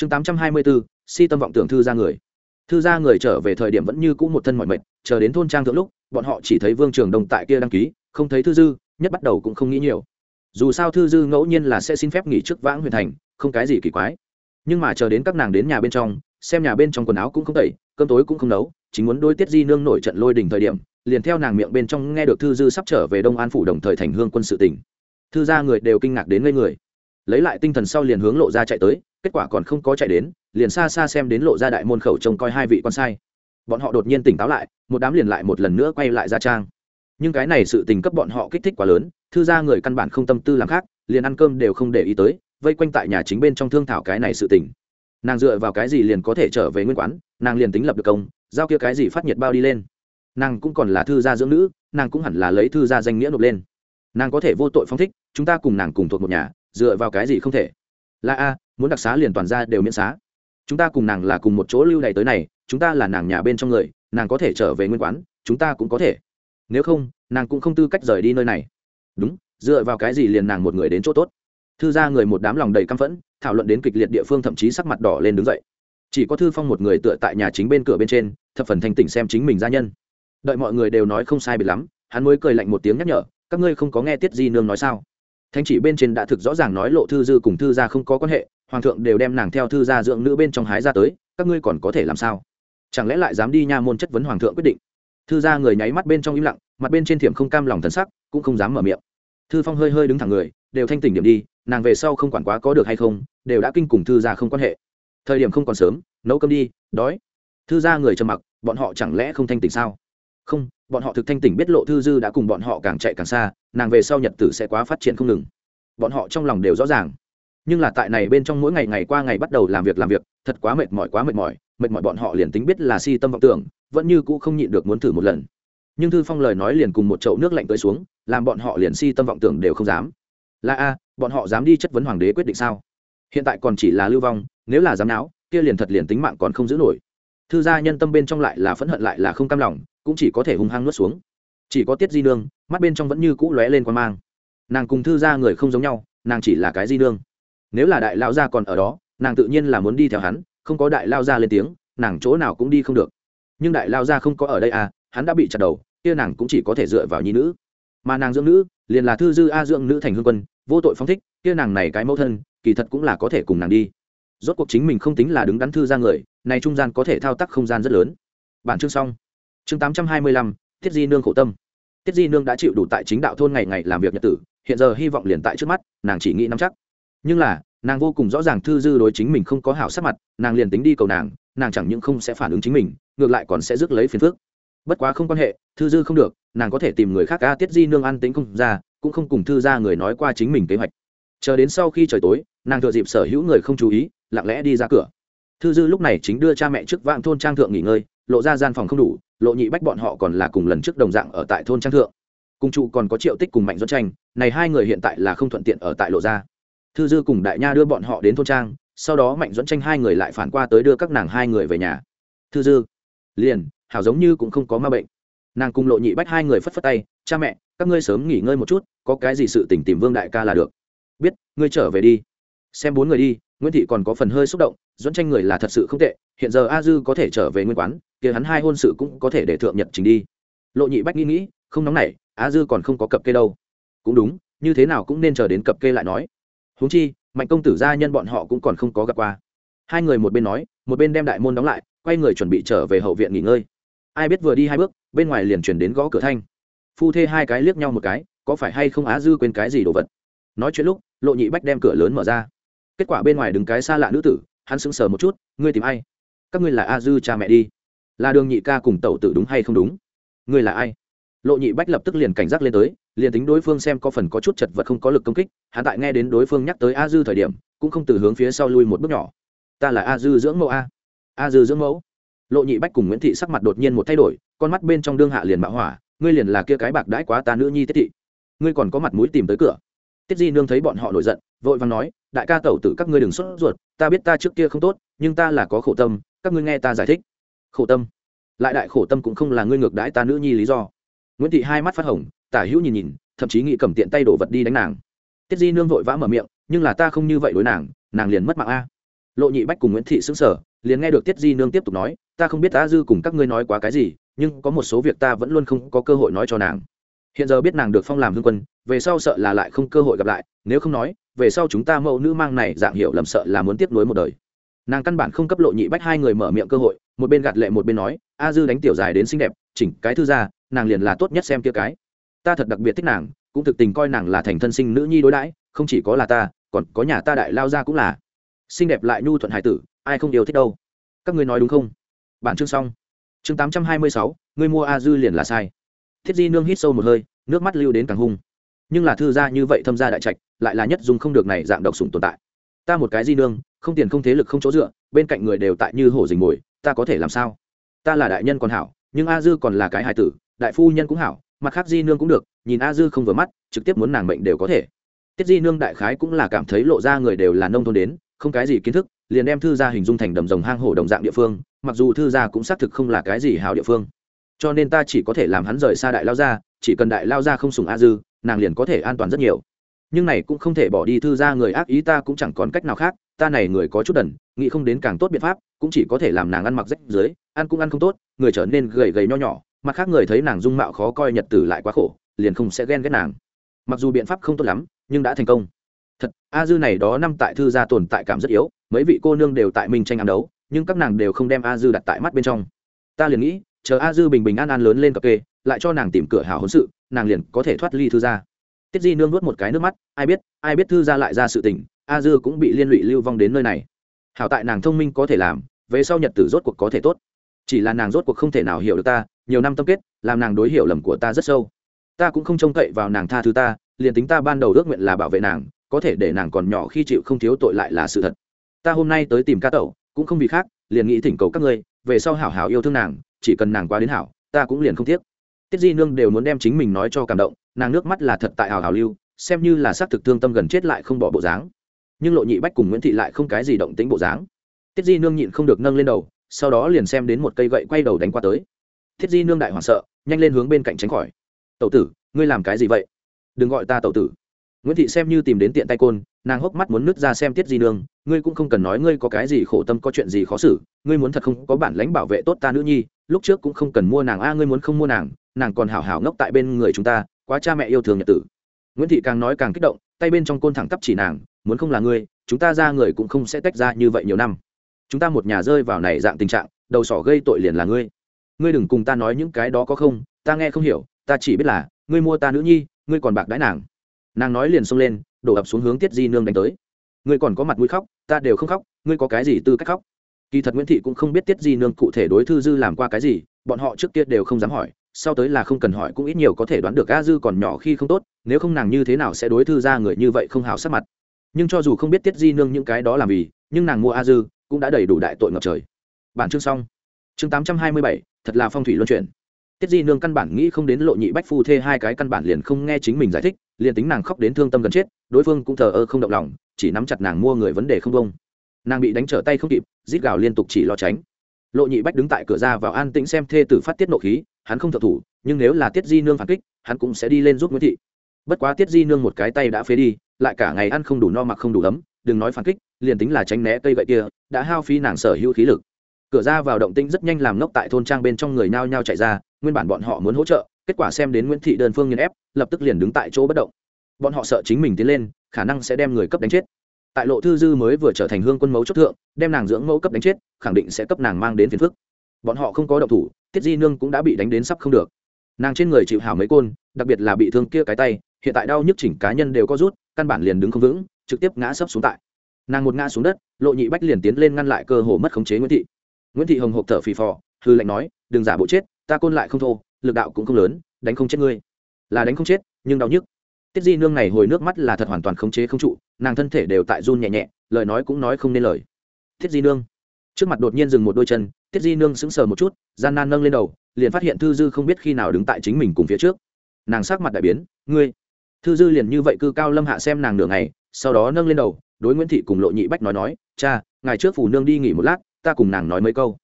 chương tám trăm hai mươi bốn, si tâm vọng tưởng thư ra người. Thư ra người trở về thời điểm vẫn như cũ một thân mọi mệt, chờ đến thôn trang thượng lúc, bọn họ chỉ thấy vương trường đông tại kia đăng ký, không thấy thư dư, nhất bắt đầu cũng không nghĩ nhiều. Dù sao thư dư ngẫu nhiên là sẽ xin phép nghỉ trước vãng huyền thành, không cái gì kỳ quái. Nhưng mà chờ đến các nàng đến nhà bên trong, xem nhà bên trong quần áo cũng không tẩy, cơm tối cũng không nấu, chính muốn đôi tiết di nương nổi trận lôi đình thời điểm, liền theo nàng miệng bên trong nghe được thư dư sắp trở về đông an phủ đồng thời thành hương quân sự tỉnh. Thư gia người đều kinh ngạc đến ngây người lấy lại tinh thần sau liền hướng lộ ra chạy tới, kết quả còn không có chạy đến, liền xa xa xem đến lộ ra đại môn khẩu trông coi hai vị con sai. Bọn họ đột nhiên tỉnh táo lại, một đám liền lại một lần nữa quay lại ra trang. Nhưng cái này sự tình cấp bọn họ kích thích quá lớn, thư gia người căn bản không tâm tư làm khác, liền ăn cơm đều không để ý tới, vây quanh tại nhà chính bên trong thương thảo cái này sự tình. Nàng dựa vào cái gì liền có thể trở về nguyên quán, nàng liền tính lập được công, giao kia cái gì phát nhiệt bao đi lên. Nàng cũng còn là thư gia dưỡng nữ, nàng cũng hẳn là lấy thư gia danh nghĩa nộp lên. Nàng có thể vô tội phong thích, chúng ta cùng nàng cùng thuộc một nhà dựa vào cái gì không thể? Là a, muốn đặc xá liền toàn ra đều miễn xá. Chúng ta cùng nàng là cùng một chỗ lưu đày tới này, chúng ta là nàng nhà bên trong người, nàng có thể trở về nguyên quán, chúng ta cũng có thể. Nếu không, nàng cũng không tư cách rời đi nơi này. Đúng, dựa vào cái gì liền nàng một người đến chỗ tốt? Thư ra người một đám lòng đầy căm phẫn, thảo luận đến kịch liệt địa phương thậm chí sắc mặt đỏ lên đứng dậy. Chỉ có thư phong một người tựa tại nhà chính bên cửa bên trên, thập phần thành tỉnh xem chính mình gia nhân. Đợi mọi người đều nói không sai biệt lắm, hắn mới cười lạnh một tiếng nhắc nhở, các ngươi không có nghe tiết di nương nói sao? Thanh chỉ bên trên đã thực rõ ràng nói lộ thư dư cùng thư gia không có quan hệ, hoàng thượng đều đem nàng theo thư gia dưỡng nữ bên trong hái ra tới, các ngươi còn có thể làm sao? Chẳng lẽ lại dám đi nha môn chất vấn hoàng thượng quyết định? Thư gia người nháy mắt bên trong im lặng, mặt bên trên thiểm không cam lòng thần sắc, cũng không dám mở miệng. Thư phong hơi hơi đứng thẳng người, đều thanh tỉnh điểm đi, nàng về sau không quản quá có được hay không, đều đã kinh cùng thư gia không quan hệ. Thời điểm không còn sớm, nấu cơm đi, đói. Thư gia người trầm mặc, bọn họ chẳng lẽ không thanh tỉnh sao? Không, bọn họ thực thanh tỉnh biết lộ thư dư đã cùng bọn họ càng chạy càng xa, nàng về sau nhật tử sẽ quá phát triển không ngừng. Bọn họ trong lòng đều rõ ràng. Nhưng là tại này bên trong mỗi ngày ngày qua ngày bắt đầu làm việc làm việc, thật quá mệt mỏi, quá mệt mỏi mệt mỏi bọn họ liền tính biết là si tâm vọng tưởng, vẫn như cũ không nhịn được muốn thử một lần. Nhưng thư phong lời nói liền cùng một chậu nước lạnh tới xuống, làm bọn họ liền si tâm vọng tưởng đều không dám. Là a, bọn họ dám đi chất vấn hoàng đế quyết định sao? Hiện tại còn chỉ là lưu vong, nếu là dám não kia liền thật liền tính mạng còn không giữ nổi thư gia nhân tâm bên trong lại là phẫn hận lại là không cam lòng, cũng chỉ có thể hung hăng nuốt xuống. Chỉ có tiết di nương, mắt bên trong vẫn như cũ lóe lên quan mang. Nàng cùng thư gia người không giống nhau, nàng chỉ là cái di nương. Nếu là đại lao gia còn ở đó, nàng tự nhiên là muốn đi theo hắn, không có đại lao gia lên tiếng, nàng chỗ nào cũng đi không được. Nhưng đại lao gia không có ở đây à hắn đã bị chặt đầu, kia nàng cũng chỉ có thể dựa vào nhi nữ. Mà nàng dưỡng nữ, liền là thư dư a dưỡng nữ thành hương quân, vô tội phóng thích, kia nàng này cái mẫu thân, kỳ thật cũng là có thể cùng nàng đi rốt cuộc chính mình không tính là đứng đắn thư ra người, này trung gian có thể thao tác không gian rất lớn. Bản chương xong. Chương tám trăm hai mươi lăm, tiết di nương khổ tâm. Tiết di nương đã chịu đủ tại chính đạo thôn ngày ngày làm việc nhật tử, hiện giờ hy vọng liền tại trước mắt, nàng chỉ nghĩ nắm chắc. Nhưng là, nàng vô cùng rõ ràng thư dư đối chính mình không có hảo sắc mặt, nàng liền tính đi cầu nàng nàng chẳng những không sẽ phản ứng chính mình, ngược lại còn sẽ rước lấy phiền phước bất quá không quan hệ, thư dư không được, nàng có thể tìm người khác ca tiết di nương ăn tính không ra, cũng không cùng thư ra người nói qua chính mình kế hoạch. Chờ đến sau khi trời tối, nàng thừa dịp sở hữu người không chú ý lặng lẽ đi ra cửa. Thư dư lúc này chính đưa cha mẹ trước vạn thôn trang thượng nghỉ ngơi, lộ ra gian phòng không đủ, lộ nhị bách bọn họ còn là cùng lần trước đồng dạng ở tại thôn trang thượng. Cùng trụ còn có triệu tích cùng mạnh dẫn tranh, này hai người hiện tại là không thuận tiện ở tại lộ gia thư dư cùng đại nha đưa bọn họ đến thôn trang, sau đó mạnh dẫn tranh hai người lại phản qua tới đưa các nàng hai người về nhà. Thư dư, liền, hảo giống như cũng không có ma bệnh. Nàng cùng lộ nhị bách hai người phất phất tay, cha mẹ, các ngươi sớm nghỉ ngơi một chút, có cái gì sự tỉnh tìm vương đại ca là được. Biết, ngươi trở về đi. Xem bốn người đi nguyễn thị còn có phần hơi xúc động dẫn tranh người là thật sự không tệ, hiện giờ a dư có thể trở về nguyên quán, kia hắn hai hôn sự cũng có thể để thượng nhật trình đi. Lộ nhị bách nghĩ nghĩ, không nóng nảy, a dư còn không có cập kê đâu. Cũng đúng, như thế nào cũng nên chờ đến cập kê lại nói. Huống chi, mạnh công tử gia nhân bọn họ cũng còn không có gặp qua. Hai người một bên nói, một bên đem đại môn đóng lại, quay người chuẩn bị trở về hậu viện nghỉ ngơi. Ai biết vừa đi hai bước, bên ngoài liền chuyển đến gõ cửa thanh. Phu thê hai cái liếc nhau một cái, có phải hay không á dư quên cái gì đồ vật? Nói chuyện lúc, lộ nhị bách đem cửa lớn mở ra kết quả bên ngoài đứng cái xa lạ nữ tử, hắn sững sờ một chút, ngươi tìm ai? Các ngươi là a dư cha mẹ đi. Là đường nhị ca cùng tẩu tử đúng hay không đúng? Ngươi là ai? Lộ nhị bách lập tức liền cảnh giác lên tới, liền tính đối phương xem có phần có chút chật vật không có lực công kích, hắn tại nghe đến đối phương nhắc tới a dư thời điểm, cũng không từ hướng phía sau lui một bước nhỏ. Ta là a dư dưỡng mẫu a. A dư dưỡng mẫu? Lộ nhị bách cùng nguyễn thị sắc mặt đột nhiên một thay đổi, con mắt bên trong đương hạ liền bạo hỏa, ngươi liền là kia cái bạc đãi quá ta nữ nhi tiết thị. Ngươi còn có mặt mũi tìm tới cửa tiết di nương thấy bọn họ nổi giận, vội vàng nói, đại ca tẩu tử các ngươi đừng sốt ruột, ta biết ta trước kia không tốt, nhưng ta là có khổ tâm, các ngươi nghe ta giải thích. Khổ tâm? Lại đại khổ tâm cũng không là ngươi ngược đãi ta nữ nhi lý do. Nguyễn thị hai mắt phát hồng, tả hữu nhìn nhìn, thậm chí nghĩ cầm tiện tay đổ vật đi đánh nàng. Tiết di nương vội vã mở miệng, nhưng là ta không như vậy đối nàng nàng liền mất mạng a. Lộ nhị bách cùng nguyễn thị xứng sở liền nghe được tiết di nương tiếp tục nói, ta không biết a dư cùng các ngươi nói quá cái gì, nhưng có một số việc ta vẫn luôn không có cơ hội nói cho nàng hiện giờ biết nàng được phong làm hương quân, về sau sợ là lại không cơ hội gặp lại, nếu không nói, về sau chúng ta mẫu nữ mang này dạng hiểu lầm sợ là muốn tiếp nối một đời. Nàng căn bản không cấp lộ nhị bách hai người mở miệng cơ hội, một bên gạt lệ một bên nói, a dư đánh tiểu dài đến xinh đẹp, chỉnh cái thư ra, nàng liền là tốt nhất xem kia cái. Ta thật đặc biệt thích nàng, cũng thực tình coi nàng là thành thân sinh nữ nhi đối đãi, không chỉ có là ta, còn có nhà ta đại lao ra cũng là. Xinh đẹp lại nhu thuận hải tử, ai không yêu thích đâu. Các ngươi nói đúng không? Bản chương xong. Chương tám trăm hai mươi sáu, ngươi mua a dư liền là sai thiết di nương hít sâu một hơi, nước mắt lưu đến càng hung. Nhưng là thư gia như vậy thâm gia đại trạch, lại là nhất dùng không được này dạng độc sủng tồn tại. Ta một cái di nương, không tiền không thế lực không chỗ dựa, bên cạnh người đều tại như hổ rình mồi, ta có thể làm sao? Ta là đại nhân còn hảo, nhưng a dư còn là cái hài tử, đại phu nhân cũng hảo, mặt khác di nương cũng được, nhìn a dư không vừa mắt, trực tiếp muốn nàng mệnh đều có thể. Tiết di nương đại khái cũng là cảm thấy lộ ra người đều là nông thôn đến, không cái gì kiến thức, liền đem thư gia hình dung thành đầm rồng hang hổ đồng dạng địa phương, mặc dù thư gia cũng xác thực không là cái gì hảo địa phương cho nên ta chỉ có thể làm hắn rời xa đại lao gia, chỉ cần đại lao gia không sùng a dư, nàng liền có thể an toàn rất nhiều. Nhưng này cũng không thể bỏ đi thư gia người ác ý ta cũng chẳng còn cách nào khác, ta này người có chút đần, nghĩ không đến càng tốt biện pháp, cũng chỉ có thể làm nàng ăn mặc rách dưới ăn cũng ăn không tốt, người trở nên gầy gầy nho nhỏ, mặt khác người thấy nàng dung mạo khó coi nhật tử lại quá khổ, liền không sẽ ghen ghét nàng. Mặc dù biện pháp không tốt lắm, nhưng đã thành công. Thật, a dư này đó năm tại thư gia tồn tại cảm rất yếu, mấy vị cô nương đều tại mình tranh ăn đấu, nhưng các nàng đều không đem a dư đặt tại mắt bên trong. Ta liền nghĩ chờ a dư bình bình an an lớn lên cặp kê lại cho nàng tìm cửa hào hôn sự, nàng liền có thể thoát ly thư gia. Tiết di nương nuốt một cái nước mắt, ai biết ai biết thư gia lại ra sự tình, a dư cũng bị liên lụy lưu vong đến nơi này. Hảo tại nàng thông minh có thể làm, về sau nhật tử rốt cuộc có thể tốt. Chỉ là nàng rốt cuộc không thể nào hiểu được ta, nhiều năm tâm kết, làm nàng đối hiểu lầm của ta rất sâu. Ta cũng không trông cậy vào nàng tha thứ ta, liền tính ta ban đầu ước nguyện là bảo vệ nàng, có thể để nàng còn nhỏ khi chịu không thiếu tội lại là sự thật. Ta hôm nay tới tìm ca tẩu, cũng không vì khác, liền nghĩ thỉnh cầu các ngươi, về sau hảo hảo yêu thương nàng chỉ cần nàng qua đến hảo, ta cũng liền không tiếc. Tiết di nương đều muốn đem chính mình nói cho cảm động, nàng nước mắt là thật tại hảo hảo lưu, xem như là xác thực thương tâm gần chết lại không bỏ bộ dáng. Nhưng lộ nhị bách cùng nguyễn thị lại không cái gì động tính bộ dáng. Tiết di nương nhịn không được nâng lên đầu, sau đó liền xem đến một cây gậy quay đầu đánh qua tới. Thiết di nương đại hoảng sợ, nhanh lên hướng bên cạnh tránh khỏi. Tẩu tử, ngươi làm cái gì vậy? Đừng gọi ta tẩu tử. Nguyễn thị xem như tìm đến tiện tay côn, nàng hốc mắt muốn nứt ra xem tiết di nương, ngươi cũng không cần nói ngươi có cái gì khổ tâm có chuyện gì khó xử, ngươi muốn thật không có bản lãnh bảo vệ tốt ta nữ nhi lúc trước cũng không cần mua nàng, a, ngươi muốn không mua nàng nàng còn hảo hảo ngốc tại bên người chúng ta, quá cha mẹ yêu thương nhật tử. Nguyễn thị càng nói càng kích động, tay bên trong côn thẳng tắp chỉ nàng, muốn không là ngươi, chúng ta ra người cũng không sẽ tách ra như vậy nhiều năm. Chúng ta một nhà rơi vào này dạng tình trạng, đầu sỏ gây tội liền là ngươi. Ngươi đừng cùng ta nói những cái đó có không, ta nghe không hiểu, ta chỉ biết là, ngươi mua ta nữ nhi, ngươi còn bạc đãi nàng. Nàng nói liền xông lên, đổ ập xuống hướng tiết di nương đánh tới. Ngươi còn có mặt mũi khóc, ta đều không khóc, ngươi có cái gì tư cách khóc? Kỳ thật nguyễn thị cũng không biết tiết di nương cụ thể đối thư dư làm qua cái gì, bọn họ trước kia đều không dám hỏi, sau tới là không cần hỏi cũng ít nhiều có thể đoán được a dư còn nhỏ khi không tốt, nếu không nàng như thế nào sẽ đối thư ra người như vậy không hào sắc mặt. Nhưng cho dù không biết tiết di nương những cái đó làm vì nhưng nàng mua a dư cũng đã đầy đủ đại tội ngập trời. Bản chương xong. Chương tám trăm hai mươi bảy, thật là phong thủy luân chuyển. Tiết di nương căn bản nghĩ không đến lộ nhị bách phu thê hai cái căn bản liền không nghe chính mình giải thích, liền tính nàng khóc đến thương tâm gần chết, đối phương cũng thờ ơ không động lòng, chỉ nắm chặt nàng mua người vấn đề không bông nàng bị đánh trở tay không kịp, rít gào liên tục chỉ lo tránh. Lộ nhị bách đứng tại cửa ra vào an tĩnh xem thê tử phát tiết nộ khí, hắn không thợ thủ, nhưng nếu là tiết di nương phản kích, hắn cũng sẽ đi lên giúp nguyễn thị. Bất quá tiết di nương một cái tay đã phế đi, lại cả ngày ăn không đủ no mặc không đủ ấm, đừng nói phản kích, liền tính là tránh né cây gậy kia, đã hao phí nàng sở hữu khí lực. Cửa ra vào động tĩnh rất nhanh làm ngốc tại thôn trang bên trong người nao nhao chạy ra, nguyên bản bọn họ muốn hỗ trợ, kết quả xem đến nguyễn thị đơn phương nghiền ép, lập tức liền đứng tại chỗ bất động. Bọn họ sợ chính mình tiến lên, khả năng sẽ đem người cấp đánh chết tại lộ thư dư mới vừa trở thành hương quân mẫu chốt thượng, đem nàng dưỡng mẫu cấp đánh chết, khẳng định sẽ cấp nàng mang đến phiền phức. Bọn họ không có động thủ, tiết di nương cũng đã bị đánh đến sắp không được. Nàng trên người chịu hảo mấy côn, đặc biệt là bị thương kia cái tay, hiện tại đau nhức chỉnh cá nhân đều có rút, căn bản liền đứng không vững, trực tiếp ngã sấp xuống tại. Nàng một ngã xuống đất, lộ nhị bách liền tiến lên ngăn lại cơ hồ mất khống chế nguyễn thị. Nguyễn thị hồng hộp thở phì phò, hư lạnh nói, đừng giả bộ chết, ta côn lại không thô, lực đạo cũng không lớn, đánh không chết ngươi. Là đánh không chết, nhưng đau nhức tiết di nương này hồi nước mắt là thật hoàn toàn khống chế không trụ, nàng thân thể đều tại run nhẹ nhẹ, lời nói cũng nói không nên lời. Tiết di nương. Trước mặt đột nhiên dừng một đôi chân, tiết di nương sững sờ một chút, gian nan nâng lên đầu, liền phát hiện thư dư không biết khi nào đứng tại chính mình cùng phía trước. Nàng sắc mặt đại biến, ngươi. Thư dư liền như vậy cư cao lâm hạ xem nàng nửa ngày, sau đó nâng lên đầu, đối nguyễn thị cùng lộ nhị bách nói nói, cha ngày trước phủ nương đi nghỉ một lát, ta cùng nàng nói mấy câu.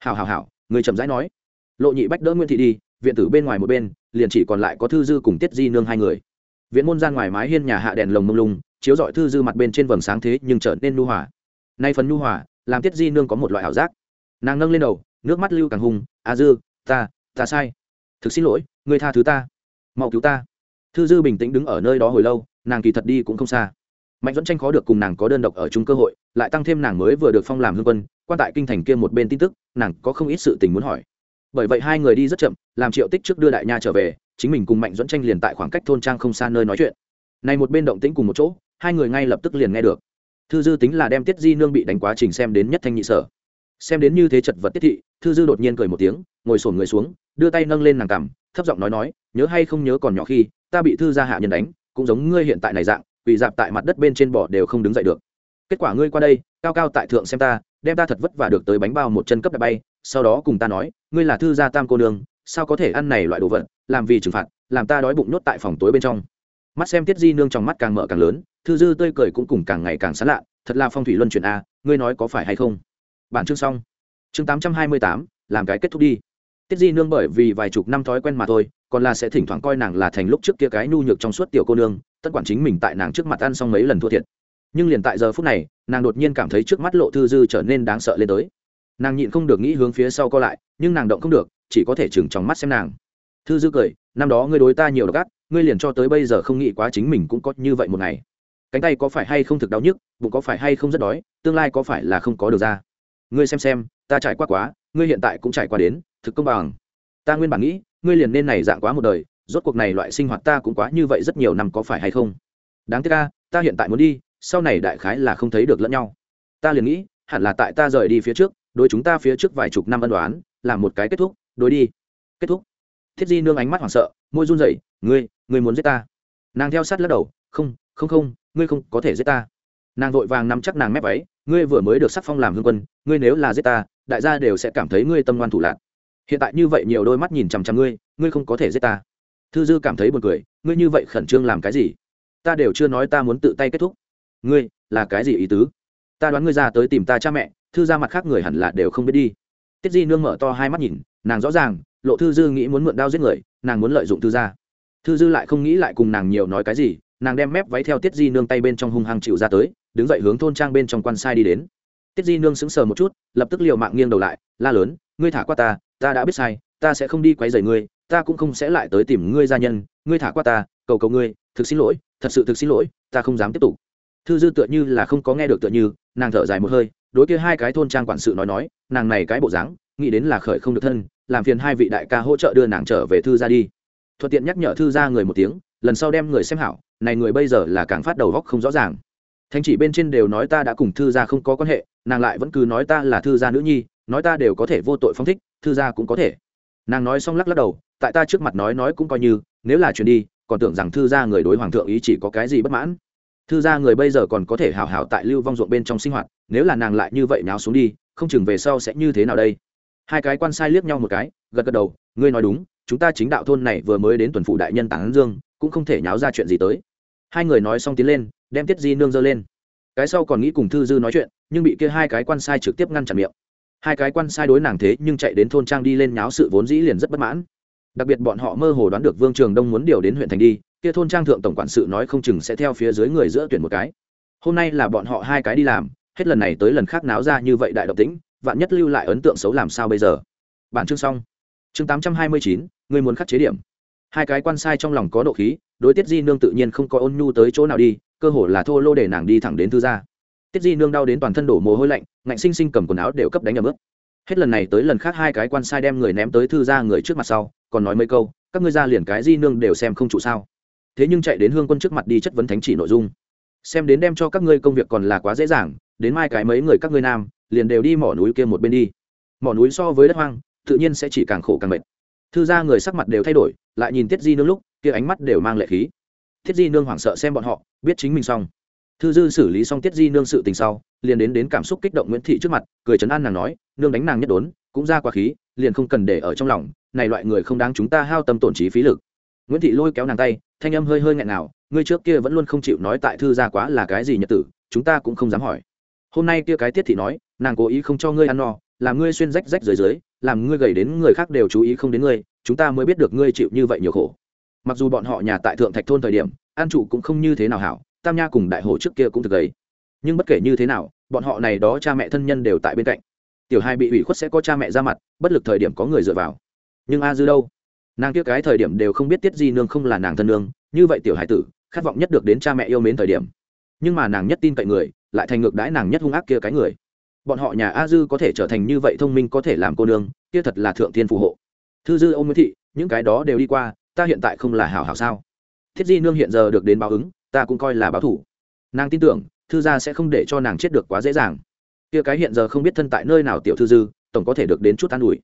Hào hào hào người chậm rãi nói. Lộ nhị bách đỡ nguyễn thị đi, viện tử bên ngoài một bên, liền chỉ còn lại có thư dư cùng tiết di nương hai người viện môn ra ngoài mái hiên nhà hạ đèn lồng mông lung, chiếu dọi thư dư mặt bên trên vầng sáng thế nhưng trở nên nu hòa. nay phần nhu hòa, làm tiết di nương có một loại ảo giác. Nàng nâng lên đầu, nước mắt lưu càng hùng a dư, ta ta sai. Thực xin lỗi người tha thứ ta. Mau cứu ta. Thư dư bình tĩnh đứng ở nơi đó hồi lâu, nàng kỳ thật đi cũng không xa. Mạnh dẫn tranh khó được cùng nàng có đơn độc ở chung cơ hội, lại tăng thêm nàng mới vừa được phong làm hương quân, quan tại kinh thành kia một bên tin tức, nàng có không ít sự tình muốn hỏi bởi vậy hai người đi rất chậm, làm triệu tích trước đưa đại nha trở về, chính mình cùng mạnh dẫn tranh liền tại khoảng cách thôn trang không xa nơi nói chuyện. Này một bên động tĩnh cùng một chỗ, hai người ngay lập tức liền nghe được. Thư dư tính là đem tiết di nương bị đánh quá trình xem đến nhất thanh nhị sở. Xem đến như thế chật vật tiết thị, thư dư đột nhiên cười một tiếng, ngồi sổn người xuống, đưa tay nâng lên nàng cằm, thấp giọng nói nói, nhớ hay không nhớ còn nhỏ khi, ta bị thư gia hạ nhân đánh, cũng giống ngươi hiện tại này dạng bị dạp tại mặt đất bên trên bỏ đều không đứng dậy được. Kết quả ngươi qua đây cao cao tại thượng xem ta, đem ta thật vất vả được tới bánh bao một chân cấp đã bay, sau đó cùng ta nói, ngươi là thư gia tam cô nương, sao có thể ăn này loại đồ vật, làm vì trừng phạt, làm ta đói bụng nhốt tại phòng tối bên trong. Mắt xem tiết di nương trong mắt càng mở càng lớn, thư dư tươi cười cũng cùng càng ngày càng sán lạ, thật là phong thủy luân chuyển a, ngươi nói có phải hay không? Bản chương xong. Chương tám trăm hai mươi tám, làm cái kết thúc đi. Tiết di nương bởi vì vài chục năm thói quen mà thôi, còn là sẽ thỉnh thoảng coi nàng là thành lúc trước kia cái nhu nhược trong suốt tiểu cô nương, tất quản chính mình tại nàng trước mặt ăn xong mấy lần thua thiệt. Nhưng liền tại giờ phút này nàng đột nhiên cảm thấy trước mắt lộ thư dư trở nên đáng sợ lên tới. Nàng nhịn không được nghĩ hướng phía sau co lại, nhưng nàng động không được, chỉ có thể chừng trong mắt xem nàng. Thư dư cười, năm đó ngươi đối ta nhiều đ ộ ngươi liền cho tới bây giờ không nghĩ quá chính mình cũng có như vậy một ngày. Cánh tay có phải hay không thực đau nhức, bụng có phải hay không rất đói, tương lai có phải là không có được ra. Ngươi xem xem, ta trải qua quá, ngươi hiện tại cũng trải qua đến, thực công bằng. Ta nguyên bản nghĩ, ngươi liền nên này dạng quá một đời, rốt cuộc này loại sinh hoạt ta cũng quá như vậy rất nhiều năm có phải hay không? Đáng tiếc ca ta hiện tại muốn đi sau này đại khái là không thấy được lẫn nhau. Ta liền nghĩ, hẳn là tại ta rời đi phía trước, đối chúng ta phía trước vài chục năm ân đoán làm một cái kết thúc, đối đi. Kết thúc. Thiết di nương ánh mắt hoảng sợ, môi run rẩy, ngươi ngươi muốn giết ta? Nàng theo sát lắc đầu, không không không, ngươi không có thể giết ta. Nàng vội vàng nắm chắc nàng mép váy, ngươi vừa mới được sắc phong làm hương quân, ngươi nếu là giết ta, đại gia đều sẽ cảm thấy ngươi tâm ngoan thủ lạc. Hiện tại như vậy nhiều đôi mắt nhìn chằm chằm ngươi ngươi không có thể giết ta. Thư dư cảm thấy buồn cười, ngươi như vậy khẩn trương làm cái gì? Ta đều chưa nói ta muốn tự tay kết thúc ngươi, là cái gì ý tứ? Ta đoán ngươi ra tới tìm ta cha mẹ, thư ra mặt khác người hẳn là đều không biết đi. Tiết di nương mở to hai mắt nhìn, nàng rõ ràng, lộ thư dư nghĩ muốn mượn đao giết người, nàng muốn lợi dụng thư gia. Thư dư lại không nghĩ lại cùng nàng nhiều nói cái gì, nàng đem mép váy theo tiết di nương tay bên trong hung hăng chịu ra tới, đứng dậy hướng thôn trang bên trong quan sai đi đến. Tiết di nương sững sờ một chút, lập tức liều mạng nghiêng đầu lại, la lớn, ngươi thả qua ta ta đã biết sai, ta sẽ không đi quấy rầy ngươi, ta cũng không sẽ lại tới tìm ngươi gia nhân, ngươi thả qua ta, cầu cầu ngươi, thực xin lỗi, thật sự thực xin lỗi, ta không dám tiếp tục thư dư tựa như là không có nghe được tựa như, nàng thở dài một hơi, đối kia hai cái thôn trang quản sự nói nói, nàng này cái bộ dáng, nghĩ đến là khởi không được thân, làm phiền hai vị đại ca hỗ trợ đưa nàng trở về thư ra đi. Thuận tiện nhắc nhở thư ra người một tiếng, lần sau đem người xem hảo, này người bây giờ là càng phát đầu góc không rõ ràng. Thánh chỉ bên trên đều nói ta đã cùng thư gia không có quan hệ, nàng lại vẫn cứ nói ta là thư gia nữ nhi, nói ta đều có thể vô tội phong thích, thư gia cũng có thể. Nàng nói xong lắc lắc đầu, tại ta trước mặt nói nói cũng coi như, nếu là chuyện đi, còn tưởng rằng thư gia người đối hoàng thượng ý chỉ có cái gì bất mãn thư gia người bây giờ còn có thể hào hào tại lưu vong ruộng bên trong sinh hoạt, nếu là nàng lại như vậy náo xuống đi, không chừng về sau sẽ như thế nào đây? Hai cái quan sai liếc nhau một cái, gật gật đầu, ngươi nói đúng, chúng ta chính đạo thôn này vừa mới đến tuần phủ đại nhân tán dương, cũng không thể nháo ra chuyện gì tới. Hai người nói xong tiến lên, đem tiết di nương dơ lên. Cái sau còn nghĩ cùng thư dư nói chuyện, nhưng bị kia hai cái quan sai trực tiếp ngăn chặn miệng. Hai cái quan sai đối nàng thế nhưng chạy đến thôn trang đi lên nháo sự vốn dĩ liền rất bất mãn. Đặc biệt bọn họ mơ hồ đoán được vương trường đông muốn điều đến huyện thành đi kia thôn trang thượng tổng quản sự nói không chừng sẽ theo phía dưới người giữa tuyển một cái. Hôm nay là bọn họ hai cái đi làm, hết lần này tới lần khác náo ra như vậy đại độc tĩnh, vạn nhất lưu lại ấn tượng xấu làm sao bây giờ? Bản chương xong. Chương tám trăm hai mươi chín, người muốn khắc chế điểm. Hai cái quan sai trong lòng có độ khí, đối tiết di nương tự nhiên không có ôn nhu tới chỗ nào đi, cơ hồ là thô lô để nàng đi thẳng đến thư gia. Tiết di nương đau đến toàn thân đổ mồ hôi lạnh, ngạnh sinh sinh cầm quần áo đều cấp đánh ở bước hết lần này tới lần khác hai cái quan sai đem người ném tới thư gia người trước mặt sau, còn nói mấy câu, các ngươi ra liền cái di nương đều xem không trụ sao thế nhưng chạy đến hương quân trước mặt đi chất vấn thánh chỉ nội dung. Xem đến đem cho các ngươi công việc còn là quá dễ dàng, đến mai cái mấy người các ngươi nam, liền đều đi mỏ núi kia một bên đi. Mỏ núi so với đất hoang, tự nhiên sẽ chỉ càng khổ càng mệt. Thư gia người sắc mặt đều thay đổi, lại nhìn tiết di nương lúc, kia ánh mắt đều mang lệ khí. Thiết di nương hoảng sợ xem bọn họ, biết chính mình xong. Thư dư xử lý xong tiết di nương sự tình sau, liền đến đến cảm xúc kích động nguyễn thị trước mặt, cười chấn an nàng nói, nương đánh nàng nhất đốn, cũng ra quá khí, liền không cần để ở trong lòng, này loại người không đáng chúng ta hao tâm tổn trí phí lực nguyễn thị lôi kéo nàng tay, thanh âm hơi hơi nghẹn nào ngươi trước kia vẫn luôn không chịu nói tại thư gia quá là cái gì nhật tử, chúng ta cũng không dám hỏi. Hôm nay kia cái tiết thị nói, nàng cố ý không cho ngươi ăn no, làm ngươi xuyên rách rách dưới dưới, làm ngươi gầy đến người khác đều chú ý không đến ngươi, chúng ta mới biết được ngươi chịu như vậy nhiều khổ. Mặc dù bọn họ nhà tại thượng thạch thôn thời điểm, an trụ cũng không như thế nào hảo, tam nha cùng đại hồ trước kia cũng thực gầy. Nhưng bất kể như thế nào, bọn họ này đó cha mẹ thân nhân đều tại bên cạnh. Tiểu hai bị ủy khuất sẽ có cha mẹ ra mặt, bất lực thời điểm có người dựa vào. Nhưng a dư đâu? Nàng kia cái thời điểm đều không biết tiết di nương không là nàng thân nương, như vậy tiểu hải tử, khát vọng nhất được đến cha mẹ yêu mến thời điểm. Nhưng mà nàng nhất tin cậy người, lại thành ngược đãi nàng nhất hung ác kia cái người. Bọn họ nhà a dư có thể trở thành như vậy thông minh có thể làm cô nương, kia thật là thượng thiên phù hộ. Thư dư ông nguyễn thị, những cái đó đều đi qua, ta hiện tại không là hảo hảo sao? Thiết di nương hiện giờ được đến báo ứng, ta cũng coi là báo thủ. Nàng tin tưởng, thư gia sẽ không để cho nàng chết được quá dễ dàng. Kia cái hiện giờ không biết thân tại nơi nào tiểu thư dư, tổng có thể được đến chút an ủi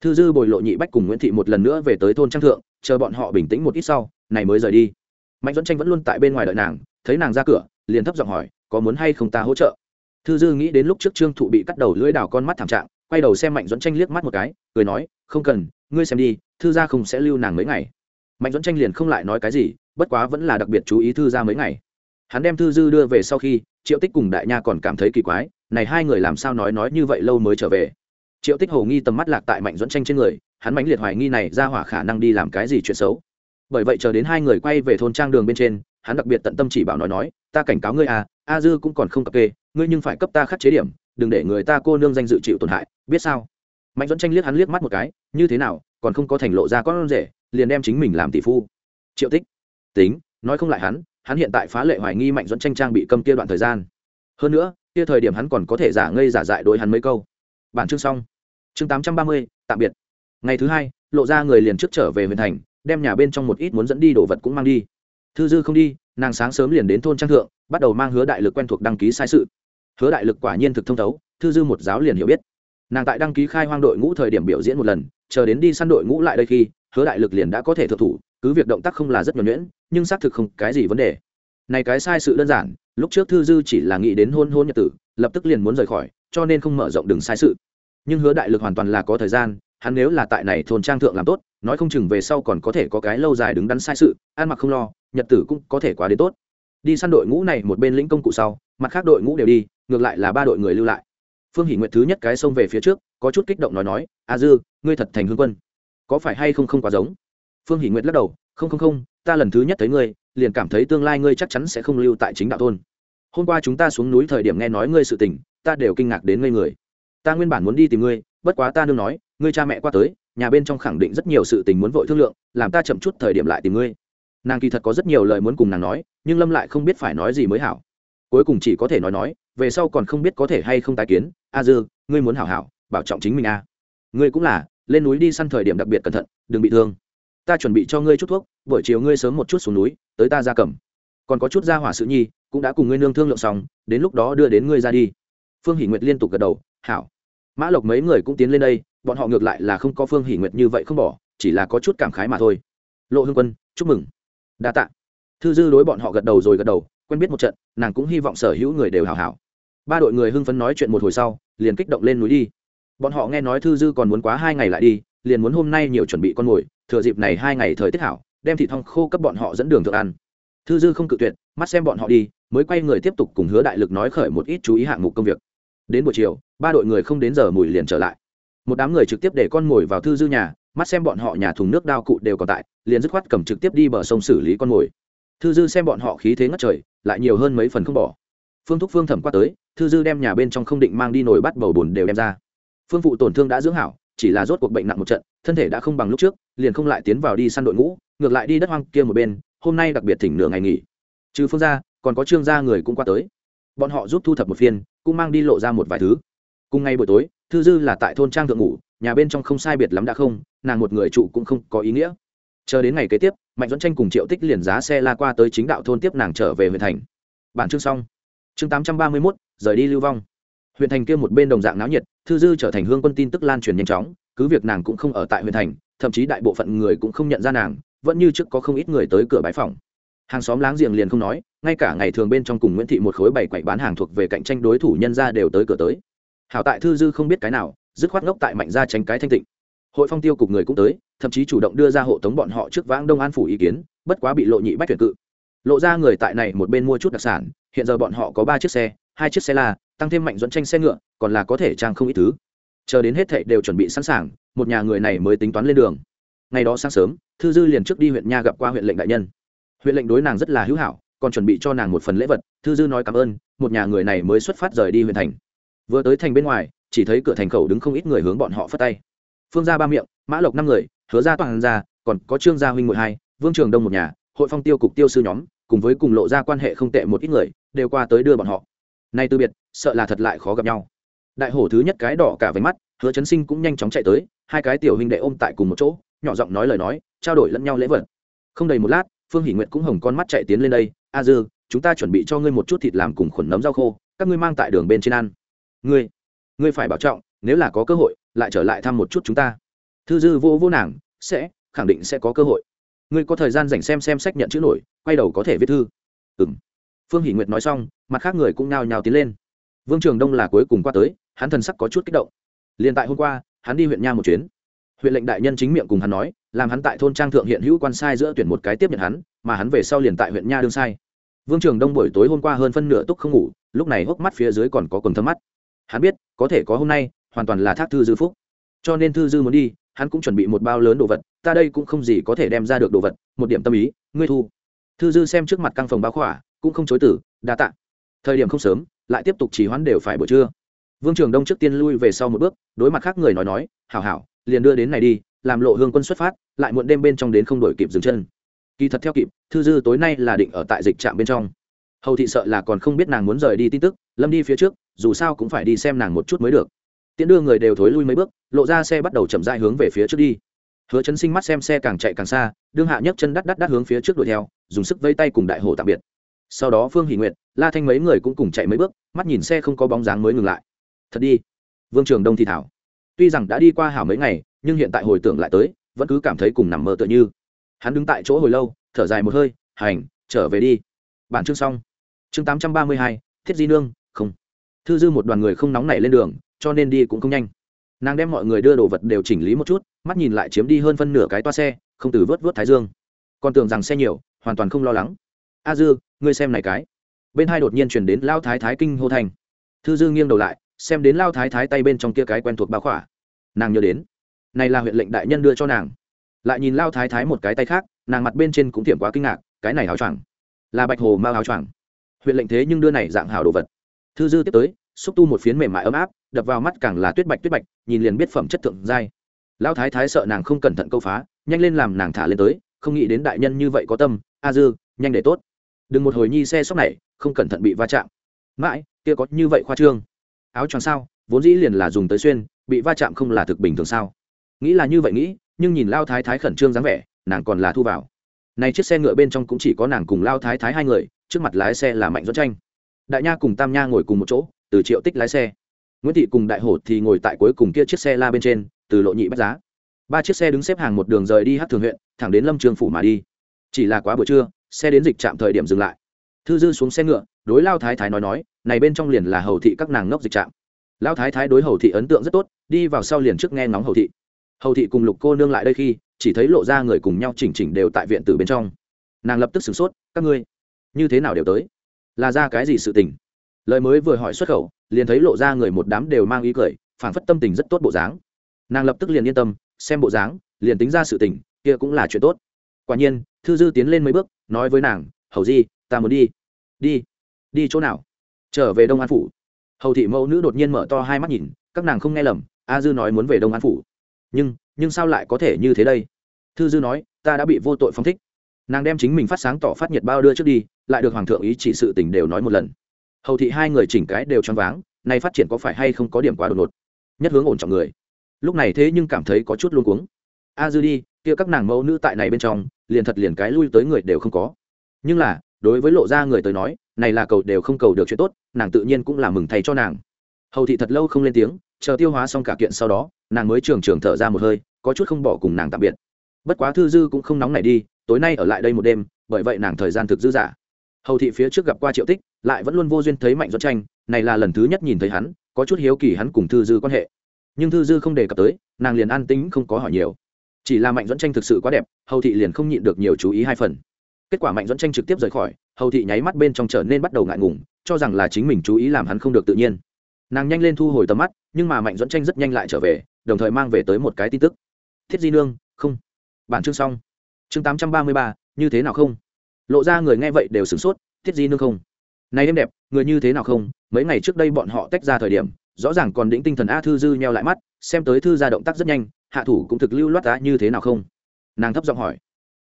thư dư bồi lộ nhị bách cùng nguyễn thị một lần nữa về tới thôn trang thượng, chờ bọn họ bình tĩnh một ít sau, này mới rời đi. Mạnh dẫn tranh vẫn luôn tại bên ngoài đợi nàng, thấy nàng ra cửa, liền thấp giọng hỏi, có muốn hay không ta hỗ trợ? Thư dư nghĩ đến lúc trước trương thụ bị cắt đầu lưỡi đào con mắt thảm trạng, quay đầu xem mạnh dẫn tranh liếc mắt một cái, cười nói, không cần, ngươi xem đi, thư gia không sẽ lưu nàng mấy ngày. Mạnh dẫn tranh liền không lại nói cái gì, bất quá vẫn là đặc biệt chú ý thư gia mấy ngày. Hắn đem thư dư đưa về sau khi, triệu tích cùng đại nha còn cảm thấy kỳ quái, này hai người làm sao nói nói như vậy lâu mới trở về triệu tích hồ nghi tầm mắt lạc tại mạnh dẫn tranh trên người, hắn mãnh liệt hoài nghi này ra hỏa khả năng đi làm cái gì chuyện xấu. Bởi vậy chờ đến hai người quay về thôn trang đường bên trên, hắn đặc biệt tận tâm chỉ bảo nói nói, ta cảnh cáo ngươi à a dư cũng còn không cập kê, ngươi nhưng phải cấp ta khắc chế điểm, đừng để người ta cô nương danh dự chịu tổn hại, biết sao? Mạnh dẫn tranh liếc hắn liếc mắt một cái, như thế nào, còn không có thành lộ ra con rể, liền đem chính mình làm tỷ phu. Triệu tích, tính, nói không lại hắn hắn hiện tại phá lệ hoài nghi mạnh dẫn tranh trang bị câm kia đoạn thời gian. Hơn nữa, kia thời điểm hắn còn có thể giả ngây giả dại đối hắn mấy câu. Bản chương xong chương tám trăm ba mươi, tạm biệt. Ngày thứ hai, lộ ra người liền trước trở về huyện thành, đem nhà bên trong một ít muốn dẫn đi đồ vật cũng mang đi. Thư dư không đi, nàng sáng sớm liền đến thôn trang thượng, bắt đầu mang hứa đại lực quen thuộc đăng ký sai sự. Hứa đại lực quả nhiên thực thông thấu, thư dư một giáo liền hiểu biết. Nàng tại đăng ký khai hoang đội ngũ thời điểm biểu diễn một lần, chờ đến đi săn đội ngũ lại đây khi, hứa đại lực liền đã có thể thừa thủ, cứ việc động tác không là rất nhuẩn nhuyễn, nhưng xác thực không cái gì vấn đề. Này cái sai sự đơn giản, lúc trước thư dư chỉ là nghĩ đến hôn hôn nhật tử, lập tức liền muốn rời khỏi, cho nên không mở rộng đường sai sự nhưng hứa đại lực hoàn toàn là có thời gian, hắn nếu là tại này thôn trang thượng làm tốt, nói không chừng về sau còn có thể có cái lâu dài đứng đắn sai sự, ăn mặc không lo, nhật tử cũng có thể quá đến tốt. Đi săn đội ngũ này một bên lĩnh công cụ sau, mặt khác đội ngũ đều đi, ngược lại là ba đội người lưu lại. Phương hỷ nguyệt thứ nhất cái xông về phía trước, có chút kích động nói nói, a dư, ngươi thật thành hương quân. Có phải hay không không quá giống? Phương hỷ nguyệt lắc đầu, không không không, ta lần thứ nhất thấy ngươi, liền cảm thấy tương lai ngươi chắc chắn sẽ không lưu tại chính đạo thôn. Hôm qua chúng ta xuống núi thời điểm nghe nói ngươi sự tình, ta đều kinh ngạc đến ngây người ta nguyên bản muốn đi tìm ngươi, bất quá ta nương nói, ngươi cha mẹ qua tới, nhà bên trong khẳng định rất nhiều sự tình muốn vội thương lượng, làm ta chậm chút thời điểm lại tìm ngươi. Nàng kỳ thật có rất nhiều lời muốn cùng nàng nói, nhưng lâm lại không biết phải nói gì mới hảo. Cuối cùng chỉ có thể nói nói, về sau còn không biết có thể hay không tái kiến, a dư, ngươi muốn hảo hảo, bảo trọng chính mình a. Ngươi cũng là, lên núi đi săn thời điểm đặc biệt cẩn thận, đừng bị thương. Ta chuẩn bị cho ngươi chút thuốc, buổi chiều ngươi sớm một chút xuống núi, tới ta ra cầm. Còn có chút ra hỏa sự nhi, cũng đã cùng ngươi nương thương lượng xong, đến lúc đó đưa đến ngươi ra đi. Phương hỷ nguyệt liên tục gật đầu hảo. Mã lộc mấy người cũng tiến lên đây, bọn họ ngược lại là không có phương hỷ nguyệt như vậy không bỏ, chỉ là có chút cảm khái mà thôi. Lộ hương quân, chúc mừng. Đa tạ. Thư dư đối bọn họ gật đầu rồi gật đầu, quen biết một trận, nàng cũng hy vọng sở hữu người đều hảo hảo. Ba đội người hưng phấn nói chuyện một hồi sau, liền kích động lên núi đi. Bọn họ nghe nói thư dư còn muốn quá hai ngày lại đi, liền muốn hôm nay nhiều chuẩn bị con mồi, thừa dịp này hai ngày thời tiết hảo, đem thịt thong khô cấp bọn họ dẫn đường thượng ăn. Thư dư không cự tuyệt, mắt xem bọn họ đi, mới quay người tiếp tục cùng hứa đại lực nói khởi một ít chú ý hạng mục công việc đến buổi chiều, ba đội người không đến giờ mùi liền trở lại. Một đám người trực tiếp để con mồi vào thư dư nhà, mắt xem bọn họ nhà thùng nước đao cụ đều còn tại, liền dứt khoát cầm trực tiếp đi bờ sông xử lý con mồi thư dư xem bọn họ khí thế ngất trời, lại nhiều hơn mấy phần không bỏ. Phương thúc phương thẩm qua tới, thư dư đem nhà bên trong không định mang đi nồi bắt bầu bùn đều đem ra. Phương phụ tổn thương đã dưỡng hảo, chỉ là rốt cuộc bệnh nặng một trận, thân thể đã không bằng lúc trước, liền không lại tiến vào đi săn đội ngũ, ngược lại đi đất hoang kia một bên, hôm nay đặc biệt thỉnh nửa ngày nghỉ. Trừ phương ra còn có trương gia người cũng qua tới. Bọn họ giúp thu thập một phiên cũng mang đi lộ ra một vài thứ. Cùng ngày buổi tối, thư dư là tại thôn trang thượng ngủ, nhà bên trong không sai biệt lắm đã không, nàng một người trụ cũng không có ý nghĩa. Chờ đến ngày kế tiếp, mạnh dẫn tranh cùng triệu tích liền giá xe la qua tới chính đạo thôn tiếp nàng trở về huyện thành. Bản chương xong. Chương tám trăm ba mươi mốt, rời đi lưu vong. Huyện thành kia một bên đồng dạng náo nhiệt, thư dư trở thành hương quân tin tức lan truyền nhanh chóng, cứ việc nàng cũng không ở tại huyện thành, thậm chí đại bộ phận người cũng không nhận ra nàng, vẫn như trước có không ít người tới cửa bãi phòng hàng xóm láng giềng liền không nói, ngay cả ngày thường bên trong cùng nguyễn thị một khối bảy quậy bán hàng thuộc về cạnh tranh đối thủ nhân ra đều tới cửa tới. Hảo tại thư dư không biết cái nào, dứt khoát ngốc tại mạnh ra tránh cái thanh tịnh. Hội phong tiêu cục người cũng tới, thậm chí chủ động đưa ra hộ tống bọn họ trước vãng đông an phủ ý kiến, bất quá bị lộ nhị bách tuyển cự. Lộ ra người tại này một bên mua chút đặc sản, hiện giờ bọn họ có ba chiếc xe, hai chiếc xe la, tăng thêm mạnh dẫn tranh xe ngựa, còn là có thể trang không ít thứ. Chờ đến hết thệ đều chuẩn bị sẵn sàng, một nhà người này mới tính toán lên đường. Ngày đó sáng sớm, thư dư liền trước đi huyện nha gặp qua huyện lệnh đại nhân huyện lệnh đối nàng rất là hữu hảo, còn chuẩn bị cho nàng một phần lễ vật, thư dư nói cảm ơn, một nhà người này mới xuất phát rời đi huyện thành. Vừa tới thành bên ngoài, chỉ thấy cửa thành khẩu đứng không ít người hướng bọn họ phất tay. Phương gia ba miệng, mã lộc năm người, hứa ra toàn ra còn có trương gia huynh ngội hai, vương trường đông một nhà, hội phong tiêu cục tiêu sư nhóm, cùng với cùng lộ ra quan hệ không tệ một ít người, đều qua tới đưa bọn họ. Nay từ biệt, sợ là thật lại khó gặp nhau. Đại hổ thứ nhất cái đỏ cả váy mắt, hứa chấn sinh cũng nhanh chóng chạy tới, hai cái tiểu huynh đệ ôm tại cùng một chỗ, nhỏ giọng nói lời nói, trao đổi lẫn nhau lễ vật. Không đầy một lát phương hỷ nguyệt cũng hồng con mắt chạy tiến lên đây, a dư, chúng ta chuẩn bị cho ngươi một chút thịt làm cùng khuẩn nấm rau khô, các ngươi mang tại đường bên trên ăn. Ngươi ngươi phải bảo trọng, nếu là có cơ hội, lại trở lại thăm một chút chúng ta. Thư dư vô vô nàng, sẽ, khẳng định sẽ có cơ hội. Ngươi có thời gian dành xem xem sách nhận chữ nổi, quay đầu có thể viết thư. Ừ m phương hỷ nguyệt nói xong, mặt khác người cũng nao nhào tiến lên. Vương trường đông là cuối cùng qua tới, hắn thần sắc có chút kích động. Liền tại hôm qua, hắn đi huyện nha một chuyến. Huyện lệnh đại nhân chính miệng cùng hắn nói làm hắn tại thôn trang thượng hiện hữu quan sai giữa tuyển một cái tiếp nhận hắn, mà hắn về sau liền tại huyện nha đương sai. Vương trường đông buổi tối hôm qua hơn phân nửa túc không ngủ, lúc này hốc mắt phía dưới còn có quần thâm mắt. Hắn biết, có thể có hôm nay, hoàn toàn là thác thư dư phúc. Cho nên thư dư muốn đi, hắn cũng chuẩn bị một bao lớn đồ vật, ta đây cũng không gì có thể đem ra được đồ vật, một điểm tâm ý, ngươi thu. Thư dư xem trước mặt căn phòng báo khỏa, cũng không chối tử đa tạ. Thời điểm không sớm, lại tiếp tục chỉ hoãn đều phải buổi trưa. Vương trường đông trước tiên lui về sau một bước, đối mặt khác người nói nói, hảo hảo, liền đưa đến này đi làm lộ hương quân xuất phát, lại muộn đêm bên trong đến không đổi kịp dừng chân. Kỳ thật theo kịp, thư dư tối nay là định ở tại dịch trạm bên trong. Hầu thị sợ là còn không biết nàng muốn rời đi tin tức, lâm đi phía trước, dù sao cũng phải đi xem nàng một chút mới được. Tiễn đưa người đều thối lui mấy bước, lộ ra xe bắt đầu chậm dại hướng về phía trước đi. Hứa chấn sinh mắt xem xe càng chạy càng xa, đương hạ nhấc chân đắt đắt đắt hướng phía trước đuổi theo, dùng sức vây tay cùng đại hồ tạm biệt. Sau đó phương hỷ nguyệt, la thanh mấy người cũng cùng chạy mấy bước, mắt nhìn xe không có bóng dáng mới ngừng lại. Thật đi. Vương trường đông thì thảo tuy rằng đã đi qua hảo mấy ngày, nhưng hiện tại hồi tưởng lại tới, vẫn cứ cảm thấy cùng nằm mơ tựa như. Hắn đứng tại chỗ hồi lâu, thở dài một hơi, hành, trở về đi. Bản chương xong. Chương tám trăm ba mươi hai, thiết di nương, không. Thư dư một đoàn người không nóng nảy lên đường, cho nên đi cũng không nhanh. Nàng đem mọi người đưa đồ vật đều chỉnh lý một chút, mắt nhìn lại chiếm đi hơn phân nửa cái toa xe, không từ vớt vớt thái dương. Còn tưởng rằng xe nhiều, hoàn toàn không lo lắng. A dư, ngươi xem này cái. Bên hai đột nhiên chuyển đến lao thái thái kinh hô thành. Thư dư nghiêng đầu lại, xem đến lao thái thái tay bên trong kia cái quen thuộc bao khỏa nàng nhớ đến. Này là huyện lệnh đại nhân đưa cho nàng. Lại nhìn lao thái thái một cái tay khác, nàng mặt bên trên cũng tiệm quá kinh ngạc, cái này áo choàng. Là bạch hồ mao áo choàng. Huyện lệnh thế nhưng đưa này dạng hảo đồ vật. Thư dư tiếp tới, xúc tu một phiến mềm mại ấm áp, đập vào mắt càng là tuyết bạch tuyết bạch, nhìn liền biết phẩm chất thượng giai. Lao thái thái sợ nàng không cẩn thận câu phá, nhanh lên làm nàng thả lên tới, không nghĩ đến đại nhân như vậy có tâm. A dư, nhanh để tốt. Đừng một hồi nhi xe sóc này, không cẩn thận bị va chạm. Mãi, kia có như vậy khoa trương. Áo choàng sao? Vốn dĩ liền là dùng tới xuyên, bị va chạm không là thực bình thường sao? Nghĩ là như vậy nghĩ, nhưng nhìn lao thái thái khẩn trương dáng vẻ, nàng còn là thu vào. Này chiếc xe ngựa bên trong cũng chỉ có nàng cùng lao thái thái hai người, trước mặt lái xe là mạnh dẫn tranh. Đại nha cùng tam nha ngồi cùng một chỗ, từ triệu tích lái xe. Nguyễn thị cùng đại hổ thì ngồi tại cuối cùng kia chiếc xe la bên trên, từ lộ nhị bắt giá. Ba chiếc xe đứng xếp hàng một đường rời đi hát thường huyện, thẳng đến lâm trường phủ mà đi. Chỉ là quá buổi trưa, xe đến dịch trạm thời điểm dừng lại. Thư dư xuống xe ngựa, đối lao thái thái nói nói, này bên trong liền là hầu thị các nàng ngốc dịch trạm. Lão thái thái đối hầu thị ấn tượng rất tốt, đi vào sau liền trước nghe ngóng hầu thị. Hầu thị cùng lục cô nương lại đây khi, chỉ thấy lộ ra người cùng nhau chỉnh chỉnh đều tại viện từ bên trong. Nàng lập tức sửng sốt, các ngươi, như thế nào đều tới? Là ra cái gì sự tình? Lời mới vừa hỏi xuất khẩu, liền thấy lộ ra người một đám đều mang ý cười, phảng phất tâm tình rất tốt bộ dáng. Nàng lập tức liền yên tâm, xem bộ dáng, liền tính ra sự tình, kia cũng là chuyện tốt. Quả nhiên, thư dư tiến lên mấy bước, nói với nàng, hầu di, ta muốn đi. Đi? Đi chỗ nào? Trở về đông an phủ hầu thị mẫu nữ đột nhiên mở to hai mắt nhìn, các nàng không nghe lầm, a dư nói muốn về đông an phủ. Nhưng nhưng sao lại có thể như thế đây? Thư dư nói, ta đã bị vô tội phong thích. Nàng đem chính mình phát sáng tỏ phát nhiệt bao đưa trước đi, lại được hoàng thượng ý chỉ sự tình đều nói một lần. Hầu thị hai người chỉnh cái đều choáng váng, nay phát triển có phải hay không có điểm quá đột ngột? Nhất hướng ổn trọng người. Lúc này thế nhưng cảm thấy có chút luôn cuống. A dư đi, kia các nàng mẫu nữ tại này bên trong, liền thật liền cái lui tới người đều không có. Nhưng là, đối với lộ ra người tới nói này là cầu đều không cầu được chuyện tốt, nàng tự nhiên cũng là mừng thầy cho nàng. Hầu thị thật lâu không lên tiếng, chờ tiêu hóa xong cả kiện sau đó, nàng mới trường trường thở ra một hơi, có chút không bỏ cùng nàng tạm biệt. Bất quá thư dư cũng không nóng này đi, tối nay ở lại đây một đêm, bởi vậy nàng thời gian thực dư giả hầu thị phía trước gặp qua triệu tích, lại vẫn luôn vô duyên thấy mạnh doãn tranh, này là lần thứ nhất nhìn thấy hắn, có chút hiếu kỳ hắn cùng thư dư quan hệ. Nhưng thư dư không đề cập tới, nàng liền an tính không có hỏi nhiều. Chỉ là mạnh doãn tranh thực sự quá đẹp, hầu thị liền không nhịn được nhiều chú ý hai phần. Kết quả mạnh doãn tranh trực tiếp rời khỏi hầu thị nháy mắt bên trong trở nên bắt đầu ngại ngùng, cho rằng là chính mình chú ý làm hắn không được tự nhiên. Nàng nhanh lên thu hồi tầm mắt, nhưng mà mạnh doãn tranh rất nhanh lại trở về, đồng thời mang về tới một cái tin tức. Thiết di nương, không. Bản chương xong. Chương tám trăm ba mươi ba, như thế nào không? Lộ ra người nghe vậy đều sửng sốt, Thiết di nương không. Này em đẹp, người như thế nào không? Mấy ngày trước đây bọn họ tách ra thời điểm, rõ ràng còn đĩnh tinh thần a thư dư nheo lại mắt, xem tới thư ra động tác rất nhanh, hạ thủ cũng thực lưu loát á, như thế nào không? Nàng thấp giọng hỏi.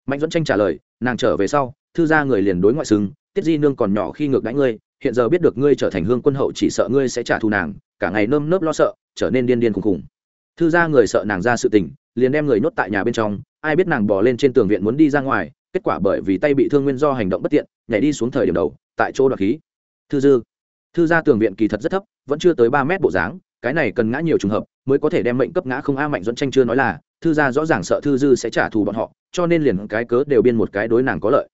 Mạnh dẫn tranh trả lời, nàng trở về sau thư gia người liền đối ngoại xưng, tiết di nương còn nhỏ khi ngược đãi ngươi, hiện giờ biết được ngươi trở thành hương quân hậu chỉ sợ ngươi sẽ trả thù nàng, cả ngày nơm nớp lo sợ, trở nên điên điên khùng khùng. Thư gia người sợ nàng ra sự tình, liền đem người nhốt tại nhà bên trong, ai biết nàng bỏ lên trên tường viện muốn đi ra ngoài, kết quả bởi vì tay bị thương nguyên do hành động bất tiện, nhảy đi xuống thời điểm đầu, tại chỗ đoạt khí. Thư dư, thư gia tường viện kỳ thật rất thấp, vẫn chưa tới ba mét bộ dáng, cái này cần ngã nhiều trường hợp, mới có thể đem mệnh cấp ngã không a mạnh dẫn tranh chưa nói là, thư gia rõ ràng sợ thư dư sẽ trả thù bọn họ, cho nên liền cái cớ đều biên một cái đối nàng có lợi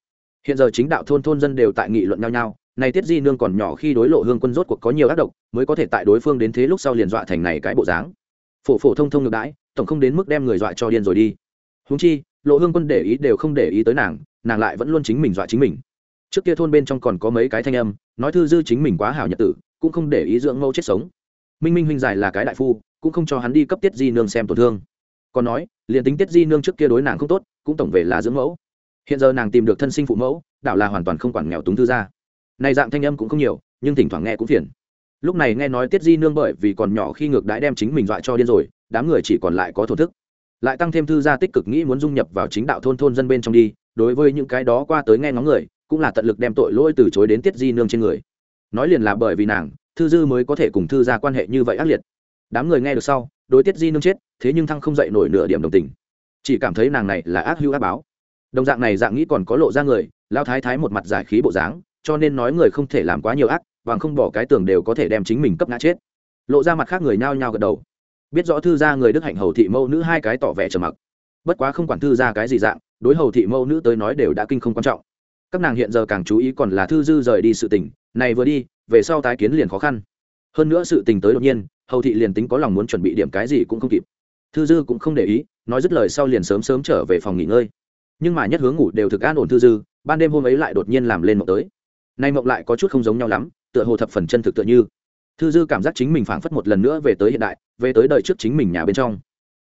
hiện giờ chính đạo thôn thôn dân đều tại nghị luận nhau nhau này tiết di nương còn nhỏ khi đối lộ hương quân rốt cuộc có nhiều ác độc, mới có thể tại đối phương đến thế lúc sau liền dọa thành này cái bộ dáng. Phổ phổ thông thông ngược đãi, tổng không đến mức đem người dọa cho điên rồi đi. Húng chi, lộ hương quân để ý đều không để ý tới nàng nàng lại vẫn luôn chính mình dọa chính mình. Trước kia thôn bên trong còn có mấy cái thanh âm, nói thư dư chính mình quá hảo nhật tử, cũng không để ý dưỡng mẫu chết sống. Minh minh huynh dài là cái đại phu, cũng không cho hắn đi cấp tiết di nương xem tổn thương. Còn nói, liền tính tiết di nương trước kia đối nàng không tốt, cũng tổng về là dưỡng mẫu hiện giờ nàng tìm được thân sinh phụ mẫu, đảo là hoàn toàn không quản nghèo túng thư ra này dạng thanh âm cũng không nhiều, nhưng thỉnh thoảng nghe cũng phiền. Lúc này nghe nói tiết di nương bởi vì còn nhỏ khi ngược đãi đem chính mình dọa cho điên rồi, đám người chỉ còn lại có thổ thức. Lại tăng thêm thư gia tích cực nghĩ muốn dung nhập vào chính đạo thôn thôn dân bên trong đi, đối với những cái đó qua tới nghe ngóng người, cũng là tận lực đem tội lỗi từ chối đến tiết di nương trên người. Nói liền là bởi vì nàng, thư dư mới có thể cùng thư gia quan hệ như vậy ác liệt. Đám người nghe được sau, đối tiết di nương chết, thế nhưng thăng không dậy nổi nửa điểm đồng tình. Chỉ cảm thấy nàng này là ác hữu ác báo đồng dạng này dạng nghĩ còn có lộ ra người lao thái thái một mặt giải khí bộ dáng, cho nên nói người không thể làm quá nhiều ác và không bỏ cái tường đều có thể đem chính mình cấp ngã chết. Lộ ra mặt khác người nhao nhao gật đầu. Biết rõ thư gia người đức hạnh hầu thị mẫu nữ hai cái tỏ vẻ trầm mặc. Bất quá không quản thư gia cái gì dạng, đối hầu thị mẫu nữ tới nói đều đã kinh không quan trọng. Các nàng hiện giờ càng chú ý còn là thư dư rời đi sự tình, này vừa đi, về sau tái kiến liền khó khăn. Hơn nữa sự tình tới đột nhiên, hầu thị liền tính có lòng muốn chuẩn bị điểm cái gì cũng không kịp. Thư dư cũng không để ý, nói dứt lời sau liền sớm sớm trở về phòng nghỉ ngơi nhưng mà nhất hướng ngủ đều thực an ổn thư dư, ban đêm hôm ấy lại đột nhiên làm lên mộng tới. Nay mộng lại có chút không giống nhau lắm, tựa hồ thập phần chân thực tựa như. Thư dư cảm giác chính mình phảng phất một lần nữa về tới hiện đại, về tới đời trước chính mình nhà bên trong.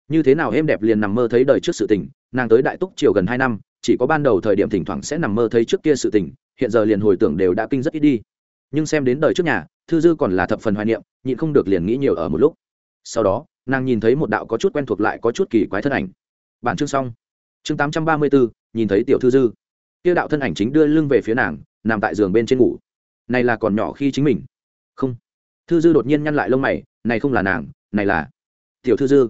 Như thế nào êm đẹp liền nằm mơ thấy đời trước sự tình, nàng tới đại túc triều gần hai năm, chỉ có ban đầu thời điểm thỉnh thoảng sẽ nằm mơ thấy trước kia sự tình, hiện giờ liền hồi tưởng đều đã kinh rất ít đi. Nhưng xem đến đời trước nhà, thư dư còn là thập phần hoài niệm, nhịn không được liền nghĩ nhiều ở một lúc. Sau đó, nàng nhìn thấy một đạo có chút quen thuộc lại có chút kỳ quái thân ảnh. Bản chương xong chương tám trăm ba mươi bốn nhìn thấy tiểu thư dư. Kia đạo thân ảnh chính đưa lưng về phía nàng, nằm tại giường bên trên ngủ. Này là còn nhỏ khi chính mình. Không. Thư dư đột nhiên nhăn lại lông mày, này không là nàng, này là tiểu thư dư.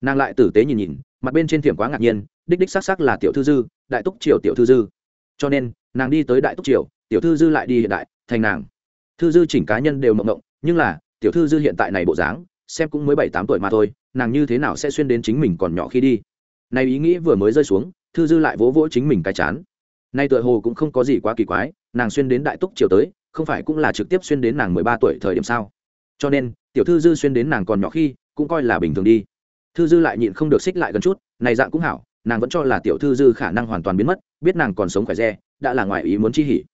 Nàng lại tử tế nhìn nhìn, mặt bên trên thiểm quá ngạc nhiên, đích đích xác xác là tiểu thư dư, đại túc triều tiểu thư dư. Cho nên, nàng đi tới đại túc triều, tiểu thư dư lại đi hiện đại, thành nàng. Thư dư chỉnh cá nhân đều mộng mộng, nhưng là, tiểu thư dư hiện tại này bộ dáng, xem cũng mới bảy tám tuổi mà thôi, nàng như thế nào sẽ xuyên đến chính mình còn nhỏ khi đi? Này ý nghĩ vừa mới rơi xuống, thư dư lại vỗ vỗ chính mình cái chán. Nay tựa hồ cũng không có gì quá kỳ quái, nàng xuyên đến đại túc chiều tới, không phải cũng là trực tiếp xuyên đến nàng mười ba tuổi thời điểm sao? Cho nên, tiểu thư dư xuyên đến nàng còn nhỏ khi, cũng coi là bình thường đi. Thư dư lại nhịn không được xích lại gần chút, này dạng cũng hảo, nàng vẫn cho là tiểu thư dư khả năng hoàn toàn biến mất, biết nàng còn sống khỏe re, đã là ngoài ý muốn chi hỉ.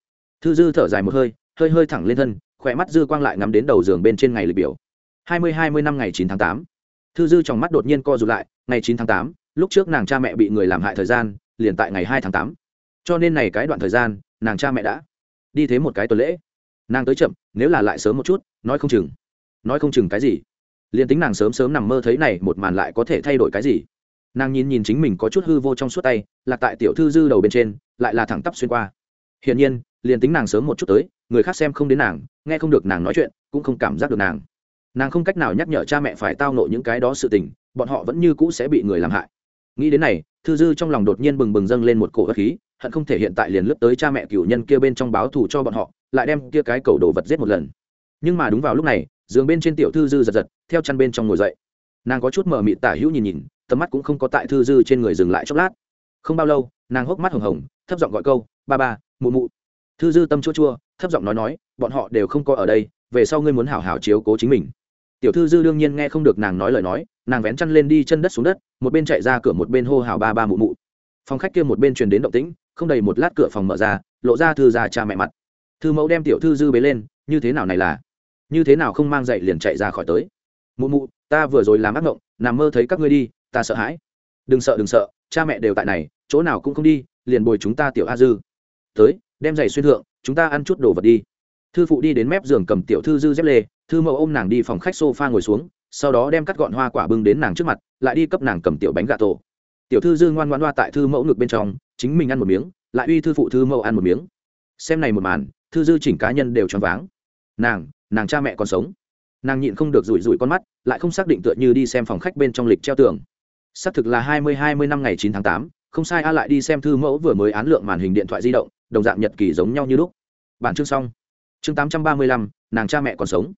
Thư dư thở dài một hơi hơi hơi thẳng lên thân, khỏe mắt dư quang lại ngắm đến đầu giường bên trên ngày lịch biểu. Hai mươi hai mươi năm ngày chín tháng tám. Thư dư trong mắt đột nhiên co rụt lại, ngày chín tháng tám lúc trước nàng cha mẹ bị người làm hại thời gian, liền tại ngày hai tháng tám. Cho nên này cái đoạn thời gian, nàng cha mẹ đã đi thế một cái tuần lễ. Nàng tới chậm, nếu là lại sớm một chút, nói không chừng. Nói không chừng cái gì. Liền tính nàng sớm sớm nằm mơ thấy này, một màn lại có thể thay đổi cái gì. Nàng nhìn nhìn chính mình có chút hư vô trong suốt tay, lạc tại tiểu thư dư đầu bên trên, lại là thẳng tắp xuyên qua. Hiển nhiên, liền tính nàng sớm một chút tới, người khác xem không đến nàng, nghe không được nàng nói chuyện, cũng không cảm giác được nàng. Nàng không cách nào nhắc nhở cha mẹ phải tao nộ những cái đó sự tình, bọn họ vẫn như cũ sẽ bị người làm hại nghĩ đến này, thư dư trong lòng đột nhiên bừng bừng dâng lên một cổ ớt khí, hận không thể hiện tại liền lướt tới cha mẹ cửu nhân kia bên trong báo thù cho bọn họ, lại đem kia cái cầu đồ vật giết một lần. Nhưng mà đúng vào lúc này, giường bên trên tiểu thư dư giật giật, theo chăn bên trong ngồi dậy. Nàng có chút mờ mịt tả hữu nhìn nhìn, tầm mắt cũng không có tại thư dư trên người dừng lại chốc lát. Không bao lâu, nàng hốc mắt hồng hồng, thấp giọng gọi câu, ba ba, mụ mụ. Thư dư tâm chua chua, thấp giọng nói nói, bọn họ đều không có ở đây, về sau ngươi muốn hảo hảo chiếu cố chính mình tiểu thư dư đương nhiên nghe không được nàng nói lời nói, nàng vén chăn lên đi chân đất xuống đất, một bên chạy ra cửa một bên hô hào ba ba mụ mụ. Phòng khách kia một bên truyền đến động tĩnh, không đầy một lát cửa phòng mở ra, lộ ra thư ra cha mẹ mặt. Thư mẫu đem tiểu thư dư bế lên, như thế nào này là? Như thế nào không mang dậy liền chạy ra khỏi tới? Mụ mụ, ta vừa rồi làm ác mộng nằm mơ thấy các ngươi đi, ta sợ hãi. Đừng sợ đừng sợ, cha mẹ đều tại này, chỗ nào cũng không đi, liền bồi chúng ta tiểu a dư. Tới, đem giày xuyên thượng, chúng ta ăn chút đồ vật đi. Thư phụ đi đến mép giường cầm tiểu thư dư dép lê thư mẫu ôm nàng đi phòng khách sofa ngồi xuống, sau đó đem cắt gọn hoa quả bưng đến nàng trước mặt, lại đi cấp nàng cầm tiểu bánh gà tổ. Tiểu thư dư ngoan ngoan hoa tại thư mẫu ngực bên trong, chính mình ăn một miếng, lại uy thư phụ thư mẫu ăn một miếng. Xem này một màn, thư dư chỉnh cá nhân đều choáng váng. Nàng nàng cha mẹ còn sống. Nàng nhịn không được rủi rủi con mắt, lại không xác định tựa như đi xem phòng khách bên trong lịch treo tường. Xác thực là hai mươi hai mươi năm ngày chín tháng tám, không sai a lại đi xem thư mẫu vừa mới án lượng màn hình điện thoại di động, đồng dạng nhật kỳ giống nhau như lúc. Bản chương xong. Chương tám trăm ba mươi lăm, nàng cha mẹ còn sống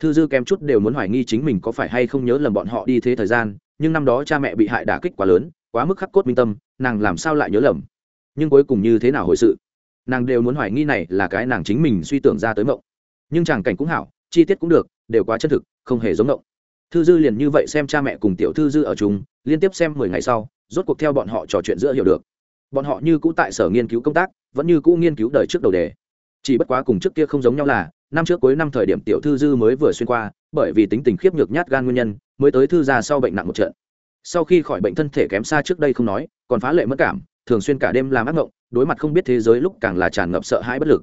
thư dư kém chút đều muốn hoài nghi chính mình có phải hay không nhớ lầm bọn họ đi thế thời gian, nhưng năm đó cha mẹ bị hại đả kích quá lớn, quá mức khắc cốt minh tâm, nàng làm sao lại nhớ lầm? Nhưng cuối cùng như thế nào hồi sự? Nàng đều muốn hoài nghi này là cái nàng chính mình suy tưởng ra tới mộng. Nhưng chàng cảnh cũng hảo, chi tiết cũng được, đều quá chân thực, không hề giống mộng. Thư dư liền như vậy xem cha mẹ cùng tiểu thư dư ở chúng liên tiếp xem mười ngày sau, rốt cuộc theo bọn họ trò chuyện giữa hiểu được. Bọn họ như cũ tại sở nghiên cứu công tác, vẫn như cũ nghiên cứu đời trước đầu đề. Chỉ bất quá cùng trước kia không giống nhau là năm trước cuối năm thời điểm tiểu thư dư mới vừa xuyên qua, bởi vì tính tình khiếp nhược nhát gan nguyên nhân, mới tới thư ra sau bệnh nặng một trận. Sau khi khỏi bệnh thân thể kém xa trước đây không nói, còn phá lệ mất cảm, thường xuyên cả đêm làm ác mộng đối mặt không biết thế giới lúc càng là tràn ngập sợ hãi bất lực.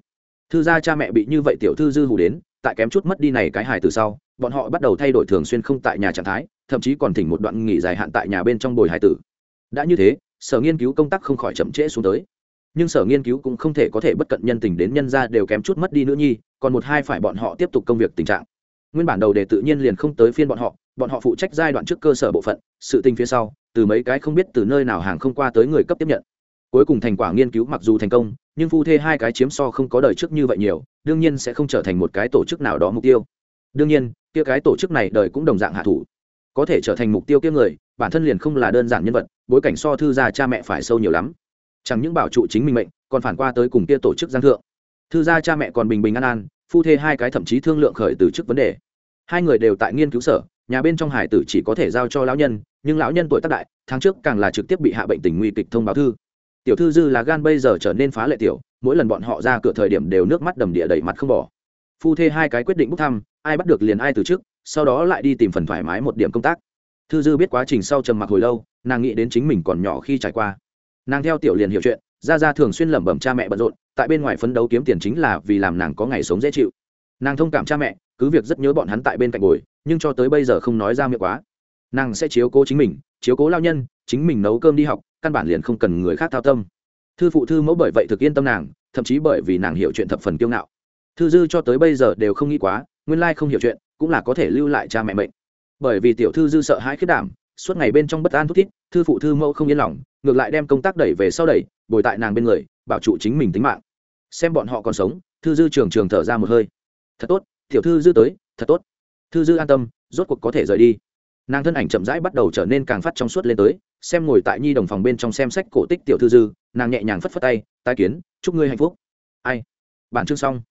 Thư gia cha mẹ bị như vậy tiểu thư dư hù đến, tại kém chút mất đi này cái hài từ sau, bọn họ bắt đầu thay đổi thường xuyên không tại nhà trạng thái, thậm chí còn thỉnh một đoạn nghỉ dài hạn tại nhà bên trong bồi hài tử. Đã như thế, sở nghiên cứu công tác không khỏi chậm trễ xuống tới. Nhưng sở nghiên cứu cũng không thể có thể bất cận nhân tình đến nhân ra đều kém chút mất đi nữa nhi còn một hai phải bọn họ tiếp tục công việc tình trạng. Nguyên bản đầu đề tự nhiên liền không tới phiên bọn họ bọn họ phụ trách giai đoạn trước cơ sở bộ phận, sự tình phía sau, từ mấy cái không biết từ nơi nào hàng không qua tới người cấp tiếp nhận. Cuối cùng thành quả nghiên cứu mặc dù thành công, nhưng phu thê hai cái chiếm so không có đời trước như vậy nhiều, đương nhiên sẽ không trở thành một cái tổ chức nào đó mục tiêu. Đương nhiên, kia cái tổ chức này đời cũng đồng dạng hạ thủ. Có thể trở thành mục tiêu kia người, bản thân liền không là đơn giản nhân vật, bối cảnh so thư gia cha mẹ phải sâu nhiều lắm. Chẳng những bảo trụ chính mình mệnh, còn phản qua tới cùng kia tổ chức giang thượng thư gia cha mẹ còn bình bình an an, phu thê hai cái thậm chí thương lượng khởi từ trước vấn đề. Hai người đều tại nghiên cứu sở, nhà bên trong hải tử chỉ có thể giao cho lão nhân, nhưng lão nhân tuổi tác đại, tháng trước càng là trực tiếp bị hạ bệnh tình nguy kịch thông báo thư. Tiểu thư dư là gan bây giờ trở nên phá lệ tiểu, mỗi lần bọn họ ra cửa thời điểm đều nước mắt đầm địa đầy mặt không bỏ. Phu thê hai cái quyết định bốc thăm, ai bắt được liền ai từ trước sau đó lại đi tìm phần thoải mái một điểm công tác. Thư dư biết quá trình sau trầm mặc hồi lâu, nàng nghĩ đến chính mình còn nhỏ khi trải qua. Nàng theo tiểu liền hiểu chuyện ra ra thường xuyên lẩm bẩm cha mẹ bận rộn tại bên ngoài phấn đấu kiếm tiền chính là vì làm nàng có ngày sống dễ chịu. Nàng thông cảm cha mẹ, cứ việc rất nhớ bọn hắn tại bên cạnh bồi nhưng cho tới bây giờ không nói ra miệng quá. Nàng sẽ chiếu cố chính mình, chiếu cố lao nhân, chính mình nấu cơm đi học, căn bản liền không cần người khác thao tâm. Thư phụ thư mẫu bởi vậy thực yên tâm nàng, thậm chí bởi vì nàng hiểu chuyện thập phần kiêu ngạo. Thư dư cho tới bây giờ đều không nghĩ quá, nguyên lai không hiểu chuyện, cũng là có thể lưu lại cha mẹ mệnh. Bởi vì tiểu thư dư sợ hãi khiết đảm, suốt ngày bên trong bất an thút thít, thư phụ thư mẫu không yên lòng, ngược lại đem công tác đẩy về sau đẩy, bồi tại nàng bên người bảo trụ chính mình tính mạng. Xem bọn họ còn sống, thư dư trường trường thở ra một hơi. Thật tốt, tiểu thư dư tới, thật tốt. Thư dư an tâm, rốt cuộc có thể rời đi. Nàng thân ảnh chậm rãi bắt đầu trở nên càng phát trong suốt lên tới, xem ngồi tại nhi đồng phòng bên trong xem sách cổ tích tiểu thư dư, nàng nhẹ nhàng phất phất tay tai kiến, chúc ngươi hạnh phúc. Ai? Bản chương xong.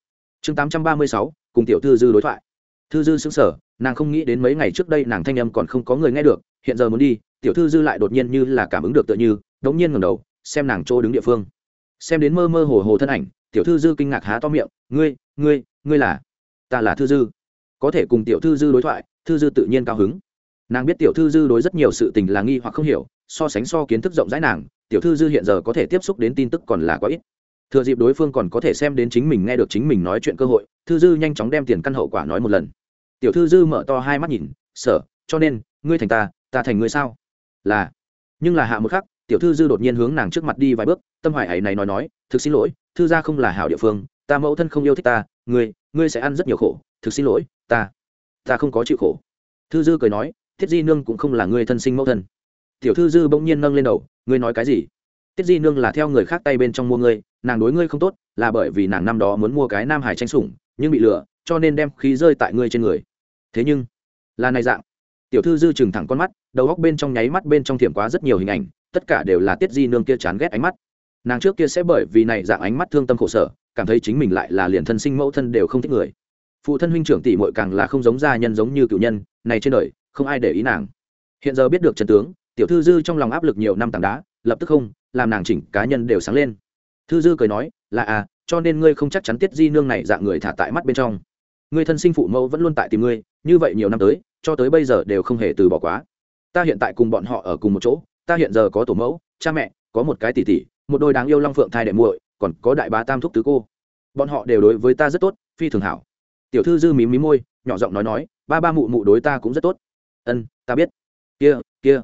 Chương tám trăm ba mươi sáu, cùng tiểu thư dư đối thoại. Thư dư xứng sở nàng không nghĩ đến mấy ngày trước đây nàng thanh âm còn không có người nghe được, hiện giờ muốn đi, tiểu thư dư lại đột nhiên như là cảm ứng được tựa như, đống nhiên ngẩng đầu, xem nàng chỗ đứng địa phương xem đến mơ mơ hồ hồ thân ảnh, tiểu thư dư kinh ngạc há to miệng, ngươi ngươi ngươi là? Ta là thư dư. Có thể cùng tiểu thư dư đối thoại, thư dư tự nhiên cao hứng. Nàng biết tiểu thư dư đối rất nhiều sự tình là nghi hoặc không hiểu, so sánh so kiến thức rộng rãi nàng, tiểu thư dư hiện giờ có thể tiếp xúc đến tin tức còn là quá ít. Thừa dịp đối phương còn có thể xem đến chính mình nghe được chính mình nói chuyện cơ hội, thư dư nhanh chóng đem tiền căn hậu quả nói một lần. Tiểu thư dư mở to hai mắt nhìn, sở, cho nên, ngươi thành ta ta thành ngươi sao? Là. Nhưng là hạ một khắc tiểu thư dư đột nhiên hướng nàng trước mặt đi vài bước, tâm hoài ấy này nói nói, thực xin lỗi, thư gia không là hảo địa phương, ta mẫu thân không yêu thích ta, ngươi ngươi sẽ ăn rất nhiều khổ, thực xin lỗi, ta ta không có chịu khổ. Thư dư cười nói thiết di nương cũng không là ngươi thân sinh mẫu thân. Tiểu thư dư bỗng nhiên nâng lên đầu, ngươi nói cái gì? Tiết di nương là theo người khác tay bên trong mua ngươi, nàng đối ngươi không tốt, là bởi vì nàng năm đó muốn mua cái nam hải tranh sủng, nhưng bị lừa, cho nên đem khí rơi tại ngươi trên người. Thế nhưng, là này dạng. Tiểu thư dư chừng thẳng con mắt, đầu góc bên trong nháy mắt bên trong thiểm quá rất nhiều hình ảnh tất cả đều là tiết di nương kia chán ghét ánh mắt. Nàng trước kia sẽ bởi vì này dạng ánh mắt thương tâm khổ sở, cảm thấy chính mình lại là liền thân sinh mẫu thân đều không thích người. Phụ thân huynh trưởng tỷ muội càng là không giống gia nhân giống như cựu nhân, này trên đời, không ai để ý nàng. Hiện giờ biết được trần tướng, tiểu thư dư trong lòng áp lực nhiều năm tảng đá, lập tức không, làm nàng chỉnh cá nhân đều sáng lên. Thư dư cười nói, là à cho nên ngươi không chắc chắn tiết di nương này dạng người thả tại mắt bên trong. Ngươi thân sinh phụ mẫu vẫn luôn tại tìm ngươi, như vậy nhiều năm tới, cho tới bây giờ đều không hề từ bỏ quá. Ta hiện tại cùng bọn họ ở cùng một chỗ ta hiện giờ có tổ mẫu, cha mẹ, có một cái tỷ tỷ, một đôi đáng yêu long phượng thai đệ muội, còn có đại bá tam thúc tứ cô. Bọn họ đều đối với ta rất tốt, phi thường hảo. Tiểu thư dư mí mí môi, nhỏ giọng nói nói, ba ba mụ mụ đối ta cũng rất tốt. Ân, ta biết. Kia kia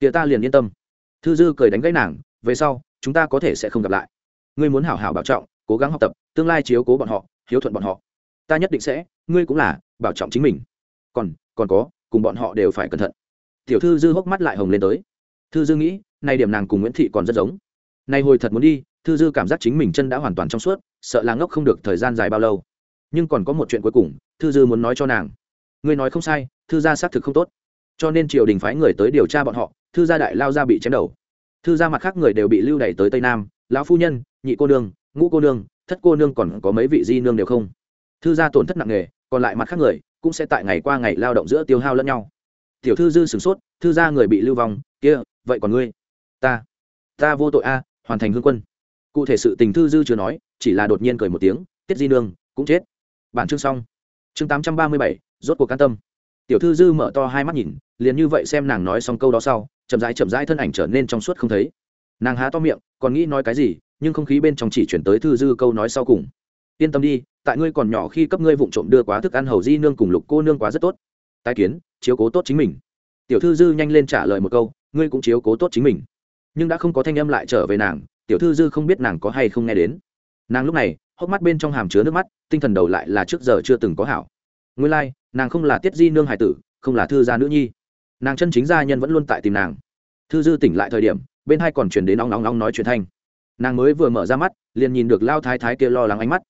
kia ta liền yên tâm. Thư dư cười đánh gãy nàng, về sau, chúng ta có thể sẽ không gặp lại. Ngươi muốn hảo hảo bảo trọng, cố gắng học tập, tương lai chiếu cố bọn họ, hiếu thuận bọn họ. Ta nhất định sẽ, ngươi cũng là, bảo trọng chính mình. Còn còn có, cùng bọn họ đều phải cẩn thận. Tiểu thư dư hốc mắt lại hồng lên tới thư dư nghĩ, nay điểm nàng cùng nguyễn thị còn rất giống. Nay hồi thật muốn đi, thư dư cảm giác chính mình chân đã hoàn toàn trong suốt, sợ là ngốc không được thời gian dài bao lâu. Nhưng còn có một chuyện cuối cùng, thư dư muốn nói cho nàng. Ngươi nói không sai, thư gia xác thực không tốt. Cho nên triều đình phái người tới điều tra bọn họ, thư gia đại lao ra bị chém đầu. Thư gia mặt khác người đều bị lưu đày tới tây nam, lão phu nhân, nhị cô nương, ngũ cô nương, thất cô nương còn có mấy vị di nương đều không. Thư gia tổn thất nặng nề, còn lại mặt khác người cũng sẽ tại ngày qua ngày lao động giữa tiêu hao lẫn nhau. Tiểu thư dư sửng sốt thư gia người bị lưu vong, kia, vậy còn ngươi? Ta ta vô tội a, hoàn thành hương quân. Cụ thể sự tình thư dư chưa nói, chỉ là đột nhiên cười một tiếng, tiết di nương, cũng chết. Bản chương xong. Chương tám trăm ba mươi bảy, rốt cuộc can tâm. Tiểu thư dư mở to hai mắt nhìn, liền như vậy xem nàng nói xong câu đó sau, chậm rãi chậm rãi thân ảnh trở nên trong suốt không thấy. Nàng há to miệng, còn nghĩ nói cái gì, nhưng không khí bên trong chỉ chuyển tới thư dư câu nói sau cùng. Yên tâm đi, tại ngươi còn nhỏ khi cấp ngươi vụng trộm đưa quá thức ăn hầu di nương cùng lục cô nương quá rất tốt. Tai kiến, chiếu cố tốt chính mình tiểu thư dư nhanh lên trả lời một câu ngươi cũng chiếu cố tốt chính mình. Nhưng đã không có thanh âm lại trở về nàng tiểu thư dư không biết nàng có hay không nghe đến. Nàng lúc này hốc mắt bên trong hàm chứa nước mắt tinh thần đầu lại là trước giờ chưa từng có hảo. Nguyên lai、like, nàng không là tiết di nương hải tử không là thư gia nữ nhi. Nàng chân chính gia nhân vẫn luôn tại tìm nàng. Thư dư tỉnh lại thời điểm bên hai còn chuyển đến nóng nóng nóng nói chuyện thanh. Nàng mới vừa mở ra mắt liền nhìn được lao thái thái kia lo lắng ánh mắt.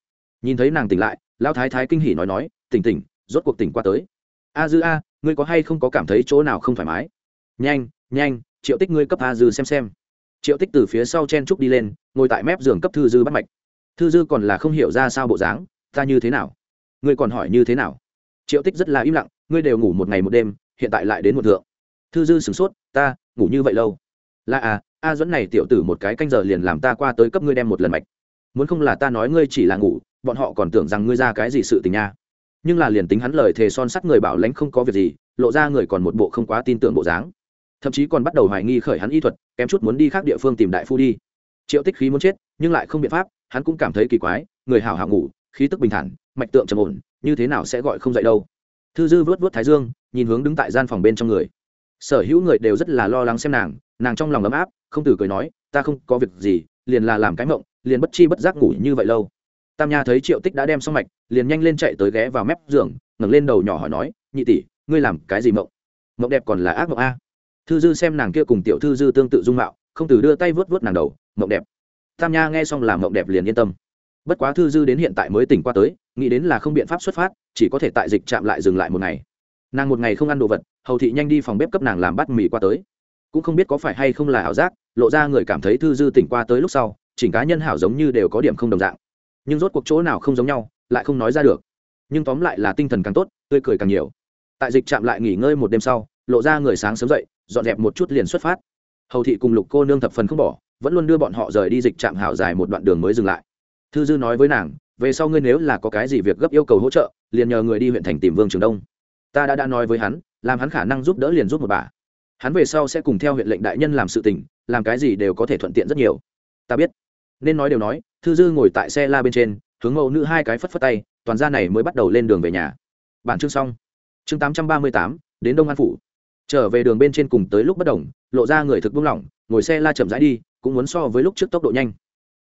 Nhìn thấy nàng tỉnh lại lao thái thái kinh hỉ nói nói tỉnh tỉnh rốt cuộc tỉnh qua tới. A dư a ngươi có hay không có cảm thấy chỗ nào không thoải mái? Nhanh nhanh, triệu tích ngươi cấp a dư xem xem. Triệu tích từ phía sau chen trúc đi lên, ngồi tại mép giường cấp thư dư bắt mạch. Thư dư còn là không hiểu ra sao bộ dáng, ta như thế nào? Ngươi còn hỏi như thế nào? Triệu tích rất là im lặng, ngươi đều ngủ một ngày một đêm, hiện tại lại đến một thượng. Thư dư sửng sốt, ta, ngủ như vậy lâu? Là à a dẫn này tiểu tử một cái canh giờ liền làm ta qua tới cấp ngươi đem một lần mạch. Muốn không là ta nói ngươi chỉ là ngủ, bọn họ còn tưởng rằng ngươi ra cái gì sự tình nha nhưng là liền tính hắn lời thề son sắt người bảo lãnh không có việc gì, lộ ra người còn một bộ không quá tin tưởng bộ dáng. Thậm chí còn bắt đầu hoài nghi khởi hắn y thuật, kém chút muốn đi khác địa phương tìm đại phu đi. Triệu tích khí muốn chết, nhưng lại không biện pháp, hắn cũng cảm thấy kỳ quái, người hảo hảo ngủ, khí tức bình thản, mạch tượng trầm ổn, như thế nào sẽ gọi không dậy đâu. Thư dư vớt vớt thái dương, nhìn hướng đứng tại gian phòng bên trong người. Sở hữu người đều rất là lo lắng xem nàng nàng trong lòng ấm áp, không từ cười nói, ta không có việc gì, liền là làm cái mộng, liền bất chi bất giác ngủ như vậy lâu tam nha thấy triệu tích đã đem xong mạch, liền nhanh lên chạy tới ghé vào mép giường, ngẩng lên đầu nhỏ hỏi nói, nhị tỷ, ngươi làm cái gì mộng? Mộng đẹp còn là ác mộng a? Thư dư xem nàng kia cùng tiểu thư dư tương tự dung mạo, không từ đưa tay vớt vớt nàng đầu, mộng đẹp. Tam nha nghe xong làm mộng đẹp liền yên tâm. Bất quá thư dư đến hiện tại mới tỉnh qua tới, nghĩ đến là không biện pháp xuất phát, chỉ có thể tại dịch chạm lại dừng lại một ngày. Nàng một ngày không ăn đồ vật, hầu thị nhanh đi phòng bếp cấp nàng làm bát mì qua tới. Cũng không biết có phải hay không là ảo giác, lộ ra người cảm thấy thư dư tỉnh qua tới lúc sau, chỉnh cá nhân hảo giống như đều có điểm không đồng dạng nhưng rốt cuộc chỗ nào không giống nhau, lại không nói ra được. Nhưng tóm lại là tinh thần càng tốt, tươi cười càng nhiều. Tại dịch trạm lại nghỉ ngơi một đêm sau, lộ ra người sáng sớm dậy, dọn dẹp một chút liền xuất phát. Hầu thị cùng lục cô nương thập phần không bỏ, vẫn luôn đưa bọn họ rời đi dịch trạm hảo dài một đoạn đường mới dừng lại. Thư dư nói với nàng, về sau ngươi nếu là có cái gì việc gấp yêu cầu hỗ trợ, liền nhờ người đi huyện thành tìm vương trường đông. Ta đã đã nói với hắn, làm hắn khả năng giúp đỡ liền giúp một bà. Hắn về sau sẽ cùng theo huyện lệnh đại nhân làm sự tình, làm cái gì đều có thể thuận tiện rất nhiều. Ta biết. Nên nói đều nói thư dư ngồi tại xe la bên trên, hướng mẫu nữ hai cái phất phất tay, toàn gia này mới bắt đầu lên đường về nhà. Bản chương xong. Chương tám trăm ba mươi tám, đến đông an phủ. Trở về đường bên trên cùng tới lúc bất đồng, lộ ra người thực buông lỏng, ngồi xe la chậm rãi đi, cũng muốn so với lúc trước tốc độ nhanh.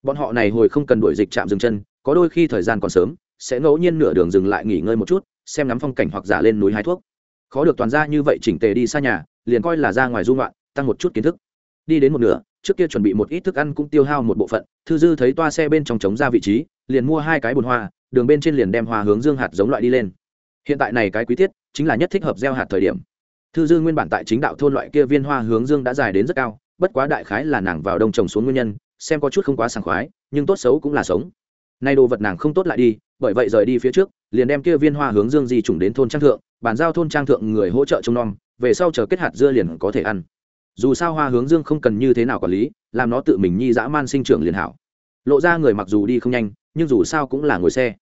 Bọn họ này hồi không cần đuổi dịch chạm dừng chân, có đôi khi thời gian còn sớm, sẽ ngẫu nhiên nửa đường dừng lại nghỉ ngơi một chút, xem ngắm phong cảnh hoặc giả lên núi hái thuốc. Khó được toàn ra như vậy chỉnh tề đi xa nhà, liền coi là ra ngoài dung loạn tăng một chút kiến thức. Đi đến một nửa trước kia chuẩn bị một ít thức ăn cũng tiêu hao một bộ phận, thư dư thấy toa xe bên trong trống ra vị trí, liền mua hai cái bồn hoa, đường bên trên liền đem hoa hướng dương hạt giống loại đi lên. Hiện tại này cái quý tiết, chính là nhất thích hợp gieo hạt thời điểm. Thư dư nguyên bản tại chính đạo thôn loại kia viên hoa hướng dương đã dài đến rất cao, bất quá đại khái là nàng vào đông trồng xuống nguyên nhân, xem có chút không quá sảng khoái, nhưng tốt xấu cũng là sống. Nay đồ vật nàng không tốt lại đi, bởi vậy rời đi phía trước, liền đem kia viên hoa hướng dương di trùng đến thôn trang thượng, bàn giao thôn trang thượng người hỗ trợ trông nom, về sau chờ kết hạt dưa liền có thể ăn dù sao hoa hướng dương không cần như thế nào quản lý, làm nó tự mình nhi dã man sinh trưởng liền hảo. Lộ ra người mặc dù đi không nhanh, nhưng dù sao cũng là ngồi xe.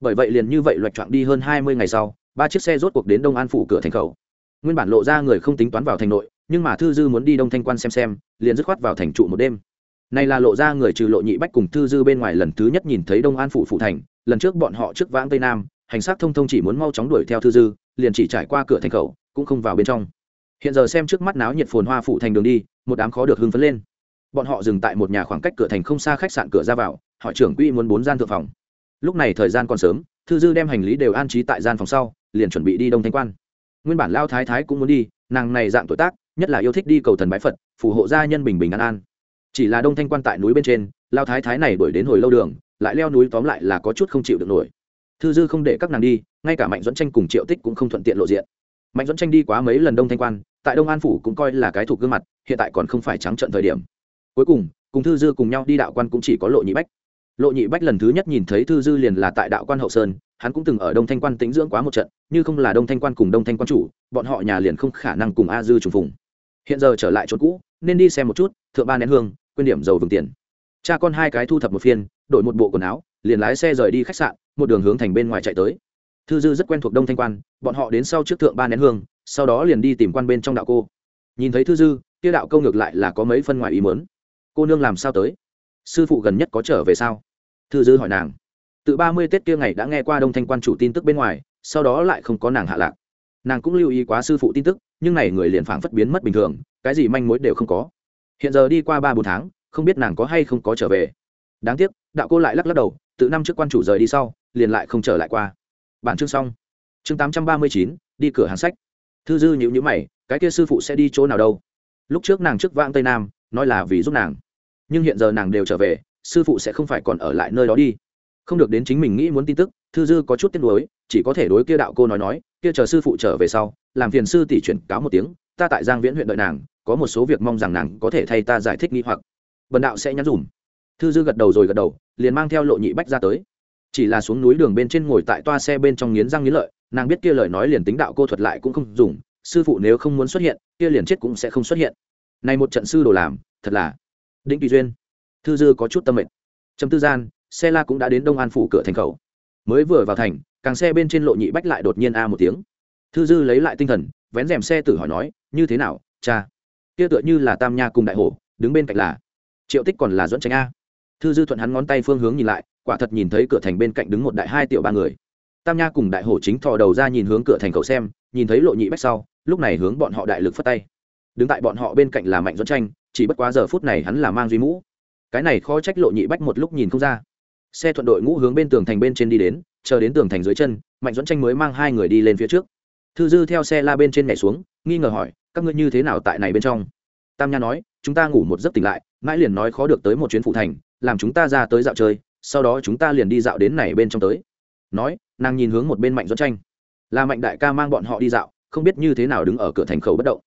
Bởi vậy liền như vậy loạch trọn đi hơn hai mươi ngày sau, ba chiếc xe rốt cuộc đến đông an phủ cửa thành khẩu. Nguyên bản lộ ra người không tính toán vào thành nội, nhưng mà thư dư muốn đi đông thanh quan xem xem, liền dứt khoát vào thành trụ một đêm. Này là lộ ra người trừ lộ nhị bách cùng thư dư bên ngoài lần thứ nhất nhìn thấy đông an phủ phụ thành, lần trước bọn họ trước vãng tây nam, hành xác thông thông chỉ muốn mau chóng đuổi theo thư dư, liền chỉ trải qua cửa thành khẩu, cũng không vào bên trong hiện giờ xem trước mắt náo nhiệt phồn hoa phụ thành đường đi, một đám khó được hưng phấn lên. Bọn họ dừng tại một nhà khoảng cách cửa thành không xa khách sạn cửa ra vào họ trưởng quỹ muốn bốn gian thượng phòng. Lúc này thời gian còn sớm, thư dư đem hành lý đều an trí tại gian phòng sau, liền chuẩn bị đi đông thanh quan. Nguyên bản lao thái thái cũng muốn đi, nàng này dạng tuổi tác, nhất là yêu thích đi cầu thần bái phật, phù hộ gia nhân bình bình an an. Chỉ là đông thanh quan tại núi bên trên, lao thái thái này đuổi đến hồi lâu đường, lại leo núi tóm lại là có chút không chịu được nổi. Thư dư không để các nàng đi, ngay cả mạnh dẫn tranh cùng triệu tích cũng không thuận tiện lộ diện mạnh dẫn tranh đi quá mấy lần đông thanh quan, tại đông an phủ cũng coi là cái thuộc gương mặt, hiện tại còn không phải trắng trận thời điểm. Cuối cùng cùng thư dư cùng nhau đi đạo quan cũng chỉ có lộ nhị bách. Lộ nhị bách lần thứ nhất nhìn thấy thư dư liền là tại đạo quan hậu sơn, hắn cũng từng ở đông thanh quan tĩnh dưỡng quá một trận, như không là đông thanh quan cùng đông thanh quan chủ, bọn họ nhà liền không khả năng cùng a dư trùng phùng. Hiện giờ trở lại chỗ cũ, nên đi xem một chút, thượng ba nén hương, quên điểm dầu vừng tiền. Cha con hai cái thu thập một phiên, đổi một bộ quần áo, liền lái xe rời đi khách sạn, một đường hướng thành bên ngoài chạy tới thư dư rất quen thuộc đông thanh quan, bọn họ đến sau trước thượng ba nén hương, sau đó liền đi tìm quan bên trong đạo cô. Nhìn thấy thư dư, kia đạo câu ngược lại là có mấy phân ngoài ý mớn cô nương làm sao tới? Sư phụ gần nhất có trở về sao? Thư dư hỏi nàng. Từ ba mươi tết kia ngày đã nghe qua đông thanh quan chủ tin tức bên ngoài, sau đó lại không có nàng hạ lạc. Nàng cũng lưu ý quá sư phụ tin tức, nhưng này người liền phảng phất biến mất bình thường, cái gì manh mối đều không có. Hiện giờ đi qua ba bốn tháng, không biết nàng có hay không có trở về. Đáng tiếc, đạo cô lại lắc lắc đầu từ năm trước quan chủ rời đi sau, liền lại không trở lại qua bản chương xong. Chương tám trăm ba mươi chín, đi cửa hàng sách. Thư dư nhữ nhữ mày, cái kia sư phụ sẽ đi chỗ nào đâu? Lúc trước nàng trước vãng tây nam, nói là vì giúp nàng. Nhưng hiện giờ nàng đều trở về, sư phụ sẽ không phải còn ở lại nơi đó đi. Không được đến chính mình nghĩ muốn tin tức, thư dư có chút tiếc nuối, chỉ có thể đối kia đạo cô nói nói, kia chờ sư phụ trở về sau, làm phiền sư tỷ chuyển cáo một tiếng, ta tại giang viễn huyện đợi nàng, có một số việc mong rằng nàng có thể thay ta giải thích nghi hoặc. Bần đạo sẽ nhắn dùm. Thư dư gật đầu rồi gật đầu, liền mang theo lộ nhị bách ra tới chỉ là xuống núi đường bên trên ngồi tại toa xe bên trong nghiến răng nghiến lợi, nàng biết kia lời nói liền tính đạo cô thuật lại cũng không dùng, sư phụ nếu không muốn xuất hiện, kia liền chết cũng sẽ không xuất hiện. Này một trận sư đồ làm, thật là. Định tùy duyên. Thư dư có chút tâm mệnh trầm tư gian, xe la cũng đã đến đông an phủ cửa thành khẩu. Mới vừa vào thành, càng xe bên trên lộ nhị bách lại đột nhiên a một tiếng. Thư dư lấy lại tinh thần, vén rèm xe tử hỏi nói, như thế nào, cha? Kia tựa như là tam nha cùng đại hổ, đứng bên cạnh là. Triệu tích còn là dẫn tránh a. Thư dư thuận hắn ngón tay phương hướng nhìn lại quả thật nhìn thấy cửa thành bên cạnh đứng một đại hai tiểu ba người. Tam nha cùng đại hổ chính thò đầu ra nhìn hướng cửa thành cậu xem, nhìn thấy lộ nhị bách sau, lúc này hướng bọn họ đại lực phất tay. Đứng tại bọn họ bên cạnh là mạnh dẫn tranh, chỉ bất quá giờ phút này hắn là mang duy mũ. Cái này khó trách lộ nhị bách một lúc nhìn không ra. Xe thuận đội ngũ hướng bên tường thành bên trên đi đến, chờ đến tường thành dưới chân, mạnh dẫn tranh mới mang hai người đi lên phía trước. Thư dư theo xe la bên trên nhảy xuống, nghi ngờ hỏi, các ngươi như thế nào tại này bên trong? Tam nha nói, chúng ta ngủ một giấc tỉnh lại, mãi liền nói khó được tới một chuyến phụ thành, làm chúng ta ra tới dạo chơi sau đó chúng ta liền đi dạo đến này bên trong tới. Nói, nàng nhìn hướng một bên mạnh dẫn tranh. Là mạnh đại ca mang bọn họ đi dạo, không biết như thế nào đứng ở cửa thành khẩu bất động.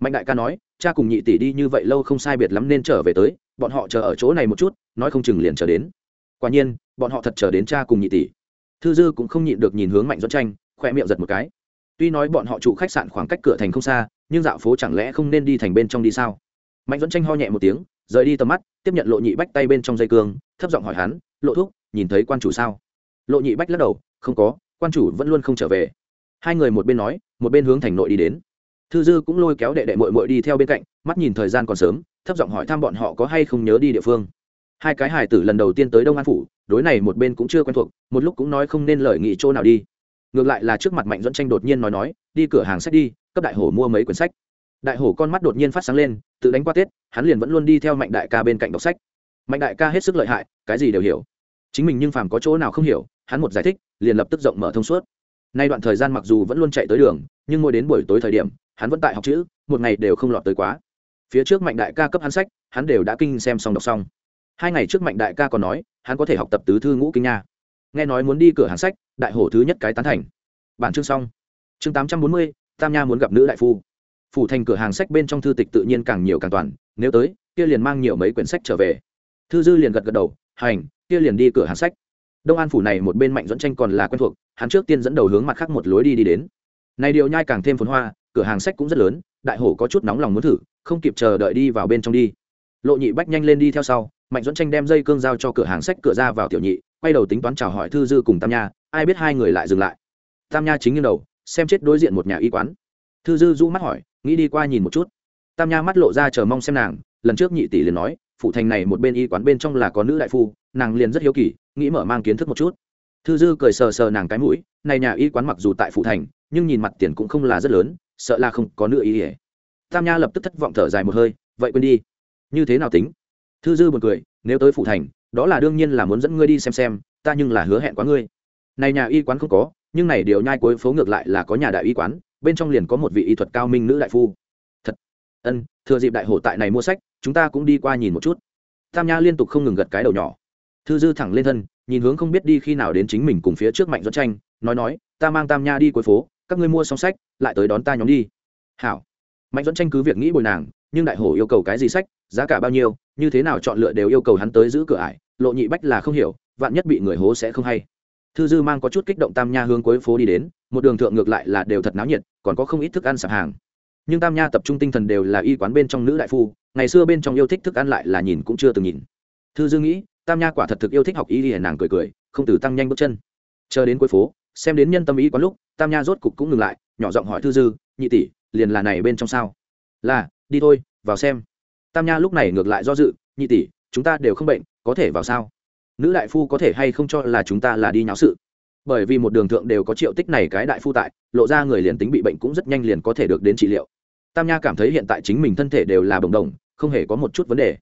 Mạnh đại ca nói, cha cùng nhị tỷ đi như vậy lâu không sai biệt lắm nên trở về tới, bọn họ chờ ở chỗ này một chút, nói không chừng liền chờ đến. Quả nhiên, bọn họ thật chờ đến cha cùng nhị tỷ. Thư dư cũng không nhịn được nhìn hướng mạnh dẫn tranh khoe miệng giật một cái. Tuy nói bọn họ trụ khách sạn khoảng cách cửa thành không xa, nhưng dạo phố chẳng lẽ không nên đi thành bên trong đi sao? Mạnh dẫn tranh ho nhẹ một tiếng, rời đi tầm mắt, tiếp nhận lộ nhị bách tay bên trong dây cương, thấp giọng hỏi hắn lộ thúc, nhìn thấy quan chủ sao? Lộ nhị bách lắc đầu, không có, quan chủ vẫn luôn không trở về. Hai người một bên nói, một bên hướng thành nội đi đến. Thư dư cũng lôi kéo đệ đệ mội mội đi theo bên cạnh, mắt nhìn thời gian còn sớm, thấp giọng hỏi thăm bọn họ có hay không nhớ đi địa phương. Hai cái hài tử lần đầu tiên tới đông an phủ, đối này một bên cũng chưa quen thuộc, một lúc cũng nói không nên lời nghị chỗ nào đi. Ngược lại là trước mặt mạnh dẫn tranh đột nhiên nói nói, đi cửa hàng sách đi, cấp đại hổ mua mấy quyển sách. Đại hổ con mắt đột nhiên phát sáng lên, tự đánh qua tết, hắn liền vẫn luôn đi theo mạnh đại ca bên cạnh đọc sách. Mạnh đại ca hết sức lợi hại, cái gì đều hiểu chính mình nhưng phàm có chỗ nào không hiểu, hắn một giải thích, liền lập tức rộng mở thông suốt. Nay đoạn thời gian mặc dù vẫn luôn chạy tới đường, nhưng mỗi đến buổi tối thời điểm, hắn vẫn tại học chữ, một ngày đều không lọt tới quá. Phía trước mạnh đại ca cấp hắn sách, hắn đều đã kinh xem xong đọc xong. Hai ngày trước mạnh đại ca còn nói, hắn có thể học tập tứ thư ngũ kinh nha. Nghe nói muốn đi cửa hàng sách, đại hổ thứ nhất cái tán thành. Bản chương xong. Chương tám trăm bốn mươi, tam nha muốn gặp nữ đại phu. Phủ thành cửa hàng sách bên trong thư tịch tự nhiên càng nhiều càng toàn, nếu tới, kia liền mang nhiều mấy quyển sách trở về. Thư dư liền gật gật đầu hành, kia liền đi cửa hàng sách. Đông an phủ này một bên mạnh dẫn tranh còn là quen thuộc, hắn trước tiên dẫn đầu hướng mặt khác một lối đi đi đến. Này điều nhai càng thêm phồn hoa, cửa hàng sách cũng rất lớn, đại hổ có chút nóng lòng muốn thử, không kịp chờ đợi đi vào bên trong đi. Lộ nhị bách nhanh lên đi theo sau, mạnh dẫn tranh đem dây cương giao cho cửa hàng sách cửa ra vào tiểu nhị, quay đầu tính toán chào hỏi thư dư cùng tam nha, ai biết hai người lại dừng lại. Tam nha chính nghiêng đầu, xem chết đối diện một nhà y quán. Thư dư du mắt hỏi, nghĩ đi qua nhìn một chút. Tam nha mắt lộ ra chờ mong xem nàng, lần trước nhị tỷ liền nói phụ thành này một bên y quán bên trong là có nữ đại phu, nàng liền rất hiếu kỳ, nghĩ mở mang kiến thức một chút. Thư dư cười sờ sờ nàng cái mũi, này nhà y quán mặc dù tại phủ thành, nhưng nhìn mặt tiền cũng không là rất lớn, sợ là không có nữ ý ỉa tam nha lập tức thất vọng thở dài một hơi, vậy quên đi. Như thế nào tính? Thư dư buồn cười, nếu tới phủ thành, đó là đương nhiên là muốn dẫn ngươi đi xem xem, ta nhưng là hứa hẹn quá ngươi. Này nhà y quán không có, nhưng này điều nhai cuối phố ngược lại là có nhà đại y quán, bên trong liền có một vị y thuật cao minh nữ đại phu ân, thừa dịp đại hổ tại này mua sách, chúng ta cũng đi qua nhìn một chút. Tam nha liên tục không ngừng gật cái đầu nhỏ. Thư dư thẳng lên thân, nhìn hướng không biết đi khi nào đến chính mình cùng phía trước mạnh dẫn tranh, nói nói, ta mang tam nha đi cuối phố, các ngươi mua xong sách, lại tới đón ta nhóm đi. Hảo. Mạnh dẫn tranh cứ việc nghĩ bồi nàng, nhưng đại hổ yêu cầu cái gì sách, giá cả bao nhiêu, như thế nào chọn lựa đều yêu cầu hắn tới giữ cửa ải, lộ nhị bách là không hiểu, vạn nhất bị người hố sẽ không hay. Thư dư mang có chút kích động tam nha hướng cuối phố đi đến, một đường thượng ngược lại là đều thật náo nhiệt, còn có không ít thức ăn sạp hàng nhưng tam nha tập trung tinh thần đều là y quán bên trong nữ đại phu, ngày xưa bên trong yêu thích thức ăn lại là nhìn cũng chưa từng nhìn. Thư dư nghĩ, tam nha quả thật thực yêu thích học y thì nàng cười cười, không từ tăng nhanh bước chân. Chờ đến cuối phố, xem đến nhân tâm ý quán lúc, tam nha rốt cục cũng ngừng lại, nhỏ giọng hỏi thư dư, nhị tỷ, liền là này bên trong sao? Là, đi thôi, vào xem. Tam nha lúc này ngược lại do dự, nhị tỷ, chúng ta đều không bệnh, có thể vào sao? Nữ đại phu có thể hay không cho là chúng ta là đi nháo sự? Bởi vì một đường thượng đều có triệu tích này cái đại phu tại, lộ ra người liền tính bị bệnh cũng rất nhanh liền có thể được đến trị liệu tam nha cảm thấy hiện tại chính mình thân thể đều là bồng đồng, không hề có một chút vấn đề.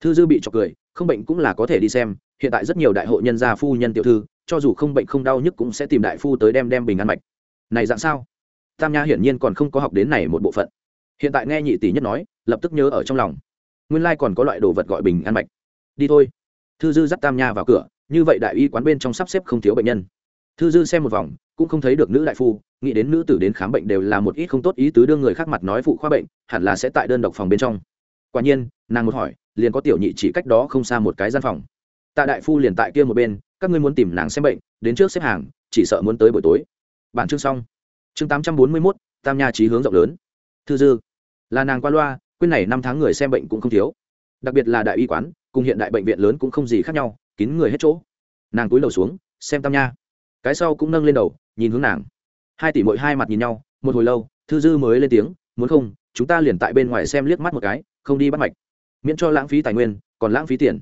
Thư dư bị chọc cười, không bệnh cũng là có thể đi xem, hiện tại rất nhiều đại hộ nhân gia phu nhân tiểu thư, cho dù không bệnh không đau nhức cũng sẽ tìm đại phu tới đem đem bình ăn mạch. Này dạng sao? Tam nha hiển nhiên còn không có học đến này một bộ phận. Hiện tại nghe nhị tỷ nhất nói, lập tức nhớ ở trong lòng. Nguyên lai còn có loại đồ vật gọi bình ăn mạch. Đi thôi. Thư dư dắt tam nha vào cửa, như vậy đại y quán bên trong sắp xếp không thiếu bệnh nhân. Thư dư xem một vòng, cũng không thấy được nữ đại phu nghĩ đến nữ tử đến khám bệnh đều là một ít không tốt ý tứ đưa người khác mặt nói phụ khoa bệnh, hẳn là sẽ tại đơn độc phòng bên trong. Quả nhiên, nàng một hỏi, liền có tiểu nhị chỉ cách đó không xa một cái gian phòng. Tạ đại phu liền tại kia một bên, các ngươi muốn tìm nàng xem bệnh, đến trước xếp hàng, chỉ sợ muốn tới buổi tối. Bản chương xong. Chương tám trăm bốn mươi mốt, tam nha trí hướng rộng lớn. Thư dư. Là nàng qua loa, quên này năm tháng người xem bệnh cũng không thiếu. Đặc biệt là đại y quán, cùng hiện đại bệnh viện lớn cũng không gì khác nhau, kín người hết chỗ. Nàng cúi đầu xuống, xem tam nha. Cái sau cũng nâng lên đầu, nhìn hướng nàng hai tỷ mỗi hai mặt nhìn nhau, một hồi lâu, thư dư mới lên tiếng, muốn không, chúng ta liền tại bên ngoài xem liếc mắt một cái, không đi bắt mạch. Miễn cho lãng phí tài nguyên, còn lãng phí tiền.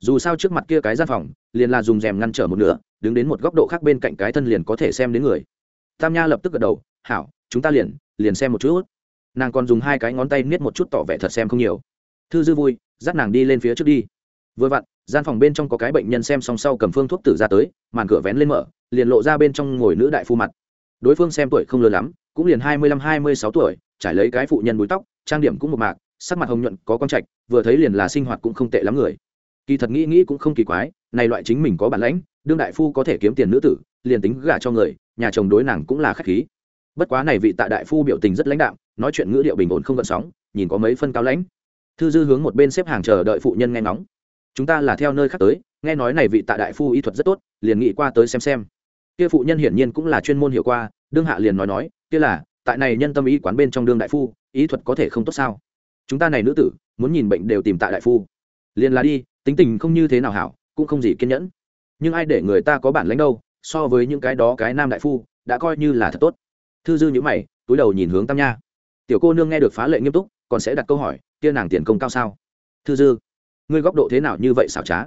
Dù sao trước mặt kia cái gian phòng, liền là dùng rèm ngăn trở một nửa, đứng đến một góc độ khác bên cạnh cái thân liền có thể xem đến người. Tam nha lập tức gật đầu, hảo, chúng ta liền liền xem một chút. Nàng còn dùng hai cái ngón tay niết một chút tỏ vẻ thật xem không nhiều. Thư dư vui, dắt nàng đi lên phía trước đi. Vừa vặn, gian phòng bên trong có cái bệnh nhân xem xong sau cầm phương thuốc tử ra tới, màn cửa vén lên mở, liền lộ ra bên trong ngồi nữ đại phu mặt đối phương xem tuổi không lớn lắm, cũng liền hai mươi lăm, hai mươi sáu tuổi, trải lấy cái phụ nhân búi tóc, trang điểm cũng một mạc, sắc mặt hồng nhuận, có con trạch, vừa thấy liền là sinh hoạt cũng không tệ lắm người. Kỳ thật nghĩ nghĩ cũng không kỳ quái, này loại chính mình có bản lãnh, đương đại phu có thể kiếm tiền nữ tử, liền tính gả cho người, nhà chồng đối nàng cũng là khách khí. Bất quá này vị tạ đại phu biểu tình rất lãnh đạm, nói chuyện ngữ điệu bình ổn không gợn sóng, nhìn có mấy phân cao lãnh. Thư dư hướng một bên xếp hàng chờ đợi phụ nhân nghe ngóng. Chúng ta là theo nơi khác tới, nghe nói này vị tạ đại phu y thuật rất tốt, liền nghĩ qua tới xem xem kia phụ nhân hiển nhiên cũng là chuyên môn hiểu qua, đương hạ liền nói nói, kia là, tại này nhân tâm y quán bên trong đương đại phu, ý thuật có thể không tốt sao? Chúng ta này nữ tử, muốn nhìn bệnh đều tìm tại đại phu. Liền là đi, tính tình không như thế nào hảo, cũng không gì kiên nhẫn. Nhưng ai để người ta có bản lãnh đâu, so với những cái đó cái nam đại phu, đã coi như là thật tốt. Thư dư nhữ mày, túi đầu nhìn hướng tam nha. Tiểu cô nương nghe được phá lệ nghiêm túc, còn sẽ đặt câu hỏi, kia nàng tiền công cao sao? Thư dư, ngươi góc độ thế nào như vậy xảo trá?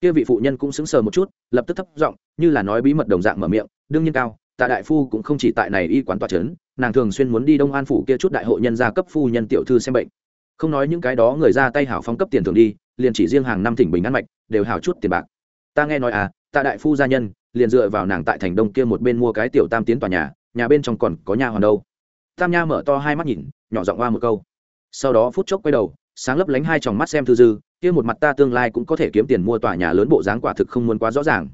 Kia vị phụ nhân cũng sững sờ một chút, lập tức thấp giọng, như là nói bí mật đồng dạng mở miệng, đương nhiên cao, tạ đại phu cũng không chỉ tại này y quán tòa trấn, nàng thường xuyên muốn đi đông an phủ kia chút đại hội nhân gia cấp phu nhân tiểu thư xem bệnh. Không nói những cái đó, người ra tay hảo phong cấp tiền thường đi, liền chỉ riêng hàng năm thỉnh bình ăn mạch, đều hảo chút tiền bạc. Ta nghe nói à tạ đại phu gia nhân, liền dựa vào nàng tại thành đông kia một bên mua cái tiểu tam tiến tòa nhà nhà bên trong còn có nhà hoàn đâu. Tam nha mở to hai mắt nhìn, nhỏ giọng qua một câu. Sau đó phút chốc quay đầu, sáng lấp lánh hai tròng mắt xem thư dư kia một mặt ta tương lai cũng có thể kiếm tiền mua tòa nhà lớn bộ dáng quả thực không muốn quá rõ ràng.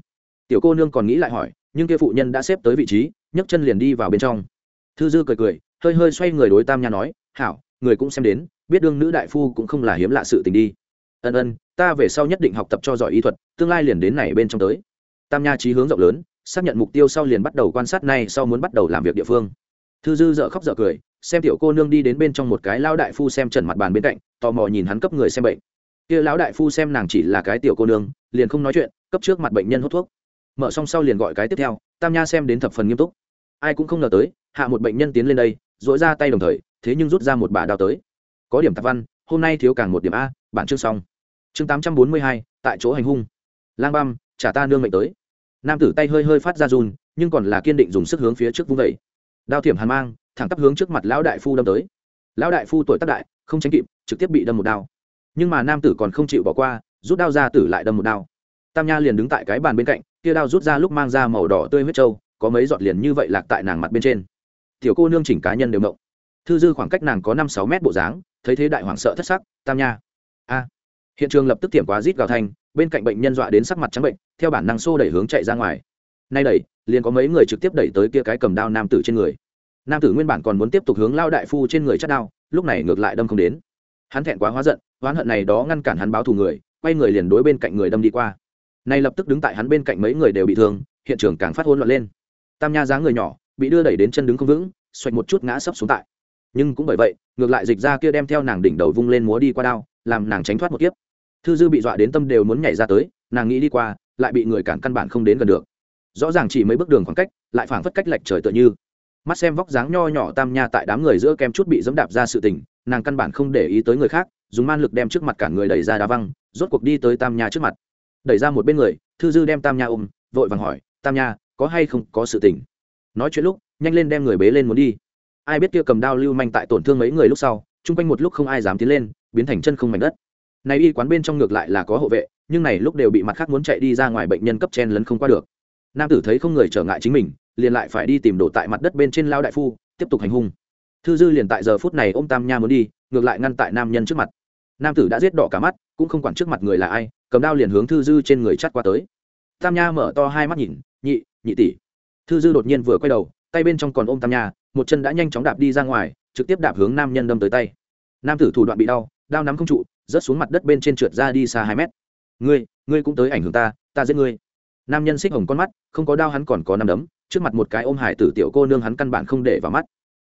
Tiểu cô nương còn nghĩ lại hỏi, nhưng kia phụ nhân đã xếp tới vị trí, nhấc chân liền đi vào bên trong. Thư dư cười cười, hơi hơi xoay người đối tam nha nói, hảo, người cũng xem đến, biết đương nữ đại phu cũng không là hiếm lạ sự tình đi. Ân ân, ta về sau nhất định học tập cho giỏi y thuật, tương lai liền đến này bên trong tới. Tam nha trí hướng rộng lớn, xác nhận mục tiêu sau liền bắt đầu quan sát nay sau muốn bắt đầu làm việc địa phương. Thư dư dợ khóc dợ cười, xem tiểu cô nương đi đến bên trong một cái lao đại phu xem trần mặt bàn bên cạnh, tò mò nhìn hắn cấp người xem bệnh kia lão đại phu xem nàng chỉ là cái tiểu cô nương, liền không nói chuyện, cấp trước mặt bệnh nhân hút thuốc. Mở xong sau liền gọi cái tiếp theo, tam nha xem đến thập phần nghiêm túc. Ai cũng không ngờ tới, hạ một bệnh nhân tiến lên đây dỗi ra tay đồng thời, thế nhưng rút ra một bà đao tới. Có điểm tạp văn, hôm nay thiếu càng một điểm a, bản chương xong. Chương tám trăm bốn mươi hai, tại chỗ hành hung. Lang băm, trả ta nương mệnh tới. Nam tử tay hơi hơi phát ra run, nhưng còn là kiên định dùng sức hướng phía trước vung vẩy đao thiểm hàn mang, thẳng tắp hướng trước mặt lão đại phu đâm tới. Lão đại phu tuổi tác đại, không tránh kịp, trực tiếp bị đâm một đao nhưng mà nam tử còn không chịu bỏ qua, rút đao ra tử lại đâm một đao. Tam nha liền đứng tại cái bàn bên cạnh, kia đao rút ra lúc mang ra màu đỏ tươi huyết trâu, có mấy giọt liền như vậy lạc tại nàng mặt bên trên. Tiểu cô nương chỉnh cá nhân đều mộng thư dư khoảng cách nàng có năm sáu mét bộ dáng, thấy thế đại hoảng sợ thất sắc, tam nha. A. Hiện trường lập tức tiệm quá rít gào thanh, bên cạnh bệnh nhân dọa đến sắc mặt trắng bệnh, theo bản năng xô đẩy hướng chạy ra ngoài. Nay đẩy, liền có mấy người trực tiếp đẩy tới kia cái cầm đao nam tử trên người. Nam tử nguyên bản còn muốn tiếp tục hướng lao đại phu trên người chắt đao, lúc này ngược lại đâm không đến hắn thẹn quá hóa giận, oán hận này đó ngăn cản hắn báo thù người, quay người liền đối bên cạnh người đâm đi qua. Nay lập tức đứng tại hắn bên cạnh mấy người đều bị thương, hiện trường càng phát hỗn loạn lên. Tam nha dáng người nhỏ, bị đưa đẩy đến chân đứng không vững, xoạch một chút ngã sấp xuống tại. Nhưng cũng bởi vậy, ngược lại dịch ra kia đem theo nàng đỉnh đầu vung lên múa đi qua đao, làm nàng tránh thoát một kiếp. Thư dư bị dọa đến tâm đều muốn nhảy ra tới, nàng nghĩ đi qua, lại bị người cản căn bản không đến gần được. Rõ ràng chỉ mấy bước đường khoảng cách, lại phảng phất cách lệch trời tựa như. Mắt xem vóc dáng nho nhỏ tam nha tại đám người giữa kem chút bị dẫm đạp ra sự tình nàng căn bản không để ý tới người khác, dùng man lực đem trước mặt cả người đẩy ra đá văng, rốt cuộc đi tới tam nha trước mặt. Đẩy ra một bên người, thư dư đem tam nha ôm, vội vàng hỏi, tam nha, có hay không có sự tình? Nói chuyện lúc, nhanh lên đem người bế lên muốn đi. Ai biết kia cầm đao lưu manh tại tổn thương mấy người lúc sau, chung quanh một lúc không ai dám tiến lên, biến thành chân không mảnh đất. Này y quán bên trong ngược lại là có hộ vệ, nhưng này lúc đều bị mặt khác muốn chạy đi ra ngoài bệnh nhân cấp chen lấn không qua được. Nam tử thấy không người trở ngại chính mình, liền lại phải đi tìm đổ tại mặt đất bên trên lao đại phu, tiếp tục hành hung thư dư liền tại giờ phút này ôm tam nha muốn đi, ngược lại ngăn tại nam nhân trước mặt. Nam tử đã giết đỏ cả mắt, cũng không quản trước mặt người là ai, cầm đao liền hướng thư dư trên người chắt qua tới. Tam nha mở to hai mắt nhìn, nhị nhị tỷ. Thư dư đột nhiên vừa quay đầu, tay bên trong còn ôm tam nha, một chân đã nhanh chóng đạp đi ra ngoài, trực tiếp đạp hướng nam nhân đâm tới tay. Nam tử thủ đoạn bị đau, đao nắm không trụ, rớt xuống mặt đất bên trên trượt ra đi xa hai mét. Ngươi ngươi cũng tới ảnh hưởng ta ta giết ngươi. Nam nhân xích hồng con mắt, không có đao hắn còn có năm đấm, trước mặt một cái ôm hải tử tiểu cô nương hắn căn bản không để vào mắt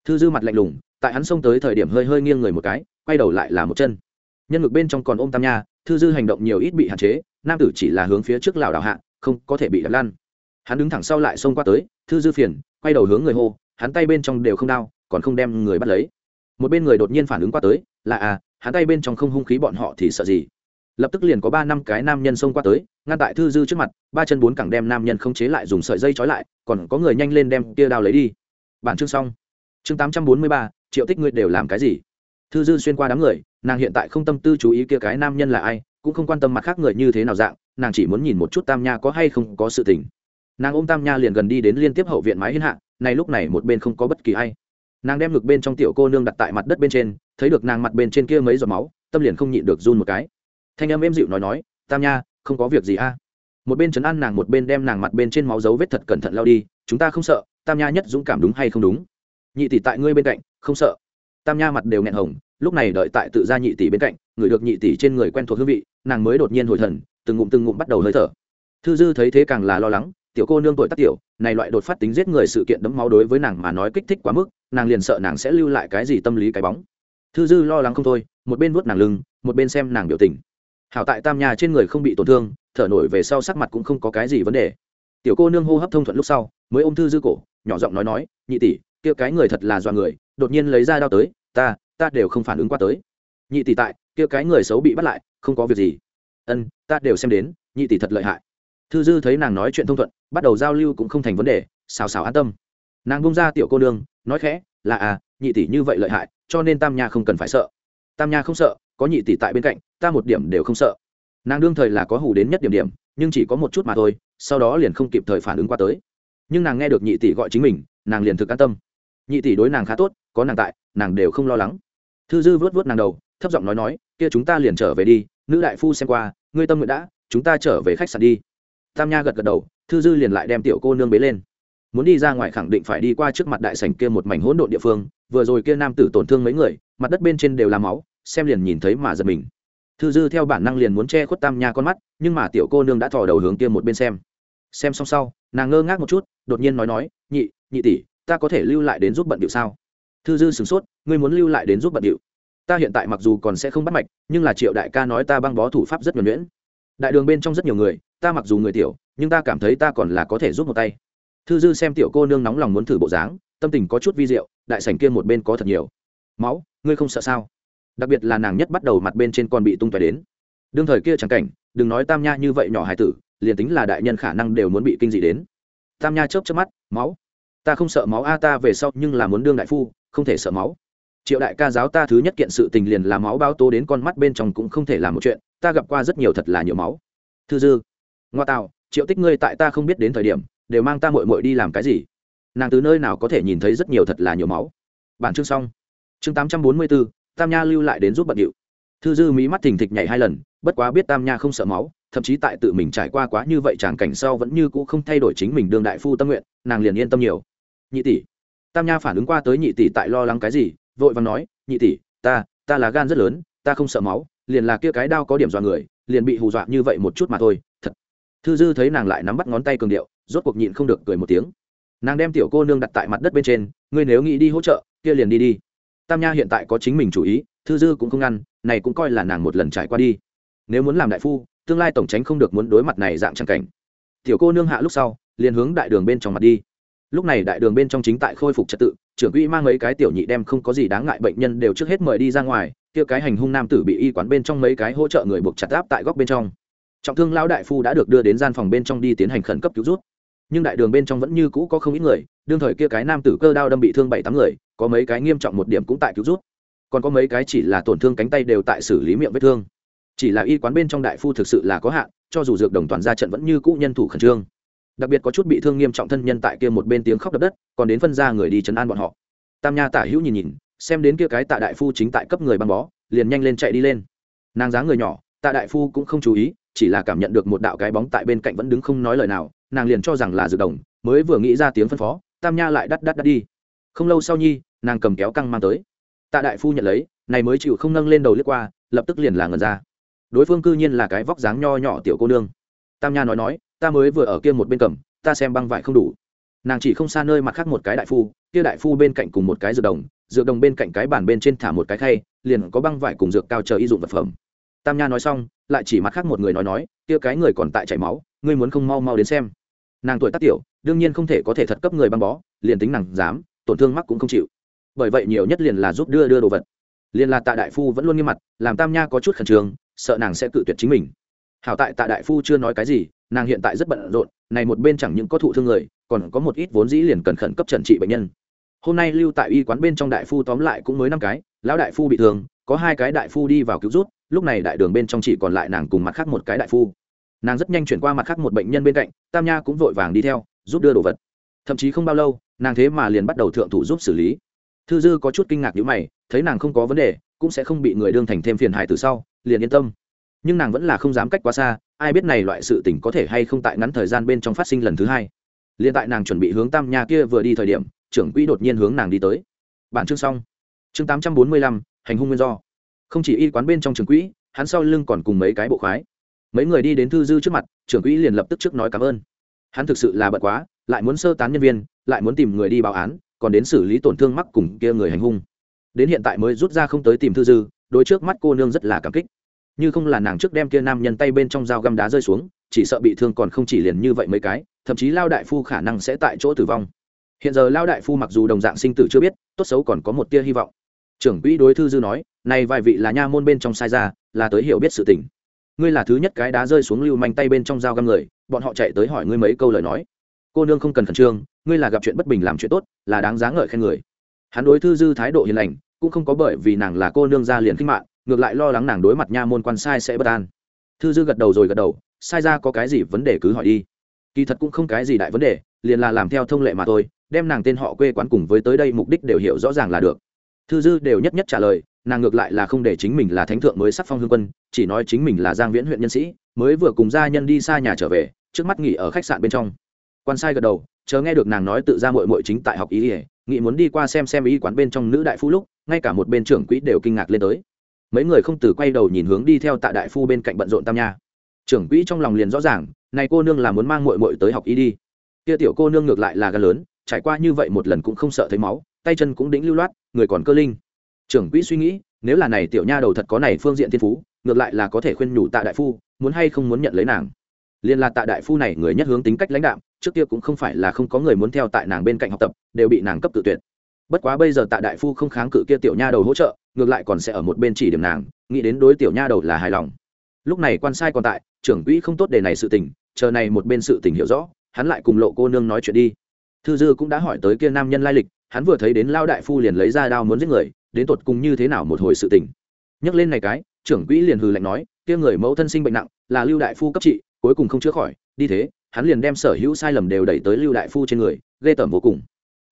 thư dư mặt lạnh lùng, tại hắn xông tới thời điểm hơi hơi nghiêng người một cái, quay đầu lại là một chân. Nhân ngực bên trong còn ôm tam nha, thư dư hành động nhiều ít bị hạn chế, nam tử chỉ là hướng phía trước lảo đảo hạ, không có thể bị đập lan hắn đứng thẳng sau lại xông qua tới, thư dư phiền, quay đầu hướng người hô, hắn tay bên trong đều không đau, còn không đem người bắt lấy. Một bên người đột nhiên phản ứng qua tới, là à hắn tay bên trong không hung khí bọn họ thì sợ gì? Lập tức liền có ba năm cái nam nhân xông qua tới, ngăn tại thư dư trước mặt, ba chân bốn cẳng đem nam nhân không chế lại dùng sợi dây trói lại, còn có người nhanh lên đem kia đao lấy đi. Bản chương xong chương tám trăm bốn mươi ba, triệu tích ngươi đều làm cái gì? Thư dư xuyên qua đám người, nàng hiện tại không tâm tư chú ý kia cái nam nhân là ai, cũng không quan tâm mặt khác người như thế nào dạng, nàng chỉ muốn nhìn một chút tam nha có hay không có sự tình. Nàng ôm tam nha liền gần đi đến liên tiếp hậu viện mái hiên hạ, này lúc này một bên không có bất kỳ ai. Nàng đem ngực bên trong tiểu cô nương đặt tại mặt đất bên trên, thấy được nàng mặt bên trên kia mấy giọt máu, tâm liền không nhịn được run một cái. Thanh âm êm dịu nói nói, tam nha, không có việc gì a. À? Một bên chấn an nàng, một bên đem nàng mặt bên trên máu dấu vết thật cẩn thận lao đi, chúng ta không sợ, tam nha nhất dũng cảm đúng hay không đúng? Nhị tỷ tại ngươi bên cạnh, không sợ. Tam nha mặt đều nghẹn hồng, lúc này đợi tại tự ra nhị tỷ bên cạnh, người được nhị tỷ trên người quen thuộc hương vị, nàng mới đột nhiên hồi thần, từng ngụm từng ngụm bắt đầu hơi thở. Thư dư thấy thế càng là lo lắng, tiểu cô nương tuổi tác tiểu, này loại đột phát tính giết người sự kiện đấm máu đối với nàng mà nói kích thích quá mức, nàng liền sợ nàng sẽ lưu lại cái gì tâm lý cái bóng. Thư dư lo lắng không thôi, một bên vuốt nàng lưng, một bên xem nàng biểu tình. Hảo tại tam nhà trên người không bị tổn thương, thở nổi về sau sắc mặt cũng không có cái gì vấn đề. Tiểu cô nương hô hấp thông thuận lúc sau, mới ôm thư dư cổ, nhỏ giọng nói nói, nhị tỷ kia cái người thật là dọa người, đột nhiên lấy ra đao tới, ta ta đều không phản ứng qua tới. Nhị tỷ tại, kia cái người xấu bị bắt lại, không có việc gì. Ân, ta đều xem đến, nhị tỷ thật lợi hại. Thư dư thấy nàng nói chuyện thông thuận, bắt đầu giao lưu cũng không thành vấn đề, xào xào an tâm. Nàng bông ra tiểu cô nương, nói khẽ, là à nhị tỷ như vậy lợi hại, cho nên tam nha không cần phải sợ. Tam nha không sợ, có nhị tỷ tại bên cạnh, ta một điểm đều không sợ. Nàng đương thời là có hủ đến nhất điểm điểm, nhưng chỉ có một chút mà thôi, sau đó liền không kịp thời phản ứng qua tới. Nhưng nàng nghe được nhị tỷ gọi chính mình, nàng liền thực an tâm nhị tỷ đối nàng khá tốt, có nàng tại, nàng đều không lo lắng. Thư dư vớt vớt nàng đầu, thấp giọng nói nói, kia chúng ta liền trở về đi, nữ đại phu xem qua, ngươi tâm nguyện đã, chúng ta trở về khách sạn đi. Tam nha gật gật đầu, thư dư liền lại đem tiểu cô nương bế lên. Muốn đi ra ngoài khẳng định phải đi qua trước mặt đại sảnh kia một mảnh hỗn độn địa phương, vừa rồi kia nam tử tổn thương mấy người, mặt đất bên trên đều là máu, xem liền nhìn thấy mà giật mình. Thư dư theo bản năng liền muốn che khuất tam nha con mắt, nhưng mà tiểu cô nương đã thò đầu hướng kia một bên xem. Xem xong sau, nàng ngơ ngác một chút, đột nhiên nói nói, nhị nhị tỷ ta có thể lưu lại đến giúp bận điệu sao? Thư dư sửng sốt, ngươi muốn lưu lại đến giúp bận điệu? Ta hiện tại mặc dù còn sẽ không bắt mạch, nhưng là triệu đại ca nói ta băng bó thủ pháp rất nhuẩn nhuyễn. Đại đường bên trong rất nhiều người, ta mặc dù người tiểu, nhưng ta cảm thấy ta còn là có thể giúp một tay. Thư dư xem tiểu cô nương nóng lòng muốn thử bộ dáng, tâm tình có chút vi diệu, đại sảnh kia một bên có thật nhiều. Máu, ngươi không sợ sao? Đặc biệt là nàng nhất bắt đầu mặt bên trên còn bị tung tóe đến. Đương thời kia chẳng cảnh, đừng nói tam nha như vậy nhỏ hải tử, liền tính là đại nhân khả năng đều muốn bị kinh dị đến. Tam nha chớp chớp mắt, máu ta không sợ máu a, ta về sau nhưng là muốn đương đại phu, không thể sợ máu. Triệu đại ca giáo ta thứ nhất kiện sự tình liền là máu bao tố đến con mắt bên trong cũng không thể làm một chuyện, ta gặp qua rất nhiều thật là nhiều máu. Thư dư. Ngoa tạo, triệu tích ngươi tại ta không biết đến thời điểm, đều mang ta mội mội đi làm cái gì? Nàng từ nơi nào có thể nhìn thấy rất nhiều thật là nhiều máu? Bản chương xong. Chương tám trăm bốn mươi bốn tam nha lưu lại đến giúp bận điệu. Thư dư mỹ mắt thình thịch nhảy hai lần, bất quá biết tam nha không sợ máu, thậm chí tại tự mình trải qua quá như vậy chẳng cảnh sau vẫn như cũ không thay đổi chính mình đương đại phu tâm nguyện, nàng liền yên tâm nhiều nhị tỷ. Tam nha phản ứng qua tới nhị tỷ tại lo lắng cái gì, vội vàng nói, nhị tỷ, ta ta là gan rất lớn, ta không sợ máu, liền là kia cái đao có điểm dọa người, liền bị hù dọa như vậy một chút mà thôi, thật. Thư dư thấy nàng lại nắm bắt ngón tay cường điệu, rốt cuộc nhịn không được cười một tiếng. Nàng đem tiểu cô nương đặt tại mặt đất bên trên, ngươi nếu nghĩ đi hỗ trợ, kia liền đi đi. Tam nha hiện tại có chính mình chủ ý, thư dư cũng không ngăn, này cũng coi là nàng một lần trải qua đi. Nếu muốn làm đại phu, tương lai tổng tránh không được muốn đối mặt này dạng trang cảnh. Tiểu cô nương hạ lúc sau, liền hướng đại đường bên trong mặt đi lúc này đại đường bên trong chính tại khôi phục trật tự, trưởng quỹ mang mấy cái tiểu nhị đem không có gì đáng ngại bệnh nhân đều trước hết mời đi ra ngoài, kia cái hành hung nam tử bị y quán bên trong mấy cái hỗ trợ người buộc chặt áp tại góc bên trong. Trọng thương lão đại phu đã được đưa đến gian phòng bên trong đi tiến hành khẩn cấp cứu rút nhưng đại đường bên trong vẫn như cũ có không ít người, đương thời kia cái nam tử cơ đao đâm bị thương bảy tám người, có mấy cái nghiêm trọng một điểm cũng tại cứu rút còn có mấy cái chỉ là tổn thương cánh tay đều tại xử lý miệng vết thương. Chỉ là y quán bên trong đại phu thực sự là có hạn, cho dù dược đồng toàn ra trận vẫn như cũ nhân thủ khẩn trương đặc biệt có chút bị thương nghiêm trọng thân nhân tại kia một bên tiếng khóc đập đất, còn đến phân ra người đi chấn an bọn họ. Tam nha tả hữu nhìn nhìn, xem đến kia cái tạ đại phu chính tại cấp người băng bó, liền nhanh lên chạy đi lên. Nàng dáng người nhỏ, tạ đại phu cũng không chú ý, chỉ là cảm nhận được một đạo cái bóng tại bên cạnh vẫn đứng không nói lời nào, nàng liền cho rằng là dược đồng, mới vừa nghĩ ra tiếng phân phó, tam nha lại đắt đắt đắt đi. Không lâu sau nhi, nàng cầm kéo căng mang tới. Tạ đại phu nhận lấy, này mới chịu không nâng lên đầu lướt qua, lập tức liền là ngần ra. Đối phương cư nhiên là cái vóc dáng nho nhỏ tiểu cô nương. Tam nha nói nói ta mới vừa ở kia một bên cầm, ta xem băng vải không đủ. Nàng chỉ không xa nơi mặt khác một cái đại phu, kia đại phu bên cạnh cùng một cái dược đồng dược đồng bên cạnh cái bàn bên trên thả một cái khay, liền có băng vải cùng dược cao chờ y dụng vật phẩm. Tam nha nói xong, lại chỉ mặt khác một người nói nói, kia cái người còn tại chảy máu, ngươi muốn không mau mau đến xem. Nàng tuổi tác tiểu, đương nhiên không thể có thể thật cấp người băng bó, liền tính nàng dám, tổn thương mắc cũng không chịu. Bởi vậy nhiều nhất liền là giúp đưa đưa đồ vật. Liền là tạ đại phu vẫn luôn nghiêm mặt, làm tam nha có chút khẩn trương, sợ nàng sẽ cự tuyệt chính mình. Hảo tại tạ đại phu chưa nói cái gì nàng hiện tại rất bận rộn, này một bên chẳng những có thụ thương người, còn có một ít vốn dĩ liền cần khẩn cấp trần trị bệnh nhân. Hôm nay lưu tại y quán bên trong đại phu tóm lại cũng mới năm cái, lão đại phu bị thương, có hai cái đại phu đi vào cứu rút lúc này đại đường bên trong chỉ còn lại nàng cùng mặt khác một cái đại phu. Nàng rất nhanh chuyển qua mặt khác một bệnh nhân bên cạnh, tam nha cũng vội vàng đi theo, giúp đưa đồ vật. Thậm chí không bao lâu, nàng thế mà liền bắt đầu thượng thủ giúp xử lý. Thư dư có chút kinh ngạc n h ữ mày, thấy nàng không có vấn đề, cũng sẽ không bị người đương thành thêm phiền hài từ sau, liền yên tâm nhưng nàng vẫn là không dám cách quá xa, ai biết này loại sự tình có thể hay không tại ngắn thời gian bên trong phát sinh lần thứ hai. Liền tại nàng chuẩn bị hướng tam nha kia vừa đi thời điểm, trưởng quỹ đột nhiên hướng nàng đi tới. Bản chương xong. Chương tám trăm bốn mươi lăm, hành hung nguyên do. Không chỉ y quán bên trong trường quỹ, hắn sau lưng còn cùng mấy cái bộ khoái. Mấy người đi đến thư dư trước mặt, trưởng quỹ liền lập tức trước nói cảm ơn. Hắn thực sự là bận quá, lại muốn sơ tán nhân viên, lại muốn tìm người đi báo án, còn đến xử lý tổn thương mắc cùng kia người hành hung. Đến hiện tại mới rút ra không tới tìm thư dư đôi trước mắt cô nương rất là cảm kích như không là nàng trước đem kia nam nhân tay bên trong dao găm đá rơi xuống, chỉ sợ bị thương còn không chỉ liền như vậy mấy cái, thậm chí lao đại phu khả năng sẽ tại chỗ tử vong. Hiện giờ lao đại phu mặc dù đồng dạng sinh tử chưa biết, tốt xấu còn có một tia hy vọng. Trưởng quỹ đối thư dư nói, này vài vị là nha môn bên trong sai ra là tới hiểu biết sự tình. Ngươi là thứ nhất cái đá rơi xuống lưu manh tay bên trong dao găm người, bọn họ chạy tới hỏi ngươi mấy câu lời nói. Cô nương không cần khẩn trương, ngươi là gặp chuyện bất bình làm chuyện tốt, là đáng giá ngợi khen người. Hắn đối thư dư thái độ hiền lành, cũng không có bởi vì nàng là cô nương ra liền kinh mạng ngược lại lo lắng nàng đối mặt nha môn quan sai sẽ bất an. Thư dư gật đầu rồi gật đầu, sai ra có cái gì vấn đề cứ hỏi đi. Kỳ thật cũng không cái gì đại vấn đề, liền là làm theo thông lệ mà thôi, đem nàng tên họ quê quán cùng với tới đây mục đích đều hiểu rõ ràng là được. Thư dư đều nhất nhất trả lời, nàng ngược lại là không để chính mình là thánh thượng mới sắc phong hương quân, chỉ nói chính mình là giang viễn huyện nhân sĩ, mới vừa cùng gia nhân đi xa nhà trở về, trước mắt nghỉ ở khách sạn bên trong. Quan sai gật đầu chờ nghe được nàng nói tự ra mội mội chính tại học ý ỉa nghị muốn đi qua xem xem ý quán bên trong nữ đại phú lúc, ngay cả một bên trưởng quỹ đều kinh ngạc lên tới mấy người không từ quay đầu nhìn hướng đi theo tạ đại phu bên cạnh bận rộn tam nha. Trưởng quỹ trong lòng liền rõ ràng, này cô nương là muốn mang mội mội tới học y đi. Kia tiểu cô nương ngược lại là gan lớn, trải qua như vậy một lần cũng không sợ thấy máu, tay chân cũng đĩnh lưu loát, người còn cơ linh. Trưởng quỹ suy nghĩ, nếu là này tiểu nha đầu thật có này phương diện thiên phú, ngược lại là có thể khuyên nhủ tạ đại phu, muốn hay không muốn nhận lấy nàng. Liên là tạ đại phu này người nhất hướng tính cách lãnh đạo trước kia cũng không phải là không có người muốn theo tại nàng bên cạnh học tập, đều bị nàng cấp tự tuyệt bất quá bây giờ tạ đại phu không kháng cự kia tiểu nha đầu hỗ trợ, ngược lại còn sẽ ở một bên chỉ điểm nàng, nghĩ đến đối tiểu nha đầu là hài lòng. Lúc này quan sai còn tại, trưởng quỹ không tốt đề này sự tình, chờ này một bên sự tình hiểu rõ, hắn lại cùng lộ cô nương nói chuyện đi. Thư dư cũng đã hỏi tới kia nam nhân lai lịch, hắn vừa thấy đến lao đại phu liền lấy ra đao muốn giết người, đến tột cùng như thế nào một hồi sự tình. Nhắc lên này cái, trưởng quỹ liền hừ lạnh nói, kia người mẫu thân sinh bệnh nặng, là lưu đại phu cấp trị, cuối cùng không chữa khỏi, đi thế, hắn liền đem sở hữu sai lầm đều đẩy tới lưu đại phu trên người, ghê tởm vô cùng.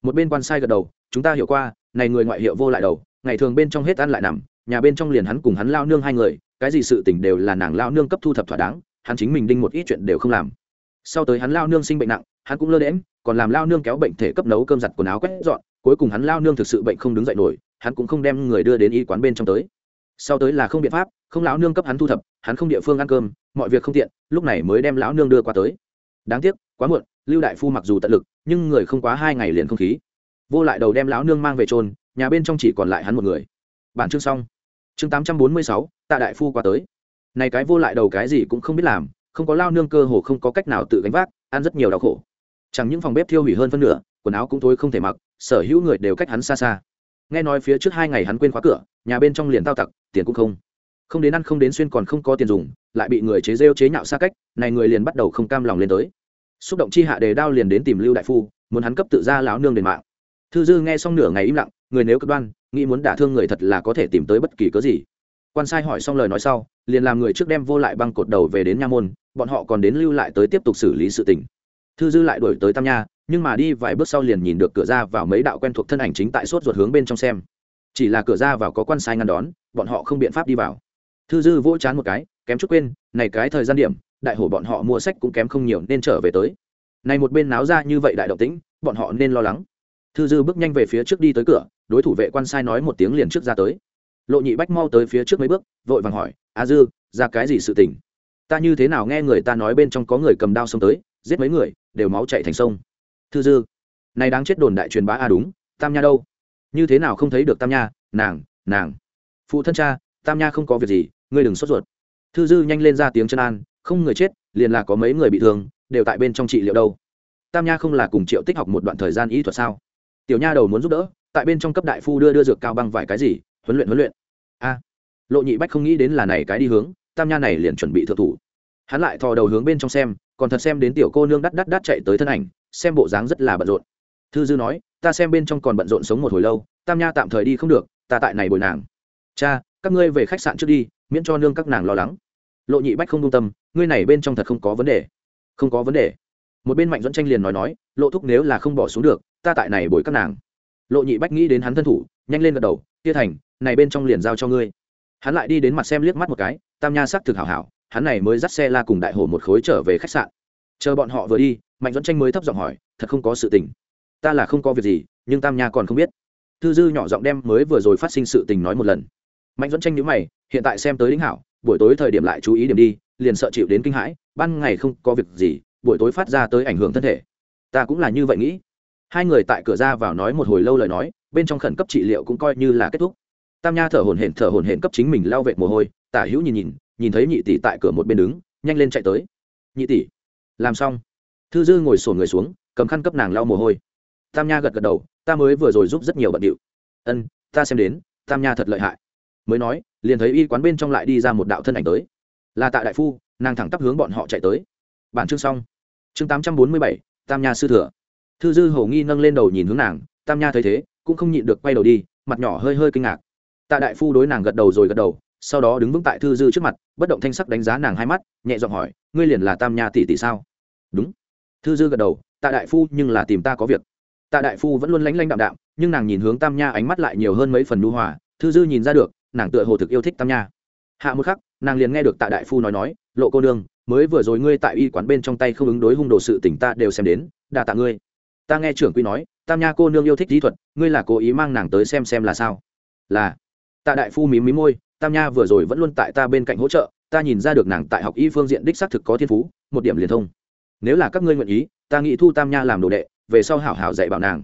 Một bên quan sai gật đầu chúng ta hiểu qua, này người ngoại hiệu vô lại đầu, ngày thường bên trong hết ăn lại nằm, nhà bên trong liền hắn cùng hắn lao nương hai người, cái gì sự tình đều là nàng lao nương cấp thu thập thỏa đáng, hắn chính mình đinh một ít chuyện đều không làm. Sau tới hắn lao nương sinh bệnh nặng, hắn cũng lơ đễm còn làm lao nương kéo bệnh thể cấp nấu cơm giặt quần áo quét dọn, cuối cùng hắn lao nương thực sự bệnh không đứng dậy nổi, hắn cũng không đem người đưa đến y quán bên trong tới. Sau tới là không biện pháp, không lão nương cấp hắn thu thập, hắn không địa phương ăn cơm, mọi việc không tiện, lúc này mới đem lão nương đưa qua tới. Đáng tiếc, quá muộn, lưu đại phu mặc dù tận lực, nhưng người không quá hai ngày liền không khí vô lại đầu đem lão nương mang về trôn nhà bên trong chỉ còn lại hắn một người. Bản chương xong. Chương tám trăm bốn mươi sáu, tạ đại phu qua tới. Này cái vô lại đầu cái gì cũng không biết làm, không có lao nương cơ hồ không có cách nào tự gánh vác, ăn rất nhiều đau khổ. Chẳng những phòng bếp thiêu hủy hơn phân nửa, quần áo cũng thôi không thể mặc, sở hữu người đều cách hắn xa xa. Nghe nói phía trước hai ngày hắn quên khóa cửa, nhà bên trong liền tao tặc, tiền cũng không. Không đến ăn không đến xuyên còn không có tiền dùng, lại bị người chế rêu chế nhạo xa cách, này người liền bắt đầu không cam lòng lên tới. Xúc động chi hạ đề đao liền đến tìm lưu đại phu, muốn hắn cấp tự ra lão nương đền mạng thư dư nghe xong nửa ngày im lặng, người nếu cực đoan, nghĩ muốn đả thương người thật là có thể tìm tới bất kỳ cớ gì. Quan sai hỏi xong lời nói sau, liền làm người trước đem vô lại băng cột đầu về đến nha môn, bọn họ còn đến lưu lại tới tiếp tục xử lý sự tình. Thư dư lại đổi tới tam nha, nhưng mà đi vài bước sau liền nhìn được cửa ra vào mấy đạo quen thuộc thân ảnh chính tại sốt ruột hướng bên trong xem. Chỉ là cửa ra vào có quan sai ngăn đón, bọn họ không biện pháp đi vào. Thư dư vỗ chán một cái, kém chút quên, này cái thời gian điểm, đại hổ bọn họ mua sách cũng kém không nhiều nên trở về tới. Này một bên náo ra như vậy đại động tĩnh, bọn họ nên lo lắng thư dư bước nhanh về phía trước đi tới cửa, đối thủ vệ quan sai nói một tiếng liền trước ra tới. Lộ nhị bách mau tới phía trước mấy bước, vội vàng hỏi, a dư, ra cái gì sự tình? Ta như thế nào nghe người ta nói bên trong có người cầm đao xông tới, giết mấy người, đều máu chạy thành sông. Thư dư, này đáng chết đồn đại truyền bá a, đúng, tam nha đâu? Như thế nào không thấy được tam nha, nàng nàng. Phụ thân cha, tam nha không có việc gì, ngươi đừng sốt ruột. Thư dư nhanh lên ra tiếng chân an, không người chết, liền là có mấy người bị thương, đều tại bên trong trị liệu đâu. Tam nha không là cùng triệu tích học một đoạn thời gian y thuật sao? Tiểu nha đầu muốn giúp đỡ, tại bên trong cấp đại phu đưa đưa dược cao băng vài cái gì, huấn luyện huấn luyện. A, lộ nhị bách không nghĩ đến là này cái đi hướng, tam nha này liền chuẩn bị thượng thủ. Hắn lại thò đầu hướng bên trong xem, còn thật xem đến tiểu cô nương đắt đắt đắt chạy tới thân ảnh, xem bộ dáng rất là bận rộn. Thư dư nói, ta xem bên trong còn bận rộn sống một hồi lâu, tam nha tạm thời đi không được, ta tại này bồi nàng. Cha, các ngươi về khách sạn trước đi, miễn cho nương các nàng lo lắng. Lộ nhị bách không đông tâm, ngươi này bên trong thật không có vấn đề. Không có vấn đề một bên mạnh dẫn tranh liền nói nói, lộ thúc nếu là không bỏ xuống được, ta tại này bồi các nàng. Lộ nhị bách nghĩ đến hắn thân thủ, nhanh lên gật đầu, tia thành, này bên trong liền giao cho ngươi. Hắn lại đi đến mặt xem liếc mắt một cái, tam nha sắc thực hảo hảo, hắn này mới dắt xe la cùng đại hổ một khối trở về khách sạn. Chờ bọn họ vừa đi, mạnh dẫn tranh mới thấp giọng hỏi, thật không có sự tình. Ta là không có việc gì, nhưng tam nha còn không biết. Thư dư nhỏ giọng đem mới vừa rồi phát sinh sự tình nói một lần. Mạnh dẫn tranh nhữ mày, hiện tại xem tới lĩnh hảo, buổi tối thời điểm lại chú ý điểm đi, liền sợ chịu đến kinh hãi, ban ngày không có việc gì buổi tối phát ra tới ảnh hưởng thân thể. Ta cũng là như vậy nghĩ. Hai người tại cửa ra vào nói một hồi lâu lời nói, bên trong khẩn cấp trị liệu cũng coi như là kết thúc. Tam nha thở hồn hển, thở hồn hển cấp chính mình lao vệt mồ hôi, tả hữu nhìn nhìn nhìn thấy nhị tỷ tại cửa một bên đứng, nhanh lên chạy tới. Nhị tỷ, làm xong. Thư dư ngồi sổn người xuống, cầm khăn cấp nàng lau mồ hôi. Tam nha gật gật đầu, ta mới vừa rồi giúp rất nhiều bận điệu. Ân, ta xem đến, tam nha thật lợi hại. Mới nói, liền thấy y quán bên trong lại đi ra một đạo thân ảnh tới. Là tạ đại phu, nàng thẳng tắp hướng bọn họ chạy tới. Bản chương xong chương tám trăm bốn mươi bảy, tam nha sư thừa. Thư dư hầu nghi nâng lên đầu nhìn hướng nàng, tam nha thấy thế, cũng không nhịn được quay đầu đi, mặt nhỏ hơi hơi kinh ngạc. Tạ đại phu đối nàng gật đầu rồi gật đầu, sau đó đứng vững tại thư dư trước mặt, bất động thanh sắc đánh giá nàng hai mắt, nhẹ giọng hỏi, ngươi liền là tam nha tỷ tỷ sao? Đúng. Thư dư gật đầu, tạ đại phu, nhưng là tìm ta có việc. Tạ đại phu vẫn luôn lánh lánh đạm đạm, nhưng nàng nhìn hướng tam nha ánh mắt lại nhiều hơn mấy phần nu hòa, thư dư nhìn ra được, nàng tựa hồ thực yêu thích tam nha. Hạ một khắc nàng liền nghe được tạ đại phu nói nói, lộ cô nương, mới vừa rồi ngươi tại y quán bên trong tay không ứng đối hung đồ sự tỉnh ta đều xem đến đà tạ ngươi. Ta nghe trưởng quy nói, tam nha cô nương yêu thích kỹ thuật, ngươi là cố ý mang nàng tới xem xem là sao? Là. Tạ đại phu mím mím môi, tam nha vừa rồi vẫn luôn tại ta bên cạnh hỗ trợ, ta nhìn ra được nàng tại học y phương diện đích xác thực có thiên phú, một điểm liền thông. Nếu là các ngươi nguyện ý, ta nghĩ thu tam nha làm đồ đệ, về sau hảo hảo dạy bảo nàng.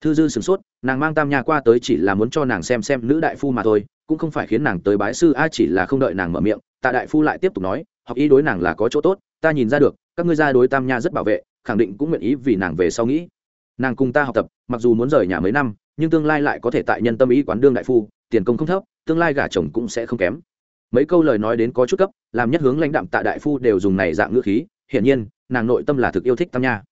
Thư dư sửng sốt, nàng mang tam nha qua tới chỉ là muốn cho nàng xem xem nữ đại phu mà thôi cũng không phải khiến nàng tới bái sư, a, chỉ là không đợi nàng mở miệng, tạ đại phu lại tiếp tục nói, học ý đối nàng là có chỗ tốt, ta nhìn ra được, các ngươi ra đối tam nha rất bảo vệ, khẳng định cũng nguyện ý vì nàng về sau nghĩ. Nàng cùng ta học tập, mặc dù muốn rời nhà mấy năm, nhưng tương lai lại có thể tại nhân tâm ý quán đương đại phu, tiền công không thấp, tương lai gả chồng cũng sẽ không kém. Mấy câu lời nói đến có chút cấp làm nhất hướng lãnh đạm tạ đại phu đều dùng này dạng ngữ khí, hiển nhiên, nàng nội tâm là thực yêu thích tam nha.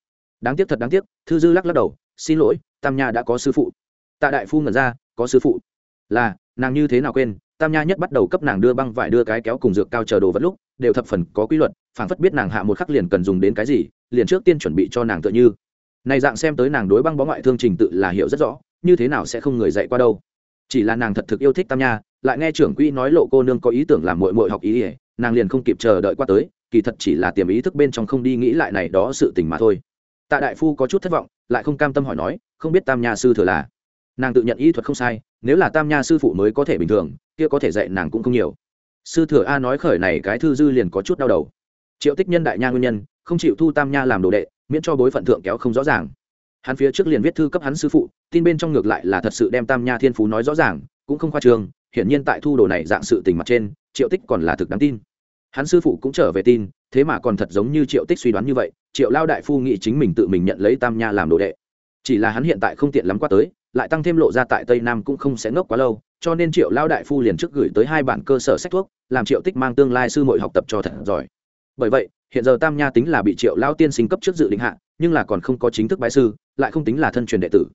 Đáng tiếc thật đáng tiếc, thư dư lắc lắc đầu, xin lỗi, tam nha đã có sư phụ. Tạ đại phu ngẩn ra, có sư phụ? Là nàng như thế nào quên, tam nha nhất bắt đầu cấp nàng đưa băng vải, đưa cái kéo cùng dược cao chờ đồ vật lúc, đều thập phần có quy luật, phảng phất biết nàng hạ một khắc liền cần dùng đến cái gì, liền trước tiên chuẩn bị cho nàng tựa như. Này dạng xem tới nàng đối băng bó ngoại thương trình tự là hiểu rất rõ, như thế nào sẽ không người dạy qua đâu. Chỉ là nàng thật thực yêu thích tam nha, lại nghe trưởng quỹ nói lộ cô nương có ý tưởng làm mội mội học ý ỉa nàng liền không kịp chờ đợi qua tới, kỳ thật chỉ là tiềm ý thức bên trong không đi nghĩ lại này đó sự tình mà thôi. Tạ đại phu có chút thất vọng, lại không cam tâm hỏi nói, không biết tam nha sư thừa là? Nàng tự nhận y thuật không sai, nếu là tam nha sư phụ mới có thể bình thường, kia có thể dạy nàng cũng không nhiều. Sư thừa a nói khởi này cái thư dư liền có chút đau đầu. Triệu tích nhân đại nha nguyên nhân, không chịu thu tam nha làm đồ đệ, miễn cho bối phận thượng kéo không rõ ràng. Hắn phía trước liền viết thư cấp hắn sư phụ, tin bên trong ngược lại là thật sự đem tam nha thiên phú nói rõ ràng, cũng không khoa trương, hiển nhiên tại thu đồ này dạng sự tình mặt trên, triệu tích còn là thực đáng tin. Hắn sư phụ cũng trở về tin, thế mà còn thật giống như triệu tích suy đoán như vậy, triệu lao đại phu nghĩ chính mình tự mình nhận lấy tam nha làm đồ đệ. Chỉ là hắn hiện tại không tiện lắm qua tới lại tăng thêm lộ ra tại tây nam cũng không sẽ ngốc quá lâu, cho nên triệu lao đại phu liền trước gửi tới hai bản cơ sở sách thuốc, làm triệu tích mang tương lai sư mội học tập cho thật giỏi. Bởi vậy, hiện giờ tam nha tính là bị triệu lao tiên sinh cấp trước dự định hạ, nhưng là còn không có chính thức bãi sư, lại không tính là thân truyền đệ tử.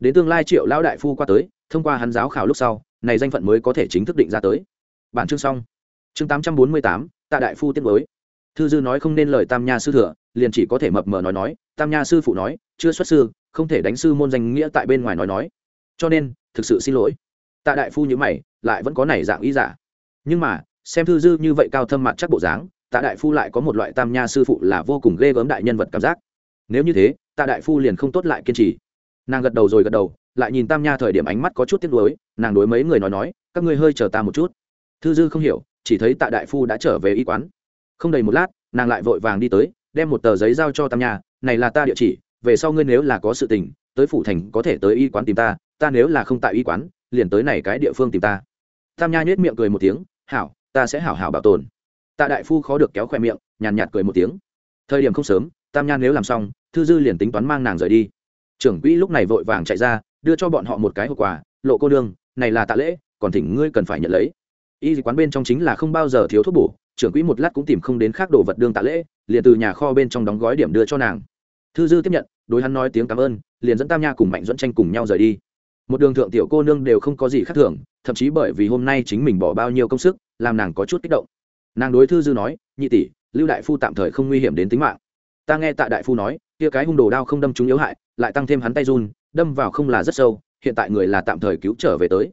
Đến tương lai triệu lao đại phu qua tới, thông qua hắn giáo khảo lúc sau, này danh phận mới có thể chính thức định ra tới. Bản chương xong. Chương tám trăm bốn mươi tám, tạ đại phu tiết mới. Thư dư nói không nên lời tam nha sư thừa, liền chỉ có thể mập mờ nói nói, tam nha sư phụ nói, chưa xuất sư không thể đánh sư môn danh nghĩa tại bên ngoài nói nói. Cho nên, thực sự xin lỗi. Tạ đại phu như mày, lại vẫn có nảy dạng ý giả. Nhưng mà, xem thư dư như vậy cao thâm mặt chắc bộ dáng, tạ đại phu lại có một loại tam nha sư phụ là vô cùng ghê gớm đại nhân vật cảm giác. Nếu như thế, tạ đại phu liền không tốt lại kiên trì. Nàng gật đầu rồi gật đầu, lại nhìn tam nha thời điểm ánh mắt có chút tiếc nuối, nàng đối mấy người nói nói, các ngươi hơi chờ ta một chút. Thư dư không hiểu, chỉ thấy tạ đại phu đã trở về y quán. Không đầy một lát, nàng lại vội vàng đi tới, đem một tờ giấy giao cho tam nha, này là ta địa chỉ về sau ngươi nếu là có sự tình, tới phủ thành có thể tới y quán tìm ta ta nếu là không tại y quán, liền tới này cái địa phương tìm ta. Tam nha nhếch miệng cười một tiếng, hảo, ta sẽ hảo hảo bảo tồn. Tạ đại phu khó được kéo khoe miệng, nhàn nhạt cười một tiếng. Thời điểm không sớm, tam nha nếu làm xong, thư dư liền tính toán mang nàng rời đi. Trưởng quỹ lúc này vội vàng chạy ra, đưa cho bọn họ một cái hộp quà, lộ cô đương này là tạ lễ, còn thỉnh ngươi cần phải nhận lấy. Y quán bên trong chính là không bao giờ thiếu thuốc bổ, trưởng quỹ một lát cũng tìm không đến khác đồ vật đương tạ lễ, liền từ nhà kho bên trong đóng gói điểm đưa cho nàng thư dư tiếp nhận, đối hắn nói tiếng cảm ơn, liền dẫn tam nha cùng mạnh dẫn tranh cùng nhau rời đi. Một đường thượng tiểu cô nương đều không có gì khác thường, thậm chí bởi vì hôm nay chính mình bỏ bao nhiêu công sức, làm nàng có chút kích động. Nàng đối thư dư nói, nhị tỷ, lưu đại phu tạm thời không nguy hiểm đến tính mạng. Ta nghe tạ đại phu nói, kia cái hung đồ đao không đâm chúng yếu hại, lại tăng thêm hắn tay run, đâm vào không là rất sâu, hiện tại người là tạm thời cứu trở về tới.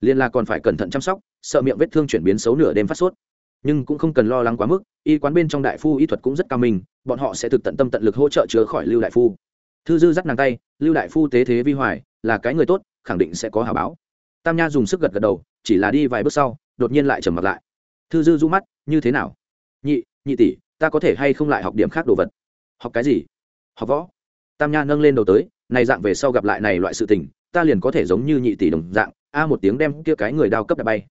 Liên la còn phải cẩn thận chăm sóc, sợ miệng vết thương chuyển biến xấu nửa đêm phát sốt nhưng cũng không cần lo lắng quá mức, y quán bên trong đại phu y thuật cũng rất cao minh, bọn họ sẽ thực tận tâm tận lực hỗ trợ chữa khỏi lưu đại phu. Thư dư dắt nàng tay, lưu đại phu tế thế vi hoài, là cái người tốt, khẳng định sẽ có hào báo. Tam nha dùng sức gật gật đầu, chỉ là đi vài bước sau, đột nhiên lại trầm mặt lại. Thư dư du mắt, như thế nào? Nhị nhị tỷ, ta có thể hay không lại học điểm khác đồ vật? Học cái gì? Học võ. Tam nha nâng lên đầu tới, này dạng về sau gặp lại này loại sự tình, ta liền có thể giống như nhị tỷ đồng dạng, a một tiếng đem kia cái người đao cấp đã bay.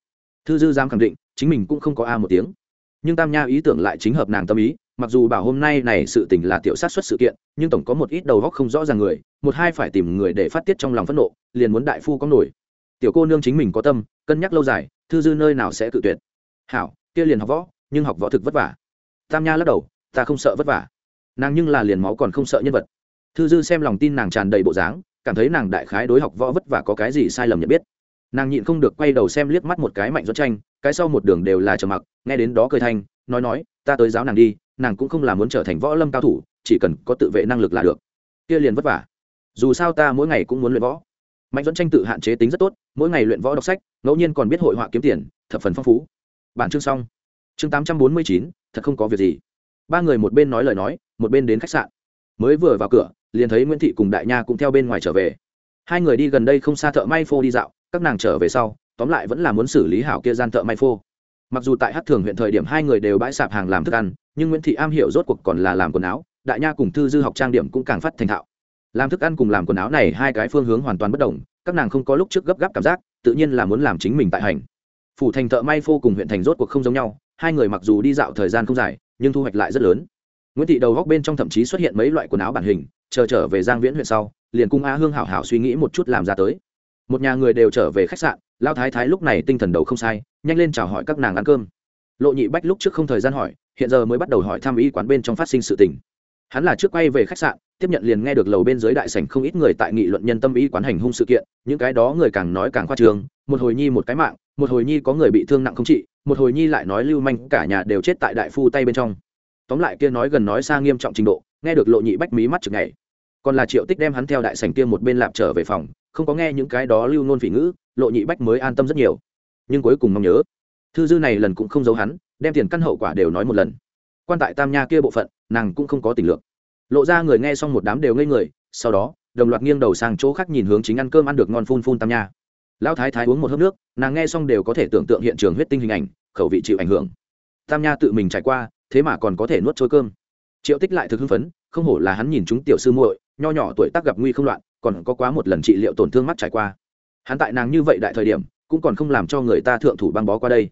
Thư dư dám khẳng định chính mình cũng không có a một tiếng. Nhưng tam nha ý tưởng lại chính hợp nàng tâm ý, mặc dù bảo hôm nay này sự tình là tiểu sát xuất sự kiện, nhưng tổng có một ít đầu góc không rõ ràng người, một hai phải tìm người để phát tiết trong lòng phẫn nộ, liền muốn đại phu có nổi. Tiểu cô nương chính mình có tâm, cân nhắc lâu dài, thư dư nơi nào sẽ tự tuyệt. Hảo, kia liền học võ, nhưng học võ thực vất vả. Tam nha lắc đầu, ta không sợ vất vả. Nàng nhưng là liền máu còn không sợ nhân vật. Thư dư xem lòng tin nàng tràn đầy bộ dáng, cảm thấy nàng đại khái đối học võ vất vả có cái gì sai lầm nhận biết nàng nhịn không được quay đầu xem liếc mắt một cái mạnh dẫn tranh, cái sau một đường đều là trầm mặc, nghe đến đó cười thanh, nói nói, ta tới giáo nàng đi, nàng cũng không là muốn trở thành võ lâm cao thủ, chỉ cần có tự vệ năng lực là được. Kia liền vất vả. Dù sao ta mỗi ngày cũng muốn luyện võ. Mạnh dẫn tranh tự hạn chế tính rất tốt, mỗi ngày luyện võ đọc sách, ngẫu nhiên còn biết hội họa kiếm tiền, thập phần phong phú. Bản chương xong. Chương tám trăm bốn mươi chín, thật không có việc gì. Ba người một bên nói lời nói, một bên đến khách sạn. Mới vừa vào cửa, liền thấy nguyễn thị cùng đại nha cũng theo bên ngoài trở về. Hai người đi gần đây không xa thợ may phô đi dạo các nàng trở về sau, tóm lại vẫn là muốn xử lý hảo kia gian thợ may phô. Mặc dù tại hát thường huyện thời điểm hai người đều bãi sạp hàng làm thức ăn, nhưng nguyễn thị am hiểu rốt cuộc còn là làm quần áo, đại nha cùng thư dư học trang điểm cũng càng phát thành thạo. Làm thức ăn cùng làm quần áo này hai cái phương hướng hoàn toàn bất đồng, các nàng không có lúc trước gấp gáp cảm giác, tự nhiên là muốn làm chính mình tại hành. Phủ thành thợ may phô cùng huyện thành rốt cuộc không giống nhau, hai người mặc dù đi dạo thời gian không dài, nhưng thu hoạch lại rất lớn. Nguyễn thị đầu góc bên trong thậm chí xuất hiện mấy loại quần áo bản hình, chờ trở về giang viễn huyện sau, liền cung a hương hảo hảo suy nghĩ một chút làm ra tới một nhà người đều trở về khách sạn lao thái thái lúc này tinh thần đầu không sai, nhanh lên chào hỏi các nàng ăn cơm. Lộ nhị bách lúc trước không thời gian hỏi, hiện giờ mới bắt đầu hỏi thăm ý quán bên trong phát sinh sự tình. Hắn là trước quay về khách sạn, tiếp nhận liền nghe được lầu bên dưới đại sảnh không ít người tại nghị luận nhân tâm ý quán hành hung sự kiện, những cái đó người càng nói càng khoa trường một hồi nhi một cái mạng, một hồi nhi có người bị thương nặng không trị, một hồi nhi lại nói lưu manh cả nhà đều chết tại đại phu tay bên trong. Tóm lại kia nói gần nói xa nghiêm trọng trình độ, nghe được lộ nhị bách mí mắt chực ngày còn là triệu tích đem hắn theo đại sảnh kia một bên lạp trở về phòng, không có nghe những cái đó lưu nôn phỉ ngữ, lộ nhị bách mới an tâm rất nhiều. Nhưng cuối cùng mong nhớ, thư dư này lần cũng không giấu hắn, đem tiền căn hậu quả đều nói một lần. Quan tại tam nha kia bộ phận, nàng cũng không có tình lượng lộ ra người nghe xong một đám đều ngây người, sau đó, đồng loạt nghiêng đầu sang chỗ khác nhìn hướng chính ăn cơm ăn được ngon phun phun tam nha. Lão thái thái uống một hớp nước, nàng nghe xong đều có thể tưởng tượng hiện trường huyết tinh hình ảnh, khẩu vị chịu ảnh hưởng. Tam nha tự mình trải qua, thế mà còn có thể nuốt trôi cơm. Triệu tích lại thực hưng phấn, không hổ là hắn nhìn chúng tiểu sư muội nho nhỏ tuổi tác gặp nguy không loạn, còn có quá một lần trị liệu tổn thương mắt trải qua. Hắn tại nàng như vậy đại thời điểm, cũng còn không làm cho người ta thượng thủ băng bó qua đây.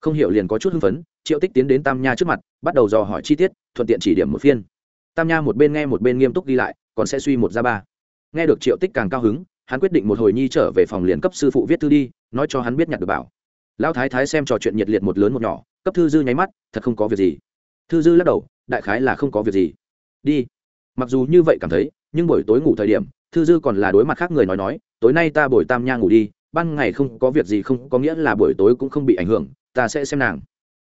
Không hiểu liền có chút hưng phấn, triệu tích tiến đến tam nha trước mặt, bắt đầu dò hỏi chi tiết, thuận tiện chỉ điểm một phiên. Tam nha một bên nghe một bên nghiêm túc ghi lại, còn sẽ suy một ra ba. Nghe được triệu tích càng cao hứng, hắn quyết định một hồi nhi trở về phòng liền cấp sư phụ viết thư đi, nói cho hắn biết nhặt được bảo. Lão thái thái xem trò chuyện nhiệt liệt một lớn một nhỏ, cấp thư dư nháy mắt, thật không có việc gì. Thư dư lắc đầu, đại khái là không có việc gì. Đi. Mặc dù như vậy cảm thấy nhưng buổi tối ngủ thời điểm, thư dư còn là đối mặt khác người nói nói, tối nay ta buổi tam nha ngủ đi, ban ngày không có việc gì không có nghĩa là buổi tối cũng không bị ảnh hưởng, ta sẽ xem nàng.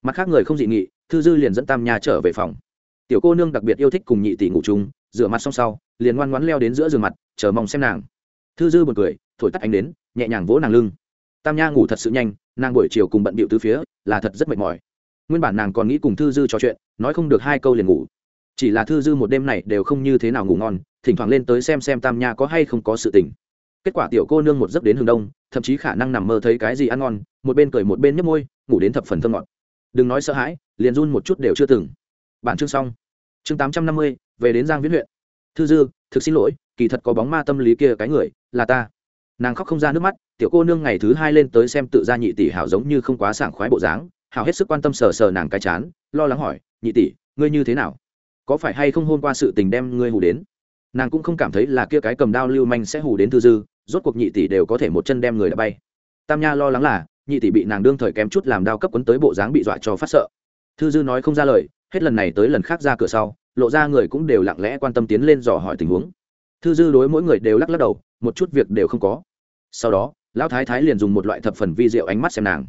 Mặt khác người không dị nghị, thư dư liền dẫn tam nha trở về phòng. Tiểu cô nương đặc biệt yêu thích cùng nhị tỷ ngủ chung, rửa mặt xong sau, liền ngoan ngoãn leo đến giữa giường mặt, chờ mong xem nàng. Thư dư một cười, thổi tắt ánh đến nhẹ nhàng vỗ nàng lưng. Tam nha ngủ thật sự nhanh, nàng buổi chiều cùng bận bịu từ phía, là thật rất mệt mỏi. Nguyên bản nàng còn nghĩ cùng thư dư trò chuyện, nói không được hai câu liền ngủ. Chỉ là thư dư một đêm này đều không như thế nào ngủ ngon thỉnh thoảng lên tới xem xem tam nha có hay không có sự tình. Kết quả tiểu cô nương một giấc đến hừng đông, thậm chí khả năng nằm mơ thấy cái gì ăn ngon, một bên cười một bên nhấp môi, ngủ đến thập phần thơ ngọt. Đừng nói sợ hãi, liền run một chút đều chưa từng. Bản chương xong. Chương tám trăm năm mươi, về đến giang viễn huyện. Thư dư, thực xin lỗi, kỳ thật có bóng ma tâm lý kia cái người, là ta. Nàng khóc không ra nước mắt, tiểu cô nương ngày thứ hai lên tới xem tự ra nhị tỷ hảo giống như không quá sảng khoái bộ dáng, hảo hết sức quan tâm sờ sờ nàng cái chán, lo lắng hỏi, nhị tỷ, ngươi như thế nào? Có phải hay không hôn qua sự tình đem ngươi hù đến? Nàng cũng không cảm thấy là kia cái cầm đao lưu manh sẽ hù đến thư dư, rốt cuộc nhị tỷ đều có thể một chân đem người đã bay. Tam nha lo lắng là, nhị tỷ bị nàng đương thời kém chút làm đao cấp quấn tới bộ dáng bị dọa cho phát sợ. Thư dư nói không ra lời, hết lần này tới lần khác ra cửa sau, lộ ra người cũng đều lặng lẽ quan tâm tiến lên dò hỏi tình huống. Thư dư đối mỗi người đều lắc lắc đầu, một chút việc đều không có. Sau đó, lão thái thái liền dùng một loại thập phần vi diệu ánh mắt xem nàng.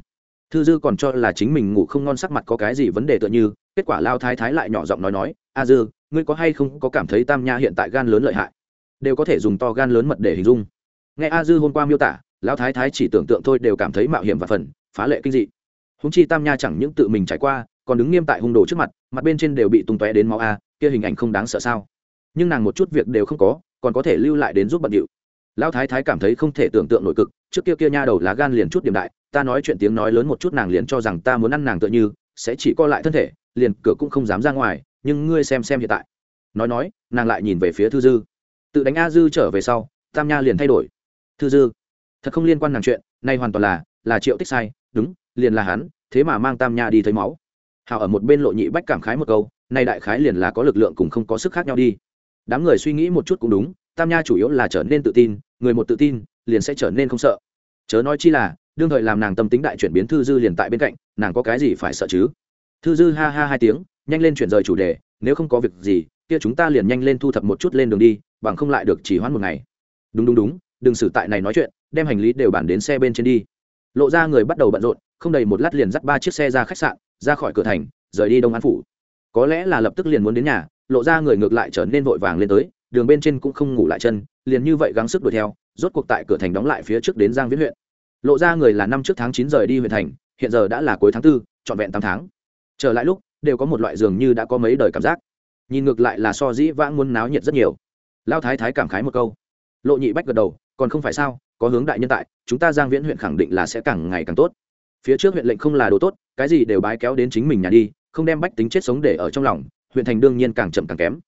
Thư dư còn cho là chính mình ngủ không ngon sắc mặt có cái gì vấn đề tựa như, kết quả lao thái thái lại nhỏ giọng nói nói a dư, ngươi có hay không có cảm thấy tam nha hiện tại gan lớn lợi hại? Đều có thể dùng to gan lớn mật để hình dung. Nghe a dư hôm qua miêu tả, lão thái thái chỉ tưởng tượng thôi đều cảm thấy mạo hiểm và phần, phá lệ kinh dị. Húng chi tam nha chẳng những tự mình trải qua, còn đứng nghiêm tại hung đồ trước mặt mặt bên trên đều bị tung tóe đến máu a, kia hình ảnh không đáng sợ sao? Nhưng nàng một chút việc đều không có, còn có thể lưu lại đến giúp bận điệu. Lão thái thái cảm thấy không thể tưởng tượng nội cực, trước kia kia nha đầu lá gan liền chút điểm đại, ta nói chuyện tiếng nói lớn một chút nàng liền cho rằng ta muốn ăn nàng tựa như, sẽ chỉ co lại thân thể, liền cửa cũng không dám ra ngoài nhưng ngươi xem xem hiện tại. Nói nói, nàng lại nhìn về phía thư dư. Tự đánh a dư trở về sau, tam nha liền thay đổi. Thư dư, thật không liên quan nàng chuyện, nay hoàn toàn là là triệu tích sai, đúng, liền là hắn, thế mà mang tam nha đi thấy máu. Hào ở một bên lộ nhị bách cảm khái một câu, nay đại khái liền là có lực lượng cùng không có sức khác nhau đi. Đám người suy nghĩ một chút cũng đúng, tam nha chủ yếu là trở nên tự tin, người một tự tin, liền sẽ trở nên không sợ. Chớ nói chi là, đương thời làm nàng tâm tính đại chuyển biến thư dư liền tại bên cạnh, nàng có cái gì phải sợ chứ? Thư dư ha ha hai tiếng nhanh lên chuyển rời chủ đề, nếu không có việc gì, kia chúng ta liền nhanh lên thu thập một chút lên đường đi, bằng không lại được chỉ hoãn một ngày. Đúng đúng đúng, đừng xử tại này nói chuyện, đem hành lý đều bản đến xe bên trên đi. Lộ ra người bắt đầu bận rộn, không đầy một lát liền dắt ba chiếc xe ra khách sạn, ra khỏi cửa thành, rời đi đông an phủ. Có lẽ là lập tức liền muốn đến nhà, lộ ra người ngược lại trở nên vội vàng lên tới, đường bên trên cũng không ngủ lại chân, liền như vậy gắng sức đuổi theo, rốt cuộc tại cửa thành đóng lại phía trước đến giang viễn huyện. Lộ ra người là năm trước tháng chín rời đi huyện thành, hiện giờ đã là cuối tháng tư, trọn vẹn tám tháng. Trở lại lúc đều có một loại dường như đã có mấy đời cảm giác. Nhìn ngược lại là so dĩ vãng muốn náo nhiệt rất nhiều. Lao thái thái cảm khái một câu. Lộ nhị bách gật đầu, còn không phải sao, có hướng đại nhân tại, chúng ta giang viễn huyện khẳng định là sẽ càng ngày càng tốt. Phía trước huyện lệnh không là đồ tốt, cái gì đều bái kéo đến chính mình nhà đi, không đem bách tính chết sống để ở trong lòng, huyện thành đương nhiên càng chậm càng kém.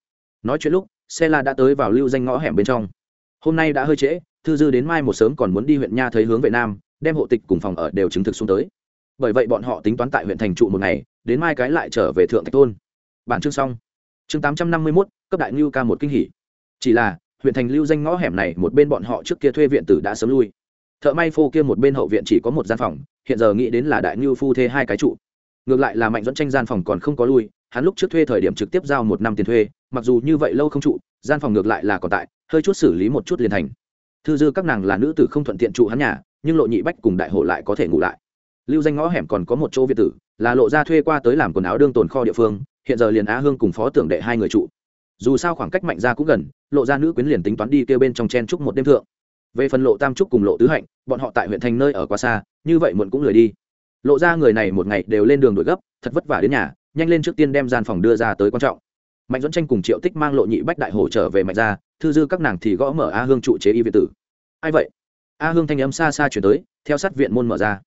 Nói chuyện lúc, xe la đã tới vào lưu danh ngõ hẻm bên trong. Hôm nay đã hơi trễ, thư dư đến mai một sớm còn muốn đi huyện nha thấy hướng về nam, đem hộ tịch cùng phòng ở đều chứng thực xuống tới bởi vậy bọn họ tính toán tại huyện thành trụ một ngày, đến mai cái lại trở về thượng thạch thôn. Bản chương xong. Chương tám trăm năm mươi mốt, cấp đại ngưu ca một kinh hỉ. Chỉ là, huyện thành lưu danh ngõ hẻm này một bên bọn họ trước kia thuê viện tử đã sớm lui. Thợ may phô kia một bên hậu viện chỉ có một gian phòng, hiện giờ nghĩ đến là đại ngưu phu thê hai cái trụ. Ngược lại là mạnh dẫn tranh gian phòng còn không có lui, hắn lúc trước thuê thời điểm trực tiếp giao một năm tiền thuê, mặc dù như vậy lâu không trụ, gian phòng ngược lại là còn tại, hơi chút xử lý một chút liền thành. Thư dư các nàng là nữ tử không thuận tiện trụ hắn nhà, nhưng lộ nhị bách cùng đại hộ lại có thể ngủ lại lưu danh ngõ hẻm còn có một chỗ việt tử, là lộ ra thuê qua tới làm quần áo đương tồn kho địa phương, hiện giờ liền á hương cùng phó tưởng đệ hai người trụ. Dù sao khoảng cách mạnh ra cũng gần, lộ ra nữ quyến liền tính toán đi kêu bên trong chen trúc một đêm thượng. Về phần lộ tam trúc cùng lộ tứ hạnh, bọn họ tại huyện thành nơi ở quá xa, như vậy muộn cũng lười đi. Lộ ra người này một ngày đều lên đường đuổi gấp, thật vất vả đến nhà, nhanh lên trước tiên đem gian phòng đưa ra tới quan trọng. Mạnh dẫn tranh cùng triệu tích mang lộ nhị bách đại hổ trở về mạnh ra thư dư các nàng thì gõ mở a hương trụ chế y viện tử. Ai vậy? A hương thanh âm xa xa chuyển tới, theo sát viện môn mở ra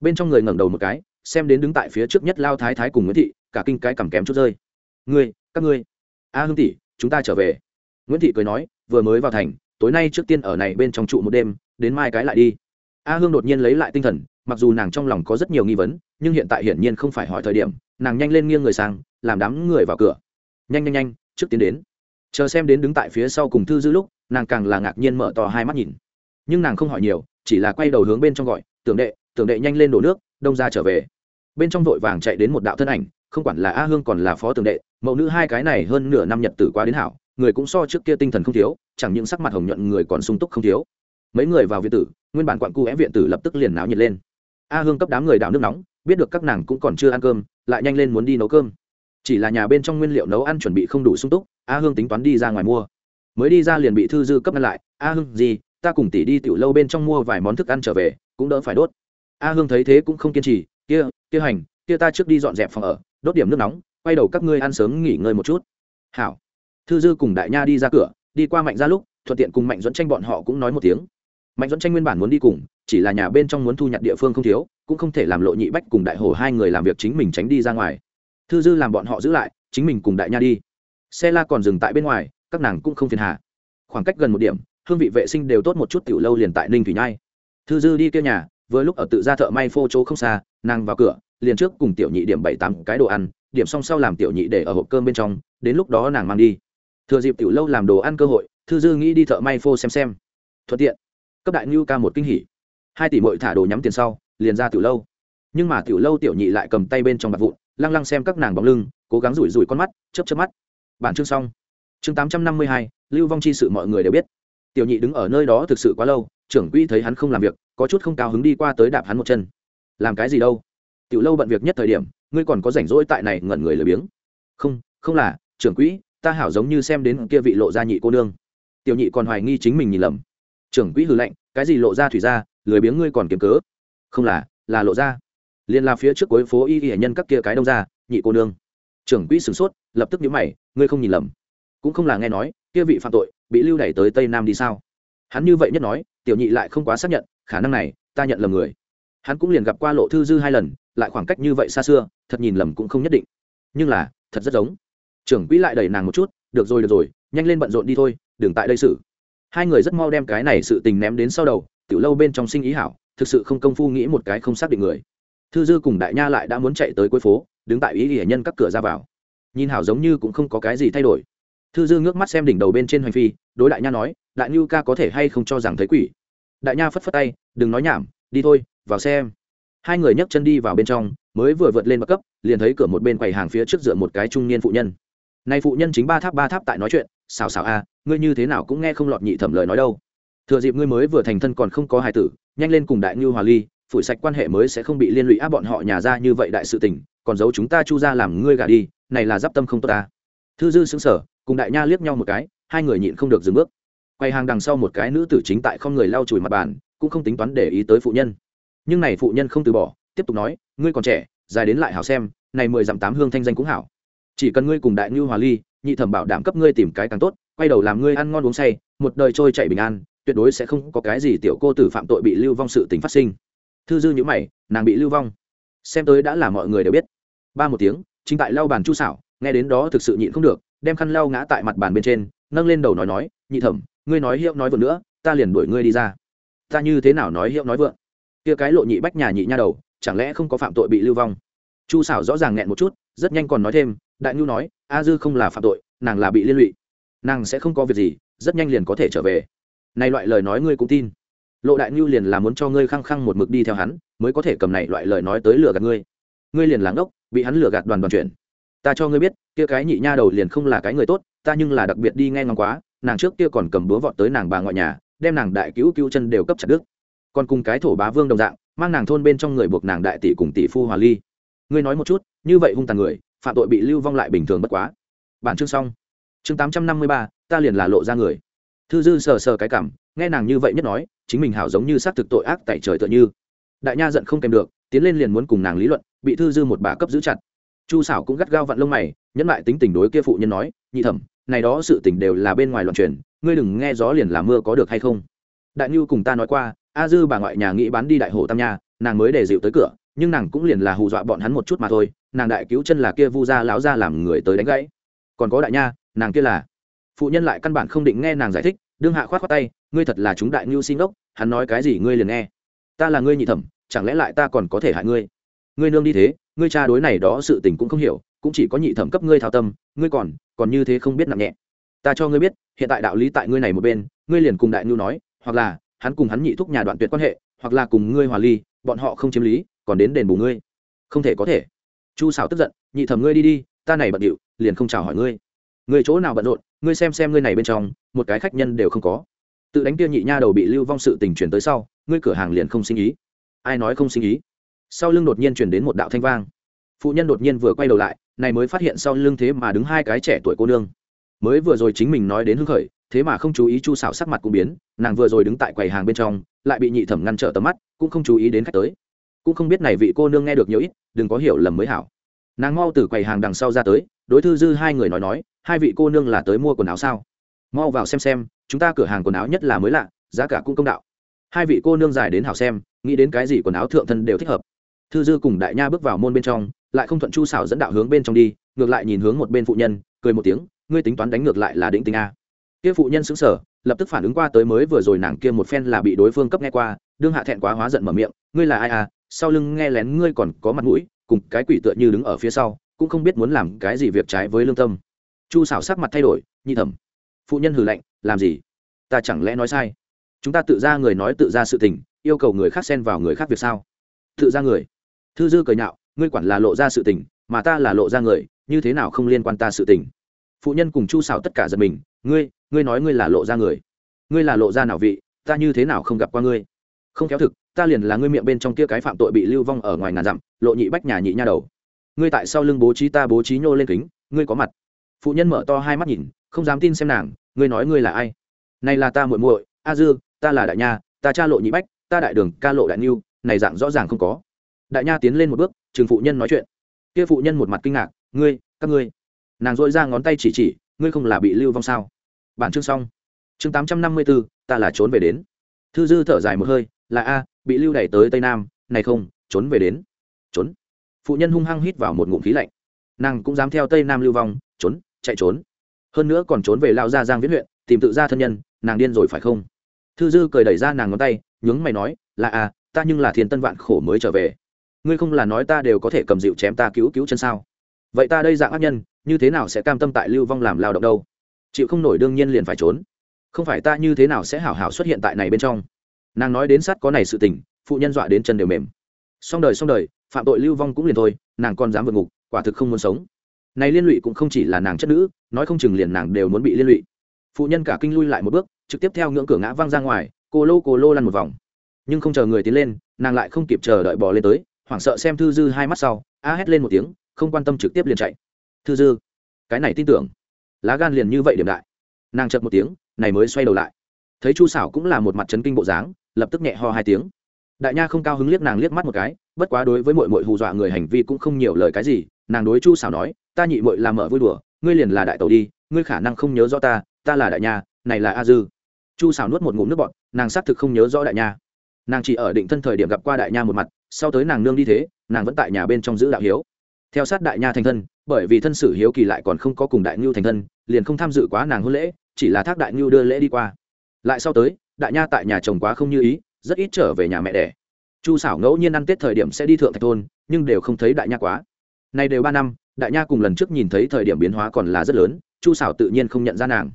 bên trong người ngẩng đầu một cái, xem đến đứng tại phía trước nhất lao thái thái cùng nguyễn thị, cả kinh cái cầm kém chút rơi. Ngươi, các ngươi. A hương tỷ, chúng ta trở về. Nguyễn thị cười nói, vừa mới vào thành, tối nay trước tiên ở này bên trong trụ một đêm, đến mai cái lại đi. A hương đột nhiên lấy lại tinh thần, mặc dù nàng trong lòng có rất nhiều nghi vấn, nhưng hiện tại hiển nhiên không phải hỏi thời điểm, nàng nhanh lên nghiêng người sang, làm đám người vào cửa. Nhanh nhanh nhanh, trước tiến đến. Chờ xem đến đứng tại phía sau cùng thư dư lúc, nàng càng là ngạc nhiên mở to hai mắt nhìn. Nhưng nàng không hỏi nhiều, chỉ là quay đầu hướng bên trong gọi, tưởng đệ tưởng đệ nhanh lên đổ nước, đông ra trở về. Bên trong vội vàng chạy đến một đạo thân ảnh, không quản là a hương còn là phó tưởng đệ, mẫu nữ hai cái này hơn nửa năm nhật tử qua đến hảo, người cũng so trước kia tinh thần không thiếu, chẳng những sắc mặt hồng nhuận người còn sung túc không thiếu. Mấy người vào viện tử, nguyên bản quặn cu é viện tử lập tức liền náo nhiệt lên. A hương cấp đám người đảo nước nóng, biết được các nàng cũng còn chưa ăn cơm, lại nhanh lên muốn đi nấu cơm. Chỉ là nhà bên trong nguyên liệu nấu ăn chuẩn bị không đủ sung túc, a hương tính toán đi ra ngoài mua. Mới đi ra liền bị thư dư cấp ngăn lại, a hương, gì, ta cùng tỷ đi tiểu lâu bên trong mua vài món thức ăn trở về, cũng đỡ phải đốt a hương thấy thế cũng không kiên trì, kia kia hành, kia ta trước đi dọn dẹp phòng ở, đốt điểm nước nóng, quay đầu các ngươi ăn sớm nghỉ ngơi một chút. Hảo. Thư dư cùng đại nha đi ra cửa, đi qua mạnh ra lúc, thuận tiện cùng mạnh dẫn tranh bọn họ cũng nói một tiếng. Mạnh dẫn tranh nguyên bản muốn đi cùng, chỉ là nhà bên trong muốn thu nhặt địa phương không thiếu, cũng không thể làm lộ nhị bách cùng đại hổ hai người làm việc chính mình tránh đi ra ngoài. Thư dư làm bọn họ giữ lại, chính mình cùng đại nha đi. Xe la còn dừng tại bên ngoài, các nàng cũng không phiền hà. Khoảng cách gần một điểm, hương vị vệ sinh đều tốt một chút, tiểu lâu liền tại ninh thủy nhai. Thư dư đi kia nhà vừa lúc ở tự gia thợ may phô chỗ không xa, nàng vào cửa, liền trước cùng tiểu nhị điểm bảy tám cái đồ ăn, điểm xong sau làm tiểu nhị để ở hộp cơm bên trong, đến lúc đó nàng mang đi. Thừa dịp tiểu lâu làm đồ ăn cơ hội, thư dư nghĩ đi thợ may phô xem xem. Thuận tiện. Cấp đại ngưu ca một kinh hỉ. Hai tỷ mội thả đồ nhắm tiền sau, liền ra tiểu lâu. Nhưng mà tiểu lâu tiểu nhị lại cầm tay bên trong bạc vụn, lăng lăng xem các nàng bóng lưng, cố gắng rủi rủi con mắt, chớp chớp mắt. Bản chương xong. Chương tám trăm năm mươi hai, lưu vong chi sự mọi người đều biết. Tiểu nhị đứng ở nơi đó thực sự quá lâu trưởng quỹ thấy hắn không làm việc, có chút không cao hứng đi qua tới đạp hắn một chân. Làm cái gì đâu? Tiểu lâu bận việc nhất thời điểm, ngươi còn có rảnh rỗi tại này ngẩn người lười biếng. Không không là, trưởng quỹ, ta hảo giống như xem đến kia vị lộ ra nhị cô nương. Tiểu nhị còn hoài nghi chính mình nhìn lầm. Trưởng quỹ hừ lạnh, cái gì lộ ra thủy ra lười biếng ngươi còn kiếm cớ. Không là là lộ ra liền là phía trước cuối phố y y nhân các kia cái đông ra nhị cô nương. Trưởng quỹ sửng sốt, lập tức nhíu mày, ngươi không nhìn lầm. Cũng không là nghe nói, kia vị phạm tội, bị lưu đẩy tới tây nam đi sao? Hắn như vậy nhất nói tiểu nhị lại không quá xác nhận, khả năng này, ta nhận lầm người. Hắn cũng liền gặp qua lộ thư dư hai lần, lại khoảng cách như vậy xa xưa, thật nhìn lầm cũng không nhất định. Nhưng là, thật rất giống. Trưởng quỹ lại đẩy nàng một chút, được rồi được rồi, nhanh lên bận rộn đi thôi, đừng tại đây xử. Hai người rất mau đem cái này sự tình ném đến sau đầu, tiểu lâu bên trong sinh ý hảo, thực sự không công phu nghĩ một cái không xác định người. Thư dư cùng đại nha lại đã muốn chạy tới cuối phố, đứng tại ý hiển nhân các cửa ra vào. Nhìn hảo giống như cũng không có cái gì thay đổi. Thư dư ngước mắt xem đỉnh đầu bên trên hoành phi, đối đại nha nói đại nhu ca có thể hay không cho rằng thấy quỷ? Đại nha phất phất tay, đừng nói nhảm, đi thôi, vào xem. Hai người nhấc chân đi vào bên trong, mới vừa vượt lên bậc cấp, liền thấy cửa một bên quầy hàng phía trước dựa một cái trung niên phụ nhân. Nay phụ nhân chính ba tháp ba tháp tại nói chuyện xào xào a, ngươi như thế nào cũng nghe không lọt nhị thẩm lời nói đâu. Thừa dịp ngươi mới vừa thành thân còn không có hài tử, nhanh lên cùng đại ngư hòa ly, phủi sạch quan hệ mới sẽ không bị liên lụy áp bọn họ nhà ra như vậy đại sự tình, còn giấu chúng ta chu ra làm ngươi gả đi, này là d i p tâm không tốt ta. Thư dư xứng sở cùng đại nha liếc nhau một cái, hai người nhịn không được dừng bước quay hàng đằng sau một cái nữ tử chính tại không người lau chùi mặt bàn, cũng không tính toán để ý tới phụ nhân. Nhưng này phụ nhân không từ bỏ, tiếp tục nói, ngươi còn trẻ, dài đến lại hảo xem, này mười dặm tám hương thanh danh cũng hảo. Chỉ cần ngươi cùng đại ngư hòa ly, nhị thẩm bảo đảm cấp ngươi tìm cái càng tốt, quay đầu làm ngươi ăn ngon uống say, một đời trôi chảy bình an, tuyệt đối sẽ không có cái gì tiểu cô tử phạm tội bị lưu vong sự tình phát sinh. Thư dư nhữ mày, nàng bị lưu vong? Xem tới đã là mọi người đều biết. Ba một tiếng, chính tại lau bàn chu xảo nghe đến đó thực sự nhịn không được, đem khăn lau ngã tại mặt bàn bên trên, nâng lên đầu nói nói, nhị thẩm ngươi nói hiệu nói vượt nữa, ta liền đuổi ngươi đi ra. Ta như thế nào nói hiệu nói vượng kia cái lộ nhị bách nhà nhị nha đầu, chẳng lẽ không có phạm tội bị lưu vong? Chu xảo rõ ràng nghẹn một chút, rất nhanh còn nói thêm, đại nhu nói, a dư không là phạm tội, nàng là bị liên lụy. Nàng sẽ không có việc gì, rất nhanh liền có thể trở về. Này loại lời nói ngươi cũng tin. Lộ đại nhu liền là muốn cho ngươi khăng khăng một mực đi theo hắn, mới có thể cầm này loại lời nói tới lừa gạt ngươi. Ngươi liền láng ốc bị hắn lừa gạt đoàn đoàn chuyển ta cho ngươi biết, kia cái nhị nha đầu liền không là cái người tốt, ta nhưng là đặc biệt đi nghe ngóng quá nàng trước kia còn cầm búa vọt tới nàng bà ngoại nhà, đem nàng đại cứu cứu chân đều cấp chặt đứt. Còn cùng cái thổ bá vương đồng dạng, mang nàng thôn bên trong người buộc nàng đại tỷ cùng tỷ phu hòa ly. Ngươi nói một chút, như vậy hung tàn người, phạm tội bị lưu vong lại bình thường bất quá. Bản chương xong. Chương tám trăm năm mươi ba, ta liền là lộ ra người. Thư dư sờ sờ cái cảm, nghe nàng như vậy nhất nói, chính mình hảo giống như xác thực tội ác tại trời tựa như. Đại nha giận không kèm được, tiến lên liền muốn cùng nàng lý luận, bị thư dư một bà cấp giữ chặt. Chu xảo cũng gắt gao vặn lông mày, nhẫn lại tính tình đối kia phụ nhân nói, nhị thẩm này đó sự tình đều là bên ngoài loạn truyền ngươi đừng nghe gió liền là mưa có được hay không. Đại nhu cùng ta nói qua a dư bà ngoại nhà nghĩ bán đi đại hồ tam nha nàng mới để dịu tới cửa nhưng nàng cũng liền là hù dọa bọn hắn một chút mà thôi nàng đại cứu chân là kia vu gia láo ra làm người tới đánh gãy. Còn có đại nha nàng kia là phụ nhân lại căn bản không định nghe nàng giải thích đương hạ khoát khoát tay ngươi thật là chúng đại ngưu xin đốc, hắn nói cái gì ngươi liền nghe. Ta là ngươi nhị thẩm chẳng lẽ lại ta còn có thể hại ngươi? Ngươi nương đi thế ngươi cha đối này đó sự tình cũng không hiểu cũng chỉ có nhị thẩm cấp ngươi thao tâm, ngươi còn còn như thế không biết nặng nhẹ. Ta cho ngươi biết, hiện tại đạo lý tại ngươi này một bên, ngươi liền cùng đại ngưu nói, hoặc là, hắn cùng hắn nhị thúc nhà đoạn tuyệt quan hệ, hoặc là cùng ngươi hòa ly, bọn họ không chiếm lý, còn đến đền bù ngươi. Không thể có thể. Chu xảo tức giận, nhị thẩm ngươi đi đi, ta này bận điệu, liền không chào hỏi ngươi. Ngươi chỗ nào bận rộn, ngươi xem xem ngươi này bên trong, một cái khách nhân đều không có. Tự đánh kia nhị nha đầu bị lưu vong sự tình chuyển tới sau, ngươi cửa hàng liền không sinh ý. Ai nói không sinh ý? Sau lưng đột nhiên chuyển đến một đạo thanh vang. Phụ nhân đột nhiên vừa quay đầu lại này mới phát hiện sau lưng thế mà đứng hai cái trẻ tuổi cô nương. Mới vừa rồi chính mình nói đến hưng khởi, thế mà không chú ý chu xảo sắc mặt cũng biến, nàng vừa rồi đứng tại quầy hàng bên trong, lại bị nhị thẩm ngăn trở tầm mắt, cũng không chú ý đến khách tới. Cũng không biết này vị cô nương nghe được nhiều ít, đừng có hiểu lầm mới hảo. Nàng mau từ quầy hàng đằng sau ra tới, đối thư dư hai người nói nói, hai vị cô nương là tới mua quần áo sao? Mau vào xem xem, chúng ta cửa hàng quần áo nhất là mới lạ, giá cả cũng công đạo. Hai vị cô nương dài đến hảo xem, nghĩ đến cái gì quần áo thượng thân đều thích hợp. Thư dư cùng đại nha bước vào môn bên trong lại không thuận chu xảo dẫn đạo hướng bên trong đi, ngược lại nhìn hướng một bên phụ nhân, cười một tiếng, ngươi tính toán đánh ngược lại là định tính a. Kia phụ nhân xứng sở lập tức phản ứng qua tới mới vừa rồi nàng kia một phen là bị đối phương cấp nghe qua, đương hạ thẹn quá hóa giận mở miệng, ngươi là ai à sau lưng nghe lén ngươi còn có mặt mũi, cùng cái quỷ tựa như đứng ở phía sau, cũng không biết muốn làm cái gì việc trái với lương tâm. Chu xảo sắc mặt thay đổi, nhị thẩm. Phụ nhân hừ lạnh, làm gì? Ta chẳng lẽ nói sai? Chúng ta tự ra người nói tự ra sự tình, yêu cầu người khác xen vào người khác việc sao? Tự ra người. Thư dư cười nhạo ngươi quản là lộ ra sự tình, mà ta là lộ ra người, như thế nào không liên quan ta sự tình? Phụ nhân cùng chu xảo tất cả giật mình, ngươi ngươi nói ngươi là lộ ra người. Ngươi là lộ ra nào vị, ta như thế nào không gặp qua ngươi? Không khéo thực, ta liền là ngươi miệng bên trong kia cái phạm tội bị lưu vong ở ngoài ngàn dặm, lộ nhị bách nhà nhị nha đầu. Ngươi tại sau lưng bố trí ta bố trí nhô lên kính, ngươi có mặt. Phụ nhân mở to hai mắt nhìn, không dám tin xem nàng, ngươi nói ngươi là ai? Này là ta muội muội, a dư, ta là đại nha, ta cha lộ nhị bách, ta đại đường ca lộ đại niu này dạng rõ ràng không có. Đại nha tiến lên một bước trường phụ nhân nói chuyện. Kia phụ nhân một mặt kinh ngạc ngươi các ngươi? Nàng dội ra ngón tay chỉ chỉ ngươi không là bị lưu vong sao? Bản chương xong. Chương tám trăm năm mươi bốn ta là trốn về đến. Thư dư thở dài một hơi là a bị lưu đẩy tới tây nam này không trốn về đến. Trốn? Phụ nhân hung hăng hít vào một ngụm khí lạnh. Nàng cũng dám theo tây nam lưu vong trốn chạy trốn. Hơn nữa còn trốn về lao ra giang viễn huyện tìm tự ra thân nhân nàng điên rồi phải không? Thư dư cười đẩy ra nàng ngón tay nhướng mày nói là a, ta nhưng là thiên tân vạn khổ mới trở về ngươi không là nói ta đều có thể cầm dịu chém ta cứu cứu chân sao? Vậy ta đây dạng ác nhân, như thế nào sẽ cam tâm tại lưu vong làm lao động đâu? Chịu không nổi đương nhiên liền phải trốn. Không phải ta như thế nào sẽ hảo hảo xuất hiện tại này bên trong? Nàng nói đến sát có này sự tình, phụ nhân dọa đến chân đều mềm. Xong đời xong đời, phạm tội lưu vong cũng liền thôi, nàng còn dám vượt ngục, quả thực không muốn sống. Này liên lụy cũng không chỉ là nàng chất nữ, nói không chừng liền nàng đều muốn bị liên lụy. Phụ nhân cả kinh lui lại một bước, trực tiếp theo ngưỡng cửa ngã văng ra ngoài, cô lô cô lô lăn một vòng. Nhưng không chờ người tiến lên, nàng lại không kịp chờ đợi bò lên tới hoảng sợ xem thư dư hai mắt sau, a hét lên một tiếng, không quan tâm trực tiếp liền chạy. Thư dư, cái này tin tưởng. Lá gan liền như vậy điểm đại nàng chật một tiếng, này mới xoay đầu lại. Thấy chu xảo cũng là một mặt chấn kinh bộ dáng, lập tức nhẹ ho hai tiếng. Đại nha không cao hứng liếc nàng liếc mắt một cái, bất quá đối với mội mội hù dọa người hành vi cũng không nhiều lời cái gì, nàng đối chu xảo nói, ta nhị mội làm mở vui đùa, ngươi liền là đại tàu đi, ngươi khả năng không nhớ rõ ta ta là đại nha, này là a dư. Chu xảo nuốt một ngụm nước bọn nàng xác thực không nhớ rõ đại nha. Nàng chỉ ở định thân thời điểm gặp qua đại nha một mặt sau tới nàng nương đi thế, nàng vẫn tại nhà bên trong giữ đạo hiếu. Theo sát đại nha thành thân, bởi vì thân sử hiếu kỳ lại còn không có cùng đại ngưu thành thân, liền không tham dự quá nàng hôn lễ, chỉ là thác đại ngưu đưa lễ đi qua. Lại sau tới, đại nha tại nhà chồng quá không như ý, rất ít trở về nhà mẹ đẻ. Chu xảo ngẫu nhiên ăn tết thời điểm sẽ đi thượng thạch thôn, nhưng đều không thấy đại nha quá. Nay đều ba năm, đại nha cùng lần trước nhìn thấy thời điểm biến hóa còn là rất lớn, chu xảo tự nhiên không nhận ra nàng.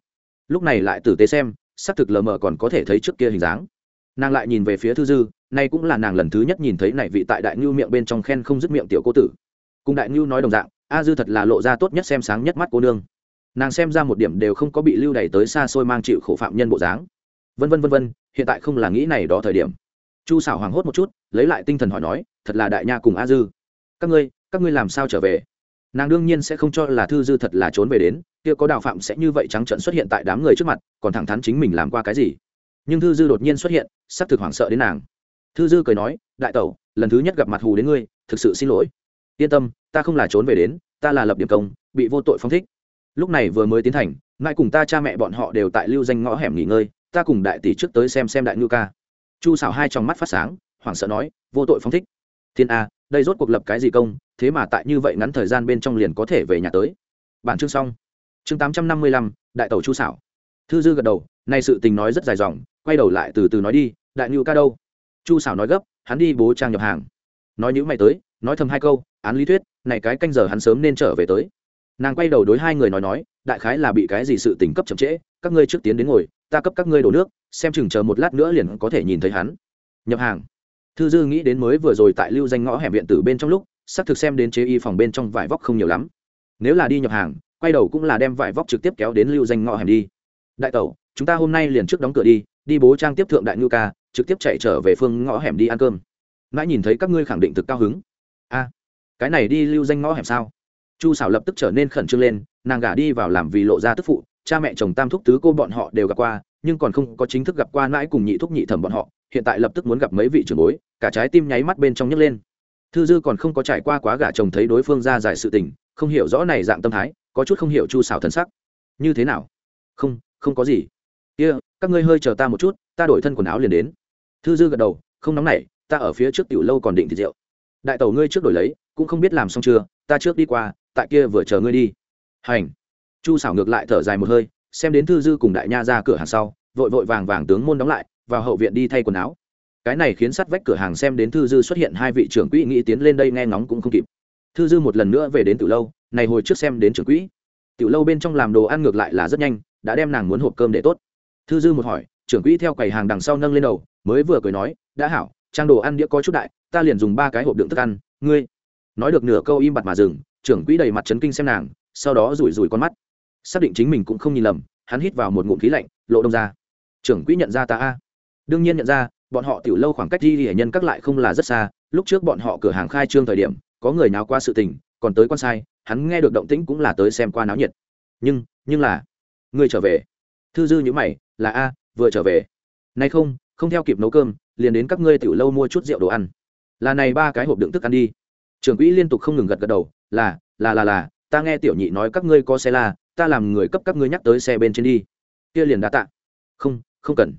Lúc này lại tử tế xem, xác thực lờ mờ còn có thể thấy trước kia hình dáng. Nàng lại nhìn về phía thư dư nay cũng là nàng lần thứ nhất nhìn thấy này vị tại đại ngưu miệng bên trong khen không dứt miệng tiểu cô tử. Cùng đại ngưu nói đồng dạng, a dư thật là lộ ra tốt nhất xem sáng nhất mắt cô nương. Nàng xem ra một điểm đều không có bị lưu đày tới xa xôi mang chịu khổ phạm nhân bộ dáng. Vân vân vân vân, hiện tại không là nghĩ này đó thời điểm. Chu xảo hoảng hốt một chút, lấy lại tinh thần hỏi nói, thật là đại nha cùng a dư. Các ngươi các ngươi làm sao trở về? Nàng đương nhiên sẽ không cho là thư dư thật là trốn về đến, kia có đào phạm sẽ như vậy trắng trận xuất hiện tại đám người trước mặt, còn thẳng thắn chính mình làm qua cái gì. Nhưng thư dư đột nhiên xuất hiện, sắp thực hoảng sợ đến nàng thư dư cười nói, đại tẩu, lần thứ nhất gặp mặt hù đến ngươi, thực sự xin lỗi. Yên tâm, ta không là trốn về đến, ta là lập điểm công, bị vô tội phong thích. Lúc này vừa mới tiến thành ngại cùng ta cha mẹ bọn họ đều tại lưu danh ngõ hẻm nghỉ ngơi, ta cùng đại tỷ trước tới xem xem đại ngư ca. Chu xảo hai trong mắt phát sáng, hoảng sợ nói, vô tội phong thích. Thiên a, đây rốt cuộc lập cái gì công, thế mà tại như vậy ngắn thời gian bên trong liền có thể về nhà tới. Bản chương xong. Chương tám trăm năm mươi lăm, đại tẩu chu xảo. Thư dư gật đầu, nay sự tình nói rất dài dòng, quay đầu lại từ từ nói đi, đại ngư ca đâu? Chu xảo nói gấp, hắn đi bố trang nhập hàng. Nói những mày tới, nói thầm hai câu, án lý thuyết, này cái canh giờ hắn sớm nên trở về tới. Nàng quay đầu đối hai người nói nói, đại khái là bị cái gì sự tình cấp chậm trễ, các ngươi trước tiến đến ngồi, ta cấp các ngươi đổ nước, xem chừng chờ một lát nữa liền có thể nhìn thấy hắn. Nhập hàng. Thư dư nghĩ đến mới vừa rồi tại lưu danh ngõ hẻm viện tử bên trong lúc, xác thực xem đến chế y phòng bên trong vải vóc không nhiều lắm. Nếu là đi nhập hàng, quay đầu cũng là đem vải vóc trực tiếp kéo đến lưu danh ngõ hẻm đi. Đại tẩu, chúng ta hôm nay liền trước đóng cửa đi đi bố trang tiếp thượng đại ngư ca, trực tiếp chạy trở về phương ngõ hẻm đi ăn cơm. Mãi nhìn thấy các ngươi khẳng định thực cao hứng. A, cái này đi lưu danh ngõ hẻm sao? Chu xảo lập tức trở nên khẩn trương lên, nàng gả đi vào làm vì lộ ra tức phụ, cha mẹ chồng tam thúc tứ cô bọn họ đều gặp qua, nhưng còn không có chính thức gặp qua mãi cùng nhị thúc nhị thẩm bọn họ, hiện tại lập tức muốn gặp mấy vị trưởng bối, cả trái tim nháy mắt bên trong nhấc lên. Thư dư còn không có trải qua quá gả chồng thấy đối phương ra giải sự tình, không hiểu rõ này dạng tâm thái, có chút không hiểu chu xảo thân sắc. Như thế nào? Không không có gì kia、yeah, các ngươi hơi chờ ta một chút ta đổi thân quần áo liền đến. Thư dư gật đầu không nóng nảy ta ở phía trước tiểu lâu còn định thịt rượu. Đại tẩu ngươi trước đổi lấy cũng không biết làm xong chưa ta trước đi qua tại kia vừa chờ ngươi đi. Hành. Chu xảo ngược lại thở dài một hơi xem đến thư dư cùng đại nha ra cửa hàng sau vội vội vàng vàng tướng môn đóng lại vào hậu viện đi thay quần áo. Cái này khiến sắt vách cửa hàng xem đến thư dư xuất hiện hai vị trưởng quỹ nghĩ tiến lên đây nghe ngóng cũng không kịp. Thư dư một lần nữa về đến từ lâu này hồi trước xem đến trưởng quỹ. Tiểu lâu bên trong làm đồ ăn ngược lại là rất nhanh đã đem nàng muốn hộp cơm để tốt thư dư một hỏi, trưởng quỹ theo quầy hàng đằng sau nâng lên đầu, mới vừa cười nói, đã hảo, trang đồ ăn đĩa có chút đại, ta liền dùng ba cái hộp đựng thức ăn, ngươi. Nói được nửa câu im bặt mà dừng, trưởng quỹ đầy mặt trấn kinh xem nàng, sau đó rủi rủi con mắt. Xác định chính mình cũng không nhìn lầm, hắn hít vào một ngụm khí lạnh, lộ đông ra. Trưởng quỹ nhận ra ta a? Đương nhiên nhận ra, bọn họ tiểu lâu khoảng cách đi hệ nhân các lại không là rất xa, lúc trước bọn họ cửa hàng khai trương thời điểm, có người nào qua sự tình, còn tới quan sai, hắn nghe được động tĩnh cũng là tới xem qua náo nhiệt. Nhưng nhưng là người trở về. Thư dư nhữ mày là a, vừa trở về. Nay không không theo kịp nấu cơm, liền đến các ngươi tiểu lâu mua chút rượu đồ ăn. Là này ba cái hộp đựng thức ăn đi. Trưởng quỹ liên tục không ngừng gật gật đầu, là là là là, ta nghe tiểu nhị nói các ngươi có xe là ta làm người cấp các ngươi nhắc tới xe bên trên đi. Kia liền đã tạ. Không không cần.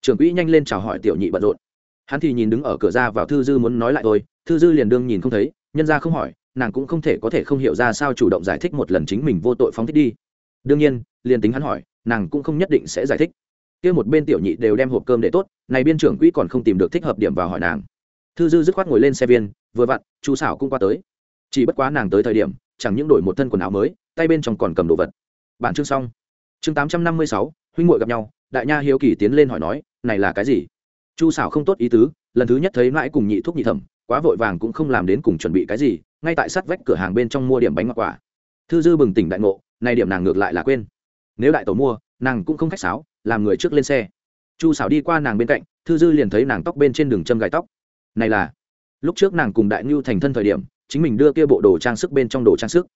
Trưởng quỹ nhanh lên chào hỏi tiểu nhị bận rộn. Hắn thì nhìn đứng ở cửa ra vào thư dư muốn nói lại thôi, thư dư liền đương nhìn không thấy, nhân ra không hỏi, nàng cũng không thể có thể không hiểu ra sao chủ động giải thích một lần chính mình vô tội phóng thích đi. Đương nhiên, liền tính hắn hỏi, nàng cũng không nhất định sẽ giải thích kia một bên tiểu nhị đều đem hộp cơm để tốt, này biên trưởng quỹ còn không tìm được thích hợp điểm vào hỏi nàng. Thư dư dứt khoát ngồi lên xe viên, vừa vặn chu xảo cũng qua tới. Chỉ bất quá nàng tới thời điểm, chẳng những đổi một thân quần áo mới, tay bên trong còn cầm đồ vật. Bản chương xong. Chương tám trăm năm mươi sáu, huynh muội gặp nhau, đại nha hiếu kỳ tiến lên hỏi nói, này là cái gì? Chu xảo không tốt ý tứ, lần thứ nhất thấy mãi cùng nhị thúc nhị thẩm, quá vội vàng cũng không làm đến cùng chuẩn bị cái gì, ngay tại sát vách cửa hàng bên trong mua điểm bánh ngọt quả. Thư dư bừng tỉnh đại ngộ này điểm nàng ngược lại là quên. Nếu đại tổ mua, nàng cũng không khách sáo làm người trước lên xe. Chu xảo đi qua nàng bên cạnh, thư dư liền thấy nàng tóc bên trên đường châm gai tóc. Này là, lúc trước nàng cùng đại ngưu thành thân thời điểm, chính mình đưa kia bộ đồ trang sức bên trong đồ trang sức.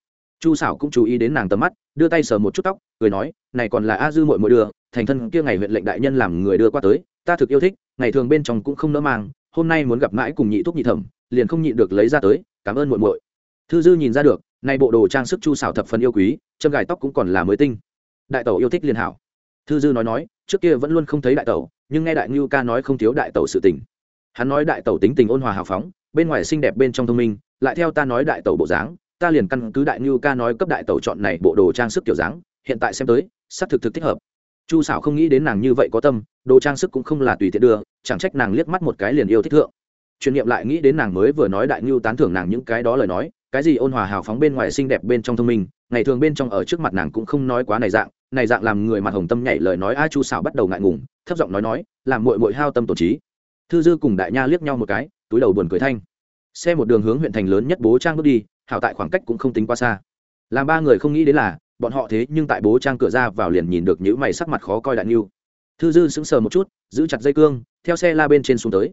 Chu xảo cũng chú ý đến nàng tầm mắt, đưa tay sờ một chút tóc, cười nói, này còn là a dư mội mội đưa, thành thân kia ngày huyện lệnh đại nhân làm người đưa qua tới, ta thực yêu thích, ngày thường bên trong cũng không nỡ mang, hôm nay muốn gặp mãi cùng nhị thúc nhị thẩm, liền không nhịn được lấy ra tới, cảm ơn mội mội thư dư nhìn ra được nay bộ đồ trang sức chu xảo thập phần yêu quý, châm gài tóc cũng còn là mới tinh. Đại tẩu yêu thích liền hảo thư dư nói nói, trước kia vẫn luôn không thấy đại tẩu, nhưng nghe đại ngưu ca nói không thiếu đại tẩu sự tình. Hắn nói đại tẩu tính tình ôn hòa hào phóng, bên ngoài xinh đẹp bên trong thông minh, lại theo ta nói đại tẩu bộ dáng, ta liền căn cứ đại ngưu ca nói cấp đại tẩu chọn này bộ đồ trang sức kiểu dáng, hiện tại xem tới sắp thực thực thích hợp. Chu xảo không nghĩ đến nàng như vậy có tâm, đồ trang sức cũng không là tùy tiện đưa, chẳng trách nàng liếc mắt một cái liền yêu thích thượng. Truyền nghiệm lại nghĩ đến nàng mới vừa nói đại ngưu tán thưởng nàng những cái đó lời nói, cái gì ôn hòa hào phóng bên ngoài xinh đẹp bên trong thông minh, ngày thường bên trong ở trước mặt nàng cũng không nói quá này dạng này dạng làm người mặt hồng tâm nhảy lời nói a chu xảo bắt đầu ngại ngùng, thấp giọng nói nói, làm mội mội hao tâm tổ trí. Thư dư cùng đại nha liếc nhau một cái, túi đầu buồn cười thanh. Xe một đường hướng huyện thành lớn nhất bố trang bước đi, hảo tại khoảng cách cũng không tính quá xa. Làm ba người không nghĩ đến là, bọn họ thế nhưng tại bố trang cửa ra vào liền nhìn được những mày sắc mặt khó coi đại nhu thư dư sững sờ một chút, giữ chặt dây cương, theo xe la bên trên xuống tới.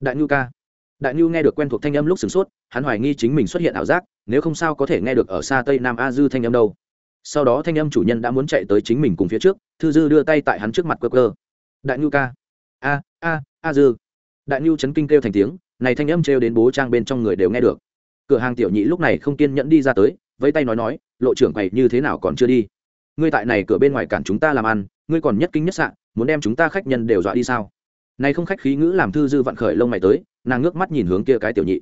Đại nhu ca. Đại nhu nghe được quen thuộc thanh âm lúc sửng sốt, hắn hoài nghi chính mình xuất hiện ảo giác, nếu không sao có thể nghe được ở xa tây nam a dư thanh âm đâu sau đó thanh âm chủ nhân đã muốn chạy tới chính mình cùng phía trước, thư dư đưa tay tại hắn trước mặt cơ cơ đại nhu ca. A a a dư. Đại nhu chấn kinh kêu thành tiếng, này thanh âm trêu đến bố trang bên trong người đều nghe được. Cửa hàng tiểu nhị lúc này không kiên nhẫn đi ra tới, vẫy tay nói nói, lộ trưởng quầy, như thế nào còn chưa đi? Ngươi tại này cửa bên ngoài cản chúng ta làm ăn, ngươi còn nhất kinh nhất sạn muốn đem chúng ta khách nhân đều dọa đi sao? Này không khách khí ngữ làm thư dư vặn khởi lông mày tới, nàng ngước mắt nhìn hướng kia cái tiểu nhị.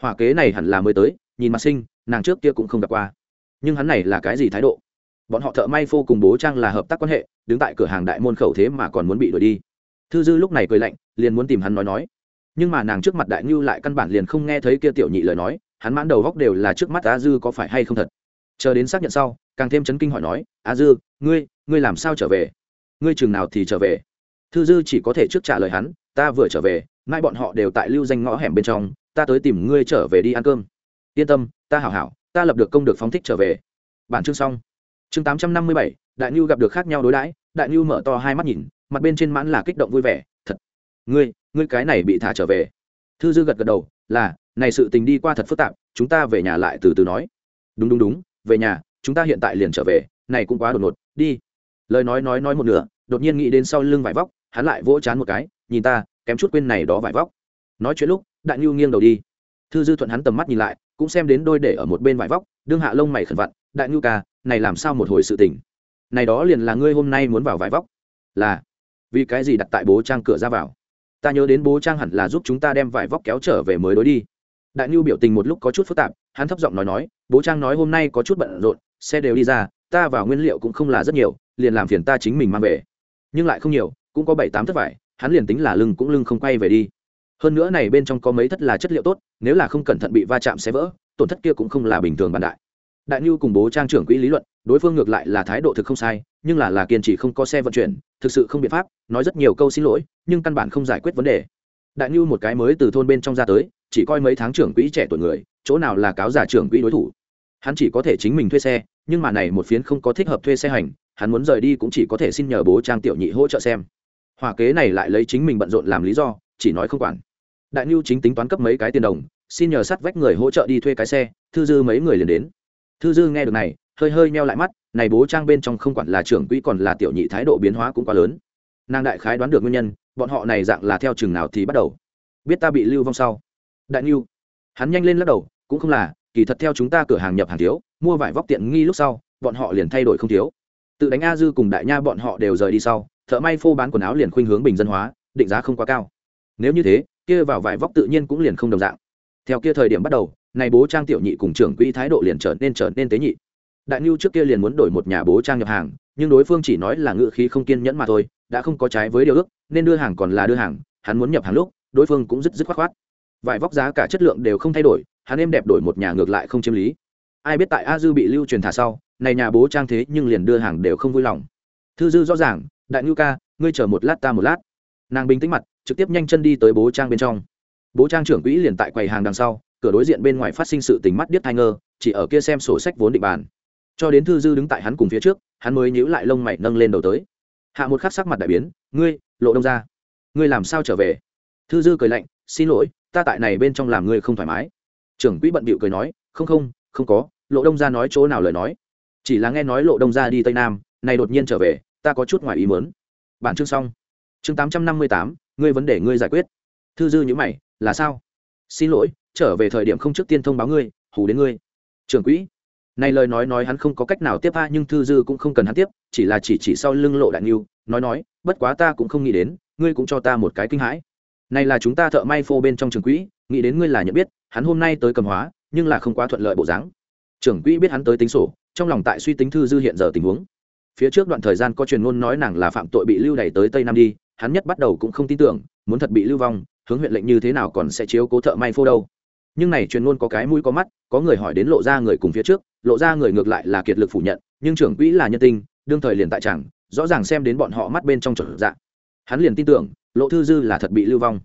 Hỏa kế này hẳn là mới tới, nhìn mặt sinh nàng trước kia cũng không gặp qua nhưng hắn này là cái gì thái độ? Bọn họ thợ may phô cùng bố trang là hợp tác quan hệ, đứng tại cửa hàng đại môn khẩu thế mà còn muốn bị đuổi đi. Thư dư lúc này cười lạnh, liền muốn tìm hắn nói nói. Nhưng mà nàng trước mặt đại ngưu lại căn bản liền không nghe thấy kia tiểu nhị lời nói, hắn mãn đầu góc đều là trước mắt A dư có phải hay không thật? Chờ đến xác nhận sau, càng thêm chấn kinh hỏi nói, A dư, ngươi ngươi làm sao trở về? Ngươi chừng nào thì trở về? Thư dư chỉ có thể trước trả lời hắn, ta vừa trở về, mai bọn họ đều tại lưu danh ngõ hẻm bên trong, ta tới tìm ngươi trở về đi ăn cơm. Yên tâm, ta hảo hảo ta lập được công được phóng thích trở về. Bản chương xong. Chương tám trăm năm mươi bảy, đại nhu gặp được khác nhau đối đãi, đại nhu mở to hai mắt nhìn, mặt bên trên mãn là kích động vui vẻ, thật, ngươi ngươi cái này bị thả trở về. Thư dư gật gật đầu, là, này sự tình đi qua thật phức tạp, chúng ta về nhà lại từ từ nói. Đúng đúng đúng, về nhà, chúng ta hiện tại liền trở về, này cũng quá đột ngột, đi. Lời nói nói nói một nửa, đột nhiên nghĩ đến sau lưng vải vóc, hắn lại vỗ chán một cái, nhìn ta, kém chút quên này đó vải vóc. Nói chuyện lúc, đại nhu nghiêng đầu đi. Thư dư thuận hắn tầm mắt nhìn lại cũng xem đến đôi để ở một bên vải vóc, đương hạ lông mày khẩn vặn, đại nhu ca, này làm sao một hồi sự tình? Này đó liền là ngươi hôm nay muốn vào vải vóc. Là, vì cái gì đặt tại bố trang cửa ra vào? Ta nhớ đến bố trang hẳn là giúp chúng ta đem vải vóc kéo trở về mới đối đi. Đại nhu biểu tình một lúc có chút phức tạp, hắn thấp giọng nói nói, bố trang nói hôm nay có chút bận rộn, xe đều đi ra, ta vào nguyên liệu cũng không là rất nhiều, liền làm phiền ta chính mình mang về. Nhưng lại không nhiều, cũng có bảy tám thất vải, hắn liền tính là lưng cũng lưng không quay về đi hơn nữa này bên trong có mấy thất là chất liệu tốt, nếu là không cẩn thận bị va chạm sẽ vỡ, tổn thất kia cũng không là bình thường bàn đại. Đại nhu cùng bố trang trưởng quỹ lý luận, đối phương ngược lại là thái độ thực không sai, nhưng là là kiên trì không có xe vận chuyển, thực sự không biện pháp, nói rất nhiều câu xin lỗi, nhưng căn bản không giải quyết vấn đề. Đại nhu một cái mới từ thôn bên trong ra tới, chỉ coi mấy tháng trưởng quỹ trẻ tuổi người, chỗ nào là cáo giả trưởng quỹ đối thủ. Hắn chỉ có thể chính mình thuê xe, nhưng mà này một phiến không có thích hợp thuê xe hành, hắn muốn rời đi cũng chỉ có thể xin nhờ bố trang tiểu nhị hỗ trợ xem. Hòa kế này lại lấy chính mình bận rộn làm lý do, chỉ nói không quản đại nhu chính tính toán cấp mấy cái tiền đồng, xin nhờ sát vách người hỗ trợ đi thuê cái xe, thư dư mấy người liền đến. Thư dư nghe được này, hơi hơi meo lại mắt, này bố trang bên trong không quản là trưởng quỹ còn là tiểu nhị thái độ biến hóa cũng quá lớn. Nàng đại khái đoán được nguyên nhân, bọn họ này dạng là theo chừng nào thì bắt đầu. Biết ta bị lưu vong sau. Đại nhu, hắn nhanh lên lắc đầu, cũng không là, kỳ thật theo chúng ta cửa hàng nhập hàng thiếu, mua vải vóc tiện nghi lúc sau, bọn họ liền thay đổi không thiếu. Tự đánh a dư cùng đại nha bọn họ đều rời đi sau, thợ may phô bán quần áo liền khuynh hướng bình dân hóa, định giá không quá cao nếu như thế, kia vào vải vóc tự nhiên cũng liền không đồng dạng. Theo kia thời điểm bắt đầu này bố trang tiểu nhị cùng trưởng quỹ thái độ liền trở nên trở nên tế nhị. Đại nhu trước kia liền muốn đổi một nhà bố trang nhập hàng, nhưng đối phương chỉ nói là ngự khí không kiên nhẫn mà thôi, đã không có trái với điều ước, nên đưa hàng còn là đưa hàng, hắn muốn nhập hàng lúc, đối phương cũng rất dứt khoát khoát. Vải vóc giá cả chất lượng đều không thay đổi, hắn em đẹp đổi một nhà ngược lại không chiếm lý. Ai biết tại a dư bị lưu truyền thả sau, này nhà bố trang thế nhưng liền đưa hàng đều không vui lòng. Thư dư rõ ràng, đại ngưu ca, ngươi chờ một lát ta một lát. Nàng bình tĩnh mặt trực tiếp nhanh chân đi tới bố trang bên trong. Bố trang trưởng quỹ liền tại quầy hàng đằng sau, cửa đối diện bên ngoài phát sinh sự tình mắt điếc thai ngơ, chỉ ở kia xem sổ sách vốn định bàn. Cho đến thư dư đứng tại hắn cùng phía trước, hắn mới nhíu lại lông mày nâng lên đầu tới. Hạ một khắc sắc mặt đại biến, ngươi, lộ đông ra ngươi làm sao trở về? Thư dư cười lạnh, xin lỗi, ta tại này bên trong làm ngươi không thoải mái. Trưởng quỹ bận bịu cười nói, không không không có, lộ đông ra nói chỗ nào lời nói. Chỉ là nghe nói lộ đông ra đi tây nam này đột nhiên trở về, ta có chút ngoài ý mớn bản chương xong chương tám trăm năm mươi tám, ngươi vấn đề ngươi giải quyết. Thư dư nhữ mày, là sao? Xin lỗi, trở về thời điểm không trước tiên thông báo ngươi, hù đến ngươi. Trưởng quỹ. Này lời nói nói hắn không có cách nào tiếp a nhưng thư dư cũng không cần hắn tiếp, chỉ là chỉ chỉ sau lưng lộ đại nghiêu, nói nói, bất quá ta cũng không nghĩ đến, ngươi cũng cho ta một cái kinh hãi. Này là chúng ta thợ may phô bên trong trường quỹ, nghĩ đến ngươi là nhận biết, hắn hôm nay tới cầm hóa, nhưng là không quá thuận lợi bộ dáng. Trưởng quỹ biết hắn tới tính sổ, trong lòng tại suy tính thư dư hiện giờ tình huống. Phía trước đoạn thời gian có truyền ngôn nói nàng là phạm tội bị lưu đày tới tây nam đi hắn nhất bắt đầu cũng không tin tưởng, muốn thật bị lưu vong, hướng huyện lệnh như thế nào còn sẽ chiếu cố thợ may phô đâu. Nhưng này truyền ngôn có cái mũi có mắt, có người hỏi đến lộ ra người cùng phía trước, lộ ra người ngược lại là kiệt lực phủ nhận, nhưng trưởng quỹ là nhân tinh đương thời liền tại chẳng, rõ ràng xem đến bọn họ mắt bên trong chuẩn dạng hắn liền tin tưởng, lộ thư dư là thật bị lưu vong.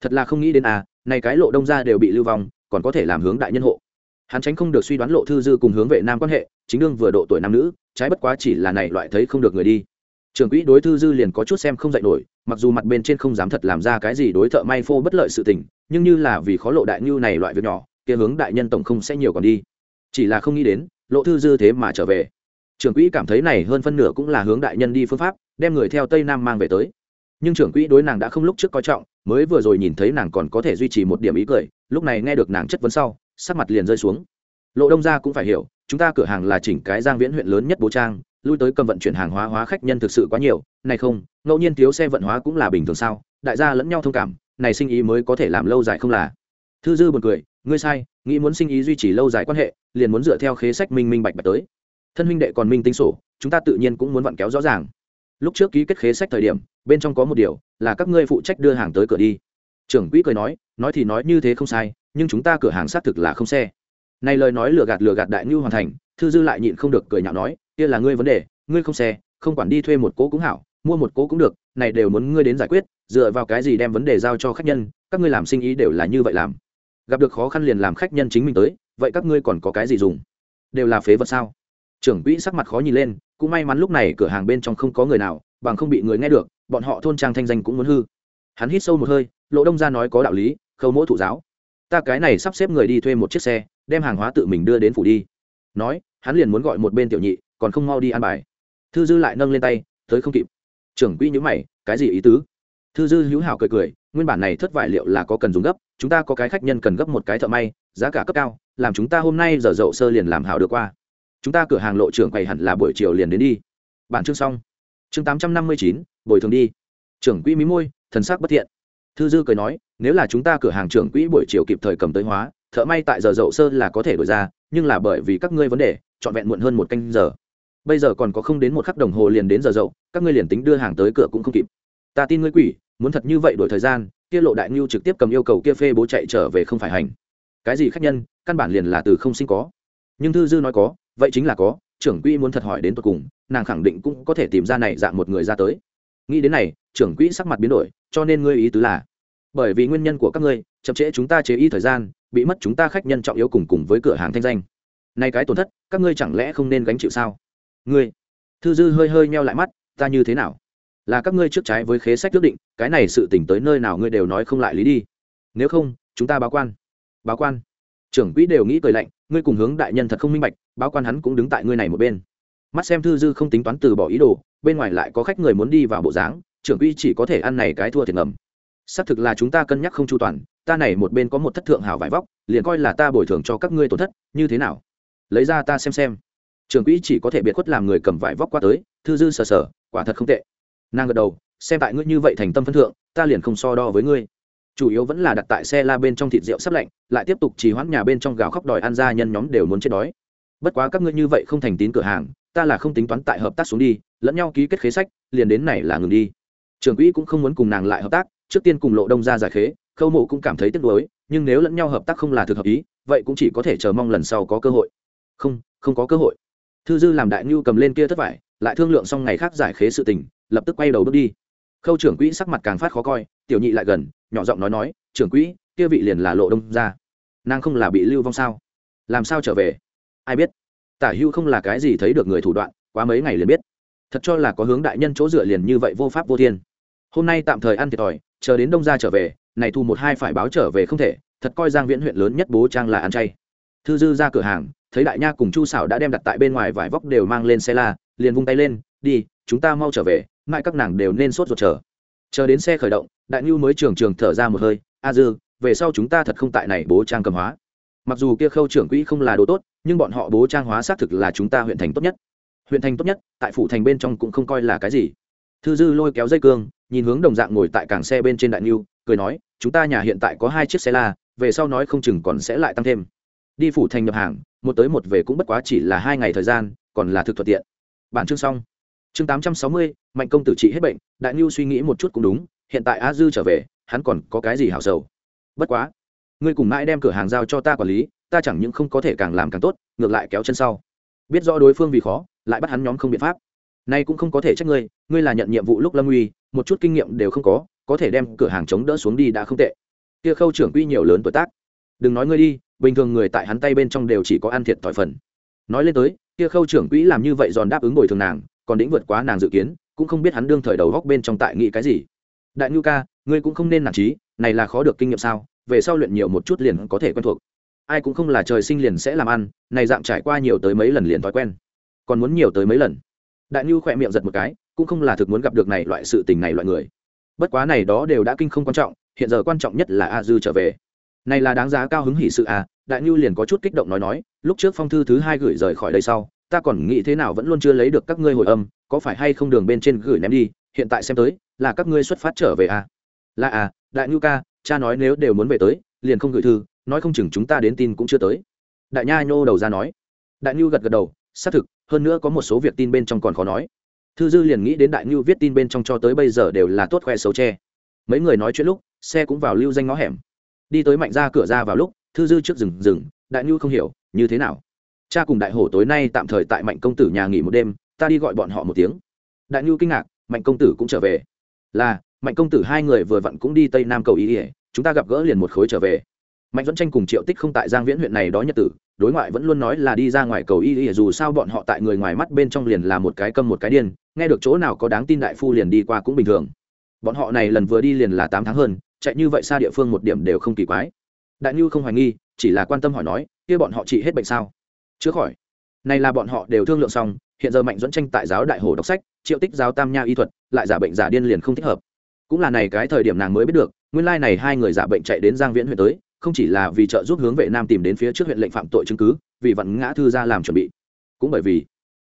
Thật là không nghĩ đến à này cái lộ đông ra đều bị lưu vong, còn có thể làm hướng đại nhân hộ. Hắn tránh không được suy đoán lộ thư dư cùng hướng vệ nam quan hệ, chính đương vừa độ tuổi nam nữ, trái bất quá chỉ là này loại thấy không được người đi trưởng quỹ đối thư dư liền có chút xem không dạy nổi, mặc dù mặt bên trên không dám thật làm ra cái gì đối thợ may phô bất lợi sự tình, nhưng như là vì khó lộ đại ngưu này loại việc nhỏ, kia hướng đại nhân tổng không sẽ nhiều còn đi. Chỉ là không nghĩ đến, lộ thư dư thế mà trở về. Trưởng quỹ cảm thấy này hơn phân nửa cũng là hướng đại nhân đi phương pháp, đem người theo tây nam mang về tới. Nhưng trưởng quỹ đối nàng đã không lúc trước coi trọng, mới vừa rồi nhìn thấy nàng còn có thể duy trì một điểm ý cười, lúc này nghe được nàng chất vấn sau, sắc mặt liền rơi xuống. Lộ đông gia cũng phải hiểu, chúng ta cửa hàng là chỉnh cái giang viễn huyện lớn nhất bố trang lui tới cầm vận chuyển hàng hóa hóa khách nhân thực sự quá nhiều, này không, ngẫu nhiên thiếu xe vận hóa cũng là bình thường sao? Đại gia lẫn nhau thông cảm, này sinh ý mới có thể làm lâu dài không là? Thư dư buồn cười, ngươi sai, nghĩ muốn sinh ý duy trì lâu dài quan hệ, liền muốn dựa theo khế sách minh minh bạch bạch tới. Thân huynh đệ còn minh tinh sổ, chúng ta tự nhiên cũng muốn vặn kéo rõ ràng. Lúc trước ký kết khế sách thời điểm, bên trong có một điều, là các ngươi phụ trách đưa hàng tới cửa đi. Trưởng quỹ cười nói nói thì nói như thế không sai, nhưng chúng ta cửa hàng xác thực là không xe. Này lời nói lừa gạt lừa gạt đại ngưu hoàn thành, thư dư lại nhịn không được cười nhạo nói kia là ngươi vấn đề, ngươi không xe, không quản đi thuê một cố cũng hảo, mua một cố cũng được, này đều muốn ngươi đến giải quyết, dựa vào cái gì đem vấn đề giao cho khách nhân, các ngươi làm sinh ý đều là như vậy làm. Gặp được khó khăn liền làm khách nhân chính mình tới, vậy các ngươi còn có cái gì dùng? Đều là phế vật sao? Trưởng quỹ sắc mặt khó nhìn lên, cũng may mắn lúc này cửa hàng bên trong không có người nào, bằng không bị người nghe được, bọn họ thôn trang thanh danh cũng muốn hư. Hắn hít sâu một hơi, lộ đông ra nói có đạo lý, khâu mỗi thụ giáo. Ta cái này sắp xếp người đi thuê một chiếc xe, đem hàng hóa tự mình đưa đến phủ đi. Nói, hắn liền muốn gọi một bên tiểu nhị còn không mau đi ăn bài. Thư dư lại nâng lên tay, tới không kịp. Trưởng quỹ nhữ mày, cái gì ý tứ? Thư dư hữu hảo cười cười, nguyên bản này thất vải liệu là có cần dùng gấp, chúng ta có cái khách nhân cần gấp một cái thợ may, giá cả cấp cao, làm chúng ta hôm nay giờ dậu sơ liền làm hảo được qua. Chúng ta cửa hàng lộ trưởng quầy hẳn là buổi chiều liền đến đi. Bản chương xong. Chương tám trăm năm mươi chín, bồi thường đi. Trưởng quỹ mí môi, thần sắc bất thiện. Thư dư cười nói, nếu là chúng ta cửa hàng trưởng quỹ buổi chiều kịp thời cầm tới hóa, thợ may tại giờ dậu sơ là có thể đổi ra, nhưng là bởi vì các ngươi vấn đề, trọn vẹn muộn hơn một canh giờ bây giờ còn có không đến một khắc đồng hồ liền đến giờ dậu, các ngươi liền tính đưa hàng tới cửa cũng không kịp. Ta tin ngươi quỷ, muốn thật như vậy đổi thời gian, kia lộ đại ngưu trực tiếp cầm yêu cầu kia phê bố chạy trở về không phải hành. Cái gì khách nhân, căn bản liền là từ không sinh có. Nhưng thư dư nói có, vậy chính là có, trưởng quỹ muốn thật hỏi đến tột cùng, nàng khẳng định cũng có thể tìm ra này dạng một người ra tới. Nghĩ đến này, trưởng quỹ sắc mặt biến đổi, cho nên ngươi ý tứ là, bởi vì nguyên nhân của các ngươi, chậm trễ chúng ta chế y thời gian, bị mất chúng ta khách nhân trọng yếu cùng cùng với cửa hàng thanh danh. Nay cái tổn thất, các ngươi chẳng lẽ không nên gánh chịu sao? Ngươi, thư dư hơi hơi meo lại mắt, ta như thế nào? Là các ngươi trước trái với khế sách quyết định, cái này sự tỉnh tới nơi nào ngươi đều nói không lại lý đi. Nếu không, chúng ta báo quan. Báo quan. Trưởng quỹ đều nghĩ cười lạnh, ngươi cùng hướng đại nhân thật không minh bạch, báo quan hắn cũng đứng tại ngươi này một bên. Mắt xem thư dư không tính toán từ bỏ ý đồ, bên ngoài lại có khách người muốn đi vào bộ dáng, trưởng quỹ chỉ có thể ăn này cái thua thiệt ngầm. Xác thực là chúng ta cân nhắc không chu toàn, ta này một bên có một thất thượng hảo vải vóc, liền coi là ta bồi thường cho các ngươi tổn thất, như thế nào? Lấy ra ta xem xem trưởng quỹ chỉ có thể biệt khuất làm người cầm vải vóc qua tới, thư dư sờ sờ, quả thật không tệ. Nàng gật đầu, xem tại ngươi như vậy thành tâm phân thượng, ta liền không so đo với ngươi. Chủ yếu vẫn là đặt tại xe la bên trong thịt rượu sắp lạnh, lại tiếp tục trì hoãn nhà bên trong gào khóc đòi ăn ra nhân nhóm đều muốn chết đói. Bất quá các ngươi như vậy không thành tín cửa hàng, ta là không tính toán tại hợp tác xuống đi, lẫn nhau ký kết khế sách, liền đến này là ngừng đi. Trưởng quỹ cũng không muốn cùng nàng lại hợp tác, trước tiên cùng lộ đông ra giải khế, khâu mộ cũng cảm thấy tiếc nuối, nhưng nếu lẫn nhau hợp tác không là thực hợp ý, vậy cũng chỉ có thể chờ mong lần sau có cơ hội. Không không có cơ hội thư dư làm đại ngưu cầm lên kia thất vải, lại thương lượng xong ngày khác giải khế sự tình, lập tức quay đầu bước đi. Khâu trưởng quỹ sắc mặt càng phát khó coi, tiểu nhị lại gần, nhỏ giọng nói nói, trưởng quỹ, kia vị liền là lộ đông ra nàng không là bị lưu vong sao? Làm sao trở về? Ai biết? Tả hưu không là cái gì thấy được người thủ đoạn, quá mấy ngày liền biết. Thật cho là có hướng đại nhân chỗ dựa liền như vậy vô pháp vô thiên. Hôm nay tạm thời ăn thiệt thòi, chờ đến đông ra trở về, này thu một hai phải báo trở về không thể, thật coi giang viễn huyện lớn nhất bố trang là ăn chay. Thư dư ra cửa hàng thấy đại nha cùng chu xảo đã đem đặt tại bên ngoài vải vóc đều mang lên xe la, liền vung tay lên, đi, chúng ta mau trở về mãi các nàng đều nên sốt ruột chờ. Chờ đến xe khởi động, đại ngưu mới trường trường thở ra một hơi, a dư, về sau chúng ta thật không tại này bố trang cầm hóa. Mặc dù kia khâu trưởng quỹ không là đồ tốt, nhưng bọn họ bố trang hóa xác thực là chúng ta huyện thành tốt nhất. Huyện thành tốt nhất, tại phủ thành bên trong cũng không coi là cái gì. Thư dư lôi kéo dây cương, nhìn hướng đồng dạng ngồi tại cảng xe bên trên đại nhu cười nói, chúng ta nhà hiện tại có hai chiếc xe la, về sau nói không chừng còn sẽ lại tăng thêm. Đi phủ thành nhập hàng một tới một về cũng bất quá chỉ là hai ngày thời gian, còn là thực thuận tiện. Bản chương xong. Chương tám trăm sáu mươi, mạnh công tử trị hết bệnh, đại ngưu suy nghĩ một chút cũng đúng, hiện tại a dư trở về, hắn còn có cái gì hảo sầu? Bất quá, ngươi cùng mãi đem cửa hàng giao cho ta quản lý, ta chẳng những không có thể càng làm càng tốt, ngược lại kéo chân sau. Biết rõ đối phương vì khó, lại bắt hắn nhóm không biện pháp. Nay cũng không có thể trách ngươi ngươi là nhận nhiệm vụ lúc lâm uy, một chút kinh nghiệm đều không có có thể đem cửa hàng chống đỡ xuống đi đã không tệ. Kia khâu trưởng quy nhiều lớn tuổi tác. Đừng nói ngươi đi bình thường người tại hắn tay bên trong đều chỉ có ăn thiệt thòi phần. Nói lên tới, kia khâu trưởng quỹ làm như vậy giòn đáp ứng bồi thường nàng, còn đĩnh vượt quá nàng dự kiến, cũng không biết hắn đương thời đầu góc bên trong tại nghĩ cái gì. Đại ngưu ca, ngươi cũng không nên nản trí này là khó được kinh nghiệm sao, về sau luyện nhiều một chút liền có thể quen thuộc. Ai cũng không là trời sinh liền sẽ làm ăn, này dạng trải qua nhiều tới mấy lần liền thói quen. Còn muốn nhiều tới mấy lần? Đại ngưu khỏe miệng giật một cái, cũng không là thực muốn gặp được này loại sự tình này loại người. Bất quá này đó đều đã kinh không quan trọng, hiện giờ quan trọng nhất là a dư trở về. Này là đáng giá cao hứng hỉ sự à đại Nhu liền có chút kích động nói nói, lúc trước phong thư thứ hai gửi rời khỏi đây sau, ta còn nghĩ thế nào vẫn luôn chưa lấy được các ngươi hồi âm, có phải hay không đường bên trên gửi ném đi, hiện tại xem tới, là các ngươi xuất phát trở về à? Là à đại Nhu ca, cha nói nếu đều muốn về tới, liền không gửi thư, nói không chừng chúng ta đến tin cũng chưa tới. Đại nha nhô đầu ra nói. Đại Nhu gật gật đầu, xác thực, hơn nữa có một số việc tin bên trong còn khó nói. Thư dư liền nghĩ đến đại Nhu viết tin bên trong cho tới bây giờ đều là tốt khoe xấu tre mấy người nói chuyện lúc, xe cũng vào lưu danh ngõ hẻm. Đi tới mạnh ra cửa ra vào lúc thư dư trước rừng rừng, đại nhu không hiểu, như thế nào? Cha cùng đại hổ tối nay tạm thời tại mạnh công tử nhà nghỉ một đêm, ta đi gọi bọn họ một tiếng. Đại nhu kinh ngạc, mạnh công tử cũng trở về. Là, mạnh công tử hai người vừa vặn cũng đi tây nam cầu ý ỉa chúng ta gặp gỡ liền một khối trở về. Mạnh dẫn tranh cùng triệu tích không tại giang viễn huyện này đó nhật tử, đối ngoại vẫn luôn nói là đi ra ngoài cầu y ỉa dù sao bọn họ tại người ngoài mắt bên trong liền là một cái câm một cái điên, nghe được chỗ nào có đáng tin đại phu liền đi qua cũng bình thường. Bọn họ này lần vừa đi liền là tám tháng hơn, chạy như vậy xa địa phương một điểm đều không kỳ quái đại ngưu không hoài nghi, chỉ là quan tâm hỏi nói, kia bọn họ trị hết bệnh sao? Chữa khỏi. Này là bọn họ đều thương lượng xong, hiện giờ mạnh dẫn tranh tại giáo đại hồ đọc sách, triệu tích giáo tam nha y thuật, lại giả bệnh giả điên liền không thích hợp. Cũng là này cái thời điểm nàng mới biết được, nguyên lai này hai người giả bệnh chạy đến giang viễn huyện tới, không chỉ là vì trợ giúp hướng vệ nam tìm đến phía trước huyện lệnh phạm tội chứng cứ, vì vận ngã thư ra làm chuẩn bị. Cũng bởi vì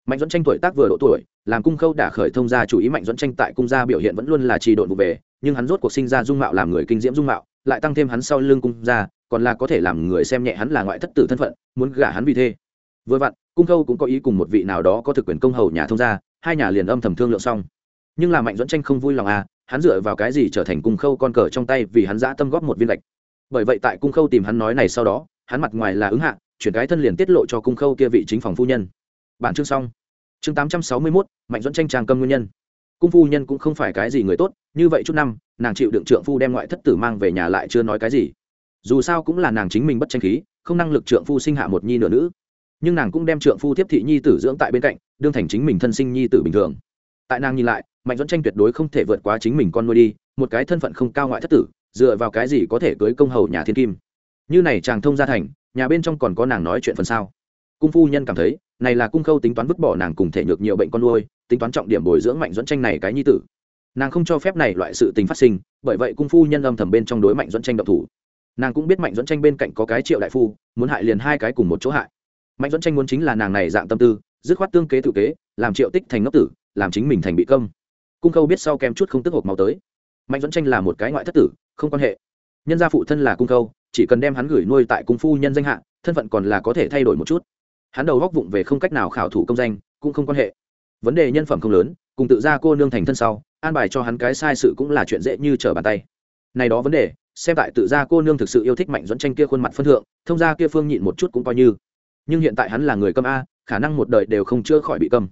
mạnh dẫn tranh tuổi tác vừa độ tuổi, làm cung khâu đã khởi thông gia chủ ý mạnh dẫn tranh tại cung gia biểu hiện vẫn luôn là trì độn vụ về, nhưng hắn rốt cuộc sinh ra dung mạo làm người kinh diễm dung mạo lại tăng thêm hắn sau lưng cung gia còn là có thể làm người xem nhẹ hắn là ngoại thất tử thân phận, muốn gả hắn vì thế vừa vặn, cung khâu cũng có ý cùng một vị nào đó có thực quyền công hầu nhà thông gia, hai nhà liền âm thầm thương lượng xong. Nhưng là mạnh dẫn tranh không vui lòng à hắn dựa vào cái gì trở thành cung khâu con cờ trong tay vì hắn dã tâm góp một viên lệch bởi vậy tại cung khâu tìm hắn nói này sau đó, hắn mặt ngoài là ứng hạ, chuyển cái thân liền tiết lộ cho cung khâu kia vị chính phòng phu nhân. Bản chương xong. Chương tám trăm sáu mươi mốt, mạnh dẫn tranh trang cầm nguyên nhân cung phu nhân cũng không phải cái gì người tốt, như vậy chút năm, nàng chịu đựng trượng phu đem ngoại thất tử mang về nhà lại chưa nói cái gì. Dù sao cũng là nàng chính mình bất tranh khí, không năng lực trượng phu sinh hạ một nhi nửa nữ. Nhưng nàng cũng đem trượng phu tiếp thị nhi tử dưỡng tại bên cạnh, đương thành chính mình thân sinh nhi tử bình thường. Tại nàng nhìn lại, mạnh dẫn tranh tuyệt đối không thể vượt quá chính mình con nuôi đi, một cái thân phận không cao ngoại thất tử, dựa vào cái gì có thể cưới công hầu nhà thiên kim. Như này chàng thông gia thành, nhà bên trong còn có nàng nói chuyện phần sao cung phu nhân cảm thấy, này là cung khâu tính toán vứt bỏ nàng cùng thể nhược nhiều bệnh con nuôi tính toán trọng điểm bồi dưỡng mạnh dẫn tranh này cái nhi tử. Nàng không cho phép này loại sự tình phát sinh, bởi vậy cung phu nhân âm thầm bên trong đối mạnh dẫn tranh độc thủ. Nàng cũng biết mạnh dẫn tranh bên cạnh có cái triệu đại phu, muốn hại liền hai cái cùng một chỗ hại. Mạnh dẫn tranh muốn chính là nàng này dạng tâm tư, dứt khoát tương kế tự kế, làm triệu tích thành ngốc tử, làm chính mình thành bị công cung khâu biết sau kém chút không tức hộp máu tới. Mạnh dẫn tranh là một cái ngoại thất tử, không quan hệ. Nhân gia phụ thân là cung khâu, chỉ cần đem hắn gửi nuôi tại cung phu nhân danh hạ, thân phận còn là có thể thay đổi một chút. Hắn đầu góc vụng về không cách nào khảo thủ công danh, cũng không quan hệ vấn đề nhân phẩm không lớn, cùng tự ra cô nương thành thân sau, an bài cho hắn cái sai sự cũng là chuyện dễ như trở bàn tay. Này đó vấn đề, xem tại tự ra cô nương thực sự yêu thích mạnh dẫn tranh kia khuôn mặt phân thượng, thông ra kia phương nhịn một chút cũng coi như. Nhưng hiện tại hắn là người câm a, khả năng một đời đều không chữa khỏi bị câm.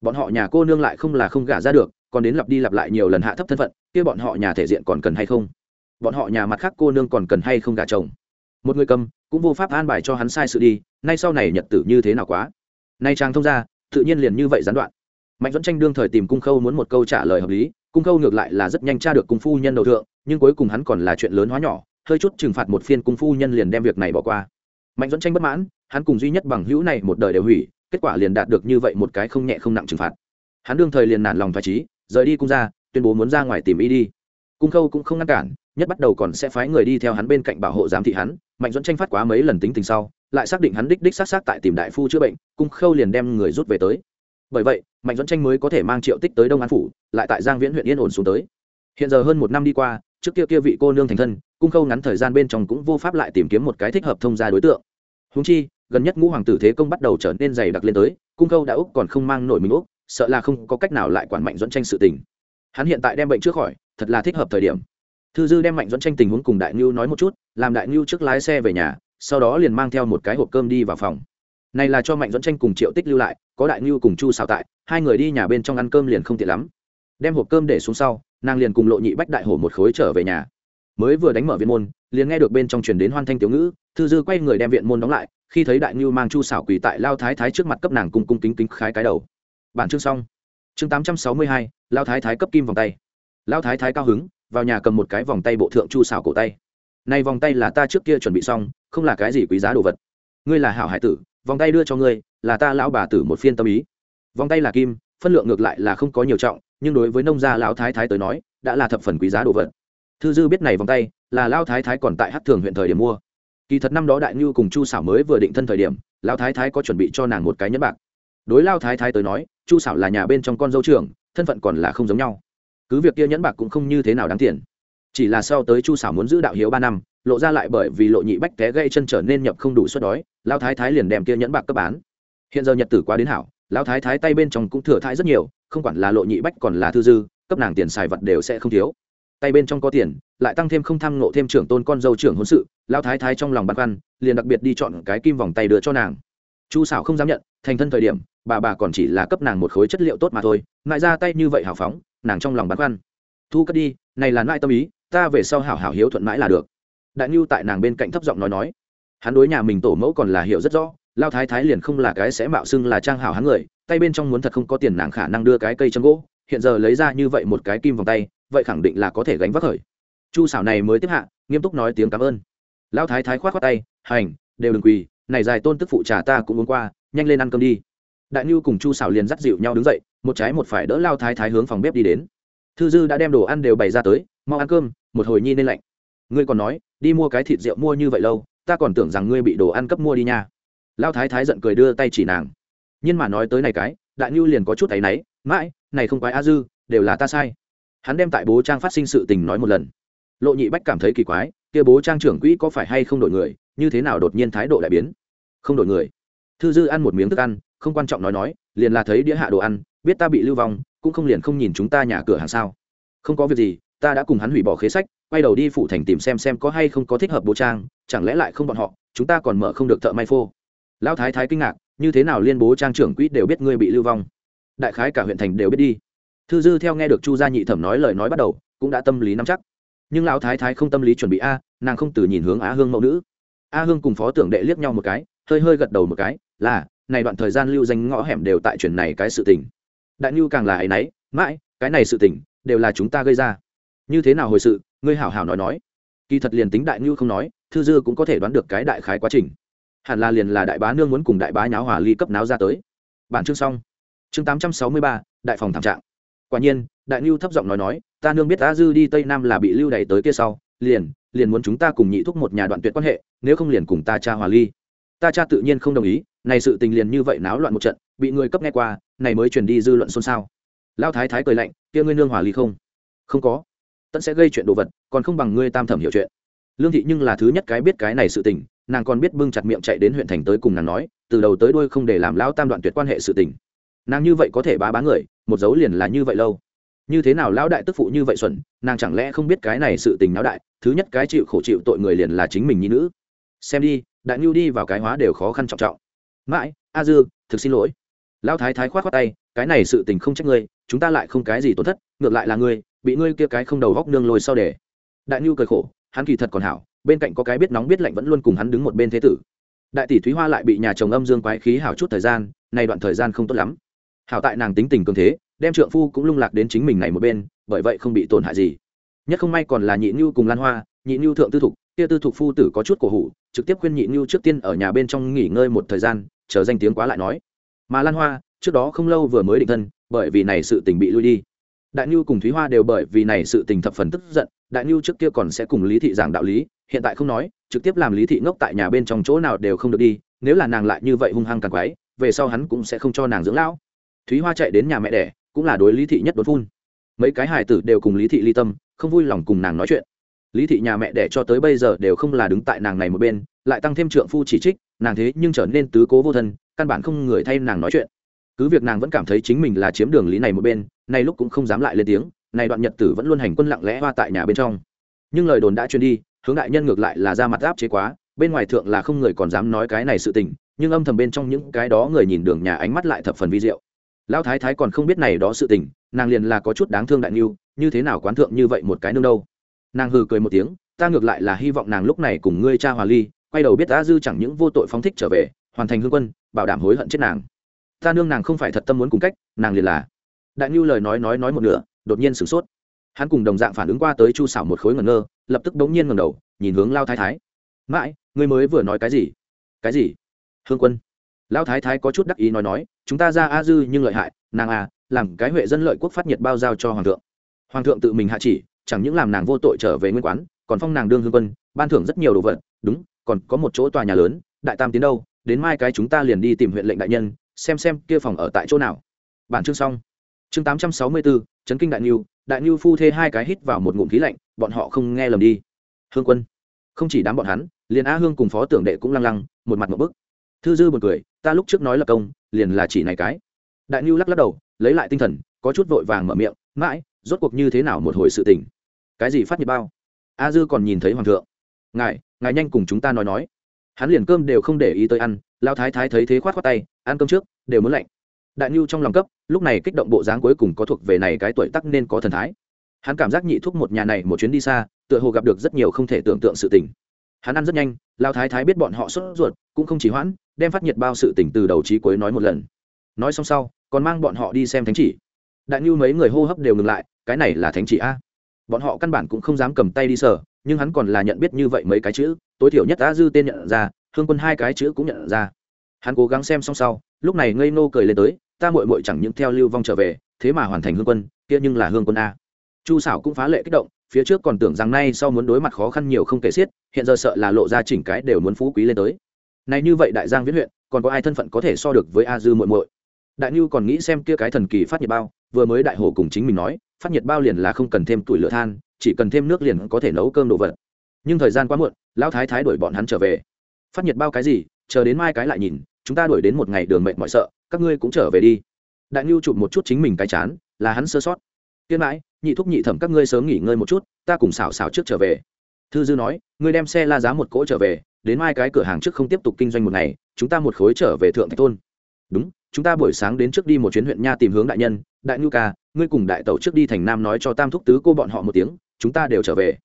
Bọn họ nhà cô nương lại không là không gả ra được, còn đến lặp đi lặp lại nhiều lần hạ thấp thân phận, kia bọn họ nhà thể diện còn cần hay không? Bọn họ nhà mặt khác cô nương còn cần hay không gả chồng? Một người cầm cũng vô pháp an bài cho hắn sai sự đi, nay sau này nhật tử như thế nào quá? Nay trang thông ra tự nhiên liền như vậy gián đoạn mạnh dẫn tranh đương thời tìm cung khâu muốn một câu trả lời hợp lý, cung khâu ngược lại là rất nhanh tra được cung phu nhân đầu thượng, nhưng cuối cùng hắn còn là chuyện lớn hóa nhỏ, hơi chút trừng phạt một phiên cung phu nhân liền đem việc này bỏ qua. Mạnh dẫn tranh bất mãn, hắn cùng duy nhất bằng hữu này một đời đều hủy, kết quả liền đạt được như vậy một cái không nhẹ không nặng trừng phạt. Hắn đương thời liền nản lòng thoải trí, rời đi cung ra tuyên bố muốn ra ngoài tìm y đi. Cung khâu cũng không ngăn cản, nhất bắt đầu còn sẽ phái người đi theo hắn bên cạnh bảo hộ giám thị hắn, mạnh dẫn tranh phát quá mấy lần tính tình sau, lại xác định hắn đích đích xác xác tại tìm đại phu chữa bệnh, cung khâu liền đem người rút về tới. Bởi vậy mạnh dẫn tranh mới có thể mang triệu tích tới đông an phủ, lại tại giang viễn huyện yên ổn xuống tới. Hiện giờ hơn một năm đi qua, trước kia kia vị cô nương thành thân, cung khâu ngắn thời gian bên trong cũng vô pháp lại tìm kiếm một cái thích hợp thông gia đối tượng. Húng chi, gần nhất ngũ hoàng tử thế công bắt đầu trở nên dày đặc lên tới, cung khâu đã úc còn không mang nổi mình úc, sợ là không có cách nào lại quản mạnh dẫn tranh sự tình. Hắn hiện tại đem bệnh trước khỏi, thật là thích hợp thời điểm. Thư dư đem mạnh dẫn tranh tình huống cùng đại ngưu nói một chút, làm đại ngưu trước lái xe về nhà, sau đó liền mang theo một cái hộp cơm đi vào phòng. Này là cho mạnh dẫn tranh cùng triệu tích lưu lại có đại ngưu cùng chu xào tại, hai người đi nhà bên trong ăn cơm liền không tiện lắm. Đem hộp cơm để xuống sau, nàng liền cùng lộ nhị bách đại hổ một khối trở về nhà. Mới vừa đánh mở viện môn, liền nghe được bên trong truyền đến hoan thanh tiểu ngữ, thư dư quay người đem viện môn đóng lại, khi thấy đại ngưu mang chu xảo quỳ tại lao thái thái trước mặt cấp nàng cung cung kính kính khái cái đầu. Bản chương xong. Chương tám trăm sáu mươi hai, lao thái thái cấp kim vòng tay. Lao thái thái cao hứng, vào nhà cầm một cái vòng tay bộ thượng chu xảo cổ tay. Này vòng tay là ta trước kia chuẩn bị xong, không là cái gì quý giá đồ vật. Ngươi là hảo hải tử vòng tay đưa cho ngươi, là ta lão bà tử một phiên tâm ý. Vòng tay là kim, phân lượng ngược lại là không có nhiều trọng, nhưng đối với nông gia lão thái thái tới nói, đã là thập phần quý giá đồ vật. Thư dư biết này vòng tay, là lão thái thái còn tại hát thường huyện thời điểm mua. Kỳ thật năm đó đại ngưu cùng chu xảo mới vừa định thân thời điểm, lão thái thái có chuẩn bị cho nàng một cái nhẫn bạc. Đối lao thái thái tới nói, chu xảo là nhà bên trong con dâu trưởng, thân phận còn là không giống nhau. Cứ việc kia nhẫn bạc cũng không như thế nào đáng tiền. Chỉ là sau tới chu xảo muốn giữ đạo hiếu ba năm, lộ ra lại bởi vì lộ nhị bách té gây chân trở nên nhập không đủ suất đói lao thái thái liền đem kia nhẫn bạc cấp bán. Hiện giờ nhật tử quá đến hảo, Lão thái thái tay bên trong cũng thừa thãi rất nhiều, không quản là lộ nhị bách còn là thư dư, cấp nàng tiền xài vật đều sẽ không thiếu. Tay bên trong có tiền, lại tăng thêm không tham nộ thêm trưởng tôn con dâu trưởng hôn sự, Lão thái thái trong lòng băn khoăn, liền đặc biệt đi chọn cái kim vòng tay đưa cho nàng. Chu xảo không dám nhận, thành thân thời điểm, bà bà còn chỉ là cấp nàng một khối chất liệu tốt mà thôi ngại ra tay như vậy hào phóng, nàng trong lòng băn khoăn. Thu cất đi, này là nại tâm ý, ta về sau hảo hảo hiếu thuận mãi là được. Đại nhu tại nàng bên cạnh thấp giọng nói nói hắn đối nhà mình tổ mẫu còn là hiểu rất rõ, lao thái thái liền không là cái sẽ mạo xưng là trang hảo hắn người, tay bên trong muốn thật không có tiền nàng khả năng đưa cái cây châm gỗ, hiện giờ lấy ra như vậy một cái kim vòng tay, vậy khẳng định là có thể gánh vác khởi. Chu xảo này mới tiếp hạ, nghiêm túc nói tiếng cảm ơn. Lão thái thái k h o á t khoác tay, hành, đều đừng quỳ, này dài tôn tức phụ trà ta cũng uống qua, nhanh lên ăn cơm đi. Đại nhu cùng chu xảo liền dắt dịu nhau đứng dậy, một trái một phải đỡ lao thái thái hướng phòng bếp đi đến. Thư dư đã đem đồ ăn đều bày ra tới, mau ăn cơm, một hồi nhi nên lạnh. Ngươi còn nói, đi mua cái thịt rượu mua như vậy lâu ta còn tưởng rằng ngươi bị đồ ăn cấp mua đi nha. Lao thái thái giận cười đưa tay chỉ nàng. Nhưng mà nói tới này cái, đại nhu liền có chút thấy náy, mãi, này không quái a dư, đều là ta sai. Hắn đem tại bố trang phát sinh sự tình nói một lần. Lộ nhị bách cảm thấy kỳ quái, kia bố trang trưởng quỹ có phải hay không đổi người, như thế nào đột nhiên thái độ lại biến? Không đổi người. Thư dư ăn một miếng thức ăn, không quan trọng nói nói, liền là thấy đĩa hạ đồ ăn, biết ta bị lưu vong, cũng không liền không nhìn chúng ta nhà cửa hàng sao. Không có việc gì, ta đã cùng hắn hủy bỏ khế sách, quay đầu đi phủ thành tìm xem xem có hay không có thích hợp bố trang chẳng lẽ lại không bọn họ, chúng ta còn mở không được thợ may phô? Lão thái thái kinh ngạc, như thế nào liên bố trang trưởng quỹ đều biết ngươi bị lưu vong? Đại khái cả huyện thành đều biết đi. Thư dư theo nghe được chu gia nhị thẩm nói lời nói bắt đầu, cũng đã tâm lý nắm chắc. Nhưng lão thái thái không tâm lý chuẩn bị a, nàng không từ nhìn hướng á hương mẫu nữ. A hương cùng phó tưởng đệ liếc nhau một cái, hơi hơi gật đầu một cái, là, này đoạn thời gian lưu danh ngõ hẻm đều tại chuyển này cái sự tình. Đại nhu càng là ấy nấy, mãi, cái này sự tình, đều là chúng ta gây ra. Như thế nào hồi sự, ngươi hảo hảo nói nói kỳ thật liền tính đại nhu không nói, thư dư cũng có thể đoán được cái đại khái quá trình. Hẳn là liền là đại bá nương muốn cùng đại bá nháo hòa ly cấp náo ra tới. Bản chương xong. Chương tám trăm sáu mươi ba, đại phòng thảm trạng. Quả nhiên, đại nhu thấp giọng nói nói, ta nương biết ta dư đi tây nam là bị lưu đày tới kia sau, liền liền muốn chúng ta cùng nhị thúc một nhà đoạn tuyệt quan hệ, nếu không liền cùng ta cha hòa ly. Ta cha tự nhiên không đồng ý, này sự tình liền như vậy náo loạn một trận, bị người cấp nghe qua, này mới truyền đi dư luận xôn xao. Lao thái thái cười lạnh, kia ngươi nương hòa ly không? Không có tận sẽ gây chuyện đồ vật, còn không bằng ngươi tam thẩm hiểu chuyện. Lương thị nhưng là thứ nhất cái biết cái này sự tình, nàng còn biết bưng chặt miệng chạy đến huyện thành tới cùng nàng nói, từ đầu tới đuôi không để làm lao tam đoạn tuyệt quan hệ sự tình. Nàng như vậy có thể bá bá người, một dấu liền là như vậy lâu. Như thế nào lão đại tức phụ như vậy xuẩn, nàng chẳng lẽ không biết cái này sự tình náo đại, thứ nhất cái chịu khổ chịu tội người liền là chính mình nhi nữ. Xem đi, đại ngưu đi vào cái hóa đều khó khăn trọng trọng. Mãi, a dư, thực xin lỗi lão thái thái khoát khoát tay, cái này sự tình không trách ngươi, chúng ta lại không cái gì tổn thất, ngược lại là ngươi, bị ngươi kia cái không đầu góc nương lôi sau để. Đại nhu cười khổ, hắn kỳ thật còn hảo, bên cạnh có cái biết nóng biết lạnh vẫn luôn cùng hắn đứng một bên thế tử. Đại tỷ thúy hoa lại bị nhà chồng âm dương quái khí hảo chút thời gian, nay đoạn thời gian không tốt lắm. Hảo tại nàng tính tình cường thế, đem trượng phu cũng lung lạc đến chính mình này một bên, bởi vậy không bị tổn hại gì. Nhất không may còn là nhị nhu cùng lan hoa, nhị nhu thượng tư thục, kia tư thục phu tử có chút cổ hủ, trực tiếp khuyên nhị nhu trước tiên ở nhà bên trong nghỉ ngơi một thời gian, chờ danh tiếng quá lại nói mà lan hoa, trước đó không lâu vừa mới định thân, bởi vì này sự tình bị lui đi. Đại nhu cùng thúy hoa đều bởi vì này sự tình thập phần tức giận, đại nhu trước kia còn sẽ cùng lý thị giảng đạo lý, hiện tại không nói, trực tiếp làm lý thị ngốc tại nhà bên trong chỗ nào đều không được đi, nếu là nàng lại như vậy hung hăng càng quái, về sau hắn cũng sẽ không cho nàng dưỡng lão. Thúy hoa chạy đến nhà mẹ đẻ, cũng là đối lý thị nhất đốn phun. Mấy cái hài tử đều cùng lý thị ly tâm, không vui lòng cùng nàng nói chuyện. Lý thị nhà mẹ đẻ cho tới bây giờ đều không là đứng tại nàng này một bên, lại tăng thêm trượng phu chỉ trích, nàng thế nhưng trở nên tứ cố vô thân căn bản không người thay nàng nói chuyện. Cứ việc nàng vẫn cảm thấy chính mình là chiếm đường lý này một bên, nay lúc cũng không dám lại lên tiếng này đoạn nhật tử vẫn luôn hành quân lặng lẽ hoa tại nhà bên trong. Nhưng lời đồn đã truyền đi, hướng đại nhân ngược lại là ra mặt áp chế quá, bên ngoài thượng là không người còn dám nói cái này sự tình, nhưng âm thầm bên trong những cái đó người nhìn đường nhà ánh mắt lại thập phần vi diệu. Lão thái thái còn không biết này đó sự tình, nàng liền là có chút đáng thương đại niu như thế nào quán thượng như vậy một cái nương đâu. Nàng hừ cười một tiếng, ta ngược lại là hy vọng nàng lúc này cùng ngươi cha hòa ly, quay đầu biết ta dư chẳng những vô tội phóng thích trở về, hoàn thành hương quân bảo đảm hối hận chết nàng. Ta nương nàng không phải thật tâm muốn cùng cách, nàng liền là. Đại ngưu lời nói nói nói một nửa, đột nhiên sửng sốt. Hắn cùng đồng dạng phản ứng qua tới chu xảo một khối ngẩn ngơ, lập tức bỗng nhiên ngầm đầu, nhìn hướng lao thái thái. Mãi, ngươi mới vừa nói cái gì? Cái gì? Hương quân. Lao thái thái có chút đắc ý nói nói, chúng ta ra a dư nhưng lợi hại, nàng à làm cái huệ dân lợi quốc phát nhiệt bao giao cho hoàng thượng. Hoàng thượng tự mình hạ chỉ, chẳng những làm nàng vô tội trở về nguyên quán, còn phong nàng đương hương quân, ban thưởng rất nhiều đồ vật, đúng, còn có một chỗ tòa nhà lớn, đại tam tiến đâu? Đến mai cái chúng ta liền đi tìm huyện lệnh đại nhân, xem xem kia phòng ở tại chỗ nào. Bản chương xong. Chương tám trăm sáu mươi bốn trấn kinh đại niu đại niu phu thê hai cái hít vào một ngụm khí lạnh, bọn họ không nghe lầm đi. Hương quân. Không chỉ đám bọn hắn, liền a hương cùng phó tưởng đệ cũng lăng lăng, một mặt một bức. Thư dư một cười, ta lúc trước nói là công, liền là chỉ này cái. Đại niu lắc lắc đầu, lấy lại tinh thần, có chút vội vàng mở miệng, mãi, rốt cuộc như thế nào một hồi sự tình? Cái gì phát nhiệt bao? A dư còn nhìn thấy hoàng thượng. Ngài ngài nhanh cùng chúng ta nói nói hắn liền cơm đều không để ý tới ăn lao thái thái thấy thế khoát khoát tay, ăn cơm trước, đều muốn lạnh. Đại nhu trong lòng cấp, lúc này kích động bộ dáng cuối cùng có thuộc về này cái tuổi tắc nên có thần thái. Hắn cảm giác nhị thúc một nhà này một chuyến đi xa, tựa hồ gặp được rất nhiều không thể tưởng tượng sự tình. Hắn ăn rất nhanh lao thái thái biết bọn họ sốt ruột, cũng không chỉ hoãn, đem phát nhiệt bao sự tình từ đầu trí cuối nói một lần. Nói xong sau, còn mang bọn họ đi xem thánh chỉ. Đại nhu mấy người hô hấp đều ngừng lại, cái này là thánh chỉ a. Bọn họ căn bản cũng không dám cầm tay đi sờ nhưng hắn còn là nhận biết như vậy mấy cái chữ, tối thiểu nhất đã dư tên nhận ra, hương quân hai cái chữ cũng nhận ra. Hắn cố gắng xem xong sau, lúc này ngây nô cười lên tới, ta mội mội chẳng những theo lưu vong trở về, thế mà hoàn thành hương quân, kia nhưng là hương quân a. Chu xảo cũng phá lệ kích động, phía trước còn tưởng rằng nay sau muốn đối mặt khó khăn nhiều không kể xiết, hiện giờ sợ là lộ ra chỉnh cái đều muốn phú quý lên tới. Này như vậy đại giang viễn huyện, còn có ai thân phận có thể so được với a dư muội muội? Đại nhu còn nghĩ xem kia cái thần kỳ phát nhiệt bao, vừa mới đại hồ cùng chính mình nói phát nhiệt bao liền là không cần thêm tuổi lửa than, chỉ cần thêm nước liền có thể nấu cơm đồ vật. Nhưng thời gian quá muộn, lão thái thái đuổi bọn hắn trở về. Phát nhiệt bao cái gì, chờ đến mai cái lại nhìn, chúng ta đuổi đến một ngày đường mệt mỏi sợ, các ngươi cũng trở về đi. Đại ngưu chụp một chút chính mình cái chán, là hắn sơ sót. Tiên mãi, nhị thúc nhị thẩm các ngươi sớm nghỉ ngơi một chút, ta cùng xảo xảo trước trở về. Thư dư nói, ngươi đem xe la giá một cỗ trở về, đến mai cái cửa hàng trước không tiếp tục kinh doanh một ngày, chúng ta một khối trở về thượng thạch thôn. Đúng chúng ta buổi sáng đến trước đi một chuyến huyện nha tìm hướng đại nhân, đại ngưu ca, ngươi cùng đại tẩu trước đi thành nam nói cho tam thúc tứ cô bọn họ một tiếng, chúng ta đều trở về.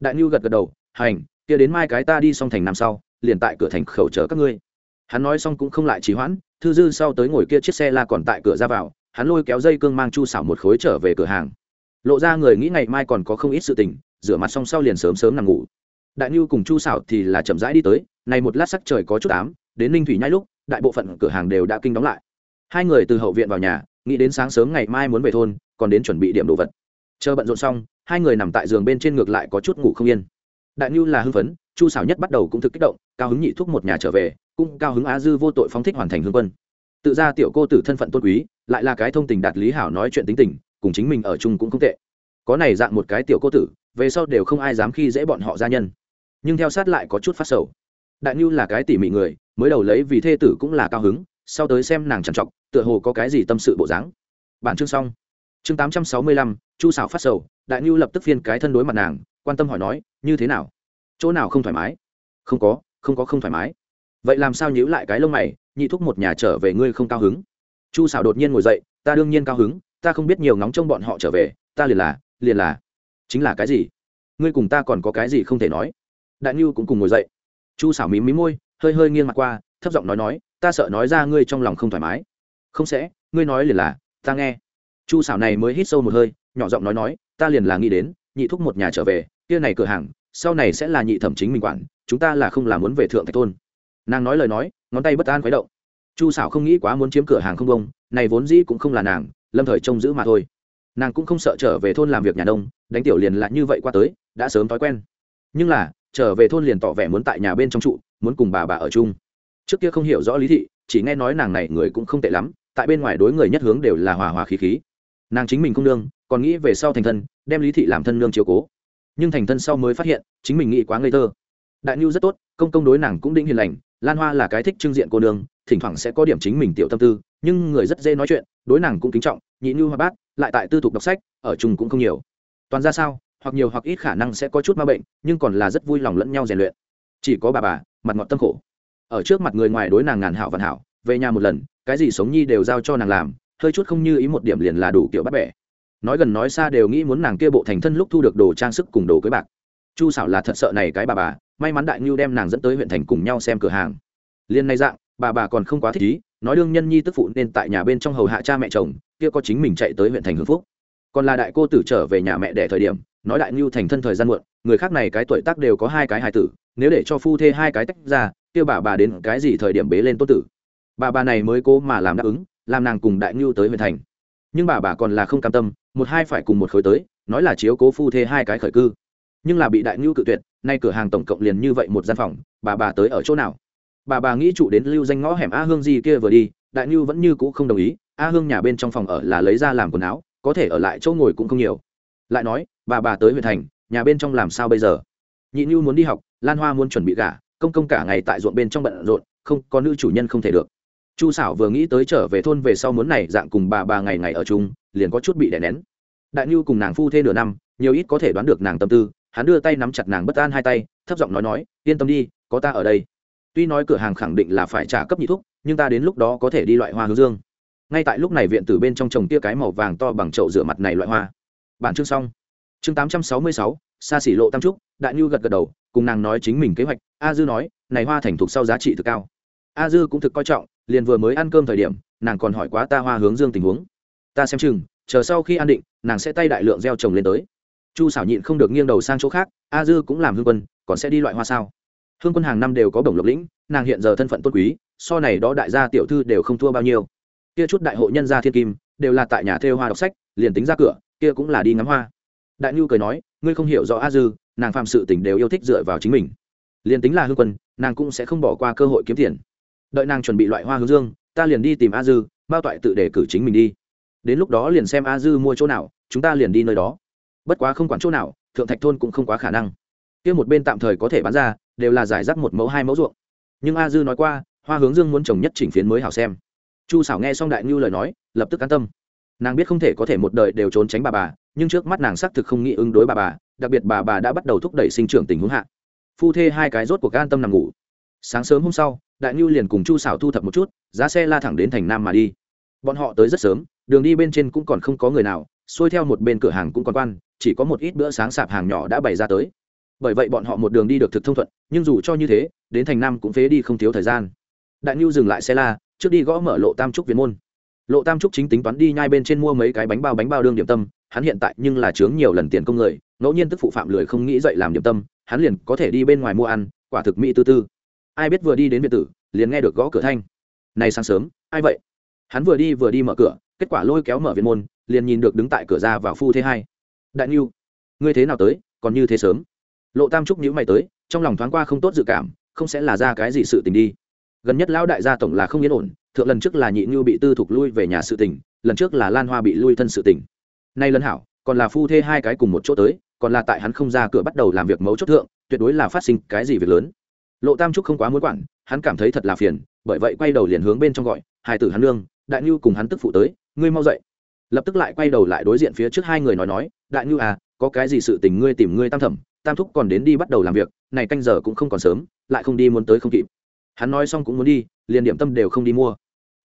Đại ngưu gật gật đầu, hành, kia đến mai cái ta đi xong thành nam sau, liền tại cửa thành khẩu chờ các ngươi. Hắn nói xong cũng không lại trì hoãn, thư dư sau tới ngồi kia chiếc xe la còn tại cửa ra vào, hắn lôi kéo dây cương mang chu xảo một khối trở về cửa hàng. Lộ ra người nghĩ ngày mai còn có không ít sự tình, rửa mặt xong sau liền sớm sớm nằm ngủ. Đại ngưu cùng chu xảo thì là chậm rãi đi tới, này một lát sắc trời có chút ám, đến ninh thủy nhai lúc, đại bộ phận cửa hàng đều đã kinh đóng lại hai người từ hậu viện vào nhà, nghĩ đến sáng sớm ngày mai muốn về thôn, còn đến chuẩn bị điểm đồ vật. Chờ bận rộn xong, hai người nằm tại giường bên trên ngược lại có chút ngủ không yên. Đại nhu là hưng phấn, chu xảo nhất bắt đầu cũng thực kích động, cao hứng nhị thúc một nhà trở về, cũng cao hứng á dư vô tội phóng thích hoàn thành hương quân. Tự ra tiểu cô tử thân phận tôn quý, lại là cái thông tình đạt lý hảo nói chuyện tính tình, cùng chính mình ở chung cũng không tệ. Có này dạng một cái tiểu cô tử, về sau đều không ai dám khi dễ bọn họ gia nhân. Nhưng theo sát lại có chút phát sầu. Đại nhu là cái tỉ mỉ người, mới đầu lấy vì thê tử cũng là cao hứng sau tới xem nàng trằn trọc, tựa hồ có cái gì tâm sự bộ dáng. Bản chương xong. Chương tám trăm sáu mươi lăm, chu xảo phát sầu, đại ngưu lập tức phiên cái thân đối mặt nàng, quan tâm hỏi nói, như thế nào? Chỗ nào không thoải mái? Không có không có không thoải mái. Vậy làm sao nhíu lại cái lông mày, nhị thúc một nhà trở về ngươi không cao hứng? Chu xảo đột nhiên ngồi dậy, ta đương nhiên cao hứng, ta không biết nhiều ngóng trông bọn họ trở về, ta liền là liền là. Chính là cái gì? Ngươi cùng ta còn có cái gì không thể nói? Đại ngưu cũng cùng ngồi dậy. Chu xảo mím mí môi, hơi hơi nghiêng mặt qua, thấp giọng nói nói ta sợ nói ra ngươi trong lòng không thoải mái. Không sẽ, ngươi nói liền là, ta nghe. Chu xảo này mới hít sâu một hơi, nhỏ giọng nói nói, ta liền là nghĩ đến, nhị thúc một nhà trở về, kia này cửa hàng, sau này sẽ là nhị thẩm chính mình quản, chúng ta là không làm muốn về thượng thạch thôn. Nàng nói lời nói, ngón tay bất an khuấy động. Chu xảo không nghĩ quá muốn chiếm cửa hàng không bông này vốn dĩ cũng không là nàng, lâm thời trông giữ mà thôi. Nàng cũng không sợ trở về thôn làm việc nhà đông đánh tiểu liền là như vậy qua tới, đã sớm thói quen. Nhưng là, trở về thôn liền tỏ vẻ muốn tại nhà bên trong trụ, muốn cùng bà bà ở chung trước kia không hiểu rõ lý thị, chỉ nghe nói nàng này người cũng không tệ lắm, tại bên ngoài đối người nhất hướng đều là hòa hòa khí khí. Nàng chính mình không nương, còn nghĩ về sau thành thân, đem lý thị làm thân nương chiếu cố. Nhưng thành thân sau mới phát hiện, chính mình nghĩ quá ngây thơ. Đại nhu rất tốt, công công đối nàng cũng đĩnh hiền lành, lan hoa là cái thích trưng diện cô nương, thỉnh thoảng sẽ có điểm chính mình tiểu tâm tư, nhưng người rất dễ nói chuyện, đối nàng cũng kính trọng, nhị nhu hoa bát lại tại tư thục đọc sách, ở chung cũng không nhiều. Toàn ra sao, hoặc nhiều hoặc ít khả năng sẽ có chút ma bệnh, nhưng còn là rất vui lòng lẫn nhau rèn luyện. Chỉ có bà bà, mặt ngọt tâm khổ ở trước mặt người ngoài đối nàng ngàn hảo vạn hảo, về nhà một lần, cái gì sống nhi đều giao cho nàng làm, hơi chút không như ý một điểm liền là đủ kiểu bắt bẻ. Nói gần nói xa đều nghĩ muốn nàng kia bộ thành thân lúc thu được đồ trang sức cùng đồ cưới bạc. Chu xảo là thật sợ này cái bà bà, may mắn đại ngưu đem nàng dẫn tới huyện thành cùng nhau xem cửa hàng. Liên nay dạng, bà bà còn không quá thích ý, nói đương nhân nhi tức phụ nên tại nhà bên trong hầu hạ cha mẹ chồng, kia có chính mình chạy tới huyện thành hưng phúc. Còn là đại cô tử trở về nhà mẹ đẻ thời điểm, nói đại ngưu thành thân thời gian muộn, người khác này cái tuổi tác đều có hai cái hài tử, nếu để cho phu thê hai cái tách ra kia bà bà đến cái gì thời điểm bế lên tốt tử. Bà bà này mới cố mà làm đáp ứng, làm nàng cùng đại ngưu tới huyện thành. Nhưng bà bà còn là không cam tâm, một hai phải cùng một khối tới, nói là chiếu cố phu thê hai cái khởi cư. Nhưng là bị đại ngưu cự tuyệt, nay cửa hàng tổng cộng liền như vậy một gian phòng, bà bà tới ở chỗ nào? Bà bà nghĩ trụ đến lưu danh ngõ hẻm a hương gì kia vừa đi, đại ngưu vẫn như cũ không đồng ý, a hương nhà bên trong phòng ở là lấy ra làm quần áo, có thể ở lại chỗ ngồi cũng không nhiều. Lại nói, bà bà tới huyện thành, nhà bên trong làm sao bây giờ? Nhị ngưu muốn đi học, lan hoa muốn chuẩn bị gả công công cả ngày tại ruộng bên trong bận rộn, không có nữ chủ nhân không thể được. Chu xảo vừa nghĩ tới trở về thôn về sau muốn này dạng cùng bà bà ngày ngày ở chung, liền có chút bị đè nén. Đại nhu cùng nàng phu thê nửa năm, nhiều ít có thể đoán được nàng tâm tư, hắn đưa tay nắm chặt nàng bất an hai tay, thấp giọng nói nói, yên tâm đi, có ta ở đây. Tuy nói cửa hàng khẳng định là phải trả cấp nhị thuốc nhưng ta đến lúc đó có thể đi loại hoa hướng dương. Ngay tại lúc này viện từ bên trong trồng tia cái màu vàng to bằng chậu rửa mặt này loại hoa. Bản chương xong. Chương tám trăm sáu mươi sáu xa xỉ lộ tam trúc, đại nhu gật gật đầu, cùng nàng nói chính mình kế hoạch. A dư nói, này hoa thành thục sau giá trị thực cao. A dư cũng thực coi trọng, liền vừa mới ăn cơm thời điểm, nàng còn hỏi quá ta hoa hướng dương tình huống. Ta xem chừng, chờ sau khi an định, nàng sẽ tay đại lượng gieo trồng lên tới. Chu xảo nhịn không được nghiêng đầu sang chỗ khác, a dư cũng làm hương quân, còn sẽ đi loại hoa sao? Hương quân hàng năm đều có bổng lộc lĩnh, nàng hiện giờ thân phận tốt quý, so này đó đại gia tiểu thư đều không thua bao nhiêu. Kia chút đại hội nhân gia thiên kim, đều là tại nhà thêu hoa đọc sách, liền tính ra cửa, kia cũng là đi ngắm hoa đại nhu cười nói, ngươi không hiểu rõ a dư, nàng phạm sự tình đều yêu thích dựa vào chính mình. Liền tính là hương quân, nàng cũng sẽ không bỏ qua cơ hội kiếm tiền. Đợi nàng chuẩn bị loại hoa hướng dương, ta liền đi tìm a dư, bao toại tự để cử chính mình đi. Đến lúc đó liền xem a dư mua chỗ nào, chúng ta liền đi nơi đó. Bất quá không quản chỗ nào, thượng thạch thôn cũng không quá khả năng. Kia một bên tạm thời có thể bán ra, đều là giải rác một mẫu hai mẫu ruộng. Nhưng a dư nói qua, hoa hướng dương muốn trồng nhất chỉnh phiến mới hảo xem. Chu xảo nghe xong đại ngưu lời nói, lập tức an tâm nàng biết không thể có thể một đời đều trốn tránh bà bà, nhưng trước mắt nàng xác thực không nghĩ ứng đối bà bà, đặc biệt bà bà đã bắt đầu thúc đẩy sinh trưởng tình huống hạ. Phu thê hai cái rốt cuộc an tâm nằm ngủ. Sáng sớm hôm sau, đại ngưu liền cùng chu xảo thu thập một chút, giá xe la thẳng đến thành nam mà đi. Bọn họ tới rất sớm, đường đi bên trên cũng còn không có người nào, xuôi theo một bên cửa hàng cũng còn quan, chỉ có một ít bữa sáng sạp hàng nhỏ đã bày ra tới. Bởi vậy bọn họ một đường đi được thực thông thuận, nhưng dù cho như thế, đến thành nam cũng phế đi không thiếu thời gian. Đại ngưu dừng lại xe la, trước đi gõ mở lộ tam trúc viên môn lộ tam trúc chính tính toán đi nhai bên trên mua mấy cái bánh bao bánh bao đương điểm tâm, hắn hiện tại nhưng là chướng nhiều lần tiền công người, ngẫu nhiên tức phụ phạm lười không nghĩ dậy làm điểm tâm, hắn liền có thể đi bên ngoài mua ăn, quả thực mỹ tư tư. Ai biết vừa đi đến biệt tử, liền nghe được gõ cửa thanh. Này sáng sớm, ai vậy? Hắn vừa đi vừa đi mở cửa, kết quả lôi kéo mở viện môn, liền nhìn được đứng tại cửa ra vào phu thế hai. Đại niu ngươi thế nào tới, còn như thế sớm? Lộ tam trúc nhữ mày tới, trong lòng thoáng qua không tốt dự cảm, không sẽ là ra cái gì sự tình đi gần nhất lão đại gia tổng là không yên ổn thượng lần trước là nhị như bị tư thục lui về nhà sự tình lần trước là lan hoa bị lui thân sự tình. Nay lần hảo còn là phu thê hai cái cùng một chỗ tới còn là tại hắn không ra cửa bắt đầu làm việc mấu chốt thượng tuyệt đối là phát sinh cái gì việc lớn. Lộ tam trúc không quá muốn quản hắn cảm thấy thật là phiền bởi vậy quay đầu liền hướng bên trong gọi hai tử hắn lương, đại nhu cùng hắn tức phụ tới ngươi mau dậy. Lập tức lại quay đầu lại đối diện phía trước hai người nói nói đại nhu à có cái gì sự tình ngươi tìm ngươi tam thẩm tam thúc còn đến đi bắt đầu làm việc này canh giờ cũng không còn sớm lại không đi muốn tới không kịp hắn nói xong cũng muốn đi, liền điểm tâm đều không đi mua.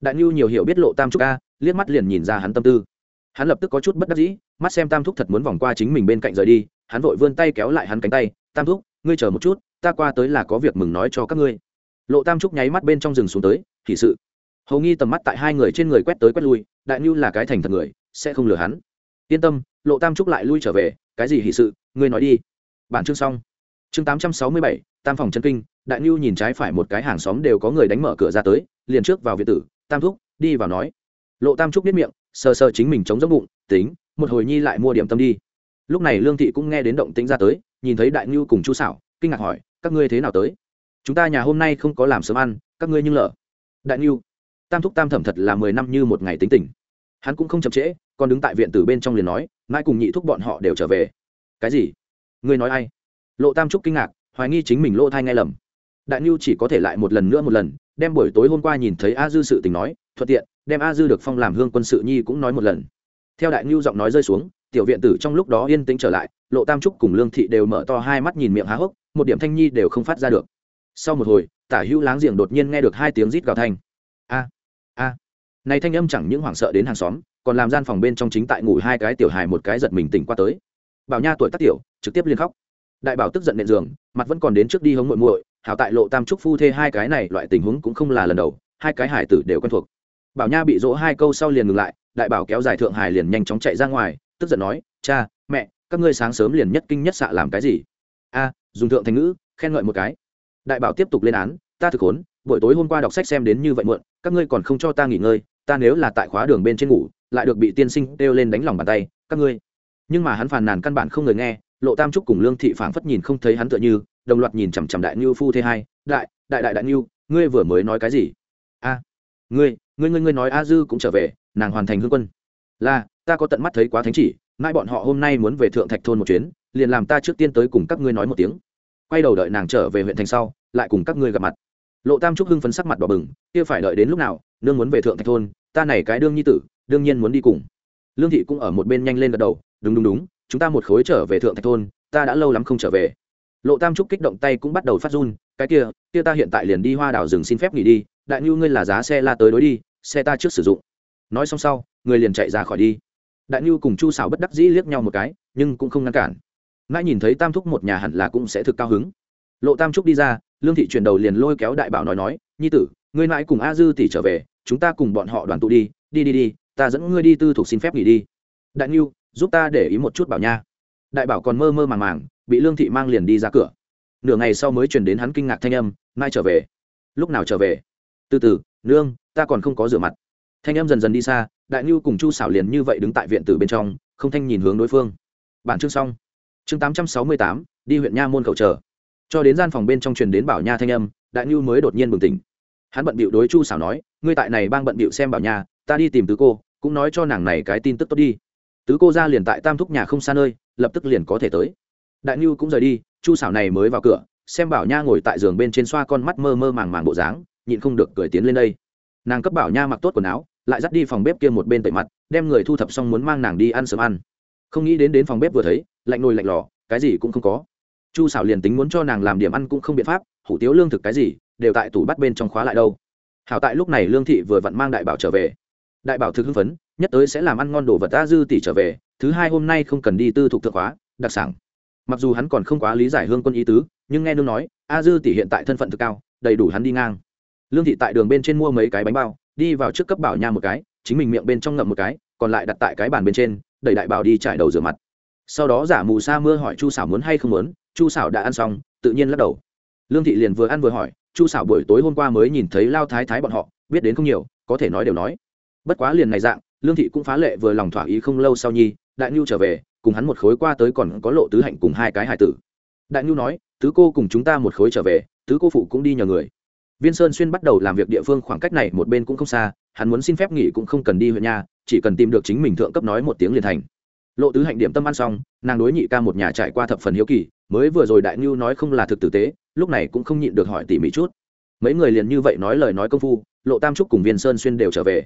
Đại nhu nhiều hiểu biết lộ tam trúc a, liếc mắt liền nhìn ra hắn tâm tư. Hắn lập tức có chút bất đắc dĩ, mắt xem tam thúc thật muốn vòng qua chính mình bên cạnh rời đi, hắn vội vươn tay kéo lại hắn cánh tay, tam thúc, ngươi chờ một chút, ta qua tới là có việc mừng nói cho các ngươi. Lộ tam trúc nháy mắt bên trong rừng xuống tới thì sự. Hầu nghi tầm mắt tại hai người trên người quét tới quét lui, đại nhu là cái thành thật người, sẽ không lừa hắn. Yên tâm. Lộ tam trúc lại lui trở về, cái gì hì sự? Ngươi nói đi. Bản chương xong. Chương tám trăm sáu mươi bảy tam phòng chân kinh, đại nhu nhìn trái phải một cái hàng xóm đều có người đánh mở cửa ra tới, liền trước vào việt tử, tam thúc, đi vào nói. Lộ tam trúc biết miệng, sờ sờ chính mình chống giấc bụng, tính, một hồi nhi lại mua điểm tâm đi. Lúc này lương thị cũng nghe đến động tĩnh ra tới, nhìn thấy đại nhu cùng chú xảo kinh ngạc hỏi, các ngươi thế nào tới? Chúng ta nhà hôm nay không có làm sớm ăn, các ngươi nhưng lỡ. đại nhu tam thúc tam thẩm thật là mười năm như một ngày tính tình. Hắn cũng không chậm trễ, còn đứng tại viện tử bên trong liền nói, mãi cùng nhị thúc bọn họ đều trở về. Cái gì? Ngươi nói ai? Lộ tam trúc kinh ngạc hoài nghi chính mình lỗ thai ngay lầm. Đại nhu chỉ có thể lại một lần nữa một lần, đem buổi tối hôm qua nhìn thấy a dư sự tình nói, thuận tiện, đem a dư được phong làm hương quân sự nhi cũng nói một lần. Theo đại nhu giọng nói rơi xuống, tiểu viện tử trong lúc đó yên tĩnh trở lại, lộ tam trúc cùng lương thị đều mở to hai mắt nhìn miệng há hốc, một điểm thanh nhi đều không phát ra được. Sau một hồi, tả hữu láng giềng đột nhiên nghe được hai tiếng rít gào thanh. A a. Này thanh âm chẳng những hoảng sợ đến hàng xóm, còn làm gian phòng bên trong chính tại ngủ hai cái tiểu hài một cái giật mình tỉnh qua tới. Bảo nha tuổi tác tiểu, trực tiếp liền khóc đại bảo tức giận nện giường, mặt vẫn còn đến trước đi hống muội muội, hảo tại lộ tam trúc phu thê hai cái này, loại tình huống cũng không là lần đầu, hai cái hải tử đều quen thuộc. Bảo nha bị dỗ hai câu sau liền ngừng lại, đại bảo kéo dài thượng hải liền nhanh chóng chạy ra ngoài, tức giận nói, cha, mẹ, các ngươi sáng sớm liền nhất kinh nhất xạ làm cái gì? A, dùng thượng thành ngữ, khen ngợi một cái. Đại bảo tiếp tục lên án, ta thực khốn, buổi tối hôm qua đọc sách xem đến như vậy muộn, các ngươi còn không cho ta nghỉ ngơi, ta nếu là tại khóa đường bên trên ngủ, lại được bị tiên sinh đeo lên đánh lòng bàn tay, các ngươi. Nhưng mà hắn phàn nàn căn bản không người nghe lộ tam trúc cùng lương thị phảng phất nhìn không thấy hắn tựa như, đồng loạt nhìn chằm chằm đại ngưu phu thế hai, đại đại đại đại ngưu ngươi vừa mới nói cái gì? A, ngươi ngươi ngươi ngươi nói a dư cũng trở về, nàng hoàn thành hương quân. Là, ta có tận mắt thấy quá thánh chỉ, mai bọn họ hôm nay muốn về thượng thạch thôn một chuyến, liền làm ta trước tiên tới cùng các ngươi nói một tiếng. Quay đầu đợi nàng trở về huyện thành sau, lại cùng các ngươi gặp mặt. Lộ tam trúc hưng phấn sắc mặt đỏ bừng, kia phải đợi đến lúc nào, nương muốn về thượng thạch thôn, ta này cái đương nhi tử, đương nhiên muốn đi cùng. Lương thị cũng ở một bên nhanh lên gật đầu, đúng đúng đúng chúng ta một khối trở về thượng thạch thôn, ta đã lâu lắm không trở về. Lộ tam trúc kích động tay cũng bắt đầu phát run, cái kia kia ta hiện tại liền đi hoa đào rừng xin phép nghỉ đi, đại nhu ngươi là giá xe la tới đối đi, xe ta trước sử dụng. Nói xong sau, người liền chạy ra khỏi đi. Đại nhu cùng chu xảo bất đắc dĩ liếc nhau một cái, nhưng cũng không ngăn cản. Mãi nhìn thấy tam thúc một nhà hẳn là cũng sẽ thực cao hứng. Lộ tam trúc đi ra, lương thị chuyển đầu liền lôi kéo đại bảo nói nói, nhi tử, ngươi mãi cùng a dư tỷ trở về, chúng ta cùng bọn họ đoàn tụ đi đi đi đi, ta dẫn ngươi đi tư thuộc xin phép nghỉ đi. Đại nhu giúp ta để ý một chút bảo nha. Đại bảo còn mơ mơ màng màng, bị lương thị mang liền đi ra cửa. Nửa ngày sau mới chuyển đến hắn kinh ngạc thanh âm, mai trở về. Lúc nào trở về? Từ từ, nương, ta còn không có rửa mặt. Thanh âm dần dần đi xa, đại ngưu cùng chu xảo liền như vậy đứng tại viện tử bên trong, không thanh nhìn hướng đối phương. Bản chương xong. Chương tám trăm sáu mươi tám, đi huyện nha môn khẩu chờ. Cho đến gian phòng bên trong truyền đến bảo nha thanh âm, đại ngưu mới đột nhiên bừng tỉnh. Hắn bận bịu đối chu xảo nói, ngươi tại này bang bận bịu xem bảo nha, ta đi tìm tứ cô, cũng nói cho nàng này cái tin tức tốt đi tứ cô ra liền tại tam thúc nhà không xa nơi, lập tức liền có thể tới. Đại nhu cũng rời đi, chu xảo này mới vào cửa, xem bảo nha ngồi tại giường bên trên xoa con mắt mơ mơ màng màng bộ dáng, nhịn không được cười tiến lên đây. Nàng cấp bảo nha mặc tốt quần áo, lại dắt đi phòng bếp kia một bên tẩy mặt, đem người thu thập xong muốn mang nàng đi ăn sớm ăn. Không nghĩ đến đến phòng bếp vừa thấy, lạnh nồi lạnh lò, cái gì cũng không có. Chu xảo liền tính muốn cho nàng làm điểm ăn cũng không biện pháp, hủ tiếu lương thực cái gì, đều tại tủ bắt bên trong khóa lại đâu. Hảo tại lúc này lương thị vừa vặn mang đại bảo trở về đại bảo thực hưng phấn, nhất tới sẽ làm ăn ngon đồ vật ta dư tỷ trở về, thứ hai hôm nay không cần đi tư thục thượng hóa, đặc sản. Mặc dù hắn còn không quá lý giải hương quân ý tứ, nhưng nghe nương nói, a dư tỷ hiện tại thân phận thực cao, đầy đủ hắn đi ngang. Lương thị tại đường bên trên mua mấy cái bánh bao, đi vào trước cấp bảo nha một cái, chính mình miệng bên trong ngậm một cái, còn lại đặt tại cái bàn bên trên, đẩy đại bảo đi trải đầu rửa mặt. Sau đó giả mù sa mưa hỏi chu xảo muốn hay không muốn, chu xảo đã ăn xong, tự nhiên lắc đầu. Lương thị liền vừa ăn vừa hỏi, chu xảo buổi tối hôm qua mới nhìn thấy lao thái thái bọn họ, biết đến không nhiều, có thể nói đều nói bất quá liền này dạng, lương thị cũng phá lệ vừa lòng thỏa ý không lâu sau nhi, đại nhu trở về, cùng hắn một khối qua tới còn có lộ tứ hạnh cùng hai cái hải tử. Đại nhu nói, tứ cô cùng chúng ta một khối trở về, tứ cô phụ cũng đi nhờ người. Viên sơn xuyên bắt đầu làm việc địa phương khoảng cách này một bên cũng không xa, hắn muốn xin phép nghỉ cũng không cần đi huyện nhà, chỉ cần tìm được chính mình thượng cấp nói một tiếng liền thành. Lộ tứ hạnh điểm tâm ăn xong, nàng đối nhị ca một nhà trải qua thập phần hiếu kỳ, mới vừa rồi đại ngưu nói không là thực tử tế, lúc này cũng không nhịn được hỏi tỉ mỉ chút. Mấy người liền như vậy nói lời nói công phu, lộ tam trúc cùng viên sơn xuyên đều trở về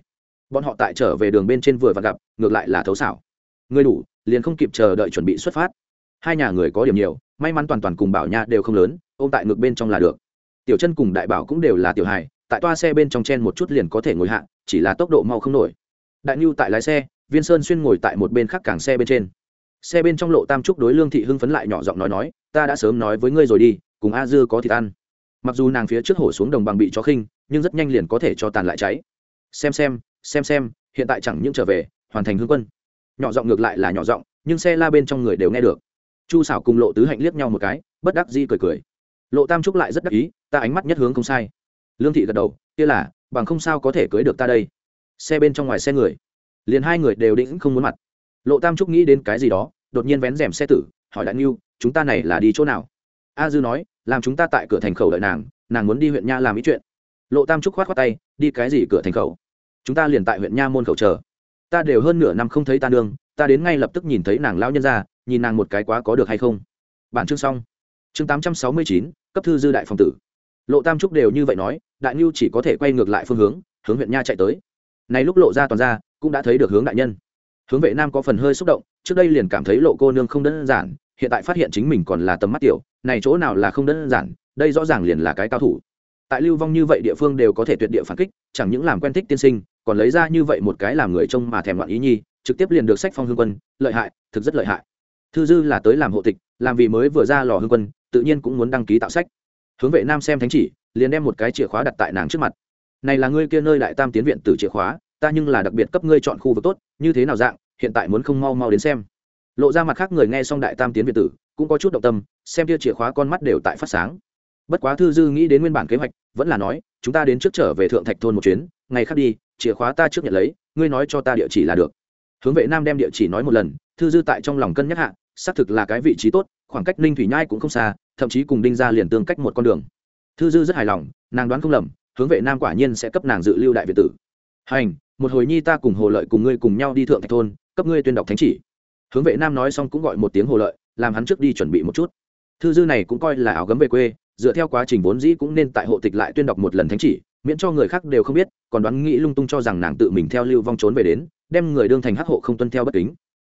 bọn họ tại trở về đường bên trên vừa và gặp, ngược lại là thấu xảo. Người đủ, liền không kịp chờ đợi chuẩn bị xuất phát. Hai nhà người có điểm nhiều, may mắn toàn toàn cùng bảo nha đều không lớn, ôm tại ngược bên trong là được. Tiểu chân cùng đại bảo cũng đều là tiểu hài, tại toa xe bên trong chen một chút liền có thể ngồi hạ, chỉ là tốc độ mau không nổi. Đại ngưu tại lái xe, viên sơn xuyên ngồi tại một bên khác cảng xe bên trên. Xe bên trong lộ tam trúc đối lương thị hưng phấn lại nhỏ giọng nói nói, ta đã sớm nói với ngươi rồi đi, cùng a dư có thịt ăn. Mặc dù nàng phía trước hổ xuống đồng bằng bị chó khinh, nhưng rất nhanh liền có thể cho tàn lại cháy. Xem xem xem xem, hiện tại chẳng những trở về, hoàn thành hương quân. Nhỏ giọng ngược lại là nhỏ giọng, nhưng xe la bên trong người đều nghe được. Chu xảo cùng lộ tứ hạnh liếc nhau một cái, bất đắc di cười cười. Lộ tam trúc lại rất đắc ý, ta ánh mắt nhất hướng không sai. Lương thị gật đầu, kia là, bằng không sao có thể cưới được ta đây. Xe bên trong ngoài xe người. Liền hai người đều định không muốn mặt. Lộ tam trúc nghĩ đến cái gì đó, đột nhiên vén rèm xe tử, hỏi đại ngưu, chúng ta này là đi chỗ nào? A dư nói, làm chúng ta tại cửa thành khẩu đợi nàng nàng muốn đi huyện nha làm ý chuyện. Lộ tam trúc khoát khoát tay, đi cái gì cửa thành khẩu? Chúng ta liền tại huyện nha môn khẩu chờ. Ta đều hơn nửa năm không thấy ta nương, ta đến ngay lập tức nhìn thấy nàng lao nhân ra, nhìn nàng một cái quá có được hay không. Bản chương xong. Chương tám trăm sáu mươi chín, cấp thư dư đại phòng tử. Lộ tam trúc đều như vậy nói, đại ngưu chỉ có thể quay ngược lại phương hướng hướng huyện nha chạy tới. Này lúc lộ ra toàn ra, cũng đã thấy được hướng đại nhân. Hướng vệ nam có phần hơi xúc động, trước đây liền cảm thấy lộ cô nương không đơn giản, hiện tại phát hiện chính mình còn là tầm mắt tiểu, này chỗ nào là không đơn giản, đây rõ ràng liền là cái cao thủ. Tại lưu vong như vậy địa phương đều có thể tuyệt địa phản kích, chẳng những làm quen thích tiên sinh còn lấy ra như vậy một cái làm người trông mà thèm loạn ý nhi, trực tiếp liền được sách phong hương quân, lợi hại, thực rất lợi hại. Thư dư là tới làm hộ tịch, làm vì mới vừa ra lò hương quân, tự nhiên cũng muốn đăng ký tạo sách. Hướng vệ nam xem thánh chỉ, liền đem một cái chìa khóa đặt tại nàng trước mặt. Này là ngươi kia nơi đại tam tiến viện từ chìa khóa, ta nhưng là đặc biệt cấp ngươi chọn khu vực tốt, như thế nào dạng, hiện tại muốn không mau mau đến xem. Lộ ra mặt khác người nghe xong đại tam tiến viện tử, cũng có chút động tâm, xem kia chìa khóa con mắt đều tại phát sáng. Bất quá thư dư nghĩ đến nguyên bản kế hoạch, vẫn là nói, chúng ta đến trước trở về thượng thạch thôn một chuyến, ngày khác đi chìa khóa ta trước nhận lấy, ngươi nói cho ta địa chỉ là được. Hướng vệ nam đem địa chỉ nói một lần, thư dư tại trong lòng cân nhắc hạ, xác thực là cái vị trí tốt, khoảng cách ninh thủy nhai cũng không xa, thậm chí cùng đinh ra liền tương cách một con đường. Thư dư rất hài lòng, nàng đoán không lầm, hướng vệ nam quả nhiên sẽ cấp nàng dự lưu đại việt tử. Hành, một hồi nhi ta cùng hồ lợi cùng ngươi cùng nhau đi thượng thạch thôn, cấp ngươi tuyên đọc thánh chỉ. Hướng vệ nam nói xong cũng gọi một tiếng hồ lợi, làm hắn trước đi chuẩn bị một chút. Thư dư này cũng coi là áo gấm về quê, dựa theo quá trình vốn dĩ cũng nên tại hộ tịch lại tuyên đọc một lần thánh chỉ miễn cho người khác đều không biết, còn đoán nghĩ lung tung cho rằng nàng tự mình theo lưu vong trốn về đến, đem người đương thành hắc hộ không tuân theo bất kính.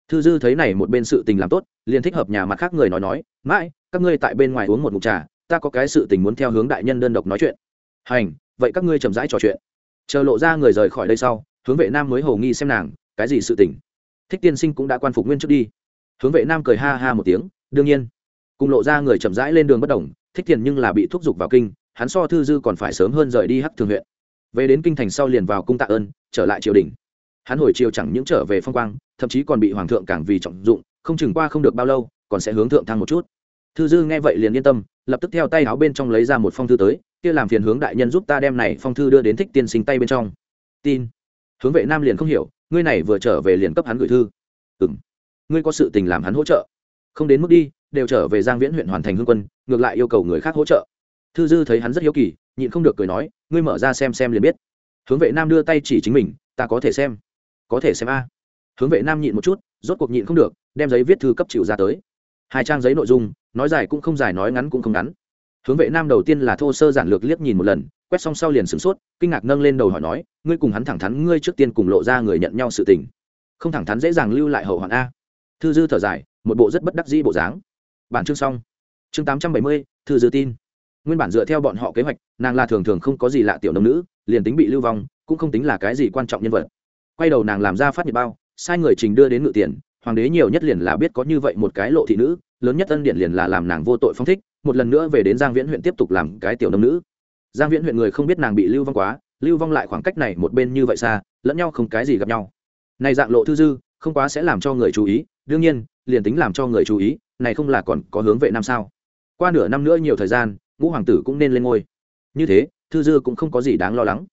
Thư dư thấy này một bên sự tình làm tốt, liền thích hợp nhà mặt khác người nói nói, mãi, các ngươi tại bên ngoài uống một mục trà, ta có cái sự tình muốn theo hướng đại nhân đơn độc nói chuyện. Hành, vậy các ngươi chậm rãi trò chuyện. Chờ lộ ra người rời khỏi đây sau, hướng vệ nam mới hầu nghi xem nàng, cái gì sự tình? Thích tiên sinh cũng đã quan phục nguyên trước đi. Hướng vệ nam cười ha ha một tiếng, đương nhiên. Cùng lộ ra người chậm rãi lên đường bất đồng, thích tiền nhưng là bị thúc giục vào kinh hắn so thư dư còn phải sớm hơn rời đi hắc thường huyện. Về đến kinh thành sau liền vào cung tạ ơn, trở lại triều đình. Hắn hồi triều chẳng những trở về phong quang, thậm chí còn bị hoàng thượng càng vì trọng dụng, không chừng qua không được bao lâu, còn sẽ hướng thượng thăng một chút. Thư dư nghe vậy liền yên tâm, lập tức theo tay áo bên trong lấy ra một phong thư tới, kia làm phiền hướng đại nhân giúp ta đem này phong thư đưa đến thích tiên sinh tay bên trong. Tin. Hướng vệ nam liền không hiểu, ngươi này vừa trở về liền cấp hắn gửi thư. Ừng ngươi có sự tình làm hắn hỗ trợ. Không đến mức đi, đều trở về giang viễn huyện hoàn thành hương quân, ngược lại yêu cầu người khác hỗ trợ thư dư thấy hắn rất hiếu kỳ, nhịn không được cười nói, ngươi mở ra xem xem liền biết. Hướng vệ nam đưa tay chỉ chính mình, ta có thể xem. Có thể xem a. Hướng vệ nam nhịn một chút, rốt cuộc nhịn không được, đem giấy viết thư cấp chịu ra tới. Hai trang giấy nội dung, nói dài cũng không dài, nói ngắn cũng không ngắn. Hướng vệ nam đầu tiên là thô sơ giản lược liếc nhìn một lần, quét xong sau liền sửng sốt, kinh ngạc nâng lên đầu hỏi nói, ngươi cùng hắn thẳng thắn, ngươi trước tiên cùng lộ ra người nhận nhau sự tình. Không thẳng thắn dễ dàng lưu lại hậu hoạn a. Thư dư thở dài, một bộ rất bất đắc dĩ bộ dáng. Bản chương xong. Chương tám trăm bảy mươi, thư dư tin nguyên bản dựa theo bọn họ kế hoạch, nàng là thường thường không có gì lạ tiểu nông nữ, liền tính bị lưu vong, cũng không tính là cái gì quan trọng nhân vật. Quay đầu nàng làm ra phát nhiệt bao, sai người trình đưa đến ngự tiền, hoàng đế nhiều nhất liền là biết có như vậy một cái lộ thị nữ, lớn nhất ân điện liền là làm nàng vô tội phong thích, một lần nữa về đến giang viễn huyện tiếp tục làm cái tiểu nông nữ. Giang viễn huyện người không biết nàng bị lưu vong quá, lưu vong lại khoảng cách này một bên như vậy xa, lẫn nhau không cái gì gặp nhau. Này dạng lộ thư dư, không quá sẽ làm cho người chú ý, đương nhiên, liền tính làm cho người chú ý, này không là còn có hướng vệ năm sao? Qua nửa năm nữa nhiều thời gian ngũ hoàng tử cũng nên lên ngôi. Như thế, thư dư cũng không có gì đáng lo lắng.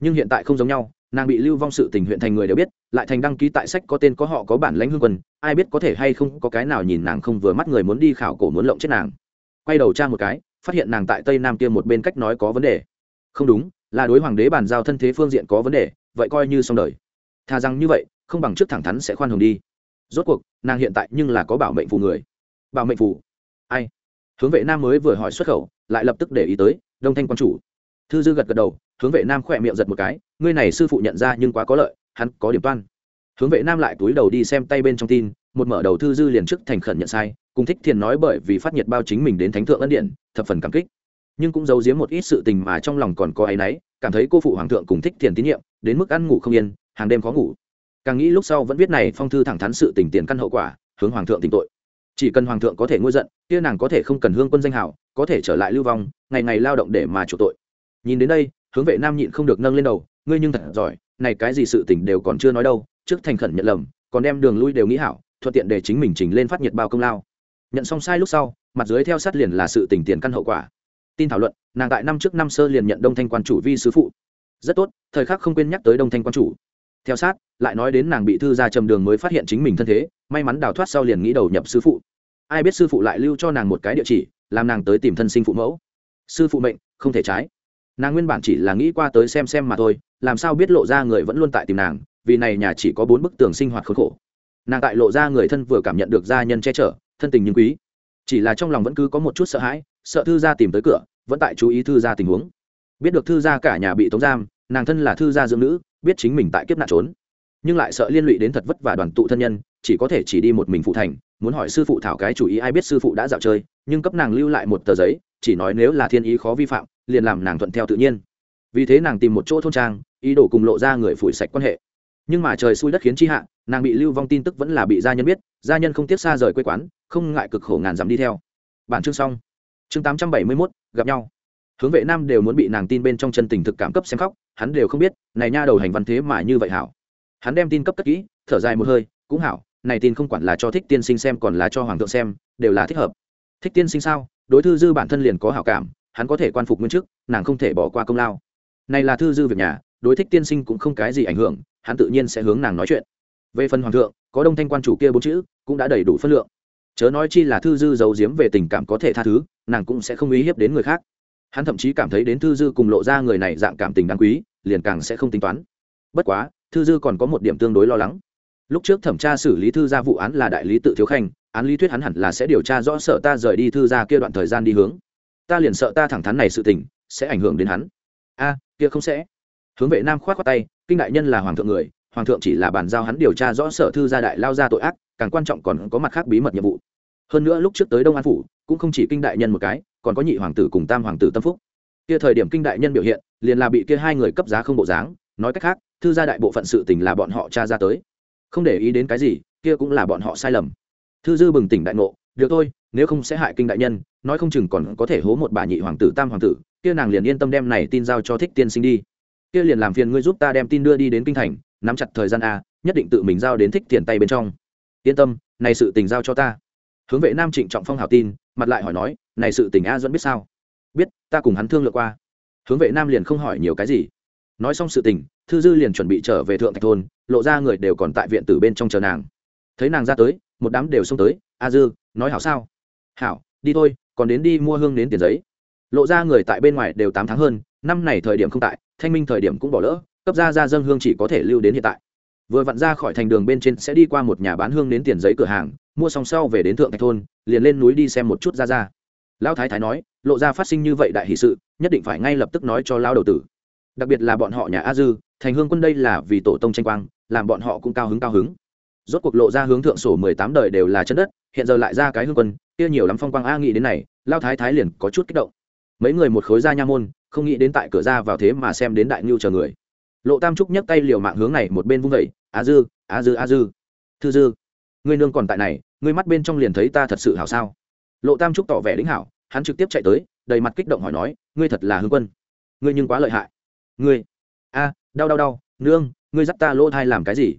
Nhưng hiện tại không giống nhau, nàng bị lưu vong sự tình huyện thành người đều biết, lại thành đăng ký tại sách có tên có họ có bản lãnh hương quân ai biết có thể hay không có cái nào nhìn nàng không vừa mắt người muốn đi khảo cổ muốn lộng chết nàng. Quay đầu tra một cái, phát hiện nàng tại tây nam kia một bên cách nói có vấn đề. Không đúng, là đối hoàng đế bàn giao thân thế phương diện có vấn đề, vậy coi như xong đời. Thà rằng như vậy, không bằng trước thẳng thắn sẽ khoan hồng đi. Rốt cuộc, nàng hiện tại nhưng là có bảo mệnh phù người. Bảo mệnh phù? Ai? Hướng vệ nam mới vừa hỏi xuất khẩu lại lập tức để ý tới, đông thanh quan chủ. Thư dư gật gật đầu, hướng vệ nam khỏe miệng giật một cái, ngươi này sư phụ nhận ra nhưng quá có lợi, hắn có điểm toan. Hướng vệ nam lại túi đầu đi xem tay bên trong tin, một mở đầu thư dư liền trước thành khẩn nhận sai, cùng thích thiền nói bởi vì phát nhiệt bao chính mình đến thánh thượng ân điện, thập phần cảm kích. Nhưng cũng giấu giếm một ít sự tình mà trong lòng còn có áy náy, cảm thấy cô phụ hoàng thượng cùng thích thiền tín nhiệm, đến mức ăn ngủ không yên, hàng đêm khó ngủ. Càng nghĩ lúc sau vẫn viết này phong thư thẳng thắn sự tình tiền căn hậu quả, hướng hoàng thượng tỉnh tội. Chỉ cần hoàng thượng có thể ngôi giận, kia nàng có thể không cần hương quân danh hảo có thể trở lại lưu vong, ngày ngày lao động để mà chủ tội. Nhìn đến đây, hướng vệ nam nhịn không được nâng lên đầu, ngươi nhưng thật giỏi, này cái gì sự tình đều còn chưa nói đâu, trước thành khẩn nhận lầm, còn đem đường lui đều nghĩ hảo, thuận tiện để chính mình trình lên phát nhiệt bao công lao. Nhận xong sai lúc sau, mặt dưới theo sát liền là sự tình tiền căn hậu quả. Tin thảo luận, nàng tại năm trước năm sơ liền nhận đông thanh quan chủ vi sứ phụ. Rất tốt, thời khắc không quên nhắc tới đông thanh quan chủ. Theo sát, lại nói đến nàng bị thư ra trầm đường mới phát hiện chính mình thân thế, may mắn đào thoát sau liền nghĩ đầu nhập sư phụ. Ai biết sư phụ lại lưu cho nàng một cái địa chỉ làm nàng tới tìm thân sinh phụ mẫu. Sư phụ mệnh, không thể trái. Nàng nguyên bản chỉ là nghĩ qua tới xem xem mà thôi, làm sao biết lộ ra người vẫn luôn tại tìm nàng, vì này nhà chỉ có bốn bức tường sinh hoạt khốn khổ. Nàng tại lộ ra người thân vừa cảm nhận được gia nhân che chở, thân tình nhưng quý. Chỉ là trong lòng vẫn cứ có một chút sợ hãi, sợ thư gia tìm tới cửa, vẫn tại chú ý thư gia tình huống. Biết được thư gia cả nhà bị tống giam, nàng thân là thư gia dưỡng nữ, biết chính mình tại kiếp nạn trốn nhưng lại sợ liên lụy đến thật vất vả đoàn tụ thân nhân, chỉ có thể chỉ đi một mình phụ thành, muốn hỏi sư phụ thảo cái chủ ý ai biết sư phụ đã dạo chơi, nhưng cấp nàng lưu lại một tờ giấy, chỉ nói nếu là thiên ý khó vi phạm, liền làm nàng thuận theo tự nhiên. Vì thế nàng tìm một chỗ thôn trang, ý đồ cùng lộ ra người phủi sạch quan hệ. Nhưng mà trời xui đất khiến chi hạ, nàng bị lưu vong tin tức vẫn là bị gia nhân biết, gia nhân không tiếc xa rời quê quán, không ngại cực khổ ngàn dặm đi theo. Bản chương xong. Chương tám trăm bảy mươi mốt, gặp nhau. Hướng vệ nam đều muốn bị nàng tin bên trong chân tình thực cảm cấp xem khóc, hắn đều không biết, này nha đầu hành văn thế mà như vậy hảo hắn đem tin cấp cất kỹ, thở dài một hơi, cũng hảo, này tin không quản là cho thích tiên sinh xem còn là cho hoàng thượng xem, đều là thích hợp. Thích tiên sinh sao? Đối thư dư bản thân liền có hảo cảm, hắn có thể quan phục nguyên chức, nàng không thể bỏ qua công lao. Này là thư dư việc nhà, đối thích tiên sinh cũng không cái gì ảnh hưởng, hắn tự nhiên sẽ hướng nàng nói chuyện. Về phần hoàng thượng, có đông thanh quan chủ kia bốn chữ, cũng đã đầy đủ phân lượng. Chớ nói chi là thư dư giấu giếm về tình cảm có thể tha thứ, nàng cũng sẽ không uy hiếp đến người khác. Hắn thậm chí cảm thấy đến thư dư cùng lộ ra người này dạng cảm tình đáng quý, liền càng sẽ không tính toán. Bất quá thư dư còn có một điểm tương đối lo lắng. Lúc trước thẩm tra xử lý thư gia vụ án là đại lý tự thiếu khanh, án lý thuyết hắn hẳn là sẽ điều tra rõ sợ ta rời đi thư gia kia đoạn thời gian đi hướng. Ta liền sợ ta thẳng thắn này sự tình, sẽ ảnh hưởng đến hắn. A, kia không sẽ. Hướng vệ nam khoát khoát tay, kinh đại nhân là hoàng thượng người, hoàng thượng chỉ là bàn giao hắn điều tra rõ sở thư gia đại lao ra tội ác, càng quan trọng còn có mặt khác bí mật nhiệm vụ. Hơn nữa lúc trước tới đông an phủ, cũng không chỉ kinh đại nhân một cái, còn có nhị hoàng tử cùng tam hoàng tử tâm phúc. Kia thời điểm kinh đại nhân biểu hiện, liền là bị kia hai người cấp giá không bộ dáng nói cách khác, thư gia đại bộ phận sự tình là bọn họ tra ra tới. Không để ý đến cái gì, kia cũng là bọn họ sai lầm. Thư dư bừng tỉnh đại ngộ, được thôi, nếu không sẽ hại kinh đại nhân, nói không chừng còn có thể hố một bà nhị hoàng tử tam hoàng tử, kia nàng liền yên tâm đem này tin giao cho thích tiên sinh đi. Kia liền làm phiền ngươi giúp ta đem tin đưa đi đến kinh thành, nắm chặt thời gian a, nhất định tự mình giao đến thích tiền tay bên trong. Yên tâm, này sự tình giao cho ta. Hướng vệ nam trịnh trọng phong hào tin, mặt lại hỏi nói, này sự tình a dẫn biết sao? Biết, ta cùng hắn thương lượng qua. Hướng vệ nam liền không hỏi nhiều cái gì nói xong sự tình, thư dư liền chuẩn bị trở về thượng thạch thôn, lộ ra người đều còn tại viện tử bên trong chờ nàng. Thấy nàng ra tới, một đám đều xông tới, a dư, nói hảo sao? Hảo, đi thôi, còn đến đi mua hương đến tiền giấy. Lộ ra người tại bên ngoài đều tám tháng hơn, năm này thời điểm không tại, thanh minh thời điểm cũng bỏ lỡ, cấp ra ra dân hương chỉ có thể lưu đến hiện tại. Vừa vặn ra khỏi thành đường bên trên sẽ đi qua một nhà bán hương đến tiền giấy cửa hàng, mua xong sau về đến thượng thạch thôn, liền lên núi đi xem một chút ra ra. Lão thái thái nói, lộ ra phát sinh như vậy đại hỷ sự, nhất định phải ngay lập tức nói cho lao đầu tử đặc biệt là bọn họ nhà a dư, thành hương quân đây là vì tổ tông tranh quang, làm bọn họ cũng cao hứng cao hứng. Rốt cuộc lộ ra hướng thượng sổ mười tám đời đều là chân đất, hiện giờ lại ra cái hương quân, kia nhiều lắm phong quang a nghĩ đến này, lao thái thái liền có chút kích động. Mấy người một khối ra nha môn, không nghĩ đến tại cửa ra vào thế mà xem đến đại ngưu chờ người. Lộ tam trúc nhấc tay liều mạng hướng này một bên vung vẩy A dư A dư A dư, thư dư, ngươi nương còn tại này, ngươi mắt bên trong liền thấy ta thật sự hảo sao? Lộ tam trúc tỏ vẻ đính hảo, hắn trực tiếp chạy tới, đầy mặt kích động hỏi nói, ngươi thật là hương quân, ngươi nhưng quá lợi hại ngươi, a, đau đau đau, nương, ngươi dắt ta lỗ thai làm cái gì?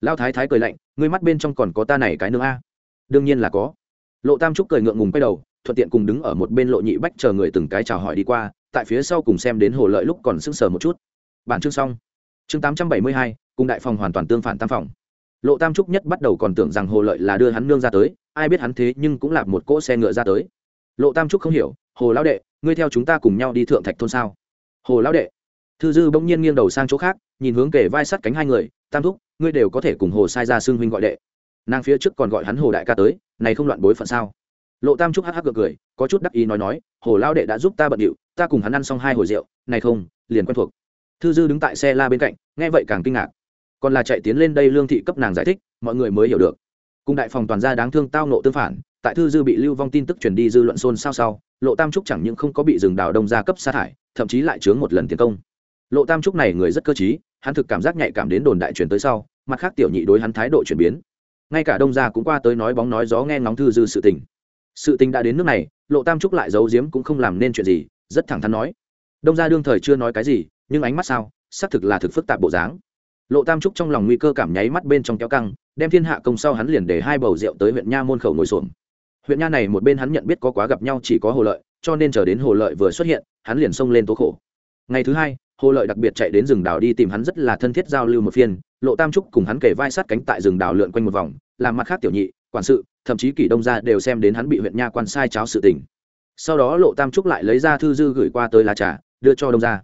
Lao thái thái cười lạnh, ngươi mắt bên trong còn có ta này cái nương a. Đương nhiên là có. Lộ tam trúc cười ngượng ngùng quay đầu, thuận tiện cùng đứng ở một bên lộ nhị bách chờ người từng cái chào hỏi đi qua, tại phía sau cùng xem đến hồ lợi lúc còn sững sờ một chút. Bản chương xong. Chương tám trăm bảy mươi hai, cùng đại phòng hoàn toàn tương phản tam phòng. Lộ tam trúc nhất bắt đầu còn tưởng rằng hồ lợi là đưa hắn nương ra tới, ai biết hắn thế nhưng cũng là một cỗ xe ngựa ra tới. Lộ tam trúc không hiểu, hồ lão đệ, ngươi theo chúng ta cùng nhau đi thượng thạch thôn sao? Hồ lão đệ thư dư bỗng nhiên nghiêng đầu sang chỗ khác, nhìn hướng kể vai sắt cánh hai người, tam thúc, ngươi đều có thể cùng hồ sai ra xương huynh gọi đệ. Nàng phía trước còn gọi hắn hồ đại ca tới, này không loạn bối phận sao? Lộ tam trúc hắc hắc cười, có chút đắc ý nói nói, hồ lao đệ đã giúp ta bận điệu, ta cùng hắn ăn xong hai hồi rượu, này không, liền quen thuộc. Thư dư đứng tại xe la bên cạnh, nghe vậy càng kinh ngạc. Còn là chạy tiến lên đây lương thị cấp nàng giải thích, mọi người mới hiểu được. Cùng đại phòng toàn gia đáng thương tao nộ tương phản, tại thư dư bị lưu vong tin tức truyền đi dư luận xôn xao sau, lộ tam trúc chẳng những không có bị rừng đào đông gia cấp sa thải, thậm chí lại chướng một lần tiến công lộ tam trúc này người rất cơ t hắn thực cảm giác nhạy cảm đến đồn đại truyền tới sau, mặt khác tiểu nhị đối hắn thái độ chuyển biến. Ngay cả đông gia cũng qua tới nói bóng nói gió nghe ngóng thư dư sự tình. Sự tình đã đến nước này, lộ tam trúc lại giấu giếm cũng không làm nên chuyện gì, rất thẳng thắn nói. Đông gia đương thời chưa nói cái gì, nhưng ánh mắt sao, xác thực là thực phức tạp bộ dáng. Lộ tam trúc trong lòng nguy cơ cảm nháy mắt bên trong kéo căng, đem thiên hạ công sau hắn liền để hai bầu rượu tới huyện nha môn khẩu ngồi xuồng huyện nha này một bên hắn nhận biết có quá gặp nhau chỉ có hồ lợi, cho nên chờ đến hồ lợi vừa xuất hiện, hắn liền xông lên tố khổ. Ngày thứ hai hồ lợi đặc biệt chạy đến rừng đảo đi tìm hắn rất là thân thiết giao lưu một phiên, lộ tam trúc cùng hắn kể vai sát cánh tại rừng đảo lượn quanh một vòng, làm mặt khác tiểu nhị, quản sự, thậm chí kỷ đông gia đều xem đến hắn bị huyện nha quan sai cháo sự tình. Sau đó lộ tam trúc lại lấy ra thư dư gửi qua tới lá trà, đưa cho đông gia.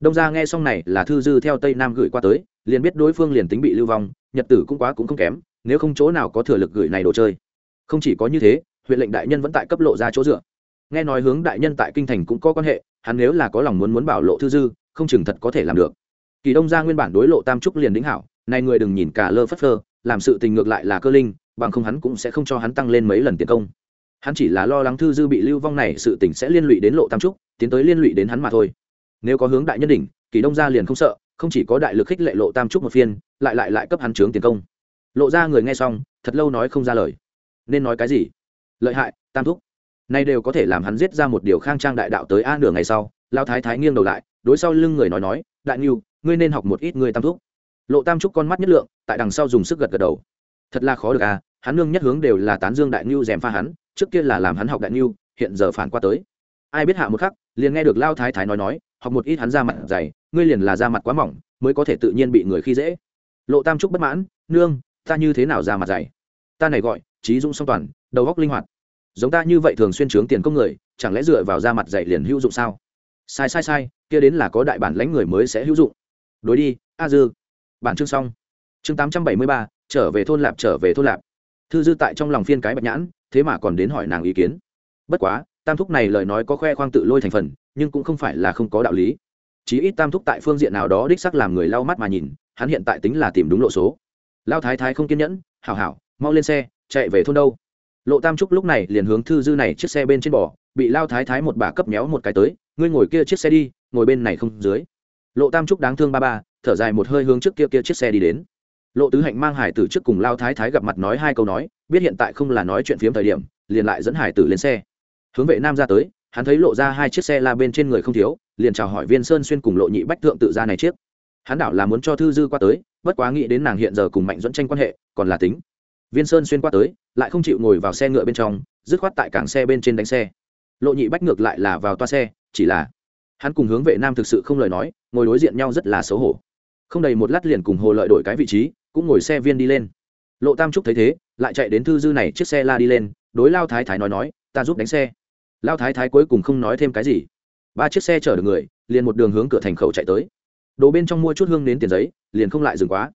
Đông gia nghe xong này là thư dư theo tây nam gửi qua tới, liền biết đối phương liền tính bị lưu vong, nhật tử cũng quá cũng không kém, nếu không chỗ nào có thừa lực gửi này đồ chơi. Không chỉ có như thế, huyện lệnh đại nhân vẫn tại cấp lộ ra chỗ dựa. Nghe nói hướng đại nhân tại kinh thành cũng có quan hệ, hắn nếu là có lòng muốn muốn bảo lộ thư dư không chừng thật có thể làm được. Kỳ đông gia nguyên bản đối lộ tam trúc liền đính hảo, này người đừng nhìn cả lơ phất phơ, làm sự tình ngược lại là cơ linh, bằng không hắn cũng sẽ không cho hắn tăng lên mấy lần tiền công. Hắn chỉ là lo lắng thư dư bị lưu vong này sự tình sẽ liên lụy đến lộ tam trúc, tiến tới liên lụy đến hắn mà thôi. Nếu có hướng đại nhân đỉnh, kỳ đông gia liền không sợ, không chỉ có đại lực khích lệ lộ tam trúc một phiên, lại lại lại cấp hắn trướng tiền công. Lộ ra người nghe xong, thật lâu nói không ra lời. Nên nói cái gì? Lợi hại, tam thúc. Nay đều có thể làm hắn giết ra một điều khang trang đại đạo tới a nửa ngày sau, lao thái thái nghiêng đầu lại đối sau lưng người nói nói, đại niu ngươi nên học một ít người tam thúc. Lộ tam trúc con mắt nhất lượng, tại đằng sau dùng sức gật gật đầu. Thật là khó được à hắn nương nhất hướng đều là tán dương đại niu dèm pha hắn, trước kia là làm hắn học đại niu hiện giờ phản qua tới. Ai biết hạ một khắc, liền nghe được lao thái thái nói nói, học một ít hắn ra mặt dày, ngươi liền là ra mặt quá mỏng, mới có thể tự nhiên bị người khi dễ. Lộ tam trúc bất mãn, nương, ta như thế nào ra mặt dày? Ta này gọi, trí dũng song toàn, đầu góc linh hoạt. Giống ta như vậy thường xuyên trướng tiền công người, chẳng lẽ dựa vào ra mặt dạy liền hữu dụng sao? Sai sai sai kia đến là có đại bản lãnh người mới sẽ hữu dụng. Đối đi, a dư. Bản chương xong. Chương tám trăm bảy mươi ba, trở về thôn lạp, trở về thôn lạp. Thư dư tại trong lòng phiên cái bạch nhãn, thế mà còn đến hỏi nàng ý kiến. Bất quá, tam thúc này lời nói có khoe khoang tự lôi thành phần, nhưng cũng không phải là không có đạo lý. Chí ít tam thúc tại phương diện nào đó đích sắc làm người lau mắt mà nhìn, hắn hiện tại tính là tìm đúng lộ số. Lao thái thái không kiên nhẫn, hảo hảo, mau lên xe, chạy về thôn đâu? Lộ tam trúc lúc này liền hướng thư dư này chiếc xe bên trên bỏ, bị lao thái thái một bà cấp méo một cái tới, ngươi ngồi kia chiếc xe đi, ngồi bên này không dưới. Lộ tam trúc đáng thương ba ba, thở dài một hơi hướng trước kia kia chiếc xe đi đến. Lộ tứ hạnh mang hải tử trước cùng lao thái thái gặp mặt nói hai câu nói, biết hiện tại không là nói chuyện phiếm thời điểm, liền lại dẫn hải tử lên xe. Hướng vệ nam ra tới, hắn thấy lộ ra hai chiếc xe la bên trên người không thiếu, liền chào hỏi viên sơn xuyên cùng lộ nhị bách thượng tự ra này chiếc. Hắn đảo là muốn cho thư dư qua tới, bất quá nghĩ đến nàng hiện giờ cùng mạnh dẫn tranh quan hệ, còn là tính viên sơn xuyên qua tới, lại không chịu ngồi vào xe ngựa bên trong, dứt khoát tại cảng xe bên trên đánh xe. Lộ nhị bách ngược lại là vào toa xe, chỉ là hắn cùng hướng vệ nam thực sự không lời nói, ngồi đối diện nhau rất là xấu hổ. Không đầy một lát liền cùng hồ lợi đổi cái vị trí, cũng ngồi xe viên đi lên. Lộ tam trúc thấy thế, lại chạy đến thư dư này chiếc xe la đi lên, đối lao thái thái nói nói, ta giúp đánh xe. Lao thái thái cuối cùng không nói thêm cái gì. Ba chiếc xe chở được người, liền một đường hướng cửa thành khẩu chạy tới. Đồ bên trong mua chút hương đến tiền giấy, liền không lại dừng quá.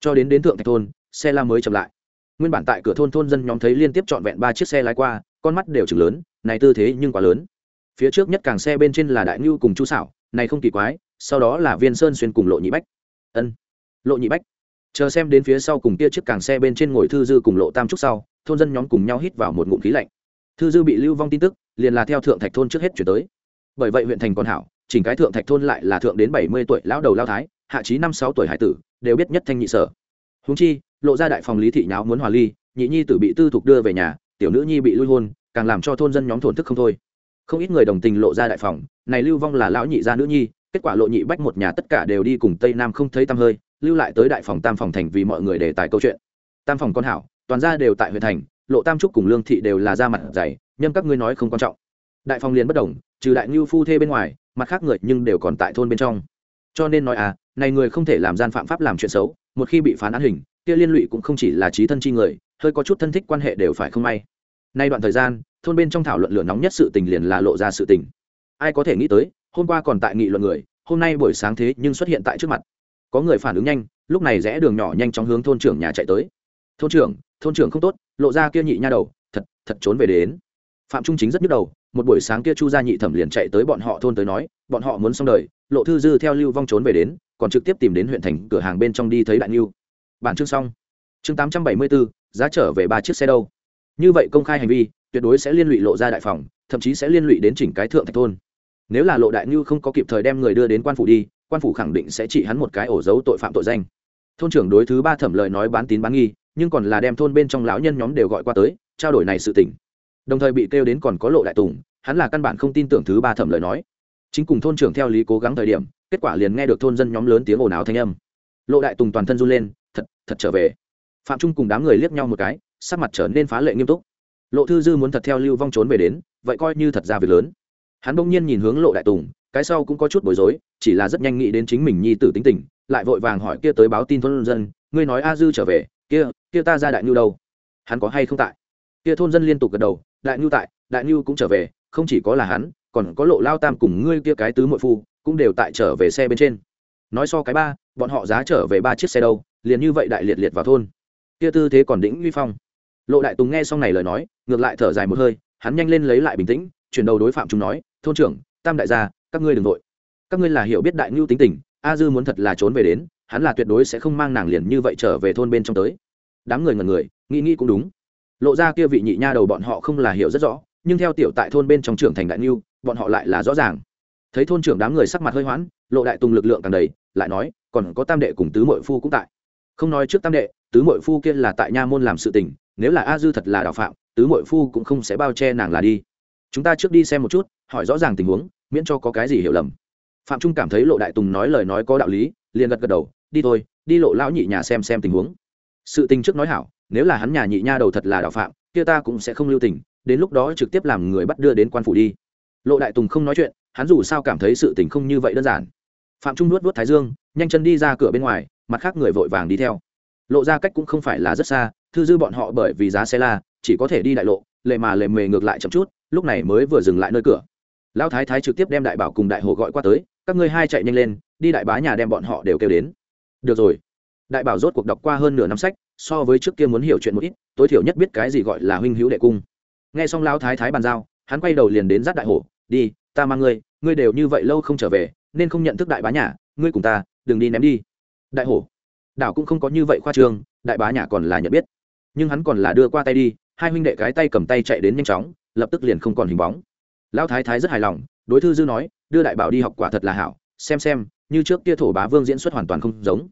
Cho đến đến thượng thạch thôn, xe la mới chậm lại nguyên bản tại cửa thôn thôn dân nhóm thấy liên tiếp trọn vẹn ba chiếc xe lái qua, con mắt đều chừng lớn, này tư thế nhưng quá lớn. Phía trước nhất càng xe bên trên là đại ngưu cùng chu xảo này không kỳ quái, sau đó là viên sơn xuyên cùng lộ nhị bách. Ân. Lộ nhị bách. Chờ xem đến phía sau cùng kia chiếc càng xe bên trên ngồi thư dư cùng lộ tam trúc sau, thôn dân nhóm cùng nhau hít vào một ngụm khí lạnh. Thư dư bị lưu vong tin tức, liền là theo thượng thạch thôn trước hết chuyển tới. Bởi vậy huyện thành còn hảo, chỉnh cái thượng thạch thôn lại là thượng đến bảy mươi tuổi lão đầu lao thái, hạ trí năm sáu tuổi hải tử, đều biết nhất thanh nhị sở. Húng chi lộ ra đại phòng lý thị nháo muốn hòa ly, nhị nhi tử bị tư thục đưa về nhà, tiểu nữ nhi bị lui hôn, càng làm cho thôn dân nhóm thổn thức không thôi. Không ít người đồng tình lộ ra đại phòng, này lưu vong là lão nhị gia nữ nhi, kết quả lộ nhị bách một nhà tất cả đều đi cùng tây nam không thấy tăm hơi, lưu lại tới đại phòng tam phòng thành vì mọi người đề tài câu chuyện. Tam phòng con hảo, toàn gia đều tại huyện thành, lộ tam trúc cùng lương thị đều là ra mặt dày nhân các ngươi nói không quan trọng. Đại phòng liền bất đồng, trừ đại ngưu phu thê bên ngoài, mặt khác người nhưng đều còn tại thôn bên trong. Cho nên nói à này người không thể làm gian phạm pháp làm chuyện xấu một khi bị phán án hình, kia liên lụy cũng không chỉ là trí thân chi người, hơi có chút thân thích quan hệ đều phải không may. Nay đoạn thời gian, thôn bên trong thảo luận lửa nóng nhất sự tình liền là lộ ra sự tình. Ai có thể nghĩ tới, hôm qua còn tại nghị luận người, hôm nay buổi sáng thế nhưng xuất hiện tại trước mặt. Có người phản ứng nhanh, lúc này rẽ đường nhỏ nhanh chóng hướng thôn trưởng nhà chạy tới. Thôn trưởng thôn trưởng không tốt, lộ ra kia nhị nha đầu, thật thật trốn về đến. Phạm trung chính rất nhức đầu một buổi sáng kia chu gia nhị thẩm liền chạy tới bọn họ thôn tới nói, bọn họ muốn xong đời, lộ thư dư theo lưu vong trốn về đến, còn trực tiếp tìm đến huyện thành cửa hàng bên trong đi thấy đại lưu bản chương xong. Chương tám trăm bảy mươi bốn giá trở về ba chiếc xe đâu. Như vậy công khai hành vi, tuyệt đối sẽ liên lụy lộ ra đại phòng, thậm chí sẽ liên lụy đến chỉnh cái thượng thạch thôn. Nếu là lộ đại ngưu không có kịp thời đem người đưa đến quan phủ đi, quan phủ khẳng định sẽ trị hắn một cái ổ dấu tội phạm tội danh. Thôn trưởng đối thứ ba thẩm lời nói bán tín bán nghi, nhưng còn là đem thôn bên trong lão nhân nhóm đều gọi qua tới, trao đổi này sự tỉnh đồng thời bị kêu đến còn có lộ đại tùng, hắn là căn bản không tin tưởng thứ ba thẩm lời nói. Chính cùng thôn trưởng theo lý cố gắng thời điểm, kết quả liền nghe được thôn dân nhóm lớn tiếng ồn ào thanh âm. Lộ đại tùng toàn thân run lên, thật thật trở về. Phạm trung cùng đám người liếc nhau một cái, sắc mặt trở nên phá lệ nghiêm túc. Lộ thư dư muốn thật theo lưu vong trốn về đến, vậy coi như thật ra việc lớn. Hắn bỗng nhiên nhìn hướng lộ đại tùng, cái sau cũng có chút bối rối, chỉ là rất nhanh nghĩ đến chính mình nhi tử tính tình, lại vội vàng hỏi kia tới báo tin thôn dân, ngươi nói a dư trở về, kia kia ta ra đại nhu đâu? Hắn có hay không tại? Kia thôn dân liên tục gật đầu đại nhu tại, đại nhu cũng trở về, không chỉ có là hắn, còn có lộ lao tam cùng ngươi kia cái tứ mội phu, cũng đều tại trở về xe bên trên. Nói so cái ba, bọn họ giá trở về ba chiếc xe đâu, liền như vậy đại liệt liệt vào thôn. Kia tư thế còn đĩnh uy phong. Lộ đại tùng nghe xong này lời nói, ngược lại thở dài một hơi, hắn nhanh lên lấy lại bình tĩnh, chuyển đầu đối phạm chúng nói, thôn trưởng, tam đại gia, các ngươi đừng nội các ngươi là hiểu biết đại ngưu tính tình, a dư muốn thật là trốn về đến, hắn là tuyệt đối sẽ không mang nàng liền như vậy trở về thôn bên trong tới. Đám người ngần người, nghĩ nghĩ cũng đúng lộ ra kia vị nhị nha đầu bọn họ không là hiểu rất rõ, nhưng theo tiểu tại thôn bên trong trưởng thành đại niu, bọn họ lại là rõ ràng. Thấy thôn trưởng đám người sắc mặt hơi hoãn, lộ đại tùng lực lượng càng đầy, lại nói, còn có tam đệ cùng tứ mội phu cũng tại. Không nói trước tam đệ, tứ mội phu kia là tại nha môn làm sự tình, nếu là a dư thật là đạo phạm, tứ mội phu cũng không sẽ bao che nàng là đi. Chúng ta trước đi xem một chút, hỏi rõ ràng tình huống, miễn cho có cái gì hiểu lầm. Phạm trung cảm thấy lộ đại tùng nói lời nói có đạo lý, liền gật gật đầu, đi thôi, đi lộ lão nhị nhà xem xem tình huống. Sự tình trước nói hảo nếu là hắn nhà nhị nha đầu thật là đạo phạm, kia ta cũng sẽ không lưu tình, đến lúc đó trực tiếp làm người bắt đưa đến quan phủ đi. Lộ đại tùng không nói chuyện, hắn dù sao cảm thấy sự tình không như vậy đơn giản. Phạm trung nuốt nuốt thái dương, nhanh chân đi ra cửa bên ngoài, mặt khác người vội vàng đi theo. Lộ ra cách cũng không phải là rất xa, thư dư bọn họ bởi vì giá xe la, chỉ có thể đi đại lộ, lệ mà lệ mề ngược lại chậm chút, lúc này mới vừa dừng lại nơi cửa. Lão thái thái trực tiếp đem đại bảo cùng đại hồ gọi qua tới, các ngươi hai chạy nhanh lên, đi đại bá nhà đem bọn họ đều kêu đến. Được rồi. Đại bảo rốt cuộc đọc qua hơn nửa năm sách so với trước kia muốn hiểu chuyện một ít, tối thiểu nhất biết cái gì gọi là huynh hữu đệ cung. Nghe xong lão thái thái bàn giao, hắn quay đầu liền đến dắt đại hổ, đi, ta mang ngươi ngươi đều như vậy lâu không trở về, nên không nhận thức đại bá nhà, ngươi cùng ta, đừng đi ném đi. Đại hổ, đảo cũng không có như vậy khoa trương, đại bá nhà còn là nhận biết. Nhưng hắn còn là đưa qua tay đi, hai huynh đệ cái tay cầm tay chạy đến nhanh chóng, lập tức liền không còn hình bóng. Lão thái thái rất hài lòng, đối thư dư nói, đưa đại bảo đi học quả thật là hảo, xem xem, như trước kia thổ bá vương diễn xuất hoàn toàn không giống.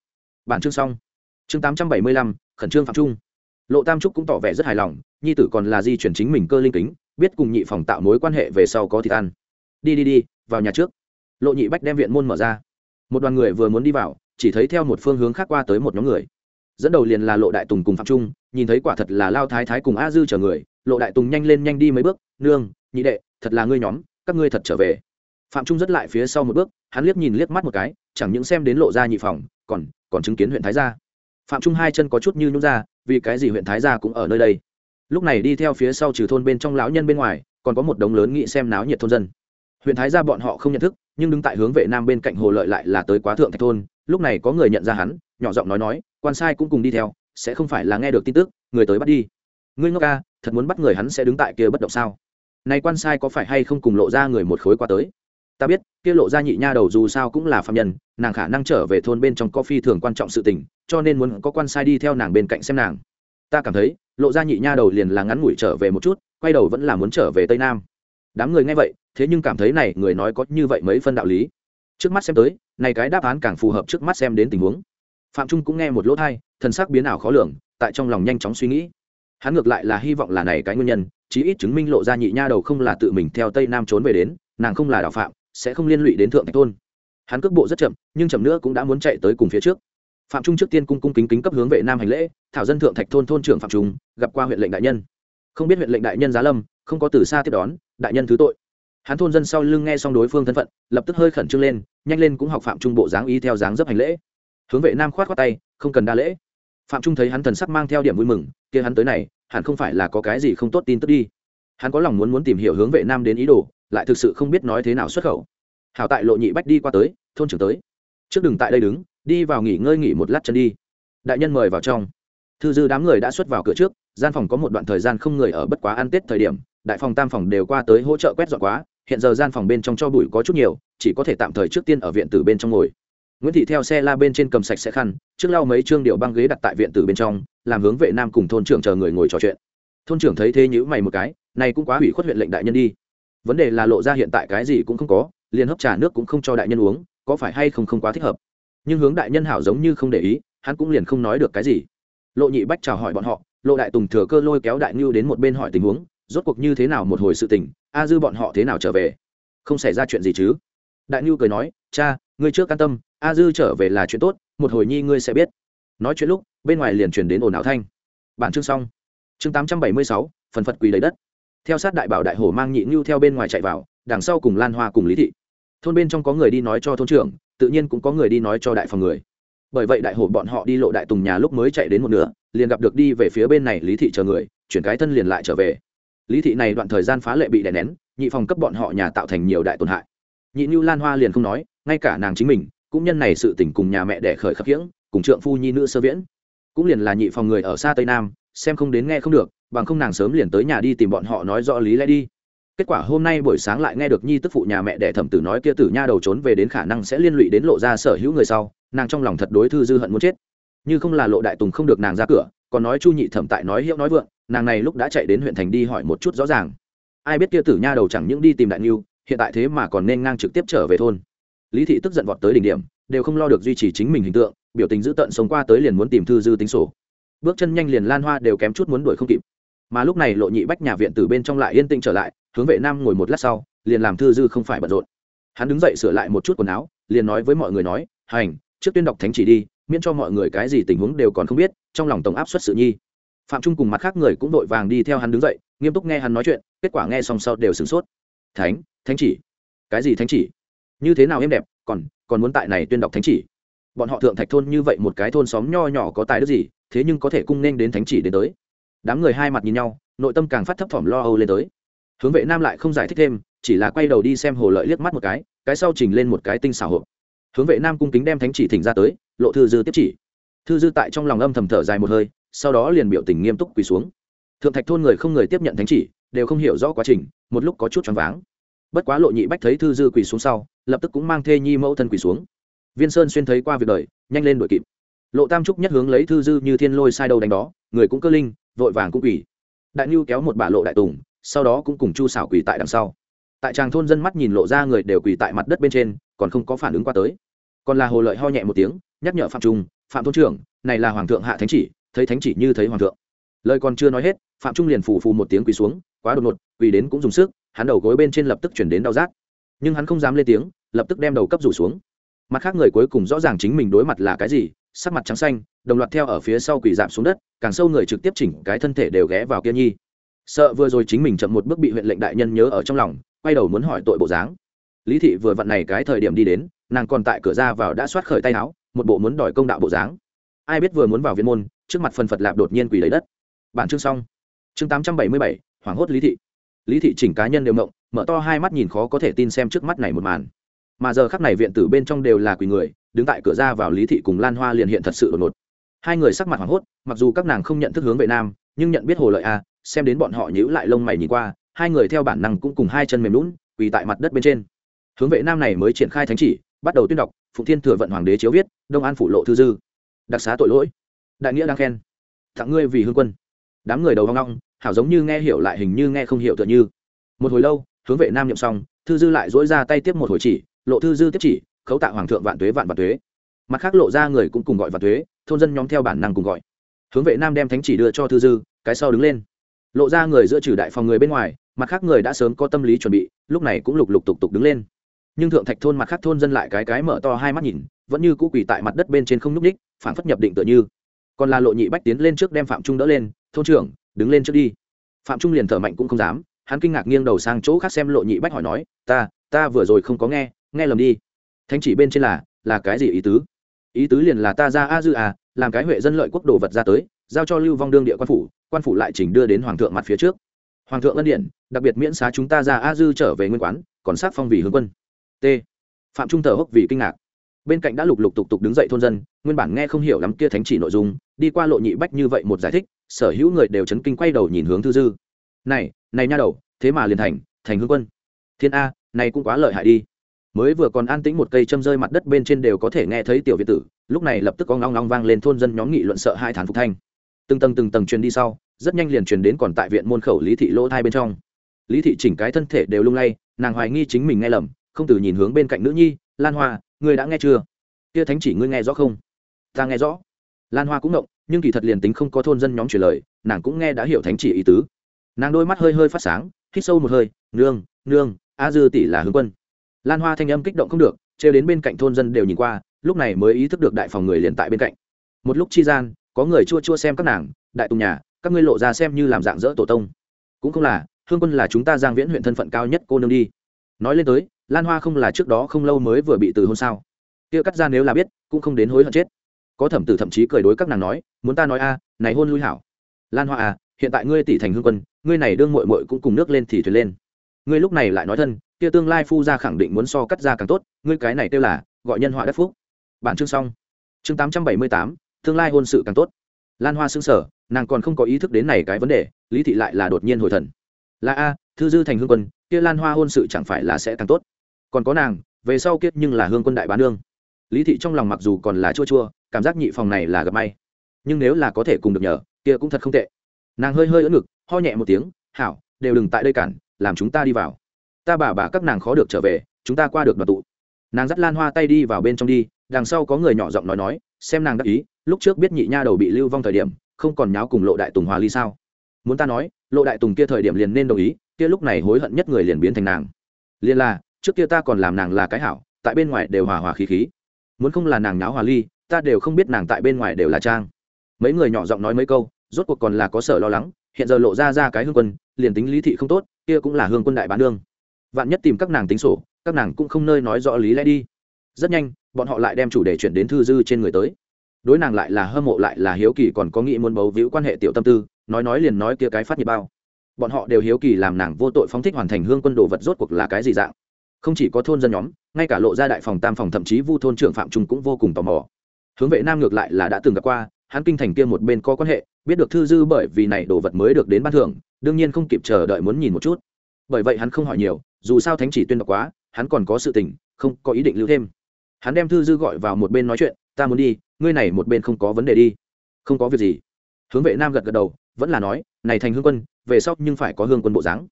Bản chương xong. Chương tám trăm bảy mươi lăm khẩn trương phạm trung. Lộ tam trúc cũng tỏ vẻ rất hài lòng, nhi tử còn là di chuyển chính mình cơ linh kính, biết cùng nhị phòng tạo mối quan hệ về sau có thịt ăn. Đi đi đi, vào nhà trước. Lộ nhị bách đem viện môn mở ra. Một đoàn người vừa muốn đi vào, chỉ thấy theo một phương hướng khác qua tới một nhóm người. Dẫn đầu liền là lộ đại tùng cùng phạm trung, nhìn thấy quả thật là lao thái thái cùng a dư chờ người, lộ đại tùng nhanh lên nhanh đi mấy bước, nương, nhị đệ, thật là ngươi nhóm, các ngươi thật trở về. Phạm trung rất lại phía sau một bước, hắn liếc nhìn liếc mắt một cái, chẳng những xem đến lộ ra nhị phòng, còn còn chứng kiến huyện thái gia phạm trung hai chân có chút như nhún ra, vì cái gì huyện thái gia cũng ở nơi đây? Lúc này đi theo phía sau trừ thôn bên trong lão nhân bên ngoài, còn có một đống lớn nghị xem náo nhiệt thôn dân. Huyện thái gia bọn họ không nhận thức, nhưng đứng tại hướng vệ nam bên cạnh hồ lợi lại là tới quá thượng thạch thôn, lúc này có người nhận ra hắn, nhỏ giọng nói nói, quan sai cũng cùng đi theo, sẽ không phải là nghe được tin tức, người tới bắt đi. Ngươi ngốc ca, thật muốn bắt người hắn sẽ đứng tại kia bất động sao? Này quan sai có phải hay không cùng lộ ra người một khối qua tới? Ta biết, kia lộ ra nhị nha đầu dù sao cũng là phạm nhân, nàng khả năng trở về thôn bên trong có phi thường quan trọng sự tình cho nên muốn có quan sai đi theo nàng bên cạnh xem nàng. Ta cảm thấy, lộ ra nhị nha đầu liền là ngắn ngủi trở về một chút, quay đầu vẫn là muốn trở về tây nam. Đám người nghe vậy, thế nhưng cảm thấy này, người nói có như vậy mấy phân đạo lý. Trước mắt xem tới, này cái đáp án càng phù hợp trước mắt xem đến tình huống. Phạm trung cũng nghe một lỗ thai, thần sắc biến ảo khó lường, tại trong lòng nhanh chóng suy nghĩ. Hắn ngược lại là hy vọng là này cái nguyên nhân, chí ít chứng minh lộ ra nhị nha đầu không là tự mình theo tây nam trốn về đến, nàng không là đạo phạm, sẽ không liên lụy đến thượng thạch thôn. hắn cước bộ rất chậm, nhưng chậm nữa cũng đã muốn chạy tới cùng phía trước phạm trung trước tiên cung cung kính kính cấp hướng vệ nam hành lễ, thảo dân thượng thạch thôn thôn trưởng phạm trung, gặp qua huyện lệnh đại nhân. Không biết huyện lệnh đại nhân giá lâm, không có từ xa tiếp đón, đại nhân thứ tội. Hắn thôn dân sau lưng nghe xong đối phương thân phận, lập tức hơi khẩn trương lên, nhanh lên cũng học phạm trung bộ dáng y theo dáng dấp hành lễ. Hướng vệ nam khoát khoát tay, không cần đa lễ. Phạm trung thấy hắn thần sắc mang theo điểm vui mừng, kia hắn tới này, hẳn không phải là có cái gì không tốt tin tức đi. Hắn có lòng muốn muốn tìm hiểu hướng vệ nam đến ý đồ, lại thực sự không biết nói thế nào xuất khẩu. Hảo tại lộ nhị bách đi qua tới, thôn trưởng tới. Trước đừng tại đây đứng đi vào nghỉ ngơi nghỉ một lát chân đi. Đại nhân mời vào trong. Thư dư đám người đã xuất vào cửa trước, gian phòng có một đoạn thời gian không người ở bất quá ăn tết thời điểm, đại phòng tam phòng đều qua tới hỗ trợ quét dọn quá, hiện giờ gian phòng bên trong cho bụi có chút nhiều, chỉ có thể tạm thời trước tiên ở viện tử bên trong ngồi. Nguyễn thị theo xe la bên trên cầm sạch sẽ khăn, trước lau mấy chương điệu băng ghế đặt tại viện tử bên trong, làm hướng vệ nam cùng thôn trưởng chờ người ngồi trò chuyện. Thôn trưởng thấy thế nhữ mày một cái, này cũng quá hủy khuất huyện lệnh đại nhân đi. Vấn đề là lộ ra hiện tại cái gì cũng không có, liền hấp trà nước cũng không cho đại nhân uống, có phải hay không không quá thích hợp? Nhưng hướng đại nhân hảo giống như không để ý, hắn cũng liền không nói được cái gì. Lộ nhị bách chào hỏi bọn họ, lộ đại tùng thừa cơ lôi kéo đại ngưu đến một bên hỏi tình huống, rốt cuộc như thế nào một hồi sự tình, a dư bọn họ thế nào trở về? Không xảy ra chuyện gì chứ? Đại ngưu cười nói, cha, ngươi trước can tâm, a dư trở về là chuyện tốt, một hồi nhi ngươi sẽ biết. Nói chuyện lúc, bên ngoài liền chuyển đến ồn ào thanh. Bản chương xong. Chương tám trăm bảy mươi sáu, phần phật quỳ lấy đất. Theo sát đại bảo đại hổ mang nhị ngưu theo bên ngoài chạy vào, đằng sau cùng lan hoa cùng lý thị. Thôn bên trong có người đi nói cho thôn trưởng tự nhiên cũng có người đi nói cho đại phòng người. Bởi vậy đại hổ bọn họ đi lộ đại tùng nhà lúc mới chạy đến một nửa, liền gặp được đi về phía bên này lý thị chờ người, chuyển cái thân liền lại trở về. Lý thị này đoạn thời gian phá lệ bị đè nén, nhị phòng cấp bọn họ nhà tạo thành nhiều đại tổn hại. Nhị như lan hoa liền không nói, ngay cả nàng chính mình, cũng nhân này sự tình cùng nhà mẹ đẻ khởi khập khiễng, cùng trượng phu nhi nữ sơ viễn. Cũng liền là nhị phòng người ở xa tây nam, xem không đến nghe không được, bằng không nàng sớm liền tới nhà đi tìm bọn họ nói rõ lý lẽ đi kết quả hôm nay buổi sáng lại nghe được nhi tức phụ nhà mẹ đẻ thẩm tử nói kia tử nha đầu trốn về đến khả năng sẽ liên lụy đến lộ ra sở hữu người sau, nàng trong lòng thật đối thư dư hận muốn chết. Như không là lộ đại tùng không được nàng ra cửa, còn nói chu nhị thẩm tại nói hiệu nói vượng, nàng này lúc đã chạy đến huyện thành đi hỏi một chút rõ ràng. Ai biết kia tử nha đầu chẳng những đi tìm đại nghiêu hiện tại thế mà còn nên ngang trực tiếp trở về thôn. Lý thị tức giận vọt tới đỉnh điểm, đều không lo được duy trì chính mình hình tượng, biểu tình giữ tận sống qua tới liền muốn tìm thư dư tính sổ. Bước chân nhanh liền lan hoa đều kém chút muốn đuổi không kịp mà lúc này lộ nhị bách nhà viện từ bên trong lại yên tĩnh trở lại, hướng vệ nam ngồi một lát sau, liền làm thư dư không phải bận rộn. Hắn đứng dậy sửa lại một chút quần áo, liền nói với mọi người nói, hành, trước tuyên đọc thánh chỉ đi, miễn cho mọi người cái gì tình huống đều còn không biết, trong lòng tổng áp suất sự nhi. Phạm trung cùng mặt khác người cũng đội vàng đi theo hắn đứng dậy, nghiêm túc nghe hắn nói chuyện, kết quả nghe xong sau đều sửng sốt. Thánh thánh chỉ? Cái gì thánh chỉ? Như thế nào em đẹp, còn còn muốn tại này tuyên đọc thánh chỉ? Bọn họ thượng thạch thôn như vậy một cái thôn xóm nho nhỏ có tài đức gì, thế nhưng có thể cung nên đến thánh chỉ đến tới đám người hai mặt nhìn nhau, nội tâm càng phát thấp thỏm lo âu lên tới. Hướng vệ nam lại không giải thích thêm, chỉ là quay đầu đi xem hồ lợi liếc mắt một cái cái sau trình lên một cái tinh xảo hộp. Hướng vệ nam cung kính đem thánh chỉ thỉnh ra tới, lộ thư dư tiếp chỉ. Thư dư tại trong lòng âm thầm thở dài một hơi, sau đó liền biểu tình nghiêm túc quỳ xuống. Thượng thạch thôn người không người tiếp nhận thánh chỉ, đều không hiểu rõ quá trình, một lúc có chút choáng váng. Bất quá lộ nhị bách thấy thư dư quỳ xuống sau, lập tức cũng mang thê nhi mẫu thân quỳ xuống. Viên sơn xuyên thấy qua việc đời, nhanh lên đuổi kịp. Lộ tam trúc nhất hướng lấy thư dư như thiên lôi sai đầu đánh đó, người cũng cơ linh vội vàng cũng quỳ. Đại nhu kéo một bà lộ đại tùng, sau đó cũng cùng chu xảo quỳ tại đằng sau. Tại tràng thôn dân mắt nhìn lộ ra người đều quỳ tại mặt đất bên trên, còn không có phản ứng qua tới. Còn là hồ lợi ho nhẹ một tiếng, nhắc nhở phạm trung, phạm thôn trưởng, này là hoàng thượng hạ thánh chỉ, thấy thánh chỉ như thấy hoàng thượng. Lời còn chưa nói hết, phạm trung liền phù phù một tiếng quỳ xuống, quá đột ngột, quỳ đến cũng dùng sức, hắn đầu gối bên trên lập tức chuyển đến đau rát. Nhưng hắn không dám lên tiếng, lập tức đem đầu cấp rủ xuống. Mặt khác người cuối cùng rõ ràng chính mình đối mặt là cái gì sắc mặt trắng xanh, đồng loạt theo ở phía sau quỳ giảm xuống đất, càng sâu người trực tiếp chỉnh cái thân thể đều ghé vào kia nhi. Sợ vừa rồi chính mình chậm một bước bị huyện lệnh đại nhân nhớ ở trong lòng, quay đầu muốn hỏi tội bộ dáng. Lý thị vừa vặn này cái thời điểm đi đến, nàng còn tại cửa ra vào đã xoát khởi tay áo, một bộ muốn đòi công đạo bộ dáng. Ai biết vừa muốn vào viên môn, trước mặt phần phật lạp đột nhiên quỳ lấy đất. Bản chương xong. Chương tám trăm bảy mươi bảy, hoảng hốt lý thị. Lý thị chỉnh cá nhân đều mộng, mở to hai mắt nhìn khó có thể tin xem trước mắt này một màn mà giờ khắc này viện tử bên trong đều là quỳ người, đứng tại cửa ra vào lý thị cùng lan hoa liền hiện thật sự đột ngột. Hai người sắc mặt hoảng hốt, mặc dù các nàng không nhận thức hướng vệ nam, nhưng nhận biết hồ lợi a, xem đến bọn họ nhíu lại lông mày nhìn qua, hai người theo bản năng cũng cùng hai chân mềm lún, quỳ tại mặt đất bên trên. Hướng vệ nam này mới triển khai thánh chỉ, bắt đầu tuyên đọc, phụng thiên thừa vận hoàng đế chiếu viết, đông an phủ lộ thư dư. Đặc xá tội lỗi. Đại nghĩa đang khen. Tặng ngươi vì hương quân. Đám người đầu hoang ngong hảo giống như nghe hiểu lại hình như nghe không hiểu tựa như. Một hồi lâu, hướng vệ nam nhậm xong, thư dư lại dỗi ra tay tiếp một hồi chỉ lộ thư dư tiếp chỉ, khấu tạ hoàng thượng vạn tuế vạn vạn tuế. Mặt khác lộ ra người cũng cùng gọi vạn tuế, thôn dân nhóm theo bản năng cùng gọi. Hướng vệ nam đem thánh chỉ đưa cho thư dư, cái sau đứng lên. Lộ ra người giữa trừ đại phòng người bên ngoài, mặt khác người đã sớm có tâm lý chuẩn bị, lúc này cũng lục lục tục tục đứng lên. Nhưng thượng thạch thôn mặt khác thôn dân lại cái cái mở to hai mắt nhìn, vẫn như cũ quỳ tại mặt đất bên trên không nhúc ních phản phất nhập định tựa như. Còn là lộ nhị bách tiến lên trước đem phạm trung đỡ lên, thôn trưởng, đứng lên trước đi. Phạm trung liền thở mạnh cũng không dám, hắn kinh ngạc nghiêng đầu sang chỗ khác xem lộ nhị bách hỏi nói, ta ta vừa rồi không có nghe nghe lầm đi. Thánh chỉ bên trên là là cái gì ý tứ? Ý tứ liền là ta ra a dư à làm cái huệ dân lợi quốc đồ vật ra tới, giao cho lưu vong đương địa quan phủ quan phủ lại chỉnh đưa đến hoàng thượng mặt phía trước. Hoàng thượng ân điện đặc biệt miễn xá chúng ta ra a dư trở về nguyên quán, còn sát phong vì hướng quân. T. Phạm trung thở hốc vì kinh ngạc. Bên cạnh đã lục lục tục tục đứng dậy thôn dân, nguyên bản nghe không hiểu lắm kia thánh chỉ nội dung, đi qua lộ nhị bách như vậy một giải thích, sở hữu người đều chấn kinh quay đầu nhìn hướng thư dư. Này này nha đầu, thế mà liền thành thành hương quân. Thiên a, này cũng quá lợi hại đi mới vừa còn an tĩnh một cây châm rơi mặt đất bên trên đều có thể nghe thấy tiểu việt tử, lúc này lập tức có ngong ngong vang lên thôn dân nhóm nghị luận sợ hai thản phục thanh. Từng tầng từng tầng truyền đi sau, rất nhanh liền truyền đến còn tại viện môn khẩu lý thị lỗ thai bên trong. Lý thị chỉnh cái thân thể đều lung lay, nàng hoài nghi chính mình nghe lầm, không từ nhìn hướng bên cạnh nữ nhi, lan hoa, ngươi đã nghe chưa? Kia thánh chỉ ngươi nghe rõ không? Ta nghe rõ. Lan hoa cũng ngộng, nhưng kỳ thật liền tính không có thôn dân nhóm truyền lời, nàng cũng nghe đã hiểu thánh chỉ ý tứ. Nàng đôi mắt hơi hơi phát sáng, hít sâu một hơi, nương nương, a dư tỷ là hướng quân lan hoa thanh âm kích động không được, trêu đến bên cạnh thôn dân đều nhìn qua, lúc này mới ý thức được đại phòng người liền tại bên cạnh. Một lúc chi gian, có người chua chua xem các nàng, đại tùng nhà, các ngươi lộ ra xem như làm dạng dỡ tổ tông. Cũng không là, hương quân là chúng ta giang viễn huyện thân phận cao nhất cô nương đi. Nói lên tới, lan hoa không là trước đó không lâu mới vừa bị từ hôn sao? Kia cắt ra nếu là biết, cũng không đến hối hận chết. Có thẩm tử thậm chí cười đối các nàng nói, muốn ta nói a, này hôn lui hảo. Lan hoa à hiện tại ngươi tỷ thành hương quân, ngươi này đương mội mội cũng cùng nước lên thì thuyền lên. Ngươi lúc này lại nói thân kia tương lai phu gia khẳng định muốn so cắt ra càng tốt, ngươi cái này kêu là, gọi nhân họa đắc phúc. Bản chương xong. Chương tám trăm bảy mươi tám, tương lai hôn sự càng tốt. Lan hoa xứng sở nàng còn không có ý thức đến này cái vấn đề, lý thị lại là đột nhiên hồi thần. Là a, thư dư thành hương quân, kia lan hoa hôn sự chẳng phải là sẽ càng tốt. Còn có nàng, về sau kiết nhưng là hương quân đại bán nương. Lý thị trong lòng mặc dù còn là chua chua, cảm giác nhị phòng này là gặp may. Nhưng nếu là có thể cùng được nhờ, kia cũng thật không tệ. Nàng hơi hơi ỡ ngực, ho nhẹ một tiếng, hảo, đều đừng tại đây cản, làm chúng ta đi vào ta bà bà các nàng khó được trở về, chúng ta qua được đoàn tụ. Nàng dắt lan hoa tay đi vào bên trong đi, đằng sau có người nhỏ giọng nói nói, xem nàng đắc ý, lúc trước biết nhị nha đầu bị lưu vong thời điểm, không còn nháo cùng lộ đại tùng hòa ly sao? Muốn ta nói, lộ đại tùng kia thời điểm liền nên đồng ý, kia lúc này hối hận nhất người liền biến thành nàng. Liền là, trước kia ta còn làm nàng là cái hảo, tại bên ngoài đều hòa hòa khí khí. Muốn không là nàng nháo hòa ly, ta đều không biết nàng tại bên ngoài đều là trang. Mấy người nhỏ giọng nói mấy câu, rốt cuộc còn là có sở lo lắng, hiện giờ lộ ra ra cái hương quân, liền tính lý thị không tốt, kia cũng là hương quân đại bán đương vạn nhất tìm các nàng tính sổ, các nàng cũng không nơi nói rõ lý lẽ đi. Rất nhanh, bọn họ lại đem chủ đề chuyển đến thư dư trên người tới. Đối nàng lại là hâm mộ, lại là hiếu kỳ, còn có nghĩ muốn bấu víu quan hệ tiểu tâm tư, nói nói liền nói kia cái phát nhiệt bao. Bọn họ đều hiếu kỳ làm nàng vô tội phóng thích hoàn thành hương quân đồ vật rốt cuộc là cái gì dạng. Không chỉ có thôn dân nhóm, ngay cả lộ ra đại phòng tam phòng thậm chí vu thôn trưởng phạm trung cũng vô cùng tò mò. Hướng vệ nam ngược lại là đã từng gặp qua, hắn kinh thành kia một bên có quan hệ, biết được thư dư bởi vì này đồ vật mới được đến ban thưởng, đương nhiên không kịp chờ đợi muốn nhìn một chút. Bởi vậy hắn không hỏi nhiều dù sao thánh chỉ tuyên đọc quá, hắn còn có sự tình, không có ý định lưu thêm. Hắn đem thư dư gọi vào một bên nói chuyện, ta muốn đi, ngươi này một bên không có vấn đề đi. Không có việc gì. Hướng vệ nam gật gật đầu, vẫn là nói, này thành hương quân, về sau nhưng phải có hương quân bộ dáng.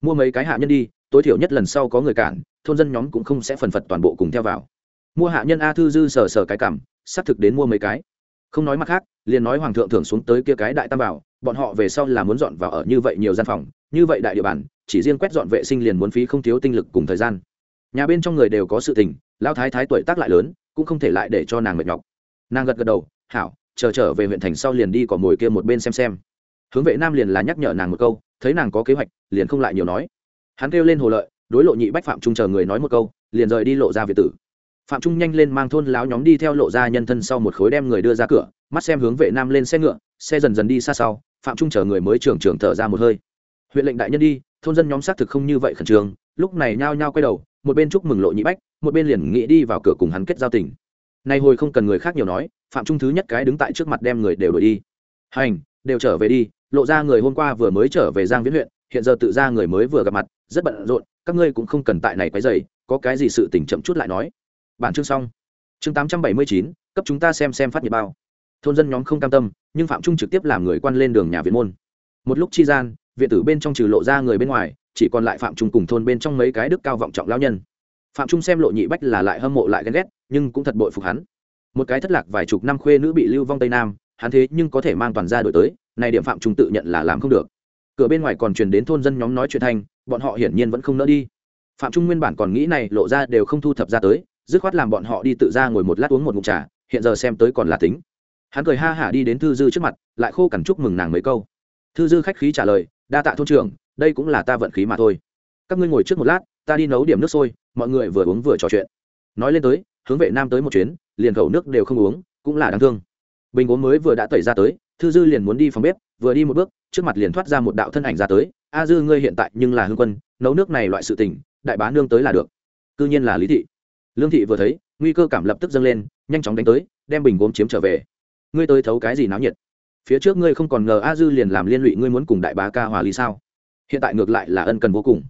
Mua mấy cái hạ nhân đi, tối thiểu nhất lần sau có người cản, thôn dân nhóm cũng không sẽ phần phật toàn bộ cùng theo vào. Mua hạ nhân a thư dư sờ sờ cái cảm xác thực đến mua mấy cái. Không nói mặt khác, liền nói hoàng thượng thưởng xuống tới kia cái đại tam bảo, bọn họ về sau là muốn dọn vào ở như vậy nhiều gian phòng, như vậy đại địa bàn chỉ riêng quét dọn vệ sinh liền muốn phí không thiếu tinh lực cùng thời gian. Nhà bên trong người đều có sự tình lao thái thái tuổi tác lại lớn, cũng không thể lại để cho nàng mệt nhọc. Nàng gật gật đầu, hảo, chờ trở về huyện thành sau liền đi cỏ mồi kia một bên xem xem. Hướng vệ nam liền là nhắc nhở nàng một câu, thấy nàng có kế hoạch, liền không lại nhiều nói. Hắn kêu lên hồ lợi, đối lộ nhị bách phạm trung chờ người nói một câu, liền rời đi lộ ra việt tử. Phạm trung nhanh lên mang thôn láo nhóm đi theo lộ ra nhân thân sau một khối đem người đưa ra cửa, mắt xem hướng vệ nam lên xe ngựa, xe dần dần đi xa sau, phạm trung chờ người mới trưởng trưởng thở ra một hơi. Huyện lệnh đại nhân đi thôn dân nhóm xác thực không như vậy khẩn trương, lúc này nhao nhao quay đầu, một bên chúc mừng lộ nhị bách, một bên liền nghĩ đi vào cửa cùng hắn kết giao tình. Nay hồi không cần người khác nhiều nói, phạm trung thứ nhất cái đứng tại trước mặt đem người đều đổi đi. Hành, đều trở về đi, lộ ra người hôm qua vừa mới trở về giang viễn huyện, hiện giờ tự ra người mới vừa gặp mặt, rất bận rộn, các ngươi cũng không cần tại này quấy dày có cái gì sự tình chậm chút lại nói. Bản chương xong. Chương tám trăm bảy mươi chín, cấp chúng ta xem xem phát nhiệt bao. Thôn dân nhóm không cam tâm, nhưng phạm trung trực tiếp làm người quan lên đường nhà viện môn. Một lúc chi gian viện tử bên trong trừ lộ ra người bên ngoài, chỉ còn lại phạm trung cùng thôn bên trong mấy cái đức cao vọng trọng lao nhân. Phạm trung xem lộ nhị bách là lại hâm mộ lại ghen ghét, nhưng cũng thật bội phục hắn. Một cái thất lạc vài chục năm khuê nữ bị lưu vong tây nam, hắn thế nhưng có thể mang toàn gia đổi tới, này điểm phạm trung tự nhận là làm không được. Cửa bên ngoài còn truyền đến thôn dân nhóm nói chuyện thanh, bọn họ hiển nhiên vẫn không nỡ đi. Phạm trung nguyên bản còn nghĩ này lộ ra đều không thu thập ra tới, dứt khoát làm bọn họ đi tự ra ngồi một lát uống một ngụm trà, hiện giờ xem tới còn là tính. Hắn cười ha hả đi đến thư dư trước mặt, lại khô cằn chúc mừng nàng mấy câu. Thư dư khách khí trả lời đa tạ thôn trưởng, đây cũng là ta vận khí mà thôi. Các ngươi ngồi trước một lát, ta đi nấu điểm nước sôi, mọi người vừa uống vừa trò chuyện. Nói lên tới, hướng vệ nam tới một chuyến, liền khẩu nước đều không uống, cũng là đáng thương. Bình uống mới vừa đã tẩy ra tới, thư dư liền muốn đi phòng bếp, vừa đi một bước, trước mặt liền thoát ra một đạo thân ảnh ra tới. A dư, ngươi hiện tại nhưng là hương quân, nấu nước này loại sự tình, đại bá nương tới là được. Cư nhiên là lý thị. Lương thị vừa thấy, nguy cơ cảm lập tức dâng lên, nhanh chóng đánh tới, đem bình gốm chiếm trở về. Ngươi tới thấu cái gì náo nhiệt? Phía trước ngươi không còn ngờ a dư liền làm liên lụy ngươi muốn cùng đại bá ca hòa lý sao? Hiện tại ngược lại là ân cần vô cùng.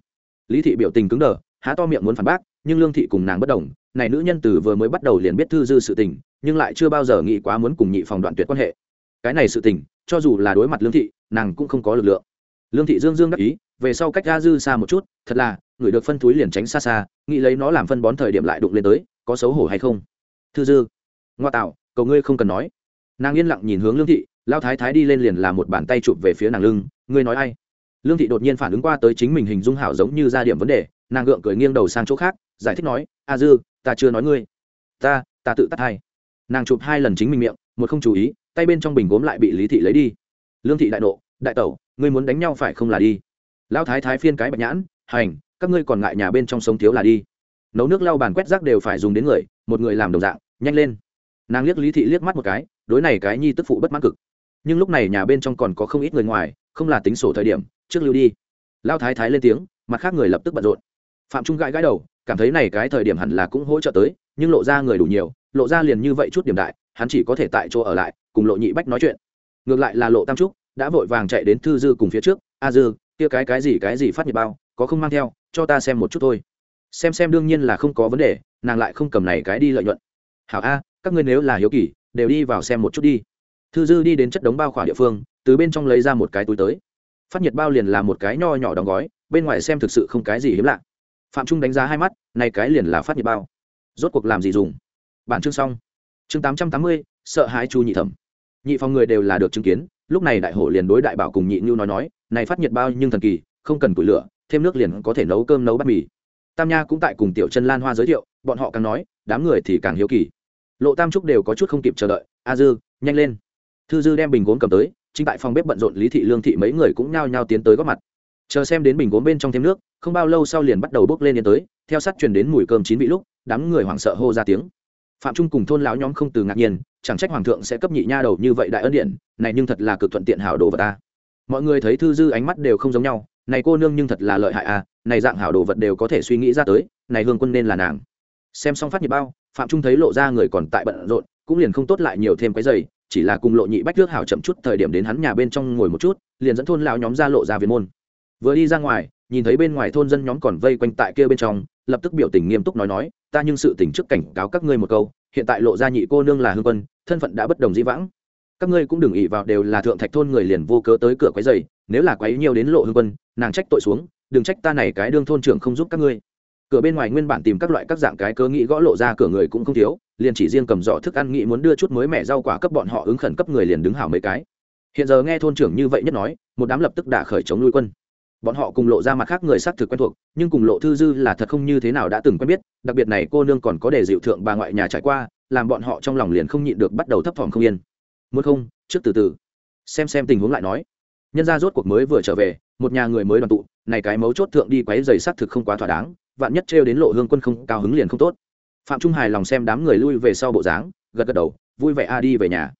Lý thị biểu tình cứng đờ, há to miệng muốn phản bác, nhưng lương thị cùng nàng bất đồng. Này nữ nhân từ vừa mới bắt đầu liền biết thư dư sự tình, nhưng lại chưa bao giờ nghĩ quá muốn cùng nhị phòng đoạn tuyệt quan hệ. Cái này sự tình, cho dù là đối mặt lương thị, nàng cũng không có lực lượng. Lương thị dương dương đắc ý, về sau cách a dư xa một chút, thật là, người được phân túi liền tránh xa xa, nghĩ lấy nó làm phân bón thời điểm lại đụng lên tới, có xấu hổ hay không? Thư dư, ngoa tạo, cầu ngươi không cần nói. Nàng yên lặng nhìn hướng lương thị lao thái thái đi lên liền làm một bàn tay chụp về phía nàng lưng, ngươi nói ai? Lương thị đột nhiên phản ứng qua tới chính mình hình dung hảo giống như ra điểm vấn đề, nàng gượng cười nghiêng đầu sang chỗ khác, giải thích nói, a dư, ta chưa nói ngươi. Ta ta tự tắt hai. Nàng chụp hai lần chính mình miệng, một không chú ý, tay bên trong bình gốm lại bị lý thị lấy đi. Lương thị đại nộ, đại tẩu, ngươi muốn đánh nhau phải không là đi? Lão thái thái phiên cái bạch nhãn, hành, các ngươi còn ngại nhà bên trong sống thiếu là đi. Nấu nước lau bàn quét rác đều phải dùng đến người, một người làm đồng dạng, nhanh lên. Nàng liếc lý thị liếc mắt một cái, đối này cái nhi tức phụ bất mãn cực nhưng lúc này nhà bên trong còn có không ít người ngoài, không là tính sổ thời điểm, trước lưu đi. Lao thái thái lên tiếng, mặt khác người lập tức bận rộn. Phạm trung gãi gãi đầu, cảm thấy này cái thời điểm hẳn là cũng hỗ trợ tới, nhưng lộ ra người đủ nhiều, lộ ra liền như vậy chút điểm đại, hắn chỉ có thể tại chỗ ở lại, cùng lộ nhị bách nói chuyện. Ngược lại là lộ tam trúc, đã vội vàng chạy đến thư dư cùng phía trước, a dư, kia cái cái gì cái gì phát nhiệt bao, có không mang theo, cho ta xem một chút thôi. Xem xem đương nhiên là không có vấn đề, nàng lại không cầm này cái đi lợi nhuận. Hảo a, các ngươi nếu là hiếu kỳ, đều đi vào xem một chút đi thư dư đi đến chất đống bao khỏa địa phương, từ bên trong lấy ra một cái túi tới. Phát nhiệt bao liền là một cái nho nhỏ đóng gói, bên ngoài xem thực sự không cái gì hiếm lạ. Phạm trung đánh giá hai mắt, này cái liền là phát nhiệt bao. Rốt cuộc làm gì dùng? Bản chương xong. Chương tám trăm tám mươi, sợ hãi chu nhị thẩm. Nhị phòng người đều là được chứng kiến, lúc này đại hổ liền đối đại bảo cùng nhị như nói nói, này phát nhiệt bao nhưng thần kỳ, không cần củi lửa, thêm nước liền có thể nấu cơm nấu bát mì. Tam nha cũng tại cùng tiểu chân lan hoa giới thiệu, bọn họ càng nói, đám người thì càng hiếu kỳ. Lộ tam trúc đều có chút không kịp chờ đợi, a dư, nhanh lên thư dư đem bình gốm cầm tới, chính tại phòng bếp bận rộn lý thị lương thị mấy người cũng nhao nhao tiến tới góp mặt. Chờ xem đến bình gốm bên trong thêm nước, không bao lâu sau liền bắt đầu bốc lên đến tới, theo sát truyền đến mùi cơm chín vị lúc, đám người hoảng sợ hô ra tiếng. Phạm trung cùng thôn lão nhóm không từ ngạc nhiên, chẳng trách hoàng thượng sẽ cấp nhị nha đầu như vậy đại ân điện, này nhưng thật là cực thuận tiện hảo đồ vật ta mọi người thấy thư dư ánh mắt đều không giống nhau, này cô nương nhưng thật là lợi hại à này dạng hảo đồ vật đều có thể suy nghĩ ra tới, này hương quân nên là nàng. Xem xong phát nhiệt bao, phạm trung thấy lộ ra người còn tại bận rộn, cũng liền không tốt lại nhiều thêm cái giày chỉ là cùng lộ nhị bách nước hảo chậm chút thời điểm đến hắn nhà bên trong ngồi một chút, liền dẫn thôn lão nhóm ra lộ ra viên môn. Vừa đi ra ngoài, nhìn thấy bên ngoài thôn dân nhóm còn vây quanh tại kia bên trong, lập tức biểu tình nghiêm túc nói nói, ta nhưng sự tình trước cảnh cáo các ngươi một câu, hiện tại lộ ra nhị cô nương là hương quân, thân phận đã bất đồng dĩ vãng. Các ngươi cũng đừng ỉ vào đều là thượng thạch thôn người liền vô cớ tới cửa quấy dày nếu là quấy nhiều đến lộ hương quân, nàng trách tội xuống, đừng trách ta này cái đương thôn trưởng không giúp các ngươi. Cửa bên ngoài nguyên bản tìm các loại các dạng cái cớ nghĩ gõ lộ ra cửa người cũng không thiếu liền chỉ riêng cầm giỏ thức ăn nghĩ muốn đưa chút mới mẻ rau quả cấp bọn họ ứng khẩn cấp người liền đứng hảo mấy cái. Hiện giờ nghe thôn trưởng như vậy nhất nói, một đám lập tức đã khởi chống nuôi quân. Bọn họ cùng lộ ra mặt khác người xác thực quen thuộc, nhưng cùng lộ thư dư là thật không như thế nào đã từng quen biết, đặc biệt này cô nương còn có để dịu thượng bà ngoại nhà trải qua, làm bọn họ trong lòng liền không nhịn được bắt đầu thấp thỏm không yên. Muốn không, trước từ từ. Xem xem tình huống lại nói. Nhân ra rốt cuộc mới vừa trở về, một nhà người mới đoàn tụ, này cái mấu chốt thượng đi quấy giày xác thực không quá thỏa đáng, vạn nhất trêu đến lộ hương quân không, cao hứng liền không tốt phạm trung hài lòng xem đám người lui về sau bộ dáng, gật gật đầu, vui vẻ, a, đi về nhà.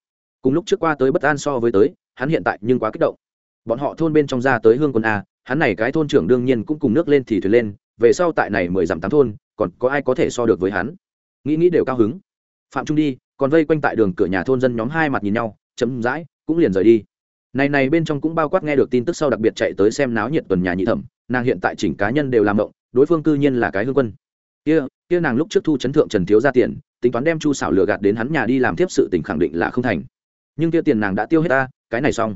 Cùng lúc trước qua tới bất an so với tới, hắn hiện tại nhưng quá kích động. Bọn họ thôn bên trong ra tới hương quân a, hắn này cái thôn trưởng đương nhiên cũng cùng nước lên thì thuyền lên, về sau tại này mười dặm tám thôn, còn có ai có thể so được với hắn? Nghĩ nghĩ đều cao hứng. Phạm trung đi, còn vây quanh tại đường cửa nhà thôn dân nhóm hai mặt nhìn nhau chấm dãi cũng liền rời đi. Này này bên trong cũng bao quát nghe được tin tức sau đặc biệt chạy tới xem náo nhiệt tuần nhà nhị thẩm, nàng hiện tại chỉnh cá nhân đều làm động, đối phương cư nhiên là cái hương quân kia kia nàng lúc trước thu chấn thượng trần thiếu ra tiền, tính toán đem chu xảo lừa gạt đến hắn nhà đi làm tiếp sự tình khẳng định là không thành. Nhưng kia tiền nàng đã tiêu hết ta, cái này xong.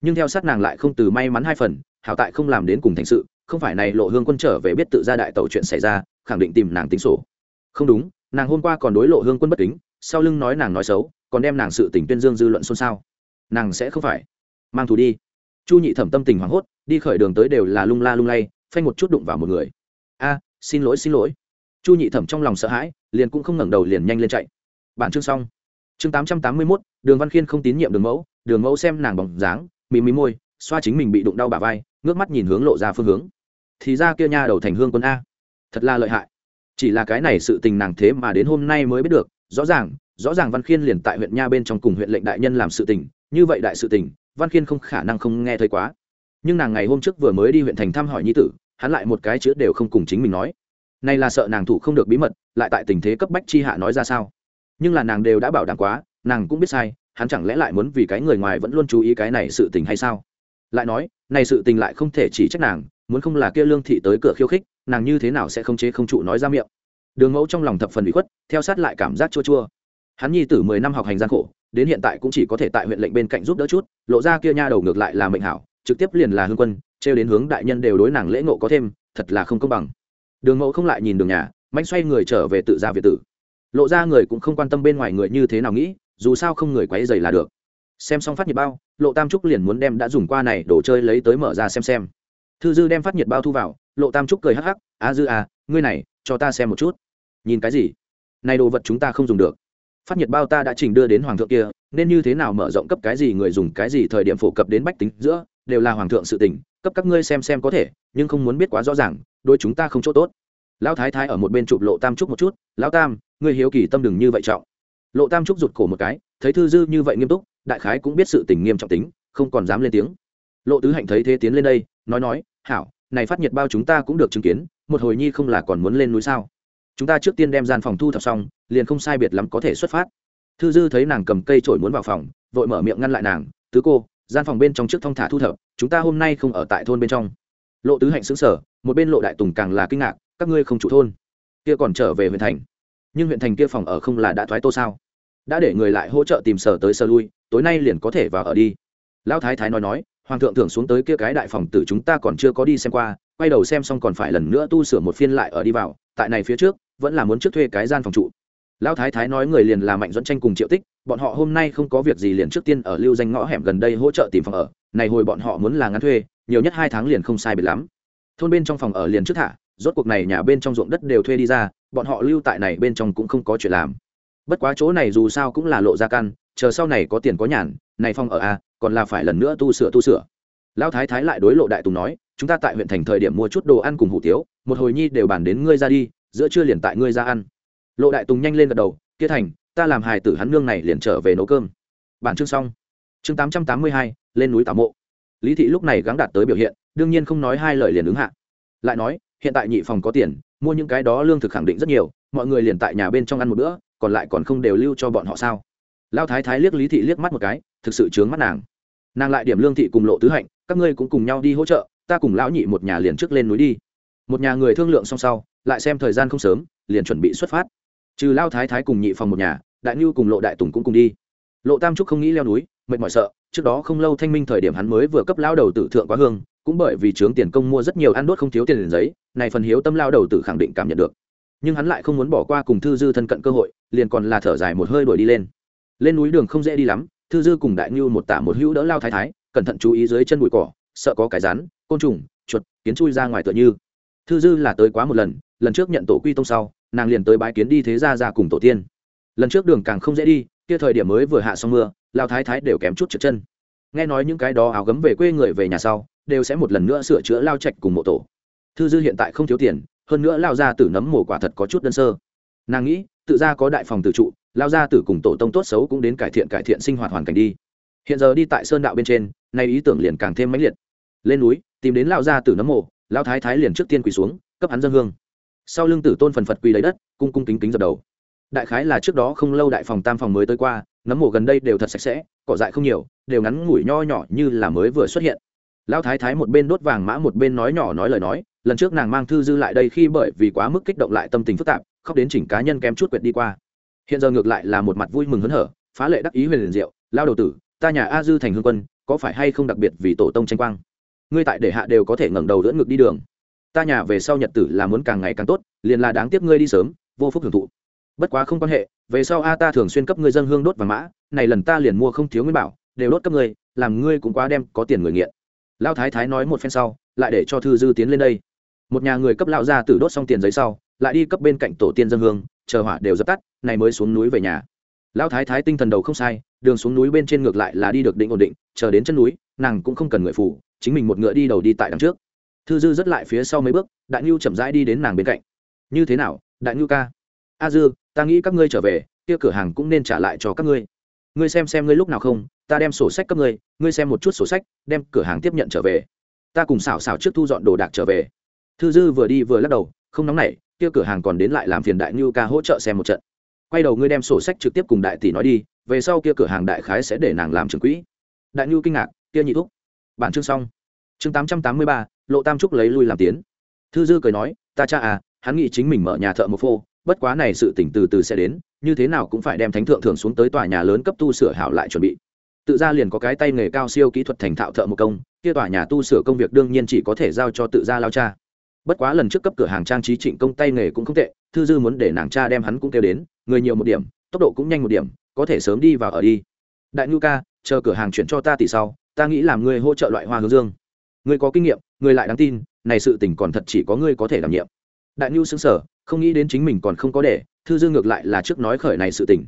Nhưng theo sát nàng lại không từ may mắn hai phần, hảo tại không làm đến cùng thành sự, không phải này lộ hương quân trở về biết tự ra đại tàu chuyện xảy ra, khẳng định tìm nàng tính sổ. Không đúng, nàng hôm qua còn đối lộ hương quân bất kính, sau lưng nói nàng nói xấu, còn đem nàng sự tình tuyên dương dư luận xôn xao. Nàng sẽ không phải. Mang thù đi. Chu nhị thẩm tâm tình hoảng hốt, đi khởi đường tới đều là lung la lung lay, phanh một chút đụng vào một người. A, xin lỗi xin lỗi chu nhị thẩm trong lòng sợ hãi, liền cũng không ngẩng đầu liền nhanh lên chạy. Bản chương xong. Chương tám trăm tám mươi mốt, đường văn khiên không tín nhiệm đường mẫu đường mẫu xem nàng bỏng dáng mì mì môi, xoa chính mình bị đụng đau bả vai, ngước mắt nhìn hướng lộ ra phương hướng. Thì ra kia nha đầu thành hương quân a. Thật là lợi hại. Chỉ là cái này sự tình nàng thế mà đến hôm nay mới biết được, rõ ràng rõ ràng văn khiên liền tại huyện nha bên trong cùng huyện lệnh đại nhân làm sự tình, như vậy đại sự tình, văn khiên không khả năng không nghe thấy quá. Nhưng nàng ngày hôm trước vừa mới đi huyện thành thăm hỏi nhi tử, hắn lại một cái chữ đều không cùng chính mình nói này là sợ nàng thủ không được bí mật, lại tại tình thế cấp bách chi hạ nói ra sao? Nhưng là nàng đều đã bảo đảm quá, nàng cũng biết sai, hắn chẳng lẽ lại muốn vì cái người ngoài vẫn luôn chú ý cái này sự tình hay sao? Lại nói, này sự tình lại không thể chỉ trách nàng, muốn không là kia lương thị tới cửa khiêu khích, nàng như thế nào sẽ không chế không trụ nói ra miệng? Đường mẫu trong lòng thập phần bị khuất, theo sát lại cảm giác chua chua. Hắn nhi tử mười năm học hành gian khổ, đến hiện tại cũng chỉ có thể tại huyện lệnh bên cạnh giúp đỡ chút, lộ ra kia nha đầu ngược lại là mệnh hảo, trực tiếp liền là hương quân, trêu đến hướng đại nhân đều đối nàng lễ ngộ có thêm, thật là không công bằng đường mẫu không lại nhìn đường nhà mạnh xoay người trở về tự ra việt tử. Lộ ra người cũng không quan tâm bên ngoài người như thế nào nghĩ, dù sao không người quấy dày là được. Xem xong phát nhiệt bao, lộ tam trúc liền muốn đem đã dùng qua này đồ chơi lấy tới mở ra xem xem. Thư dư đem phát nhiệt bao thu vào, lộ tam trúc cười hắc hắc, a dư à ngươi này, cho ta xem một chút. Nhìn cái gì? Này đồ vật chúng ta không dùng được. Phát nhiệt bao ta đã trình đưa đến hoàng thượng kia, nên như thế nào mở rộng cấp cái gì người dùng cái gì thời điểm phổ cập đến bách tính giữa, đều là hoàng thượng sự tình cấp các ngươi xem xem có thể, nhưng không muốn biết quá rõ ràng đôi chúng ta không chỗ tốt. Lão thái thái ở một bên chụp lộ tam trúc một chút, lão tam, ngươi hiếu kỳ tâm đừng như vậy trọng. Lộ tam trúc rụt cổ một cái, thấy thư dư như vậy nghiêm túc, đại khái cũng biết sự tình nghiêm trọng tính, không còn dám lên tiếng. Lộ tứ hạnh thấy thế tiến lên đây, nói nói, hảo, này phát nhiệt bao chúng ta cũng được chứng kiến, một hồi nhi không là còn muốn lên núi sao? Chúng ta trước tiên đem gian phòng thu thập xong, liền không sai biệt lắm có thể xuất phát. Thư dư thấy nàng cầm cây trổi muốn vào phòng, vội mở miệng ngăn lại nàng, tứ cô gian phòng bên trong trước thong thả thu thập, chúng ta hôm nay không ở tại thôn bên trong. Lộ tứ hạnh xứng sở một bên lộ đại tùng càng là kinh ngạc, các ngươi không chủ thôn, kia còn trở về huyện thành. Nhưng huyện thành kia phòng ở không là đã thoái tô sao? Đã để người lại hỗ trợ tìm sở tới sơ lui, tối nay liền có thể vào ở đi. Lão thái thái nói nói, hoàng thượng thưởng xuống tới kia cái đại phòng tử chúng ta còn chưa có đi xem qua, quay đầu xem xong còn phải lần nữa tu sửa một phiên lại ở đi vào, tại này phía trước, vẫn là muốn trước thuê cái gian phòng trụ lão thái thái nói người liền là mạnh dẫn tranh cùng triệu tích, bọn họ hôm nay không có việc gì liền trước tiên ở lưu danh ngõ hẻm gần đây hỗ trợ tìm phòng ở. Này hồi bọn họ muốn là ngắn thuê, nhiều nhất hai tháng liền không sai biệt lắm. Thôn bên trong phòng ở liền trước thả, rốt cuộc này nhà bên trong ruộng đất đều thuê đi ra, bọn họ lưu tại này bên trong cũng không có chuyện làm. Bất quá chỗ này dù sao cũng là lộ ra căn, chờ sau này có tiền có nhàn, này phòng ở a còn là phải lần nữa tu sửa tu sửa. Lão thái thái lại đối lộ đại tùng nói, chúng ta tại huyện thành thời điểm mua chút đồ ăn cùng hủ tiếu, một hồi nhi đều bàn đến ngươi ra đi, giữa trưa liền tại ngươi ra ăn lộ đại tùng nhanh lên gật đầu, kia thành, ta làm hài tử hắn nương này liền trở về nấu cơm. Bản chương xong. Chương tám trăm tám mươi hai, lên núi tảo mộ. Lý thị lúc này gắng đạt tới biểu hiện, đương nhiên không nói hai lời liền ứng hạ. Lại nói, hiện tại nhị phòng có tiền, mua những cái đó lương thực khẳng định rất nhiều, mọi người liền tại nhà bên trong ăn một bữa, còn lại còn không đều lưu cho bọn họ sao? Lao thái thái liếc lý thị liếc mắt một cái, thực sự chướng mắt nàng. Nàng lại điểm lương thị cùng lộ tứ hạnh, các ngươi cũng cùng nhau đi hỗ trợ, ta cùng lão nhị một nhà liền trước lên núi đi. Một nhà người thương lượng xong sau, lại xem thời gian không sớm, liền chuẩn bị xuất phát trừ lao thái thái cùng nhị phòng một nhà, đại ngưu cùng lộ đại tùng cũng cùng đi. Lộ tam trúc không nghĩ leo núi, mệt mỏi sợ, trước đó không lâu thanh minh thời điểm hắn mới vừa cấp lao đầu tử thượng quá hương, cũng bởi vì trướng tiền công mua rất nhiều ăn đốt không thiếu tiền liền giấy, này phần hiếu tâm lao đầu tử khẳng định cảm nhận được. Nhưng hắn lại không muốn bỏ qua cùng thư dư thân cận cơ hội, liền còn là thở dài một hơi đuổi đi lên. Lên núi đường không dễ đi lắm, thư dư cùng đại ngưu một tả một hữu đỡ lao thái thái, cẩn thận chú ý dưới chân bụi cỏ, sợ có cái rắn, côn trùng, chuột, kiến chui ra ngoài tựa như. Thư dư là tới quá một lần lần trước nhận tổ quy tông sau, nàng liền tới bái kiến đi thế ra ra cùng tổ tiên. Lần trước đường càng không dễ đi, kia thời điểm mới vừa hạ xong mưa lao thái thái đều kém chút trượt chân. Nghe nói những cái đó áo gấm về quê người về nhà sau, đều sẽ một lần nữa sửa chữa lao trạch cùng mộ tổ. Thư dư hiện tại không thiếu tiền, hơn nữa lao ra tử nấm mổ quả thật có chút đơn sơ. Nàng nghĩ, tự ra có đại phòng tự trụ lao ra tử cùng tổ tông tốt xấu cũng đến cải thiện cải thiện sinh hoạt hoàn cảnh đi. Hiện giờ đi tại sơn đạo bên trên, nay ý tưởng liền càng thêm mãnh liệt. Lên núi, tìm đến lao ra tử nấm mộ lao thái thái liền trước tiên quỳ xuống, cấp hắn dân hương sau lưng tử tôn phần phật quỳ lấy đất, cung cung kính kính dập đầu. Đại khái là trước đó không lâu đại phòng tam phòng mới tới qua, nấm mồ gần đây đều thật sạch sẽ, cỏ dại không nhiều, đều ngắn ngủi nho nhỏ như là mới vừa xuất hiện. Lão thái thái một bên đốt vàng mã một bên nói nhỏ nói lời nói, lần trước nàng mang thư dư lại đây khi bởi vì quá mức kích động lại tâm tình phức tạp, khóc đến chỉnh cá nhân kém chút quyệt đi qua. Hiện giờ ngược lại là một mặt vui mừng hớn hở, phá lệ đắc ý huyền liền diệu lao đầu tử, ta nhà a dư thành hương quân, có phải hay không đặc biệt vì tổ tông tranh quang? Ngươi tại để hạ đều có thể ngẩng đầu đỡ ngực đi đường ta nhà về sau nhật tử là muốn càng ngày càng tốt, liền là đáng tiếc ngươi đi sớm, vô phúc hưởng thụ. Bất quá không quan hệ, về sau a ta thường xuyên cấp ngươi dân hương đốt và mã, này lần ta liền mua không thiếu nguyên bảo, đều đốt cấp ngươi, làm ngươi cũng quá đem có tiền người nghiện. Lao thái thái nói một phen sau, lại để cho thư dư tiến lên đây. Một nhà người cấp lão ra tử đốt xong tiền giấy sau, lại đi cấp bên cạnh tổ tiên dân hương, chờ hỏa đều dập tắt, này mới xuống núi về nhà. Lão thái thái tinh thần đầu không sai, đường xuống núi bên trên ngược lại là đi được định ổn định, chờ đến chân núi, nàng cũng không cần người phủ chính mình một ngựa đi đầu đi tại đằng trước thư dư rất lại phía sau mấy bước, đại ngưu chậm rãi đi đến nàng bên cạnh. Như thế nào, đại ngưu ca? A dư, ta nghĩ các ngươi trở về, kia cửa hàng cũng nên trả lại cho các ngươi. Ngươi xem xem ngươi lúc nào không, ta đem sổ sách cấp ngươi ngươi xem một chút sổ sách, đem cửa hàng tiếp nhận trở về. Ta cùng xảo xảo trước thu dọn đồ đạc trở về. Thư dư vừa đi vừa lắc đầu, không nóng nảy, kia cửa hàng còn đến lại làm phiền đại ngưu ca hỗ trợ xem một trận. Quay đầu ngươi đem sổ sách trực tiếp cùng đại tỷ nói đi, về sau kia cửa hàng đại khái sẽ để nàng làm trưởng quỹ. Đại ngưu kinh ngạc, kia nhị thúc, bản chương xong chương tám trăm tám mươi ba, lộ tam trúc lấy lui làm tiến. Thư dư cười nói, ta cha à hắn nghĩ chính mình mở nhà thợ một phô, bất quá này sự tỉnh từ từ sẽ đến, như thế nào cũng phải đem thánh thượng thường xuống tới tòa nhà lớn cấp tu sửa hảo lại chuẩn bị. Tự ra liền có cái tay nghề cao siêu kỹ thuật thành thạo thợ một công, kia tòa nhà tu sửa công việc đương nhiên chỉ có thể giao cho tự ra lao cha. Bất quá lần trước cấp cửa hàng trang trí trịnh công tay nghề cũng không tệ, thư dư muốn để nàng cha đem hắn cũng kêu đến, người nhiều một điểm, tốc độ cũng nhanh một điểm, có thể sớm đi vào ở đi. Đại ngưu ca, chờ cửa hàng chuyển cho ta tỷ sau, ta nghĩ làm người hỗ trợ loại hoa hướng dương ngươi có kinh nghiệm, ngươi lại đáng tin, này sự tình còn thật chỉ có ngươi có thể đảm nhiệm. Đại Nhu xứng sở không nghĩ đến chính mình còn không có để, thư dư ngược lại là trước nói khởi này sự tình.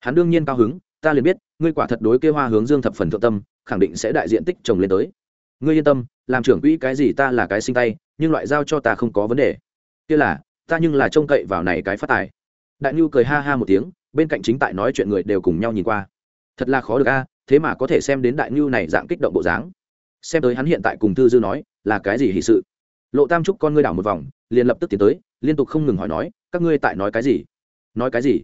Hắn đương nhiên cao hứng, ta liền biết, ngươi quả thật đối kê hoa hướng dương thập phần thượng tâm, khẳng định sẽ đại diện tích trồng lên tới. Ngươi yên tâm, làm trưởng quỹ cái gì ta là cái sinh tay, nhưng loại giao cho ta không có vấn đề. Kia là, ta nhưng là trông cậy vào này cái phát tài. Đại nhu cười ha ha một tiếng, bên cạnh chính tại nói chuyện người đều cùng nhau nhìn qua. Thật là khó được a, thế mà có thể xem đến đại nhu này dạng kích động bộ dáng xem tới hắn hiện tại cùng thư dư nói, là cái gì hì sự? Lộ tam trúc con ngươi đảo một vòng, liền lập tức tiến tới, liên tục không ngừng hỏi nói, các ngươi tại nói cái gì? Nói cái gì?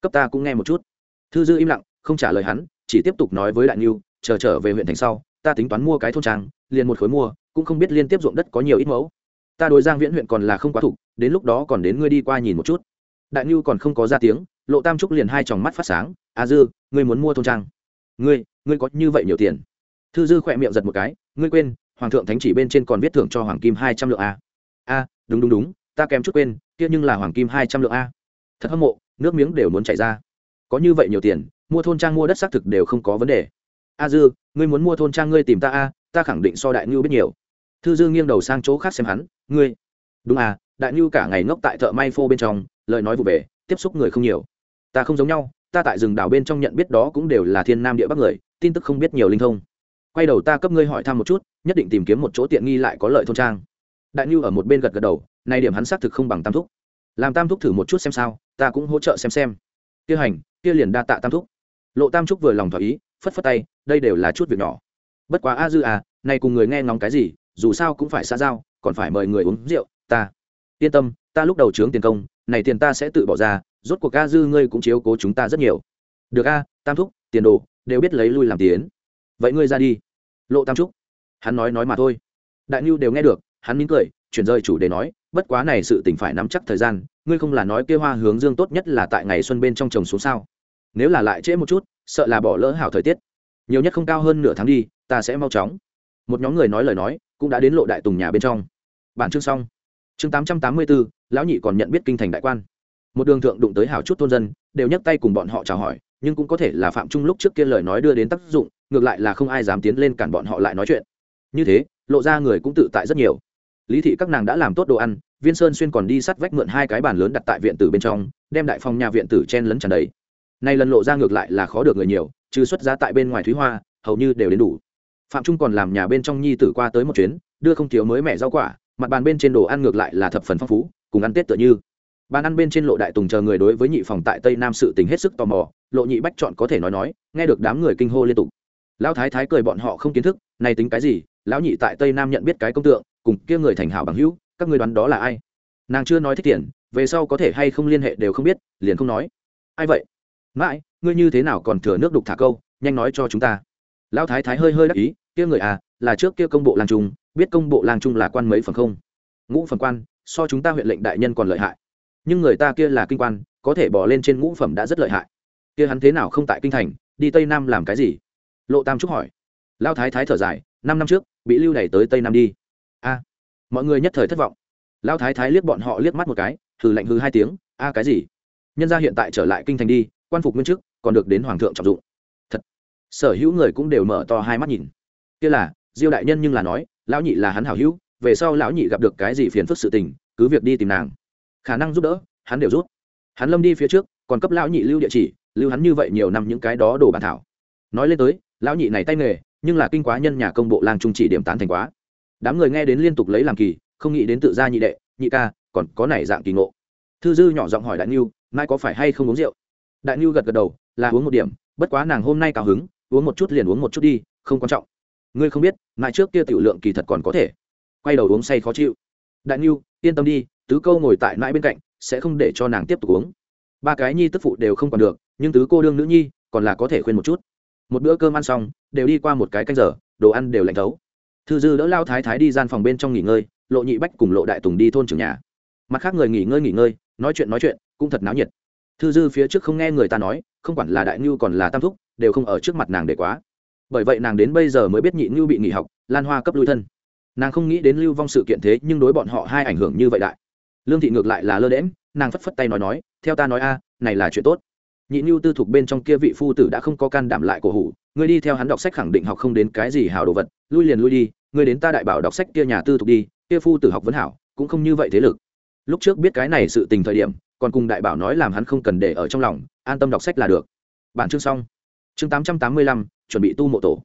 Cấp ta cũng nghe một chút. Thư dư im lặng, không trả lời hắn, chỉ tiếp tục nói với đại niu chờ trở về huyện thành sau, ta tính toán mua cái thôn trang, liền một khối mua, cũng không biết liên tiếp ruộng đất có nhiều ít mẫu. Ta đối giang viễn huyện còn là không quá thục đến lúc đó còn đến ngươi đi qua nhìn một chút. Đại niu còn không có ra tiếng, lộ tam trúc liền hai tròng mắt phát sáng, a dư, ngươi muốn mua thôn trang? Ngươi ngươi có như vậy nhiều tiền? Thư dư khỏe miệng giật một cái ngươi quên, hoàng thượng thánh chỉ bên trên còn viết thưởng cho hoàng kim hai trăm lượng a. A, đúng đúng đúng, ta kém chút quên, kia nhưng là hoàng kim hai trăm lượng a. Thật hâm mộ, nước miếng đều muốn chảy ra. Có như vậy nhiều tiền, mua thôn trang mua đất xác thực đều không có vấn đề. A dư, ngươi muốn mua thôn trang ngươi tìm ta a, ta khẳng định so đại ngưu biết nhiều. Thư dư nghiêng đầu sang chỗ khác xem hắn, ngươi. Đúng à đại ngưu cả ngày ngốc tại thợ may phô bên trong, lời nói vụ về, tiếp xúc người không nhiều. Ta không giống nhau, ta tại rừng đảo bên trong nhận biết đó cũng đều là thiên nam địa bắc người, tin tức không biết nhiều linh thông quay đầu ta cấp ngươi hỏi thăm một chút, nhất định tìm kiếm một chỗ tiện nghi lại có lợi thôn trang. Đại ngưu ở một bên gật gật đầu, nay điểm hắn xác thực không bằng tam thúc. Làm tam thúc thử một chút xem sao, ta cũng hỗ trợ xem xem. Kia hành, kia liền đa tạ tam thúc. Lộ tam trúc vừa lòng thỏa ý, phất phất tay, đây đều là chút việc nhỏ. Bất quá a dư à này cùng người nghe ngóng cái gì, dù sao cũng phải xa giao, còn phải mời người uống rượu, ta. Yên tâm, ta lúc đầu trướng tiền công, này tiền ta sẽ tự bỏ ra, rốt cuộc a dư ngươi cũng chiếu cố chúng ta rất nhiều. Được a, tam thúc, tiền đồ, đều biết lấy lui làm tiến vậy ngươi ra đi. Lộ tam trúc. Hắn nói nói mà thôi. Đại ngưu đều nghe được, hắn mỉm cười, chuyển rời chủ đề nói, bất quá này sự tình phải nắm chắc thời gian, ngươi không là nói kêu hoa hướng dương tốt nhất là tại ngày xuân bên trong trồng xuống sao? Nếu là lại trễ một chút, sợ là bỏ lỡ hảo thời tiết. Nhiều nhất không cao hơn nửa tháng đi, ta sẽ mau chóng. Một nhóm người nói lời nói, cũng đã đến lộ đại tùng nhà bên trong. Bản chương xong. Chương tám trăm tám mươi bốn lão nhị còn nhận biết kinh thành đại quan. Một đường thượng đụng tới hảo chút thôn dân, đều nhấc tay cùng bọn họ chào hỏi nhưng cũng có thể là phạm trung lúc trước kia lời nói đưa đến tác dụng, ngược lại là không ai dám tiến lên cản bọn họ lại nói chuyện. Như thế, lộ ra người cũng tự tại rất nhiều. Lý thị các nàng đã làm tốt đồ ăn, viên sơn xuyên còn đi sắt vách mượn hai cái bàn lớn đặt tại viện tử bên trong, đem đại phòng nhà viện tử chen lấn tràn đầy. Nay lần lộ ra ngược lại là khó được người nhiều, trừ xuất giá tại bên ngoài thúy hoa, hầu như đều đến đủ. Phạm trung còn làm nhà bên trong nhi tử qua tới một chuyến, đưa không thiếu mới mẻ rau quả, mặt bàn bên trên đồ ăn ngược lại là thập phần phong phú, cùng ăn tết tựa như bàn ăn bên trên lộ đại tùng chờ người đối với nhị phòng tại tây nam sự tình hết sức tò mò, lộ nhị bách chọn có thể nói nói, nghe được đám người kinh hô liên tục. Lão thái thái cười bọn họ không kiến thức, này tính cái gì, lão nhị tại tây nam nhận biết cái công tượng, cùng kia người thành hảo bằng hữu, các người đoán đó là ai? Nàng chưa nói thích tiền, về sau có thể hay không liên hệ đều không biết, liền không nói. Ai vậy? Mãi, ngươi như thế nào còn thừa nước đục thả câu, nhanh nói cho chúng ta. Lão thái thái hơi hơi đắc ý, kia người à là trước kia công bộ lang trung, biết công bộ lang trung là quan mấy phần không? Ngũ phần quan, so chúng ta huyện lệnh đại nhân còn lợi hại nhưng người ta kia là kinh quan, có thể bỏ lên trên ngũ phẩm đã rất lợi hại. Kia hắn thế nào không tại kinh thành, đi tây nam làm cái gì? Lộ tam trúc hỏi. Lao thái thái thở dài, năm năm trước, bị lưu đày tới tây nam đi. A, mọi người nhất thời thất vọng. Lao thái thái liếc bọn họ liếc mắt một cái, hừ lạnh hừ hai tiếng, a, cái gì? Nhân gia hiện tại trở lại kinh thành đi, quan phục nguyên chức, còn được đến hoàng thượng trọng dụng. Thật, sở hữu người cũng đều mở to hai mắt nhìn. Kia là, diêu đại nhân nhưng là nói, lão nhị là hắn hảo hữu, về sau lão nhị gặp được cái gì phiền phức sự tình, cứ việc đi tìm nàng khả năng giúp đỡ, hắn đều rút hắn lâm đi phía trước, còn cấp lão nhị lưu địa chỉ, lưu hắn như vậy nhiều năm những cái đó đồ bản thảo. Nói lên tới, lão nhị này tay nghề, nhưng là kinh quá nhân nhà công bộ lang trung chỉ điểm tán thành quá. Đám người nghe đến liên tục lấy làm kỳ, không nghĩ đến tự gia nhị đệ, nhị ca, còn có này dạng kỳ ngộ. Thư dư nhỏ giọng hỏi đại niu mai có phải hay không uống rượu? Đại niu gật gật đầu, là uống một điểm, bất quá nàng hôm nay cao hứng, uống một chút liền uống một chút đi, không quan trọng. Ngươi không biết, mai trước kia tiểu lượng kỳ thật còn có thể. Quay đầu uống say khó chịu. Đại niu yên tâm đi tứ câu ngồi tại mãi bên cạnh, sẽ không để cho nàng tiếp tục uống. Ba cái nhi tức phụ đều không còn được, nhưng tứ cô đương nữ nhi, còn là có thể khuyên một chút. Một bữa cơm ăn xong, đều đi qua một cái canh giờ, đồ ăn đều lạnh thấu. Thư dư đỡ lao thái thái đi gian phòng bên trong nghỉ ngơi, lộ nhị bách cùng lộ đại tùng đi thôn trưởng nhà. Mặt khác người nghỉ ngơi nghỉ ngơi, nói chuyện nói chuyện, cũng thật náo nhiệt. Thư dư phía trước không nghe người ta nói, không quản là đại ngưu còn là tam thúc, đều không ở trước mặt nàng để quá. Bởi vậy nàng đến bây giờ mới biết nhị ngưu bị nghỉ học, lan hoa cấp lui thân. Nàng không nghĩ đến lưu vong sự kiện thế, nhưng đối bọn họ hai ảnh hưởng như vậy đại lương thị ngược lại là lơ đễm, nàng phất phất tay nói nói, theo ta nói a, này là chuyện tốt. Nhị nhu tư thuộc bên trong kia vị phu tử đã không có can đảm lại cổ hủ, ngươi đi theo hắn đọc sách khẳng định học không đến cái gì hảo đồ vật, lui liền lui đi, ngươi đến ta đại bảo đọc sách kia nhà tư thuộc đi, kia phu tử học vấn hảo, cũng không như vậy thế lực. Lúc trước biết cái này sự tình thời điểm, còn cùng đại bảo nói làm hắn không cần để ở trong lòng, an tâm đọc sách là được. Bản chương xong. Chương tám trăm tám mươi lăm, chuẩn bị tu mộ tổ.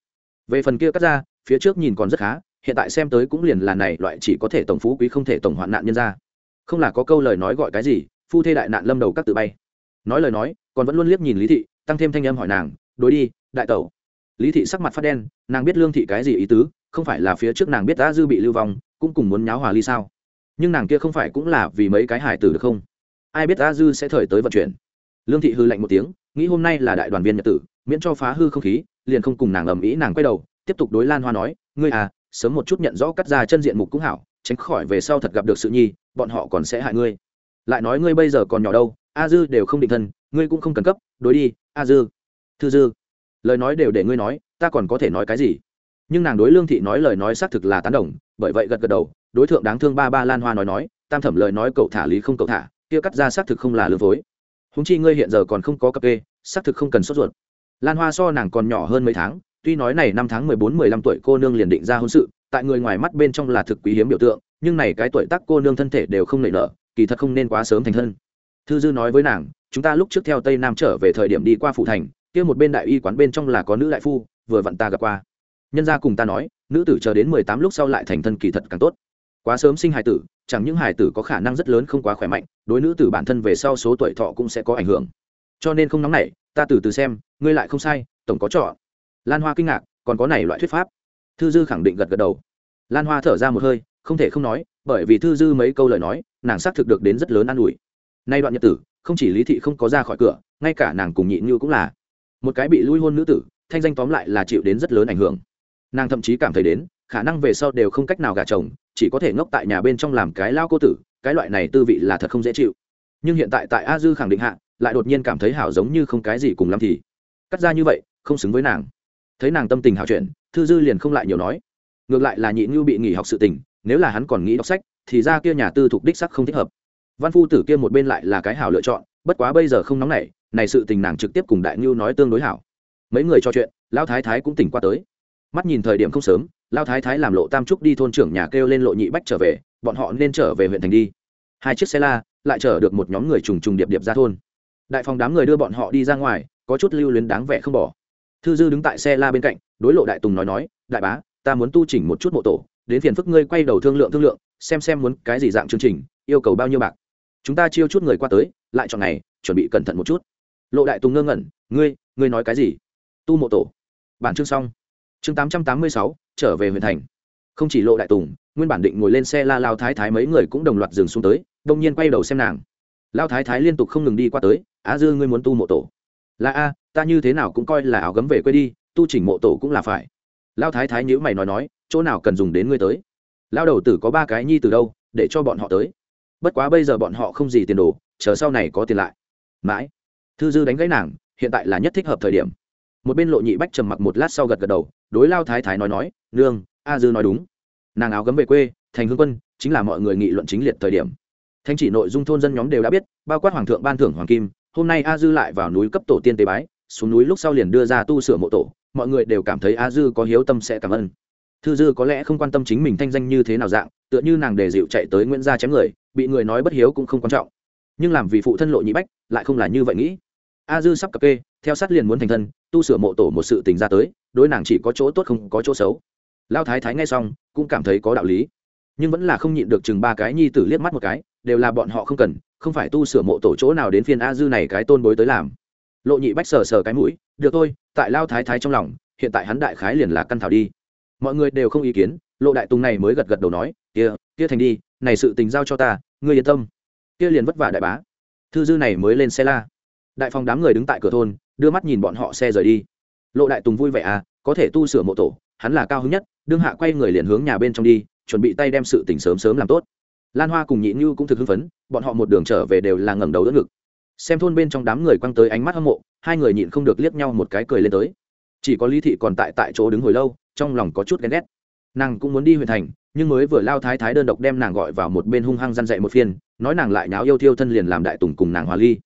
Về phần kia cắt ra, phía trước nhìn còn rất khá, hiện tại xem tới cũng liền là này, loại chỉ có thể tổng phú quý không thể tổng hoạn nạn nhân ra không là có câu lời nói gọi cái gì, phu thê đại nạn lâm đầu các tự bay. Nói lời nói, còn vẫn luôn liếc nhìn lý thị, tăng thêm thanh âm hỏi nàng, đối đi, đại tẩu. Lý thị sắc mặt phát đen, nàng biết lương thị cái gì ý tứ, không phải là phía trước nàng biết đã dư bị lưu vong, cũng cùng muốn nháo hòa ly sao. Nhưng nàng kia không phải cũng là vì mấy cái hải tử được không? Ai biết a dư sẽ thời tới vận chuyển? Lương thị hư lạnh một tiếng, nghĩ hôm nay là đại đoàn viên nhật tử, miễn cho phá hư không khí, liền không cùng nàng ầm ĩ nàng quay đầu, tiếp tục đối lan hoa nói, ngươi à sớm một chút nhận rõ cắt ra chân diện mục cũng hảo tránh khỏi về sau thật gặp được sự nhi, bọn họ còn sẽ hại ngươi. Lại nói ngươi bây giờ còn nhỏ đâu, a dư đều không định thân, ngươi cũng không cần cấp, đối đi, a dư. Thư dư, lời nói đều để ngươi nói, ta còn có thể nói cái gì? Nhưng nàng đối lương thị nói lời nói xác thực là tán đồng, bởi vậy gật gật đầu, đối tượng đáng thương ba ba lan hoa nói nói, tam thẩm lời nói cậu thả lý không cậu thả, kia cắt ra xác thực không là lương phối húng chi ngươi hiện giờ còn không có cặp kê, xác thực không cần sốt ruột. Lan hoa so nàng còn nhỏ hơn mấy tháng, tuy nói này năm tháng mười bốn mười lăm tuổi cô nương liền định ra hôn sự tại người ngoài mắt bên trong là thực quý hiếm biểu tượng, nhưng này cái tuổi tác cô nương thân thể đều không nảy nở, kỳ thật không nên quá sớm thành thân. Thư dư nói với nàng, chúng ta lúc trước theo tây nam trở về thời điểm đi qua phủ thành, kia một bên đại y quán bên trong là có nữ đại phu, vừa vặn ta gặp qua. Nhân gia cùng ta nói, nữ tử chờ đến mười tám lúc sau lại thành thân kỳ thật càng tốt. Quá sớm sinh hài tử, chẳng những hài tử có khả năng rất lớn không quá khỏe mạnh, đối nữ tử bản thân về sau số tuổi thọ cũng sẽ có ảnh hưởng. Cho nên không nóng nảy, ta từ từ xem, ngươi lại không sai, tổng có trọ. Lan hoa kinh ngạc, còn có này loại thuyết pháp? Thư dư khẳng định gật gật đầu. Lan hoa thở ra một hơi, không thể không nói, bởi vì thư dư mấy câu lời nói, nàng xác thực được đến rất lớn an ủi. Nay đoạn nhật tử, không chỉ lý thị không có ra khỏi cửa, ngay cả nàng cùng nhị như cũng là. Một cái bị lui hôn nữ tử, thanh danh tóm lại là chịu đến rất lớn ảnh hưởng. Nàng thậm chí cảm thấy đến, khả năng về sau đều không cách nào gả chồng, chỉ có thể ngốc tại nhà bên trong làm cái lao cô tử, cái loại này tư vị là thật không dễ chịu. Nhưng hiện tại tại a dư khẳng định hạ, lại đột nhiên cảm thấy hảo giống như không cái gì cùng lắm thì. Cắt ra như vậy, không xứng với nàng. Thấy nàng tâm tình hảo chuyện thư dư liền không lại nhiều nói. Ngược lại là nhị ngưu bị nghỉ học sự tình, nếu là hắn còn nghĩ đọc sách, thì ra kia nhà tư thục đích sắc không thích hợp. Văn phu tử kia một bên lại là cái hảo lựa chọn, bất quá bây giờ không nóng nảy, này sự tình nàng trực tiếp cùng đại ngưu nói tương đối hảo. Mấy người trò chuyện, lão thái thái cũng tỉnh qua tới. Mắt nhìn thời điểm không sớm lao thái thái làm lộ tam trúc đi thôn trưởng nhà kêu lên lộ nhị bách trở về, bọn họ nên trở về huyện thành đi. Hai chiếc xe la, lại chở được một nhóm người trùng trùng điệp điệp ra thôn. Đại phòng đám người đưa bọn họ đi ra ngoài, có chút lưu luyến đáng vẻ không bỏ thư dư đứng tại xe la bên cạnh, đối lộ đại tùng nói nói, đại bá, ta muốn tu chỉnh một chút mộ tổ, đến phiền phức ngươi quay đầu thương lượng thương lượng, xem xem muốn cái gì dạng chương trình, yêu cầu bao nhiêu bạc. Chúng ta chiêu chút người qua tới, lại chọn ngày, chuẩn bị cẩn thận một chút. Lộ đại tùng ngơ ngẩn, ngươi ngươi nói cái gì? Tu mộ tổ. Bản chương xong. Chương tám trăm tám mươi sáu, trở về huyện thành. Không chỉ lộ đại tùng, nguyên bản định ngồi lên xe la lao thái thái mấy người cũng đồng loạt dừng xuống tới, đông nhiên quay đầu xem nàng. Lao thái thái liên tục không ngừng đi qua tới, á dư, ngươi muốn tu mộ tổ? Là a ta như thế nào cũng coi là áo gấm về quê đi, tu chỉnh mộ tổ cũng là phải. Lao thái thái nhữ mày nói nói, chỗ nào cần dùng đến ngươi tới? Lao đầu tử có ba cái nhi từ đâu, để cho bọn họ tới? Bất quá bây giờ bọn họ không gì tiền đồ, chờ sau này có tiền lại. Mãi, thư dư đánh gãy nàng, hiện tại là nhất thích hợp thời điểm. Một bên lộ nhị bách trầm mặc một lát sau gật gật đầu, đối lao thái thái nói nói, nương, a dư nói đúng. Nàng áo gấm về quê, thành hương quân, chính là mọi người nghị luận chính liệt thời điểm. Thanh chỉ nội dung thôn dân nhóm đều đã biết, bao quát hoàng thượng ban thưởng hoàng kim, hôm nay a dư lại vào núi cấp tổ tiên tế bái xuống núi lúc sau liền đưa ra tu sửa mộ tổ, mọi người đều cảm thấy a dư có hiếu tâm sẽ cảm ơn. Thư dư có lẽ không quan tâm chính mình thanh danh như thế nào dạng, tựa như nàng đề dịu chạy tới nguyễn gia chém người, bị người nói bất hiếu cũng không quan trọng. Nhưng làm vì phụ thân lộ nhị bách, lại không là như vậy nghĩ. A dư sắp cập kê, theo sát liền muốn thành thân, tu sửa mộ tổ một sự tình ra tới, đối nàng chỉ có chỗ tốt không có chỗ xấu. Lao thái thái nghe xong, cũng cảm thấy có đạo lý. Nhưng vẫn là không nhịn được chừng ba cái nhi tử liếc mắt một cái, đều là bọn họ không cần, không phải tu sửa mộ tổ chỗ nào đến phiên a dư này cái tôn bối tới làm lộ nhị bách sờ sờ cái mũi, được thôi, tại lao thái thái trong lòng, hiện tại hắn đại khái liền là căn thảo đi. Mọi người đều không ý kiến, lộ đại tùng này mới gật gật đầu nói, kia kia thành đi, này sự tình giao cho ta, ngươi yên tâm. Kia liền vất vả đại bá. Thư dư này mới lên xe la. Đại phòng đám người đứng tại cửa thôn, đưa mắt nhìn bọn họ xe rời đi. Lộ đại tùng vui vẻ à có thể tu sửa mộ tổ, hắn là cao hứng nhất, đương hạ quay người liền hướng nhà bên trong đi, chuẩn bị tay đem sự tình sớm sớm làm tốt. Lan hoa cùng nhị như cũng thực hưng phấn, bọn họ một đường trở về đều là ngẩng đầu đỡ ngực xem thôn bên trong đám người quăng tới ánh mắt hâm mộ, hai người nhịn không được liếc nhau một cái cười lên tới. Chỉ có lý thị còn tại tại chỗ đứng hồi lâu, trong lòng có chút ghen ghét. Nàng cũng muốn đi huyện thành, nhưng mới vừa lao thái thái đơn độc đem nàng gọi vào một bên hung hăng răn dậy một phiên, nói nàng lại nháo yêu thiêu thân liền làm đại tùng cùng nàng hòa ly.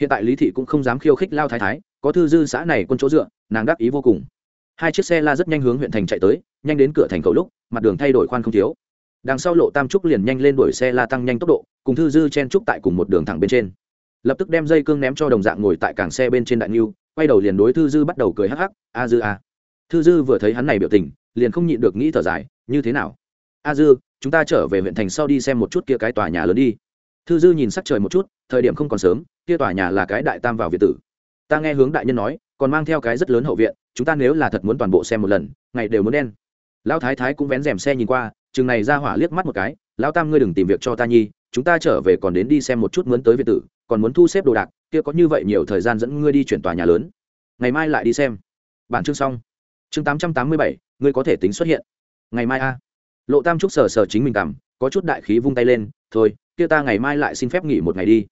Hiện tại lý thị cũng không dám khiêu khích lao thái thái, có thư dư xã này quân chỗ dựa, nàng đáp ý vô cùng. Hai chiếc xe la rất nhanh hướng huyện thành chạy tới, nhanh đến cửa thành cầu lúc, mặt đường thay đổi khoan không thiếu. Đằng sau lộ tam trúc liền nhanh lên đuổi xe la tăng nhanh tốc độ, cùng thư dư chen trúc tại cùng một đường thẳng bên trên lập tức đem dây cương ném cho đồng dạng ngồi tại cảng xe bên trên đại niu, quay đầu liền đối thư dư bắt đầu cười hắc hắc, a dư a thư dư vừa thấy hắn này biểu tình, liền không nhịn được nghĩ thở dài, như thế nào? A dư, chúng ta trở về huyện thành sau đi xem một chút kia cái tòa nhà lớn đi. Thư dư nhìn sắc trời một chút, thời điểm không còn sớm, kia tòa nhà là cái đại tam vào việt tử. Ta nghe hướng đại nhân nói, còn mang theo cái rất lớn hậu viện, chúng ta nếu là thật muốn toàn bộ xem một lần, ngày đều muốn đen. Lão thái thái cũng vén rèm xe nhìn qua, chừng này ra hỏa liếc mắt một cái, lão tam ngươi đừng tìm việc cho ta nhi, chúng ta trở về còn đến đi xem một chút muốn tới việt tử còn muốn thu xếp đồ đạc, kia có như vậy nhiều thời gian dẫn ngươi đi chuyển tòa nhà lớn. Ngày mai lại đi xem. Bản chương xong. Chương tám trăm tám mươi bảy, ngươi có thể tính xuất hiện. Ngày mai a. Lộ tam trúc sờ sờ chính mình cảm, có chút đại khí vung tay lên, thôi, kia ta ngày mai lại xin phép nghỉ một ngày đi.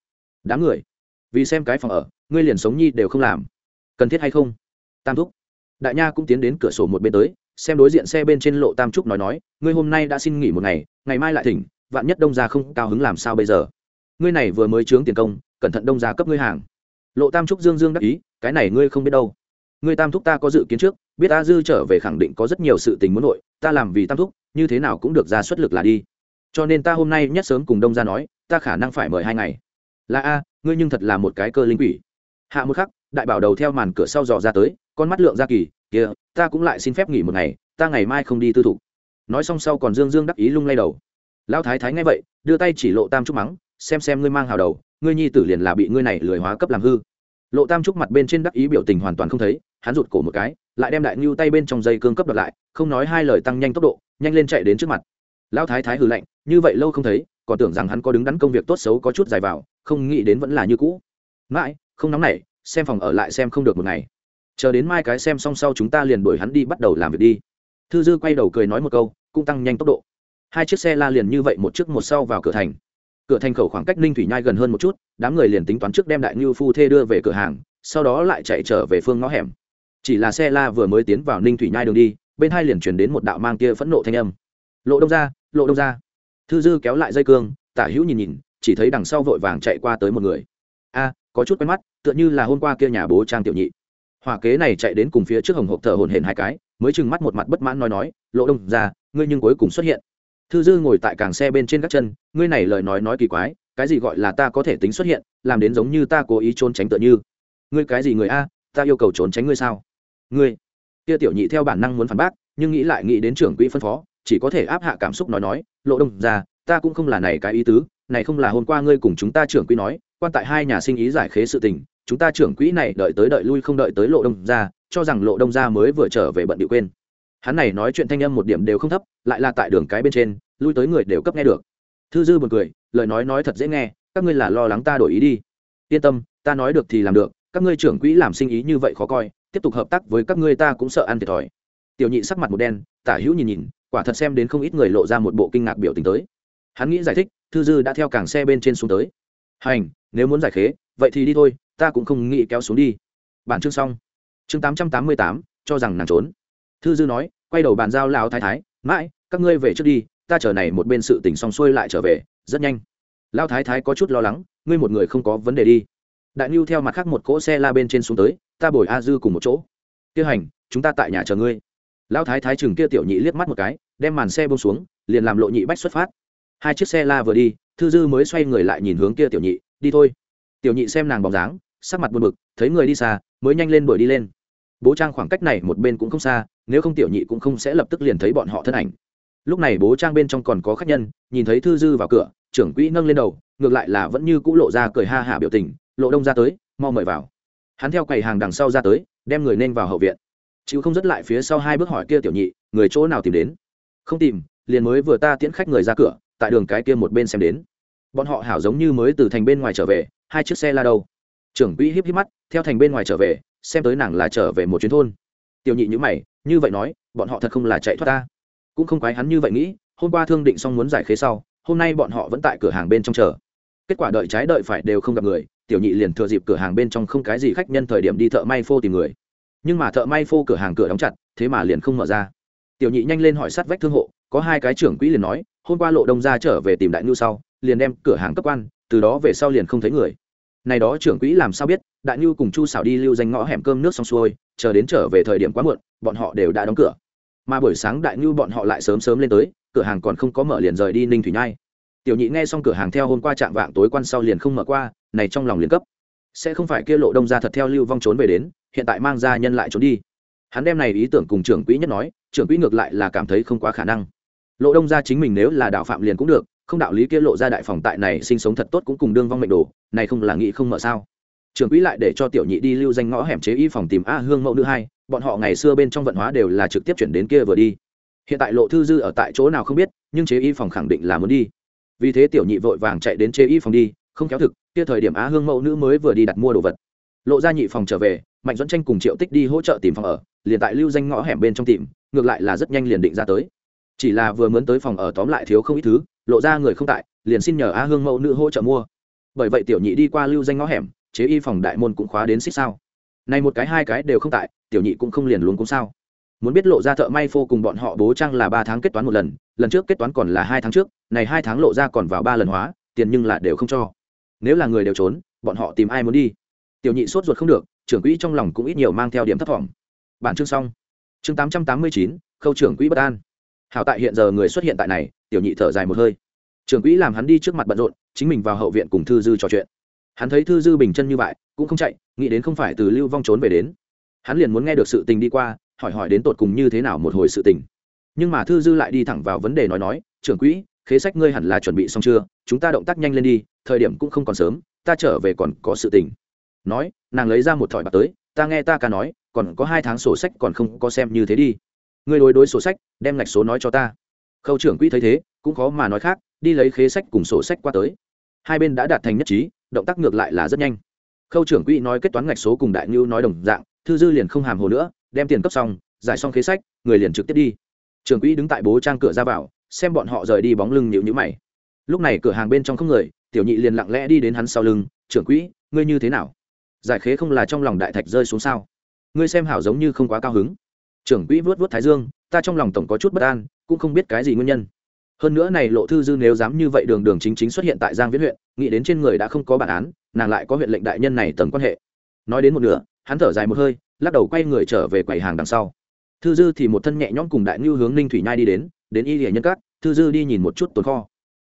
Đám người. Vì xem cái phòng ở, ngươi liền sống nhi đều không làm. Cần thiết hay không? Tam thúc. Đại nha cũng tiến đến cửa sổ một bên tới, xem đối diện xe bên trên lộ tam trúc nói nói, ngươi hôm nay đã xin nghỉ một ngày ngày mai lại thỉnh, vạn nhất đông gia không cao hứng làm sao bây giờ? Ngươi này vừa mới trướng tiền công, cẩn thận đông gia cấp ngươi hàng. Lộ tam trúc dương dương đắc ý, cái này ngươi không biết đâu. Ngươi tam thúc ta có dự kiến trước, biết a dư trở về khẳng định có rất nhiều sự tình muốn nội, ta làm vì tam thúc, như thế nào cũng được ra xuất lực là đi. Cho nên ta hôm nay nhất sớm cùng đông ra nói, ta khả năng phải mời hai ngày. Là a, ngươi nhưng thật là một cái cơ linh quỷ. Hạ một khắc, đại bảo đầu theo màn cửa sau dò ra tới, con mắt lượng ra kỳ kia ta cũng lại xin phép nghỉ một ngày, ta ngày mai không đi tư thục. Nói xong sau còn dương dương đắc ý lung lay đầu. Lão thái thái nghe vậy, đưa tay chỉ lộ tam trúc mắng xem xem ngươi mang hào đầu, ngươi nhi tử liền là bị ngươi này lười hóa cấp làm hư. Lộ tam trúc mặt bên trên đắc ý biểu tình hoàn toàn không thấy, hắn rụt cổ một cái, lại đem đại ngưu tay bên trong dây cương cấp đợt lại, không nói hai lời tăng nhanh tốc độ, nhanh lên chạy đến trước mặt. Lão thái thái hừ lạnh, như vậy lâu không thấy, còn tưởng rằng hắn có đứng đắn công việc tốt xấu có chút dài vào, không nghĩ đến vẫn là như cũ. Mãi, không nóng nảy, xem phòng ở lại xem không được một ngày. Chờ đến mai cái xem xong sau chúng ta liền đuổi hắn đi bắt đầu làm việc đi. Thư dư quay đầu cười nói một câu, cũng tăng nhanh tốc độ. Hai chiếc xe la liền như vậy, một trước một sau vào cửa thành cửa thành khẩu khoảng cách ninh thủy nhai gần hơn một chút, đám người liền tính toán trước đem đại ngưu phu thê đưa về cửa hàng, sau đó lại chạy trở về phương ngõ hẻm. Chỉ là xe la vừa mới tiến vào ninh thủy nhai đường đi, bên hai liền chuyển đến một đạo mang kia phẫn nộ thanh âm. Lộ đông ra lộ đông ra thư dư kéo lại dây cương, tả hữu nhìn nhìn, chỉ thấy đằng sau vội vàng chạy qua tới một người. A, có chút quen mắt, tựa như là hôm qua kia nhà bố trang tiểu nhị. Hỏa kế này chạy đến cùng phía trước hồng hộp thở hồn hển hai cái, mới chừng mắt một mặt bất mãn nói nói, lộ đông ra ngươi nhưng cuối cùng xuất hiện thư dư ngồi tại càng xe bên trên các chân, ngươi này lời nói nói kỳ quái, cái gì gọi là ta có thể tính xuất hiện, làm đến giống như ta cố ý trốn tránh tựa như. Ngươi cái gì người a, ta yêu cầu trốn tránh ngươi sao? Ngươi. Kia tiểu nhị theo bản năng muốn phản bác, nhưng nghĩ lại nghĩ đến trưởng quỹ phân phó, chỉ có thể áp hạ cảm xúc nói nói, lộ đông ra, ta cũng không là này cái ý tứ, này không là hôm qua ngươi cùng chúng ta trưởng quỹ nói, quan tại hai nhà sinh ý giải khế sự tình, chúng ta trưởng quỹ này đợi tới đợi lui không đợi tới lộ đông ra, cho rằng lộ đông ra mới vừa trở về bận bị quên hắn này nói chuyện thanh âm một điểm đều không thấp, lại là tại đường cái bên trên, lui tới người đều cấp nghe được. Thư dư b u ồ n cười, lời nói nói thật dễ nghe, các ngươi là lo lắng ta đổi ý đi. Yên tâm, ta nói được thì làm được, các ngươi trưởng quỹ làm sinh ý như vậy khó coi, tiếp tục hợp tác với các ngươi ta cũng sợ ăn thiệt thòi. Tiểu nhị sắc mặt một đen, tả hữu nhìn nhìn, quả thật xem đến không ít người lộ ra một bộ kinh ngạc biểu tình tới. Hắn nghĩ giải thích, thư dư đã theo cảng xe bên trên xuống tới. Hành, nếu muốn giải khế, vậy thì đi thôi, ta cũng không nghĩ kéo xuống đi. Bản chương xong. Chương tám trăm tám mươi tám, cho rằng nàng trốn thư dư nói, quay đầu bàn giao lão thái thái, mãi, các ngươi về trước đi, ta chờ này một bên sự tỉnh xong xuôi lại trở về, rất nhanh. Lão thái thái có chút lo lắng, ngươi một người không có vấn đề đi. Đại nhu theo mặt khác một cỗ xe la bên trên xuống tới, ta bồi a dư cùng một chỗ. Tiêu hành, chúng ta tại nhà chờ ngươi. Lão thái thái chừng kia tiểu nhị liếc mắt một cái, đem màn xe bông xuống, liền làm lộ nhị bách xuất phát. Hai chiếc xe la vừa đi, thư dư mới xoay người lại nhìn hướng kia tiểu nhị, đi thôi. Tiểu nhị xem nàng bóng dáng, sắc mặt buồn bực, thấy người đi xa, mới nhanh lên đuổi đi lên. Bố trang khoảng cách này một bên cũng không xa nếu không tiểu nhị cũng không sẽ lập tức liền thấy bọn họ thân ảnh. Lúc này bố trang bên trong còn có khách nhân, nhìn thấy thư dư vào cửa, trưởng quỹ nâng lên đầu, ngược lại là vẫn như cũ lộ ra cười ha hả biểu tình, lộ đông ra tới, mau mời vào. Hắn theo quầy hàng đằng sau ra tới, đem người nên vào hậu viện. Chịu không dứt lại phía sau hai bước hỏi kia tiểu nhị, người chỗ nào tìm đến? Không tìm, liền mới vừa ta tiễn khách người ra cửa, tại đường cái kia một bên xem đến. Bọn họ hảo giống như mới từ thành bên ngoài trở về, hai chiếc xe la đâu. Trưởng quỹ híp híp mắt, theo thành bên ngoài trở về, xem tới nàng là trở về một chuyến thôn. Tiểu nhị như mày như vậy nói, bọn họ thật không là chạy thoát ta. Cũng không quái hắn như vậy nghĩ, hôm qua thương định xong muốn giải khế sau, hôm nay bọn họ vẫn tại cửa hàng bên trong chờ. Kết quả đợi trái đợi phải đều không gặp người, tiểu nhị liền thừa dịp cửa hàng bên trong không cái gì khách nhân thời điểm đi thợ may phô tìm người. Nhưng mà thợ may phô cửa hàng cửa đóng chặt, thế mà liền không mở ra. Tiểu nhị nhanh lên hỏi sát vách thương hộ, có hai cái trưởng quỹ liền nói, hôm qua lộ đông ra trở về tìm đại ngưu sau, liền đem cửa hàng cấp quan, từ đó về sau liền không thấy người này đó trưởng quỹ làm sao biết, đại nhu cùng chu xảo đi lưu danh ngõ hẻm cơm nước xong xuôi, chờ đến trở về thời điểm quá muộn, bọn họ đều đã đóng cửa. Mà buổi sáng đại nhu bọn họ lại sớm sớm lên tới, cửa hàng còn không có mở liền rời đi ninh thủy nhai. Tiểu nhị nghe xong cửa hàng theo hôm qua chạm vạng tối quan sau liền không mở qua, này trong lòng liền cấp. Sẽ không phải kia lộ đông ra thật theo lưu vong trốn về đến, hiện tại mang ra nhân lại trốn đi. Hắn đem này ý tưởng cùng trưởng quỹ nhất nói, trưởng quỹ ngược lại là cảm thấy không quá khả năng. Lộ đông ra chính mình nếu là đạo phạm liền cũng được không đạo lý kia lộ ra đại phòng tại này sinh sống thật tốt cũng cùng đương vong mệnh đồ, này không là nghĩ không mở sao? Trưởng quỹ lại để cho tiểu nhị đi lưu danh ngõ hẻm chế y phòng tìm a hương mẫu nữ hai, bọn họ ngày xưa bên trong vận hóa đều là trực tiếp chuyển đến kia vừa đi. Hiện tại lộ thư dư ở tại chỗ nào không biết, nhưng chế y phòng khẳng định là muốn đi. Vì thế tiểu nhị vội vàng chạy đến chế y phòng đi, không kéo thực, kia thời điểm á hương mẫu nữ mới vừa đi đặt mua đồ vật. Lộ ra nhị phòng trở về, mạnh dẫn tranh cùng triệu tích đi hỗ trợ tìm phòng ở, liền tại lưu danh ngõ hẻm bên trong tìm, ngược lại là rất nhanh liền định ra tới chỉ là vừa mướn tới phòng ở tóm lại thiếu không ít thứ, lộ ra người không tại, liền xin nhờ a hương mẫu nữ hỗ trợ mua. Bởi vậy tiểu nhị đi qua lưu danh ngõ hẻm, chế y phòng đại môn cũng khóa đến xích sao. Này một cái hai cái đều không tại, tiểu nhị cũng không liền luôn cũng sao. Muốn biết lộ ra thợ may phô cùng bọn họ bố trang là ba tháng kết toán một lần lần trước kết toán còn là hai tháng trước, này hai tháng lộ ra còn vào ba lần hóa, tiền nhưng là đều không cho. Nếu là người đều trốn, bọn họ tìm ai muốn đi? Tiểu nhị sốt ruột không được, trưởng quỹ trong lòng cũng ít nhiều mang theo điểm thấp thỏm. Bản chương xong. Chương tám trăm tám mươi chín, khâu trưởng quỹ bất an hảo tại hiện giờ người xuất hiện tại này, tiểu nhị thở dài một hơi. Trưởng quỹ làm hắn đi trước mặt bận rộn, chính mình vào hậu viện cùng thư dư trò chuyện. Hắn thấy thư dư bình chân như vậy, cũng không chạy, nghĩ đến không phải từ lưu vong trốn về đến. Hắn liền muốn nghe được sự tình đi qua, hỏi hỏi đến tột cùng như thế nào một hồi sự tình. Nhưng mà thư dư lại đi thẳng vào vấn đề nói nói, trưởng quỹ, khế sách ngươi hẳn là chuẩn bị xong chưa? Chúng ta động tác nhanh lên đi, thời điểm cũng không còn sớm, ta trở về còn có sự tình. Nói, nàng lấy ra một thỏi bạc tới, ta nghe ta ca nói, còn có hai tháng sổ sách còn không có xem như thế đi ngươi đối đối sổ sách, đem ngạch số nói cho ta. Khâu trưởng quỹ thấy thế, cũng khó mà nói khác, đi lấy khế sách cùng sổ sách qua tới. Hai bên đã đạt thành nhất trí, động tác ngược lại là rất nhanh. Khâu trưởng quỹ nói kết toán ngạch số cùng đại ngưu nói đồng dạng, thư dư liền không hàm hồ nữa, đem tiền cấp xong, giải xong khế sách, người liền trực tiếp đi. Trưởng quỹ đứng tại bố trang cửa ra vào, xem bọn họ rời đi bóng lưng nhịu nhữ mày. Lúc này cửa hàng bên trong không người, tiểu nhị liền lặng lẽ đi đến hắn sau lưng, trưởng quỹ, ngươi như thế nào? Giải khế không là trong lòng đại thạch rơi xuống sao? Ngươi xem hảo giống như không quá cao hứng trưởng quỹ vuốt vuốt thái dương, ta trong lòng tổng có chút bất an, cũng không biết cái gì nguyên nhân. Hơn nữa này lộ thư dư nếu dám như vậy đường đường chính chính xuất hiện tại giang viễn huyện, nghĩ đến trên người đã không có bản án, nàng lại có huyện lệnh đại nhân này tầng quan hệ. Nói đến một nửa, hắn thở dài một hơi, lắc đầu quay người trở về quầy hàng đằng sau. Thư dư thì một thân nhẹ nhõm cùng đại ngưu hướng ninh thủy nhai đi đến đến y hiển nhân cát thư dư đi nhìn một chút tồn kho.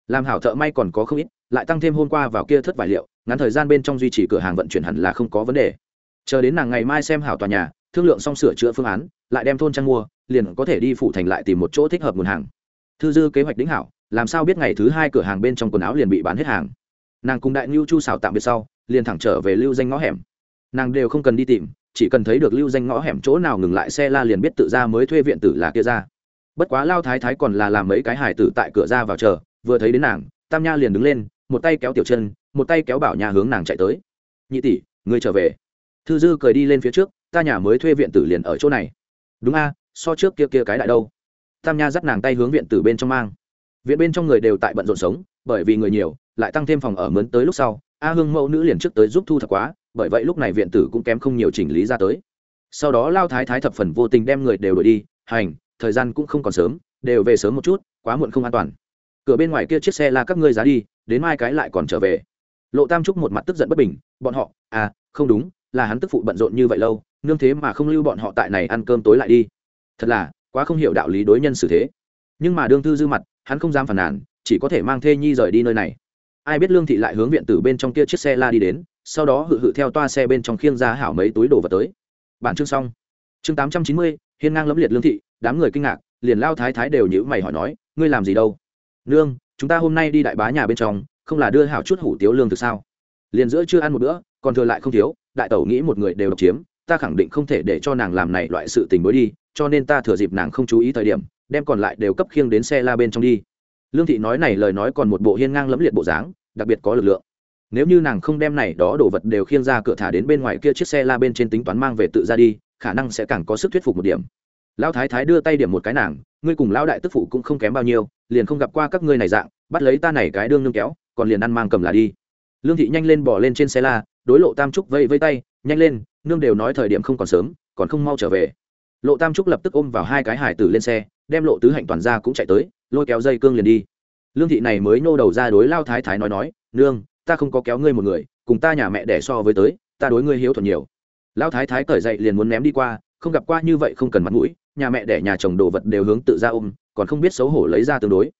Làm hảo thợ may còn có không ít, lại tăng thêm hôm qua vào kia thất vải liệu, ngắn thời gian bên trong duy trì cửa hàng vận chuyển hẳn là không có vấn đề. Chờ đến nàng ngày mai xem hảo tòa nhà thương lượng xong sửa chữa phương án, lại đem thôn trang mua, liền có thể đi phụ thành lại tìm một chỗ thích hợp nguồn hàng. Thư dư kế hoạch đính hảo, làm sao biết ngày thứ hai cửa hàng bên trong quần áo liền bị bán hết hàng. Nàng cùng đại ngưu chu xảo tạm biệt sau, liền thẳng trở về lưu danh ngõ hẻm. Nàng đều không cần đi tìm, chỉ cần thấy được lưu danh ngõ hẻm chỗ nào ngừng lại xe la liền biết tự ra mới thuê viện tử là kia ra. Bất quá lao thái thái còn là làm mấy cái hải tử tại cửa ra vào chờ, vừa thấy đến nàng, tam nha liền đứng lên, một tay kéo tiểu chân, một tay kéo bảo nhà hướng nàng chạy tới. Nhị tỷ, người trở về. Thư dư cười đi lên phía trước ta nhà mới thuê viện tử liền ở chỗ này. Đúng a, so trước kia kia cái đại đâu. Tam nha dắt nàng tay hướng viện tử bên trong mang. Viện bên trong người đều tại bận rộn sống, bởi vì người nhiều, lại tăng thêm phòng ở mướn tới lúc sau, a hương mẫu nữ liền trước tới giúp thu thật quá, bởi vậy lúc này viện tử cũng kém không nhiều chỉnh lý ra tới. Sau đó lao thái thái thập phần vô tình đem người đều đổi đi, hành, thời gian cũng không còn sớm, đều về sớm một chút, quá muộn không an toàn. Cửa bên ngoài kia chiếc xe là các ngươi giá đi, đến mai cái lại còn trở về. Lộ tam trúc một mặt tức giận bất bình, bọn họ à không đúng là hắn tức phụ bận rộn như vậy lâu, nương thế mà không lưu bọn họ tại này ăn cơm tối lại đi. Thật là, quá không hiểu đạo lý đối nhân xử thế. Nhưng mà đương thư dư mặt, hắn không dám phản nàn, chỉ có thể mang thê nhi rời đi nơi này. Ai biết lương thị lại hướng viện tử bên trong kia chiếc xe la đi đến, sau đó hự hự theo toa xe bên trong khiêng ra hảo mấy túi đồ vật tới. Bản chương xong. Chương tám trăm chín mươi, hiên ngang lẫm liệt lương thị, đám người kinh ngạc, liền lao thái thái đều nhữ mày hỏi nói, ngươi làm gì đâu? Nương, chúng ta hôm nay đi đại bá nhà bên trong, không là đưa hảo chút hủ tiếu lương thực sao? Liền giữa chưa ăn một bữa, còn thừa lại không thiếu đại tẩu nghĩ một người đều độc chiếm, ta khẳng định không thể để cho nàng làm này loại sự tình mới đi, cho nên ta thừa dịp nàng không chú ý thời điểm, đem còn lại đều cấp khiêng đến xe la bên trong đi. Lương thị nói này lời nói còn một bộ hiên ngang lẫm liệt bộ dáng, đặc biệt có lực lượng. Nếu như nàng không đem này đó đồ vật đều khiêng ra cửa thả đến bên ngoài kia chiếc xe la bên trên tính toán mang về tự ra đi, khả năng sẽ càng có sức thuyết phục một điểm. Lão thái thái đưa tay điểm một cái nàng, ngươi cùng lão đại tức phụ cũng không kém bao nhiêu, liền không gặp qua các ngươi này dạng, bắt lấy ta này cái đương nương kéo, còn liền ăn mang cầm là đi lương thị nhanh lên bỏ lên trên xe la, đối lộ tam trúc vây vây tay, nhanh lên, nương đều nói thời điểm không còn sớm, còn không mau trở về. Lộ tam trúc lập tức ôm vào hai cái hải tử lên xe, đem lộ tứ hạnh toàn ra cũng chạy tới, lôi kéo dây cương liền đi. Lương thị này mới nô đầu ra đối lao thái thái nói nói, nương, ta không có kéo ngươi một người, cùng ta nhà mẹ đẻ so với tới, ta đối ngươi hiếu thuận nhiều. Lao thái thái cởi dậy liền muốn ném đi qua, không gặp qua như vậy không cần mặt mũi, nhà mẹ đẻ nhà chồng đồ vật đều hướng tự ra ôm, còn không biết xấu hổ lấy ra tương đối.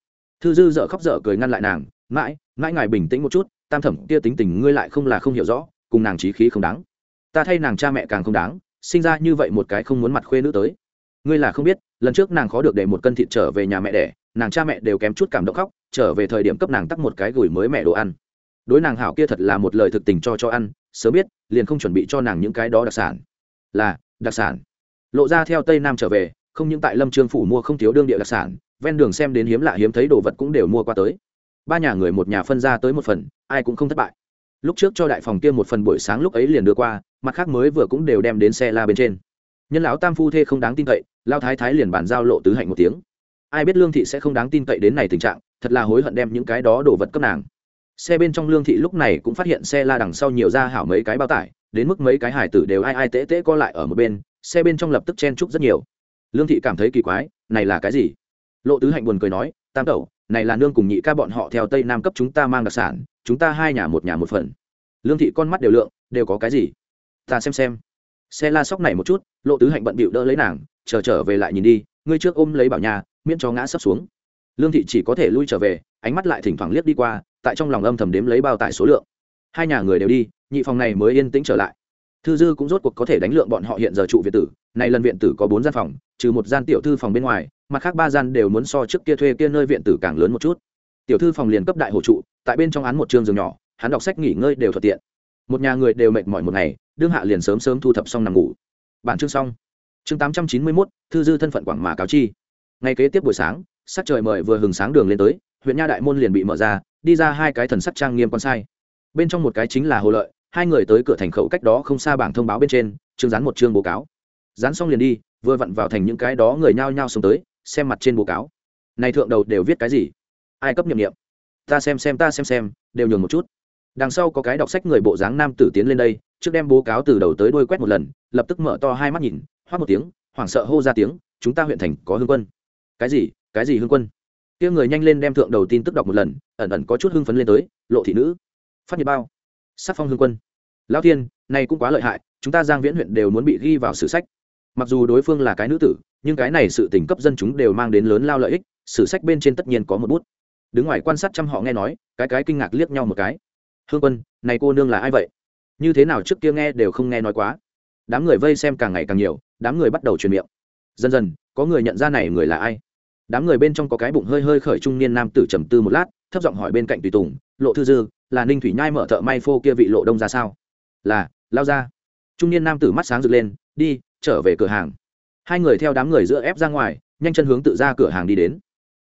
Thư dư dợ khóc dở cười ngăn lại nàng, mãi mãi ngài bình tĩnh một chút tam thẩm kia tính tình ngươi lại không là không hiểu rõ, cùng nàng trí khí không đáng. Ta thay nàng cha mẹ càng không đáng, sinh ra như vậy một cái không muốn mặt khuê nữ tới. Ngươi là không biết, lần trước nàng khó được để một cân thịt trở về nhà mẹ đẻ, nàng cha mẹ đều kém chút cảm động khóc, trở về thời điểm cấp nàng tắt một cái gửi mới mẹ đồ ăn. Đối nàng hảo kia thật là một lời thực tình cho cho ăn, sớm biết, liền không chuẩn bị cho nàng những cái đó đặc sản. Là, đặc sản. Lộ ra theo tây nam trở về, không những tại lâm trương phủ mua không thiếu đương địa đặc sản, ven đường xem đến hiếm lạ hiếm thấy đồ vật cũng đều mua qua tới ba nhà người một nhà phân ra tới một phần, ai cũng không thất bại. Lúc trước cho đại phòng kia một phần buổi sáng lúc ấy liền đưa qua, mặt khác mới vừa cũng đều đem đến xe la bên trên. Nhân lão tam phu thê không đáng tin cậy lao thái thái liền bàn giao lộ tứ hạnh một tiếng. Ai biết lương thị sẽ không đáng tin cậy đến này tình trạng, thật là hối hận đem những cái đó đồ vật cấp nàng. Xe bên trong lương thị lúc này cũng phát hiện xe la đằng sau nhiều ra hảo mấy cái bao tải, đến mức mấy cái hải tử đều ai ai tễ tễ co lại ở một bên, xe bên trong lập tức chen chúc rất nhiều. Lương thị cảm thấy kỳ quái, này là cái gì? Lộ tứ hạnh buồn cười nói, tam tẩu này là nương cùng nhị ca bọn họ theo tây nam cấp chúng ta mang đặc sản, chúng ta hai nhà một nhà một phần. Lương thị con mắt đều lượng, đều có cái gì? Ta xem xem. Xe la sóc này một chút, lộ tứ hạnh bận bịu đỡ lấy nàng, chờ trở về lại nhìn đi, ngươi trước ôm lấy bảo nhà, miễn cho ngã sấp xuống. Lương thị chỉ có thể lui trở về, ánh mắt lại thỉnh thoảng liếc đi qua, tại trong lòng âm thầm đếm lấy bao tải số lượng. Hai nhà người đều đi, nhị phòng này mới yên tĩnh trở lại thư dư cũng rốt cuộc có thể đánh lượng bọn họ hiện giờ trụ viện tử. Này lần viện tử có bốn gian phòng, trừ một gian tiểu thư phòng bên ngoài, mặt khác ba gian đều muốn so trước kia thuê kia nơi viện tử càng lớn một chút. Tiểu thư phòng liền cấp đại hộ trụ, tại bên trong án một trường giường nhỏ, hắn đọc sách nghỉ ngơi đều thuận tiện. Một nhà người đều mệt mỏi một ngày, đương hạ liền sớm sớm thu thập xong nằm ngủ. Bản chương xong. Chương tám trăm chín mươi mốt, thư dư thân phận quảng mà cáo chi. Ngay kế tiếp buổi sáng, sắc trời mời vừa hừng sáng đường lên tới, huyện nha đại môn liền bị mở ra, đi ra hai cái thần sắc trang nghiêm con sai. Bên trong một cái chính là hồ lợi hai người tới cửa thành khẩu cách đó không xa bảng thông báo bên trên chương dán một chương báo cáo. Dán xong liền đi, vừa vặn vào thành những cái đó người nhao nhao xuống tới, xem mặt trên báo cáo. Này thượng đầu đều viết cái gì? Ai cấp nhiệm nghiệm ta xem xem, ta xem xem, đều nhường một chút. Đằng sau có cái đọc sách người bộ dáng nam tử tiến lên đây, trước đem báo cáo từ đầu tới đuôi quét một lần, lập tức mở to hai mắt nhìn hoát một tiếng, hoảng sợ hô ra tiếng, chúng ta huyện thành có hương quân. Cái gì? Cái gì hương quân? Kia người nhanh lên đem thượng đầu tin tức đọc một lần, ẩn ẩn có chút hưng phấn lên tới, lộ thị nữ. Phát nhiệt bao sắc phong hương quân. Lão thiên, này cũng quá lợi hại, chúng ta giang viễn huyện đều muốn bị ghi vào sử sách. Mặc dù đối phương là cái nữ tử, nhưng cái này sự tình cấp dân chúng đều mang đến lớn lao lợi ích, sử sách bên trên tất nhiên có một bút. Đứng ngoài quan sát chăm họ nghe nói, cái cái kinh ngạc liếc nhau một cái. Hương quân, này cô nương là ai vậy? Như thế nào trước kia nghe đều không nghe nói quá. Đám người vây xem càng ngày càng nhiều, đám người bắt đầu truyền miệng. Dần dần, có người nhận ra này người là ai. Đám người bên trong có cái bụng hơi hơi khởi trung niên nam tử trầm tư một lát thấp giọng hỏi bên cạnh tùy tùng, lộ thư dư, là ninh thủy nhai mở thợ may phô kia vị lộ đông ra sao? Là, lao ra. Trung niên nam tử mắt sáng rực lên, đi, trở về cửa hàng. Hai người theo đám người giữa ép ra ngoài, nhanh chân hướng tự ra cửa hàng đi đến.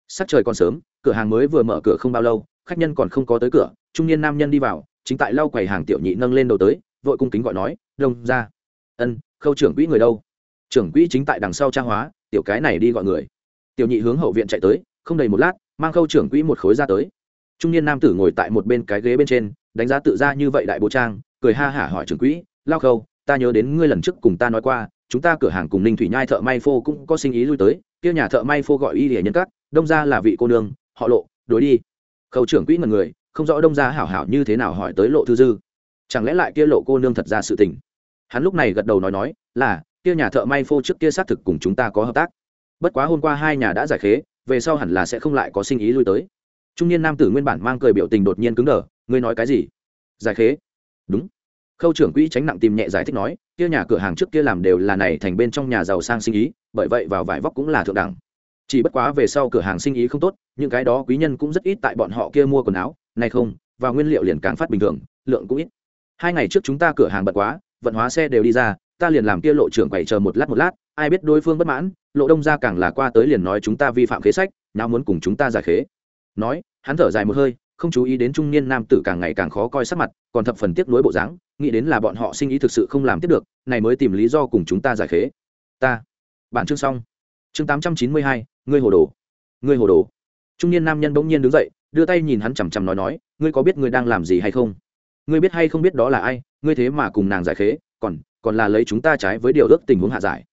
Sắc trời còn sớm, cửa hàng mới vừa mở cửa không bao lâu, khách nhân còn không có tới cửa, trung niên nam nhân đi vào, chính tại lau quầy hàng tiểu nhị nâng lên đầu tới, vội cung kính gọi nói, đông ra. Ân, khâu trưởng quỹ người đâu? Trưởng quỹ chính tại đằng sau trang hóa, tiểu cái này đi gọi người. Tiểu nhị hướng hậu viện chạy tới, không đầy một lát, mang khâu trưởng quỹ một khối ra tới trung niên nam tử ngồi tại một bên cái ghế bên trên, đánh giá tự ra như vậy đại bố trang, cười ha hả hỏi trưởng quỹ, lao khâu, ta nhớ đến ngươi lần trước cùng ta nói qua, chúng ta cửa hàng cùng ninh thủy nhai thợ may phô cũng có sinh ý lui tới, kia nhà thợ may phô gọi y hiển nhân cắt đông ra là vị cô nương, họ lộ đối đi. Khâu trưởng quỹ mật người, không rõ đông ra hảo hảo như thế nào hỏi tới lộ thư dư. Chẳng lẽ lại kia lộ cô nương thật ra sự tình? Hắn lúc này gật đầu nói nói, là, kia nhà thợ may phô trước kia xác thực cùng chúng ta có hợp tác. Bất quá hôm qua hai nhà đã giải khế, về sau hẳn là sẽ không lại có sinh ý lui tới trung niên nam tử nguyên bản mang cười biểu tình đột nhiên cứng đờ, ngươi nói cái gì? Giải khế. Đúng. Khâu trưởng quỹ tránh nặng tìm nhẹ giải thích nói, kia nhà cửa hàng trước kia làm đều là này thành bên trong nhà giàu sang sinh ý, bởi vậy vào vải vóc cũng là thượng đẳng. Chỉ bất quá về sau cửa hàng sinh ý không tốt, những cái đó quý nhân cũng rất ít tại bọn họ kia mua quần áo này không và nguyên liệu liền càng phát bình thường, lượng cũng ít. Hai ngày trước chúng ta cửa hàng bận quá, vận hóa xe đều đi ra, ta liền làm kia lộ trưởng quầy chờ một lát một lát, ai biết đối phương bất mãn, lộ đông ra càng là qua tới liền nói chúng ta vi phạm khế sách, nào muốn cùng chúng ta giải khế nói, hắn thở dài một hơi, không chú ý đến trung niên nam tử càng ngày càng khó coi sắc mặt, còn thập phần tiếc nuối bộ dáng, nghĩ đến là bọn họ sinh ý thực sự không làm tiếp được, này mới tìm lý do cùng chúng ta giải khế. Ta. Bản chương xong. Chương tám trăm chín mươi hai, ngươi hồ đồ. Ngươi hồ đồ. Trung niên nam nhân bỗng nhiên đứng dậy, đưa tay nhìn hắn chằm chằm nói nói, ngươi có biết ngươi đang làm gì hay không? Ngươi biết hay không biết đó là ai, ngươi thế mà cùng nàng giải khế, còn còn là lấy chúng ta trái với điều ước tình huống hạ giải.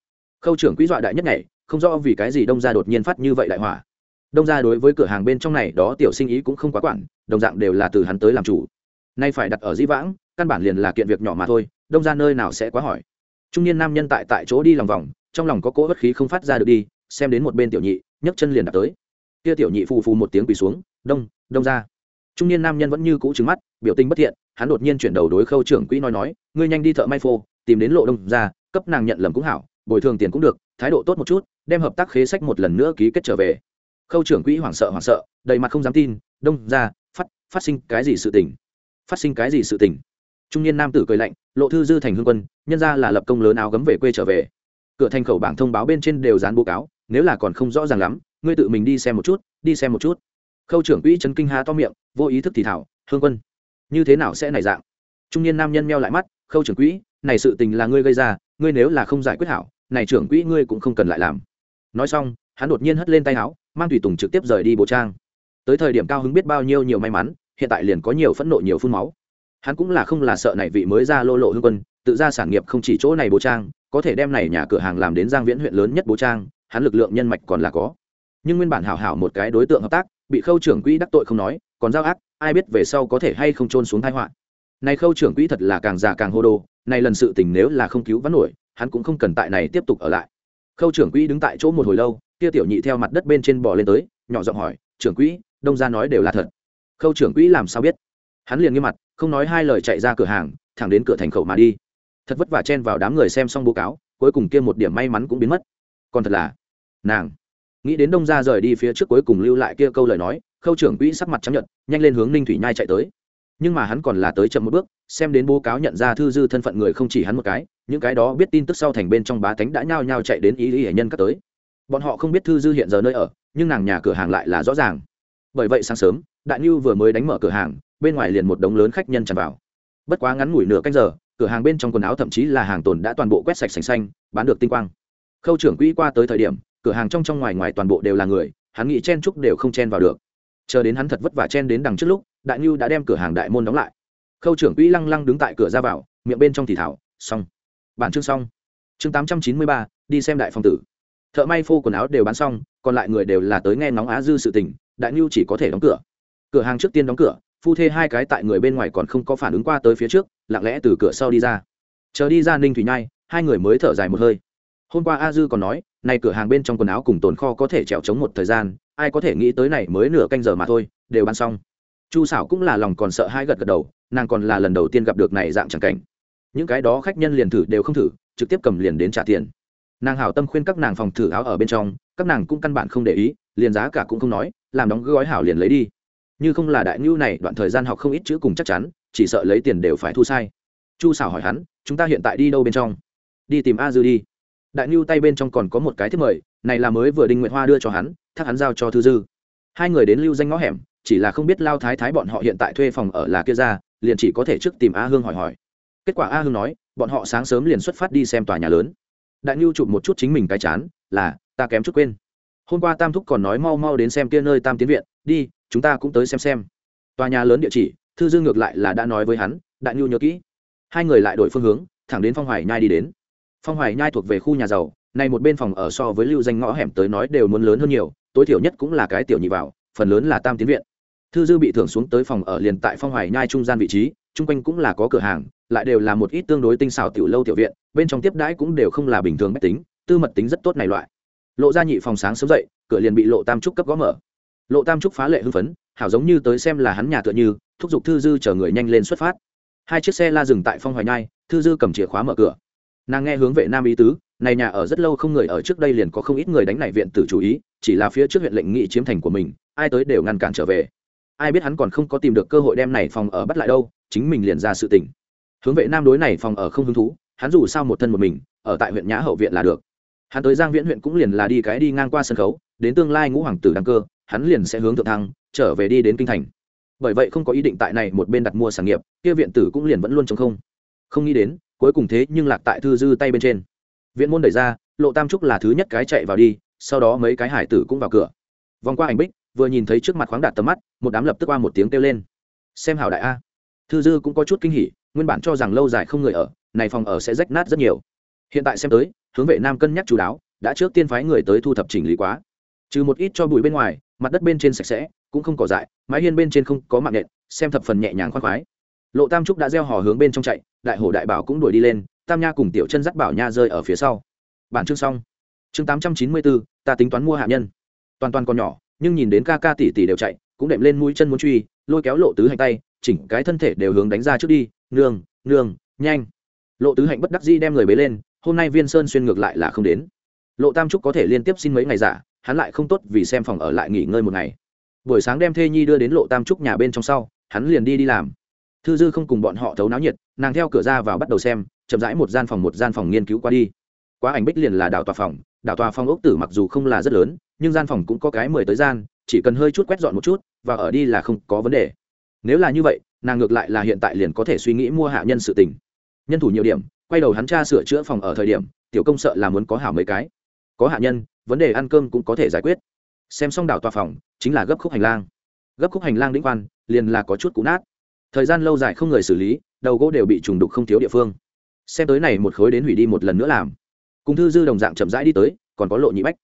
Khâu trưởng quỹ dọa đại nhất này không rõ vì cái gì đông gia đột nhiên phát như vậy đại hỏa đông gia đối với cửa hàng bên trong này đó tiểu sinh ý cũng không quá quản, đồng dạng đều là từ hắn tới làm chủ. Nay phải đặt ở dĩ vãng, căn bản liền là kiện việc nhỏ mà thôi, đông gia nơi nào sẽ quá hỏi. Trung niên nam nhân tại tại chỗ đi lòng vòng, trong lòng có cỗ bất khí không phát ra được đi, xem đến một bên tiểu nhị, nhấc chân liền đạp tới. Kia tiểu nhị phù phù một tiếng quỳ xuống, đông đông ra trung niên nam nhân vẫn như cũ trứng mắt, biểu tình bất thiện, hắn đột nhiên chuyển đầu đối khâu trưởng quỹ nói nói, ngươi nhanh đi thợ may phô, tìm đến lộ đông ra cấp nàng nhận lầm cũng hảo, bồi thường tiền cũng được, thái độ tốt một chút, đem hợp tác khế sách một lần nữa ký kết trở về khâu trưởng quỹ hoảng sợ hoảng sợ, đầy mặt không dám tin, đông ra, phát phát sinh cái gì sự tình? Phát sinh cái gì sự tình? Trung niên nam tử cười lạnh, lộ thư dư thành hương quân, nhân ra là lập công lớn áo gấm về quê trở về. Cửa thành khẩu bảng thông báo bên trên đều dán bố cáo, nếu là còn không rõ ràng lắm, ngươi tự mình đi xem một chút, đi xem một chút. Khâu trưởng quỹ trấn kinh há to miệng, vô ý thức thì thảo, hương quân, như thế nào sẽ này dạng? Trung niên nam nhân meo lại mắt, khâu trưởng quỹ, này sự tình là ngươi gây ra, ngươi nếu là không giải quyết hảo, này trưởng quỹ ngươi cũng không cần lại làm. Nói xong, hắn đột nhiên hất lên tay áo mang tùy tùng trực tiếp rời đi bộ trang. Tới thời điểm cao hứng biết bao nhiêu nhiều may mắn, hiện tại liền có nhiều phẫn nộ, nhiều phun máu. Hắn cũng là không là sợ này vị mới ra lô lộ hương quân, tự ra sản nghiệp không chỉ chỗ này bố trang, có thể đem này nhà cửa hàng làm đến giang viễn huyện lớn nhất bố trang, hắn lực lượng nhân mạch còn là có. Nhưng nguyên bản hảo hảo một cái đối tượng hợp tác, bị khâu trưởng quỹ đắc tội không nói, còn giao ác, ai biết về sau có thể hay không trôn xuống thái họa. Này khâu trưởng quỹ thật là càng già càng hô đồ này lần sự tình nếu là không cứu vãn nổi, hắn cũng không cần tại này tiếp tục ở lại. Khâu trưởng quỹ đứng tại chỗ một hồi lâu kia tiểu nhị theo mặt đất bên trên bò lên tới, nhỏ giọng hỏi, trưởng quỹ, đông ra nói đều là thật. Khâu trưởng quỹ làm sao biết? Hắn liền nghiêm mặt, không nói hai lời chạy ra cửa hàng, thẳng đến cửa thành khẩu mà đi. Thật vất vả chen vào đám người xem xong báo cáo, cuối cùng kia một điểm may mắn cũng biến mất. Còn thật là, nàng, nghĩ đến đông ra rời đi phía trước cuối cùng lưu lại kia câu lời nói, khâu trưởng quỹ sắc mặt chấp nhận nhanh lên hướng ninh thủy nhai chạy tới. Nhưng mà hắn còn là tới chậm một bước, xem đến bố cáo nhận ra thư dư thân phận người không chỉ hắn một cái, những cái đó biết tin tức sau thành bên trong bá tánh đã nhao nhao chạy đến ý ý hệ nhân các tới bọn họ không biết thư dư hiện giờ nơi ở, nhưng nàng nhà cửa hàng lại là rõ ràng. Bởi vậy sáng sớm, đại nhu vừa mới đánh mở cửa hàng, bên ngoài liền một đống lớn khách nhân tràn vào. Bất quá ngắn ngủi nửa canh giờ, cửa hàng bên trong quần áo thậm chí là hàng tồn đã toàn bộ quét sạch sành xanh, bán được tinh quang. Khâu trưởng quỹ qua tới thời điểm, cửa hàng trong trong ngoài ngoài toàn bộ đều là người, hắn nghĩ chen chúc đều không chen vào được. Chờ đến hắn thật vất vả chen đến đằng trước lúc, đại nhu đã đem cửa hàng đại môn đóng lại. Khâu trưởng quỹ lăng lăng đứng tại cửa ra vào, miệng bên trong thì thảo, xong. Bản chương xong. Chương tám trăm chín mươi ba, đi xem đại phong tử thợ may phô quần áo đều bán xong, còn lại người đều là tới nghe ngóng á dư sự tình, đại nhu chỉ có thể đóng cửa. Cửa hàng trước tiên đóng cửa, phu thê hai cái tại người bên ngoài còn không có phản ứng qua tới phía trước, lặng lẽ từ cửa sau đi ra. Chờ đi ra ninh thủy nhai, hai người mới thở dài một hơi. Hôm qua a dư còn nói nay cửa hàng bên trong quần áo cùng tồn kho có thể trèo trống một thời gian, ai có thể nghĩ tới này mới nửa canh giờ mà thôi, đều bán xong. Chu xảo cũng là lòng còn sợ hai gật gật đầu, nàng còn là lần đầu tiên gặp được này dạng chẳng cảnh. Những cái đó khách nhân liền thử đều không thử, trực tiếp cầm liền đến trả tiền nàng hảo tâm khuyên các nàng phòng thử áo ở bên trong, các nàng cũng căn bản không để ý, liền giá cả cũng không nói, làm đóng gói hảo liền lấy đi. Như không là đại ngưu này, đoạn thời gian học không ít chữ cùng chắc chắn, chỉ sợ lấy tiền đều phải thu sai. Chu xảo hỏi hắn, chúng ta hiện tại đi đâu bên trong? Đi tìm a dư đi. Đại ngưu tay bên trong còn có một cái thiết mời, này là mới vừa đinh nguyện hoa đưa cho hắn, thác hắn giao cho thư dư. Hai người đến lưu danh ngõ hẻm, chỉ là không biết lao thái thái bọn họ hiện tại thuê phòng ở là kia ra, liền chỉ có thể trước tìm a hương hỏi hỏi. Kết quả a hương nói, bọn họ sáng sớm liền xuất phát đi xem tòa nhà lớn đại Nhu chụp một chút chính mình cái chán, là, ta kém chút quên. Hôm qua tam thúc còn nói mau mau đến xem kia nơi tam tiến viện, đi, chúng ta cũng tới xem xem. Tòa nhà lớn địa chỉ, thư dương ngược lại là đã nói với hắn, đại nhu nhớ kỹ. Hai người lại đổi phương hướng, thẳng đến phong hoài nhai đi đến. Phong hoài nhai thuộc về khu nhà giàu này một bên phòng ở so với lưu danh ngõ hẻm tới nói đều muốn lớn hơn nhiều, tối thiểu nhất cũng là cái tiểu nhị vào, phần lớn là tam tiến viện. Thư dư bị thưởng xuống tới phòng ở liền tại phong hoài nhai trung gian vị trí, chung quanh cũng là có cửa hàng lại đều là một ít tương đối tinh xảo tiểu lâu tiểu viện, bên trong tiếp đãi cũng đều không là bình thường mách tính, tư mật tính rất tốt này loại. Lộ ra nhị phòng sáng sớm dậy, cửa liền bị lộ tam trúc cấp gõ mở. Lộ tam trúc phá lệ hưng phấn, hảo giống như tới xem là hắn nhà tựa như, thúc giục thư dư chờ người nhanh lên xuất phát. Hai chiếc xe la dừng tại phong hoài nhai, thư dư cầm chìa khóa mở cửa. Nàng nghe hướng vệ nam ý tứ, này nhà ở rất lâu không người ở trước đây liền có không ít người đánh này viện tử chú ý, chỉ là phía trước huyện lệnh nghị chiếm thành của mình, ai tới đều ngăn cản trở về. Ai biết hắn còn không có tìm được cơ hội đem này phòng ở bắt lại đâu, chính mình liền ra sự tình hướng vệ nam đối này phòng ở không hứng thú, hắn dù sao một thân một mình, ở tại huyện nhã hậu viện là được. Hắn tới giang viễn huyện cũng liền là đi cái đi ngang qua sân khấu, đến tương lai ngũ hoàng tử đăng cơ, hắn liền sẽ hướng thượng thăng, trở về đi đến kinh thành. Bởi vậy không có ý định tại này một bên đặt mua sản nghiệp, kia viện tử cũng liền vẫn luôn chống không. Không nghĩ đến, cuối cùng thế nhưng lạc tại thư dư tay bên trên. Viện môn đẩy ra, lộ tam trúc là thứ nhất cái chạy vào đi, sau đó mấy cái hải tử cũng vào cửa. Vòng qua ảnh bích, vừa nhìn thấy trước mặt khoáng đạt tầm mắt, một đám lập tức qua một tiếng kêu lên. Xem hảo đại a. Thư dư cũng có chút kinh hỉ nguyên bản cho rằng lâu dài không người ở, này phòng ở sẽ rách nát rất nhiều. Hiện tại xem tới, hướng vệ nam cân nhắc chú đáo, đã trước tiên phái người tới thu thập chỉnh lý quá. Trừ một ít cho bụi bên ngoài, mặt đất bên trên sạch sẽ, cũng không cỏ dại, mái hiên bên trên không có mạng nện, xem thập phần nhẹ nhàng khoan khoái. Lộ tam trúc đã gieo hò hướng bên trong chạy, đại hổ đại bảo cũng đuổi đi lên, tam nha cùng tiểu chân dắt bảo nha rơi ở phía sau. Bản chương xong. Chương tám trăm chín mươi bốn, ta tính toán mua hạ nhân. Toàn toàn còn nhỏ, nhưng nhìn đến ca ca tỷ tỷ đều chạy, cũng đệm lên mũi chân muốn truy, lôi kéo lộ tứ hành tay chỉnh cái thân thể đều hướng đánh ra trước đi, nương nương, nhanh. Lộ tứ hạnh bất đắc dĩ đem người bế lên, hôm nay viên sơn xuyên ngược lại là không đến. Lộ tam trúc có thể liên tiếp xin mấy ngày giả, hắn lại không tốt vì xem phòng ở lại nghỉ ngơi một ngày. Buổi sáng đem thê nhi đưa đến lộ tam trúc nhà bên trong sau, hắn liền đi đi làm. Thư dư không cùng bọn họ thấu náo nhiệt, nàng theo cửa ra vào bắt đầu xem, chậm rãi một gian phòng một gian phòng nghiên cứu qua đi. Quá ảnh bích liền là đảo tòa phòng, đảo tòa phòng ốc tử mặc dù không là rất lớn, nhưng gian phòng cũng có cái mười tới gian, chỉ cần hơi chút quét dọn một chút, và ở đi là không có vấn đề nếu là như vậy, nàng ngược lại là hiện tại liền có thể suy nghĩ mua hạ nhân sự tình. Nhân thủ nhiều điểm, quay đầu hắn cha sửa chữa phòng ở thời điểm, tiểu công sợ là muốn có hảo mấy cái. Có hạ nhân, vấn đề ăn cơm cũng có thể giải quyết. Xem xong đảo tòa phòng, chính là gấp khúc hành lang. Gấp khúc hành lang đĩnh quan, liền là có chút cũ nát. Thời gian lâu dài không người xử lý, đầu gỗ đều bị trùng đục không thiếu địa phương. Xem tới này một khối đến hủy đi một lần nữa làm. Cùng thư dư đồng dạng chậm rãi đi tới, còn có lộ nhị bách.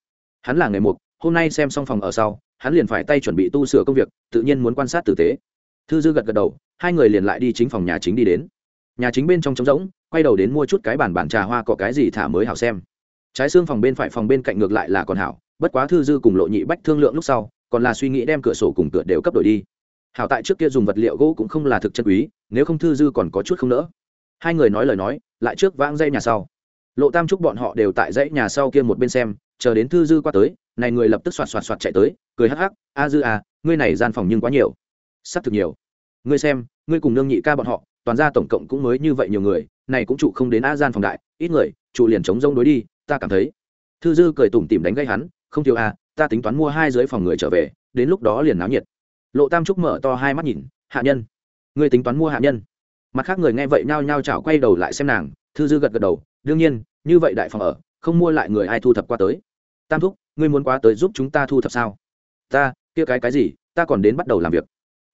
Hắn là ngày mục, hôm nay xem xong phòng ở sau, hắn liền phải tay chuẩn bị tu sửa công việc, tự nhiên muốn quan sát tử tế thư dư gật gật đầu, hai người liền lại đi chính phòng nhà chính đi đến. Nhà chính bên trong trống rỗng, quay đầu đến mua chút cái bản bản trà hoa có cái gì thả mới hảo xem. Trái xương phòng bên phải phòng bên cạnh ngược lại là còn hảo, bất quá thư dư cùng lộ nhị bách thương lượng lúc sau, còn là suy nghĩ đem cửa sổ cùng cửa đều cấp đổi đi. Hảo tại trước kia dùng vật liệu gỗ cũng không là thực chân quý, nếu không thư dư còn có chút không nỡ. Hai người nói lời nói, lại trước vãng dây nhà sau. Lộ tam trúc bọn họ đều tại dãy nhà sau kia một bên xem, chờ đến thư dư qua tới, này người lập tức xoạt xoạt xoạt chạy tới, cười hắc hắc, a dư à ngươi này gian phòng nhưng quá nhiều sắp thực nhiều. Ngươi xem, ngươi cùng nương nhị ca bọn họ, toàn ra tổng cộng cũng mới như vậy nhiều người, này cũng trụ không đến a gian phòng đại, ít người, trụ liền chống rông đối đi, ta cảm thấy. Thư dư cười tủm tìm đánh gây hắn, không thiếu a ta tính toán mua hai dưới phòng người trở về, đến lúc đó liền náo nhiệt. Lộ tam trúc mở to hai mắt nhìn, hạ nhân. Ngươi tính toán mua hạ nhân. Mặt khác người nghe vậy nhao nhao chảo quay đầu lại xem nàng, thư dư gật gật đầu, đương nhiên, như vậy đại phòng ở, không mua lại người ai thu thập qua tới. Tam thúc, ngươi muốn qua tới giúp chúng ta thu thập sao? Ta, kia cái cái gì, ta còn đến bắt đầu làm việc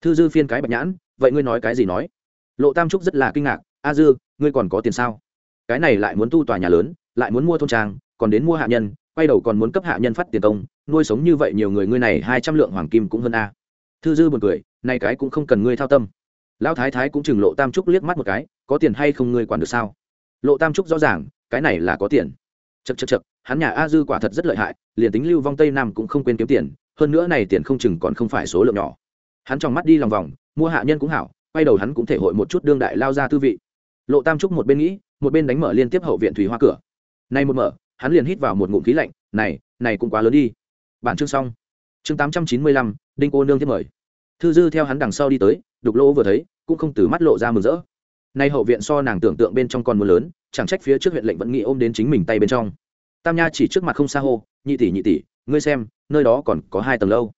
thư dư phiên cái bạch nhãn, vậy ngươi nói cái gì nói? Lộ tam trúc rất là kinh ngạc, a dư, ngươi còn có tiền sao? Cái này lại muốn tu tòa nhà lớn, lại muốn mua thôn trang, còn đến mua hạ nhân, quay đầu còn muốn cấp hạ nhân phát tiền công, nuôi sống như vậy nhiều người ngươi này hai trăm lượng hoàng kim cũng hơn a. Thư dư b u ồ n cười nay cái cũng không cần ngươi thao tâm. Lão thái thái cũng chừng lộ tam trúc liếc mắt một cái, có tiền hay không ngươi quản được sao? Lộ tam trúc rõ ràng, cái này là có tiền. Chật chật chật hắn nhà a dư quả thật rất lợi hại, liền tính lưu vong tây nam cũng không quên kiếm tiền, hơn nữa này tiền không chừng còn không phải số lượng nhỏ hắn trong mắt đi lòng vòng, mua hạ nhân cũng hảo, quay đầu hắn cũng thể hội một chút đương đại lao ra tư vị. Lộ tam trúc một bên nghĩ, một bên đánh mở liên tiếp hậu viện thủy hoa cửa. Nay một mở, hắn liền hít vào một ngụm khí lạnh, này này cũng quá lớn đi. Bản chương xong. Chương tám trăm chín mươi lăm, đinh cô nương tiếp mời. Thư dư theo hắn đằng sau đi tới, đục lỗ vừa thấy, cũng không từ mắt lộ ra mừng rỡ. Nay hậu viện so nàng tưởng tượng bên trong còn mưa lớn, chẳng trách phía trước huyện lệnh vẫn nghĩ ôm đến chính mình tay bên trong. Tam nha chỉ trước mặt không xa hô, nhị tỷ nhị tỷ, ngươi xem, nơi đó còn có hai tầng lâu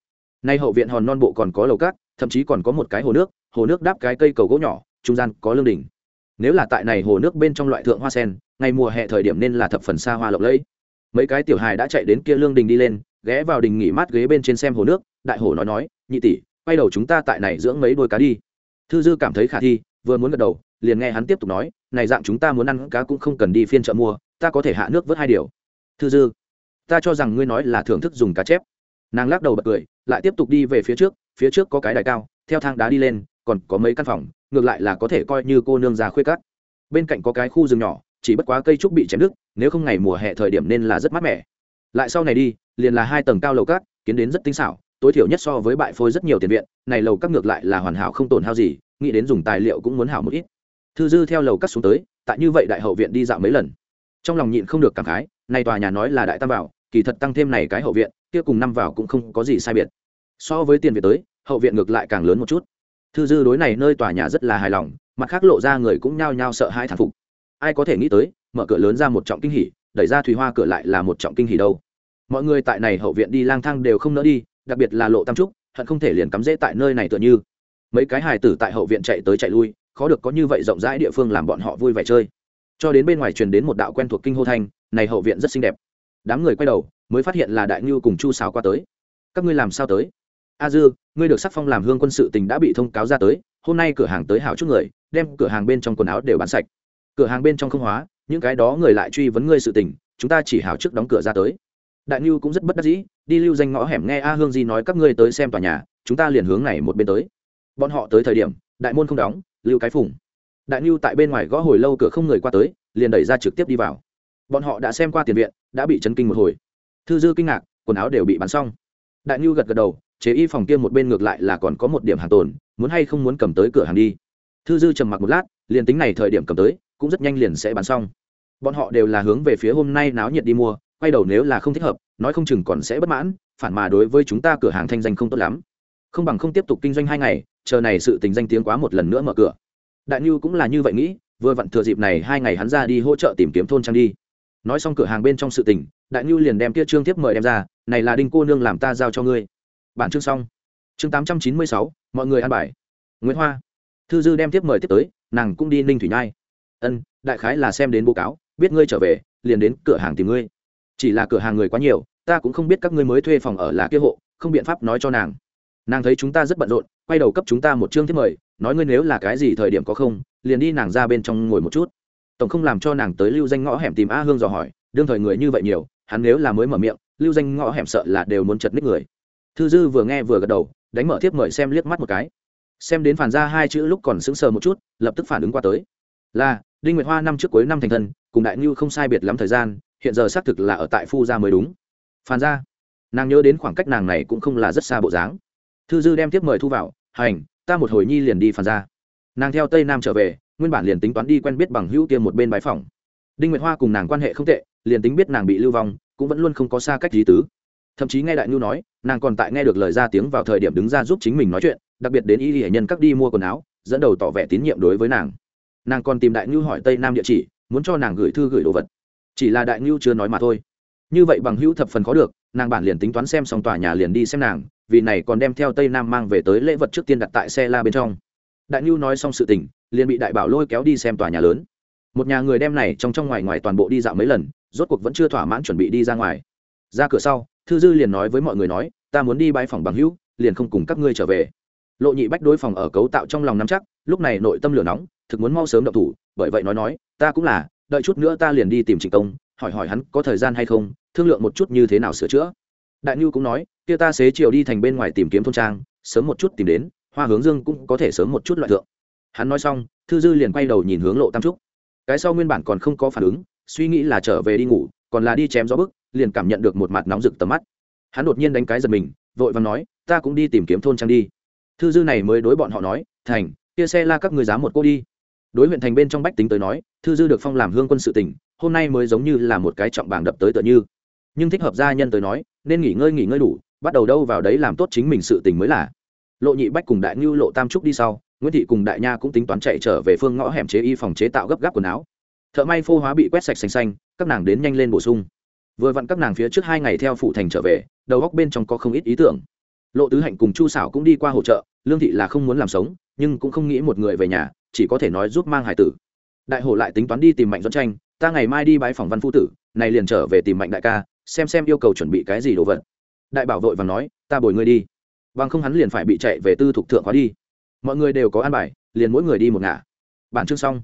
nay hậu viện hòn non bộ còn có lầu cát, thậm chí còn có một cái hồ nước hồ nước đáp cái cây cầu gỗ nhỏ, trung gian có lương đỉnh. Nếu là tại này hồ nước bên trong loại thượng hoa sen, ngày mùa hè thời điểm nên là thập phần xa hoa lộng lẫy. Mấy cái tiểu hài đã chạy đến kia lương đình đi lên, ghé vào đình nghỉ mát ghế bên trên xem hồ nước, đại hồ nói nói, nhị tỷ, quay đầu chúng ta tại này dưỡng mấy đôi cá đi. Thư dư cảm thấy khả thi, vừa muốn gật đầu, liền nghe hắn tiếp tục nói, này dạng chúng ta muốn ăn cá cũng không cần đi phiên chợ mua, ta có thể hạ nước vớt hai điều. Thư dư, ta cho rằng ngươi nói là thưởng thức dùng cá chép nàng lắc đầu bật cười, lại tiếp tục đi về phía trước phía trước có cái đài cao, theo thang đá đi lên, còn có mấy căn phòng, ngược lại là có thể coi như cô nương già khuê cắt. Bên cạnh có cái khu rừng nhỏ, chỉ bất quá cây trúc bị chém đứt, nếu không ngày mùa hè thời điểm nên là rất mát mẻ. Lại sau này đi, liền là hai tầng cao lầu cát, kiến đến rất tinh xảo, tối thiểu nhất so với bại phôi rất nhiều tiền viện, này lầu các ngược lại là hoàn hảo không tổn hao gì, nghĩ đến dùng tài liệu cũng muốn hảo một ít. Thư dư theo lầu cắt xuống tới, tại như vậy đại hậu viện đi dạo mấy lần. Trong lòng nhịn không được cảm khái này tòa nhà nói là đại tam bảo kỳ thật tăng thêm này cái hậu viện, kia cùng năm vào cũng không có gì sai biệt. So với tiền viện tới, hậu viện ngược lại càng lớn một chút. Thư dư đối này nơi tòa nhà rất là hài lòng, mặt khác lộ ra người cũng nhao nhao sợ hai thản phục. Ai có thể nghĩ tới, mở cửa lớn ra một trọng kinh hỉ, đẩy ra thủy hoa cửa lại là một trọng kinh hỉ đâu. Mọi người tại này hậu viện đi lang thang đều không nỡ đi, đặc biệt là lộ tam trúc, hận không thể liền cắm rễ tại nơi này tựa như. Mấy cái hài tử tại hậu viện chạy tới chạy lui, khó được có như vậy rộng rãi địa phương làm bọn họ vui vẻ chơi. Cho đến bên ngoài truyền đến một đạo quen thuộc kinh hô thanh, này hậu viện rất xinh đẹp đám người quay đầu, mới phát hiện là đại ngưu cùng chu sáo qua tới. Các ngươi làm sao tới? A dư, ngươi được sắc phong làm hương quân sự tình đã bị thông cáo ra tới, hôm nay cửa hàng tới hảo chút người, đem cửa hàng bên trong quần áo đều bán sạch. Cửa hàng bên trong không hóa, những cái đó người lại truy vấn ngươi sự tình, chúng ta chỉ hảo trước đóng cửa ra tới. Đại ngưu cũng rất bất đắc dĩ, đi lưu danh ngõ hẻm nghe a hương di nói các ngươi tới xem tòa nhà, chúng ta liền hướng này một bên tới. Bọn họ tới thời điểm, đại môn không đóng, lưu cái phủng đại ngưu tại bên ngoài gõ hồi lâu cửa không người qua tới, liền đẩy ra trực tiếp đi vào bọn họ đã xem qua tiền viện, đã bị chấn kinh một hồi. Thư dư kinh ngạc, quần áo đều bị bán xong. Đại ngưu gật gật đầu, chế y phòng kia một bên ngược lại là còn có một điểm hàng tồn, muốn hay không muốn cầm tới cửa hàng đi. Thư dư trầm mặc một lát, liền tính này thời điểm cầm tới, cũng rất nhanh liền sẽ bán xong. Bọn họ đều là hướng về phía hôm nay náo nhiệt đi mua, quay đầu nếu là không thích hợp, nói không chừng còn sẽ bất mãn, phản mà đối với chúng ta cửa hàng thanh danh không tốt lắm. Không bằng không tiếp tục kinh doanh hai ngày, chờ này sự tình danh tiếng quá một lần nữa mở cửa. Đại nhu cũng là như vậy nghĩ, vừa vặn thừa dịp này hai ngày hắn ra đi hỗ trợ tìm kiếm thôn trang đi nói xong cửa hàng bên trong sự tình, đại ngưu liền đem kia trương tiếp mời đem ra, này là đinh cô nương làm ta giao cho ngươi. Bản chương xong. Chương tám trăm chín mươi sáu, mọi người ăn bài. Nguyễn hoa. Thư dư đem tiếp mời tiếp tới, nàng cũng đi ninh thủy nhai. Ân, đại khái là xem đến bố cáo, biết ngươi trở về, liền đến cửa hàng tìm ngươi. Chỉ là cửa hàng người quá nhiều, ta cũng không biết các ngươi mới thuê phòng ở là kia hộ, không biện pháp nói cho nàng. Nàng thấy chúng ta rất bận rộn, quay đầu cấp chúng ta một chương thiếp mời, nói ngươi nếu là cái gì thời điểm có không, liền đi nàng ra bên trong ngồi một chút tổng không làm cho nàng tới lưu danh ngõ hẻm tìm a hương dò hỏi, đương thời người như vậy nhiều, hắn nếu là mới mở miệng, lưu danh ngõ hẻm sợ là đều muốn chật ních người. Thư dư vừa nghe vừa gật đầu, đánh mở tiếp mời xem liếc mắt một cái. Xem đến phản ra hai chữ lúc còn sững sờ một chút, lập tức phản ứng qua tới. Là, đinh nguyệt hoa năm trước cuối năm thành thân, cùng đại ngưu không sai biệt lắm thời gian, hiện giờ xác thực là ở tại phu gia mới đúng. Phản ra, nàng nhớ đến khoảng cách nàng này cũng không là rất xa bộ dáng. Thư dư đem tiếp mời thu vào, hành, ta một hồi nhi liền đi phản ra. Nàng theo tây nam trở về nguyên bản liền tính toán đi quen biết bằng hữu kia một bên bái phòng đinh nguyệt hoa cùng nàng quan hệ không tệ, liền tính biết nàng bị lưu vong, cũng vẫn luôn không có xa cách gì tứ. Thậm chí nghe đại nhu nói, nàng còn tại nghe được lời ra tiếng vào thời điểm đứng ra giúp chính mình nói chuyện, đặc biệt đến y hệ nhân các đi mua quần áo, dẫn đầu tỏ vẻ tín nhiệm đối với nàng. Nàng còn tìm đại nhu hỏi tây nam địa chỉ, muốn cho nàng gửi thư gửi đồ vật. Chỉ là đại nhu chưa nói mà thôi. Như vậy bằng hữu thập phần khó được, nàng bản liền tính toán xem xong tòa nhà liền đi xem nàng, vì này còn đem theo tây nam mang về tới lễ vật trước tiên đặt tại xe la bên trong đại nhu nói xong sự tình, liền bị đại bảo lôi kéo đi xem tòa nhà lớn. Một nhà người đem này trong trong ngoài ngoài toàn bộ đi dạo mấy lần, rốt cuộc vẫn chưa thỏa mãn chuẩn bị đi ra ngoài. Ra cửa sau, thư dư liền nói với mọi người nói, ta muốn đi bãi phòng bằng hữu, liền không cùng các ngươi trở về. Lộ nhị bách đối phòng ở cấu tạo trong lòng nắm chắc, lúc này nội tâm lửa nóng, thực muốn mau sớm động thủ, bởi vậy nói nói, ta cũng là, đợi chút nữa ta liền đi tìm trịnh công hỏi hỏi hắn có thời gian hay không, thương lượng một chút như thế nào sửa chữa. Đại nhu cũng nói, kia ta xế chiều đi thành bên ngoài tìm kiếm thôn trang, sớm một chút tìm đến hoa hướng dương cũng có thể sớm một chút loại thượng. Hắn nói xong, thư dư liền quay đầu nhìn hướng lộ tam trúc. Cái sau nguyên bản còn không có phản ứng, suy nghĩ là trở về đi ngủ, còn là đi chém gió bức, liền cảm nhận được một mặt nóng rực tầm mắt. Hắn đột nhiên đánh cái giật mình, vội và nói, ta cũng đi tìm kiếm thôn trang đi. Thư dư này mới đối bọn họ nói, thành, kia xe la các người dám một cô đi. Đối huyện thành bên trong bách tính tới nói, thư dư được phong làm hương quân sự tỉnh, hôm nay mới giống như là một cái trọng bảng đập tới tựa như. Nhưng thích hợp gia nhân tới nói, nên nghỉ ngơi nghỉ ngơi đủ, bắt đầu đâu vào đấy làm tốt chính mình sự tình mới là lộ nhị bách cùng đại ngưu lộ tam trúc đi sau, nguyễn thị cùng đại nha cũng tính toán chạy trở về phương ngõ hẻm chế y phòng chế tạo gấp gáp quần áo. Thợ may phô hóa bị quét sạch xanh xanh, các nàng đến nhanh lên bổ sung. Vừa vặn các nàng phía trước hai ngày theo phụ thành trở về, đầu góc bên trong có không ít ý tưởng. Lộ tứ hạnh cùng chu xảo cũng đi qua hỗ trợ, lương thị là không muốn làm sống, nhưng cũng không nghĩ một người về nhà, chỉ có thể nói giúp mang hải tử. Đại hồ lại tính toán đi tìm mạnh dẫn tranh, ta ngày mai đi bái phòng văn phu tử, này liền trở về tìm mạnh đại ca, xem xem yêu cầu chuẩn bị cái gì đồ vật. Đại bảo vội và nói, ta bồi ngươi đi bằng không hắn liền phải bị chạy về tư thục thượng khóa đi. Mọi người đều có an bài, liền mỗi người đi một ngả. Bản chương xong.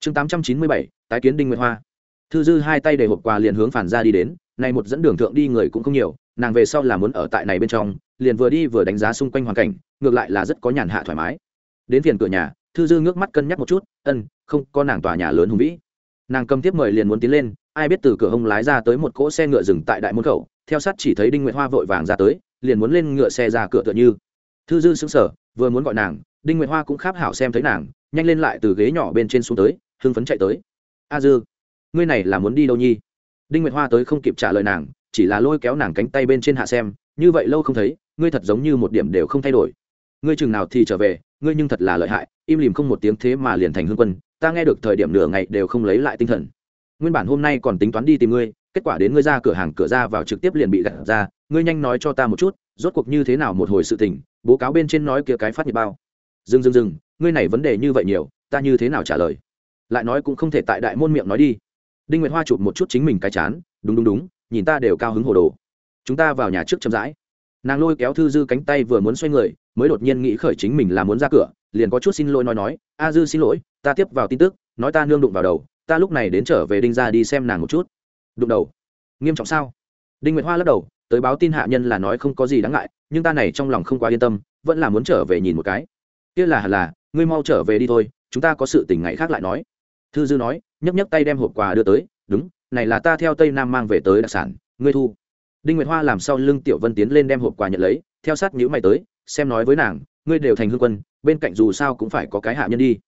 Chương tám trăm chín mươi bảy, tái kiến đinh nguyệt hoa. Thư dư hai tay để hộp quà liền hướng phản ra đi đến này một dẫn đường thượng đi người cũng không nhiều, nàng về sau là muốn ở tại này bên trong, liền vừa đi vừa đánh giá xung quanh hoàn cảnh, ngược lại là rất có nhàn hạ thoải mái. Đến phiền cửa nhà, thư dư ngước mắt cân nhắc một chút, ân, không, có nàng tòa nhà lớn hùng vĩ. Nàng cầm tiếp mời liền muốn tiến lên, ai biết từ cửa hông lái ra tới một cỗ xe ngựa dừng tại đại môn khẩu, theo sát chỉ thấy đinh nguyệt hoa vội vàng ra tới liền muốn lên ngựa xe ra cửa tựa như. Thư dư xứng sở vừa muốn gọi nàng, đinh nguyệt hoa cũng kháp hảo xem thấy nàng, nhanh lên lại từ ghế nhỏ bên trên xuống tới, hưng phấn chạy tới. A dư, ngươi này là muốn đi đâu nhi? Đinh nguyệt hoa tới không kịp trả lời nàng, chỉ là lôi kéo nàng cánh tay bên trên hạ xem, như vậy lâu không thấy, ngươi thật giống như một điểm đều không thay đổi. Ngươi chừng nào thì trở về, ngươi nhưng thật là lợi hại, im lìm không một tiếng thế mà liền thành hương quân, ta nghe được thời điểm nửa ngày đều không lấy lại tinh thần. Nguyên bản hôm nay còn tính toán đi tìm ngươi, kết quả đến ngươi ra cửa hàng, cửa ra vào trực tiếp liền bị gặt ra ngươi nhanh nói cho ta một chút, rốt cuộc như thế nào một hồi sự tình, bố cáo bên trên nói kia cái phát nhiệt bao. Dừng dừng dừng, ngươi này vấn đề như vậy nhiều, ta như thế nào trả lời? Lại nói cũng không thể tại đại môn miệng nói đi. Đinh nguyệt hoa chụp một chút chính mình cái chán, đúng đúng đúng, nhìn ta đều cao hứng hồ đồ. Chúng ta vào nhà trước chậm rãi. Nàng lôi kéo thư dư cánh tay vừa muốn xoay người, mới đột nhiên nghĩ khởi chính mình là muốn ra cửa, liền có chút xin lỗi nói nói, a dư xin lỗi, ta tiếp vào tin tức, nói ta nương đụng vào đầu, ta lúc này đến trở về đinh ra đi xem nàng một chút. Đụng đầu? Nghiêm trọng sao? Đinh nguyệt hoa lắc đầu tới báo tin hạ nhân là nói không có gì đáng ngại, nhưng ta này trong lòng không quá yên tâm, vẫn là muốn trở về nhìn một cái. Kia là là, ngươi mau trở về đi thôi, chúng ta có sự tình ngày khác lại nói. Thư dư nói, nhấc nhấc tay đem hộp quà đưa tới, đúng, này là ta theo tây nam mang về tới đặc sản, ngươi thu. Đinh nguyệt hoa làm sau lưng tiểu vân tiến lên đem hộp quà nhận lấy, theo sát nhữ mày tới, xem nói với nàng, ngươi đều thành hương quân, bên cạnh dù sao cũng phải có cái hạ nhân đi.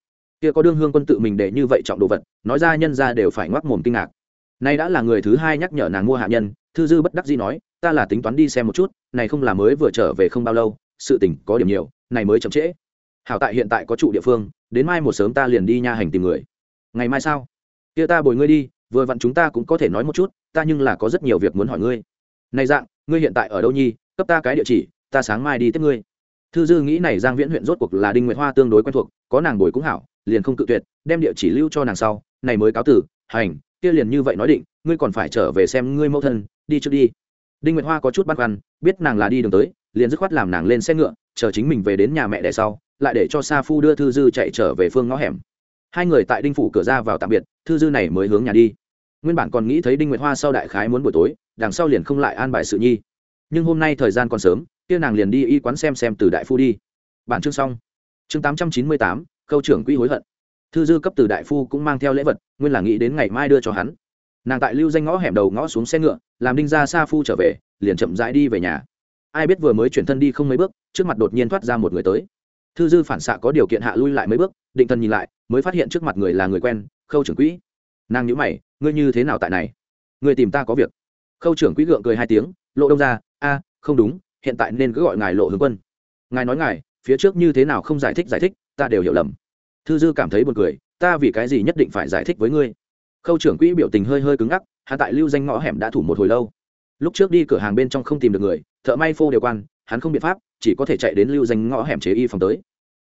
Kia có đương hương quân tự mình để như vậy trọng đồ vật, nói ra nhân ra đều phải ngoác mồm kinh ngạc nay đã là người thứ hai nhắc nhở nàng mua hạ nhân, thư dư bất đắc dĩ nói, ta là tính toán đi xem một chút, này không là mới vừa trở về không bao lâu, sự tình có điểm nhiều, này mới chậm trễ. Hảo tại hiện tại có trụ địa phương, đến mai một sớm ta liền đi nha hành tìm người. Ngày mai sao? Kia ta bồi ngươi đi, vừa vặn chúng ta cũng có thể nói một chút, ta nhưng là có rất nhiều việc muốn hỏi ngươi. Này dạng, ngươi hiện tại ở đâu nhi? Cấp ta cái địa chỉ, ta sáng mai đi tiếp ngươi. Thư dư nghĩ này giang viễn huyện rốt cuộc là đinh nguyệt hoa tương đối quen thuộc, có nàng bồi cũng hảo, liền không cự tuyệt, đem địa chỉ lưu cho nàng sau, này mới cáo tử, hành kia liền như vậy nói định, ngươi còn phải trở về xem ngươi mẫu thân, đi trước đi. Đinh nguyệt hoa có chút băn khoăn, biết nàng là đi đường tới, liền dứt khoát làm nàng lên xe ngựa, chờ chính mình về đến nhà mẹ đẻ sau, lại để cho sa phu đưa thư dư chạy trở về phương ngõ hẻm. Hai người tại đinh phủ cửa ra vào tạm biệt, thư dư này mới hướng nhà đi. Nguyên bản còn nghĩ thấy đinh nguyệt hoa sau đại khái muốn buổi tối, đằng sau liền không lại an bài sự nhi. Nhưng hôm nay thời gian còn sớm, kia nàng liền đi y quán xem xem từ đại phu đi. Bản chương xong. Chương tám trăm chín mươi tám câu trưởng quỹ hối hận thư dư cấp từ đại phu cũng mang theo lễ vật, nguyên là nghĩ đến ngày mai đưa cho hắn. Nàng tại lưu danh ngõ hẻm đầu ngõ xuống xe ngựa, làm đinh ra xa phu trở về, liền chậm rãi đi về nhà. Ai biết vừa mới chuyển thân đi không mấy bước, trước mặt đột nhiên thoát ra một người tới. Thư dư phản xạ có điều kiện hạ lui lại mấy bước, định thần nhìn lại, mới phát hiện trước mặt người là người quen, khâu trưởng quỹ. Nàng nhữ mày, ngươi như thế nào tại này? Người tìm ta có việc. Khâu trưởng quỹ gượng cười hai tiếng, lộ đông ra, a, không đúng, hiện tại nên cứ gọi ngài lộ hướng quân. Ngài nói ngài, phía trước như thế nào không giải thích giải thích, ta đều hiểu lầm thư dư cảm thấy buồn cười, ta vì cái gì nhất định phải giải thích với ngươi? Khâu trưởng quỹ biểu tình hơi hơi cứng ngắc, hắn tại lưu danh ngõ hẻm đã thủ một hồi lâu. Lúc trước đi cửa hàng bên trong không tìm được người, thợ may phô đều quan, hắn không biện pháp, chỉ có thể chạy đến lưu danh ngõ hẻm chế y phòng tới.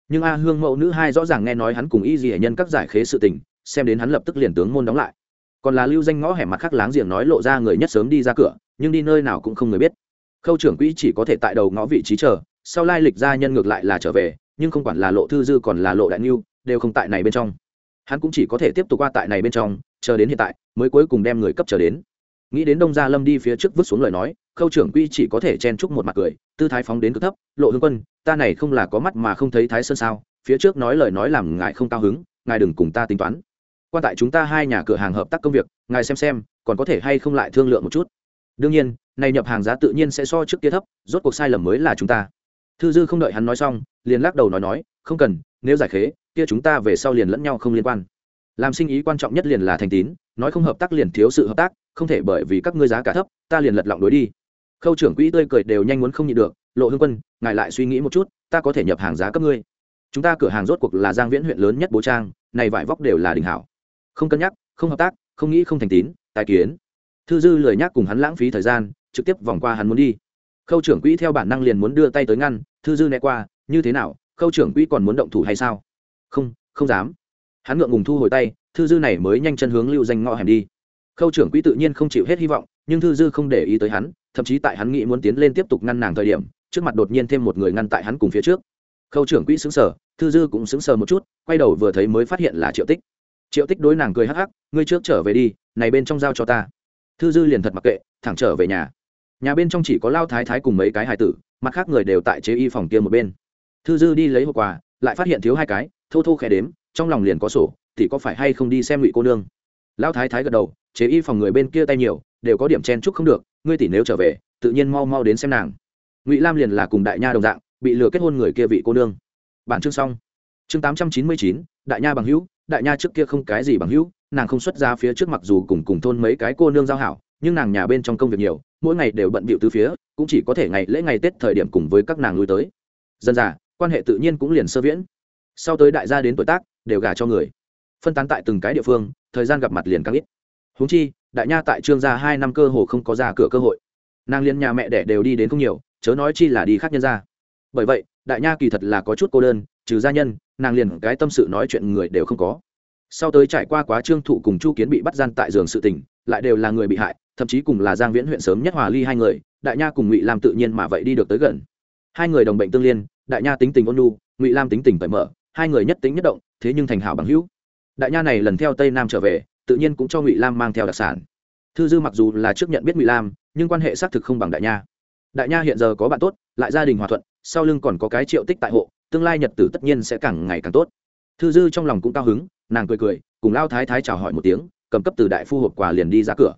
Nhưng a hương mẫu nữ hai rõ ràng nghe nói hắn cùng y gì hệ nhân các giải khế sự tình, xem đến hắn lập tức liền tướng môn đóng lại. Còn là lưu danh ngõ hẻm mặt khác láng giềng nói lộ ra người nhất sớm đi ra cửa, nhưng đi nơi nào cũng không người biết. Khâu trưởng quỹ chỉ có thể tại đầu ngõ vị trí chờ, sau lai lịch gia nhân ngược lại là trở về, nhưng không quản là lộ thư dư còn là lộ đại ngưu đều không tại này bên trong. Hắn cũng chỉ có thể tiếp tục qua tại này bên trong, chờ đến hiện tại, mới cuối cùng đem người cấp trở đến. Nghĩ đến đông gia lâm đi phía trước vứt xuống lời nói, khâu trưởng quy chỉ có thể chen chúc một mặt cười, tư thái phóng đến cực thấp, lộ hương quân, ta này không là có mắt mà không thấy thái sơn sao? Phía trước nói lời nói làm ngài không cao hứng, ngài đừng cùng ta tính toán. Quan tại chúng ta hai nhà cửa hàng hợp tác công việc, ngài xem xem, còn có thể hay không lại thương lượng một chút. Đương nhiên, này nhập hàng giá tự nhiên sẽ so trước kia thấp, rốt cuộc sai lầm mới là chúng ta. Thư dư không đợi hắn nói xong, liền lắc đầu nói nói, không cần nếu giải khế, kia chúng ta về sau liền lẫn nhau không liên quan. Làm sinh ý quan trọng nhất liền là thành tín, nói không hợp tác liền thiếu sự hợp tác, không thể bởi vì các ngươi giá cả thấp, ta liền lật lọng đối đi. Khâu trưởng quỹ tươi cười đều nhanh muốn không nhịn được, lộ hương quân, ngài lại suy nghĩ một chút, ta có thể nhập hàng giá cấp ngươi. Chúng ta cửa hàng rốt cuộc là giang viễn huyện lớn nhất bố trang, này vải vóc đều là đình hảo. Không cân nhắc, không hợp tác, không nghĩ không thành tín, tài kiến. Thư dư lời nhắc cùng hắn lãng phí thời gian, trực tiếp vòng qua hắn muốn đi. Khâu trưởng quỹ theo bản năng liền muốn đưa tay tới ngăn, thư dư né qua, như thế nào khâu trưởng quỹ còn muốn động thủ hay sao? Không không dám. Hắn ngượng ngùng thu hồi tay, thư dư này mới nhanh chân hướng lưu danh ngõ hẻm đi. Khâu trưởng quỹ tự nhiên không chịu hết hy vọng, nhưng thư dư không để ý tới hắn, thậm chí tại hắn nghĩ muốn tiến lên tiếp tục ngăn nàng thời điểm, trước mặt đột nhiên thêm một người ngăn tại hắn cùng phía trước. Khâu trưởng quỹ xứng sở thư dư cũng xứng sờ một chút, quay đầu vừa thấy mới phát hiện là triệu tích. Triệu tích đối nàng cười hắc hắc, ngươi trước trở về đi, này bên trong giao cho ta. Thư dư liền thật mặc kệ, thẳng trở về nhà. Nhà bên trong chỉ có lao thái thái cùng mấy cái hài tử, mặt khác người đều tại chế y phòng kia một bên thư dư đi lấy hộp quà, lại phát hiện thiếu hai cái, thô thô khẽ đếm, trong lòng liền có sổ, thì có phải hay không đi xem ngụy cô nương. Lão thái thái gật đầu, chế y phòng người bên kia tay nhiều, đều có điểm chen chúc không được, ngươi tỷ nếu trở về, tự nhiên mau mau đến xem nàng. Ngụy lam liền là cùng đại nha đồng dạng, bị lừa kết hôn người kia vị cô nương. Bản chương xong. Chương tám trăm chín mươi chín, đại nha bằng hữu, đại nha trước kia không cái gì bằng hữu, nàng không xuất ra phía trước mặc dù cùng cùng thôn mấy cái cô nương giao hảo, nhưng nàng nhà bên trong công việc nhiều, mỗi ngày đều bận bịu từ phía, cũng chỉ có thể ngày lễ ngày tết thời điểm cùng với các nàng lui tới. Dân già quan hệ tự nhiên cũng liền sơ viễn. Sau tới đại gia đến tuổi tác, đều gả cho người. Phân tán tại từng cái địa phương, thời gian gặp mặt liền càng ít. Huống chi, đại nha tại trương gia hai năm cơ hồ không có ra cửa cơ hội. Nàng liên nhà mẹ đẻ đều đi đến không nhiều, chớ nói chi là đi khác nhân ra bởi vậy, đại nha kỳ thật là có chút cô đơn, trừ gia nhân, nàng liền cái tâm sự nói chuyện người đều không có. Sau tới trải qua quá trương thụ cùng chu kiến bị bắt gian tại giường sự tình, lại đều là người bị hại, thậm chí cùng là giang viễn huyện sớm nhất hòa ly hai người, đại nha cùng ngụy lam tự nhiên mà vậy đi được tới gần. Hai người đồng bệnh tương liên đại nha tính tình ôn nhu, ngụy lam tính tình cởi mở, hai người nhất tính nhất động, thế nhưng thành hảo bằng hữu. Đại nha này lần theo tây nam trở về, tự nhiên cũng cho ngụy lam mang theo đặc sản. Thư dư mặc dù là trước nhận biết ngụy lam, nhưng quan hệ xác thực không bằng đại nha. Đại nha hiện giờ có bạn tốt, lại gia đình hòa thuận, sau lưng còn có cái triệu tích tại hộ, tương lai nhật tử tất nhiên sẽ càng ngày càng tốt. Thư dư trong lòng cũng cao hứng, nàng cười cười, cùng lao thái thái chào hỏi một tiếng, cầm cấp từ đại phu hộp quà liền đi ra cửa.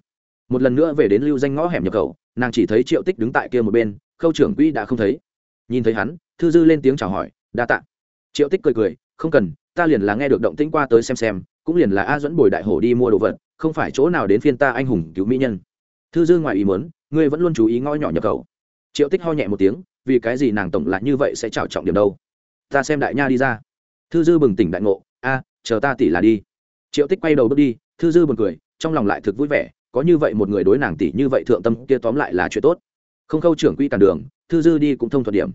Một lần nữa về đến lưu danh ngõ hẻm nhập khẩu, nàng chỉ thấy triệu tích đứng tại kia một bên, khâu trưởng quỹ đã không thấy. Nhìn thấy hắn thư dư lên tiếng chào hỏi, đa tạ. Triệu tích cười cười, không cần, ta liền là nghe được động tĩnh qua tới xem xem, cũng liền là a dẫn bồi đại hổ đi mua đồ vật, không phải chỗ nào đến phiên ta anh hùng cứu mỹ nhân. Thư dư ngoài ý muốn, ngươi vẫn luôn chú ý ngõ nhỏ nhập khẩu. Triệu tích ho nhẹ một tiếng, vì cái gì nàng tổng lại như vậy sẽ trào trọng điểm đâu? Ta xem đại nha đi ra. Thư dư bừng tỉnh đại ngộ, a, chờ ta tỷ là đi. Triệu tích quay đầu bước đi, thư dư buồn cười, trong lòng lại thực vui vẻ, có như vậy một người đối nàng tỷ như vậy thượng tâm, kia tóm lại là chuyện tốt. Không khâu trưởng quỹ cản đường, thư dư đi cũng thông thuận điểm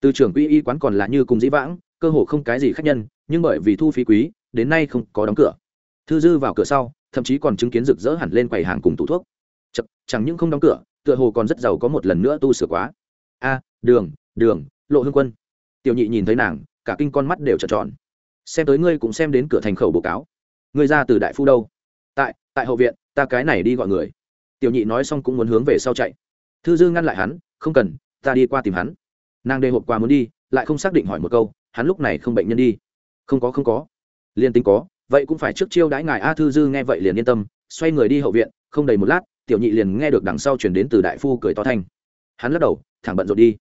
từ trưởng quỹ y quán còn là như cùng dĩ vãng cơ hồ không cái gì khác nhân nhưng bởi vì thu phí quý đến nay không có đóng cửa. Thư dư vào cửa sau thậm chí còn chứng kiến rực rỡ hẳn lên quầy hàng cùng tủ thuốc. Chật, chẳng những không đóng cửa tựa hồ còn rất giàu có một lần nữa tu sửa quá. A đường đường lộ hương quân. Tiểu nhị nhìn thấy nàng cả kinh con mắt đều trợn tròn. Xem tới ngươi cũng xem đến cửa thành khẩu bố cáo. Ngươi ra từ đại phu đâu? Tại tại hậu viện ta cái này đi gọi người. Tiểu nhị nói xong cũng muốn hướng về sau chạy. Thư dư ngăn lại hắn không cần ta đi qua tìm hắn nàng đề hộp qua muốn đi, lại không xác định hỏi một câu, hắn lúc này không bệnh nhân đi. Không có không có. Liền tính có, vậy cũng phải trước chiêu đãi ngài a thư dư nghe vậy liền yên tâm, xoay người đi hậu viện, không đầy một lát, tiểu nhị liền nghe được đằng sau chuyển đến từ đại phu cười to thanh. Hắn lắc đầu, thẳng bận rộn đi.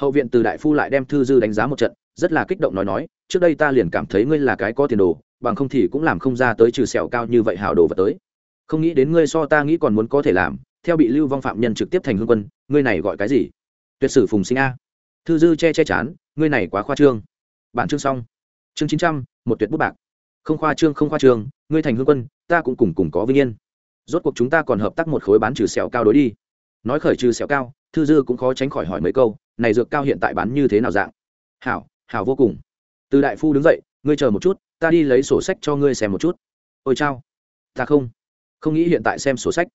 Hậu viện từ đại phu lại đem thư dư đánh giá một trận, rất là kích động nói nói, trước đây ta liền cảm thấy ngươi là cái có tiền đồ, bằng không thì cũng làm không ra tới trừ sẹo cao như vậy hảo đồ vật tới. Không nghĩ đến ngươi so ta nghĩ còn muốn có thể làm, theo bị lưu vong phạm nhân trực tiếp thành hương quân, ngươi này gọi cái gì? Tuyệt sử phùng sinh a thư dư che che chán, ngươi này quá khoa trương. Bản chương xong. Chương chín trăm, một tuyệt bút bạc. Không khoa trương, không khoa trương, ngươi thành hương quân, ta cũng cùng cùng có vinh yên. Rốt cuộc chúng ta còn hợp tác một khối bán trừ sẹo cao đối đi. Nói khởi trừ sẹo cao, thư dư cũng khó tránh khỏi hỏi mấy câu, này dược cao hiện tại bán như thế nào dạng? Hảo hảo vô cùng. Từ đại phu đứng dậy, ngươi chờ một chút, ta đi lấy sổ sách cho ngươi xem một chút. Ôi chao. Ta không không nghĩ hiện tại xem sổ sách.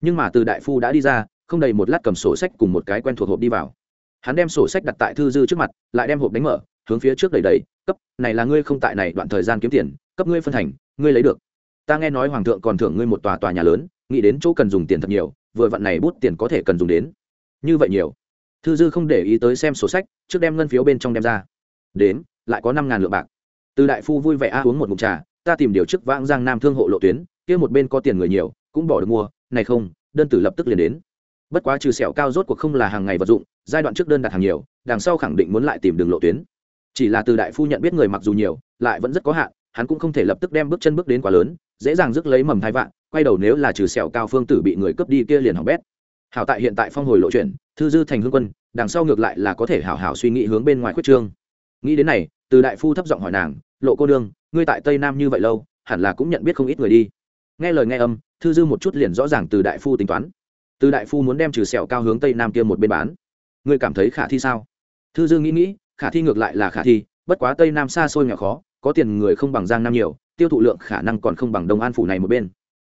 Nhưng mà từ đại phu đã đi ra, không đầy một lát cầm sổ sách cùng một cái quen thuộc hộp đi vào hắn đem sổ sách đặt tại thư dư trước mặt, lại đem hộp đánh mở, hướng phía trước đầy đầy cấp, này là ngươi không tại này, đoạn thời gian kiếm tiền, cấp ngươi phân thành, ngươi lấy được. Ta nghe nói hoàng thượng còn thưởng ngươi một tòa tòa nhà lớn, nghĩ đến chỗ cần dùng tiền thật nhiều, vừa vặn này bút tiền có thể cần dùng đến. Như vậy nhiều. Thư dư không để ý tới xem sổ sách, trước đem ngân phiếu bên trong đem ra. Đến, lại có năm ngàn lượng bạc. Từ đại phu vui vẻ a uống một mụn trà, ta tìm điều chức vãng giang nam thương hộ lộ tuyến, kia một bên có tiền người nhiều, cũng bỏ được mua, này không, đơn tử lập tức liền đến bất quá trừ sẹo cao rốt cuộc không là hàng ngày vật dụng, giai đoạn trước đơn đặt hàng nhiều, đằng sau khẳng định muốn lại tìm đường lộ tuyến. Chỉ là từ đại phu nhận biết người mặc dù nhiều, lại vẫn rất có hạn, hắn cũng không thể lập tức đem bước chân bước đến quá lớn, dễ dàng rước lấy mầm thai vạn, quay đầu nếu là trừ sẹo cao phương tử bị người cướp đi kia liền hỏng bét. Hảo tại hiện tại phong hồi lộ chuyển thư dư thành hương quân, đằng sau ngược lại là có thể hảo hảo suy nghĩ hướng bên ngoài khuyết trương. Nghĩ đến này, từ đại phu thấp giọng hỏi nàng, lộ cô đương ngươi tại tây nam như vậy lâu, hẳn là cũng nhận biết không ít người đi. Nghe lời nghe âm, thư dư một chút liền rõ ràng từ đại phu tính toán từ đại phu muốn đem trừ sẹo cao hướng tây nam kia một bên bán. Ngươi cảm thấy khả thi sao? Thư dư nghĩ nghĩ, khả thi ngược lại là khả thi, bất quá tây nam xa xôi nghèo khó, có tiền người không bằng giang nam nhiều, tiêu thụ lượng khả năng còn không bằng đông an phủ này một bên.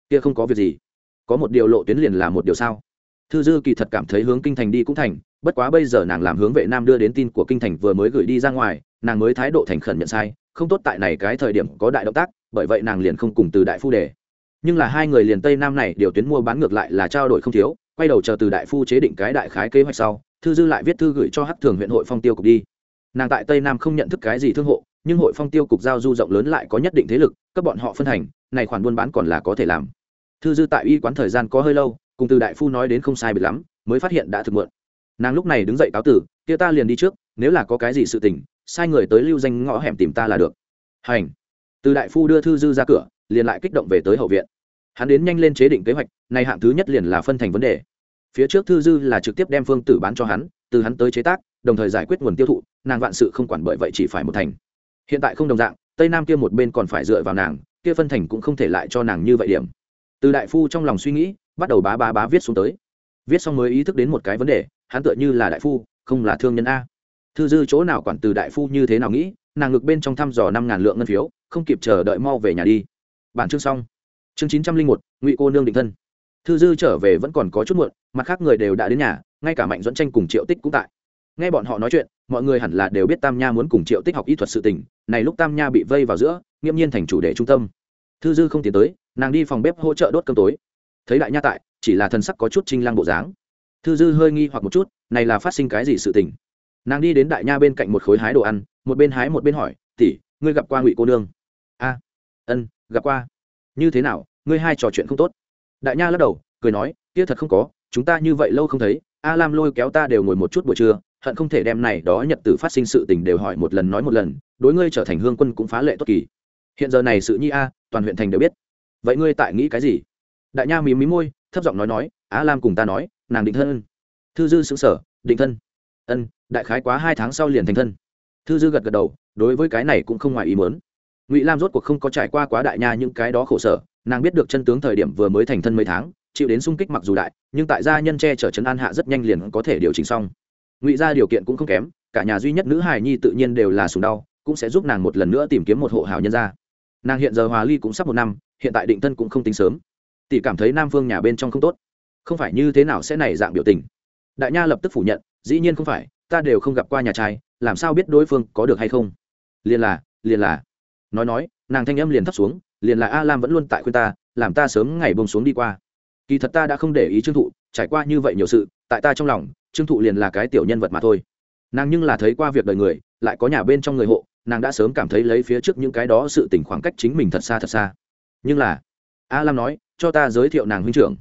Kia không có việc gì. Có một điều lộ tuyến liền là một điều sao? Thư dư kỳ thật cảm thấy hướng kinh thành đi cũng thành, bất quá bây giờ nàng làm hướng vệ nam đưa đến tin của kinh thành vừa mới gửi đi ra ngoài, nàng mới thái độ thành khẩn nhận sai, không tốt tại này cái thời điểm có đại động tác, bởi vậy nàng liền không cùng từ đại phu đề nhưng là hai người liền tây nam này điều tuyến mua bán ngược lại là trao đổi không thiếu, quay đầu chờ từ đại phu chế định cái đại khái kế hoạch sau, thư dư lại viết thư gửi cho hắc thường huyện hội phong tiêu cục đi. Nàng tại tây nam không nhận thức cái gì thương hộ, nhưng hội phong tiêu cục giao du rộng lớn lại có nhất định thế lực các bọn họ phân hành, này khoản buôn bán còn là có thể làm. Thư dư tại y quán thời gian có hơi lâu, cùng từ đại phu nói đến không sai biệt lắm, mới phát hiện đã thực mượn nàng lúc này đứng dậy cáo tử, kia ta liền đi trước, nếu là có cái gì sự tình, sai người tới lưu danh ngõ hẻm tìm ta là được. Hành. Từ đại phu đưa thư dư ra cửa, liền lại kích động về tới hậu viện hắn đến nhanh lên chế định kế hoạch, này hạng thứ nhất liền là phân thành vấn đề. Phía trước thư dư là trực tiếp đem phương tử bán cho hắn, từ hắn tới chế tác, đồng thời giải quyết nguồn tiêu thụ, nàng vạn sự không quản bởi vậy chỉ phải một thành. Hiện tại không đồng dạng, tây nam kia một bên còn phải dựa vào nàng, kia phân thành cũng không thể lại cho nàng như vậy điểm. Từ đại phu trong lòng suy nghĩ, bắt đầu bá bá bá viết xuống tới. Viết xong mới ý thức đến một cái vấn đề, hắn tựa như là đại phu, không là thương nhân a. Thư dư chỗ nào quản từ đại phu như thế nào nghĩ, nàng ngực bên trong thăm dò năm ngàn lượng ngân phiếu, không kịp chờ đợi mau về nhà đi. Bản chương xong chương chín trăm linh một, ngụy cô nương định thân. Thư dư trở về vẫn còn có chút muộn, mặt khác người đều đã đến nhà, ngay cả mạnh dẫn tranh cùng triệu tích cũng tại. Nghe bọn họ nói chuyện, mọi người hẳn là đều biết tam nha muốn cùng triệu tích học y thuật sự tình, này lúc tam nha bị vây vào giữa, nghiêm nhiên thành chủ đề trung tâm. Thư dư không tiến tới, nàng đi phòng bếp hỗ trợ đốt cơm tối. Thấy đại nha tại, chỉ là thần sắc có chút trinh lăng bộ dáng. Thư dư hơi nghi hoặc một chút, này là phát sinh cái gì sự tình? Nàng đi đến đại nha bên cạnh một khối hái đồ ăn, một bên hái một bên hỏi, tỷ, ngươi gặp qua ngụy cô nương? A, ân, gặp qua như thế nào, ngươi hai trò chuyện không tốt? Đại nha lắc đầu, cười nói, kia thật không có, chúng ta như vậy lâu không thấy, a lam lôi kéo ta đều ngồi một chút buổi trưa, hận không thể đem này đó nhật tử phát sinh sự tình đều hỏi một lần nói một lần, đối ngươi trở thành hương quân cũng phá lệ tốt kỳ. Hiện giờ này sự nhi a, toàn huyện thành đều biết. Vậy ngươi tại nghĩ cái gì? Đại nha mí mí môi, thấp giọng nói nói, a lam cùng ta nói, nàng định thân. Thư dư xứng sở định thân. Ân, đại khái quá hai tháng sau liền thành thân. Thư dư gật gật đầu, đối với cái này cũng không ngoài ý muốn ngụy lam rốt cuộc không có trải qua quá đại nha những cái đó khổ sở nàng biết được chân tướng thời điểm vừa mới thành thân mấy tháng chịu đến sung kích mặc dù đại nhưng tại gia nhân che chở trấn an hạ rất nhanh liền có thể điều chỉnh xong ngụy ra điều kiện cũng không kém cả nhà duy nhất nữ hài nhi tự nhiên đều là sùng đau cũng sẽ giúp nàng một lần nữa tìm kiếm một hộ hào nhân ra nàng hiện giờ hòa ly cũng sắp một năm hiện tại định thân cũng không tính sớm tỷ cảm thấy nam phương nhà bên trong không tốt không phải như thế nào sẽ này dạng biểu tình đại nha lập tức phủ nhận dĩ nhiên không phải ta đều không gặp qua nhà trai làm sao biết đối phương có được hay không liền là liền là nói nói, nàng thanh âm liền thấp xuống, liền là a lam vẫn luôn tại khuyên ta, làm ta sớm ngày bông xuống đi qua. Kỳ thật ta đã không để ý trương thụ, trải qua như vậy nhiều sự, tại ta trong lòng, trương thụ liền là cái tiểu nhân vật mà thôi. Nàng nhưng là thấy qua việc đời người, lại có nhà bên trong người hộ, nàng đã sớm cảm thấy lấy phía trước những cái đó sự tình khoảng cách chính mình thật xa thật xa. Nhưng là, a lam nói, cho ta giới thiệu nàng huynh trưởng.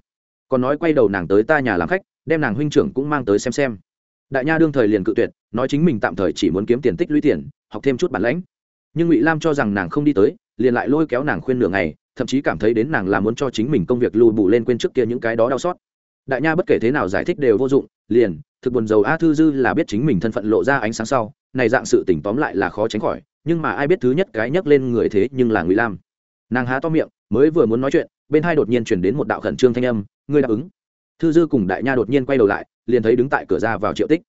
Còn nói quay đầu nàng tới ta nhà làm khách, đem nàng huynh trưởng cũng mang tới xem xem. Đại nha đương thời liền cự tuyệt, nói chính mình tạm thời chỉ muốn kiếm tiền tích lũy tiền, học thêm chút bản lãnh nhưng ngụy lam cho rằng nàng không đi tới liền lại lôi kéo nàng khuyên nửa ngày thậm chí cảm thấy đến nàng là muốn cho chính mình công việc lùi bù lên quên trước kia những cái đó đau xót đại nha bất kể thế nào giải thích đều vô dụng liền thực buồn dầu a thư dư là biết chính mình thân phận lộ ra ánh sáng sau này dạng sự tỉnh tóm lại là khó tránh khỏi nhưng mà ai biết thứ nhất cái nhắc lên người thế nhưng là ngụy lam nàng há to miệng mới vừa muốn nói chuyện bên hai đột nhiên chuyển đến một đạo khẩn trương thanh âm ngươi đáp ứng thư dư cùng đại nha đột nhiên quay đầu lại liền thấy đứng tại cửa ra vào triệu tích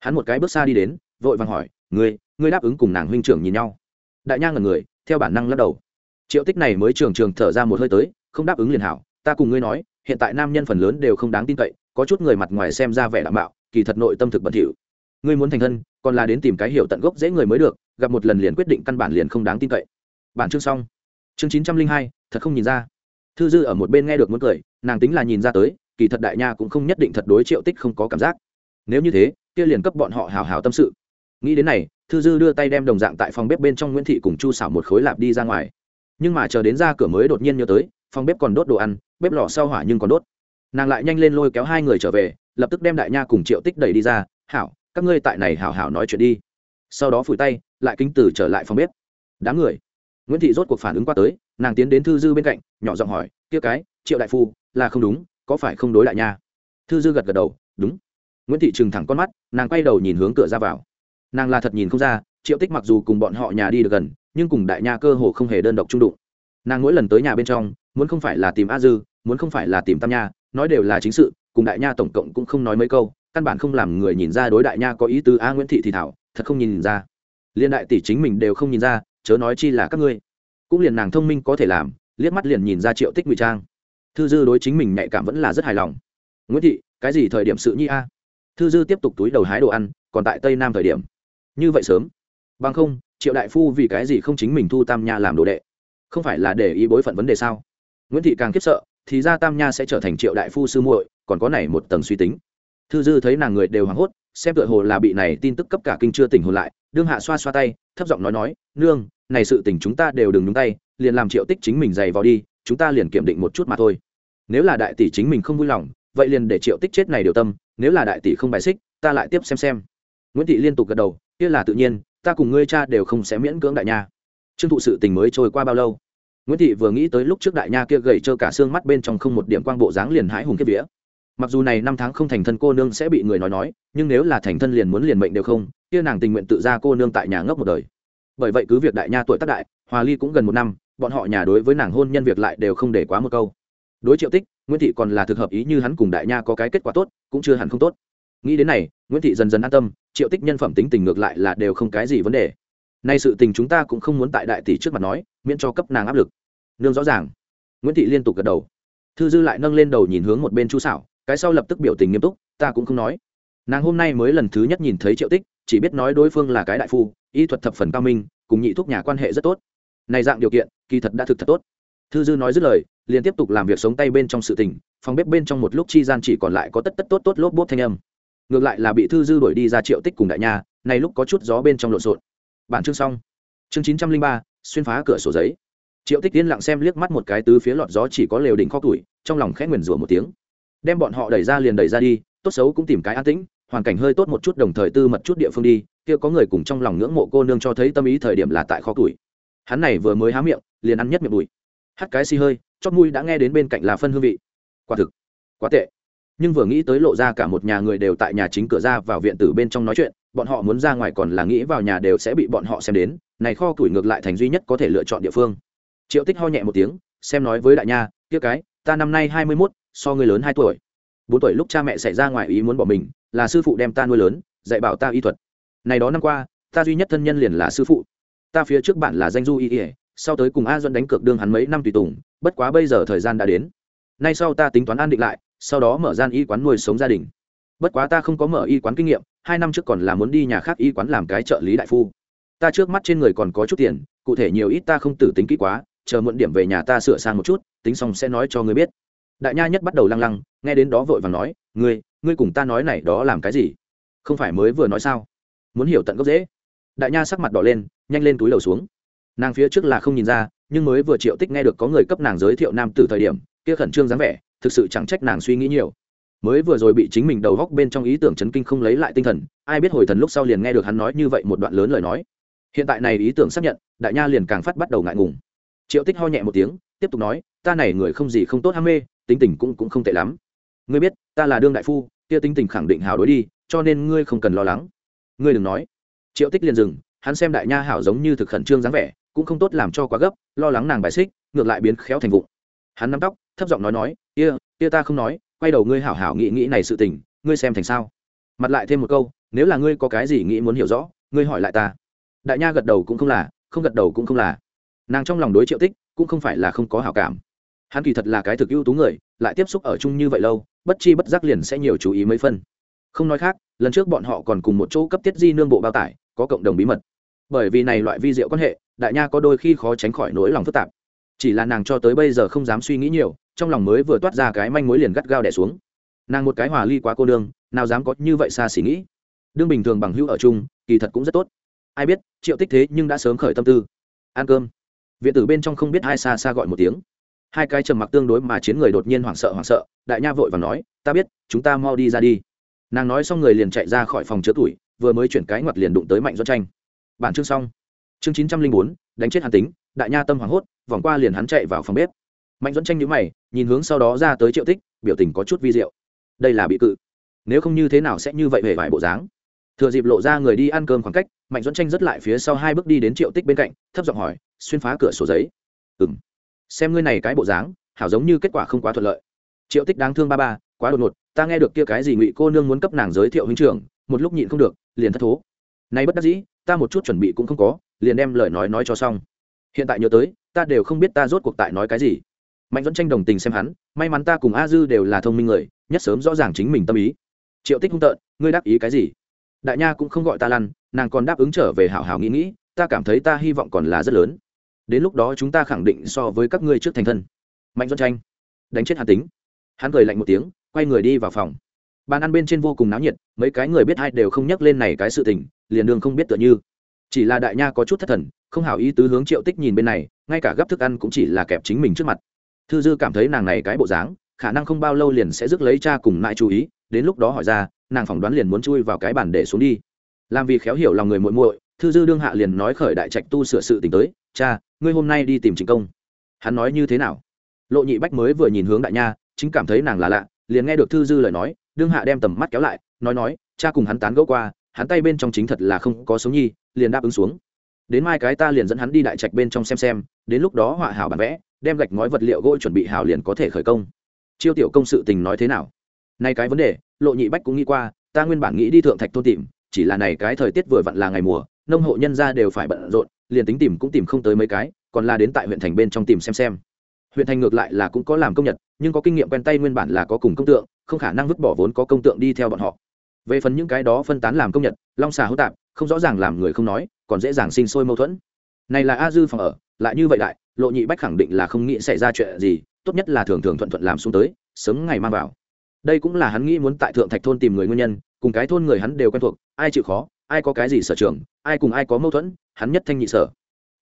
hắn một cái bước xa đi đến vội vàng hỏi ngươi ngươi đáp ứng cùng nàng huynh trưởng nhìn nhau đại nha ngần người, theo bản năng lắc đầu. Triệu tích này mới trường trường thở ra một hơi tới, không đáp ứng liền hảo, ta cùng ngươi nói, hiện tại nam nhân phần lớn đều không đáng tin cậy, có chút người mặt ngoài xem ra vẻ đảm bảo kỳ thật nội tâm thực bẩn thỉu. Ngươi muốn thành thân, còn là đến tìm cái hiểu tận gốc dễ người mới được, gặp một lần liền quyết định căn bản liền không đáng tin cậy. Bản chương xong. Chương chín trăm linh hai, thật không nhìn ra. Thư dư ở một bên nghe được muốn cười, nàng tính là nhìn ra tới, kỳ thật đại nha cũng không nhất định thật đối triệu tích không có cảm giác. Nếu như thế, kia liền cấp bọn họ hào hào tâm sự nghĩ đến này, thư dư đưa tay đem đồng dạng tại phòng bếp bên trong nguyễn thị cùng chu xảo một khối lạp đi ra ngoài. Nhưng mà chờ đến ra cửa mới đột nhiên nhớ tới, phòng bếp còn đốt đồ ăn, bếp lò sau hỏa nhưng còn đốt. Nàng lại nhanh lên lôi kéo hai người trở về, lập tức đem đại nha cùng triệu tích đẩy đi ra. Hảo, các ngươi tại này hảo hảo nói chuyện đi. Sau đó phủi tay, lại kính tử trở lại phòng bếp. Đám người. Nguyễn thị rốt cuộc phản ứng qua tới, nàng tiến đến thư dư bên cạnh, nhỏ giọng hỏi, kia cái, triệu đại phu, là không đúng, có phải không đối đại nha? Thư dư gật gật đầu, đúng. Nguyễn thị trừng thẳng con mắt, nàng quay đầu nhìn hướng cửa ra vào nàng là thật nhìn không ra, triệu tích mặc dù cùng bọn họ nhà đi được gần, nhưng cùng đại nha cơ hồ không hề đơn độc trung đụng. Nàng mỗi lần tới nhà bên trong, muốn không phải là tìm a dư, muốn không phải là tìm tam nha, nói đều là chính sự, cùng đại nha tổng cộng cũng không nói mấy câu, căn bản không làm người nhìn ra đối đại nha có ý tứ a nguyễn thị thì thảo, thật không nhìn ra. Liên đại tỷ chính mình đều không nhìn ra, chớ nói chi là các ngươi. Cũng liền nàng thông minh có thể làm, liếc mắt liền nhìn ra triệu tích ngụy trang. Thư dư đối chính mình nhạy cảm vẫn là rất hài lòng. Nguyễn thị, cái gì thời điểm sự nhi a? Thư dư tiếp tục túi đầu hái đồ ăn, còn tại tây nam thời điểm như vậy sớm? Bằng không, triệu đại phu vì cái gì không chính mình thu tam nha làm đồ đệ? Không phải là để ý bối phận vấn đề sao? Nguyễn thị càng khiếp sợ, thì ra tam nha sẽ trở thành triệu đại phu sư muội, còn có này một tầng suy tính. Thư dư thấy nàng người đều hoảng hốt, xem tựa hồ là bị này tin tức cấp cả kinh chưa tỉnh hồn lại, đương hạ xoa xoa tay, thấp giọng nói nói, nương, này sự tình chúng ta đều đừng nhúng tay, liền làm triệu tích chính mình dày vào đi, chúng ta liền kiểm định một chút mà thôi. Nếu là đại tỷ chính mình không vui lòng, vậy liền để triệu tích chết này điều tâm, nếu là đại tỷ không bài xích, ta lại tiếp xem xem. Nguyễn thị liên tục gật đầu kia là tự nhiên, ta cùng ngươi cha đều không sẽ miễn cưỡng đại nha. Trương thụ sự tình mới trôi qua bao lâu? Nguyễn thị vừa nghĩ tới lúc trước đại nha kia gầy trơ cả xương mắt bên trong không một điểm quang bộ dáng liền hãi hùng kiếp vía. Mặc dù này năm tháng không thành thân cô nương sẽ bị người nói nói, nhưng nếu là thành thân liền muốn liền mệnh đều không, kia nàng tình nguyện tự ra cô nương tại nhà ngốc một đời. Bởi vậy cứ việc đại nha tuổi tác đại, hòa ly cũng gần một năm, bọn họ nhà đối với nàng hôn nhân việc lại đều không để quá một câu. Đối triệu tích, nguyễn thị còn là thực hợp ý như hắn cùng đại nha có cái kết quả tốt, cũng chưa hẳn không tốt. Nghĩ đến này nguyễn thị dần dần an tâm, triệu tích nhân phẩm tính tình ngược lại là đều không cái gì vấn đề. Nay sự tình chúng ta cũng không muốn tại đại tỷ trước mặt nói, miễn cho cấp nàng áp lực. Nương rõ ràng. Nguyễn thị liên tục gật đầu. Thư dư lại nâng lên đầu nhìn hướng một bên chu xảo cái sau lập tức biểu tình nghiêm túc, ta cũng không nói. Nàng hôm nay mới lần thứ nhất nhìn thấy triệu tích, chỉ biết nói đối phương là cái đại phu, y thuật thập phần cao minh, cùng nhị thúc nhà quan hệ rất tốt. Này dạng điều kiện, kỳ thật đã thực thật tốt. Thư dư nói dứt lời, liền tiếp tục làm việc sống tay bên trong sự tình, phòng bếp bên trong một lúc chi gian chỉ còn lại có tất tất tốt tốt lốp bốt thanh âm ngược lại là bị thư dư đuổi đi ra triệu tích cùng đại nha, này lúc có chút gió bên trong lộn xộn. Bản chương xong. Chương chín trăm linh ba, xuyên phá cửa sổ giấy. Triệu tích yên lặng xem liếc mắt một cái tứ phía lọt gió chỉ có lều đỉnh kho tuổi trong lòng khẽ nguyền rủa một tiếng. Đem bọn họ đẩy ra liền đẩy ra đi, tốt xấu cũng tìm cái an tĩnh, hoàn cảnh hơi tốt một chút đồng thời tư mật chút địa phương đi, kia có người cùng trong lòng ngưỡng mộ cô nương cho thấy tâm ý thời điểm là tại kho tuổi hắn này vừa mới há miệng, liền ăn nhất miệng bụi. Hắt cái xì hơi, chót mũi đã nghe đến bên cạnh là phân hương vị. Quả thực, quá tệ nhưng vừa nghĩ tới lộ ra cả một nhà người đều tại nhà chính cửa ra vào viện tử bên trong nói chuyện, bọn họ muốn ra ngoài còn là nghĩ vào nhà đều sẽ bị bọn họ xem đến, này kho tuổi ngược lại thành duy nhất có thể lựa chọn địa phương. Triệu tích ho nhẹ một tiếng, xem nói với đại nha, kia cái, ta năm nay hai mươi mốt, so người lớn hai tuổi. Bốn tuổi lúc cha mẹ xảy ra ngoài ý muốn bỏ mình, là sư phụ đem ta nuôi lớn, dạy bảo ta y thuật. Này đó năm qua, ta duy nhất thân nhân liền là sư phụ. Ta phía trước bạn là danh du y ỉa sau tới cùng a duân đánh cược đương hắn mấy năm tùy tùng, bất quá bây giờ thời gian đã đến. Nay sau ta tính toán an định lại sau đó mở gian y quán nuôi sống gia đình. Bất quá ta không có mở y quán kinh nghiệm, hai năm trước còn là muốn đi nhà khác y quán làm cái trợ lý đại phu. Ta trước mắt trên người còn có chút tiền, cụ thể nhiều ít ta không tử tính kỹ quá, chờ muộn điểm về nhà ta sửa sang một chút, tính xong sẽ nói cho ngươi biết. Đại nha nhất bắt đầu lăng lăng, nghe đến đó vội và nói, ngươi ngươi cùng ta nói này đó làm cái gì? Không phải mới vừa nói sao? Muốn hiểu tận gốc dễ. Đại nha sắc mặt đỏ lên, nhanh lên túi lầu xuống. Nàng phía trước là không nhìn ra, nhưng mới vừa triệu tích nghe được có người cấp nàng giới thiệu nam từ thời điểm, kia khẩn trương dáng vẻ thực sự chẳng trách nàng suy nghĩ nhiều. Mới vừa rồi bị chính mình đầu góc bên trong ý tưởng chấn kinh không lấy lại tinh thần, ai biết hồi thần lúc sau liền nghe được hắn nói như vậy một đoạn lớn lời nói. Hiện tại này ý tưởng xác nhận, đại nha liền càng phát bắt đầu ngại ngùng. Triệu tích ho nhẹ một tiếng, tiếp tục nói, ta này người không gì không tốt ham mê, tính tình cũng cũng không tệ lắm. Ngươi biết, ta là đương đại phu, kia tính tình khẳng định hào đối đi, cho nên ngươi không cần lo lắng. Ngươi đừng nói. Triệu tích liền dừng, hắn xem đại nha hảo giống như thực khẩn trương dáng vẻ, cũng không tốt làm cho quá gấp, lo lắng nàng bài xích, ngược lại biến khéo thành vụng hắn nắm tóc, thấp giọng nói nói, kia kia ta không nói, quay đầu ngươi hảo hảo nghĩ nghĩ này sự tình, ngươi xem thành sao? Mặt lại thêm một câu, nếu là ngươi có cái gì nghĩ muốn hiểu rõ, ngươi hỏi lại ta. Đại nha gật đầu cũng không là, không gật đầu cũng không là. Nàng trong lòng đối triệu tích, cũng không phải là không có hảo cảm. Hắn kỳ thật là cái thực ưu tú người, lại tiếp xúc ở chung như vậy lâu, bất chi bất giác liền sẽ nhiều chú ý mấy phân không nói khác, lần trước bọn họ còn cùng một chỗ cấp tiết di nương bộ bao tải, có cộng đồng bí mật. Bởi vì này loại vi diệu quan hệ, đại nha có đôi khi khó tránh khỏi nỗi lòng phức tạp chỉ là nàng cho tới bây giờ không dám suy nghĩ nhiều, trong lòng mới vừa toát ra cái manh mối liền gắt gao đẻ xuống. Nàng một cái hòa ly quá cô đương nào dám có như vậy xa xỉ nghĩ. Đương bình thường bằng hữu ở chung, kỳ thật cũng rất tốt. Ai biết, triệu tích thế nhưng đã sớm khởi tâm tư. Ăn cơm. Viện tử bên trong không biết ai xa xa gọi một tiếng. Hai cái trầm mặc tương đối mà chiến người đột nhiên hoảng sợ hoảng sợ, đại nha vội và nói, ta biết, chúng ta mau đi ra đi. Nàng nói xong người liền chạy ra khỏi phòng chứa tuổi, vừa mới chuyển cái ngoặt liền đụng tới mạnh do tranh. Bản chương xong. Chương chín trăm linh bốn đánh chết hàn tính, đại nha tâm hoảng hốt, vòng qua liền hắn chạy vào phòng bếp. Mạnh Dẫn tranh nhữ mày, nhìn hướng sau đó ra tới triệu tích, biểu tình có chút vi diệu. Đây là bị cự. Nếu không như thế nào sẽ như vậy về vài bộ dáng? Thừa dịp lộ ra người đi ăn cơm khoảng cách, mạnh Dẫn tranh rất lại phía sau hai bước đi đến triệu tích bên cạnh, thấp giọng hỏi, xuyên phá cửa sổ giấy? Ừ m xem ngươi này cái bộ dáng, hảo giống như kết quả không quá thuận lợi. Triệu tích đáng thương ba ba, quá đột ngột, ta nghe được kia cái gì ngụy cô nương muốn cấp nàng giới thiệu huynh trưởng, một lúc nhịn không được, liền thất thố. Nay bất đắc dĩ, ta một chút chuẩn bị cũng không có liền đem lời nói nói cho xong. Hiện tại nhớ tới, ta đều không biết ta rốt cuộc tại nói cái gì. Mạnh dẫn tranh đồng tình xem hắn, may mắn ta cùng a dư đều là thông minh người, nhất sớm rõ ràng chính mình tâm ý. Triệu tích hung tợn, ngươi đáp ý cái gì? Đại nha cũng không gọi ta lăn, nàng còn đáp ứng trở về hảo hảo nghĩ nghĩ, ta cảm thấy ta hy vọng còn là rất lớn. Đến lúc đó chúng ta khẳng định so với các ngươi trước thành thân. Mạnh dẫn tranh, đánh chết hàn tính. Hắn cười lạnh một tiếng, quay người đi vào phòng. Bàn ăn bên trên vô cùng náo nhiệt, mấy cái người biết hai đều không nhắc lên này cái sự tình, liền đường không biết tựa như chỉ là đại nha có chút thất thần, không hảo ý tứ hướng triệu tích nhìn bên này, ngay cả gấp thức ăn cũng chỉ là kẹp chính mình trước mặt. Thư dư cảm thấy nàng này cái bộ dáng, khả năng không bao lâu liền sẽ rước lấy cha cùng lại chú ý, đến lúc đó hỏi ra, nàng phỏng đoán liền muốn chui vào cái bàn để xuống đi. Làm vì khéo hiểu lòng người muội muội, thư dư đương hạ liền nói khởi đại trạch tu sửa sự t tới, cha, ngươi hôm nay đi tìm chính công. Hắn nói như thế nào? Lộ nhị bách mới vừa nhìn hướng đại nha, chính cảm thấy nàng là lạ, liền nghe được thư dư lời nói, đương hạ đem tầm mắt kéo lại, nói nói, cha cùng hắn tán gẫu qua, hắn tay bên trong chính thật là không có sống nhi liền đáp ứng xuống. Đến mai cái ta liền dẫn hắn đi đại trạch bên trong xem xem, đến lúc đó họa hảo bản vẽ, đem gạch ngói vật liệu gỗ chuẩn bị hảo liền có thể khởi công. Chiêu tiểu công sự tình nói thế nào? Nay cái vấn đề, lộ nhị bách cũng nghĩ qua, ta nguyên bản nghĩ đi thượng thạch thôn tìm, chỉ là này cái thời tiết vừa vặn là ngày mùa, nông hộ nhân ra đều phải bận rộn, liền tính tìm cũng tìm không tới mấy cái, còn là đến tại huyện thành bên trong tìm xem xem. Huyện thành ngược lại là cũng có làm công nhật, nhưng có kinh nghiệm quen tay nguyên bản là có cùng công tượng, không khả năng vứt bỏ vốn có công tượng đi theo bọn họ về phần những cái đó phân tán làm công nhật, long xà hữu tạp, không rõ ràng làm người không nói, còn dễ dàng sinh sôi mâu thuẫn. Này là a dư phòng ở, lại như vậy đại, lộ nhị bách khẳng định là không nghĩ xảy ra chuyện gì, tốt nhất là thường thường thuận thuận làm xuống tới, sớm ngày mang vào. Đây cũng là hắn nghĩ muốn tại thượng thạch thôn tìm người nguyên nhân, cùng cái thôn người hắn đều quen thuộc, ai chịu khó, ai có cái gì sở trường, ai cùng ai có mâu thuẫn, hắn nhất thanh nhị sở.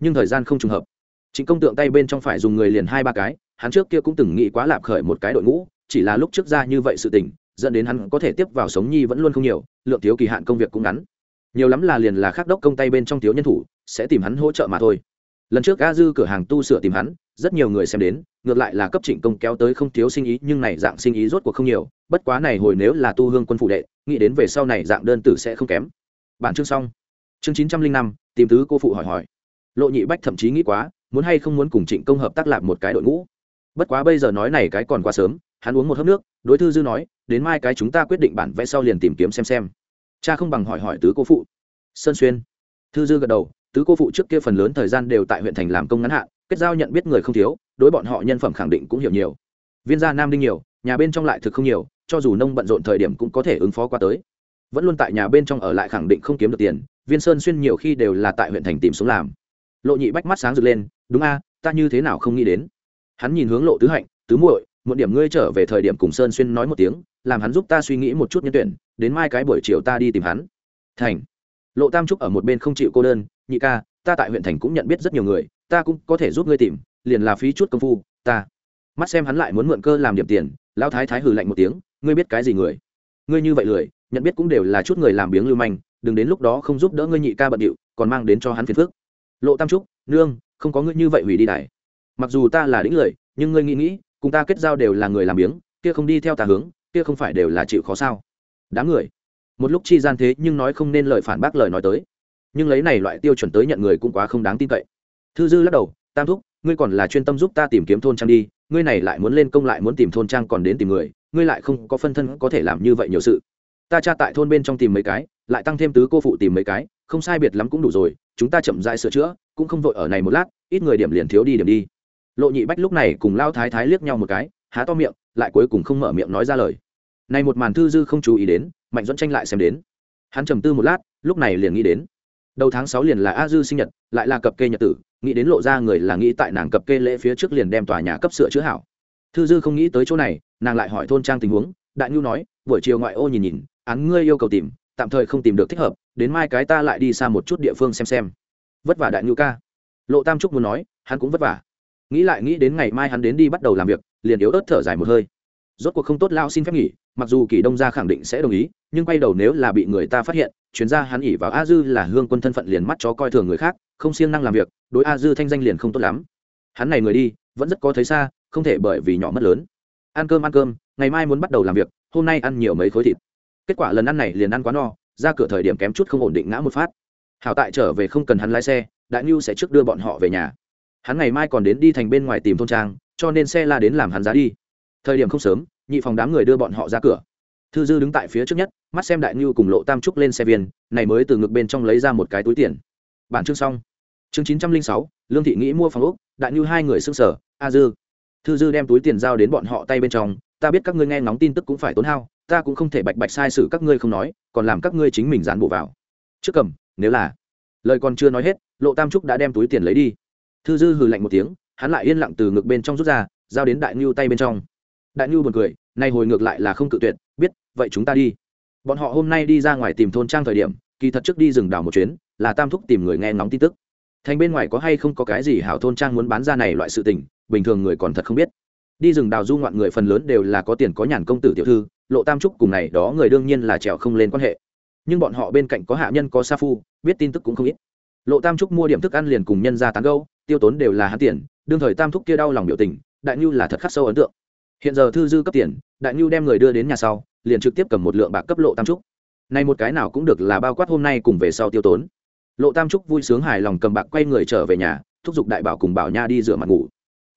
Nhưng thời gian không trùng hợp. Chính công tượng tay bên trong phải dùng người liền hai ba cái, hắn trước kia cũng từng nghĩ quá lạp khởi một cái đội ngũ, chỉ là lúc trước ra như vậy sự tình dẫn đến hắn có thể tiếp vào sống nhi vẫn luôn không nhiều, lượng thiếu kỳ hạn công việc cũng ngắn. Nhiều lắm là liền là khắc đốc công tay bên trong thiếu nhân thủ, sẽ tìm hắn hỗ trợ mà thôi. Lần trước a dư cửa hàng tu sửa tìm hắn, rất nhiều người xem đến, ngược lại là cấp trịnh công kéo tới không thiếu sinh ý, nhưng này dạng sinh ý rốt cuộc không nhiều, bất quá này hồi nếu là tu hương quân phụ đệ, nghĩ đến về sau này dạng đơn tử sẽ không kém. Bản chương xong. Chương chín trăm linh năm, tìm tứ cô phụ hỏi hỏi. Lộ nhị bách thậm chí nghĩ quá, muốn hay không muốn cùng trịnh công hợp tác lạc một cái đội ngũ. Bất quá bây giờ nói này cái còn quá sớm, hắn uống một hớp nước, đối thư dư nói đến mai cái chúng ta quyết định bản vẽ sau liền tìm kiếm xem xem. Cha không bằng hỏi hỏi tứ cô phụ. Sơn xuyên. Thư dư gật đầu, tứ cô phụ trước kia phần lớn thời gian đều tại huyện thành làm công ngắn hạn, kết giao nhận biết người không thiếu, đối bọn họ nhân phẩm khẳng định cũng hiểu nhiều. Viên gia nam đinh nhiều, nhà bên trong lại thực không nhiều, cho dù nông bận rộn thời điểm cũng có thể ứng phó qua tới. Vẫn luôn tại nhà bên trong ở lại khẳng định không kiếm được tiền, viên sơn xuyên nhiều khi đều là tại huyện thành tìm xuống làm. Lộ nhị bách mắt sáng rực lên, đúng a, ta như thế nào không nghĩ đến. Hắn nhìn hướng lộ tứ hạnh, tứ muội một điểm ngươi trở về thời điểm cùng sơn xuyên nói một tiếng, làm hắn giúp ta suy nghĩ một chút nhân tuyển, đến mai cái buổi chiều ta đi tìm hắn. Thành. Lộ tam trúc ở một bên không chịu cô đơn, nhị ca, ta tại huyện thành cũng nhận biết rất nhiều người, ta cũng có thể giúp ngươi tìm, liền là phí chút công phu, ta. Mắt xem hắn lại muốn mượn cơ làm điểm tiền lao thái thái hừ lạnh một tiếng, ngươi biết cái gì người? Ngươi như vậy lười, nhận biết cũng đều là chút người làm biếng lưu manh, đừng đến lúc đó không giúp đỡ ngươi nhị ca bận điệu, còn mang đến cho hắn phiền phức. Lộ tam trúc, nương, không có ngươi như vậy hủy đi đài. Mặc dù ta là đĩnh lời, nhưng ngươi nghĩ nghĩ cùng ta kết giao đều là người làm biếng, kia không đi theo tà hướng, kia không phải đều là chịu khó sao? Đám người. Một lúc chi gian thế nhưng nói không nên lời phản bác lời nói tới. Nhưng lấy này loại tiêu chuẩn tới nhận người cũng quá không đáng tin cậy. Thư dư lắc đầu, tam thúc, ngươi còn là chuyên tâm giúp ta tìm kiếm thôn trang đi, ngươi này lại muốn lên công lại muốn tìm thôn trang còn đến tìm người, ngươi lại không có phân thân có thể làm như vậy nhiều sự. Ta tra tại thôn bên trong tìm mấy cái, lại tăng thêm tứ cô phụ tìm mấy cái, không sai biệt lắm cũng đủ rồi, chúng ta chậm dại sửa chữa, cũng không vội ở này một lát, ít người điểm liền thiếu đi điểm đi lộ nhị bách lúc này cùng lao thái thái liếc nhau một cái, há to miệng, lại cuối cùng không mở miệng nói ra lời. Này một màn thư dư không chú ý đến, mạnh dẫn tranh lại xem đến. Hắn trầm tư một lát, lúc này liền nghĩ đến. Đầu tháng sáu liền là a dư sinh nhật, lại là cập kê nhật tử, nghĩ đến lộ ra người là nghĩ tại nàng cập kê lễ phía trước liền đem tòa nhà cấp sửa chữa hảo. Thư dư không nghĩ tới chỗ này, nàng lại hỏi thôn trang tình huống, đại nhu nói, buổi chiều ngoại ô nhìn nhìn, án ngươi yêu cầu tìm, tạm thời không tìm được thích hợp, đến mai cái ta lại đi xa một chút địa phương xem xem. Vất vả đại nhu ca. Lộ tam trúc muốn nói, hắn cũng vất vả nghĩ lại nghĩ đến ngày mai hắn đến đi bắt đầu làm việc, liền yếu ớt thở dài một hơi. Rốt cuộc không tốt lao xin phép nghỉ, mặc dù kỳ đông gia khẳng định sẽ đồng ý, nhưng quay đầu nếu là bị người ta phát hiện chuyến ra hắn ỉ vào a dư là hương quân thân phận liền mắt chó coi thường người khác, không siêng năng làm việc, đối a dư thanh danh liền không tốt lắm. Hắn này người đi, vẫn rất có thấy xa, không thể bởi vì nhỏ mất lớn. Ăn cơm ăn cơm, ngày mai muốn bắt đầu làm việc, hôm nay ăn nhiều mấy khối thịt. Kết quả lần ăn này liền ăn quá no, ra cửa thời điểm kém chút không ổn định ngã một phát. Hảo tại trở về không cần hắn lái xe, đại ngưu sẽ trước đưa bọn họ về nhà hắn ngày mai còn đến đi thành bên ngoài tìm thôn trang, cho nên xe la đến làm hắn giá đi. Thời điểm không sớm, nhị phòng đám người đưa bọn họ ra cửa. Thư dư đứng tại phía trước nhất, mắt xem đại nhu cùng lộ tam trúc lên xe viên, này mới từ ngực bên trong lấy ra một cái túi tiền. Bản chương xong. Chương chín trăm linh sáu, lương thị nghĩ mua phòng úc đại nhu hai người xưng sở a dư. Thư dư đem túi tiền giao đến bọn họ tay bên trong, ta biết các ngươi nghe ngóng tin tức cũng phải tốn hao, ta cũng không thể bạch bạch sai sử các ngươi không nói, còn làm các ngươi chính mình dán bộ vào. Trước cầm, nếu là. Lời còn chưa nói hết, lộ tam trúc đã đem túi tiền lấy đi thư dư hừ lạnh một tiếng, hắn lại yên lặng từ ngực bên trong rút ra, giao đến đại ngưu tay bên trong. Đại ngưu buồn cười, nay hồi ngược lại là không cự tuyệt, biết, vậy chúng ta đi. Bọn họ hôm nay đi ra ngoài tìm thôn trang thời điểm, kỳ thật trước đi rừng đào một chuyến, là tam thúc tìm người nghe ngóng tin tức. Thành bên ngoài có hay không có cái gì hảo thôn trang muốn bán ra này loại sự tình, bình thường người còn thật không biết. Đi rừng đào du ngoạn người phần lớn đều là có tiền có nhàn công tử tiểu thư, lộ tam trúc cùng này đó người đương nhiên là trèo không lên quan hệ. Nhưng bọn họ bên cạnh có hạ nhân có sa phu, biết tin tức cũng không ít lộ tam trúc mua điểm thức ăn liền cùng nhân ra tán gâu tiêu tốn đều là hắn tiền, đương thời tam thúc kia đau lòng biểu tình, đại nhu là thật khắc sâu ấn tượng. Hiện giờ thư dư cấp tiền, đại nhu đem người đưa đến nhà sau, liền trực tiếp cầm một lượng bạc cấp lộ tam trúc. Này một cái nào cũng được là bao quát hôm nay cùng về sau tiêu tốn. Lộ tam trúc vui sướng hài lòng cầm bạc quay người trở về nhà, thúc giục đại bảo cùng bảo nha đi rửa mặt ngủ.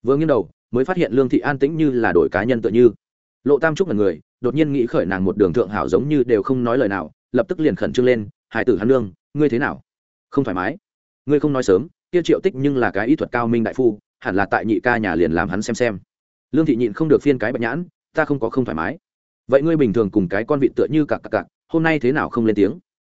Vừa nghiêng đầu, mới phát hiện lương thị an tĩnh như là đổi cá nhân tựa như. Lộ tam trúc là người, đột nhiên nghĩ khởi nàng một đường thượng hảo giống như đều không nói lời nào, lập tức liền khẩn trương lên, hải tử hắn lương ngươi thế nào? Không thoải mái. Ngươi không nói sớm kia triệu tích nhưng là cái ý thuật cao minh đại phu hẳn là tại nhị ca nhà liền làm hắn xem xem. Lương thị nhịn không được phiên cái bạch nhãn ta không có không thoải mái. Vậy ngươi bình thường cùng cái con vịt tựa như cặc cặc cặc hôm nay thế nào không lên tiếng?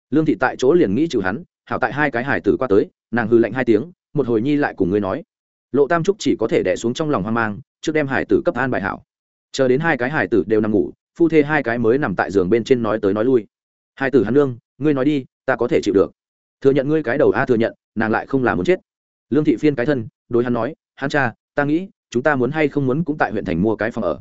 Lương thị tại chỗ liền nghĩ trừ hắn hảo tại hai cái hải tử qua tới nàng hư lạnh hai tiếng một hồi nhi lại cùng ngươi nói. Lộ tam trúc chỉ có thể đẻ xuống trong lòng hoang mang trước đem hải tử cấp an bài hảo. Chờ đến hai cái hải tử đều nằm ngủ phu thê hai cái mới nằm tại giường bên trên nói tới nói lui. Hải tử hắn lương, ngươi nói đi ta có thể chịu được thừa nhận ngươi cái đầu a thừa nhận, nàng lại không làm muốn chết. Lương thị phiên cái thân, đối hắn nói, hắn cha, ta nghĩ, chúng ta muốn hay không muốn cũng tại huyện thành mua cái phòng ở.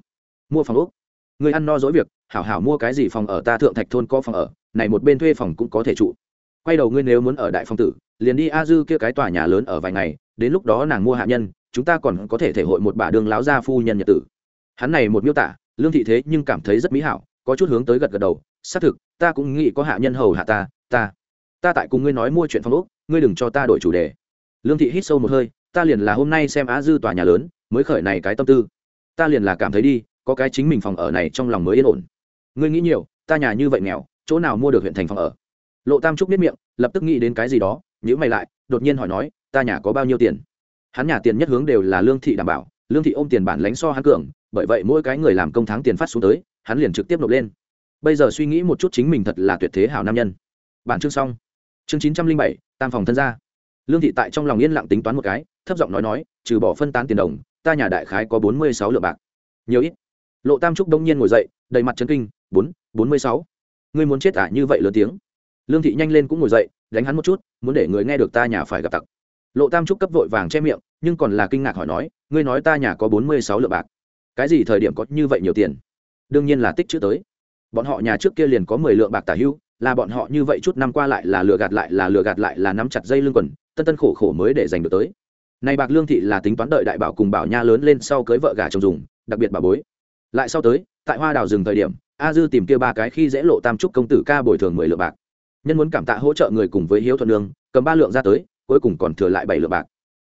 Mua phòng úc người ăn no dối việc, hảo hảo mua cái gì phòng ở ta thượng thạch thôn có phòng ở, này một bên thuê phòng cũng có thể trụ. Quay đầu ngươi nếu muốn ở đại phong tử, liền đi a dư kia cái tòa nhà lớn ở vài ngày, đến lúc đó nàng mua hạ nhân, chúng ta còn có thể thể hội một bà đường láo gia phu nhân nhật tử. Hắn này một miêu tả, lương thị thế nhưng cảm thấy rất mỹ hảo, có chút hướng tới gật gật đầu, xác thực, ta cũng nghĩ có hạ nhân hầu hạ ta ta ta tại cùng ngươi nói mua chuyện phòng ốc, ngươi đừng cho ta đổi chủ đề. Lương thị hít sâu một hơi, ta liền là hôm nay xem á dư tòa nhà lớn, mới khởi này cái tâm tư. Ta liền là cảm thấy đi, có cái chính mình phòng ở này trong lòng mới yên ổn. Ngươi nghĩ nhiều, ta nhà như vậy nghèo, chỗ nào mua được huyện thành phòng ở? Lộ tam trúc biết miệng, lập tức nghĩ đến cái gì đó nhữ mày lại, đột nhiên hỏi nói, ta nhà có bao nhiêu tiền? Hắn nhà tiền nhất hướng đều là lương thị đảm bảo, lương thị ôm tiền bản lánh so hắn cường, bởi vậy mỗi cái người làm công tháng tiền phát xuống tới, hắn liền trực tiếp nộp lên. Bây giờ suy nghĩ một chút chính mình thật là tuyệt thế hảo nam nhân. Bản chương xong chương chín trăm linh bảy, tam phòng thân gia. Lương thị tại trong lòng yên lặng tính toán một cái, thấp giọng nói nói, trừ bỏ phân tán tiền đồng, ta nhà đại khái có bốn mươi sáu lượng bạc. Nhiều ít. Lộ tam trúc đông nhiên ngồi dậy, đầy mặt chấn kinh, bốn bốn mươi sáu. Ngươi muốn chết ả à như vậy lớn tiếng. Lương thị nhanh lên cũng ngồi dậy, đánh hắn một chút, muốn để người nghe được ta nhà phải gặp tặc. Lộ tam trúc cấp vội vàng che miệng, nhưng còn là kinh ngạc hỏi nói, ngươi nói ta nhà có bốn mươi sáu lượng bạc. Cái gì thời điểm có như vậy nhiều tiền? Đương nhiên là tích chữ tới. Bọn họ nhà trước kia liền có mười lượng bạc tả hưu là bọn họ như vậy chút năm qua lại là lừa gạt lại là lừa gạt lại là nắm chặt dây lưng quần, tân tân khổ khổ mới để giành được tới. Này bạc lương thị là tính toán đợi đại bảo cùng bảo nha lớn lên sau cưới vợ gà chồng dùng, đặc biệt bà bối. Lại sau tới, tại hoa đào rừng thời điểm, a dư tìm kia ba cái khi dễ lộ tam trúc công tử ca bồi thường mười lượng bạc. Nhân muốn cảm tạ hỗ trợ người cùng với hiếu thuận lương cầm ba lượng ra tới, cuối cùng còn thừa lại bảy lượng bạc.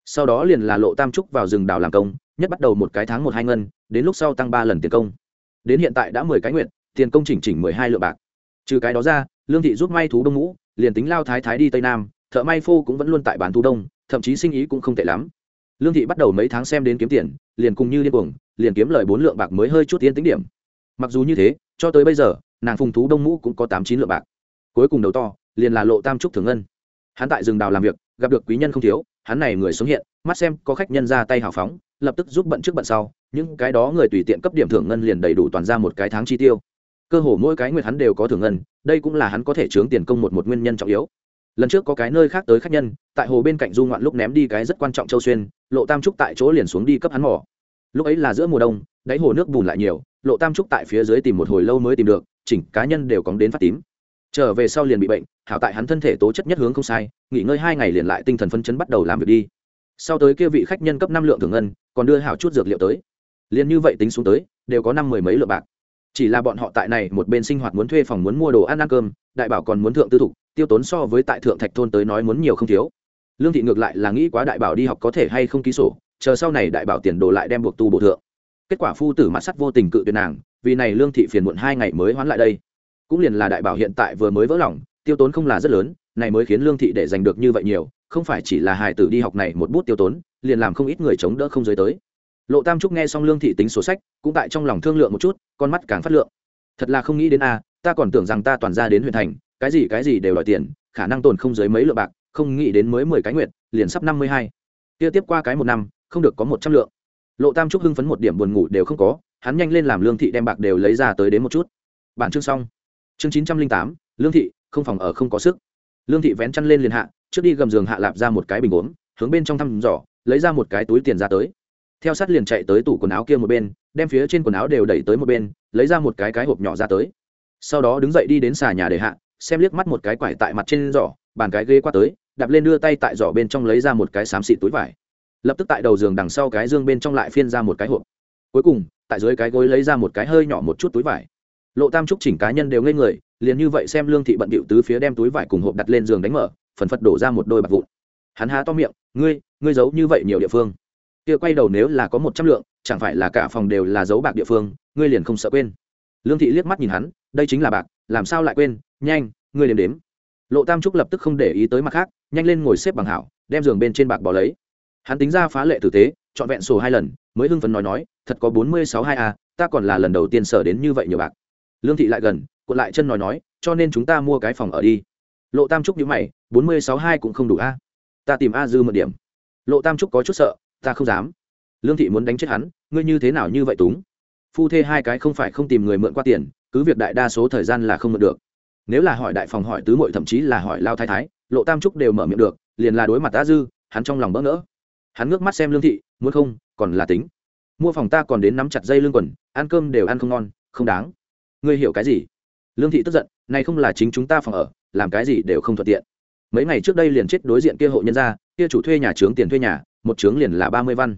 Sau đó liền là lộ tam trúc vào rừng đào làm công, nhất bắt đầu một cái tháng một hai ngân, đến lúc sau tăng ba lần tiền công. Đến hiện tại đã mười cái nguyện, tiền công chỉnh chỉnh mười hai lượng bạc trừ cái đó ra, lương thị giúp may thú đông ngũ, liền tính lao thái thái đi tây nam, thợ may phô cũng vẫn luôn tại bán thú đông, thậm chí sinh ý cũng không tệ lắm. Lương thị bắt đầu mấy tháng xem đến kiếm tiền, liền cùng như điên cuồng, liền kiếm lời bốn lượng bạc mới hơi chút tiến tính điểm. Mặc dù như thế, cho tới bây giờ, nàng phùng thú đông ngũ cũng có tám chín lượng bạc. Cuối cùng đầu to, liền là lộ tam trúc thường ngân. Hắn tại rừng đào làm việc, gặp được quý nhân không thiếu, hắn này người xuống hiện, mắt xem có khách nhân ra tay hào phóng, lập tức giúp bận trước bận sau, những cái đó người tùy tiện cấp điểm thưởng ngân liền đầy đủ toàn ra một cái tháng chi tiêu cơ hồ mỗi cái nguyệt hắn đều có thưởng ngân, đây cũng là hắn có thể chướng tiền công một một nguyên nhân trọng yếu. Lần trước có cái nơi khác tới khách nhân, tại hồ bên cạnh du ngoạn lúc ném đi cái rất quan trọng châu xuyên, lộ tam trúc tại chỗ liền xuống đi cấp hắn mỏ. Lúc ấy là giữa mùa đông, đáy hồ nước bùn lại nhiều, lộ tam trúc tại phía dưới tìm một hồi lâu mới tìm được, chỉnh cá nhân đều cóng đến phát tím. Trở về sau liền bị bệnh, hảo tại hắn thân thể tố chất nhất hướng không sai, nghỉ ngơi hai ngày liền lại tinh thần phân chấn bắt đầu làm việc đi. Sau tới kia vị khách nhân cấp năm lượng thưởng ngân, còn đưa hảo chút dược liệu tới. Liền như vậy tính xuống tới, đều có năm mười mấy lượng bạc chỉ là bọn họ tại này một bên sinh hoạt muốn thuê phòng muốn mua đồ ăn ăn cơm, đại bảo còn muốn thượng tư thục, tiêu tốn so với tại thượng thạch thôn tới nói muốn nhiều không thiếu. Lương thị ngược lại là nghĩ quá đại bảo đi học có thể hay không ký sổ, chờ sau này đại bảo tiền đồ lại đem buộc tu bổ thượng. Kết quả phu tử mặt sắt vô tình cự tuyệt nàng, vì này lương thị phiền muộn hai ngày mới hoán lại đây. Cũng liền là đại bảo hiện tại vừa mới vỡ lòng, tiêu tốn không là rất lớn, này mới khiến lương thị để giành được như vậy nhiều, không phải chỉ là hài tử đi học này một bút tiêu tốn, liền làm không ít người chống đỡ không giới tới lộ tam trúc nghe xong lương thị tính sổ sách, cũng tại trong lòng thương lượng một chút, con mắt càng phát lượng. Thật là không nghĩ đến a, ta còn tưởng rằng ta toàn ra đến huyện thành, cái gì cái gì đều đòi tiền, khả năng tồn không dưới mấy lượng bạc, không nghĩ đến mới mười cái nguyện liền sắp năm mươi hai. Kia tiếp qua cái một năm, không được có một trăm lượng. Lộ tam trúc hưng phấn một điểm buồn ngủ đều không có, hắn nhanh lên làm lương thị đem bạc đều lấy ra tới đến một chút. Bản chương xong. Chương chín trăm linh tám, lương thị, không phòng ở không có sức. Lương thị vén chăn lên liền hạ, trước đi gầm giường hạ lạp ra một cái bình uống, hướng bên trong thăm dò, lấy ra một cái túi tiền ra tới theo sát liền chạy tới tủ quần áo kia một bên, đem phía trên quần áo đều đẩy tới một bên, lấy ra một cái cái hộp nhỏ ra tới. Sau đó đứng dậy đi đến xà nhà để hạ, xem liếc mắt một cái quải tại mặt trên giỏ, bàn cái ghế qua tới, đạp lên đưa tay tại giỏ bên trong lấy ra một cái xám xịt túi vải. Lập tức tại đầu giường đằng sau cái dương bên trong lại phiên ra một cái hộp. Cuối cùng, tại dưới cái gối lấy ra một cái hơi nhỏ một chút túi vải. Lộ tam trúc chỉnh cá nhân đều ngây người, liền như vậy xem lương thị bận bịu tứ phía đem túi vải cùng hộp đặt lên giường đánh mở, phần phật đổ ra một đôi bạc vụn. Hắn há to miệng, ngươi ngươi giấu như vậy nhiều địa phương kia quay đầu nếu là có một trăm lượng, chẳng phải là cả phòng đều là dấu bạc địa phương, ngươi liền không sợ quên. Lương thị liếc mắt nhìn hắn, đây chính là bạc, làm sao lại quên? Nhanh, ngươi đếm đếm. Lộ tam trúc lập tức không để ý tới mặt khác, nhanh lên ngồi xếp bằng hảo, đem giường bên trên bạc bỏ lấy. Hắn tính ra phá lệ tử tế, trọn vẹn sổ hai lần, mới hưng phấn nói nói, thật có bốn mươi sáu hai a, ta còn là lần đầu tiên sở đến như vậy nhiều bạc. Lương thị lại gần, cuộn lại chân nói nói, cho nên chúng ta mua cái phòng ở đi. Lộ tam trúc nhữ mày, bốn mươi sáu hai cũng không đủ a. Ta tìm a dư một điểm. Lộ tam trúc có chút sợ ta không dám. Lương thị muốn đánh chết hắn, ngươi như thế nào như vậy túng? Phu thê hai cái không phải không tìm người mượn qua tiền, cứ việc đại đa số thời gian là không mượn được. Nếu là hỏi đại phòng hỏi tứ mội thậm chí là hỏi lao thái thái, lộ tam trúc đều mở miệng được, liền là đối mặt ta dư, hắn trong lòng bỡ ngỡ. Hắn ngước mắt xem lương thị, muốn không, còn là tính. Mua phòng ta còn đến nắm chặt dây lưng quần, ăn cơm đều ăn không ngon, không đáng. Ngươi hiểu cái gì? Lương thị tức giận, này không là chính chúng ta phòng ở, làm cái gì đều không thuận tiện. Mấy ngày trước đây liền chết đối diện kia hộ nhân gia, kia chủ thuê nhà trướng tiền thuê nhà một trướng liền là ba mươi văn.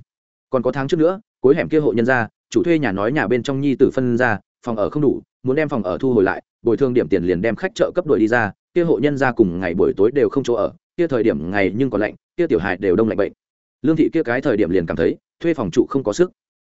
Còn có tháng trước nữa, cuối hẻm kia hộ nhân gia, chủ thuê nhà nói nhà bên trong nhi tử phân ra, phòng ở không đủ, muốn đem phòng ở thu hồi lại, bồi thường điểm tiền liền đem khách chợ cấp đổi đi ra, kia hộ nhân gia cùng ngày buổi tối đều không chỗ ở, kia thời điểm ngày nhưng còn lạnh, kia tiểu hài đều đông lạnh bệnh. Lương thị kia cái thời điểm liền cảm thấy, thuê phòng trụ không có sức.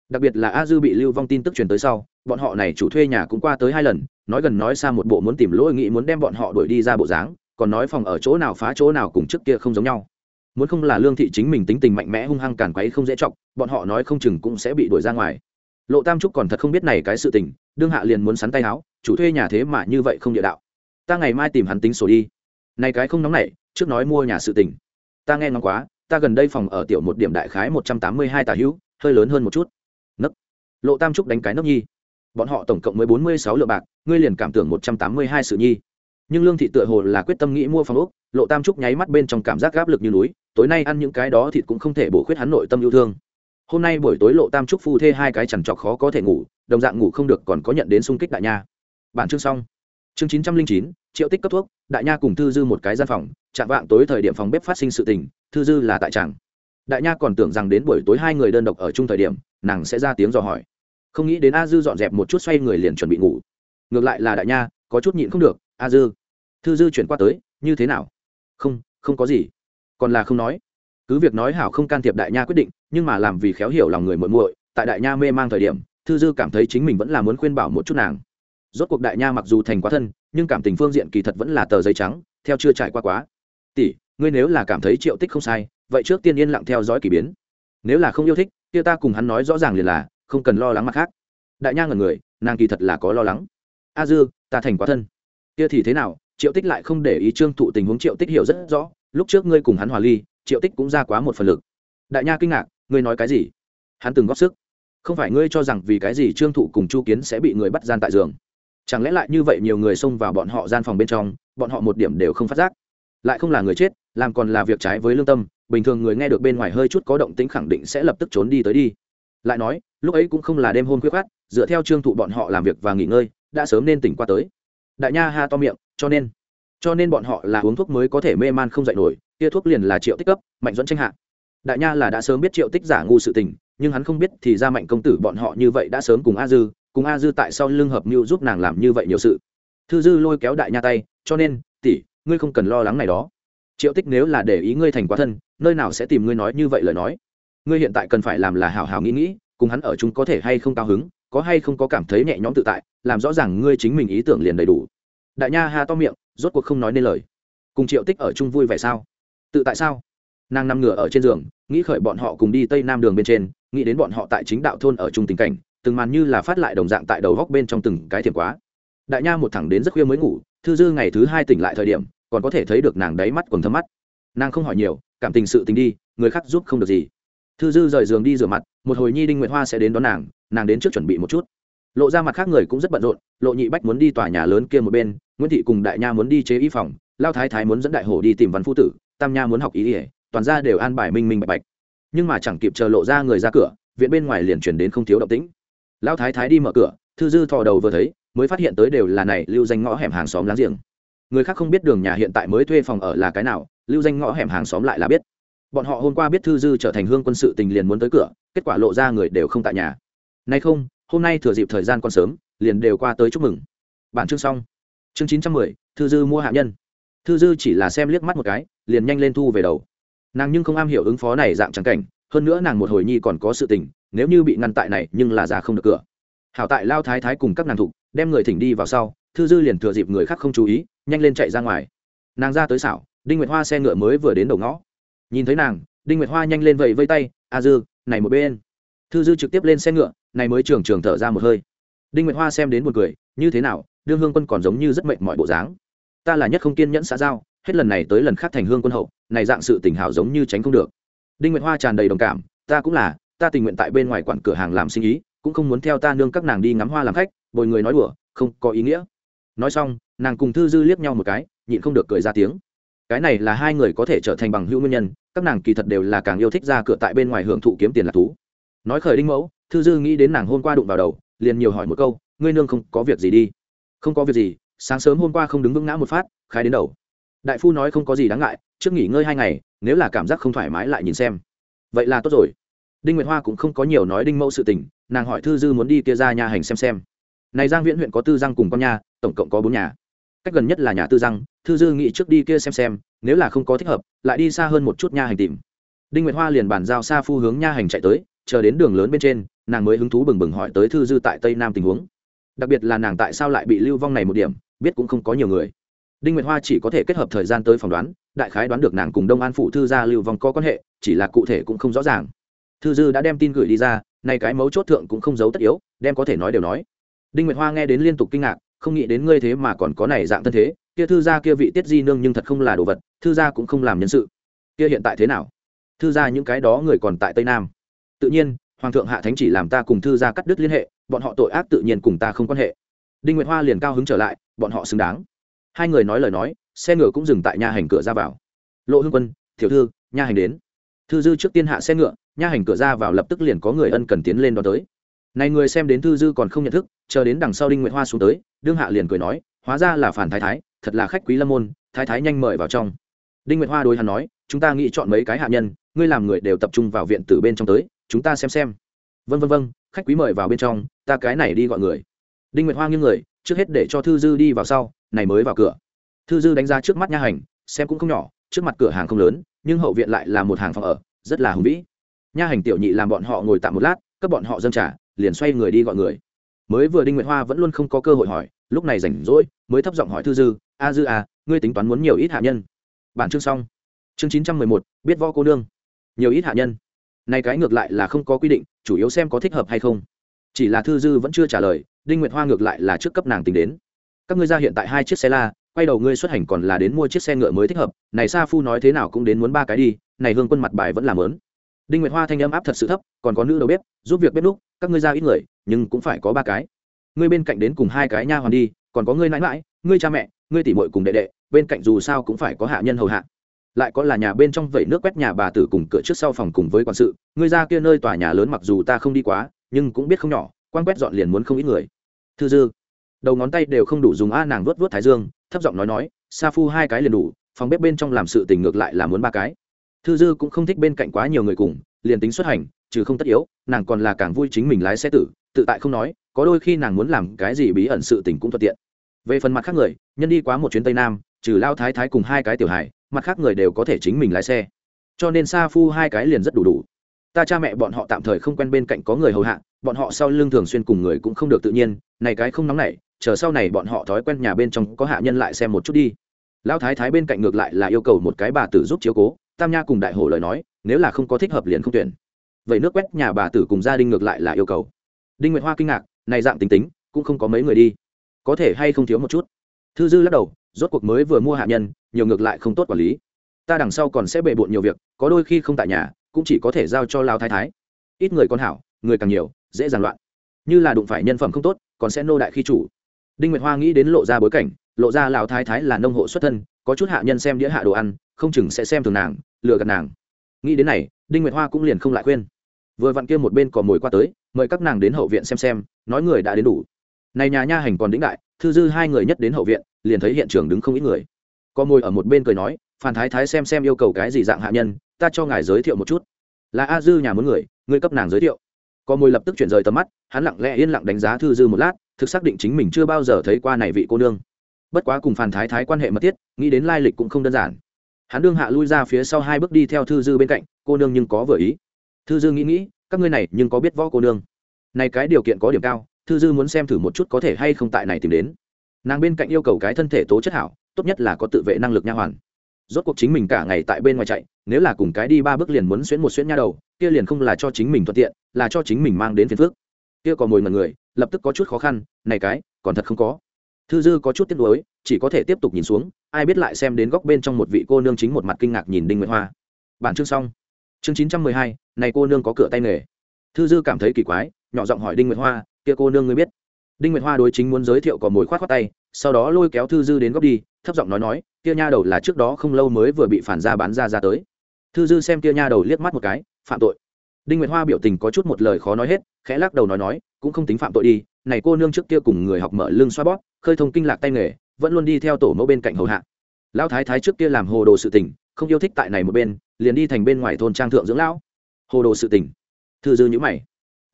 Đặc biệt là a dư bị lưu vong tin tức truyền tới sau, bọn họ này chủ thuê nhà cũng qua tới hai lần, nói gần nói xa một bộ muốn tìm lỗi nghị muốn đem bọn họ đuổi đi ra bộ dáng, còn nói phòng ở chỗ nào phá chỗ nào cùng trước kia không giống nhau muốn không là lương thị chính mình tính tình mạnh mẽ hung hăng càn quấy không dễ chọc, bọn họ nói không chừng cũng sẽ bị đuổi ra ngoài. Lộ tam trúc còn thật không biết này cái sự tình, đương hạ liền muốn sắn tay áo chủ thuê nhà thế mà như vậy không địa đạo. Ta ngày mai tìm hắn tính sổ đi. Này cái không nóng nảy, trước nói mua nhà sự tình. Ta nghe ngóng quá, ta gần đây phòng ở tiểu một điểm đại khái một trăm tám mươi hai tà hữu, hơi lớn hơn một chút. Nấc. Lộ tam trúc đánh cái nấc nhi. Bọn họ tổng cộng mới bốn mươi sáu lượng bạc, ngươi liền cảm tưởng một trăm tám mươi hai sự nhi. Nhưng lương thị tựa hồ là quyết tâm nghĩ mua phòng ốc lộ tam trúc nháy mắt bên trong cảm giác gáp lực như núi, tối nay ăn những cái đó thịt cũng không thể bổ khuyết hắn nội tâm yêu thương. Hôm nay buổi tối lộ tam trúc phu thê hai cái chằn trọc khó có thể ngủ, đồng dạng ngủ không được còn có nhận đến sung kích đại nha. Bản chương xong. Chương chín trăm linh chín, triệu tích cấp thuốc, đại nha cùng thư dư một cái gian phòng, chạm vạng tối thời điểm phòng bếp phát sinh sự tình, thư dư là tại tràng. Đại nha còn tưởng rằng đến buổi tối hai người đơn độc ở chung thời điểm, nàng sẽ ra tiếng dò hỏi. Không nghĩ đến a dư dọn dẹp một chút xoay người liền chuẩn bị ngủ. Ngược lại là đại nha, có chút nhịn không được, a dư. Thư dư chuyển qua tới, như thế nào? Không không có gì. Còn là không nói. Cứ việc nói hảo không can thiệp đại nha quyết định, nhưng mà làm vì khéo hiểu lòng người muội muội, tại đại nha mê mang thời điểm, thư dư cảm thấy chính mình vẫn là muốn khuyên bảo một chút nàng. Rốt cuộc đại nha mặc dù thành quá thân, nhưng cảm tình phương diện kỳ thật vẫn là tờ giấy trắng, theo chưa trải qua quá. Tỷ, ngươi nếu là cảm thấy triệu tích không sai, vậy trước tiên yên lặng theo dõi kỳ biến. Nếu là không yêu thích, kia ta cùng hắn nói rõ ràng liền là, không cần lo lắng mặt khác. Đại nha ngần người, nàng kỳ thật là có lo lắng. A dư, ta thành quá thân. Kia thì thế nào? Triệu tích lại không để ý trương thụ tình huống, triệu tích hiểu rất rõ, lúc trước ngươi cùng hắn hòa ly, triệu tích cũng ra quá một phần lực. Đại nha kinh ngạc, ngươi nói cái gì? Hắn từng góp sức. Không phải ngươi cho rằng vì cái gì trương thụ cùng chu kiến sẽ bị người bắt gian tại giường? Chẳng lẽ lại như vậy nhiều người xông vào bọn họ gian phòng bên trong, bọn họ một điểm đều không phát giác? Lại không là người chết, làm còn là việc trái với lương tâm, bình thường người nghe được bên ngoài hơi chút có động tính khẳng định sẽ lập tức trốn đi tới đi. Lại nói, lúc ấy cũng không là đêm hôn khuyết khát dựa theo trương thụ bọn họ làm việc và nghỉ ngơi, đã sớm nên tỉnh qua tới. Đại nha ha to miệng cho nên cho nên bọn họ là uống thuốc mới có thể mê man không dậy nổi, kia thuốc liền là triệu tích cấp, mạnh dẫn tranh hạ. Đại nha là đã sớm biết triệu tích giả ngu sự tình, nhưng hắn không biết thì ra mạnh công tử bọn họ như vậy đã sớm cùng a dư, cùng a dư tại sao lưng hợp mưu giúp nàng làm như vậy nhiều sự. Thư dư lôi kéo đại nha tay, cho nên, tỷ, ngươi không cần lo lắng này đó. Triệu tích nếu là để ý ngươi thành quá thân, nơi nào sẽ tìm ngươi nói như vậy lời nói. Ngươi hiện tại cần phải làm là hào hào nghĩ nghĩ, cùng hắn ở chúng có thể hay không cao hứng, có hay không có cảm thấy nhẹ nhõm tự tại, làm rõ ràng ngươi chính mình ý tưởng liền đầy đủ đại nha ha to miệng, rốt cuộc không nói nên lời. Cùng triệu tích ở chung vui vẻ sao? Tự tại sao? Nàng nằm ngửa ở trên giường, nghĩ khởi bọn họ cùng đi tây nam đường bên trên, nghĩ đến bọn họ tại chính đạo thôn ở chung tình cảnh, từng màn như là phát lại đồng dạng tại đầu góc bên trong từng cái thiểm quá. Đại nha một thẳng đến rất khuya mới ngủ, thư dư ngày thứ hai tỉnh lại thời điểm, còn có thể thấy được nàng đáy mắt còn thâm mắt. Nàng không hỏi nhiều, cảm tình sự tình đi, người khác giúp không được gì. Thư dư rời giường đi rửa mặt, một hồi nhi đinh nguyệt hoa sẽ đến đón nàng nàng đến trước chuẩn bị một chút lộ ra mặt khác người cũng rất bận rộn, lộ nhị bách muốn đi tòa nhà lớn kia một bên, nguyễn thị cùng đại nha muốn đi chế y phòng, lao thái thái muốn dẫn đại hổ đi tìm văn phu tử, tam nha muốn học ý ỉa toàn ra đều an bài minh minh bạch bạch. Nhưng mà chẳng kịp chờ lộ ra người ra cửa, viện bên ngoài liền chuyển đến không thiếu động tĩnh. Lao thái thái đi mở cửa, thư dư thò đầu vừa thấy, mới phát hiện tới đều là này lưu danh ngõ hẻm hàng xóm láng giềng. Người khác không biết đường nhà hiện tại mới thuê phòng ở là cái nào, lưu danh ngõ hẻm hàng xóm lại là biết. Bọn họ hôm qua biết thư dư trở thành hương quân sự tình liền muốn tới cửa, kết quả lộ ra người đều không tại nhà. Nay không hôm nay thừa dịp thời gian còn sớm, liền đều qua tới chúc mừng. Bản chương xong. Chương chín trăm mười, thư dư mua hạ nhân. Thư dư chỉ là xem liếc mắt một cái, liền nhanh lên thu về đầu. Nàng nhưng không am hiểu ứng phó này dạng trắng cảnh, hơn nữa nàng một hồi nhi còn có sự tình, nếu như bị ngăn tại này, nhưng là ra không được cửa. Hảo tại lao thái thái cùng các nàng thục đem người thỉnh đi vào sau, thư dư liền thừa dịp người khác không chú ý, nhanh lên chạy ra ngoài. Nàng ra tới xảo, đinh nguyệt hoa xe ngựa mới vừa đến đầu ngõ. Nhìn thấy nàng, đinh nguyệt hoa nhanh lên vẫy vây tay, a dư, này một bên thư dư trực tiếp lên xe ngựa, này mới trường trường thở ra một hơi. Đinh nguyệt hoa xem đến một người như thế nào, đương hương quân còn giống như rất mệnh mọi bộ dáng. Ta là nhất không kiên nhẫn xã giao, hết lần này tới lần khác thành hương quân hậu, này dạng sự tình hảo giống như tránh không được. Đinh nguyệt hoa tràn đầy đồng cảm, ta cũng là, ta tình nguyện tại bên ngoài quản cửa hàng làm sinh ý, cũng không muốn theo ta nương các nàng đi ngắm hoa làm khách, bồi người nói đùa, không có ý nghĩa. Nói xong, nàng cùng thư dư liếc nhau một cái, nhịn không được cười ra tiếng. Cái này là hai người có thể trở thành bằng hữu nguyên nhân, các nàng kỳ thật đều là càng yêu thích ra cửa tại bên ngoài hưởng thụ kiếm tiền là thú nói khởi đinh mẫu, thư dư nghĩ đến nàng hôm qua đụng vào đầu, liền nhiều hỏi một câu, ngươi nương không có việc gì đi? Không có việc gì, sáng sớm hôm qua không đứng vững ngã một phát, khai đến đầu. Đại phu nói không có gì đáng ngại, trước nghỉ ngơi hai ngày, nếu là cảm giác không thoải mái lại nhìn xem. Vậy là tốt rồi. Đinh nguyệt hoa cũng không có nhiều nói đinh mẫu sự tình, nàng hỏi thư dư muốn đi kia ra nhà hành xem xem. Này giang viễn huyện có tư giang cùng con nhà, tổng cộng có bốn nhà. Cách gần nhất là nhà tư giang, thư dư nghĩ trước đi kia xem xem, nếu là không có thích hợp, lại đi xa hơn một chút nha hành tìm. Đinh nguyệt hoa liền bàn giao xa phu hướng nha hành chạy tới chờ đến đường lớn bên trên, nàng mới hứng thú bừng bừng hỏi tới thư dư tại tây nam tình huống. Đặc biệt là nàng tại sao lại bị lưu vong này một điểm, biết cũng không có nhiều người. Đinh nguyệt hoa chỉ có thể kết hợp thời gian tới phỏng đoán, đại khái đoán được nàng cùng đông an phụ thư gia lưu vong có quan hệ, chỉ là cụ thể cũng không rõ ràng. Thư dư đã đem tin gửi đi ra, nay cái mấu chốt thượng cũng không giấu tất yếu, đem có thể nói đều nói. Đinh nguyệt hoa nghe đến liên tục kinh ngạc, không nghĩ đến ngươi thế mà còn có này dạng thân thế, kia thư gia kia vị tiết di nương nhưng thật không là đồ vật, thư gia cũng không làm nhân sự. Kia hiện tại thế nào? Thư gia những cái đó người còn tại tây nam tự nhiên, hoàng thượng hạ thánh chỉ làm ta cùng thư gia cắt đứt liên hệ, bọn họ tội ác tự nhiên cùng ta không quan hệ. Đinh nguyệt hoa liền cao hứng trở lại, bọn họ xứng đáng. Hai người nói lời nói, xe ngựa cũng dừng tại nhà hành cửa ra vào. Lộ hương quân thiểu thư, nha hành đến. Thư dư trước tiên hạ xe ngựa, nha hành cửa ra vào lập tức liền có người ân cần tiến lên đó tới. Này người xem đến thư dư còn không nhận thức, chờ đến đằng sau đinh nguyệt hoa xuống tới, đương hạ liền cười nói, hóa ra là phản thái thái, thật là khách quý lâm môn, thái thái nhanh mời vào trong. Đinh nguyệt hoa đối hắn nói, chúng ta nghĩ chọn mấy cái hạ nhân, ngươi làm người đều tập trung vào viện từ bên trong tới chúng ta xem xem. Vân vân vân khách quý mời vào bên trong, ta cái này đi gọi người. Đinh nguyệt hoa nghiêng người, trước hết để cho thư dư đi vào sau, này mới vào cửa. Thư dư đánh ra trước mắt nha hành, xem cũng không nhỏ, trước mặt cửa hàng không lớn, nhưng hậu viện lại là một hàng phòng ở, rất là hùng vĩ. Nha hành tiểu nhị làm bọn họ ngồi tạm một lát, cấp bọn họ dâng trả liền xoay người đi gọi người. Mới vừa đinh nguyệt hoa vẫn luôn không có cơ hội hỏi, lúc này rảnh rỗi, mới thấp giọng hỏi thư dư, a dư à ngươi tính toán muốn nhiều ít hạ nhân? Bản chương xong. Chương chín trăm mười một, biết võ cô nương. Nhiều ít hạ nhân này cái ngược lại là không có quy định, chủ yếu xem có thích hợp hay không. Chỉ là thư dư vẫn chưa trả lời, đinh nguyệt hoa ngược lại là trước cấp nàng tính đến. Các ngươi ra hiện tại hai chiếc xe la, quay đầu ngươi xuất hành còn là đến mua chiếc xe ngựa mới thích hợp, này sa phu nói thế nào cũng đến muốn ba cái đi, này hương quân mặt bài vẫn làm lớn. Đinh nguyệt hoa thanh âm áp thật sự thấp, còn có nữ đầu bếp, giúp việc bếp lúc các ngươi ra ít người, nhưng cũng phải có ba cái. Ngươi bên cạnh đến cùng hai cái nha hoàn đi, còn có ngươi nãi mãi, ngươi cha mẹ, ngươi tỉ mội cùng đệ đệ, bên cạnh dù sao cũng phải có hạ nhân hầu hạ lại có là nhà bên trong vẩy nước quét nhà bà tử cùng cửa trước sau phòng cùng với quản sự. Ngươi ra kia nơi tòa nhà lớn mặc dù ta không đi quá, nhưng cũng biết không nhỏ, quan quét dọn liền muốn không ít người. Thư dư. Đầu ngón tay đều không đủ dùng a nàng vớt vớt thái dương, thấp giọng nói nói, sa phu hai cái liền đủ, phòng bếp bên trong làm sự tình ngược lại là muốn ba cái. Thư dư cũng không thích bên cạnh quá nhiều người cùng, liền tính xuất hành, trừ không tất yếu, nàng còn là càng vui chính mình lái xe tử, tự tại không nói, có đôi khi nàng muốn làm cái gì bí ẩn sự tình cũng thuận tiện. Về phần mặt khác người, nhân đi quá một chuyến tây nam, trừ lao thái thái cùng hai cái tiểu hài mặt khác người đều có thể chính mình lái xe. Cho nên sa phu hai cái liền rất đủ đủ. Ta cha mẹ bọn họ tạm thời không quen bên cạnh có người hầu hạ, bọn họ sau lưng thường xuyên cùng người cũng không được tự nhiên, này cái không nóng nảy, chờ sau này bọn họ thói quen nhà bên trong có hạ nhân lại xem một chút đi. Lão thái thái bên cạnh ngược lại là yêu cầu một cái bà tử giúp chiếu cố, tam nha cùng đại hổ lời nói, nếu là không có thích hợp liền không tuyển. Vậy nước quét nhà bà tử cùng gia đình ngược lại là yêu cầu. Đinh nguyệt hoa kinh ngạc, này dạng tính tính, cũng không có mấy người đi. Có thể hay không thiếu một chút? Thư dư lắc đầu rốt cuộc mới vừa mua hạ nhân, nhiều ngược lại không tốt quản lý. Ta đằng sau còn sẽ bề bộn nhiều việc, có đôi khi không tại nhà, cũng chỉ có thể giao cho lao thái thái. Ít người con hảo, người càng nhiều, dễ dàng loạn. Như là đụng phải nhân phẩm không tốt, còn sẽ nô đại khi chủ. Đinh nguyệt hoa nghĩ đến lộ ra bối cảnh, lộ ra lão thái thái là nông hộ xuất thân, có chút hạ nhân xem đĩa hạ đồ ăn, không chừng sẽ xem thường nàng, lừa gạt nàng. Nghĩ đến này, đinh nguyệt hoa cũng liền không lại khuyên. Vừa vặn kia một bên còn mồi qua tới, mời các nàng đến hậu viện xem xem, nói người đã đến đủ này nhà nha hành còn đĩnh đại, thư dư hai người nhất đến hậu viện, liền thấy hiện trường đứng không ít người. Có mồi ở một bên cười nói, phan thái thái xem xem yêu cầu cái gì dạng hạ nhân, ta cho ngài giới thiệu một chút. Là a dư nhà muốn người người cấp nàng giới thiệu. Có mồi lập tức chuyển rời tầm mắt, hắn lặng lẽ yên lặng đánh giá thư dư một lát, thực xác định chính mình chưa bao giờ thấy qua này vị cô nương. Bất quá cùng phản thái thái quan hệ mật thiết, nghĩ đến lai lịch cũng không đơn giản. Hắn đương hạ lui ra phía sau hai bước đi theo thư dư bên cạnh, cô nương nhưng có vừa ý. Thư dư nghĩ nghĩ, các ngươi này nhưng có biết võ cô nương. Này cái điều kiện có điểm cao thư dư muốn xem thử một chút có thể hay không tại này tìm đến. Nàng bên cạnh yêu cầu cái thân thể tố chất hảo, tốt nhất là có tự vệ năng lực nha hoàn. Rốt cuộc chính mình cả ngày tại bên ngoài chạy, nếu là cùng cái đi ba bước liền muốn xuyễn một xuyễn nha đầu, kia liền không là cho chính mình thuận tiện, là cho chính mình mang đến phiền phước kia còn mồi mật người, lập tức có chút khó khăn, này cái, còn thật không có. Thư dư có chút tiếc nuối, chỉ có thể tiếp tục nhìn xuống, ai biết lại xem đến góc bên trong một vị cô nương chính một mặt kinh ngạc nhìn đinh nguyệt hoa. Bản chương xong. Chương chín trăm mười hai, này cô nương có cửa tay nghề. Thư dư cảm thấy kỳ quái nhỏ giọng hỏi đinh nguyệt hoa, kia cô nương ngươi biết? Đinh nguyệt hoa đối chính muốn giới thiệu có mồi khoát khoát tay, sau đó lôi kéo thư dư đến góc đi, thấp giọng nói nói, kia nha đầu là trước đó không lâu mới vừa bị phản ra bán ra ra tới. Thư dư xem kia nha đầu liếc mắt một cái, phạm tội. Đinh nguyệt hoa biểu tình có chút một lời khó nói hết, khẽ lắc đầu nói nói, cũng không tính phạm tội đi, này cô nương trước kia cùng người học mở lưng xoa bóp, khơi thông kinh lạc tay nghề, vẫn luôn đi theo tổ mẫu bên cạnh hầu hạ. Lão thái thái trước kia làm hồ đồ sự tình, không yêu thích tại này một bên, liền đi thành bên ngoài thôn trang thượng dưỡng lão. Hồ đồ sự tình. Thư dư nhữ mày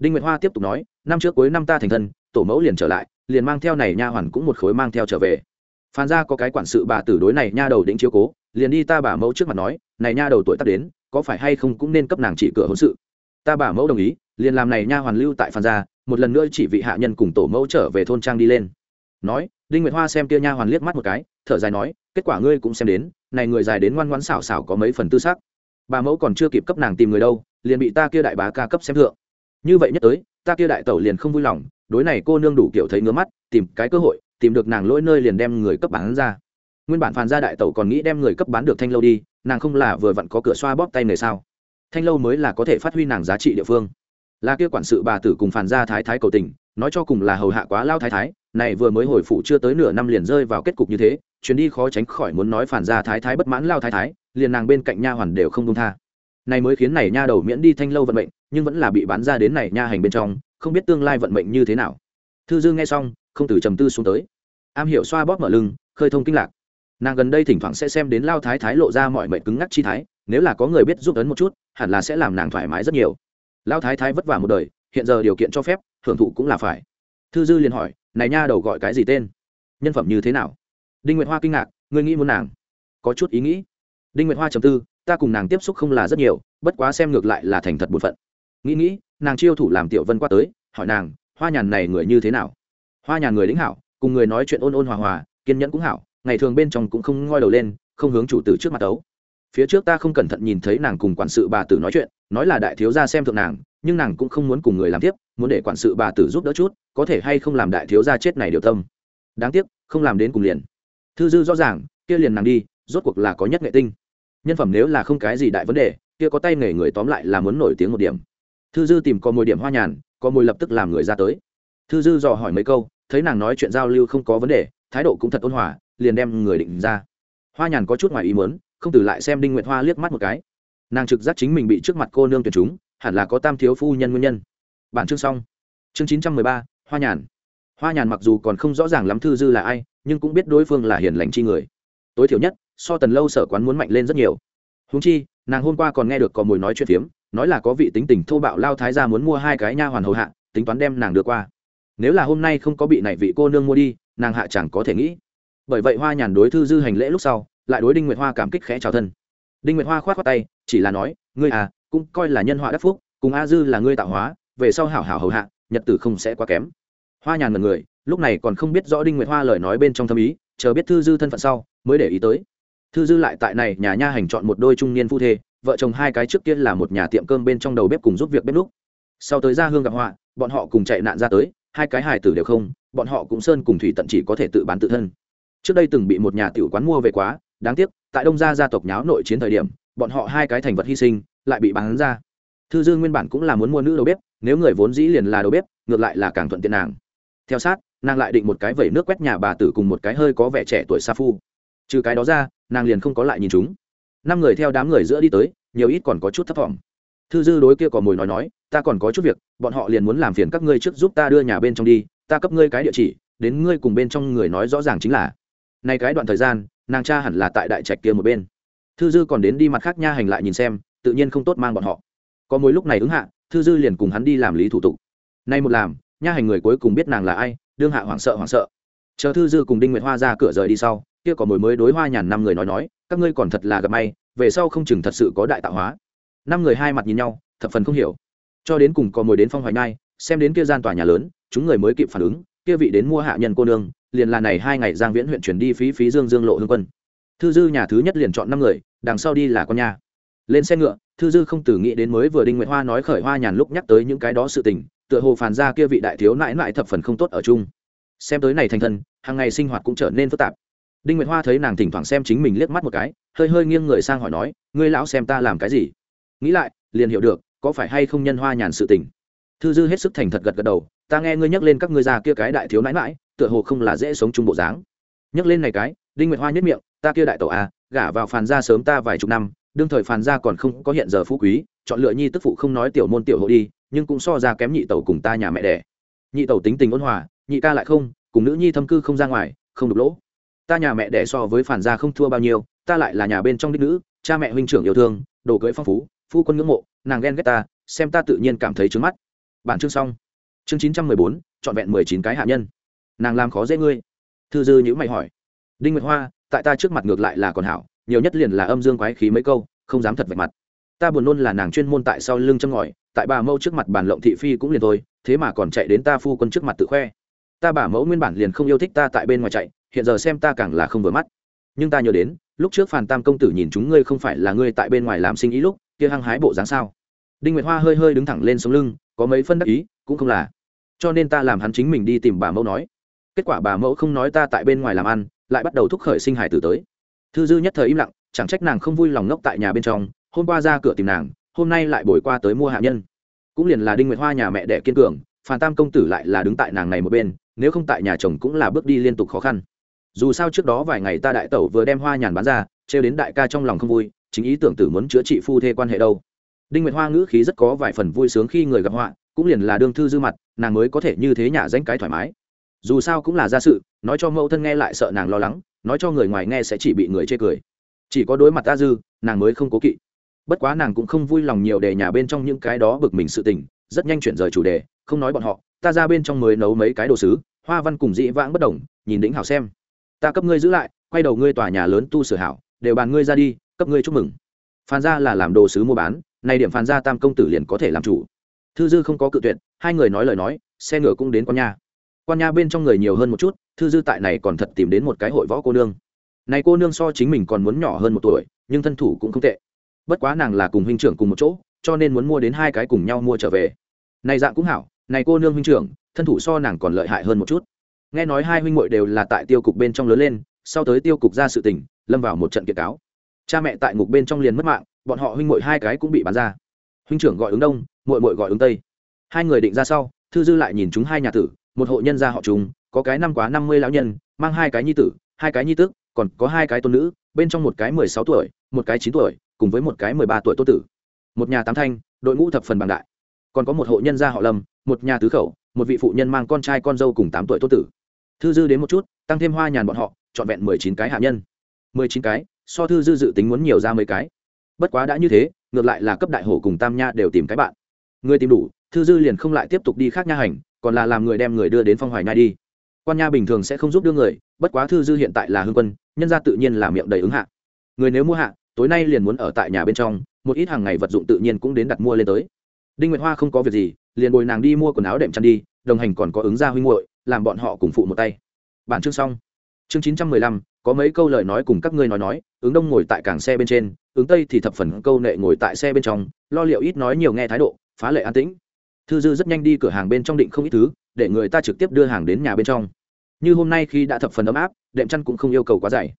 đinh nguyệt hoa tiếp tục nói, năm trước cuối năm ta thành thân, tổ mẫu liền trở lại, liền mang theo này nha hoàn cũng một khối mang theo trở về. Phan Gia có cái quản sự bà tử đối này nha đầu định chiếu cố, liền đi ta bà mẫu trước mặt nói, này nha đầu tuổi tác đến, có phải hay không cũng nên cấp nàng chỉ cửa hôn sự. Ta bà mẫu đồng ý, liền làm này nha hoàn lưu tại phan gia, một lần nữa chỉ vị hạ nhân cùng tổ mẫu trở về thôn trang đi lên. Nói, đinh nguyệt hoa xem kia nha hoàn liếc mắt một cái, thở dài nói, kết quả ngươi cũng xem đến, này người dài đến ngoan ngoãn xảo xảo có mấy phần tư sắc. Bà mẫu còn chưa kịp cấp nàng tìm người đâu, liền bị ta kia đại bá ca cấp xem thượng như vậy nhất tới, ta kia đại tẩu liền không vui lòng, đối này cô nương đủ kiểu thấy ngứa mắt, tìm cái cơ hội, tìm được nàng lỗi nơi liền đem người cấp bán ra. Nguyên bản phàn gia đại tẩu còn nghĩ đem người cấp bán được thanh lâu đi, nàng không là vừa vặn có cửa xoa bóp tay người sao? Thanh lâu mới là có thể phát huy nàng giá trị địa phương. Là kia quản sự bà tử cùng phàn gia thái thái cầu tình, nói cho cùng là hầu hạ quá lao thái thái, này vừa mới hồi phụ chưa tới nửa năm liền rơi vào kết cục như thế, chuyến đi khó tránh khỏi muốn nói phản gia thái thái bất mãn lao thái thái, liền nàng bên cạnh nha hoàn đều không công tha này mới khiến này nha đầu miễn đi thanh lâu vận mệnh, nhưng vẫn là bị bán ra đến này nha hành bên trong, không biết tương lai vận mệnh như thế nào. Thư dư nghe xong, không từ trầm tư xuống tới. Am hiểu xoa bóp mở lưng, khơi thông kinh lạc. Nàng gần đây thỉnh thoảng sẽ xem đến lao thái thái lộ ra mọi mệnh cứng ngắc chi thái, nếu là có người biết giúp ấn một chút, hẳn là sẽ làm nàng thoải mái rất nhiều. Lao thái thái vất vả một đời, hiện giờ điều kiện cho phép, hưởng thụ cũng là phải. Thư dư liền hỏi, này nha đầu gọi cái gì tên? Nhân phẩm như thế nào? Đinh nguyệt hoa kinh ngạc, ngươi nghĩ muốn nàng? Có chút ý nghĩ. Đinh nguyệt hoa trầm tư ta cùng nàng tiếp xúc không là rất nhiều, bất quá xem ngược lại là thành thật bột phận. Nghĩ nghĩ, nàng chiêu thủ làm tiểu vân qua tới, hỏi nàng, hoa nhàn này người như thế nào? Hoa nhàn người lĩnh hảo, cùng người nói chuyện ôn ôn hòa hòa, kiên nhẫn cũng hảo, ngày thường bên trong cũng không ngoi đầu lên, không hướng chủ tử trước mặt tấu phía trước ta không cẩn thận nhìn thấy nàng cùng quản sự bà tử nói chuyện, nói là đại thiếu gia xem thượng nàng, nhưng nàng cũng không muốn cùng người làm tiếp, muốn để quản sự bà tử giúp đỡ chút, có thể hay không làm đại thiếu gia chết này điều tâm. Đáng tiếc, không làm đến cùng liền. Thư dư rõ ràng, kia liền nàng đi, rốt cuộc là có nhất nghệ tinh nhân phẩm nếu là không cái gì đại vấn đề, kia có tay nghề người tóm lại là muốn nổi tiếng một điểm. Thư dư tìm có mồi điểm hoa nhàn, có mồi lập tức làm người ra tới. Thư dư dò hỏi mấy câu, thấy nàng nói chuyện giao lưu không có vấn đề, thái độ cũng thật ôn hòa, liền đem người định ra. Hoa nhàn có chút ngoài ý muốn, không từ lại xem đinh nguyệt hoa liếc mắt một cái. Nàng trực giác chính mình bị trước mặt cô nương tuyển chúng, hẳn là có tam thiếu phu nhân nguyên nhân. Bản chương xong. Chương chín trăm mười ba, hoa nhàn. Hoa nhàn mặc dù còn không rõ ràng lắm thư dư là ai, nhưng cũng biết đối phương là hiền lành chi người tối thiểu nhất, so tần lâu sở quán muốn mạnh lên rất nhiều. Húng chi, nàng hôm qua còn nghe được có mùi nói chuyện phiếm, nói là có vị tính tình thô bạo lao thái ra muốn mua hai cái nha hoàn hầu hạ, tính toán đem nàng đưa qua. Nếu là hôm nay không có bị này vị cô nương mua đi, nàng hạ chẳng có thể nghĩ. Bởi vậy hoa nhàn đối thư dư hành lễ lúc sau, lại đối đinh nguyệt hoa cảm kích khẽ chào thân. Đinh nguyệt hoa k h o á t khoác tay, chỉ là nói, ngươi à cũng coi là nhân họa đắc phúc, cùng a dư là ngươi tạo hóa, về sau hảo hảo hầu hạ, nhật tử không sẽ quá kém. Hoa nhàn mật người, lúc này còn không biết rõ đinh nguyệt hoa lời nói bên trong thâm ý, chờ biết thư dư thân phận sau mới để ý tới. Thư dư lại tại này, nhà nha hành chọn một đôi trung niên phu thê, vợ chồng hai cái trước tiên là một nhà tiệm cơm bên trong đầu bếp cùng giúp việc bếp lúc sau tới ra hương gặp họa, bọn họ cùng chạy nạn ra tới, hai cái hài tử đều không, bọn họ cũng sơn cùng thủy tận chỉ có thể tự bán tự thân. Trước đây từng bị một nhà tiểu quán mua về quá, đáng tiếc, tại đông gia gia tộc nháo nội chiến thời điểm, bọn họ hai cái thành vật hy sinh, lại bị bán ra. Thư dư nguyên bản cũng là muốn mua nữ đầu bếp, nếu người vốn dĩ liền là đầu bếp, ngược lại là càng thuận tiện nàng. Theo sát, nàng lại định một cái vẩy nước quét nhà bà tử cùng một cái hơi có vẻ trẻ tuổi sa phu trừ cái đó ra, nàng liền không có lại nhìn chúng. Năm người theo đám người giữa đi tới, nhiều ít còn có chút thấp t thư dư đối kia có mồi nói nói, ta còn có chút việc, bọn họ liền muốn làm phiền các ngươi trước giúp ta đưa nhà bên trong đi, ta cấp ngươi cái địa chỉ, đến ngươi cùng bên trong người nói rõ ràng chính là. Nay cái đoạn thời gian, nàng cha hẳn là tại đại trạch kia một bên. Thư dư còn đến đi mặt khác nha hành lại nhìn xem, tự nhiên không tốt mang bọn họ. Có mối lúc này ứng hạ, thư dư liền cùng hắn đi làm lý thủ tục. Nay một làm, nha hành người cuối cùng biết nàng là ai, đương hạ hoảng sợ hoảng sợ. Chờ thư dư cùng đinh nguyệt hoa ra cửa rời đi sau kia có mối mới đối hoa nhàn năm người nói nói, các ngươi còn thật là gặp may, về sau không chừng thật sự có đại tạo hóa. Năm người hai mặt nhìn nhau, thập phần không hiểu. Cho đến cùng có mồi đến phong hoài nhai, xem đến kia gian tòa nhà lớn, chúng người mới kịp phản ứng, kia vị đến mua hạ nhân cô nương, liền là này hai ngày giang viễn huyện chuyển đi phí phí dương dương lộ hương quân. Thư dư nhà thứ nhất liền chọn năm người, đằng sau đi là con nhà. Lên xe ngựa, thư dư không từ nghĩ đến mới vừa đinh nguyệt hoa nói khởi hoa nhàn lúc nhắc tới những cái đó sự tình, tựa hồ phàn ra kia vị đại thiếu nãi nãi thập phần không tốt ở chung. Xem tới này thành thân, hàng ngày sinh hoạt cũng trở nên phức tạp đinh nguyệt hoa thấy nàng thỉnh thoảng xem chính mình liếc mắt một cái, hơi hơi nghiêng người sang hỏi nói, ngươi lão xem ta làm cái gì? Nghĩ lại, liền hiểu được, có phải hay không nhân hoa nhàn sự tình. Thư dư hết sức thành thật gật gật đầu, ta nghe ngươi nhắc lên các ngươi già kia cái đại thiếu nãi mãi tựa hồ không là dễ sống chung bộ dáng. Nhắc lên này cái, đinh nguyệt hoa nhất miệng, ta kia đại tổ a, gả vào phàn gia sớm ta vài chục năm, đương thời phàn gia còn không có hiện giờ phú quý, chọn lựa nhi tức phụ không nói tiểu môn tiểu hộ đi, nhưng cũng so ra kém nhị tẩu cùng ta nhà mẹ đẻ. Nhị tẩu tính tình ôn hòa, nhị ca lại không, cùng nữ nhi thâm cư không ra ngoài, không đục lỗ ta nhà mẹ đẻ so với phản gia không thua bao nhiêu, ta lại là nhà bên trong đích nữ, cha mẹ huynh trưởng yêu thương, đồ cưới phong phú, phu quân ngưỡng mộ, nàng ghen ghét ta, xem ta tự nhiên cảm thấy trướng mắt. Bản chương xong. Chương chín trăm mười bốn, trọn vẹn mười chín cái hạ nhân. Nàng làm khó dễ ngươi. Thư dư nhữ mày hỏi. Đinh nguyệt hoa, tại ta trước mặt ngược lại là còn hảo, nhiều nhất liền là âm dương quái khí mấy câu, không dám thật vạch mặt. Ta buồn nôn là nàng chuyên môn tại sau lưng châm ngòi, tại bà mẫu trước mặt bàn lộng thị phi cũng liền thôi, thế mà còn chạy đến ta phu quân trước mặt tự khoe. Ta bà mẫu nguyên bản liền không yêu thích ta tại bên ngoài chạy hiện giờ xem ta càng là không vừa mắt. Nhưng ta nhớ đến, lúc trước phàn tam công tử nhìn chúng ngươi không phải là ngươi tại bên ngoài làm sinh ý lúc, kia hăng hái bộ dáng sao? Đinh nguyệt hoa hơi hơi đứng thẳng lên sống lưng, có mấy phân đắc ý, cũng không là. Cho nên ta làm hắn chính mình đi tìm bà mẫu nói. Kết quả bà mẫu không nói ta tại bên ngoài làm ăn, lại bắt đầu thúc khởi sinh hải tử tới. Thư dư nhất thời im lặng, chẳng trách nàng không vui lòng ngốc tại nhà bên trong, hôm qua ra cửa tìm nàng, hôm nay lại bồi qua tới mua hạ nhân. Cũng liền là đinh nguyệt hoa nhà mẹ đẻ kiên cường, phàn tam công tử lại là đứng tại nàng này một bên, nếu không tại nhà chồng cũng là bước đi liên tục khó khăn dù sao trước đó vài ngày ta đại tẩu vừa đem hoa nhàn bán ra, trêu đến đại ca trong lòng không vui, chính ý tưởng tử muốn chữa trị phu thê quan hệ đâu. Đinh nguyệt hoa ngữ khí rất có vài phần vui sướng khi người gặp họa, cũng liền là đương thư dư mặt, nàng mới có thể như thế nhả danh cái thoải mái. Dù sao cũng là gia sự, nói cho mẫu thân nghe lại sợ nàng lo lắng, nói cho người ngoài nghe sẽ chỉ bị người chê cười. Chỉ có đối mặt ta dư, nàng mới không cố kỵ. Bất quá nàng cũng không vui lòng nhiều để nhà bên trong những cái đó bực mình sự tình, rất nhanh chuyển rời chủ đề, không nói bọn họ, ta ra bên trong mới nấu mấy cái đồ sứ, hoa văn cùng dĩ vãng bất đồng, nhìn đĩnh hảo xem ta cấp ngươi giữ lại, quay đầu ngươi tòa nhà lớn tu sửa hảo, đều bàn ngươi ra đi, cấp ngươi chúc mừng. Phan gia là làm đồ sứ mua bán nay điểm phan gia tam công tử liền có thể làm chủ. Thư dư không có cự tuyệt, hai người nói lời nói, xe ngựa cũng đến quan nha quan nha bên trong người nhiều hơn một chút, thư dư tại này còn thật tìm đến một cái hội võ cô nương. Này cô nương so chính mình còn muốn nhỏ hơn một tuổi, nhưng thân thủ cũng không tệ. Bất quá nàng là cùng huynh trưởng cùng một chỗ, cho nên muốn mua đến hai cái cùng nhau mua trở về. Này dạng cũng hảo, này cô nương huynh trưởng, thân thủ so nàng còn lợi hại hơn một chút nghe nói hai huynh muội đều là tại tiêu cục bên trong lớn lên, sau tới tiêu cục ra sự tình, lâm vào một trận kiệt cáo. Cha mẹ tại ngục bên trong liền mất mạng, bọn họ huynh muội hai cái cũng bị bán ra. Huynh trưởng gọi ứng đông, muội muội gọi ứng tây. Hai người định ra sau, thư dư lại nhìn chúng hai nhà tử, một hộ nhân gia họ chúng, có cái năm quá năm mươi lão nhân, mang hai cái nhi tử, hai cái nhi tước, còn có hai cái tôn nữ, bên trong một cái mười sáu tuổi, một cái chín tuổi, cùng với một cái mười ba tuổi tô tử. Một nhà tám thanh, đội ngũ thập phần bằng đại. Còn có một hộ nhân gia họ lâm, một nhà tứ khẩu, một vị phụ nhân mang con trai con dâu cùng tám tuổi tô tử thư dư đến một chút, tăng thêm hoa nhàn bọn họ, trọn vẹn mười chín cái hạ nhân. mười chín cái, so thư dư dự tính muốn nhiều ra mấy cái. Bất quá đã như thế, ngược lại là cấp đại hổ cùng tam nha đều tìm cái bạn. Người tìm đủ, thư dư liền không lại tiếp tục đi khác nha hành, còn là làm người đem người đưa đến phong hoài nhai đi. Quan nha bình thường sẽ không giúp đưa người, bất quá thư dư hiện tại là hương quân, nhân ra tự nhiên là miệng đầy ứng hạ. Người nếu mua hạ, tối nay liền muốn ở tại nhà bên trong, một ít hàng ngày vật dụng tự nhiên cũng đến đặt mua lên tới. Đinh nguyệt hoa không có việc gì, liền bồi nàng đi mua quần áo đệm chăn đi, đồng hành còn có ứng gia huynh muội làm bọn họ cùng phụ một tay. Bản chương xong. Chương chín trăm mười lăm, có mấy câu lời nói cùng các ngươi nói nói, ứng đông ngồi tại cảng xe bên trên, ứng tây thì thập phần câu nệ ngồi tại xe bên trong, lo liệu ít nói nhiều nghe thái độ, phá lệ an tĩnh. Thư dư rất nhanh đi cửa hàng bên trong định không ít thứ, để người ta trực tiếp đưa hàng đến nhà bên trong. Như hôm nay khi đã thập phần ấm áp, đệm chăn cũng không yêu cầu quá dày.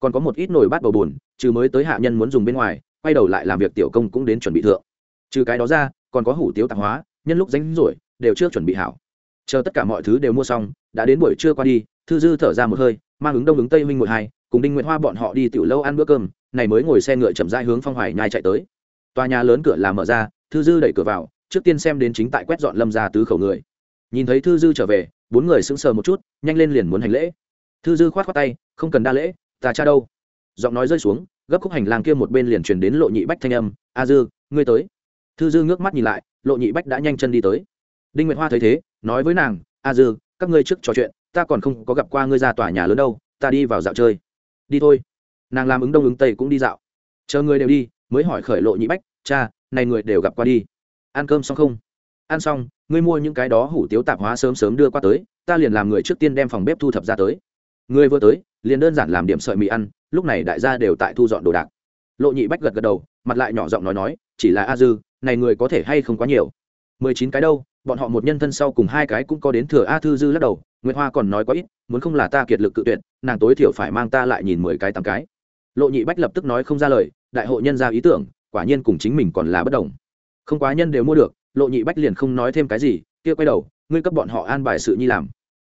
Còn có một ít nồi bát bầu bùn trừ mới tới hạ nhân muốn dùng bên ngoài, quay đầu lại làm việc tiểu công cũng đến chuẩn bị thượng. Trừ cái đó ra, còn có hủ tiếu tạp hóa, nhân lúc ránh rỗi, đều chưa chuẩn bị hảo chờ tất cả mọi thứ đều mua xong, đã đến buổi trưa qua đi, thư dư thở ra một hơi, mang ứng đông ứng tây minh một hai, cùng đinh nguyệt hoa bọn họ đi tiểu lâu ăn bữa cơm, này mới ngồi xe ngựa chậm rãi hướng phong hoài nhai chạy tới. Tòa nhà lớn cửa làm mở ra, thư dư đẩy cửa vào, trước tiên xem đến chính tại quét dọn lâm ra tứ khẩu người. Nhìn thấy thư dư trở về, bốn người sững sờ một chút, nhanh lên liền muốn hành lễ. Thư dư khoát khoát tay, không cần đa lễ, ta cha đâu? Giọng nói rơi xuống, gấp khúc hành lang kia một bên liền truyền đến lộ nhị bách thanh âm, a dư, ngươi tới. Thư dư ngước mắt nhìn lại, lộ nhị bách đã nhanh chân đi tới đinh nguyệt hoa thấy thế, nói với nàng, a dư, các ngươi trước trò chuyện, ta còn không có gặp qua ngươi ra tòa nhà lớn đâu, ta đi vào dạo chơi. Đi thôi. Nàng làm ứng đông ứng tây cũng đi dạo. Chờ người đều đi, mới hỏi khởi lộ nhị bách, cha, này người đều gặp qua đi. Ăn cơm xong không? Ăn xong, ngươi mua những cái đó hủ tiếu tạp hóa sớm sớm đưa qua tới, ta liền làm người trước tiên đem phòng bếp thu thập ra tới. Ngươi vừa tới, liền đơn giản làm điểm sợi mì ăn, lúc này đại gia đều tại thu dọn đồ đạc. Lộ nhị bách gật gật đầu, mặt lại nhỏ giọng nói nói, chỉ là a dư, này người có thể hay không quá nhiều? Mười chín cái đâu bọn họ một nhân thân sau cùng hai cái cũng có đến thừa a thư dư lắc đầu, nguyệt hoa còn nói quá ít, muốn không là ta kiệt lực cự tuyệt, nàng tối thiểu phải mang ta lại nhìn mười cái tám cái. Lộ nhị bách lập tức nói không ra lời, đại hội nhân ra ý tưởng, quả nhiên cùng chính mình còn là bất đồng. Không quá nhân đều mua được, lộ nhị bách liền không nói thêm cái gì, kia quay đầu, ngươi cấp bọn họ an bài sự nhi làm.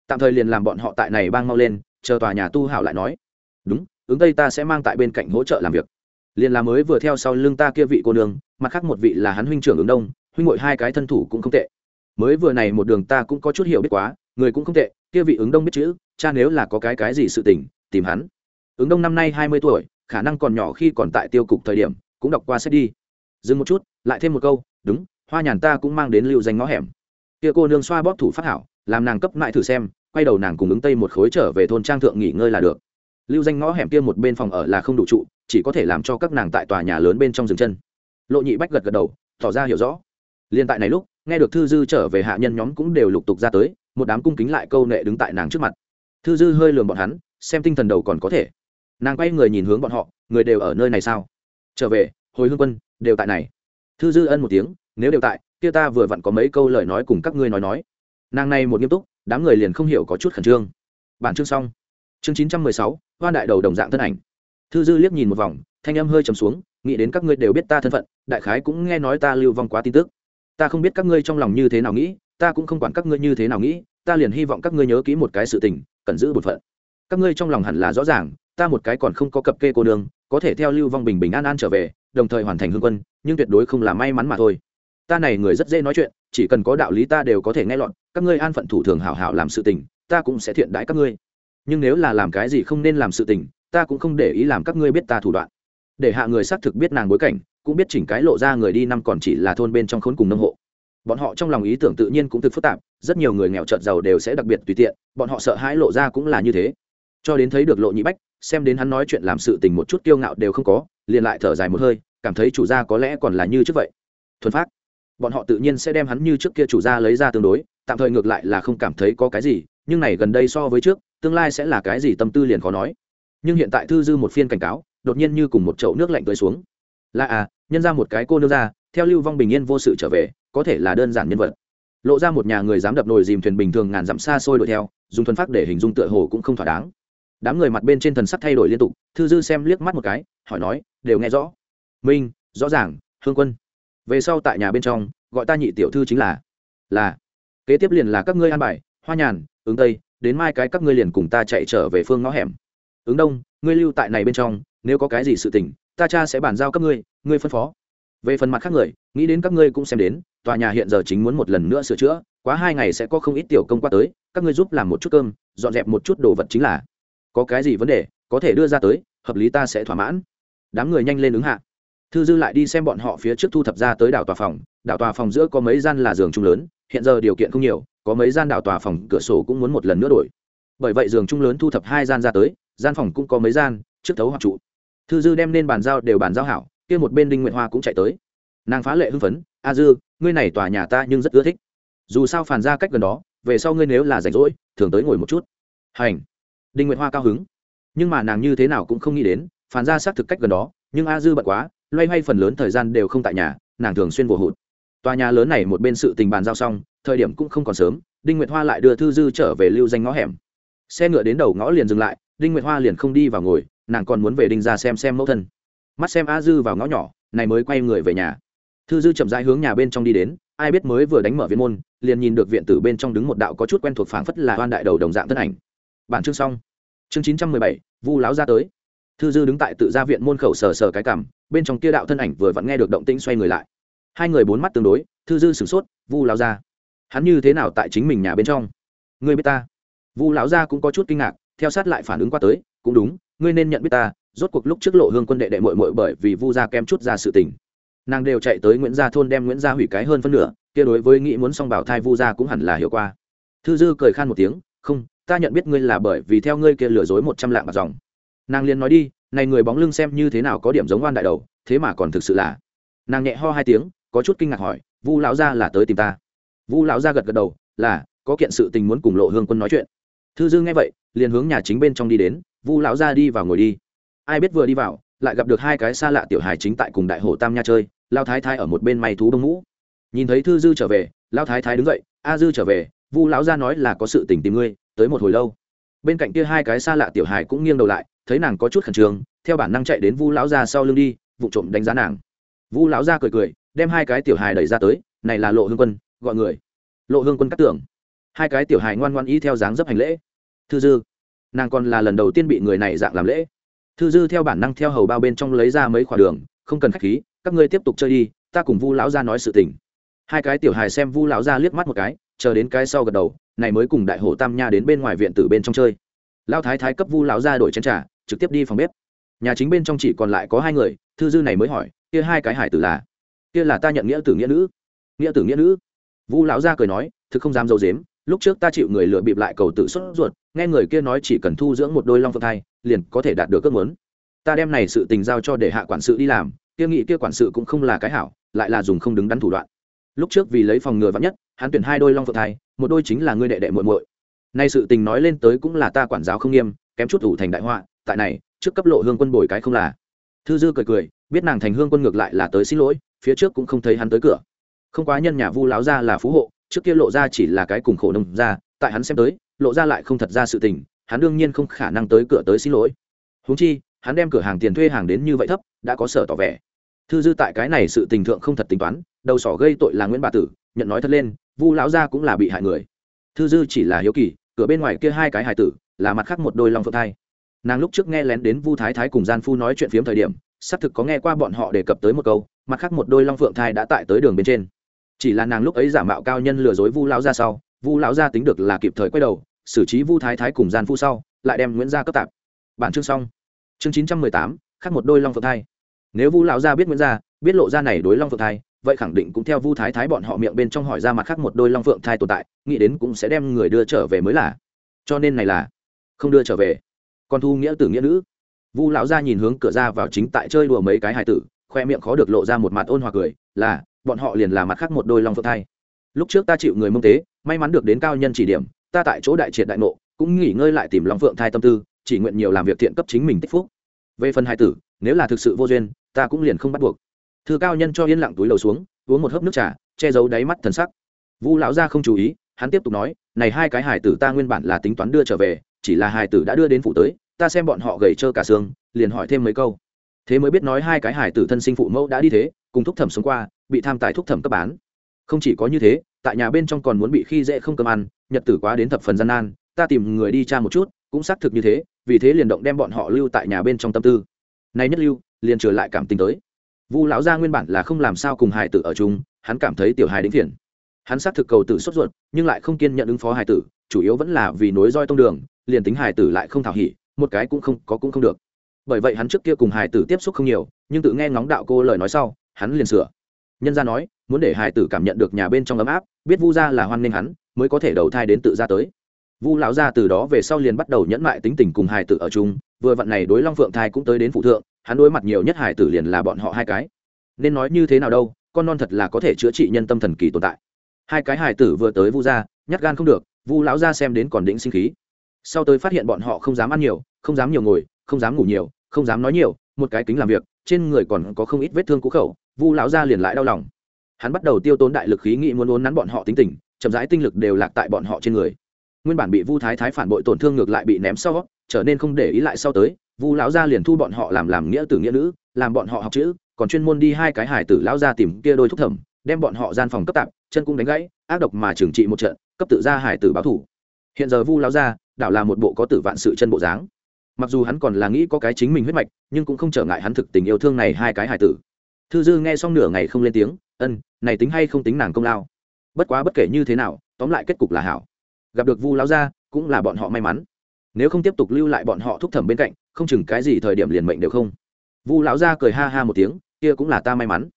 Tạm thời liền làm bọn họ tại này bang mau lên, chờ tòa nhà tu hảo lại nói. Đúng, ứng tây ta sẽ mang tại bên cạnh hỗ trợ làm việc. Liền là mới vừa theo sau lưng ta kia vị cô nương, mặt khác một vị là hắn huynh trưởng ứng đông, huynh ngội hai cái thân thủ cũng không tệ mới vừa này một đường ta cũng có chút hiểu biết quá, người cũng không tệ, kia vị ứng đông biết chữ, cha nếu là có cái cái gì sự tình, tìm hắn. Ứng đông năm nay hai mươi tuổi, khả năng còn nhỏ khi còn tại tiêu cục thời điểm, cũng đọc qua sách đi. Dừng một chút, lại thêm một câu, đúng, hoa nhàn ta cũng mang đến lưu danh ngõ hẻm. Kia cô nương xoa bóp thủ phát hảo, làm nàng cấp lại thử xem, quay đầu nàng cùng ứng tây một khối trở về thôn trang thượng nghỉ ngơi là được. Lưu danh ngõ hẻm kia một bên phòng ở là không đủ trụ, chỉ có thể làm cho các nàng tại tòa nhà lớn bên trong dừng chân. Lộ nhị bách gật gật đầu, tỏ ra hiểu rõ. Liên tại này lúc nghe được thư dư trở về hạ nhân nhóm cũng đều lục tục ra tới, một đám cung kính lại câu nệ đứng tại nàng trước mặt. Thư dư hơi lườm bọn hắn, xem tinh thần đầu còn có thể. Nàng quay người nhìn hướng bọn họ, người đều ở nơi này sao? Trở về, hồi hương quân, đều tại này. Thư dư ân một tiếng, nếu đều tại, kia ta vừa vặn có mấy câu lời nói cùng các ngươi nói nói. Nàng này một nghiêm túc, đám người liền không hiểu có chút khẩn trương. Bản chương xong. Chương chín trăm mười sáu hoan đại đầu đồng dạng thân ảnh. Thư dư liếc nhìn một vòng, thanh âm hơi trầm xuống, nghĩ đến các ngươi đều biết ta thân phận, đại khái cũng nghe nói ta lưu vong quá tin tức ta không biết các ngươi trong lòng như thế nào nghĩ, ta cũng không quản các ngươi như thế nào nghĩ, ta liền hy vọng các ngươi nhớ kỹ một cái sự tình, cần giữ bổn phận. Các ngươi trong lòng hẳn là rõ ràng, ta một cái còn không có cập kê cô nương, có thể theo lưu vong bình bình an an trở về, đồng thời hoàn thành hương quân, nhưng tuyệt đối không là may mắn mà thôi. Ta này người rất dễ nói chuyện, chỉ cần có đạo lý ta đều có thể nghe lọt, các ngươi an phận thủ thường hảo hảo làm sự tình, ta cũng sẽ thiện đãi các ngươi. Nhưng nếu là làm cái gì không nên làm sự tình, ta cũng không để ý làm các ngươi biết ta thủ đoạn. Để hạ người xác thực biết nàng bối cảnh cũng biết chỉnh cái lộ ra người đi năm còn chỉ là thôn bên trong khốn cùng nông hộ. Bọn họ trong lòng ý tưởng tự nhiên cũng thực phức tạp, rất nhiều người nghèo trợt giàu đều sẽ đặc biệt tùy tiện, bọn họ sợ hãi lộ ra cũng là như thế. Cho đến thấy được lộ nhị bách, xem đến hắn nói chuyện làm sự tình một chút kiêu ngạo đều không có, liền lại thở dài một hơi, cảm thấy chủ gia có lẽ còn là như trước vậy. Thuần phát bọn họ tự nhiên sẽ đem hắn như trước kia chủ gia lấy ra tương đối, tạm thời ngược lại là không cảm thấy có cái gì, nhưng này gần đây so với trước, tương lai sẽ là cái gì tâm tư liền khó nói. Nhưng hiện tại thư dư một phiên cảnh cáo, đột nhiên như cùng một chậu nước lạnh tới xuống là à nhân ra một cái cô nương ra, theo lưu vong bình yên vô sự trở về, có thể là đơn giản nhân vật. Lộ ra một nhà người dám đập nồi dìm thuyền bình thường ngàn dặm xa xôi đuổi theo, dùng thuần phát để hình dung tựa hồ cũng không thỏa đáng. Đám người mặt bên trên thần sắc thay đổi liên tục, thư dư xem liếc mắt một cái, hỏi nói, đều nghe rõ. Minh, rõ ràng, hương quân. Về sau tại nhà bên trong, gọi ta nhị tiểu thư chính là. Là. Kế tiếp liền là các ngươi an bài, hoa nhàn, ứng tây, đến mai cái các ngươi liền cùng ta chạy trở về phương ngõ hẻm. Ứng đông, ngươi lưu tại này bên trong, nếu có cái gì sự tình ta cha sẽ bàn giao các ngươi ngươi phân phó. Về phần mặt khác người, nghĩ đến các ngươi cũng xem đến, tòa nhà hiện giờ chính muốn một lần nữa sửa chữa, quá hai ngày sẽ có không ít tiểu công qua tới, các ngươi giúp làm một chút cơm, dọn dẹp một chút đồ vật chính là. Có cái gì vấn đề, có thể đưa ra tới, hợp lý ta sẽ thỏa mãn. Đám người nhanh lên ứng hạ. Thư dư lại đi xem bọn họ phía trước thu thập ra tới đảo tòa phòng, đảo tòa phòng giữa có mấy gian là giường chung lớn, hiện giờ điều kiện không nhiều, có mấy gian đảo tòa phòng cửa sổ cũng muốn một lần nữa đổi. Bởi vậy giường chung lớn thu thập hai gian ra tới, gian phòng cũng có mấy gian, trước thấu hoặc trụ thư dư đem nên bàn giao đều bàn giao hảo, kia một bên đinh nguyện hoa cũng chạy tới. Nàng phá lệ hưng phấn, a dư, ngươi này tòa nhà ta nhưng rất ưa thích. Dù sao phản ra cách gần đó, về sau ngươi nếu là rảnh rỗi, thường tới ngồi một chút. Hành. Đinh nguyện hoa cao hứng. Nhưng mà nàng như thế nào cũng không nghĩ đến, phản ra xác thực cách gần đó, nhưng a dư bận quá, loay hoay phần lớn thời gian đều không tại nhà, nàng thường xuyên vô hụt. Tòa nhà lớn này một bên sự tình bàn giao xong, thời điểm cũng không còn sớm, đinh nguyệt hoa lại đưa thư dư trở về lưu danh ngõ hẻm. Xe ngựa đến đầu ngõ liền dừng lại, đinh nguyệt hoa liền không đi vào ngồi nàng còn muốn về đinh ra xem xem mẫu thân. Mắt xem a dư vào ngõ nhỏ này mới quay người về nhà. Thư dư chậm rãi hướng nhà bên trong đi đến ai biết mới vừa đánh mở viện môn liền nhìn được viện tử bên trong đứng một đạo có chút quen thuộc phảng phất là hoan đại đầu đồng dạng thân ảnh. Bản chương xong. Chương chín trăm mười bảy vu láo ra tới. Thư dư đứng tại tự gia viện môn khẩu sờ sờ cái cảm, bên trong kia đạo thân ảnh vừa vặn nghe được động tĩnh xoay người lại. Hai người bốn mắt tương đối thư dư sửng sốt vu láo ra hắn như thế nào tại chính mình nhà bên trong? Ngươi biết ta? Vu lão gia cũng có chút kinh ngạc theo sát lại phản ứng qua tới cũng đúng ngươi nên nhận biết ta, rốt cuộc lúc trước lộ hương quân đệ đệ mội mội bởi vì vu gia kem chút ra sự tình. Nàng đều chạy tới nguyễn gia thôn đem nguyễn gia hủy cái hơn phân nửa, kia đối với nghĩ muốn xong bảo thai vu gia cũng hẳn là hiểu qua. Thư dư cười khan một tiếng, không, ta nhận biết ngươi là bởi vì theo ngươi kia lừa dối một trăm lạng bạc dòng. Nàng liền nói đi, này người bóng lưng xem như thế nào có điểm giống oan đại đầu, thế mà còn thực sự là. Nàng nhẹ ho hai tiếng, có chút kinh ngạc hỏi, vu lão gia là tới tìm ta? Vu lão gia gật gật đầu, là, có kiện sự tình muốn cùng lộ hương quân nói chuyện. Thư dư nghe vậy, liền hướng nhà chính bên trong đi đến vu lão Ra đi vào ngồi đi. Ai biết vừa đi vào, lại gặp được hai cái xa lạ tiểu hài chính tại cùng đại hồ tam nha chơi, lao thái thái ở một bên may thú đông mũ. Nhìn thấy thư dư trở về, lao thái thái đứng dậy, a dư trở về, vu lão Ra nói là có sự tình tìm ngươi, tới một hồi lâu. Bên cạnh kia hai cái xa lạ tiểu hài cũng nghiêng đầu lại, thấy nàng có chút khẩn trương, theo bản năng chạy đến vu lão Ra sau lưng đi, vụ trộm đánh giá nàng. Vu lão Ra cười cười, đem hai cái tiểu hài đẩy ra tới, này là lộ hương quân, gọi người. Lộ hương quân cắt tưởng hai cái tiểu hài ngoan ngoan y theo dáng dấp hành lễ. Thư dư nàng còn là lần đầu tiên bị người này dạng làm lễ. Thư dư theo bản năng theo hầu bao bên trong lấy ra mấy khoản đường, không cần k h á c h khí, các ngươi tiếp tục chơi đi, ta cùng vu lão gia nói sự tình. Hai cái tiểu hài xem vu lão gia liếc mắt một cái, chờ đến cái sau gật đầu, này mới cùng đại Hổ tam nha đến bên ngoài viện tử bên trong chơi. Lão thái thái cấp vu lão gia đổi chén t r à trực tiếp đi phòng bếp. Nhà chính bên trong chỉ còn lại có hai người, thư dư này mới hỏi, kia hai cái hải tử là? Kia là ta nhận nghĩa tử nghĩa nữ. Nghĩa tử nghĩa nữ. Vu lão gia cười nói, thực không dám dâu dếm lúc trước ta chịu người lựa bịp lại cầu tự xuất ruột, nghe người kia nói chỉ cần thu dưỡng một đôi long phượng thai, liền có thể đạt được ước muốn. Ta đem này sự tình giao cho để hạ quản sự đi làm, kia nghị kia quản sự cũng không là cái hảo, lại là dùng không đứng đắn thủ đoạn. Lúc trước vì lấy phòng ngừa vắn nhất, hắn tuyển hai đôi long phượng thai, một đôi chính là ngươi đệ đệ muội muội. Nay sự tình nói lên tới cũng là ta quản giáo không nghiêm, kém chút ủ thành đại họa, tại này, trước cấp lộ hương quân bồi cái không là. Thư dư cười cười, biết nàng thành hương quân ngược lại là tới xin lỗi, phía trước cũng không thấy hắn tới cửa. Không quá nhân nhà vu láo ra là phú hộ trước kia lộ ra chỉ là cái cùng khổ nông ra tại hắn xem tới, lộ ra lại không thật ra sự tình, hắn đương nhiên không khả năng tới cửa tới xin lỗi. Húng chi, hắn đem cửa hàng tiền thuê hàng đến như vậy thấp, đã có sở tỏ vẻ. Thư dư tại cái này sự tình thượng không thật tính toán, đầu sỏ gây tội là nguyễn bà tử, nhận nói thật lên, vu lão gia cũng là bị hại người. Thư dư chỉ là hiếu kỳ, cửa bên ngoài kia hai cái hài tử, là mặt khác một đôi long phượng thai. Nàng lúc trước nghe lén đến vu thái thái cùng gian phu nói chuyện phiếm thời điểm, xác thực có nghe qua bọn họ đề cập tới một câu, mặt khác một đôi long phượng thai đã tại tới đường bên trên chỉ là nàng lúc ấy giả mạo cao nhân lừa dối vu lão ra sau, vu lão ra tính được là kịp thời quay đầu, xử trí vu thái thái cùng gian phu sau, lại đem nguyễn gia cấp tạp. Bản chương xong. Chương chín trăm mười tám khác một đôi long phượng thai. Nếu vu lão gia biết nguyễn gia, biết lộ ra này đối long phượng thai, vậy khẳng định cũng theo vu thái thái bọn họ miệng bên trong hỏi ra mặt khác một đôi long phượng thai tồn tại, nghĩ đến cũng sẽ đem người đưa trở về mới là. Cho nên này là không đưa trở về. Còn thu nghĩa tử nghĩa nữ. Vu lão gia nhìn hướng cửa ra vào chính tại chơi đùa mấy cái hài tử, khoe miệng khó được lộ ra một mặt ôn hòa cười, là bọn họ liền là mặt khác một đôi long phượng thai. Lúc trước ta chịu người mông tế, may mắn được đến cao nhân chỉ điểm, ta tại chỗ đại triệt đại nộ cũng nghỉ ngơi lại tìm long phượng thai tâm tư, chỉ nguyện nhiều làm việc thiện cấp chính mình tích phúc. Về phần hai tử, nếu là thực sự vô duyên, ta cũng liền không bắt buộc. Thư cao nhân cho yên lặng túi lầu xuống, uống một hớp nước trà, che giấu đáy mắt thần sắc. Vu lão gia không chú ý, hắn tiếp tục nói, này hai cái hải tử ta nguyên bản là tính toán đưa trở về, chỉ là hải tử đã đưa đến phủ tới, ta xem bọn họ gầy trơ cả xương, liền hỏi thêm mấy câu. Thế mới biết nói hai cái hải tử thân sinh phụ mẫu đã đi thế, cùng thúc thẩm sống qua bị tham tài thúc thẩm cấp bán. Không chỉ có như thế, tại nhà bên trong còn muốn bị khi dễ không cơm ăn, nhật tử quá đến thập phần gian nan, ta tìm người đi tra một chút, cũng xác thực như thế, vì thế liền động đem bọn họ lưu tại nhà bên trong tâm tư. Nay nhất lưu, liền trở lại cảm tình tới. Vu lão gia nguyên bản là không làm sao cùng hài tử ở chung, hắn cảm thấy tiểu hài đĩnh phiền. Hắn xác thực cầu tử sốt ruột, nhưng lại không kiên nhận ứng phó hài tử, chủ yếu vẫn là vì nối roi tông đường, liền tính hài tử lại không thảo hỉ, một cái cũng không, có cũng không được. Bởi vậy hắn trước kia cùng hài tử tiếp xúc không nhiều, nhưng tự nghe ngóng đạo cô lời nói sau, hắn liền sửa nhân gia nói, muốn để hải tử cảm nhận được nhà bên trong ấm áp, biết vu gia là hoan nghênh hắn, mới có thể đầu thai đến tự gia tới. Vu lão gia từ đó về sau liền bắt đầu nhẫn mại tính tình cùng hải tử ở chung, vừa vặn này đối long phượng thai cũng tới đến phụ thượng, hắn đối mặt nhiều nhất hải tử liền là bọn họ hai cái. Nên nói như thế nào đâu, con non thật là có thể chữa trị nhân tâm thần kỳ tồn tại. Hai cái hải tử vừa tới vu gia, nhát gan không được, vu lão gia xem đến còn đĩnh sinh khí. Sau tới phát hiện bọn họ không dám ăn nhiều, không dám nhiều ngồi, không dám ngủ nhiều, không dám nói nhiều, một cái kính làm việc, trên người còn có không ít vết thương cũ khẩu vu lão gia liền lại đau lòng. Hắn bắt đầu tiêu tốn đại lực khí nghĩ muốn uốn nắn bọn họ tính tình, chậm rãi tinh lực đều lạc tại bọn họ trên người. Nguyên bản bị vu thái thái phản bội tổn thương ngược lại bị ném sau, trở nên không để ý lại sau tới, vu lão gia liền thu bọn họ làm làm nghĩa tử nghĩa nữ, làm bọn họ học chữ, còn chuyên môn đi hai cái hải tử lão gia tìm kia đôi thúc thẩm, đem bọn họ gian phòng cấp tạp, chân cũng đánh gãy, ác độc mà trừng trị một trận, cấp tự ra hải tử báo thủ hiện giờ vu lão gia, đảo là một bộ có tử vạn sự chân bộ dáng. Mặc dù hắn còn là nghĩ có cái chính mình huyết mạch, nhưng cũng không trở ngại hắn thực tình yêu thương này hai cái hải tử thư dư nghe xong nửa ngày không lên tiếng, ân, này tính hay không tính nàng công lao? Bất quá bất kể như thế nào, tóm lại kết cục là hảo. Gặp được vu lão gia, cũng là bọn họ may mắn. Nếu không tiếp tục lưu lại bọn họ thúc thẩm bên cạnh, không chừng cái gì thời điểm liền mệnh đều không. Vu lão gia cười ha ha một tiếng, kia cũng là ta may mắn.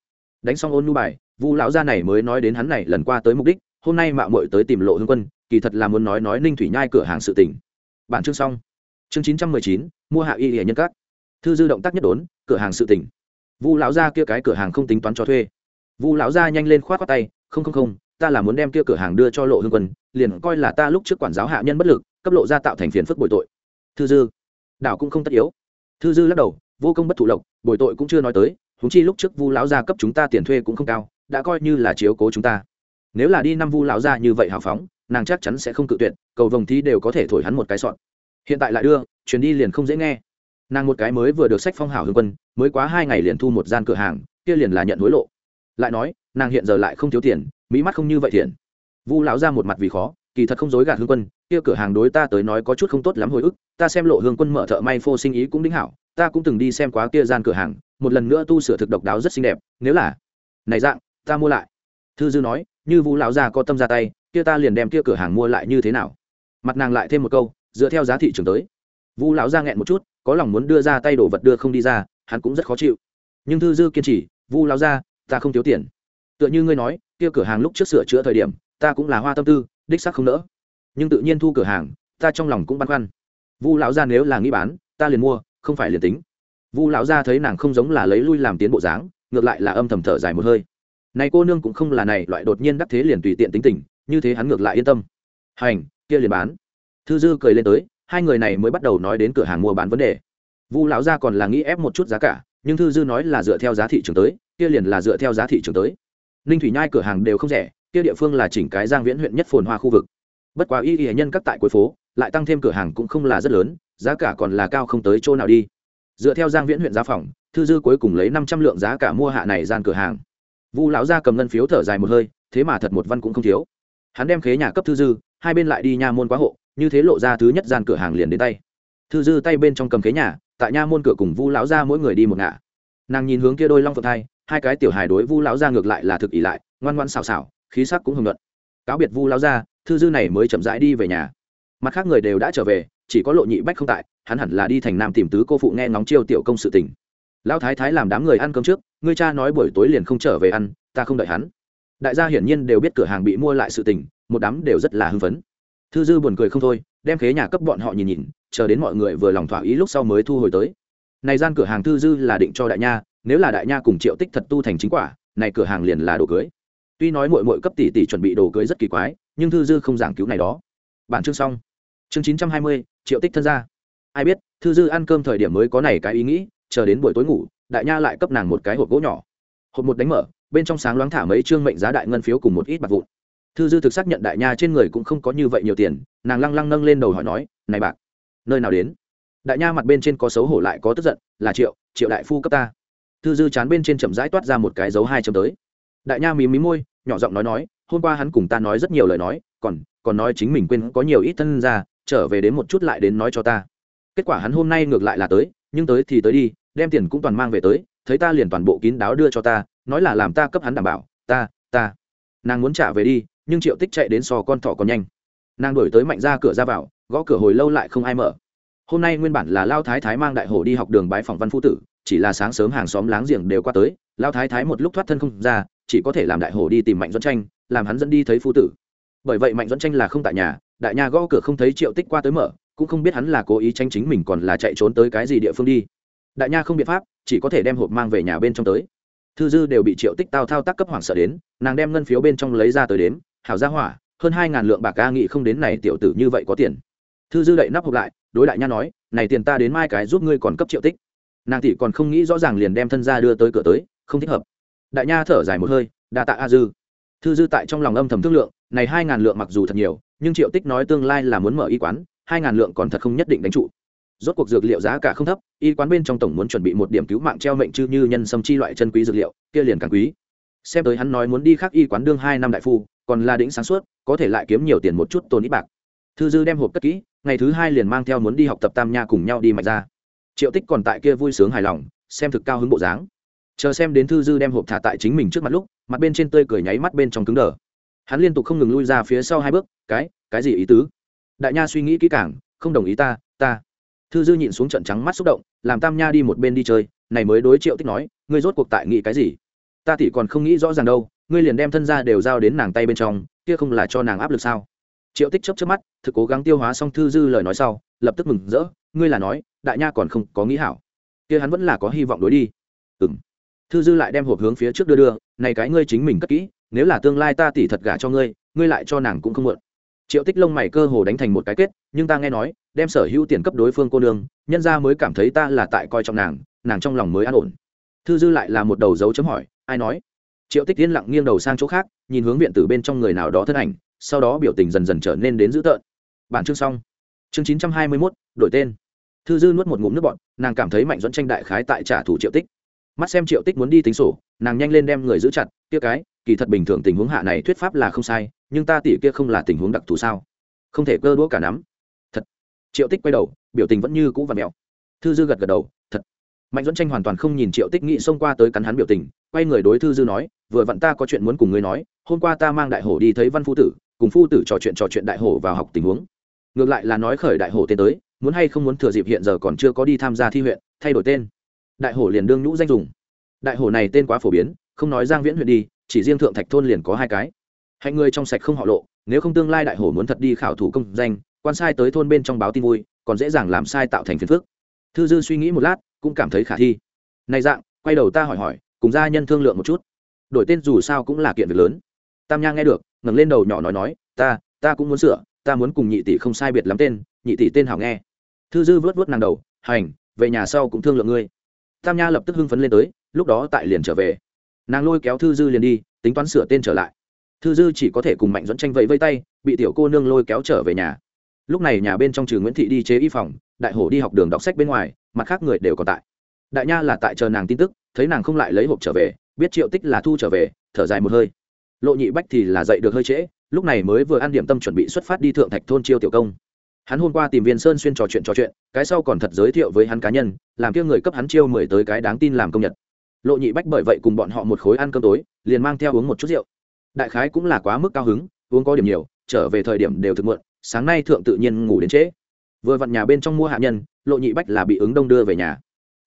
Đánh xong ôn nhu bài, vu lão gia này mới nói đến hắn này lần qua tới mục đích, hôm nay mạo muội tới tìm lộ hương quân, kỳ thật là muốn nói nói ninh thủy nhai cửa hàng sự tình. Bản chương xong. Chương chín trăm mười chín, mua hạ y hệ nhân các. Thư dư động tác nhất đốn, cửa hàng sự tình vu lão gia kia cái cửa hàng không tính toán cho thuê vu lão gia nhanh lên khoát khoát tay không không không ta là muốn đem kia cửa hàng đưa cho lộ hương quân liền coi là ta lúc trước quản giáo hạ nhân bất lực cấp lộ ra tạo thành phiền phức bồi tội thư dư đảo cũng không tất yếu thư dư lắc đầu vô công bất thụ lộc bồi tội cũng chưa nói tới húng chi lúc trước vu lão gia cấp chúng ta tiền thuê cũng không cao đã coi như là chiếu cố chúng ta nếu là đi năm vu lão gia như vậy hào phóng nàng chắc chắn sẽ không cự tuyệt cầu vồng thi đều có thể thổi hắn một cái sọn hiện tại lại đưa chuyến đi liền không dễ nghe nàng một cái mới vừa được sách phong hảo hương quân, mới quá hai ngày liền thu một gian cửa hàng, kia liền là nhận hối lộ. Lại nói, nàng hiện giờ lại không thiếu tiền, mỹ mắt không như vậy thiện. Vu lão ra một mặt vì khó, kỳ thật không dối gạt hương quân, kia cửa hàng đối ta tới nói có chút không tốt lắm hồi ức, ta xem lộ hương quân mở thợ may phô sinh ý cũng đính hảo, ta cũng từng đi xem quá kia gian cửa hàng, một lần nữa tu sửa thực độc đáo rất xinh đẹp, nếu là, này dạng, ta mua lại. Thư dư nói, như vũ lão gia có tâm ra tay, kia ta liền đem kia cửa hàng mua lại như thế nào? Mặt nàng lại thêm một câu, dựa theo giá thị trường tới. Vũ lão gia nghẹn một chút có lòng muốn đưa ra tay đổ vật đưa không đi ra, hắn cũng rất khó chịu. Nhưng thư dư kiên trì, vu lão gia ta không thiếu tiền. Tựa như ngươi nói, kia cửa hàng lúc trước sửa chữa thời điểm, ta cũng là hoa tâm tư, đích sắc không nỡ. Nhưng tự nhiên thu cửa hàng, ta trong lòng cũng băn khoăn. Vu lão gia nếu là nghĩ bán, ta liền mua, không phải liền tính. Vu lão gia thấy nàng không giống là lấy lui làm tiến bộ dáng, ngược lại là âm thầm thở dài một hơi. Này cô nương cũng không là này, loại đột nhiên đắc thế liền tùy tiện tính tình, như thế hắn ngược lại yên tâm. Hành, kia liền bán. Thư dư cười lên tới hai người này mới bắt đầu nói đến cửa hàng mua bán vấn đề. Vu lão gia còn là nghĩ ép một chút giá cả, nhưng thư dư nói là dựa theo giá thị trường tới, kia liền là dựa theo giá thị trường tới. Ninh thủy nhai cửa hàng đều không rẻ, kia địa phương là chỉnh cái giang viễn huyện nhất phồn hoa khu vực. Bất quá y y nhân các tại cuối phố, lại tăng thêm cửa hàng cũng không là rất lớn, giá cả còn là cao không tới chỗ nào đi. Dựa theo giang viễn huyện giá phòng, thư dư cuối cùng lấy năm trăm lượng giá cả mua hạ này gian cửa hàng. Vu lão gia cầm ngân phiếu thở dài một hơi, thế mà thật một văn cũng không thiếu. Hắn đem khế nhà cấp thư dư, hai bên lại đi nha môn quá hộ như thế lộ ra thứ nhất gian cửa hàng liền đến tay. Thư dư tay bên trong cầm kế nhà, tại nha môn cửa cùng vu lão ra mỗi người đi một ngả. Nàng nhìn hướng kia đôi long phượng thai, hai cái tiểu hài đối vu lão ra ngược lại là thực ỷ lại, ngoan ngoan xào xào khí sắc cũng hưng luận cáo biệt vu lão ra thư dư này mới chậm rãi đi về nhà. Mặt khác người đều đã trở về, chỉ có lộ nhị bách không tại, hắn hẳn là đi thành nam tìm tứ cô phụ nghe ngóng chiêu tiểu công sự tình. Lão thái thái làm đám người ăn cơm trước, ngươi cha nói buổi tối liền không trở về ăn, ta không đợi hắn. Đại gia hiển nhiên đều biết cửa hàng bị mua lại sự tình, một đám đều rất là hưng phấn thư dư buồn cười không thôi, đem khế nhà cấp bọn họ nhìn nhìn, chờ đến mọi người vừa lòng thỏa ý lúc sau mới thu hồi tới. Này gian cửa hàng thư dư là định cho đại nha, nếu là đại nha cùng triệu tích thật tu thành chính quả, này cửa hàng liền là đồ cưới. Tuy nói mội mội cấp tỷ tỷ chuẩn bị đồ cưới rất kỳ quái, nhưng thư dư không giảng cứu này đó. Bản chương xong. Chương chín trăm hai mươi, triệu tích thân ra ai biết, thư dư ăn cơm thời điểm mới có này cái ý nghĩ, chờ đến buổi tối ngủ, đại nha lại cấp nàng một cái hộp gỗ nhỏ. Hộp một đánh mở, bên trong sáng loáng thả mấy chương mệnh giá đại ngân phiếu cùng một ít bạc vụn thư dư thực xác nhận đại nha trên người cũng không có như vậy nhiều tiền, nàng lăng lăng nâng lên đầu hỏi nói, này bạc, nơi nào đến? Đại nha mặt bên trên có xấu hổ lại có tức giận, là triệu triệu đại phu cấp ta. Thư dư chán bên trên chậm rãi toát ra một cái dấu hai chấm tới. Đại nha mí mí môi, nhỏ giọng nói nói, hôm qua hắn cùng ta nói rất nhiều lời nói, còn còn nói chính mình quên có nhiều ít thân ra, trở về đến một chút lại đến nói cho ta. Kết quả hắn hôm nay ngược lại là tới, nhưng tới thì tới đi, đem tiền cũng toàn mang về tới, thấy ta liền toàn bộ kín đáo đưa cho ta, nói là làm ta cấp hắn đảm bảo, ta ta. Nàng muốn trả về đi nhưng triệu tích chạy đến so con thỏ còn nhanh. Nàng đổi tới mạnh ra cửa ra vào, gõ cửa hồi lâu lại không ai mở. Hôm nay nguyên bản là lao thái thái mang đại hồ đi học đường bái phòng văn phu tử, chỉ là sáng sớm hàng xóm láng giềng đều qua tới, lao thái thái một lúc thoát thân không ra, chỉ có thể làm đại hồ đi tìm mạnh dẫn tranh làm hắn dẫn đi thấy phu tử. Bởi vậy mạnh dẫn tranh là không tại nhà, đại nhà gõ cửa không thấy triệu tích qua tới mở, cũng không biết hắn là cố ý tranh chính mình còn là chạy trốn tới cái gì địa phương đi. Đại nha không biện pháp, chỉ có thể đem hộp mang về nhà bên trong tới. Thư dư đều bị triệu tích tao thao tác cấp hoảng sợ đến, nàng đem ngân phiếu bên trong lấy ra tới đếm hảo gia hỏa, hơn hai ngàn lượng bạc ca nghị không đến này tiểu tử như vậy có tiền. Thư dư đậy nắp hộp lại, đối đại nha nói, này tiền ta đến mai cái giúp ngươi còn cấp triệu tích. Nàng tỷ còn không nghĩ rõ ràng liền đem thân ra đưa tới cửa tới, không thích hợp. Đại nha thở dài một hơi, đa tạ a dư. Thư dư tại trong lòng âm thầm thương lượng, này hai ngàn lượng mặc dù thật nhiều, nhưng triệu tích nói tương lai là muốn mở y quán, hai ngàn lượng còn thật không nhất định đánh trụ. Rốt cuộc dược liệu giá cả không thấp, y quán bên trong tổng muốn chuẩn bị một điểm cứu mạng treo mệnh chư như nhân sâm chi loại chân quý dược liệu, kia liền càng quý. Xem tới hắn nói muốn đi khác y quán đương hai năm đại phu còn là đỉnh sáng suốt, có thể lại kiếm nhiều tiền một chút tồn ít bạc. Thư dư đem hộp cất kỹ, ngày thứ hai liền mang theo muốn đi học tập tam nha cùng nhau đi mạch ra. Triệu tích còn tại kia vui sướng hài lòng, xem thực cao hứng bộ dáng. Chờ xem đến thư dư đem hộp thả tại chính mình trước mặt lúc, mặt bên trên tươi cười nháy mắt bên trong cứng đờ. Hắn liên tục không ngừng lui ra phía sau hai bước, cái cái gì ý tứ? Đại nha suy nghĩ kỹ càng, không đồng ý ta ta. Thư dư nhịn xuống trận trắng mắt xúc động, làm tam nha đi một bên đi chơi, này mới đối triệu tích nói, ngươi rốt cuộc tại nghĩ cái gì? Ta tỷ còn không nghĩ rõ ràng đâu ngươi liền đem thân ra đều giao đến nàng tay bên trong, kia không là cho nàng áp lực sao? Triệu tích chấp chấp mắt, thực cố gắng tiêu hóa xong thư dư lời nói sau, lập tức mừng rỡ, ngươi là nói, đại nha còn không có nghĩ hảo. Kia hắn vẫn là có hy vọng đối đi. Ừng thư dư lại đem hộp hướng phía trước đưa đưa, này cái ngươi chính mình cất kỹ, nếu là tương lai ta tỷ thật gả cho ngươi ngươi lại cho nàng cũng không mượn. Triệu tích lông mày cơ hồ đánh thành một cái kết, nhưng ta nghe nói, đem sở hữu tiền cấp đối phương cô nương, nhân ra mới cảm thấy ta là tại coi trọng nàng nàng trong lòng mới an ổn. Thư dư lại là một đầu dấu chấm hỏi, ai nói? Triệu tích yên lặng nghiêng đầu sang chỗ khác, nhìn hướng viện tử bên trong người nào đó thân ảnh, sau đó biểu tình dần dần trở nên đến dữ tợn. Bản chương xong. Chương chín trăm hai mươi mốt, đổi tên. Thư dư nuốt một ngụm nước bọn nàng cảm thấy mạnh dẫn tranh đại khái tại trả thù triệu tích. Mắt xem triệu tích muốn đi tính sổ, nàng nhanh lên đem người giữ chặt, kia cái, kỳ thật bình thường tình huống hạ này thuyết pháp là không sai, nhưng ta tỉ kia không là tình huống đặc thù sao? Không thể cơ đũa cả nắm. Thật. Triệu tích quay đầu, biểu tình vẫn như cũ và mẹo thư dư gật gật đầu, thật. Mạnh dẫn tranh hoàn toàn không nhìn triệu tích nghị xông qua tới cắn hắn biểu tình, quay người đối thư dư nói vừa vặn ta có chuyện muốn cùng ngươi nói, hôm qua ta mang đại hổ đi thấy văn phu tử, cùng phu tử trò chuyện trò chuyện đại hổ vào học tình huống. Ngược lại là nói khởi đại hổ tên tới, muốn hay không muốn thừa dịp hiện giờ còn chưa có đi tham gia thi huyện, thay đổi tên. Đại hổ liền đương nhũ danh dùng. Đại hổ này tên quá phổ biến, không nói giang viễn huyện đi, chỉ riêng thượng thạch thôn liền có hai cái. Hạnh người trong sạch không họ lộ, nếu không tương lai đại hổ muốn thật đi khảo thủ công danh, quan sai tới thôn bên trong báo tin vui, còn dễ dàng làm sai tạo thành phiền phức. Thư dư suy nghĩ một lát, cũng cảm thấy khả thi. Này dạng, quay đầu ta hỏi hỏi, cùng gia nhân thương lượng một chút đổi tên dù sao cũng là kiện việc lớn. Tam nha nghe được, ngẩng lên đầu nhỏ nói nói, ta ta cũng muốn sửa, ta muốn cùng nhị tỷ không sai biệt lắm tên, nhị tỷ tên hảo nghe. Thư dư vớt vớt nàng đầu, hành, về nhà sau cũng thương lượng ngươi. Tam nha lập tức hưng phấn lên tới, lúc đó tại liền trở về. Nàng lôi kéo thư dư liền đi, tính toán sửa tên trở lại. Thư dư chỉ có thể cùng mạnh dẫn tranh vẫy vây tay, bị tiểu cô nương lôi kéo trở về nhà. Lúc này nhà bên trong trường nguyễn thị đi chế y phòng, đại hổ đi học đường đọc sách bên ngoài, mặt khác người đều còn tại. Đại nha là tại chờ nàng tin tức, thấy nàng không lại lấy hộp trở về biết triệu tích là thu trở về, thở dài một hơi. Lộ nhị bách thì là dậy được hơi trễ, lúc này mới vừa ăn điểm tâm chuẩn bị xuất phát đi thượng thạch thôn chiêu tiểu công. Hắn hôm qua tìm viên sơn xuyên trò chuyện trò chuyện, cái sau còn thật giới thiệu với hắn cá nhân, làm kia người cấp hắn chiêu mười tới cái đáng tin làm công nhật. Lộ nhị bách bởi vậy cùng bọn họ một khối ăn cơm tối, liền mang theo uống một chút rượu. Đại khái cũng là quá mức cao hứng, uống có điểm nhiều, trở về thời điểm đều thực muộn, sáng nay thượng tự nhiên ngủ đến trễ. Vừa vặn nhà bên trong mua hạ nhân, lộ nhị bách là bị ứng đông đưa về nhà.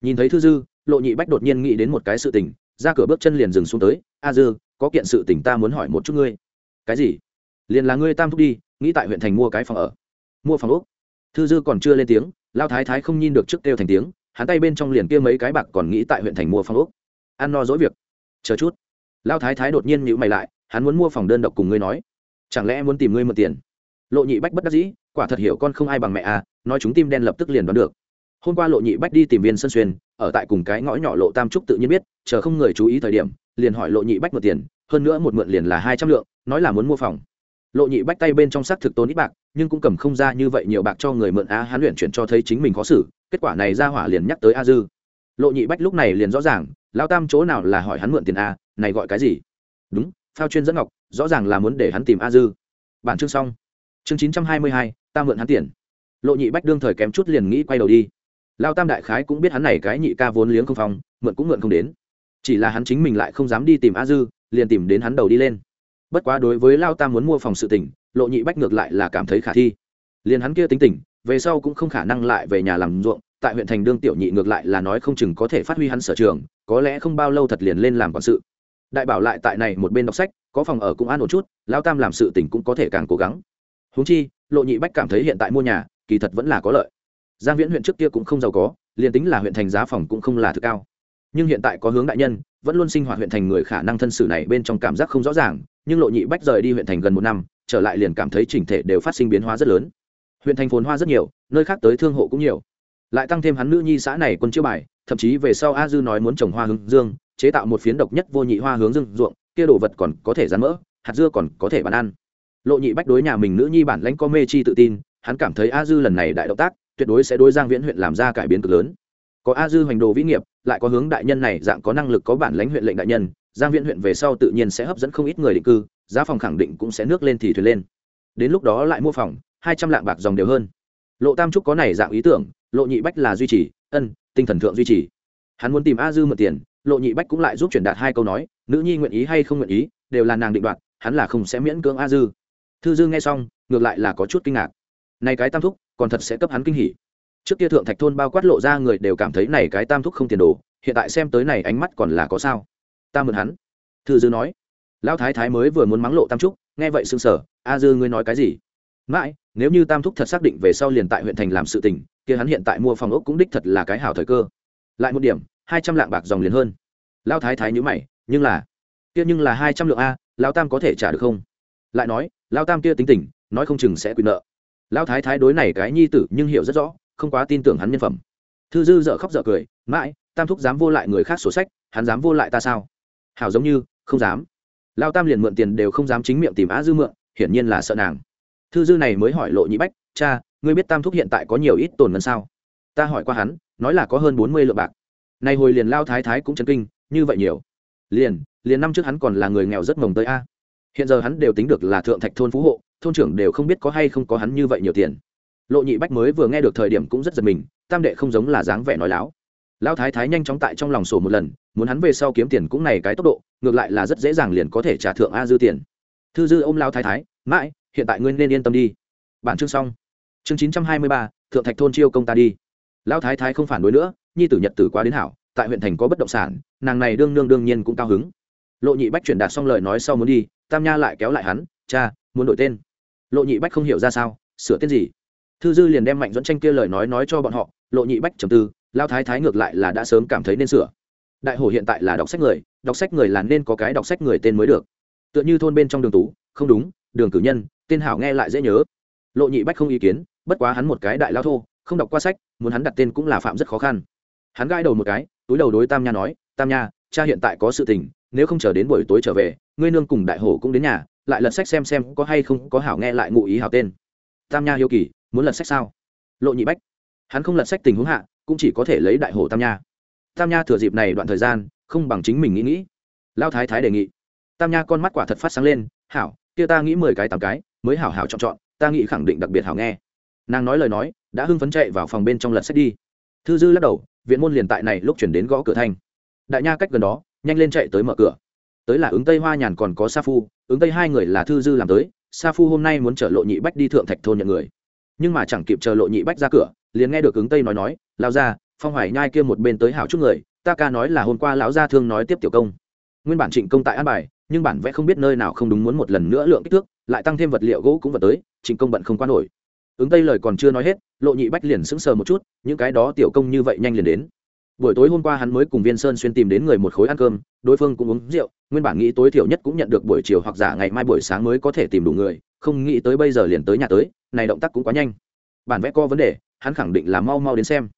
Nhìn thấy thư dư, lộ nhị bách đột nhiên nghĩ đến một cái sự tình ra cửa bước chân liền dừng xuống tới. A dư, có kiện sự tình ta muốn hỏi một chút ngươi. Cái gì? Liền là ngươi tam thúc đi, nghĩ tại huyện thành mua cái phòng ở. Mua phòng úc thư dư còn chưa lên tiếng, lao thái thái không nhìn được trước kêu thành tiếng, hắn tay bên trong liền kia mấy cái bạc còn nghĩ tại huyện thành mua phòng úc ăn no dỗi việc. Chờ chút. Lao thái thái đột nhiên nhữ mày lại, hắn muốn mua phòng đơn độc cùng ngươi nói. Chẳng lẽ muốn tìm ngươi mượn tiền? Lộ nhị bách bất đắc dĩ, quả thật hiểu con không ai bằng mẹ à nói chúng tim đen lập tức liền đoán được hôm qua lộ nhị bách đi tìm viên sân xuyên, ở tại cùng cái ngõ nhỏ lộ tam trúc tự nhiên biết, chờ không người chú ý thời điểm, liền hỏi lộ nhị bách mượn tiền, hơn nữa một mượn liền là hai trăm lượng, nói là muốn mua phòng. Lộ nhị bách tay bên trong xác thực tốn ít bạc, nhưng cũng cầm không ra như vậy nhiều bạc cho người mượn á, hắn luyện chuyển cho thấy chính mình khó xử, kết quả này ra hỏa liền nhắc tới a dư. Lộ nhị bách lúc này liền rõ ràng lao tam chỗ nào là hỏi hắn mượn tiền a, này gọi cái gì? Đúng, phao chuyên dẫn ngọc, rõ ràng là muốn để hắn tìm a dư. Bản chương xong. Chương chín trăm hai mươi hai, ta mượn hắn tiền. Lộ nhị bách đương thời kém chút liền nghĩ quay đầu đi lao tam đại khái cũng biết hắn này cái nhị ca vốn liếng không phong mượn cũng mượn không đến. Chỉ là hắn chính mình lại không dám đi tìm a dư liền tìm đến hắn đầu đi lên. Bất quá đối với lao tam muốn mua phòng sự tỉnh lộ nhị bách ngược lại là cảm thấy khả thi. Liền hắn kia tính tỉnh, về sau cũng không khả năng lại về nhà làm ruộng tại huyện thành đương tiểu nhị ngược lại là nói không chừng có thể phát huy hắn sở trường có lẽ không bao lâu thật liền lên làm quản sự. Đại bảo lại tại này một bên đọc sách có phòng ở cũng an ổn chút lao tam làm sự tỉnh cũng có thể càng cố gắng. Húng chi lộ nhị bách cảm thấy hiện tại mua nhà kỳ thật vẫn là có lợi giang viễn huyện trước kia cũng không giàu có, liền tính là huyện thành giá phòng cũng không là thực cao. Nhưng hiện tại có hướng đại nhân, vẫn luôn sinh hoạt huyện thành người khả năng thân sự này bên trong cảm giác không rõ ràng, nhưng lộ nhị bách rời đi huyện thành gần một năm, trở lại liền cảm thấy chỉnh thể đều phát sinh biến hóa rất lớn. Huyện thành phồn hoa rất nhiều, nơi khác tới thương hộ cũng nhiều. Lại tăng thêm hắn nữ nhi xã này quân chưa bài, thậm chí về sau a dư nói muốn trồng hoa hướng dương, chế tạo một phiến độc nhất vô nhị hoa hướng dương ruộng, kia đồ vật còn có thể rán mỡ, hạt dưa còn có thể bán ăn. Lộ nhị bách đối nhà mình nữ nhi bản lãnh có mê chi tự tin, hắn cảm thấy a dư lần này đại động tác tuyệt đối sẽ đối giang viễn huyện làm ra cải biến cực lớn. Có a dư hoành đồ vĩ nghiệp, lại có hướng đại nhân này dạng có năng lực có bản lãnh huyện lệnh đại nhân, giang viễn huyện về sau tự nhiên sẽ hấp dẫn không ít người định cư, giá phòng khẳng định cũng sẽ nước lên thì thuyền lên. Đến lúc đó lại mua phòng, hai trăm lạng bạc dòng đều hơn. Lộ tam trúc có này dạng ý tưởng, lộ nhị bách là duy trì, ân, tinh thần thượng duy trì. Hắn muốn tìm a dư mượn tiền, lộ nhị bách cũng lại giúp truyền đạt hai câu nói, nữ nhi nguyện ý hay không nguyện ý, đều là nàng định đoạt, hắn là không sẽ miễn cưỡng a dư. Thư dư nghe xong, ngược lại là có chút kinh ngạc. Này cái tam thúc còn thật sẽ cấp hắn kinh hỉ. Trước kia thượng thạch thôn bao quát lộ ra người đều cảm thấy này cái tam thúc không tiền đồ, hiện tại xem tới này ánh mắt còn là có sao. Ta mượn hắn. Thư dư nói. Lão thái thái mới vừa muốn mắng lộ tam trúc, nghe vậy sưng sở a dư ngươi nói cái gì? Mãi, nếu như tam thúc thật xác định về sau liền tại huyện thành làm sự tình, kia hắn hiện tại mua phòng ốc cũng đích thật là cái hảo thời cơ. Lại một điểm, hai trăm lạng bạc dòng liền hơn. Lão thái thái nhữ mày, nhưng là, kia nhưng là hai trăm lượng a, lão tam có thể trả được không? Lại nói, lão tam kia tính tình, nói không chừng sẽ quyền nợ lão thái thái đối này cái nhi tử nhưng hiểu rất rõ, không quá tin tưởng hắn nhân phẩm. Thư dư dợ khóc dợ cười, mãi, tam thúc dám vô lại người khác sổ sách, hắn dám vô lại ta sao? Hảo giống như, không dám. Lao tam liền mượn tiền đều không dám chính miệng tìm á dư mượn, hiển nhiên là sợ nàng. Thư dư này mới hỏi lộ nhị bách, cha, ngươi biết tam thúc hiện tại có nhiều ít tồn ngân sao? Ta hỏi qua hắn, nói là có hơn bốn mươi lượng bạc. Nay hồi liền lao thái thái cũng chấn kinh, như vậy nhiều. Liền liền năm trước hắn còn là người nghèo rất mồng tới a. Hiện giờ hắn đều tính được là thượng thạch thôn phú hộ thôn trưởng đều không biết có hay không có hắn như vậy nhiều tiền. Lộ nhị bách mới vừa nghe được thời điểm cũng rất giật mình, tam đệ không giống là dáng vẻ nói láo. Lão thái thái nhanh chóng tại trong lòng sổ một lần, muốn hắn về sau kiếm tiền cũng này cái tốc độ, ngược lại là rất dễ dàng liền có thể trả thượng a dư tiền. Thư dư ôm lao thái thái, mãi, hiện tại ngươi nên yên tâm đi. Bản chương xong. Chương chín trăm hai mươi ba, thượng thạch thôn chiêu công ta đi. Lão thái thái không phản đối nữa, nhi tử nhật tử quá đến hảo, tại huyện thành có bất động sản, nàng này đương nương đương nhiên cũng cao hứng. Lộ nhị bách chuyển đạt xong lời nói sau muốn đi, tam nha lại kéo lại hắn, cha, muốn đổi tên lộ nhị bách không hiểu ra sao, sửa tên gì? Thư dư liền đem mạnh dẫn tranh kia lời nói nói cho bọn họ, lộ nhị bách trầm tư, lao thái thái ngược lại là đã sớm cảm thấy nên sửa. Đại hồ hiện tại là đọc sách người, đọc sách người là nên có cái đọc sách người tên mới được. Tựa như thôn bên trong đường tú, không đúng, đường cử nhân, tên hảo nghe lại dễ nhớ. Lộ nhị bách không ý kiến, bất quá hắn một cái đại lao thô, không đọc qua sách, muốn hắn đặt tên cũng là phạm rất khó khăn. Hắn gãi đầu một cái, túi đầu đối tam nha nói, tam nha, cha hiện tại có sự tình, nếu không chờ đến buổi tối trở về ngươi nương cùng đại hổ cũng đến nhà, lại lật sách xem xem có hay không có hảo nghe lại ngụ ý hảo tên. Tam nha hiếu kỳ, muốn lật sách sao? Lộ nhị bách, hắn không lật sách tình huống hạ, cũng chỉ có thể lấy đại Hổ tam nha. Tam nha thừa dịp này đoạn thời gian, không bằng chính mình nghĩ nghĩ. Lao thái thái đề nghị. Tam nha con mắt quả thật phát sáng lên, hảo, kia ta nghĩ mười cái tám cái, mới hảo hảo chọn chọn, ta nghĩ khẳng định đặc biệt hảo nghe. Nàng nói lời nói, đã hưng phấn chạy vào phòng bên trong lật sách đi. Thư dư lắc đầu, viện môn liền tại này lúc chuyển đến gõ cửa thanh đại nha cách gần đó, nhanh lên chạy tới mở cửa tới là ứng tây hoa nhàn còn có sa phu, ứng tây hai người là thư dư làm tới, sa phu hôm nay muốn chở lộ nhị bách đi thượng thạch thôn nhận người. Nhưng mà chẳng kịp chờ lộ nhị bách ra cửa, liền nghe được ứng tây nói nói lao ra phong hoài nhai kia một bên tới hảo chút người, ta ca nói là hôm qua lão gia thương nói tiếp tiểu công. Nguyên bản trịnh công tại an bài, nhưng bản vẽ không biết nơi nào không đúng muốn một lần nữa lượng kích thước, lại tăng thêm vật liệu gỗ cũng vật tới, trịnh công bận không qua nổi. Ứng tây lời còn chưa nói hết, lộ nhị bách liền sững sờ một chút, những cái đó tiểu công như vậy nhanh liền đến buổi tối hôm qua hắn mới cùng viên sơn xuyên tìm đến người một khối ăn cơm, đối phương cũng uống rượu, nguyên bản nghĩ tối thiểu nhất cũng nhận được buổi chiều hoặc giả ngày mai buổi sáng mới có thể tìm đủ người, không nghĩ tới bây giờ liền tới nhà tới, này động tác cũng quá nhanh. Bản vẽ có vấn đề, hắn khẳng định là mau mau đến xem.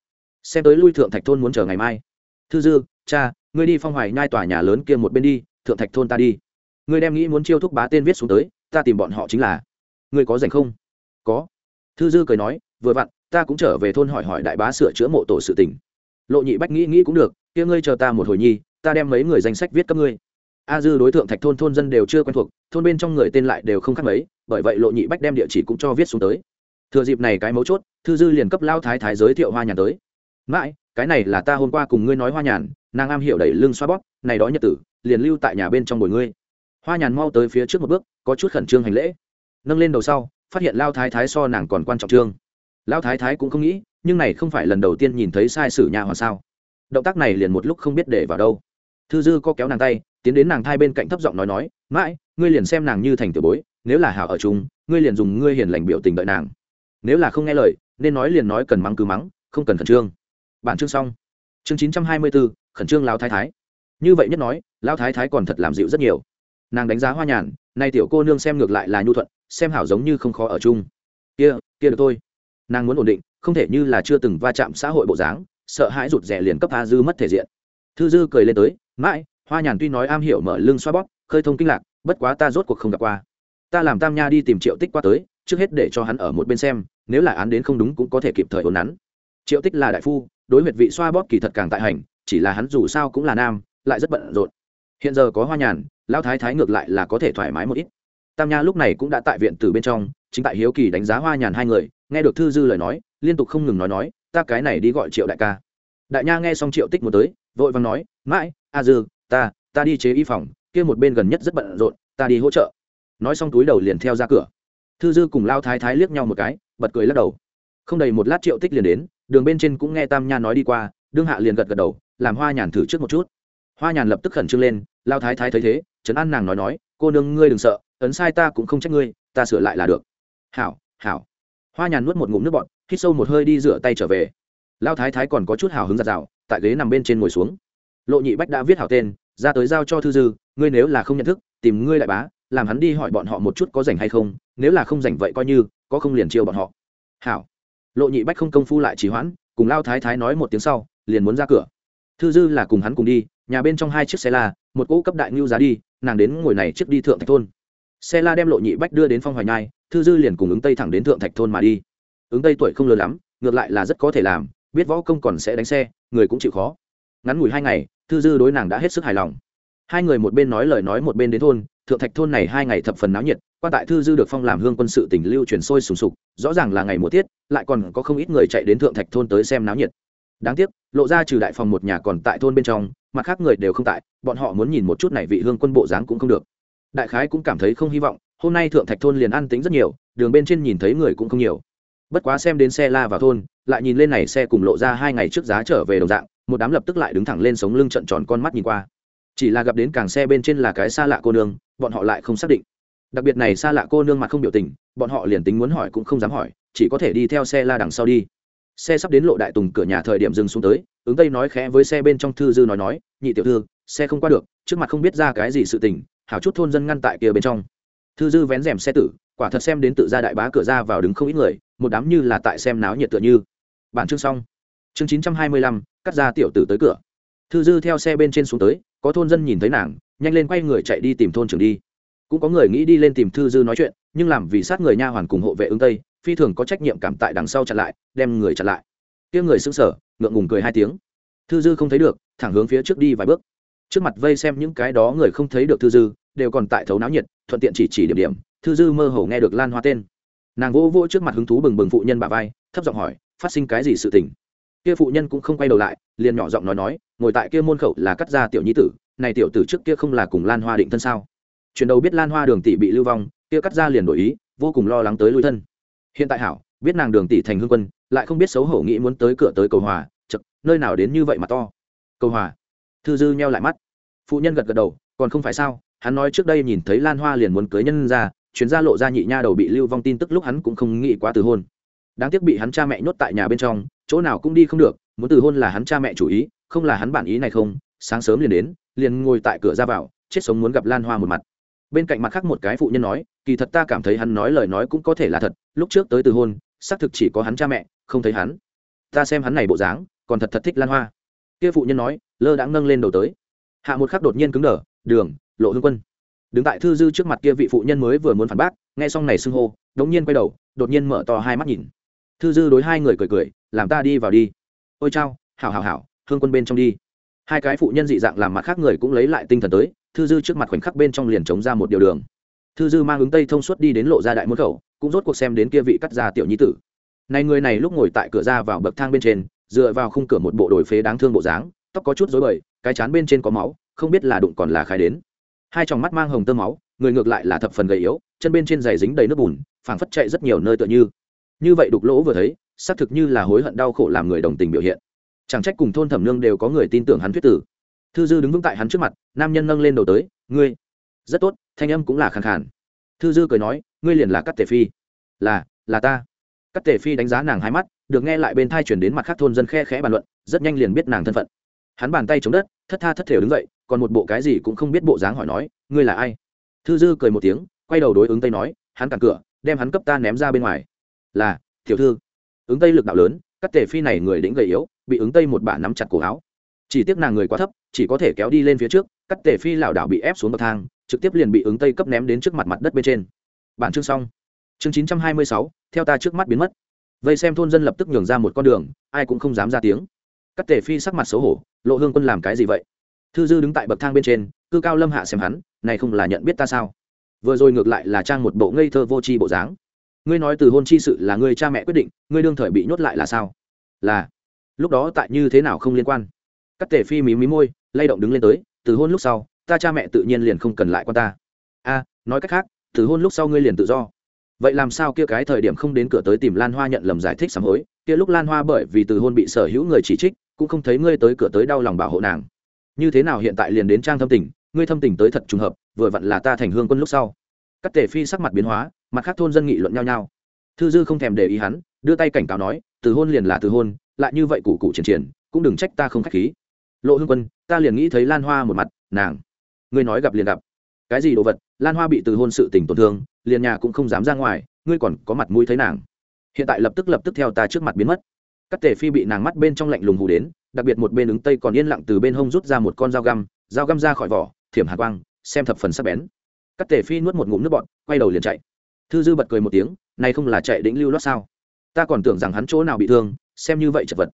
Xem tới lui thượng thạch thôn muốn chờ ngày mai. Thư dư, cha, ngươi đi phong hoài nhai tòa nhà lớn kia một bên đi, thượng thạch thôn ta đi. Ngươi đem nghĩ muốn chiêu thúc bá tên viết xuống tới, ta tìm bọn họ chính là. Ngươi có dành không? Có. Thư dư cười nói, vừa vặn, ta cũng trở về thôn hỏi hỏi đại bá sửa chữa mộ tổ sự tình lộ nhị bách nghĩ nghĩ cũng được, kia ngươi chờ ta một hồi nhi, ta đem mấy người danh sách viết cấp ngươi. A dư đối tượng thạch thôn thôn dân đều chưa quen thuộc, thôn bên trong người tên lại đều không khác mấy, bởi vậy lộ nhị bách đem địa chỉ cũng cho viết xuống tới. Thừa dịp này cái mấu chốt, thư dư liền cấp lao thái thái giới thiệu hoa nhàn tới. Mãi, cái này là ta hôm qua cùng ngươi nói hoa nhàn, nàng am hiểu đẩy lưng xoa bóp, này đó nhật tử, liền lưu tại nhà bên trong bồi ngươi. Hoa nhàn mau tới phía trước một bước, có chút khẩn trương hành lễ. Nâng lên đầu sau, phát hiện lao thái thái so nàng còn quan trọng trương. Lão thái thái cũng không nghĩ, nhưng này không phải lần đầu tiên nhìn thấy sai sử nhà hoặc sao. Động tác này liền một lúc không biết để vào đâu. Thư dư có kéo nàng tay, tiến đến nàng thai bên cạnh thấp giọng nói nói, mãi, ngươi liền xem nàng như thành tiểu bối, nếu là hảo ở chung, ngươi liền dùng ngươi hiền lành biểu tình đợi nàng. Nếu là không nghe lời, nên nói liền nói cần mắng cứ mắng, không cần khẩn trương. Bản chương xong. Chương chín trăm hai mươi bốn khẩn trương lao thái thái. Như vậy nhất nói lao thái thái còn thật làm dịu rất nhiều. Nàng đánh giá hoa nhàn nay tiểu cô nương xem ngược lại là nhu thuận, xem hảo giống như không khó ở chung. Kia kia được thôi nàng muốn ổn định, không thể như là chưa từng va chạm xã hội bộ dáng, sợ hãi rụt rè liền cấp tha dư mất thể diện. Thư dư cười lên tới, mãi, hoa nhàn tuy nói am hiểu mở lưng xoa bóp, khơi thông kinh lạc, bất quá ta rốt cuộc không gặp qua. Ta làm tam nha đi tìm triệu tích qua tới, trước hết để cho hắn ở một bên xem, nếu là án đến không đúng cũng có thể kịp thời ổn nắn. Triệu tích là đại phu, đối huyệt vị xoa bóp kỳ thật càng tại hành, chỉ là hắn dù sao cũng là nam, lại rất bận rộn. Hiện giờ có hoa nhàn, lão thái thái ngược lại là có thể thoải mái một ít. Tam nha lúc này cũng đã tại viện từ bên trong, chính tại hiếu kỳ đánh giá hoa nhàn hai người nghe được thư dư lời nói, liên tục không ngừng nói nói, ta cái này đi gọi triệu đại ca. Đại nha nghe xong triệu tích một tới, vội vàng nói, mãi, a dư, ta ta đi chế y phòng, kia một bên gần nhất rất bận rộn, ta đi hỗ trợ. Nói xong túi đầu liền theo ra cửa. Thư dư cùng lao thái thái liếc nhau một cái, bật cười lắc đầu. Không đầy một lát triệu tích liền đến, đường bên trên cũng nghe tam nha nói đi qua, đương hạ liền gật gật đầu, làm hoa nhàn thử trước một chút. Hoa nhàn lập tức khẩn trương lên, lao thái thái thấy thế, trấn an nàng nói nói, cô nương ngươi đừng sợ, ấn sai ta cũng không trách ngươi, ta sửa lại là được. Hảo hảo hoa nhàn nuốt một ngụm nước bọt, hít sâu một hơi đi rửa tay trở về. Lao thái thái còn có chút hào hứng giặt rào tại ghế nằm bên trên ngồi xuống. Lộ nhị bách đã viết hảo tên, ra tới giao cho thư dư, ngươi nếu là không nhận thức, tìm ngươi đại bá, làm hắn đi hỏi bọn họ một chút có rảnh hay không, nếu là không rảnh vậy coi như, có không liền chiêu bọn họ. Hảo. Lộ nhị bách không công phu lại trì hoãn, cùng lao thái thái nói một tiếng sau, liền muốn ra cửa. Thư dư là cùng hắn cùng đi, nhà bên trong hai chiếc xe la, một cỗ cấp đại ngưu giá đi, nàng đến ngồi này trước đi thượng thạch thôn xe la đem lộ nhị bách đưa đến phong hoài nhai, thư dư liền cùng ứng tây thẳng đến thượng thạch thôn mà đi. Ứng tây tuổi không lớn lắm, ngược lại là rất có thể làm, biết võ công còn sẽ đánh xe, người cũng chịu khó. Ngắn ngủi hai ngày, thư dư đối nàng đã hết sức hài lòng. Hai người một bên nói lời nói một bên đến thôn, thượng thạch thôn này hai ngày thập phần náo nhiệt, quan tại thư dư được phong làm hương quân sự tỉnh lưu truyền sôi sùng sục, rõ ràng là ngày mùa tiết, lại còn có không ít người chạy đến thượng thạch thôn tới xem náo nhiệt. Đáng tiếc, lộ ra trừ đại phòng một nhà còn tại thôn bên trong, mặt khác người đều không tại, bọn họ muốn nhìn một chút này vị hương quân bộ dáng cũng không được đại khái cũng cảm thấy không hy vọng, hôm nay thượng thạch thôn liền ăn tính rất nhiều, đường bên trên nhìn thấy người cũng không nhiều. Bất quá xem đến xe la vào thôn, lại nhìn lên này xe cùng lộ ra hai ngày trước giá trở về đồng dạng, một đám lập tức lại đứng thẳng lên sống lưng trận tròn con mắt nhìn qua. Chỉ là gặp đến càng xe bên trên là cái xa lạ cô nương, bọn họ lại không xác định. Đặc biệt này xa lạ cô nương mặt không biểu tình, bọn họ liền tính muốn hỏi cũng không dám hỏi, chỉ có thể đi theo xe la đằng sau đi. Xe sắp đến lộ đại tùng cửa nhà thời điểm dừng xuống tới, ứng tây nói khẽ với xe bên trong thư dư nói nói, nhị tiểu thư, xe không qua được, trước mặt không biết ra cái gì sự tình hảo chút thôn dân ngăn tại kia bên trong. Thư dư vén rèm xe tử, quả thật xem đến tự ra đại bá cửa ra vào đứng không ít người, một đám như là tại xem náo nhiệt tựa như. Bản chương xong. Chương chín trăm hai mươi lăm, cắt ra tiểu tử tới cửa. Thư dư theo xe bên trên xuống tới, có thôn dân nhìn thấy nàng, nhanh lên quay người chạy đi tìm thôn trưởng đi. Cũng có người nghĩ đi lên tìm thư dư nói chuyện, nhưng làm vì sát người nha hoàn cùng hộ vệ ứng tây, phi thường có trách nhiệm cảm tại đằng sau chặn lại, đem người chặn lại. Kia người sững sờ, ngượng ngùng cười hai tiếng. Thư dư không thấy được, thẳng hướng phía trước đi vài bước trước mặt vây xem những cái đó người không thấy được thư dư, đều còn tại thấu náo nhiệt, thuận tiện chỉ chỉ điểm điểm. Thư dư mơ hồ nghe được lan hoa tên. Nàng vỗ vỗ trước mặt hứng thú bừng bừng phụ nhân bà vai, thấp giọng hỏi, phát sinh cái gì sự tình? Kia phụ nhân cũng không quay đầu lại, liền nhỏ giọng nói nói, ngồi tại kia môn khẩu là cắt ra tiểu nhi tử, này tiểu tử trước kia không là cùng lan hoa định thân sao? Chuyển đầu biết lan hoa đường tỷ bị lưu vong, kia cắt ra liền đổi ý, vô cùng lo lắng tới lui thân. Hiện tại hảo, biết nàng đường tỷ thành hương quân, lại không biết xấu hổ nghĩ muốn tới cửa tới cầu hòa, chật, nơi nào đến như vậy mà to. Cầu hòa thư dư nheo lại mắt. Phụ nhân gật gật đầu, còn không phải sao? Hắn nói trước đây nhìn thấy lan hoa liền muốn cưới nhân ra, chuyến ra lộ ra nhị nha đầu bị lưu vong tin tức lúc hắn cũng không nghĩ quá từ hôn. Đáng tiếc bị hắn cha mẹ nhốt tại nhà bên trong, chỗ nào cũng đi không được, muốn từ hôn là hắn cha mẹ chủ ý, không là hắn bản ý này không. Sáng sớm liền đến, liền ngồi tại cửa ra vào, chết sống muốn gặp lan hoa một mặt. Bên cạnh mặt khác một cái phụ nhân nói, kỳ thật ta cảm thấy hắn nói lời nói cũng có thể là thật, lúc trước tới từ hôn, xác thực chỉ có hắn cha mẹ, không thấy hắn. Ta xem hắn này bộ dáng, còn thật thật thích lan hoa kia phụ nhân nói, lơ đã nâng lên đầu tới. Hạ một khắc đột nhiên cứng đờ, đường, lộ hương quân. Đứng tại thư dư trước mặt kia vị phụ nhân mới vừa muốn phản bác, nghe xong này xưng hô, đống nhiên quay đầu, đột nhiên mở to hai mắt nhìn. Thư dư đối hai người cười cười, làm ta đi vào đi. Ôi chao, hảo hảo hảo hương quân bên trong đi. Hai cái phụ nhân dị dạng làm mặt khác người cũng lấy lại tinh thần tới, thư dư trước mặt khoảnh khắc bên trong liền chống ra một điều đường. Thư dư mang ứng tây thông suốt đi đến lộ ra đại môn khẩu, cũng rốt cuộc xem đến kia vị cắt ra tiểu nhi tử. Này người này lúc ngồi tại cửa ra vào bậc thang bên trên dựa vào khung cửa một bộ đổi phế đáng thương bộ dáng, tóc có chút rối bời, cái chán bên trên có máu, không biết là đụng còn là khai đến. Hai tròng mắt mang hồng tơ máu, người ngược lại là thập phần gầy yếu, chân bên trên giày dính đầy nước bùn, phảng phất chạy rất nhiều nơi tựa như. Như vậy đục lỗ vừa thấy, xác thực như là hối hận đau khổ làm người đồng tình biểu hiện. Chẳng trách cùng thôn thẩm nương đều có người tin tưởng hắn thuyết tử. Thư dư đứng vững tại hắn trước mặt, nam nhân nâng lên đầu tới, ngươi, rất tốt, thanh âm cũng là khàn khàn. Thư dư cười nói, ngươi liền là cắt tề phi. Là là ta. Cắt tề phi đánh giá nàng hai mắt được nghe lại bên thai chuyển đến mặt khác thôn dân khe khẽ bàn luận, rất nhanh liền biết nàng thân phận. Hắn bàn tay chống đất, thất tha thất thể đứng dậy, còn một bộ cái gì cũng không biết bộ dáng hỏi nói, ngươi là ai? Thư dư cười một tiếng, quay đầu đối ứng tây nói, hắn cản cửa, đem hắn cấp ta ném ra bên ngoài. Là, tiểu thư. Ứng tây lực đạo lớn các tề phi này người đĩnh gầy yếu, bị ứng tây một bả nắm chặt cổ áo. Chỉ tiếc nàng người quá thấp, chỉ có thể kéo đi lên phía trước các tề phi lảo đảo bị ép xuống bậc thang, trực tiếp liền bị ứng tây cấp ném đến trước mặt mặt đất bên trên. Bản chương xong. Chương chín trăm hai mươi sáu, theo ta trước mắt biến mất vây xem thôn dân lập tức nhường ra một con đường, ai cũng không dám ra tiếng. Các tề phi sắc mặt xấu hổ, lộ hương quân làm cái gì vậy? Thư dư đứng tại bậc thang bên trên, cư cao lâm hạ xem hắn, này không là nhận biết ta sao? Vừa rồi ngược lại là trang một bộ ngây thơ vô tri bộ dáng. Ngươi nói từ hôn chi sự là ngươi cha mẹ quyết định, ngươi đương thời bị nhốt lại là sao? Là. Lúc đó tại như thế nào không liên quan? Các tề phi mí mí môi, lay động đứng lên tới, từ hôn lúc sau, ta cha mẹ tự nhiên liền không cần lại quan ta. A, nói cách khác, từ hôn lúc sau ngươi liền tự do vậy làm sao kia cái thời điểm không đến cửa tới tìm lan hoa nhận lầm giải thích sám hối? Kia lúc lan hoa bởi vì từ hôn bị sở hữu người chỉ trích, cũng không thấy ngươi tới cửa tới đau lòng bảo hộ nàng. Như thế nào hiện tại liền đến trang thâm tình ngươi thâm tình tới thật trùng hợp, vừa vặn là ta thành hương quân lúc sau. Các tề phi sắc mặt biến hóa, mặt khác thôn dân nghị luận nhau nhau. Thư dư không thèm để ý hắn, đưa tay cảnh cáo nói, từ hôn liền là từ hôn, lại như vậy cụ cụ triển triển, cũng đừng trách ta không k h á c h khí. Lộ hương quân, ta liền nghĩ thấy lan hoa một mặt, nàng. Ngươi nói gặp liền gặp cái gì đồ vật, lan hoa bị từ hôn sự tình tổn thương, liền nhà cũng không dám ra ngoài, ngươi còn có mặt mũi thấy nàng. Hiện tại lập tức lập tức theo ta trước mặt biến mất. Các tề phi bị nàng mắt bên trong lạnh lùng hù đến, đặc biệt một bên ứng tây còn yên lặng từ bên hông rút ra một con dao găm dao găm ra khỏi vỏ, thiểm hạ quang, xem thập phần sắc bén. Các tề phi nuốt một ngụm nước bọt, quay đầu liền chạy. Thư dư bật cười một tiếng, này không là chạy đĩnh lưu loát sao? Ta còn tưởng rằng hắn chỗ nào bị thương, xem như vậy chật vật.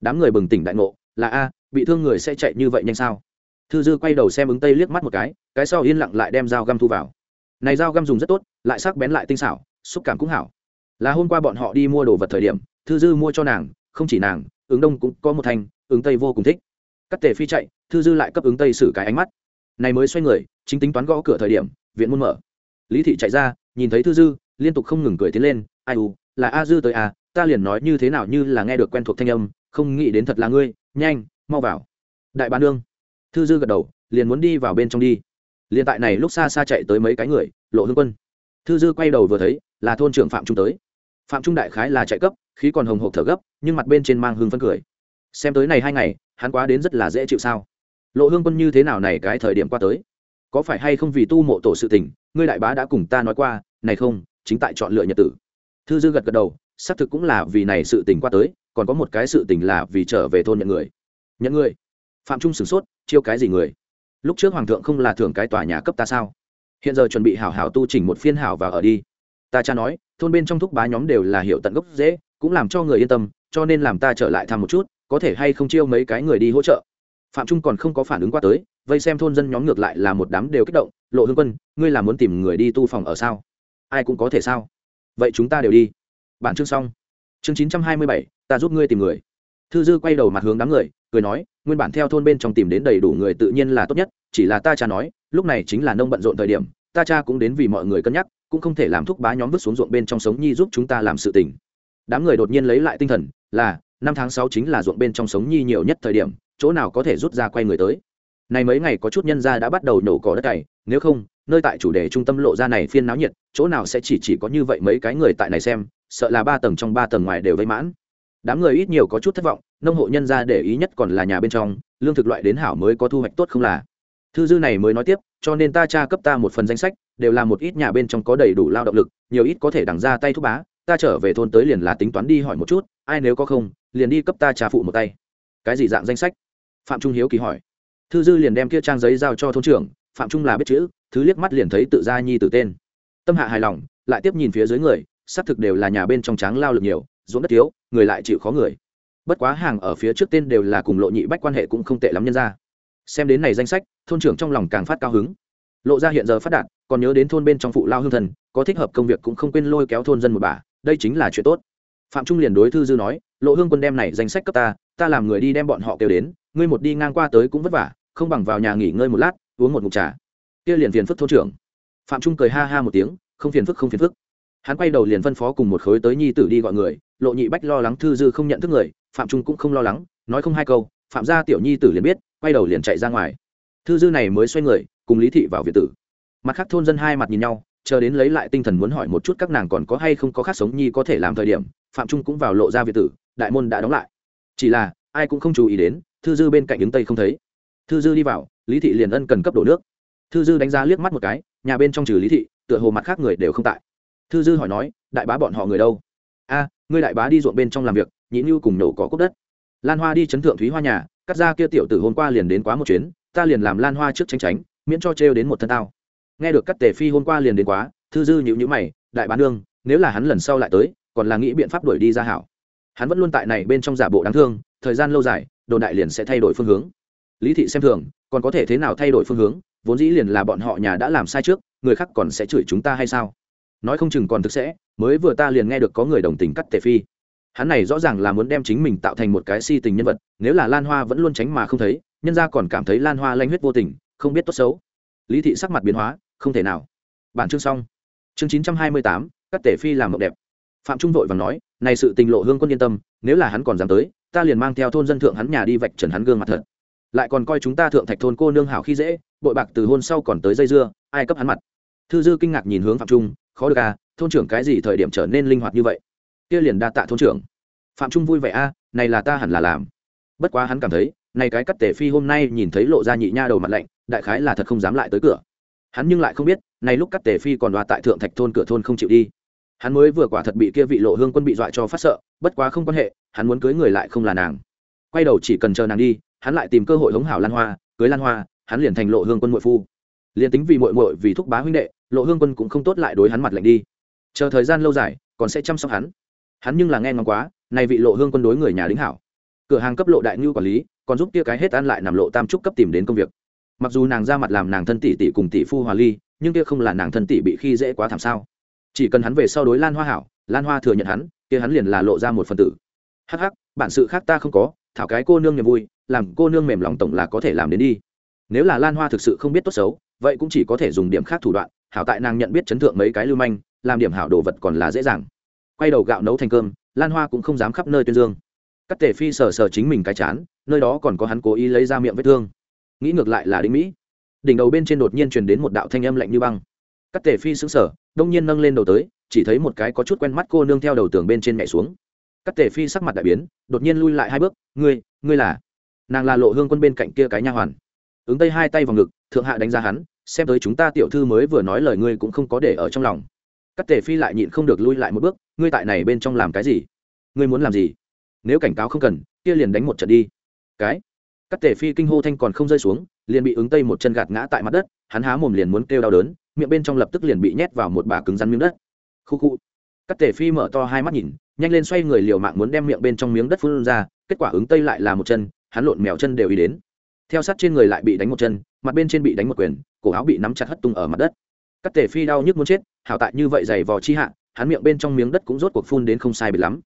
Đám người bừng tỉnh đại ngộ, là a, bị thương người sẽ chạy như vậy nhanh sao? Thư dư quay đầu xem ứng tây liếc mắt một cái cái sau yên lặng lại đem dao găm thu vào. Này dao găm dùng rất tốt, lại sắc bén lại tinh xảo, xúc cảm cũng hảo. Là hôm qua bọn họ đi mua đồ vật thời điểm, thư dư mua cho nàng, không chỉ nàng, ứng đông cũng có một thanh ứng tây vô cùng thích. Cắt tề phi chạy, thư dư lại cấp ứng tây xử cái ánh mắt. Này mới xoay người, chính tính toán gõ cửa thời điểm, viện môn mở. Lý thị chạy ra, nhìn thấy thư dư, liên tục không ngừng cười tiến lên, ai u, là a dư tới à ta liền nói như thế nào như là nghe được quen thuộc thanh âm, không nghĩ đến thật là ngươi, nhanh, mau vào. Đại bán đương thư dư gật đầu, liền muốn đi vào bên trong đi. Liền tại này lúc xa xa chạy tới mấy cái người, lộ hương quân. Thư dư quay đầu vừa thấy, là thôn trưởng phạm trung tới. Phạm trung đại khái là chạy cấp, khí còn hồng hộp thở gấp, nhưng mặt bên trên mang hương phân cười. Xem tới này hai ngày, hắn quá đến rất là dễ chịu sao. Lộ hương quân như thế nào này cái thời điểm qua tới? Có phải hay không vì tu mộ tổ sự tình, ngươi đại bá đã cùng ta nói qua, này không, chính tại chọn lựa nhật tử. Thư dư gật gật đầu, xác thực cũng là vì này sự tình qua tới, còn có một cái sự tình là vì trở về thôn nhận người. Nhận người? Phạm trung sửng sốt, chiêu cái gì người? Lúc trước hoàng thượng không là thưởng cái tòa nhà cấp ta sao? Hiện giờ chuẩn bị hảo hảo tu chỉnh một phiên hảo và ở đi. Ta cha nói, thôn bên trong thúc bá nhóm đều là hiệu tận gốc dễ, cũng làm cho người yên tâm, cho nên làm ta trở lại thăm một chút, có thể hay không chiêu mấy cái người đi hỗ trợ. Phạm trung còn không có phản ứng qua tới, vây xem thôn dân nhóm ngược lại là một đám đều kích động, lộ hương quân, ngươi là muốn tìm người đi tu phòng ở sao? Ai cũng có thể sao? Vậy chúng ta đều đi. Bản chương xong. Chương chín trăm hai mươi bảy, ta giúp ngươi tìm người thư dư quay đầu mặt hướng đám người, cười nói, nguyên bản theo thôn bên trong tìm đến đầy đủ người tự nhiên là tốt nhất, chỉ là ta cha nói, lúc này chính là nông bận rộn thời điểm, ta cha cũng đến vì mọi người cân nhắc, cũng không thể làm thúc bá nhóm vứt xuống ruộng bên trong sống nhi giúp chúng ta làm sự tình. Đám người đột nhiên lấy lại tinh thần, là, năm tháng sáu chính là ruộng bên trong sống nhi nhiều nhất thời điểm, chỗ nào có thể rút ra quay người tới. Này mấy ngày có chút nhân gia đã bắt đầu nổ cỏ đất cày, nếu không, nơi tại chủ đề trung tâm lộ ra này phiên náo nhiệt, chỗ nào sẽ chỉ chỉ có như vậy mấy cái người tại này xem, sợ là ba tầng trong ba tầng ngoài đều vây mãn đám người ít nhiều có chút thất vọng, nông hộ nhân gia để ý nhất còn là nhà bên trong, lương thực loại đến hảo mới có thu hoạch tốt không là. Thư dư này mới nói tiếp, cho nên ta tra cấp ta một phần danh sách, đều là một ít nhà bên trong có đầy đủ lao động lực, nhiều ít có thể đằng ra tay thúc bá, ta trở về thôn tới liền là tính toán đi hỏi một chút, ai nếu có không, liền đi cấp ta trà phụ một tay. Cái gì dạng danh sách? Phạm trung hiếu kỳ hỏi. Thư dư liền đem kia trang giấy giao cho thôn trưởng, phạm trung là biết chữ, thứ liếc mắt liền thấy tự gia nhi tử tên. Tâm hạ hài lòng, lại tiếp nhìn phía dưới người, xác thực đều là nhà bên trong tráng lao lực nhiều ruộng đất thiếu, người lại chịu khó người. Bất quá hàng ở phía trước tên đều là cùng lộ nhị bách quan hệ cũng không tệ lắm nhân ra xem đến này danh sách, thôn trưởng trong lòng càng phát cao hứng. Lộ ra hiện giờ phát đạt, còn nhớ đến thôn bên trong phụ lao hương thần, có thích hợp công việc cũng không quên lôi kéo thôn dân một bà, đây chính là chuyện tốt. Phạm trung liền đối thư dư nói, lộ hương quân đem này danh sách cấp ta ta làm người đi đem bọn họ kêu đến, ngươi một đi ngang qua tới cũng vất vả, không bằng vào nhà nghỉ ngơi một lát, uống một ngụm trà. Kia liền phiền phức thôn trưởng. Phạm trung cười ha ha một tiếng, không phiền phức, không phiền phức hắn quay đầu liền phân phó cùng một khối tới nhi tử đi gọi người, lộ nhị bách lo lắng thư dư không nhận thức người, phạm trung cũng không lo lắng, nói không hai câu, phạm gia tiểu nhi tử liền biết, quay đầu liền chạy ra ngoài. Thư dư này mới xoay người, cùng lý thị vào việt tử. Mặt khác thôn dân hai mặt nhìn nhau, chờ đến lấy lại tinh thần muốn hỏi một chút các nàng còn có hay không có khác sống nhi có thể làm thời điểm, phạm trung cũng vào lộ ra việt tử, đại môn đã đóng lại. Chỉ là, ai cũng không chú ý đến, thư dư bên cạnh đứng tây không thấy. Thư dư đi vào, lý thị liền ân cần cấp đổ nước. Thư dư đánh giá liếc mắt một cái, nhà bên trong trừ lý thị, tựa hồ mặt khác người đều không tại thư dư hỏi nói, đại bá bọn họ người đâu? A, ngươi đại bá đi ruộng bên trong làm việc nhĩ như cùng nổ có cốc đất. Lan hoa đi chấn thượng thúy hoa nhà, cắt ra kia tiểu tử hôm qua liền đến quá một chuyến, ta liền làm lan hoa trước tránh tránh, miễn cho trêu đến một thân tao. Nghe được cắt tề phi hôm qua liền đến quá, thư dư nhịu nhữ mày, đại bán đương nếu là hắn lần sau lại tới, còn là nghĩ biện pháp đuổi đi ra hảo. Hắn vẫn luôn tại này bên trong giả bộ đáng thương, thời gian lâu dài, đồn đại liền sẽ thay đổi phương hướng. Lý thị xem thường, còn có thể thế nào thay đổi phương hướng, vốn dĩ liền là bọn họ nhà đã làm sai trước, người khác còn sẽ chửi chúng ta hay sao? Nói không chừng còn thực sẽ, mới vừa ta liền nghe được có người đồng tình cắt tề phi. Hắn này rõ ràng là muốn đem chính mình tạo thành một cái si tình nhân vật, nếu là lan hoa vẫn luôn tránh mà không thấy, nhân ra còn cảm thấy lan hoa lanh huyết vô tình, không biết tốt xấu. Lý thị sắc mặt biến hóa, không thể nào. Bản chương xong. Chương chín trăm hai mươi tám, cắt tể phi làm mộng đẹp. Phạm trung vội và nói, này sự tình lộ hương quân yên tâm, nếu là hắn còn dám tới, ta liền mang theo thôn dân thượng hắn nhà đi vạch trần hắn gương mặt thật. Lại còn coi chúng ta thượng thạch thôn cô nương hảo khi dễ, bội bạc từ hôn sau còn tới dây dưa, ai cấp hắn mặt? Thư dư kinh ngạc nhìn hướng phạm trung khó được à thôn trưởng cái gì thời điểm trở nên linh hoạt như vậy? Kia liền đa tạ thôn trưởng. Phạm trung vui vẻ a này là ta hẳn là làm. Bất quá hắn cảm thấy, này cái cắt tể phi hôm nay nhìn thấy lộ ra nhị nha đầu mặt lạnh, đại khái là thật không dám lại tới cửa. Hắn nhưng lại không biết, này lúc cắt tể phi còn đoạt tại thượng thạch thôn cửa thôn không chịu đi. Hắn mới vừa quả thật bị kia vị lộ hương quân bị dọa cho phát sợ, bất quá không quan hệ, hắn muốn cưới người lại không là nàng. Quay đầu chỉ cần chờ nàng đi, hắn lại tìm cơ hội hống hảo lan hoa, cưới lan hoa, hắn liền thành lộ hương quân nội phu liền tính vì muội muội vì thúc bá huynh đệ, lộ hương quân cũng không tốt lại đối hắn mặt lạnh đi. Chờ thời gian lâu dài, còn sẽ chăm sóc hắn. Hắn nhưng là nghe ngóng quá này vị lộ hương quân đối người nhà lính hảo. Cửa hàng cấp lộ đại ngưu quản lý, còn giúp kia cái hết ăn lại nằm lộ tam trúc cấp tìm đến công việc. Mặc dù nàng ra mặt làm nàng thân tỷ tỷ cùng tỷ phu hòa ly, nhưng kia không là nàng thân tỷ bị khi dễ quá thảm sao. Chỉ cần hắn về sau đối lan hoa hảo, lan hoa thừa nhận hắn, kia hắn liền là lộ ra một phần tử. Hắc hắc, bản sự khác ta không có, thảo cái cô nương niềm vui, làm cô nương mềm lòng tổng là có thể làm đến đi. Nếu là lan hoa thực sự không biết tốt xấu vậy cũng chỉ có thể dùng điểm khác thủ đoạn, hảo tại nàng nhận biết chấn thượng mấy cái lưu manh, làm điểm hảo đồ vật còn là dễ dàng. Quay đầu gạo nấu thành cơm, lan hoa cũng không dám khắp nơi tuyên dương. Các tể phi sờ sờ chính mình cái chán, nơi đó còn có hắn cố ý lấy ra miệng vết thương. Nghĩ ngược lại là đinh mỹ. Đỉnh đầu bên trên đột nhiên truyền đến một đạo thanh âm lạnh như băng. Các tể phi xứng sở đông nhiên nâng lên đầu tới, chỉ thấy một cái có chút quen mắt cô nương theo đầu tường bên trên mẹ xuống. Các tể phi sắc mặt đại biến, đột nhiên lui lại hai bước, ngươi ngươi là? Nàng là lộ hương quân bên cạnh kia cái nha hoàn. Ứng tây hai tay vào ngực thượng hạ đánh giá hắn, xem tới chúng ta tiểu thư mới vừa nói lời ngươi cũng không có để ở trong lòng. Các tể phi lại nhịn không được lui lại một bước, ngươi tại này bên trong làm cái gì? Ngươi muốn làm gì? Nếu cảnh cáo không cần, kia liền đánh một trận đi. Cái? Các tể phi kinh hô thanh còn không rơi xuống, liền bị ứng tây một chân gạt ngã tại mặt đất, hắn há mồm liền muốn kêu đau đớn, miệng bên trong lập tức liền bị nhét vào một bà cứng rắn miếng đất. Khu khu. Các tể phi mở to hai mắt nhìn, nhanh lên xoay người liều mạng muốn đem miệng bên trong miếng đất phun ra, kết quả ứng tây lại là một chân, hắn lộn mèo chân đều ý đến theo sát trên người lại bị đánh một chân, mặt bên trên bị đánh một quyền, cổ áo bị nắm chặt hất tung ở mặt đất. Các Tề phi đau nhức muốn chết, hảo tại như vậy giày vò chi hạ, hắn miệng bên trong miếng đất cũng rốt cuộc phun đến không sai biệt lắm.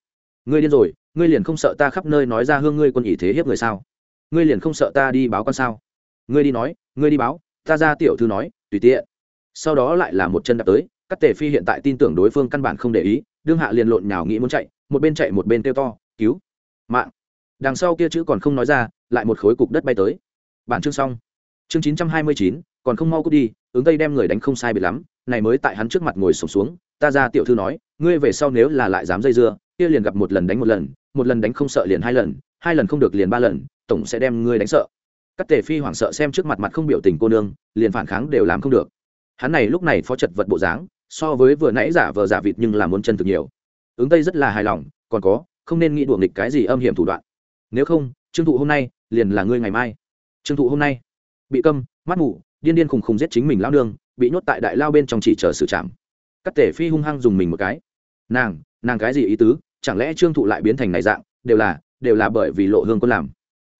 Ngươi điên rồi, ngươi liền không sợ ta khắp nơi nói ra hương ngươi quân ỷ thế hiếp người sao? Ngươi liền không sợ ta đi báo con sao? Ngươi đi nói, ngươi đi báo, ta ra tiểu thư nói, tùy tiện. Sau đó lại là một chân đạp tới, các tề phi hiện tại tin tưởng đối phương căn bản không để ý, đương hạ liền lộn nhào nghĩ muốn chạy, một bên chạy một bên kêu to, cứu, mạng. Đằng sau kia chữ còn không nói ra, lại một khối cục đất bay tới bản chương xong. Chương chín trăm hai mươi chín còn không mau cút đi ứng tây đem người đánh không sai biệt lắm này mới tại hắn trước mặt ngồi sụp xuống, xuống ta ra tiểu thư nói ngươi về sau nếu là lại dám dây dưa kia liền gặp một lần đánh một lần một lần đánh không sợ liền hai lần hai lần không được liền ba lần tổng sẽ đem ngươi đánh sợ. Các tề phi hoảng sợ xem trước mặt mặt không biểu tình cô nương liền phản kháng đều làm không được. Hắn này lúc này phó chật vật bộ dáng so với vừa nãy giả vờ giả vịt nhưng là muốn chân thực nhiều. Ứng tây rất là hài lòng còn có không nên nghĩ đùa nghịch cái gì âm hiểm thủ đoạn. Nếu không trương thụ hôm nay liền là ngươi ngày mai trương thụ hôm nay bị câm, mắt ngủ điên điên khùng khùng giết chính mình lao nương, bị nhốt tại đại lao bên trong chỉ chờ xử trảm. Cắt tể phi hung hăng dùng mình một cái. Nàng nàng cái gì ý tứ? Chẳng lẽ trương thụ lại biến thành này dạng? Đều là đều là bởi vì lộ hương quân làm.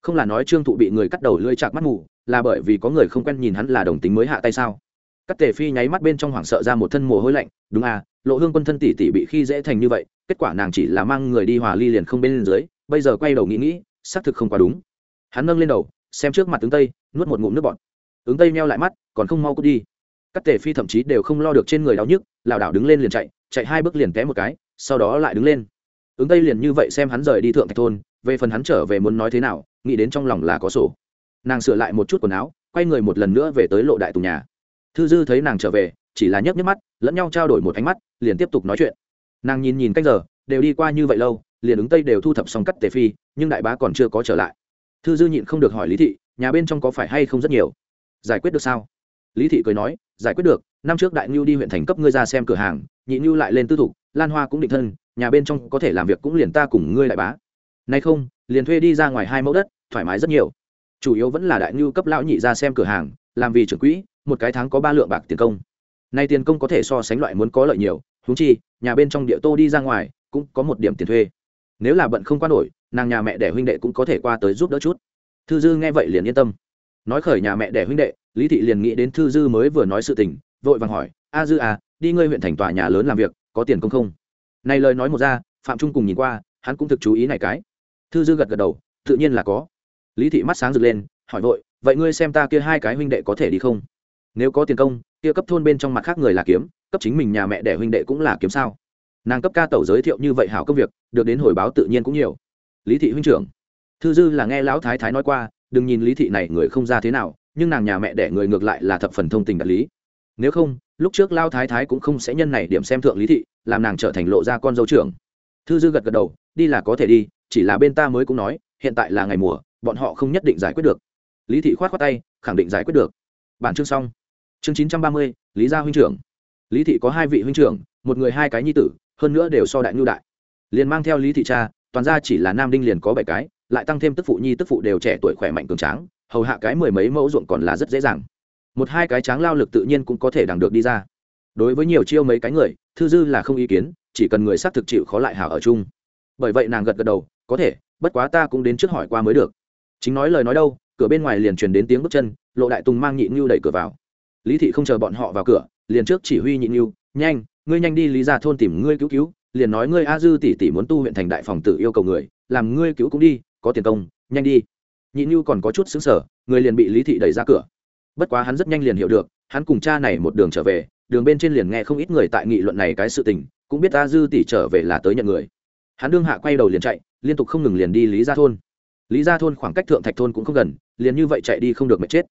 Không là nói trương thụ bị người cắt đầu lưỡi chạc mắt ngủ là bởi vì có người không quen nhìn hắn là đồng tính mới hạ tay sao? Cắt tể phi nháy mắt bên trong hoảng sợ ra một thân mồ hôi lạnh. Đúng à lộ hương quân thân tỷ tỷ bị khi dễ thành như vậy, kết quả nàng chỉ là mang người đi hòa ly liền không bên dưới, bây giờ quay đầu nghĩ nghĩ, xác thực không quá đúng. Hắn nâng lên đầu xem trước mặt tướng tây, nuốt một ngụm nước bọt. Ứng tây meo lại mắt, còn không mau cút đi. Các tề phi thậm chí đều không lo được trên người đau nhức, lảo đảo đứng lên liền chạy chạy hai bước liền té một cái, sau đó lại đứng lên. Ứng tây liền như vậy xem hắn rời đi thượng thạch thôn, về phần hắn trở về muốn nói thế nào, nghĩ đến trong lòng là có sổ. Nàng sửa lại một chút quần áo, quay người một lần nữa về tới lộ đại tù nhà. Thư dư thấy nàng trở về, chỉ là nhấc nhấc mắt, lẫn nhau trao đổi một ánh mắt, liền tiếp tục nói chuyện. Nàng nhìn nhìn cách giờ, đều đi qua như vậy lâu, liền ứng tây đều thu thập xong cắt tề phi, nhưng đại bá còn chưa có trở lại thư dư nhịn không được hỏi lý thị, nhà bên trong có phải hay không rất nhiều? Giải quyết được sao? Lý thị cười nói, giải quyết được, năm trước đại ngưu đi huyện thành cấp ngươi ra xem cửa hàng, nhị ngưu lại lên tư thục, lan hoa cũng định thân, nhà bên trong có thể làm việc cũng liền ta cùng ngươi đại bá. Nay không, liền thuê đi ra ngoài hai mẫu đất, thoải mái rất nhiều. Chủ yếu vẫn là đại ngưu cấp lão nhị ra xem cửa hàng, làm vì trưởng quỹ, một cái tháng có ba lượng bạc tiền công. Nay tiền công có thể so sánh loại muốn có lợi nhiều húng chi, nhà bên trong địa tô đi ra ngoài, cũng có một điểm tiền thuê. Nếu là bận không qua nổi nàng nhà mẹ đẻ huynh đệ cũng có thể qua tới giúp đỡ chút. Thư dư nghe vậy liền yên tâm. Nói khởi nhà mẹ đẻ huynh đệ, lý thị liền nghĩ đến thư dư mới vừa nói sự tình, vội vàng hỏi, a dư à đi ngươi huyện thành tòa nhà lớn làm việc, có tiền công không? Này lời nói một ra, phạm trung cùng nhìn qua, hắn cũng thực chú ý này cái. Thư dư gật gật đầu, tự nhiên là có. Lý thị mắt sáng rực lên, hỏi vội, vậy ngươi xem ta kia hai cái huynh đệ có thể đi không? Nếu có tiền công, kia cấp thôn bên trong mặt khác người là kiếm, cấp chính mình nhà mẹ đẻ huynh đệ cũng là kiếm sao? Nàng cấp ca tẩu giới thiệu như vậy hảo công việc, được đến hồi báo tự nhiên cũng nhiều lý thị huynh trưởng. Thư dư là nghe lão thái thái nói qua, đừng nhìn lý thị này người không ra thế nào, nhưng nàng nhà mẹ đẻ người ngược lại là thập phần thông tình đạt lý. Nếu không, lúc trước lao thái thái cũng không sẽ nhân này điểm xem thượng lý thị, làm nàng trở thành lộ ra con dâu trưởng. Thư dư gật gật đầu, đi là có thể đi, chỉ là bên ta mới cũng nói, hiện tại là ngày mùa, bọn họ không nhất định giải quyết được. Lý thị khoát khoát tay, khẳng định giải quyết được. Bản chương xong. Chương chín trăm ba mươi, lý gia huynh trưởng. Lý thị có hai vị huynh trưởng, một người hai cái nhi tử, hơn nữa đều so đại ngưu đại. Liền mang theo lý thị cha toàn ra chỉ là nam đinh liền có bảy cái, lại tăng thêm tức phụ nhi tức phụ đều trẻ tuổi khỏe mạnh cường tráng, hầu hạ cái mười mấy mẫu ruộng còn là rất dễ dàng. Một hai cái tráng lao lực tự nhiên cũng có thể đằng được đi ra. Đối với nhiều chiêu mấy cái người, thư dư là không ý kiến, chỉ cần người xác thực chịu khó lại hảo ở chung. Bởi vậy nàng gật gật đầu, có thể, bất quá ta cũng đến trước hỏi qua mới được. Chính nói lời nói đâu, cửa bên ngoài liền truyền đến tiếng bước chân, lộ đại tùng mang nhị ngưu đẩy cửa vào. Lý thị không chờ bọn họ vào cửa, liền trước chỉ huy nhị ngưu nhanh, ngươi nhanh đi lý ra thôn tìm ngươi cứu cứu liền nói ngươi a dư tỷ tỷ muốn tu huyện thành đại phòng tử yêu cầu người, làm ngươi cứu cũng đi, có tiền công, nhanh đi. Nhị như còn có chút xứng sở người liền bị lý thị đẩy ra cửa. Bất quá hắn rất nhanh liền hiểu được, hắn cùng cha này một đường trở về, đường bên trên liền nghe không ít người tại nghị luận này cái sự tình, cũng biết a dư tỷ trở về là tới nhận người. Hắn đương hạ quay đầu liền chạy, liên tục không ngừng liền đi lý gia thôn. Lý gia thôn khoảng cách thượng thạch thôn cũng không gần, liền như vậy chạy đi không được mệt chết.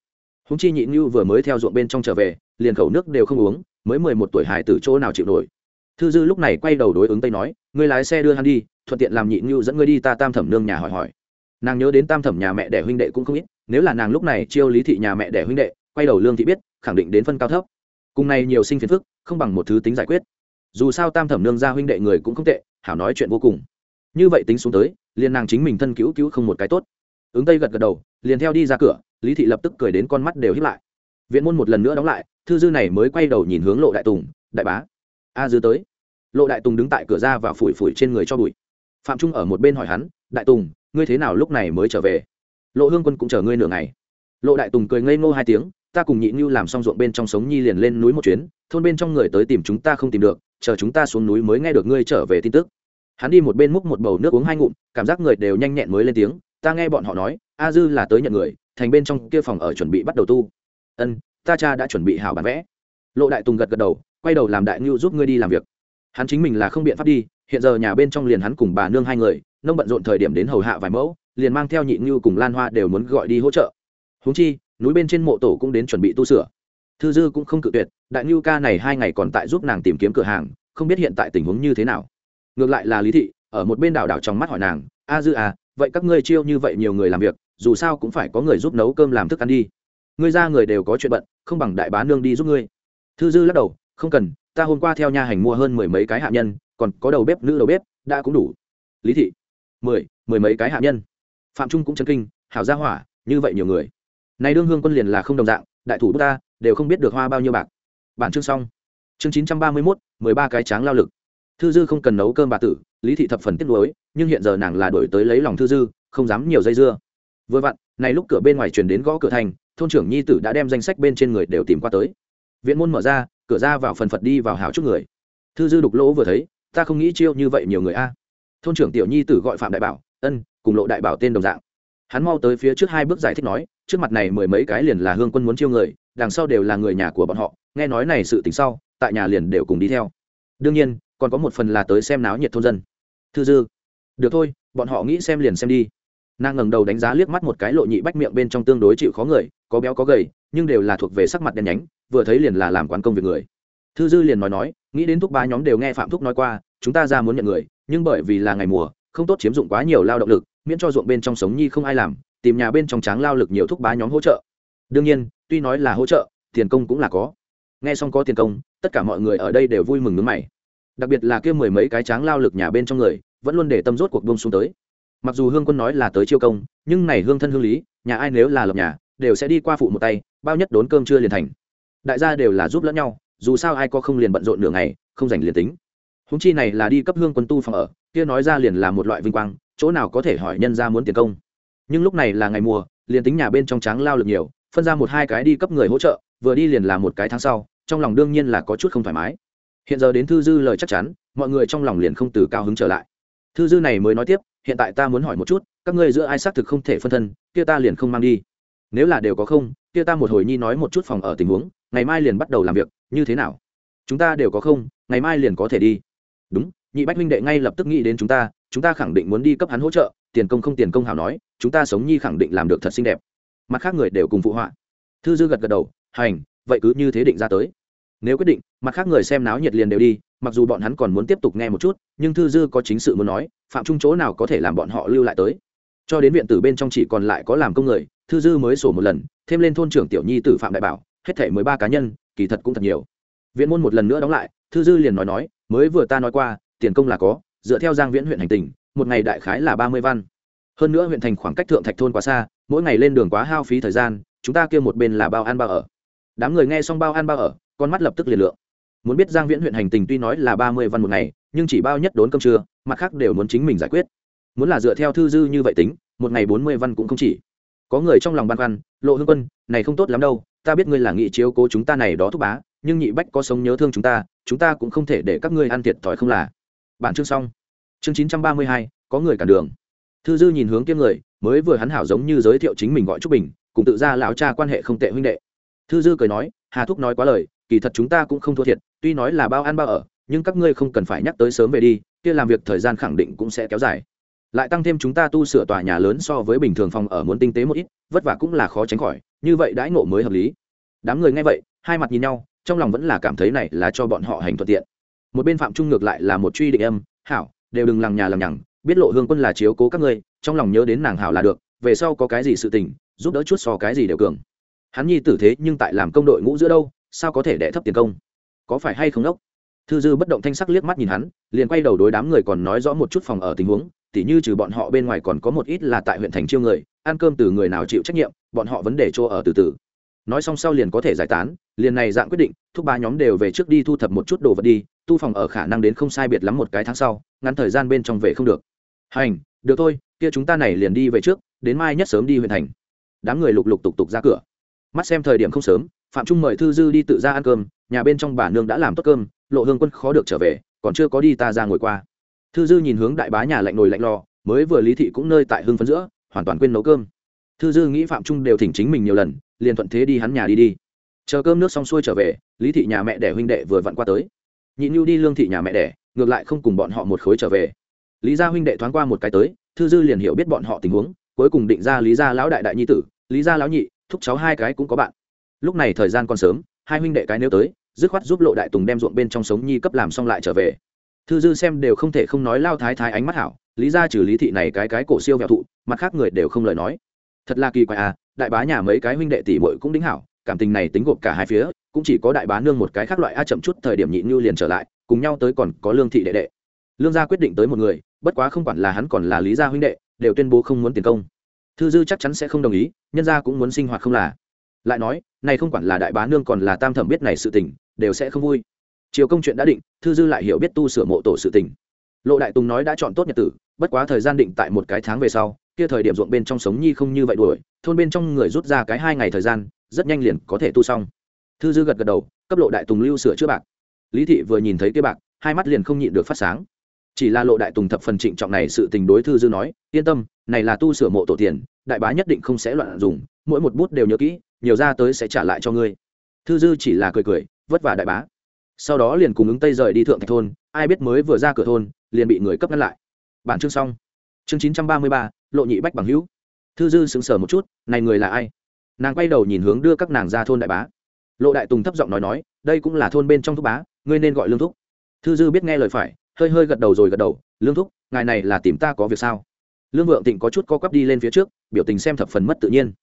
Húng chi nhị như vừa mới theo ruộng bên trong trở về, liền khẩu nước đều không uống, mới mười một tuổi hải từ chỗ nào chịu nổi thư dư lúc này quay đầu đối ứng tây nói, ngươi lái xe đưa hắn đi, thuận tiện làm nhị ngưu dẫn ngươi đi ta tam thẩm nương nhà hỏi hỏi. Nàng nhớ đến tam thẩm nhà mẹ đẻ huynh đệ cũng không ít, nếu là nàng lúc này chiêu lý thị nhà mẹ đẻ huynh đệ, quay đầu lương thị biết, khẳng định đến phân cao thấp. Cùng này nhiều sinh phiền phức, không bằng một thứ tính giải quyết. Dù sao tam thẩm nương ra huynh đệ người cũng không tệ, hảo nói chuyện vô cùng. Như vậy tính xuống tới, liền nàng chính mình thân cứu cứu không một cái tốt. Ứng tây gật gật đầu, liền theo đi ra cửa, lý thị lập tức cười đến con mắt đều hiếp lại. Viện môn một lần nữa đóng lại, thư dư này mới quay đầu nhìn hướng lộ đại tùng, đại bá a dư tới. Lộ đại tùng đứng tại cửa ra và phủi phủi trên người cho bụi. Phạm trung ở một bên hỏi hắn, đại tùng, ngươi thế nào lúc này mới trở về? Lộ hương quân cũng chờ ngươi nửa ngày. Lộ đại tùng cười ngây ngô hai tiếng, ta cùng nhị như làm xong ruộng bên trong sống nhi liền lên núi một chuyến, thôn bên trong người tới tìm chúng ta không tìm được, chờ chúng ta xuống núi mới nghe được ngươi trở về tin tức. Hắn đi một bên múc một bầu nước uống hai ngụm, cảm giác người đều nhanh nhẹn mới lên tiếng, ta nghe bọn họ nói, a dư là tới nhận người, thành bên trong kia phòng ở chuẩn bị bắt đầu tu. Ân, ta cha đã chuẩn bị hảo bản vẽ. Lộ đại tùng gật gật đầu quay đầu làm đại ngưu giúp ngươi đi làm việc. Hắn chính mình là không biện pháp đi, hiện giờ nhà bên trong liền hắn cùng bà nương hai người, nông bận rộn thời điểm đến hầu hạ vài mẫu, liền mang theo nhị ngưu cùng lan hoa đều muốn gọi đi hỗ trợ. Húng chi, núi bên trên mộ tổ cũng đến chuẩn bị tu sửa. Thư dư cũng không cự tuyệt, đại ngưu ca này hai ngày còn tại giúp nàng tìm kiếm cửa hàng, không biết hiện tại tình huống như thế nào. Ngược lại là lý thị, ở một bên đảo đảo trong mắt hỏi nàng, a dư à vậy các ngươi chiêu như vậy nhiều người làm việc, dù sao cũng phải có người giúp nấu cơm làm thức ăn đi. Ngươi ra người đều có chuyện bận, không bằng đại bá nương đi giúp ngươi. Thư dư lắc đầu không cần, ta hôm qua theo nha hành mua hơn mười mấy cái hạ nhân, còn có đầu bếp, nữ đầu bếp, đã cũng đủ. Lý thị, mười mười mấy cái hạ nhân. Phạm trung cũng chân kinh, hảo gia hỏa, như vậy nhiều người. Này đương hương quân liền là không đồng dạng, đại thủ ta, đều không biết được hoa bao nhiêu bạc. Bản chương xong. Chương chín trăm ba mươi mốt, mười ba cái tráng lao lực. Thư dư không cần nấu cơm bà tử, lý thị thập phần tiếc nuối, nhưng hiện giờ nàng là đổi tới lấy lòng thư dư, không dám nhiều dây dưa. Vừa vặn, này lúc cửa bên ngoài truyền đến gõ cửa thành, thôn trưởng nhi tử đã đem danh sách bên trên người đều tìm qua tới. Viện môn mở ra cửa ra vào phần phật đi vào hào chút người. Thư dư đục lỗ vừa thấy, ta không nghĩ chiêu như vậy nhiều người a. Thôn trưởng tiểu nhi tử gọi phạm đại bảo, ân, cùng lộ đại bảo tên đồng dạng. Hắn mau tới phía trước hai bước giải thích nói, trước mặt này mười mấy cái liền là hương quân muốn chiêu người, đằng sau đều là người nhà của bọn họ, nghe nói này sự tình sau, tại nhà liền đều cùng đi theo. Đương nhiên, còn có một phần là tới xem náo nhiệt thôn dân. Thư dư, được thôi, bọn họ nghĩ xem liền xem đi. Nàng ngẩng đầu đánh giá liếc mắt một cái lộ nhị bách miệng bên trong tương đối chịu khó người có béo có gầy, nhưng đều là thuộc về sắc mặt đen nhánh, vừa thấy liền là làm quán công việc người. Thư dư liền nói nói, nghĩ đến thúc ba nhóm đều nghe phạm thúc nói qua, chúng ta ra muốn nhận người, nhưng bởi vì là ngày mùa, không tốt chiếm dụng quá nhiều lao động lực, miễn cho ruộng bên trong sống nhi không ai làm, tìm nhà bên trong tráng lao lực nhiều thúc bá nhóm hỗ trợ. Đương nhiên, tuy nói là hỗ trợ, tiền công cũng là có. Nghe xong có tiền công, tất cả mọi người ở đây đều vui mừng nước mày. Đặc biệt là kia mười mấy cái tráng lao lực nhà bên trong người, vẫn luôn để tâm rốt cuộc bông xuống tới. Mặc dù hương quân nói là tới chiêu công, nhưng này hương thân hương lý, nhà ai nếu là lập nhà đều sẽ đi qua phụ một tay, bao nhất đốn cơm chưa liền thành. Đại gia đều là giúp lẫn nhau, dù sao ai có không liền bận rộn nửa ngày, không dành liền tính. Húng chi này là đi cấp hương quân tu phòng ở, kia nói ra liền là một loại vinh quang, chỗ nào có thể hỏi nhân ra muốn tiền công. Nhưng lúc này là ngày mùa, liền tính nhà bên trong tráng lao lực nhiều, phân ra một hai cái đi cấp người hỗ trợ, vừa đi liền là một cái tháng sau, trong lòng đương nhiên là có chút không thoải mái. Hiện giờ đến thư dư lời chắc chắn, mọi người trong lòng liền không từ cao hứng trở lại. Thư dư này mới nói tiếp, hiện tại ta muốn hỏi một chút, các ngươi giữa ai xác thực không thể phân thân, kia ta liền không mang đi nếu là đều có không, kia ta một hồi nhi nói một chút phòng ở tình huống, ngày mai liền bắt đầu làm việc, như thế nào? Chúng ta đều có không, ngày mai liền có thể đi. Đúng, nhị bách minh đệ ngay lập tức nghĩ đến chúng ta chúng ta khẳng định muốn đi cấp hắn hỗ trợ, tiền công không tiền công hảo nói, chúng ta sống nhi khẳng định làm được thật xinh đẹp. Mặt khác người đều cùng phụ họa. Thư dư gật gật đầu, hành, vậy cứ như thế định ra tới. Nếu quyết định, mặt khác người xem náo nhiệt liền đều đi, mặc dù bọn hắn còn muốn tiếp tục nghe một chút, nhưng thư dư có chính sự muốn nói, phạm trung chỗ nào có thể làm bọn họ lưu lại tới. Cho đến viện tử bên trong chỉ còn lại có làm công người thư dư mới sổ một lần, thêm lên thôn trưởng tiểu nhi tử phạm đại bảo, hết thể mới ba cá nhân, kỳ thật cũng thật nhiều. Viện môn một lần nữa đóng lại, thư dư liền nói nói, mới vừa ta nói qua, tiền công là có, dựa theo giang viễn huyện hành tình, một ngày đại khái là ba mươi văn. Hơn nữa huyện thành khoảng cách thượng thạch thôn quá xa, mỗi ngày lên đường quá hao phí thời gian, chúng ta kêu một bên là bao ăn bao ở. Đám người nghe xong bao ăn bao ở, con mắt lập tức liền lượng. Muốn biết giang viễn huyện hành tình tuy nói là ba mươi văn một ngày, nhưng chỉ bao nhất đốn cơm trưa, mặt khác đều muốn chính mình giải quyết. Muốn là dựa theo thư dư như vậy tính, một ngày bốn mươi văn cũng không chỉ có người trong lòng băn khoăn, lộ hương quân, này không tốt lắm đâu, ta biết ngươi là nghị chiếu cố chúng ta này đó thúc bá, nhưng nhị bách có sống nhớ thương chúng ta chúng ta cũng không thể để các ngươi ăn thiệt thòi không là. Bản chương xong. Chương chín trăm ba mươi hai, có người cản đường. Thư dư nhìn hướng kiếm người, mới vừa hắn hảo giống như giới thiệu chính mình gọi trúc bình, cùng tự ra lão cha quan hệ không tệ huynh đệ. Thư dư cười nói, hà thúc nói quá lời, kỳ thật chúng ta cũng không thua thiệt, tuy nói là bao ăn bao ở, nhưng các ngươi không cần phải nhắc tới sớm về đi, kia làm việc thời gian khẳng định cũng sẽ kéo dài lại tăng thêm chúng ta tu sửa tòa nhà lớn so với bình thường phòng ở muốn tinh tế một ít, vất vả cũng là khó tránh khỏi, như vậy đãi ngộ mới hợp lý. Đám người nghe vậy, hai mặt nhìn nhau, trong lòng vẫn là cảm thấy này là cho bọn họ hành thuận tiện. Một bên phạm trung ngược lại là một truy định âm, hảo, đều đừng lằng nhà lằng nhằng, biết lộ hương quân là chiếu cố các ngươi, trong lòng nhớ đến nàng hảo là được, về sau có cái gì sự tình, giúp đỡ chút so cái gì đều cường. Hắn nhi tử thế nhưng tại làm công đội ngũ giữa đâu, sao có thể đẻ thấp tiền công? Có phải hay không đốc? Thư dư bất động thanh sắc liếc mắt nhìn hắn, liền quay đầu đối đám người còn nói rõ một chút phòng ở tình huống tỉ như trừ bọn họ bên ngoài còn có một ít là tại huyện thành chiêu người, ăn cơm từ người nào chịu trách nhiệm, bọn họ vấn đề chỗ ở từ từ. Nói xong sau liền có thể giải tán, liền này dạng quyết định, thúc ba nhóm đều về trước đi thu thập một chút đồ vật đi, tu phòng ở khả năng đến không sai biệt lắm một cái tháng sau, ngắn thời gian bên trong về không được. Hành, được thôi, kia chúng ta này liền đi về trước, đến mai nhất sớm đi huyện thành. Đám người lục lục tục tục ra cửa. Mắt xem thời điểm không sớm, phạm trung mời thư dư đi tự ra ăn cơm, nhà bên trong bà nương đã làm tốt cơm, lộ hương quân khó được trở về, còn chưa có đi ta ra ngồi qua thư dư nhìn hướng đại bá nhà lạnh nồi lạnh lò, mới vừa lý thị cũng nơi tại hương phấn giữa, hoàn toàn quên nấu cơm. Thư dư nghĩ phạm trung đều thỉnh chính mình nhiều lần, liền thuận thế đi hắn nhà đi đi. Chờ cơm nước xong xuôi trở về, lý thị nhà mẹ đẻ huynh đệ vừa vặn qua tới. Nhị nhu đi lương thị nhà mẹ đẻ, ngược lại không cùng bọn họ một khối trở về. Lý gia huynh đệ thoáng qua một cái tới, thư dư liền hiểu biết bọn họ tình huống, cuối cùng định ra lý gia lão đại đại nhi tử, lý gia lão nhị, thúc cháu hai cái cũng có bạn. Lúc này thời gian còn sớm, hai huynh đệ cái nếu tới, dứt khoát giúp lộ đại tùng đem ruộng bên trong sống nhi cấp làm xong lại trở về thư dư xem đều không thể không nói lao thái thái ánh mắt hảo, lý ra trừ lý thị này cái cái cổ siêu vẹo thụ, mặt khác người đều không lời nói. Thật là kỳ quái à đại bá nhà mấy cái huynh đệ tỷ muội cũng đính hảo, cảm tình này tính gộp cả hai phía, cũng chỉ có đại bá nương một cái khác loại a chậm chút thời điểm nhị như liền trở lại, cùng nhau tới còn có lương thị đệ đệ. Lương gia quyết định tới một người, bất quá không quản là hắn còn là lý gia huynh đệ, đều tuyên bố không muốn tiền công. Thư dư chắc chắn sẽ không đồng ý, nhân gia cũng muốn sinh hoạt không là. Lại nói, này không quản là đại bá nương còn là tam thẩm biết này sự tình, đều sẽ không vui chiều công chuyện đã định, thư dư lại hiểu biết tu sửa mộ tổ sự tình. Lộ đại tùng nói đã chọn tốt nhật tử, bất quá thời gian định tại một cái tháng về sau, kia thời điểm ruộng bên trong sống nhi không như vậy đuổi, thôn bên trong người rút ra cái hai ngày thời gian, rất nhanh liền có thể tu xong. Thư dư gật gật đầu, cấp lộ đại tùng lưu sửa chữa bạc. Lý thị vừa nhìn thấy kia bạc, hai mắt liền không nhịn được phát sáng. Chỉ là lộ đại tùng thập phần trịnh trọng này sự tình đối thư dư nói, yên tâm, này là tu sửa mộ tổ tiền, đại bá nhất định không sẽ loạn dùng, mỗi một bút đều nhớ kỹ, nhiều ra tới sẽ trả lại cho ngươi. Thư dư chỉ là cười cười, vất vả đại bá sau đó liền cùng ứng tây rời đi thượng thạch thôn, ai biết mới vừa ra cửa thôn, liền bị người cấp ngăn lại. Bản chương xong. Chương chín trăm ba mươi ba, lộ nhị bách bằng hữu. Thư dư sững sờ một chút, này người là ai? Nàng quay đầu nhìn hướng đưa các nàng ra thôn đại bá. Lộ đại tùng thấp giọng nói nói, đây cũng là thôn bên trong thúc bá, ngươi nên gọi lương thúc. Thư dư biết nghe lời phải, hơi hơi gật đầu rồi gật đầu, lương thúc, ngài này là tìm ta có việc sao? Lương vượng tịnh có chút co quắp đi lên phía trước, biểu tình xem thập phần mất tự nhiên.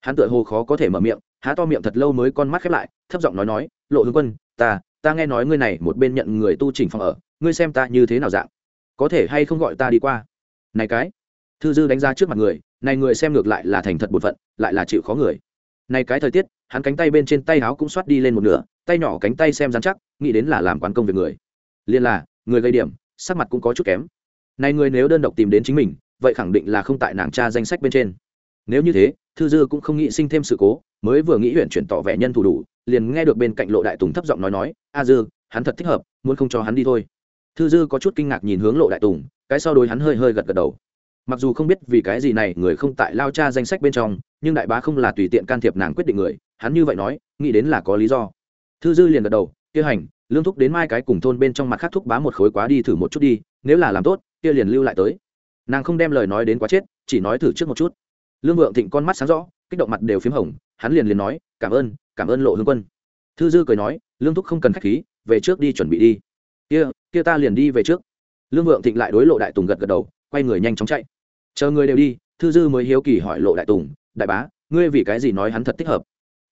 Hắn tựa hồ khó có thể mở miệng, há to miệng thật lâu mới con mắt khép lại, thấp giọng nói nói, lộ hướng quân, ta ta nghe nói ngươi này một bên nhận người tu trình phòng ở, ngươi xem ta như thế nào dạng. Có thể hay không gọi ta đi qua? Này cái, thư dư đánh ra trước mặt người, này người xem ngược lại là thành thật bột phận, lại là chịu khó người. Này cái thời tiết, hắn cánh tay bên trên tay áo cũng xoát đi lên một nửa, tay nhỏ cánh tay xem dán chắc, nghĩ đến là làm quán công việc người. Liên là, người gây điểm, sắc mặt cũng có chút kém. Này người nếu đơn độc tìm đến chính mình, vậy khẳng định là không tại nàng cha danh sách bên trên. Nếu như thế, thư dư cũng không nghĩ sinh thêm sự cố mới vừa nghĩ huyện chuyển tỏ vẻ nhân thủ đủ, liền nghe được bên cạnh lộ đại tùng thấp giọng nói nói, a dư, hắn thật thích hợp, muốn không cho hắn đi thôi. Thư dư có chút kinh ngạc nhìn hướng lộ đại tùng, cái sau đối hắn hơi hơi gật gật đầu. Mặc dù không biết vì cái gì này người không tại lao cha danh sách bên trong, nhưng đại bá không là tùy tiện can thiệp nàng quyết định người, hắn như vậy nói, nghĩ đến là có lý do. Thư dư liền gật đầu, kia hành, lương thúc đến mai cái cùng thôn bên trong mặt khác thúc bá một khối quá đi thử một chút đi, nếu là làm tốt, kia liền lưu lại tới. Nàng không đem lời nói đến quá chết, chỉ nói thử trước một chút. Lương vượng thịnh con mắt sáng rõ kích động mặt đều p h í m hồng, hắn liền liền nói, cảm ơn cảm ơn lộ hương quân. Thư dư cười nói, lương thúc không cần k h á c h khí, về trước đi chuẩn bị đi. Kia kia ta liền đi về trước. Lương vượng thịnh lại đối lộ đại tùng gật gật đầu, quay người nhanh chóng chạy. Chờ người đều đi. Thư dư mới hiếu kỳ hỏi lộ đại tùng, đại bá, ngươi vì cái gì nói hắn thật thích hợp?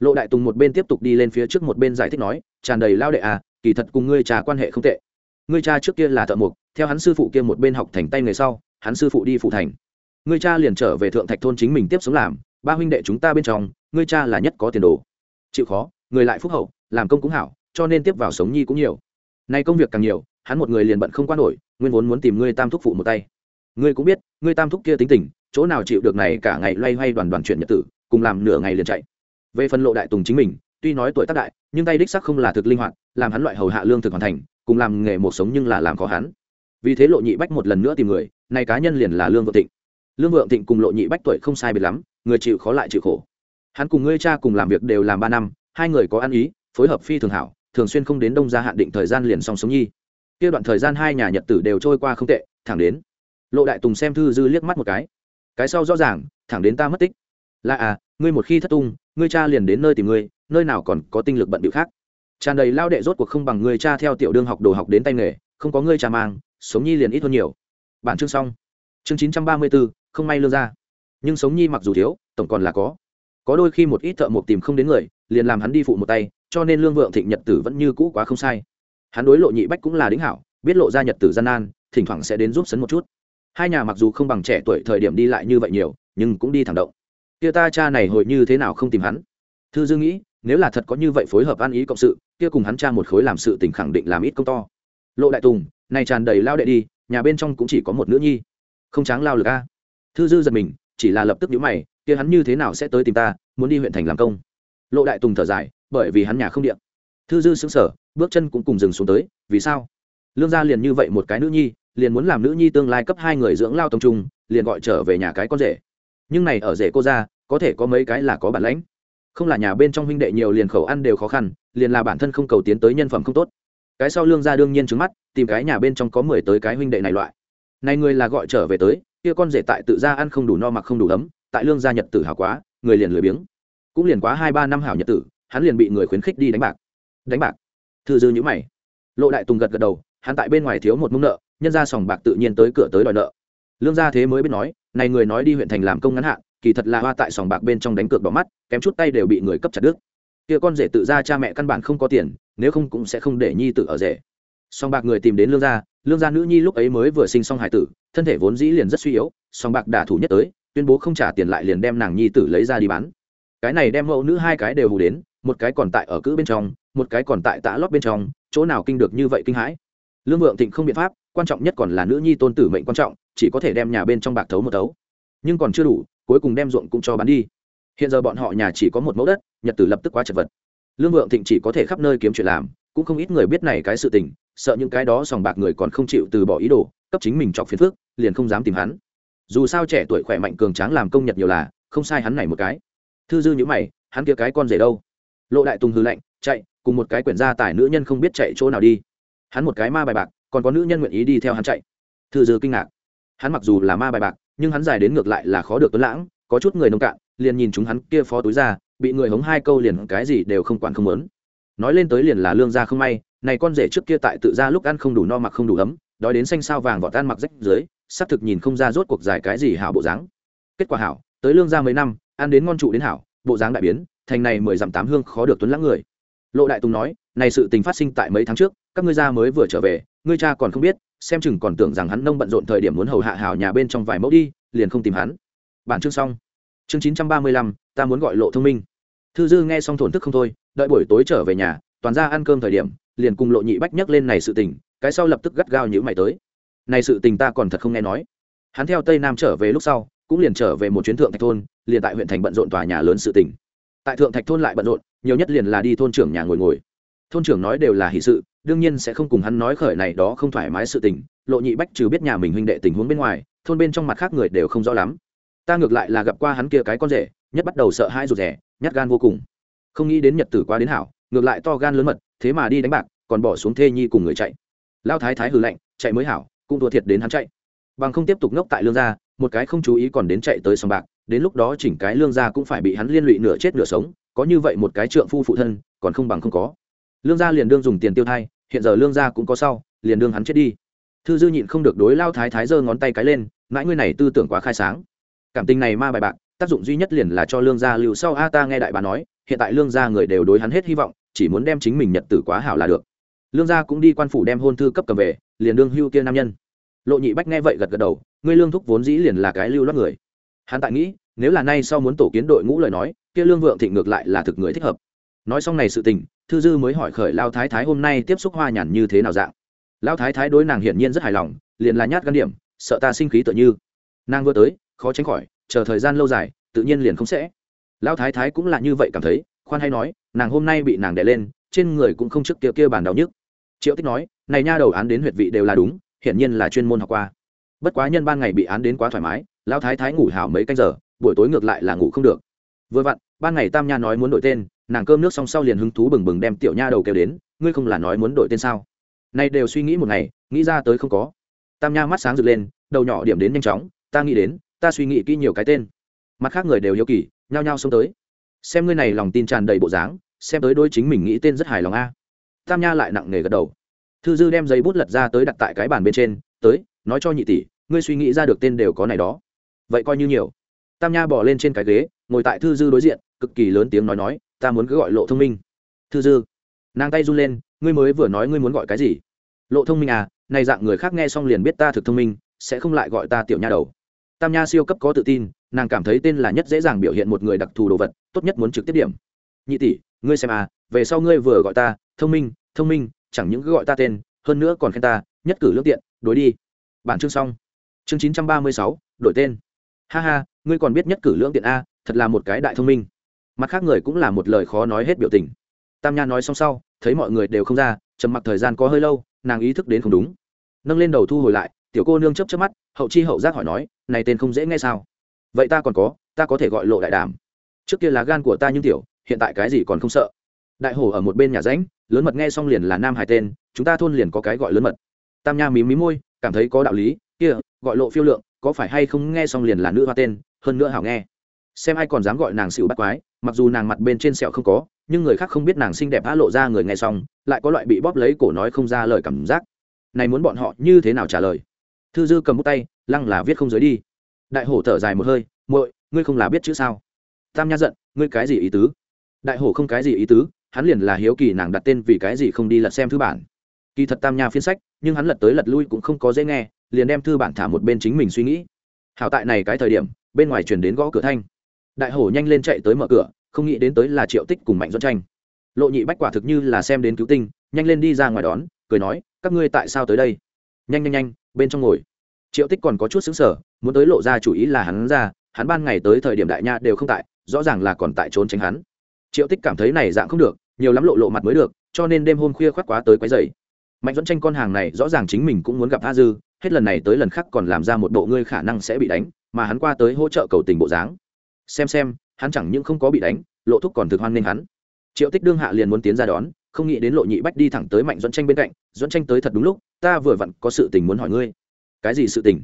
Lộ đại tùng một bên tiếp tục đi lên phía trước một bên giải thích nói, tràn đầy lao đệ à kỳ thật cùng ngươi trà quan hệ không tệ. Ngươi cha trước kia là thợ mộc, theo hắn sư phụ kia một bên học thành tay người sau, hắn sư phụ đi phụ thành. Ngươi cha liền trở về thượng thạch thôn chính mình tiếp sống làm ba huynh đệ chúng ta bên trong, ngươi cha là nhất có tiền đồ. Chịu khó, người lại phúc hậu, làm công cũng hảo, cho nên tiếp vào sống nhi cũng nhiều. Nay công việc càng nhiều, hắn một người liền bận không qua nổi, nguyên vốn muốn tìm ngươi tam thúc phụ một tay. Ngươi cũng biết, ngươi tam thúc kia tính tình, chỗ nào chịu được này cả ngày loay hoay đoàn đoàn chuyện nhật tử, cùng làm nửa ngày liền chạy. Về phần lộ đại tùng chính mình, tuy nói tuổi tác đại, nhưng tay đích sắc không là thực linh hoạt, làm hắn loại hầu hạ lương thực hoàn thành, cùng làm nghề một sống nhưng là làm khó hắn. Vì thế lộ nhị bách một lần nữa tìm người này cá nhân liền là lương vợ thịnh. lương vượng thịnh cùng lộ nhị bách tuổi không sai biệt lắm người chịu khó lại chịu khổ. Hắn cùng ngươi cha cùng làm việc đều làm ba năm, hai người có ăn ý, phối hợp phi thường hảo, thường xuyên không đến đông gia hạn định thời gian liền song sống nhi. Kia đoạn thời gian hai nhà nhật tử đều trôi qua không tệ, thẳng đến, lộ đại tùng xem thư dư liếc mắt một cái. Cái sau rõ ràng, thẳng đến ta mất tích. Là à ngươi một khi thất tung, ngươi cha liền đến nơi tìm ngươi, nơi nào còn có tinh lực bận điệu khác. Tràn đầy lao đệ rốt cuộc không bằng ngươi cha theo tiểu đương học đồ học đến tay nghề, không có ngươi cha mang, sống nhi liền ít hơn nhiều. Bản chương xong. Chương chín trăm ba mươi bốn không may lương ra nhưng sống nhi mặc dù thiếu, tổng còn là có. Có đôi khi một ít thợ mộc tìm không đến người, liền làm hắn đi phụ một tay, cho nên lương vượng thịnh nhật tử vẫn như cũ quá không sai. Hắn đối lộ nhị bách cũng là đính hảo, biết lộ ra nhật tử gian nan, thỉnh thoảng sẽ đến giúp sấn một chút. Hai nhà mặc dù không bằng trẻ tuổi thời điểm đi lại như vậy nhiều, nhưng cũng đi thẳng động. Kia ta cha này hồi như thế nào không tìm hắn? Thư dư nghĩ, nếu là thật có như vậy phối hợp ăn ý cộng sự, kia cùng hắn cha một khối làm sự tình khẳng định làm ít công to. Lộ đại tùng, này tràn đầy lao đệ đi, nhà bên trong cũng chỉ có một nữ nhi. Không tráng lao lực a. Thư dư giật mình chỉ là lập tức nhíu mày kia hắn như thế nào sẽ tới tìm ta muốn đi huyện thành làm công. Lộ đại tùng thở dài bởi vì hắn nhà không điện. Thư dư sững sờ, bước chân cũng cùng dừng xuống tới vì sao? Lương gia liền như vậy một cái nữ nhi liền muốn làm nữ nhi tương lai cấp hai người dưỡng lao tông trung liền gọi trở về nhà cái con rể. Nhưng này ở rể cô gia, có thể có mấy cái là có bản lãnh. Không là nhà bên trong huynh đệ nhiều liền khẩu ăn đều khó khăn liền là bản thân không cầu tiến tới nhân phẩm không tốt. Cái sau lương gia đương nhiên trứng mắt tìm cái nhà bên trong có mười tới cái huynh đệ này loại. Này người là gọi trở về tới kia con rể tại tự ra ăn không đủ no mặc không đủ ấm, tại lương gia nhật tử hảo quá, người liền lười biếng. Cũng liền quá hai ba năm hảo nhật tử, hắn liền bị người khuyến khích đi đánh bạc. Đánh bạc? Thư dư nhữ mày. Lộ đại tùng gật gật đầu, hắn tại bên ngoài thiếu một mông nợ, nhân ra sòng bạc tự nhiên tới cửa tới đòi nợ. Lương gia thế mới biết nói, này người nói đi huyện thành làm công ngắn hạn, kỳ thật là hoa tại sòng bạc bên trong đánh cược đỏ mắt, kém chút tay đều bị người cấp chặt đứt. Kia con rể tự ra cha mẹ căn bản không có tiền, nếu không cũng sẽ không để nhi tử ở rể. Sòng bạc người tìm đến lương gia lương gia nữ nhi lúc ấy mới vừa sinh xong hải tử, thân thể vốn dĩ liền rất suy yếu, song bạc đả thủ nhất tới, tuyên bố không trả tiền lại liền đem nàng nhi tử lấy ra đi bán. Cái này đem mẫu nữ hai cái đều hù đến, một cái còn tại ở cữ bên trong, một cái còn tại tã lót bên trong, chỗ nào kinh được như vậy kinh hãi. Lương vượng thịnh không biện pháp, quan trọng nhất còn là nữ nhi tôn tử mệnh quan trọng, chỉ có thể đem nhà bên trong bạc thấu một thấu. Nhưng còn chưa đủ, cuối cùng đem ruộng cũng cho bán đi. Hiện giờ bọn họ nhà chỉ có một mẫu đất, nhật tử lập tức quá chật vật. Lương vượng thịnh chỉ có thể khắp nơi kiếm chuyện làm cũng không ít người biết này cái sự tình, sợ những cái đó sòng bạc người còn không chịu từ bỏ ý đồ, cấp chính mình chọc phiền phước liền không dám tìm hắn. Dù sao trẻ tuổi khỏe mạnh cường tráng làm công nhật nhiều là, không sai hắn này một cái. Thư dư nhữ mày, hắn kia cái con rể đâu? Lộ đại tùng hư lạnh, chạy, cùng một cái quyển gia tài nữ nhân không biết chạy chỗ nào đi. Hắn một cái ma bài bạc, còn có nữ nhân nguyện ý đi theo hắn chạy. Thư dư kinh ngạc. Hắn mặc dù là ma bài bạc, nhưng hắn dài đến ngược lại là khó được tuấn lãng, có chút người nông cạn, liền nhìn chúng hắn kia phó túi ra, bị người hống hai câu liền cái gì đều không quản không lớn nói lên tới liền là lương gia không may, này con rể trước kia tại tự ra lúc ăn không đủ no mặc không đủ ấm, đói đến xanh sao vàng vọt tan mặc rách dưới, xác thực nhìn không ra rốt cuộc dài cái gì hảo bộ dáng. Kết quả hảo, tới lương gia mấy năm, ăn đến ngon trụ đến hảo, bộ dáng đại biến, thành này mười dặm tám hương khó được tuấn lãng người. Lộ đại tùng nói, này sự tình phát sinh tại mấy tháng trước, các ngươi gia mới vừa trở về, ngươi cha còn không biết, xem chừng còn tưởng rằng hắn nông bận rộn thời điểm muốn hầu hạ hảo nhà bên trong vài mẫu đi, liền không tìm hắn. Bản chương xong. Chương chín trăm ba mươi lăm, ta muốn gọi lộ thông minh thư dư nghe xong thổn thức không thôi, đợi buổi tối trở về nhà, toàn ra ăn cơm thời điểm, liền cùng lộ nhị bách nhắc lên này sự tình, cái sau lập tức gắt gao nhữ mày tới. Này sự tình ta còn thật không nghe nói. Hắn theo tây nam trở về lúc sau, cũng liền trở về một chuyến thượng thạch thôn, liền tại huyện thành bận rộn tòa nhà lớn sự tình. Tại thượng thạch thôn lại bận rộn, nhiều nhất liền là đi thôn trưởng nhà ngồi ngồi. Thôn trưởng nói đều là hỷ sự, đương nhiên sẽ không cùng hắn nói khởi này đó không thoải mái sự tình, lộ nhị bách trừ biết nhà mình huynh đệ tình huống bên ngoài, thôn bên trong mặt khác người đều không rõ lắm. Ta ngược lại là gặp qua hắn kia cái con rể, nhất bắt đầu sợ hai rụt rẻ nhát gan vô cùng. Không nghĩ đến nhật tử quá đến hảo, ngược lại to gan lớn mật, thế mà đi đánh bạc, còn bỏ xuống thê nhi cùng người chạy. Lao thái thái hừ lạnh, chạy mới hảo, cũng thua thiệt đến hắn chạy. Bằng không tiếp tục ngốc tại lương gia, một cái không chú ý còn đến chạy tới sòng bạc, đến lúc đó chỉnh cái lương gia cũng phải bị hắn liên lụy nửa chết nửa sống, có như vậy một cái trượng phu phụ thân, còn không bằng không có. Lương gia liền đương dùng tiền tiêu thai, hiện giờ lương gia cũng có sau, liền đương hắn chết đi. Thư dư nhịn không được đối lao thái thái giơ ngón tay cái lên, mãi ngươi này tư tưởng quá khai sáng. Cảm tình này ma bài bạc tác dụng duy nhất liền là cho lương gia lưu sau. A, ta nghe đại bà nói, hiện tại lương gia người đều đối hắn hết hy vọng, chỉ muốn đem chính mình nhật tử quá hảo là được. Lương gia cũng đi quan phủ đem hôn thư cấp cầm về, liền đương hưu kia nam nhân. Lộ nhị bách nghe vậy gật gật đầu, ngươi lương thúc vốn dĩ liền là cái lưu loát người. Hắn tại nghĩ, nếu là nay sau muốn tổ kiến đội ngũ lời nói, kia lương vượng thịnh ngược lại là thực người thích hợp. Nói xong này sự tình, thư dư mới hỏi khởi lao thái thái hôm nay tiếp xúc hoa nhàn như thế nào dạng. Lao thái thái đối nàng hiển nhiên rất hài lòng, liền là nhát gan điểm, sợ ta sinh khí tự như. Nàng vừa tới, khó tránh khỏi chờ thời gian lâu dài, tự nhiên liền không sẽ. Lão thái thái cũng là như vậy cảm thấy, khoan hay nói, nàng hôm nay bị nàng đè lên, trên người cũng không trước kia kia bàn đau nhức. Triệu tích nói, này nha đầu án đến huyệt vị đều là đúng, hiển nhiên là chuyên môn học qua. Bất quá nhân ban ngày bị án đến quá thoải mái, Lão thái thái ngủ hào mấy canh giờ, buổi tối ngược lại là ngủ không được. Vừa vặn, ban ngày tam nha nói muốn đổi tên, nàng cơm nước xong sau liền hứng thú bừng bừng đem tiểu nha đầu kêu đến, ngươi không là nói muốn đổi tên sao? Này đều suy nghĩ một ngày, nghĩ ra tới không có. Tam nha mắt sáng rực lên, đầu nhỏ điểm đến nhanh chóng, ta nghĩ đến ta suy nghĩ kỹ nhiều cái tên. Mặt khác người đều hiếu kỳ, nhao nhao xông tới. Xem ngươi này lòng tin tràn đầy bộ dáng, xem tới đôi chính mình nghĩ tên rất hài lòng a. Tam nha lại nặng nề gật đầu. Thư dư đem giấy bút lật ra tới đặt tại cái bàn bên trên, tới, nói cho nhị tỷ, ngươi suy nghĩ ra được tên đều có này đó. Vậy coi như nhiều. Tam nha bỏ lên trên cái ghế, ngồi tại thư dư đối diện, cực kỳ lớn tiếng nói nói, ta muốn cứ gọi lộ thông minh. Thư dư. Nàng tay run lên, ngươi mới vừa nói ngươi muốn gọi cái gì? Lộ thông minh à này dạng người khác nghe xong liền biết ta thực thông minh, sẽ không lại gọi ta tiểu nha đầu tam nha siêu cấp có tự tin, nàng cảm thấy tên là nhất dễ dàng biểu hiện một người đặc thù đồ vật, tốt nhất muốn trực tiếp điểm. Nhị tỷ, ngươi xem à về sau ngươi vừa gọi ta, thông minh thông minh, chẳng những cứ gọi ta tên, hơn nữa còn khen ta, nhất cử lương tiện, đối đi. Bản chương xong. Chương chín trăm ba mươi sáu, đổi tên. Ha ha, ngươi còn biết nhất cử lương tiện a, thật là một cái đại thông minh. Mặt khác người cũng là một lời khó nói hết biểu tình. Tam nha nói xong sau, thấy mọi người đều không ra, trầm mặc thời gian có hơi lâu, nàng ý thức đến không đúng. Nâng lên đầu thu hồi lại, tiểu cô nương chấp chấp mắt, hậu chi hậu giác hỏi nói này tên không dễ nghe sao? Vậy ta còn có, ta có thể gọi lộ đại đàm. Trước kia là gan của ta nhưng tiểu, hiện tại cái gì còn không sợ. Đại hổ ở một bên nhà ránh lớn mật nghe xong liền là nam hải tên, chúng ta thôn liền có cái gọi lớn mật. Tam nha mí mí môi, cảm thấy có đạo lý, kia, gọi lộ phiêu lượng, có phải hay không nghe xong liền là nữ hoa tên, hơn nữa hảo nghe. Xem ai còn dám gọi nàng xịu bắt quái, mặc dù nàng mặt bên trên sẹo không có, nhưng người khác không biết nàng xinh đẹp đã lộ ra người nghe xong, lại có loại bị bóp lấy cổ nói không ra lời cảm giác. Này muốn bọn họ như thế nào trả lời? Thư dư cầm bút tay lăng là viết không dưới đi. Đại hổ thở dài một hơi, muội, ngươi không là biết chữ sao? Tam nha giận, ngươi cái gì ý tứ? Đại hổ không cái gì ý tứ, hắn liền là hiếu kỳ nàng đặt tên vì cái gì không đi lật xem thư bản. Kỳ thật tam nha phiên sách, nhưng hắn lật tới lật lui cũng không có dễ nghe, liền đem thư bản thả một bên chính mình suy nghĩ. Hảo tại này cái thời điểm, bên ngoài chuyển đến gõ cửa thanh. Đại hổ nhanh lên chạy tới mở cửa, không nghĩ đến tới là triệu tích cùng mạnh doãn tranh. Lộ nhị bách quả thực như là xem đến cứu tinh, nhanh lên đi ra ngoài đón, cười nói, các ngươi tại sao tới đây? Nhanh nhanh nhanh, bên trong ngồi triệu tích còn có chút xứng sở muốn tới lộ ra chủ ý là hắn ra, hắn ban ngày tới thời điểm đại nha đều không tại, rõ ràng là còn tại trốn tránh hắn. Triệu tích cảm thấy này dạng không được, nhiều lắm lộ lộ mặt mới được, cho nên đêm hôm khuya khoác quá tới quấy dày mạnh dẫn tranh con hàng này rõ ràng chính mình cũng muốn gặp a dư, hết lần này tới lần khác còn làm ra một bộ ngươi khả năng sẽ bị đánh, mà hắn qua tới hỗ trợ cầu tình bộ dáng. Xem xem, hắn chẳng những không có bị đánh, lộ thúc còn thực hoan nên hắn. Triệu tích đương hạ liền muốn tiến ra đón, không nghĩ đến lộ nhị bách đi thẳng tới mạnh dẫn tranh bên cạnh dẫn tranh tới thật đúng lúc, ta vừa vặn có sự tình muốn hỏi ngươi cái gì sự tình?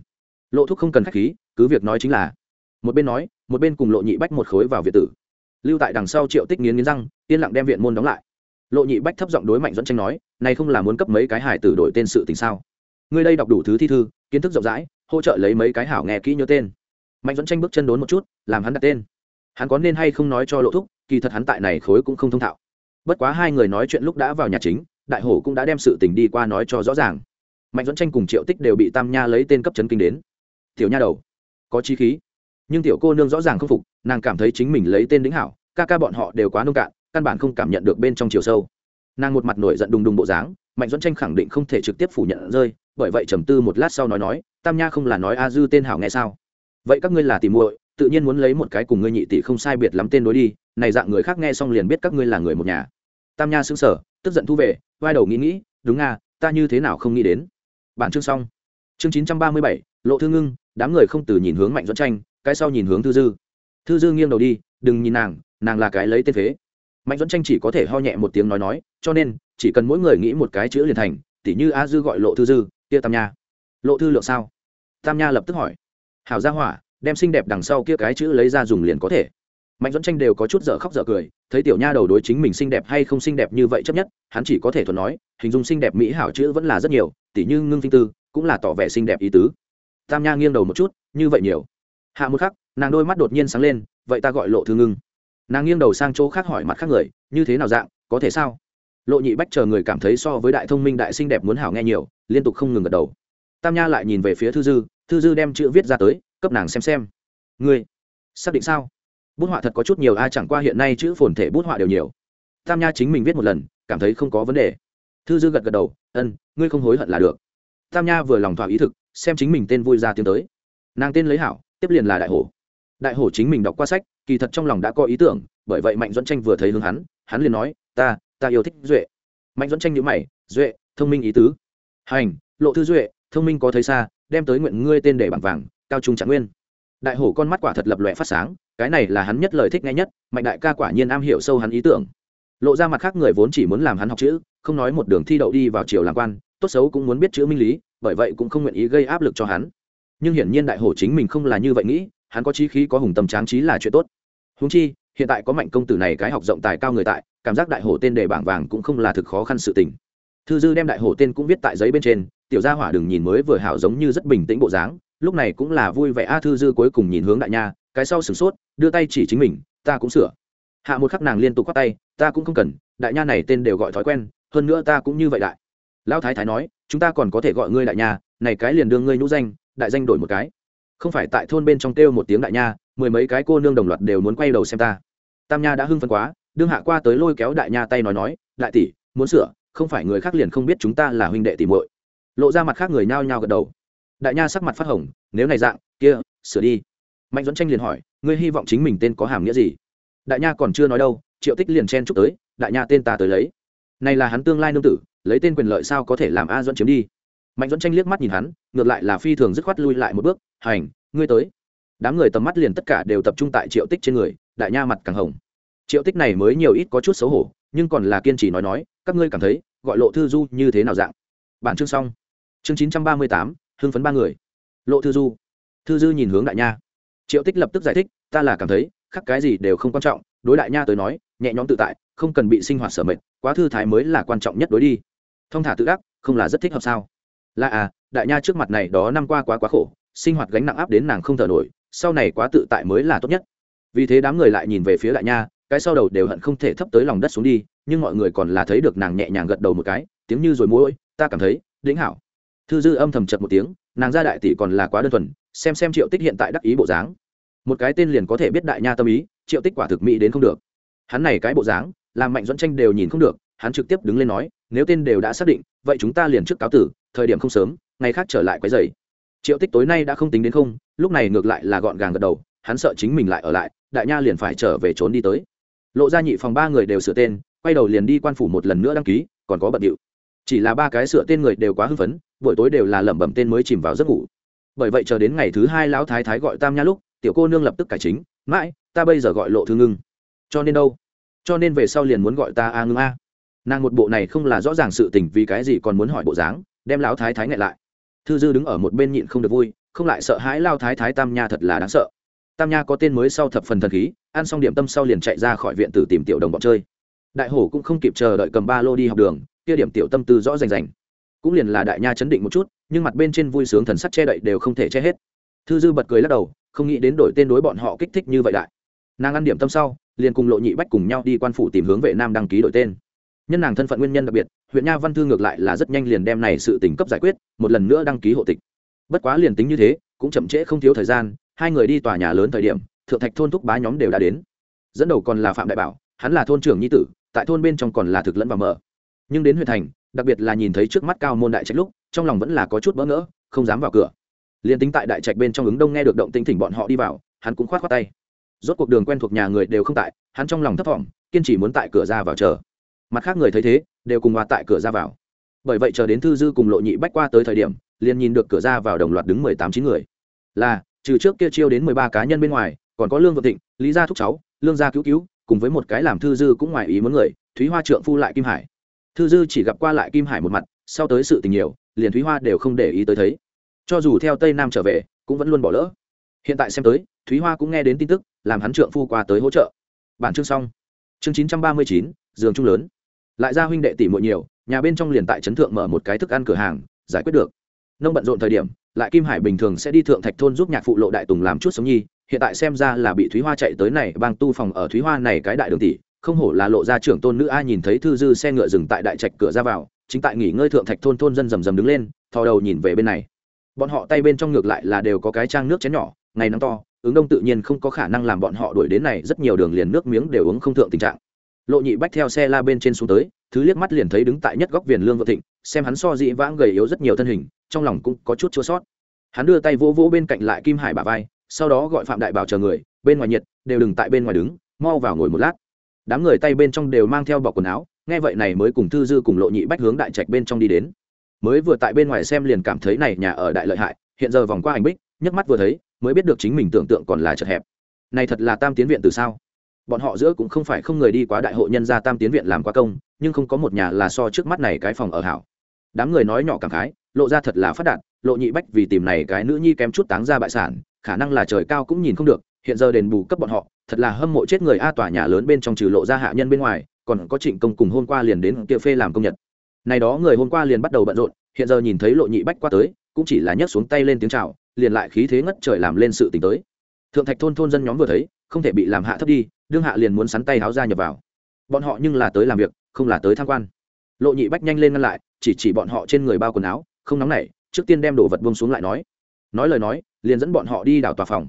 Lộ thúc không cần khách khí, cứ việc nói chính là, một bên nói, một bên cùng lộ nhị bách một khối vào việt tử. Lưu tại đằng sau triệu tích nghiến nghiến răng, yên lặng đem viện môn đóng lại. Lộ nhị bách thấp giọng đối mạnh dẫn tranh nói, này không là muốn cấp mấy cái hải tử đổi tên sự tình sao? Người đây đọc đủ thứ thi thư, kiến thức rộng rãi, hỗ trợ lấy mấy cái hảo nghe kỹ nhớ tên. Mạnh dẫn tranh bước chân đốn một chút, làm hắn đặt tên. Hắn có nên hay không nói cho lộ thúc, kỳ thật hắn tại này khối cũng không thông thạo. Bất quá hai người nói chuyện lúc đã vào nhà chính, đại hổ cũng đã đem sự tình đi qua nói cho rõ ràng mạnh dẫn tranh cùng triệu tích đều bị tam nha lấy tên cấp chấn kinh đến. Tiểu nha đầu, có chi khí. Nhưng tiểu cô nương rõ ràng không phục, nàng cảm thấy chính mình lấy tên đính hảo, ca ca bọn họ đều quá nông cạn, căn bản không cảm nhận được bên trong chiều sâu. Nàng một mặt nổi giận đùng đùng bộ dáng, mạnh dẫn tranh khẳng định không thể trực tiếp phủ nhận rơi, bởi vậy trầm tư một lát sau nói nói, tam nha không là nói a dư tên hảo nghe sao? Vậy các ngươi là tìm muội, tự nhiên muốn lấy một cái cùng ngươi nhị tỷ không sai biệt lắm tên đối đi, này dạng người khác nghe xong liền biết các ngươi là người một nhà. Tam nha xứng sở tức giận thu về, vai đầu nghĩ nghĩ, đúng nga ta như thế nào không nghĩ đến? Bản chương xong. Chương chín trăm ba mươi bảy, lộ thư ngưng, đám người không từ nhìn hướng mạnh dẫn tranh, cái sau nhìn hướng thư dư. Thư dư nghiêng đầu đi, đừng nhìn nàng nàng là cái lấy tên phế. Mạnh dẫn tranh chỉ có thể ho nhẹ một tiếng nói nói, cho nên, chỉ cần mỗi người nghĩ một cái chữ liền thành, tỉ như a dư gọi lộ thư dư, kia tam nha. Lộ thư lượng sao? Tam nha lập tức hỏi. Hảo gia hỏa, đem xinh đẹp đằng sau kia cái chữ lấy ra dùng liền có thể mạnh dẫn tranh đều có chút dở khóc dở cười, thấy tiểu nha đầu đối chính mình xinh đẹp hay không xinh đẹp như vậy chấp nhất, hắn chỉ có thể thuận nói, hình dung xinh đẹp mỹ hảo chữ vẫn là rất nhiều, tỉ như ngưng phinh tư, cũng là tỏ vẻ xinh đẹp ý tứ. Tam nha nghiêng đầu một chút, như vậy nhiều. Hạ một khắc, nàng đôi mắt đột nhiên sáng lên, vậy ta gọi lộ thư ngưng. Nàng nghiêng đầu sang chỗ khác hỏi mặt khác người, như thế nào dạng, có thể sao? Lộ nhị bách chờ người cảm thấy so với đại thông minh đại xinh đẹp muốn hảo nghe nhiều, liên tục không ngừng gật đầu. Tam nha lại nhìn về phía thư dư thư dư đem chữ viết ra tới, cấp nàng xem xem. Ngươi, xác định sao? Bút họa thật có chút nhiều ai chẳng qua hiện nay chữ phồn thể bút họa đều nhiều. Tam nha chính mình viết một lần, cảm thấy không có vấn đề. Thư dư gật gật đầu, ân, ngươi không hối hận là được. Tam nha vừa lòng thỏa ý thực, xem chính mình tên vui ra tiến tới. Nàng tên lấy hảo, tiếp liền là đại hổ. Đại hổ chính mình đọc qua sách, kỳ thật trong lòng đã có ý tưởng, bởi vậy mạnh dẫn tranh vừa thấy hướng hắn hắn liền nói, ta ta yêu thích duệ. Mạnh dẫn tranh nhữ mày, duệ, thông minh ý tứ. Hành, lộ thư duệ, thông minh có thấy xa, đem tới nguyện ngươi tên để bằng vàng, cao trung trạng nguyên. Đại hổ con mắt quả thật lập lòe phát sáng cái này là hắn nhất lời thích nghe nhất, mạnh đại ca quả nhiên am hiểu sâu hắn ý tưởng. Lộ ra mặt khác người vốn chỉ muốn làm hắn học chữ, không nói một đường thi đậu đi vào triều làm quan, tốt xấu cũng muốn biết chữ minh lý, bởi vậy cũng không nguyện ý gây áp lực cho hắn. Nhưng hiển nhiên đại hổ chính mình không là như vậy nghĩ, hắn có trí khí có hùng tâm tráng trí là chuyện tốt. Húng chi, hiện tại có mạnh công tử này cái học rộng tài cao người tại, cảm giác đại hổ tên đề bảng vàng cũng không là thực khó khăn sự tình. Thư dư đem đại hổ tên cũng viết tại giấy bên trên, tiểu gia hỏa đừng nhìn mới vừa hảo giống như rất bình tĩnh bộ dáng, lúc này cũng là vui vẻ, a, thư dư cuối cùng nhìn hướng đại nha cái sau sửng sốt, đưa tay chỉ chính mình, ta cũng sửa. Hạ một khắc nàng liên tục khoác tay, ta cũng không cần, đại nha này tên đều gọi thói quen, hơn nữa ta cũng như vậy đại. Lão thái thái nói, chúng ta còn có thể gọi ngươi đại nha, này cái liền đương ngươi nhũ danh, đại danh đổi một cái. Không phải tại thôn bên trong kêu một tiếng đại nha, mười mấy cái cô nương đồng loạt đều muốn quay đầu xem ta. Tam nha đã hưng phấn quá, đương hạ qua tới lôi kéo đại nha tay nói nói, đại tỷ, muốn sửa, không phải người khác liền không biết chúng ta là huynh đệ tỷ muội. Lộ ra mặt khác người nhao nhao gật đầu. Đại nha sắc mặt phát hồng, nếu này dạng, kia, sửa đi mạnh dẫn tranh liền hỏi, ngươi hy vọng chính mình tên có hàm nghĩa gì? Đại nha còn chưa nói đâu, triệu tích liền chen chúc tới, đại nha tên ta tới lấy. Này là hắn tương lai nương tử, lấy tên quyền lợi sao có thể làm a dẫn chiếm đi? Mạnh dẫn tranh liếc mắt nhìn hắn, ngược lại là phi thường dứt khoát lui lại một bước, hành, ngươi tới. Đám người tầm mắt liền tất cả đều tập trung tại triệu tích trên người, đại nha mặt càng hồng. Triệu tích này mới nhiều ít có chút xấu hổ, nhưng còn là kiên trì nói nói, các ngươi cảm thấy, gọi lộ thư du như thế nào dạng? Bản chương xong. Chương chín trăm ba mươi tám, hưng phấn ba người. Lộ thư du. Thư dư nhìn hướng đại nha triệu tích lập tức giải thích ta là cảm thấy khắc cái gì đều không quan trọng đối đại nha tới nói nhẹ nhõm tự tại không cần bị sinh hoạt sở mệt, quá thư thái mới là quan trọng nhất đối đi. Thông thả tự đắc, không là rất thích hợp sao? Là à đại nha trước mặt này đó năm qua quá quá khổ sinh hoạt gánh nặng áp đến nàng không thở nổi sau này quá tự tại mới là tốt nhất. Vì thế đám người lại nhìn về phía đại nha cái sau đầu đều hận không thể thấp tới lòng đất xuống đi nhưng mọi người còn là thấy được nàng nhẹ nhàng gật đầu một cái tiếng như rồi mũi ta cảm thấy đĩnh hảo. Thư dư âm thầm chật một tiếng nàng ra đại tỷ còn là quá đơn thuần xem xem triệu tích hiện tại đắc ý bộ dáng. Một cái tên liền có thể biết đại nha tâm ý, triệu tích quả thực mỹ đến không được. Hắn này cái bộ dáng, làm mạnh dẫn tranh đều nhìn không được, hắn trực tiếp đứng lên nói, nếu tên đều đã xác định, vậy chúng ta liền trước cáo tử, thời điểm không sớm, ngày khác trở lại quấy dày triệu tích tối nay đã không tính đến không, lúc này ngược lại là gọn gàng gật đầu, hắn sợ chính mình lại ở lại, đại nha liền phải trở về trốn đi tới. Lộ ra nhị phòng ba người đều sửa tên, quay đầu liền đi quan phủ một lần nữa đăng ký, còn có bận điệu. Chỉ là ba cái sửa tên người đều quá hưng phấn, buổi tối đều là lẩm bẩm tên mới chìm vào giấc ngủ bởi vậy chờ đến ngày thứ hai lão thái thái gọi tam nha lúc, tiểu cô nương lập tức cải chính, mãi, ta bây giờ gọi lộ thư ngưng. Cho nên đâu? Cho nên về sau liền muốn gọi ta a ngưng a. Nàng một bộ này không là rõ ràng sự tình vì cái gì còn muốn hỏi bộ dáng, đem lão thái thái ngại lại. Thư dư đứng ở một bên nhịn không được vui, không lại sợ hãi lao thái thái tam nha thật là đáng sợ. Tam nha có tên mới sau thập phần thần khí, ăn xong điểm tâm sau liền chạy ra khỏi viện tử tìm tiểu đồng bọn chơi. Đại hổ cũng không kịp chờ đợi cầm ba lô đi học đường, kia điểm tiểu tâm tư rõ rành rành cũng liền là đại nha chấn định một chút, nhưng mặt bên trên vui sướng thần sắc che đậy đều không thể che hết. Thư dư bật cười lắc đầu, không nghĩ đến đổi tên đối bọn họ kích thích như vậy đại nàng ăn điểm tâm sau, liền cùng lộ nhị bách cùng nhau đi quan phủ tìm hướng vệ nam đăng ký đổi tên. Nhân nàng thân phận nguyên nhân đặc biệt, huyện nha văn thư ngược lại là rất nhanh liền đem này sự tỉnh cấp giải quyết, một lần nữa đăng ký hộ tịch. Bất quá liền tính như thế, cũng chậm trễ không thiếu thời gian, hai người đi tòa nhà lớn thời điểm, thượng thạch thôn thúc bá nhóm đều đã đến. Dẫn đầu còn là phạm đại bảo, hắn là thôn trưởng nhi tử, tại thôn bên trong còn là thực lẫn và mở nhưng đến huyện thành, đặc biệt là nhìn thấy trước mắt cao môn đại trạch lúc, trong lòng vẫn là có chút bỡ ngỡ, không dám vào cửa. Liền tính tại đại trạch bên trong ứng đông nghe được động tinh thỉnh bọn họ đi vào, hắn cũng khoát khoát tay. Rốt cuộc đường quen thuộc nhà người đều không tại, hắn trong lòng thấp thỏm, kiên trì muốn tại cửa ra vào chờ. Mặt khác người thấy thế, đều cùng hòa tại cửa ra vào. Bởi vậy chờ đến thư dư cùng lộ nhị bách qua tới thời điểm, liền nhìn được cửa ra vào đồng loạt đứng mười tám chín người. Là, trừ trước kia chiêu đến mười ba cá nhân bên ngoài, còn có lương vợ thịnh, lý gia thúc cháu, lương gia cứu cứu, cùng với một cái làm thư dư cũng ngoài ý muốn người, thúy hoa trượng phu lại kim hải thư dư chỉ gặp qua lại kim hải một mặt, sau tới sự tình nhiều, liền thúy hoa đều không để ý tới thấy. Cho dù theo tây nam trở về, cũng vẫn luôn bỏ lỡ. Hiện tại xem tới, thúy hoa cũng nghe đến tin tức, làm hắn trượng phu qua tới hỗ trợ. Bản chương xong. Chương chín trăm ba mươi chín, giường trung lớn. Lại ra huynh đệ tỷ muội nhiều, nhà bên trong liền tại trấn thượng mở một cái thức ăn cửa hàng, giải quyết được. Nông bận rộn thời điểm, lại kim hải bình thường sẽ đi thượng thạch thôn giúp nhạc phụ lộ đại tùng làm chút sống nhi, hiện tại xem ra là bị thúy hoa chạy tới này bang tu phòng ở thúy hoa này cái đại đường tỷ không hổ là lộ ra trưởng tôn nữ a nhìn thấy thư dư xe ngựa dừng tại đại trạch cửa ra vào, chính tại nghỉ ngơi thượng thạch thôn thôn dân rầm rầm đứng lên, thò đầu nhìn về bên này. Bọn họ tay bên trong ngược lại là đều có cái trang nước chén nhỏ, ngày nắng to, ứng đông tự nhiên không có khả năng làm bọn họ đuổi đến này, rất nhiều đường liền nước miếng đều uống không thượng tình trạng. Lộ nhị bách theo xe la bên trên xuống tới, thứ liếc mắt liền thấy đứng tại nhất góc viền lương vợ thịnh, xem hắn so dị vãng gầy yếu rất nhiều thân hình, trong lòng cũng có chút chua sót. Hắn đưa tay vỗ vỗ bên cạnh lại kim hải bà vai, sau đó gọi phạm đại bảo chờ người, bên ngoài nhiệt, đều đừng tại bên ngoài đứng, mau vào ngồi một lát đám người tay bên trong đều mang theo bọc quần áo, nghe vậy này mới cùng thư dư cùng lộ nhị bách hướng đại trạch bên trong đi đến. Mới vừa tại bên ngoài xem liền cảm thấy này nhà ở đại lợi hại, hiện giờ vòng qua ảnh bích, nhấc mắt vừa thấy, mới biết được chính mình tưởng tượng còn là chật hẹp. Này thật là tam tiến viện từ sao? Bọn họ giữa cũng không phải không người đi quá đại hội nhân gia tam tiến viện làm quá công, nhưng không có một nhà là so trước mắt này cái phòng ở hảo. Đám người nói nhỏ cảm khái, lộ ra thật là phát đạt, lộ nhị bách vì tìm này cái nữ nhi kém chút táng ra bại sản, khả năng là trời cao cũng nhìn không được, hiện giờ đền bù cấp bọn họ thật là hâm mộ chết người a tòa nhà lớn bên trong trừ lộ ra hạ nhân bên ngoài, còn có trịnh công cùng hôm qua liền đến kia phê làm công nhật. Này đó người hôm qua liền bắt đầu bận rộn, hiện giờ nhìn thấy lộ nhị bách qua tới, cũng chỉ là nhấc xuống tay lên tiếng chào, liền lại khí thế ngất trời làm lên sự tình tới. Thượng thạch thôn thôn dân nhóm vừa thấy, không thể bị làm hạ thấp đi, đương hạ liền muốn sắn tay háo ra nhập vào. Bọn họ nhưng là tới làm việc, không là tới tham quan. Lộ nhị bách nhanh lên ngăn lại, chỉ chỉ bọn họ trên người bao quần áo, không nóng nảy, trước tiên đem đồ vật buông xuống lại nói. Nói lời nói, liền dẫn bọn họ đi đảo tòa phòng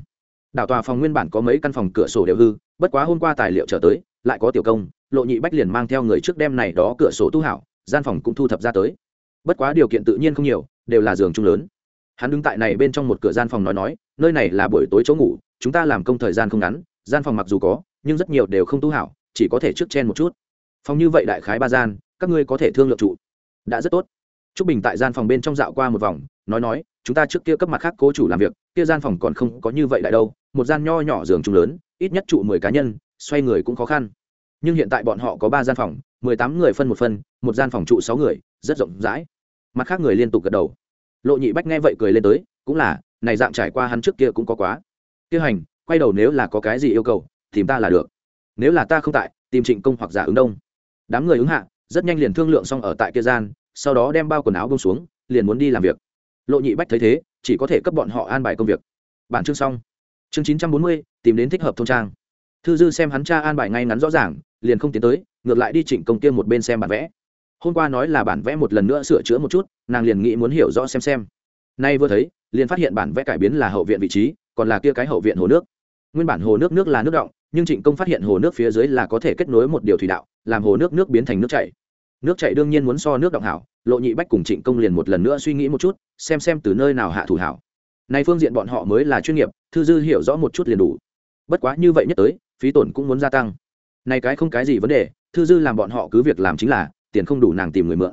đảo tòa phòng nguyên bản có mấy căn phòng cửa sổ đều hư, bất quá hôm qua tài liệu trở tới, lại có tiểu công, lộ nhị bách liền mang theo người trước đem này đó cửa sổ tu hảo, gian phòng cũng thu thập ra tới. Bất quá điều kiện tự nhiên không nhiều, đều là giường chung lớn. Hắn đứng tại này bên trong một cửa gian phòng nói nói, nơi này là buổi tối chỗ ngủ, chúng ta làm công thời gian không ngắn, gian phòng mặc dù có, nhưng rất nhiều đều không tu hảo, chỉ có thể trước chen một chút. Phòng như vậy đại khái ba gian, các ngươi có thể thương lượng trụ đã rất tốt. T r ú c bình tại gian phòng bên trong dạo qua một vòng, nói nói, chúng ta trước kia cấp mặt khác cố chủ làm việc, kia gian phòng còn không có như vậy đại đâu một gian nho nhỏ giường chung lớn, ít nhất trụ mười cá nhân, xoay người cũng khó khăn. Nhưng hiện tại bọn họ có ba gian phòng, mười tám người phân một phân, một gian phòng trụ sáu người, rất rộng rãi. Mặt khác người liên tục gật đầu. Lộ nhị bách nghe vậy cười lên tới, cũng là, này dạng trải qua hắn trước kia cũng có quá. Tiêu hành, quay đầu nếu là có cái gì yêu cầu, tìm ta là được. Nếu là ta không tại, tìm trịnh công hoặc giả ứng đông. Đám người ứng hạ, rất nhanh liền thương lượng xong ở tại kia gian, sau đó đem bao quần áo bông xuống, liền muốn đi làm việc. Lộ nhị bách thấy thế, chỉ có thể cấp bọn họ an bài công việc. Bản chương xong chương chín trăm bốn mươi, tìm đến thích hợp thôn trang. Thư dư xem hắn cha an bài ngay ngắn rõ ràng, liền không tiến tới, ngược lại đi trịnh công kia một bên xem bản vẽ. Hôm qua nói là bản vẽ một lần nữa sửa chữa một chút, nàng liền nghĩ muốn hiểu rõ xem xem. Nay vừa thấy, liền phát hiện bản vẽ cải biến là hậu viện vị trí, còn là kia cái hậu viện hồ nước. Nguyên bản hồ nước nước là nước động, nhưng trịnh công phát hiện hồ nước phía dưới là có thể kết nối một điều thủy đạo, làm hồ nước nước biến thành nước chảy. Nước chảy đương nhiên muốn so nước động hảo, lộ nhị bách cùng trịnh công liền một lần nữa suy nghĩ một chút, xem xem từ nơi nào hạ thủ hảo nay phương diện bọn họ mới là chuyên nghiệp, thư dư hiểu rõ một chút liền đủ. Bất quá như vậy nhất tới, phí tổn cũng muốn gia tăng. Nay cái không cái gì vấn đề, thư dư làm bọn họ cứ việc làm chính là, tiền không đủ nàng tìm người mượn.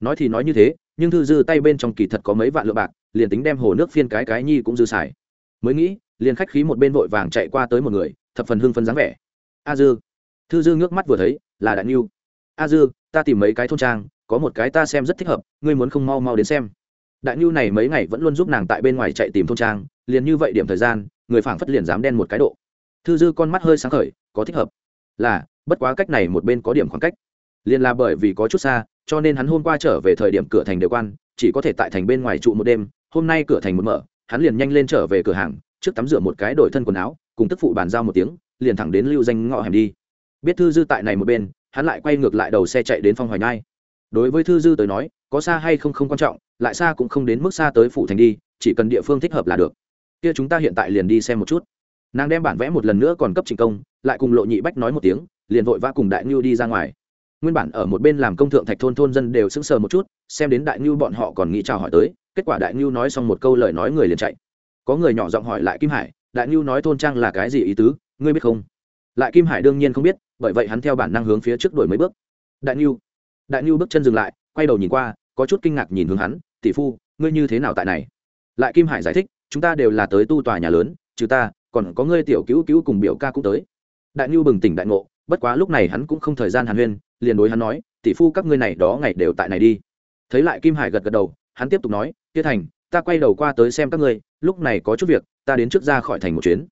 Nói thì nói như thế, nhưng thư dư tay bên trong kỳ thật có mấy vạn lượng bạc, liền tính đem hồ nước phiên cái cái nhi cũng dư xài. Mới nghĩ, liền khách khí một bên vội vàng chạy qua tới một người, thập phần hưng phấn dáng vẻ. A dư. Thư dư ngước mắt vừa thấy, là đại niu a dư, ta tìm mấy cái thôn trang, có một cái ta xem rất thích hợp, ngươi muốn không mau mau đến xem đại Nhu này mấy ngày vẫn luôn giúp nàng tại bên ngoài chạy tìm thôn trang, liền như vậy điểm thời gian, người phảng phất liền dám đen một cái độ. Thư dư con mắt hơi sáng khởi, có thích hợp. Là, bất quá cách này một bên có điểm khoảng cách. Liền là bởi vì có chút xa, cho nên hắn hôm qua trở về thời điểm cửa thành đều quan, chỉ có thể tại thành bên ngoài trụ một đêm, hôm nay cửa thành một mở, hắn liền nhanh lên trở về cửa hàng, trước tắm rửa một cái đổi thân quần áo, cùng tức phụ bàn giao một tiếng, liền thẳng đến lưu danh ngõ hẻm đi. Biết thư dư tại này một bên, hắn lại quay ngược lại đầu xe chạy đến phong hoài nhai. Đối với thư dư tới nói, có xa hay không không quan trọng lại xa cũng không đến mức xa tới phủ thành đi, chỉ cần địa phương thích hợp là được. Kia chúng ta hiện tại liền đi xem một chút. Nàng đem bản vẽ một lần nữa còn cấp trình công, lại cùng lộ nhị bách nói một tiếng, liền vội vã cùng đại ngưu đi ra ngoài. Nguyên bản ở một bên làm công thượng thạch thôn thôn dân đều sững sờ một chút, xem đến đại ngưu bọn họ còn nghĩ chào hỏi tới, kết quả đại ngưu nói xong một câu lời nói người liền chạy. Có người nhỏ giọng hỏi lại kim hải, đại ngưu nói thôn trang là cái gì ý tứ, ngươi biết không? Lại kim hải đương nhiên không biết, bởi vậy hắn theo bản năng hướng phía trước đổi mấy bước. Đại ngưu đại ngưu bước chân dừng lại, quay đầu nhìn qua có chút kinh ngạc nhìn hướng hắn, tỷ phu, ngươi như thế nào tại này? Lại kim hải giải thích, chúng ta đều là tới tu tòa nhà lớn, trừ ta, còn có ngươi tiểu cứu cứu cùng biểu ca cũng tới. Đại ngưu bừng tỉnh đại ngộ, bất quá lúc này hắn cũng không thời gian hàn huyên, liền đối hắn nói, tỷ phu, các ngươi này đó ngày đều tại này đi. Thấy lại kim hải gật gật đầu, hắn tiếp tục nói, tiết thành, ta quay đầu qua tới xem các ngươi, lúc này có chút việc, ta đến trước ra khỏi thành một chuyến.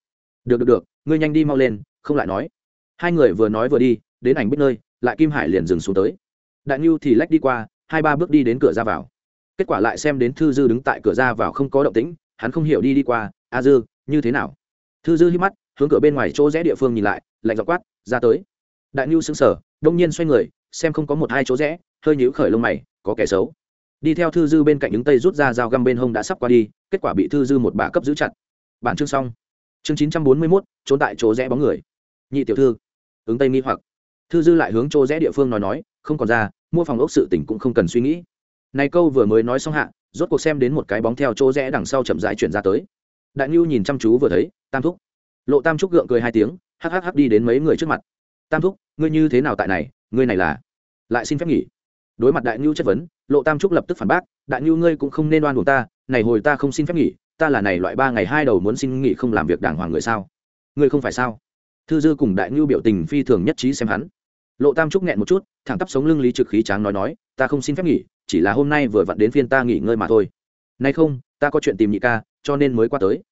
Được được được, ngươi nhanh đi mau lên, không lại nói. Hai người vừa nói vừa đi, đến ảnh biết nơi, lại kim hải liền dừng xuống tới. Đại ngưu thì lách đi qua hai ba bước đi đến cửa ra vào. Kết quả lại xem đến thư dư đứng tại cửa ra vào không có động tĩnh, hắn không hiểu đi đi qua, a dư, như thế nào? Thư dư hít mắt, hướng cửa bên ngoài chỗ rẽ địa phương nhìn lại, lạnh dọc quát, ra tới. Đại ngưu sững sờ, đông nhiên xoay người, xem không có một hai chỗ rẽ, hơi nhíu khởi lông mày, có kẻ xấu. Đi theo thư dư bên cạnh những tây rút ra dao găm bên hông đã sắp qua đi, kết quả bị thư dư một bà cấp giữ chặt. Bản chương xong. Chương chín trăm bốn mươi mốt, trốn tại chỗ rẽ bóng người. Nhị tiểu thư, ứng tây nghi hoặc. Thư dư lại hướng chỗ rẽ địa phương nói nói, không còn ra mua phòng ốc sự tỉnh cũng không cần suy nghĩ. Này câu vừa mới nói xong hạ, rốt cuộc xem đến một cái bóng theo chỗ rẽ đằng sau chậm rãi chuyển ra tới. Đại ngưu nhìn chăm chú vừa thấy, tam thúc. Lộ tam trúc gượng cười hai tiếng, hắc hắc hắc đi đến mấy người trước mặt. Tam thúc, ngươi như thế nào tại này, ngươi này là? Lại xin phép nghỉ. Đối mặt đại ngưu chất vấn, lộ tam trúc lập tức phản bác, đại ngưu ngươi cũng không nên oan buộc ta, này hồi ta không xin phép nghỉ, ta là này loại ba ngày hai đầu muốn xin nghỉ không làm việc đàng hoàng người sao? Ngươi không phải sao? Thư dư cùng đại ngưu biểu tình phi thường nhất trí xem hắn lộ tam trúc nghẹn một chút, thẳng tắp sống lưng lý trực khí tráng nói nói, ta không xin phép nghỉ, chỉ là hôm nay vừa vặn đến phiên ta nghỉ ngơi mà thôi. Nay không, ta có chuyện tìm nhị ca, cho nên mới qua tới.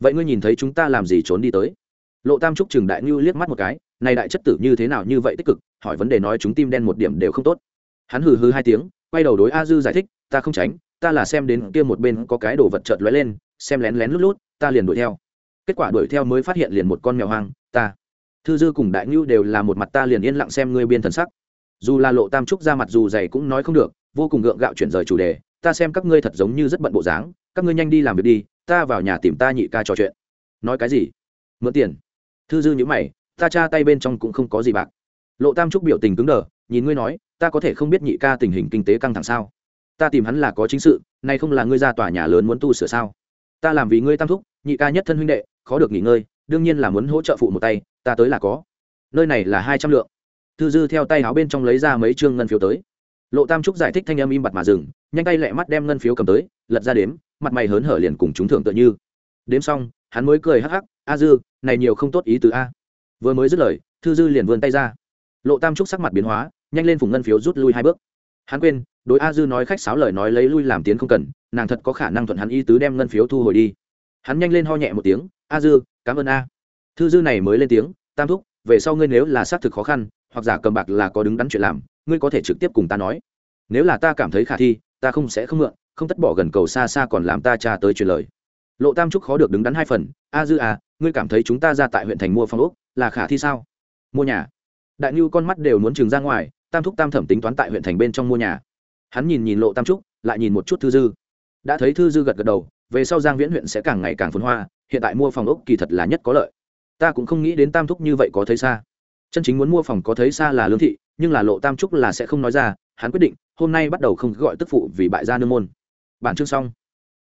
Vậy ngươi nhìn thấy chúng ta làm gì trốn đi tới? Lộ tam trúc chừng đại ngưu liếc mắt một cái, này đại chất tử như thế nào như vậy tích cực, hỏi vấn đề nói chúng tim đen một điểm đều không tốt. Hắn hừ hừ hai tiếng, quay đầu đối a dư giải thích, ta không tránh, ta là xem đến kia một bên có cái đồ vật chợt lóe lên, xem lén lén lút lút, ta liền đuổi theo. Kết quả đuổi theo mới phát hiện liền một con mèo hoang, ta thư dư cùng đại ngưu đều là một mặt ta liền yên lặng xem ngươi biên thần sắc. Dù là lộ tam trúc ra mặt dù dày cũng nói không được, vô cùng gượng gạo chuyển rời chủ đề, ta xem các ngươi thật giống như rất bận bộ dáng, các ngươi nhanh đi làm việc đi, ta vào nhà tìm ta nhị ca trò chuyện. Nói cái gì? Mượn tiền. Thư dư nhữ mày, ta cha tay bên trong cũng không có gì bạc. Lộ tam trúc biểu tình cứng đờ, nhìn ngươi nói, ta có thể không biết nhị ca tình hình kinh tế căng thẳng sao? Ta tìm hắn là có chính sự, nay không là ngươi ra tòa nhà lớn muốn tu sửa sao? Ta làm vì ngươi tam thúc nhị ca nhất thân huynh đệ, khó được nghỉ ngơi đương nhiên là muốn hỗ trợ phụ một tay, ta tới là có. Nơi này là hai trăm lượng. Thư dư theo tay áo bên trong lấy ra mấy chương ngân phiếu tới. Lộ tam trúc giải thích thanh âm im bặt mà dừng, nhanh tay lẹ mắt đem ngân phiếu cầm tới, lật ra đếm, mặt mày hớn hở liền cùng chúng thưởng tựa như. Đếm xong, hắn mới cười hắc hắc, a dư, này nhiều không tốt ý từ a. Vừa mới dứt lời, thư dư liền vươn tay ra. Lộ tam trúc sắc mặt biến hóa, nhanh lên phùng ngân phiếu rút lui hai bước. Hắn quên, đối a dư nói khách sáo lời nói lấy lui làm tiến không cần, nàng thật có khả năng thuận hắn ý tứ đem ngân phiếu thu hồi đi. Hắn nhanh lên ho nhẹ một tiếng, a dư cảm ơn a. Thư dư này mới lên tiếng, tam thúc, về sau ngươi nếu là xác thực khó khăn, hoặc giả cầm bạc là có đứng đắn chuyện làm, ngươi có thể trực tiếp cùng ta nói. Nếu là ta cảm thấy khả thi, ta không sẽ không mượn, không tất bỏ gần cầu xa xa còn làm ta tra tới truyền lời. Lộ tam trúc khó được đứng đắn hai phần, a dư à ngươi cảm thấy chúng ta ra tại huyện thành mua phòng ốc, là khả thi sao? Mua nhà. Đại ngưu con mắt đều muốn trừng ra ngoài, tam thúc tam thẩm tính toán tại huyện thành bên trong mua nhà. Hắn nhìn nhìn lộ tam trúc, lại nhìn một chút thư dư. Đã thấy thư dư gật gật đầu, về sau giang viễn huyện sẽ càng ngày càng phồn hoa hiện tại mua phòng ốc kỳ thật là nhất có lợi. Ta cũng không nghĩ đến tam thúc như vậy có thấy xa. Chân chính muốn mua phòng có thấy xa là lương thị, nhưng là lộ tam trúc là sẽ không nói ra, hắn quyết định, hôm nay bắt đầu không gọi tức phụ vì bại gia nương môn. Bản chương xong.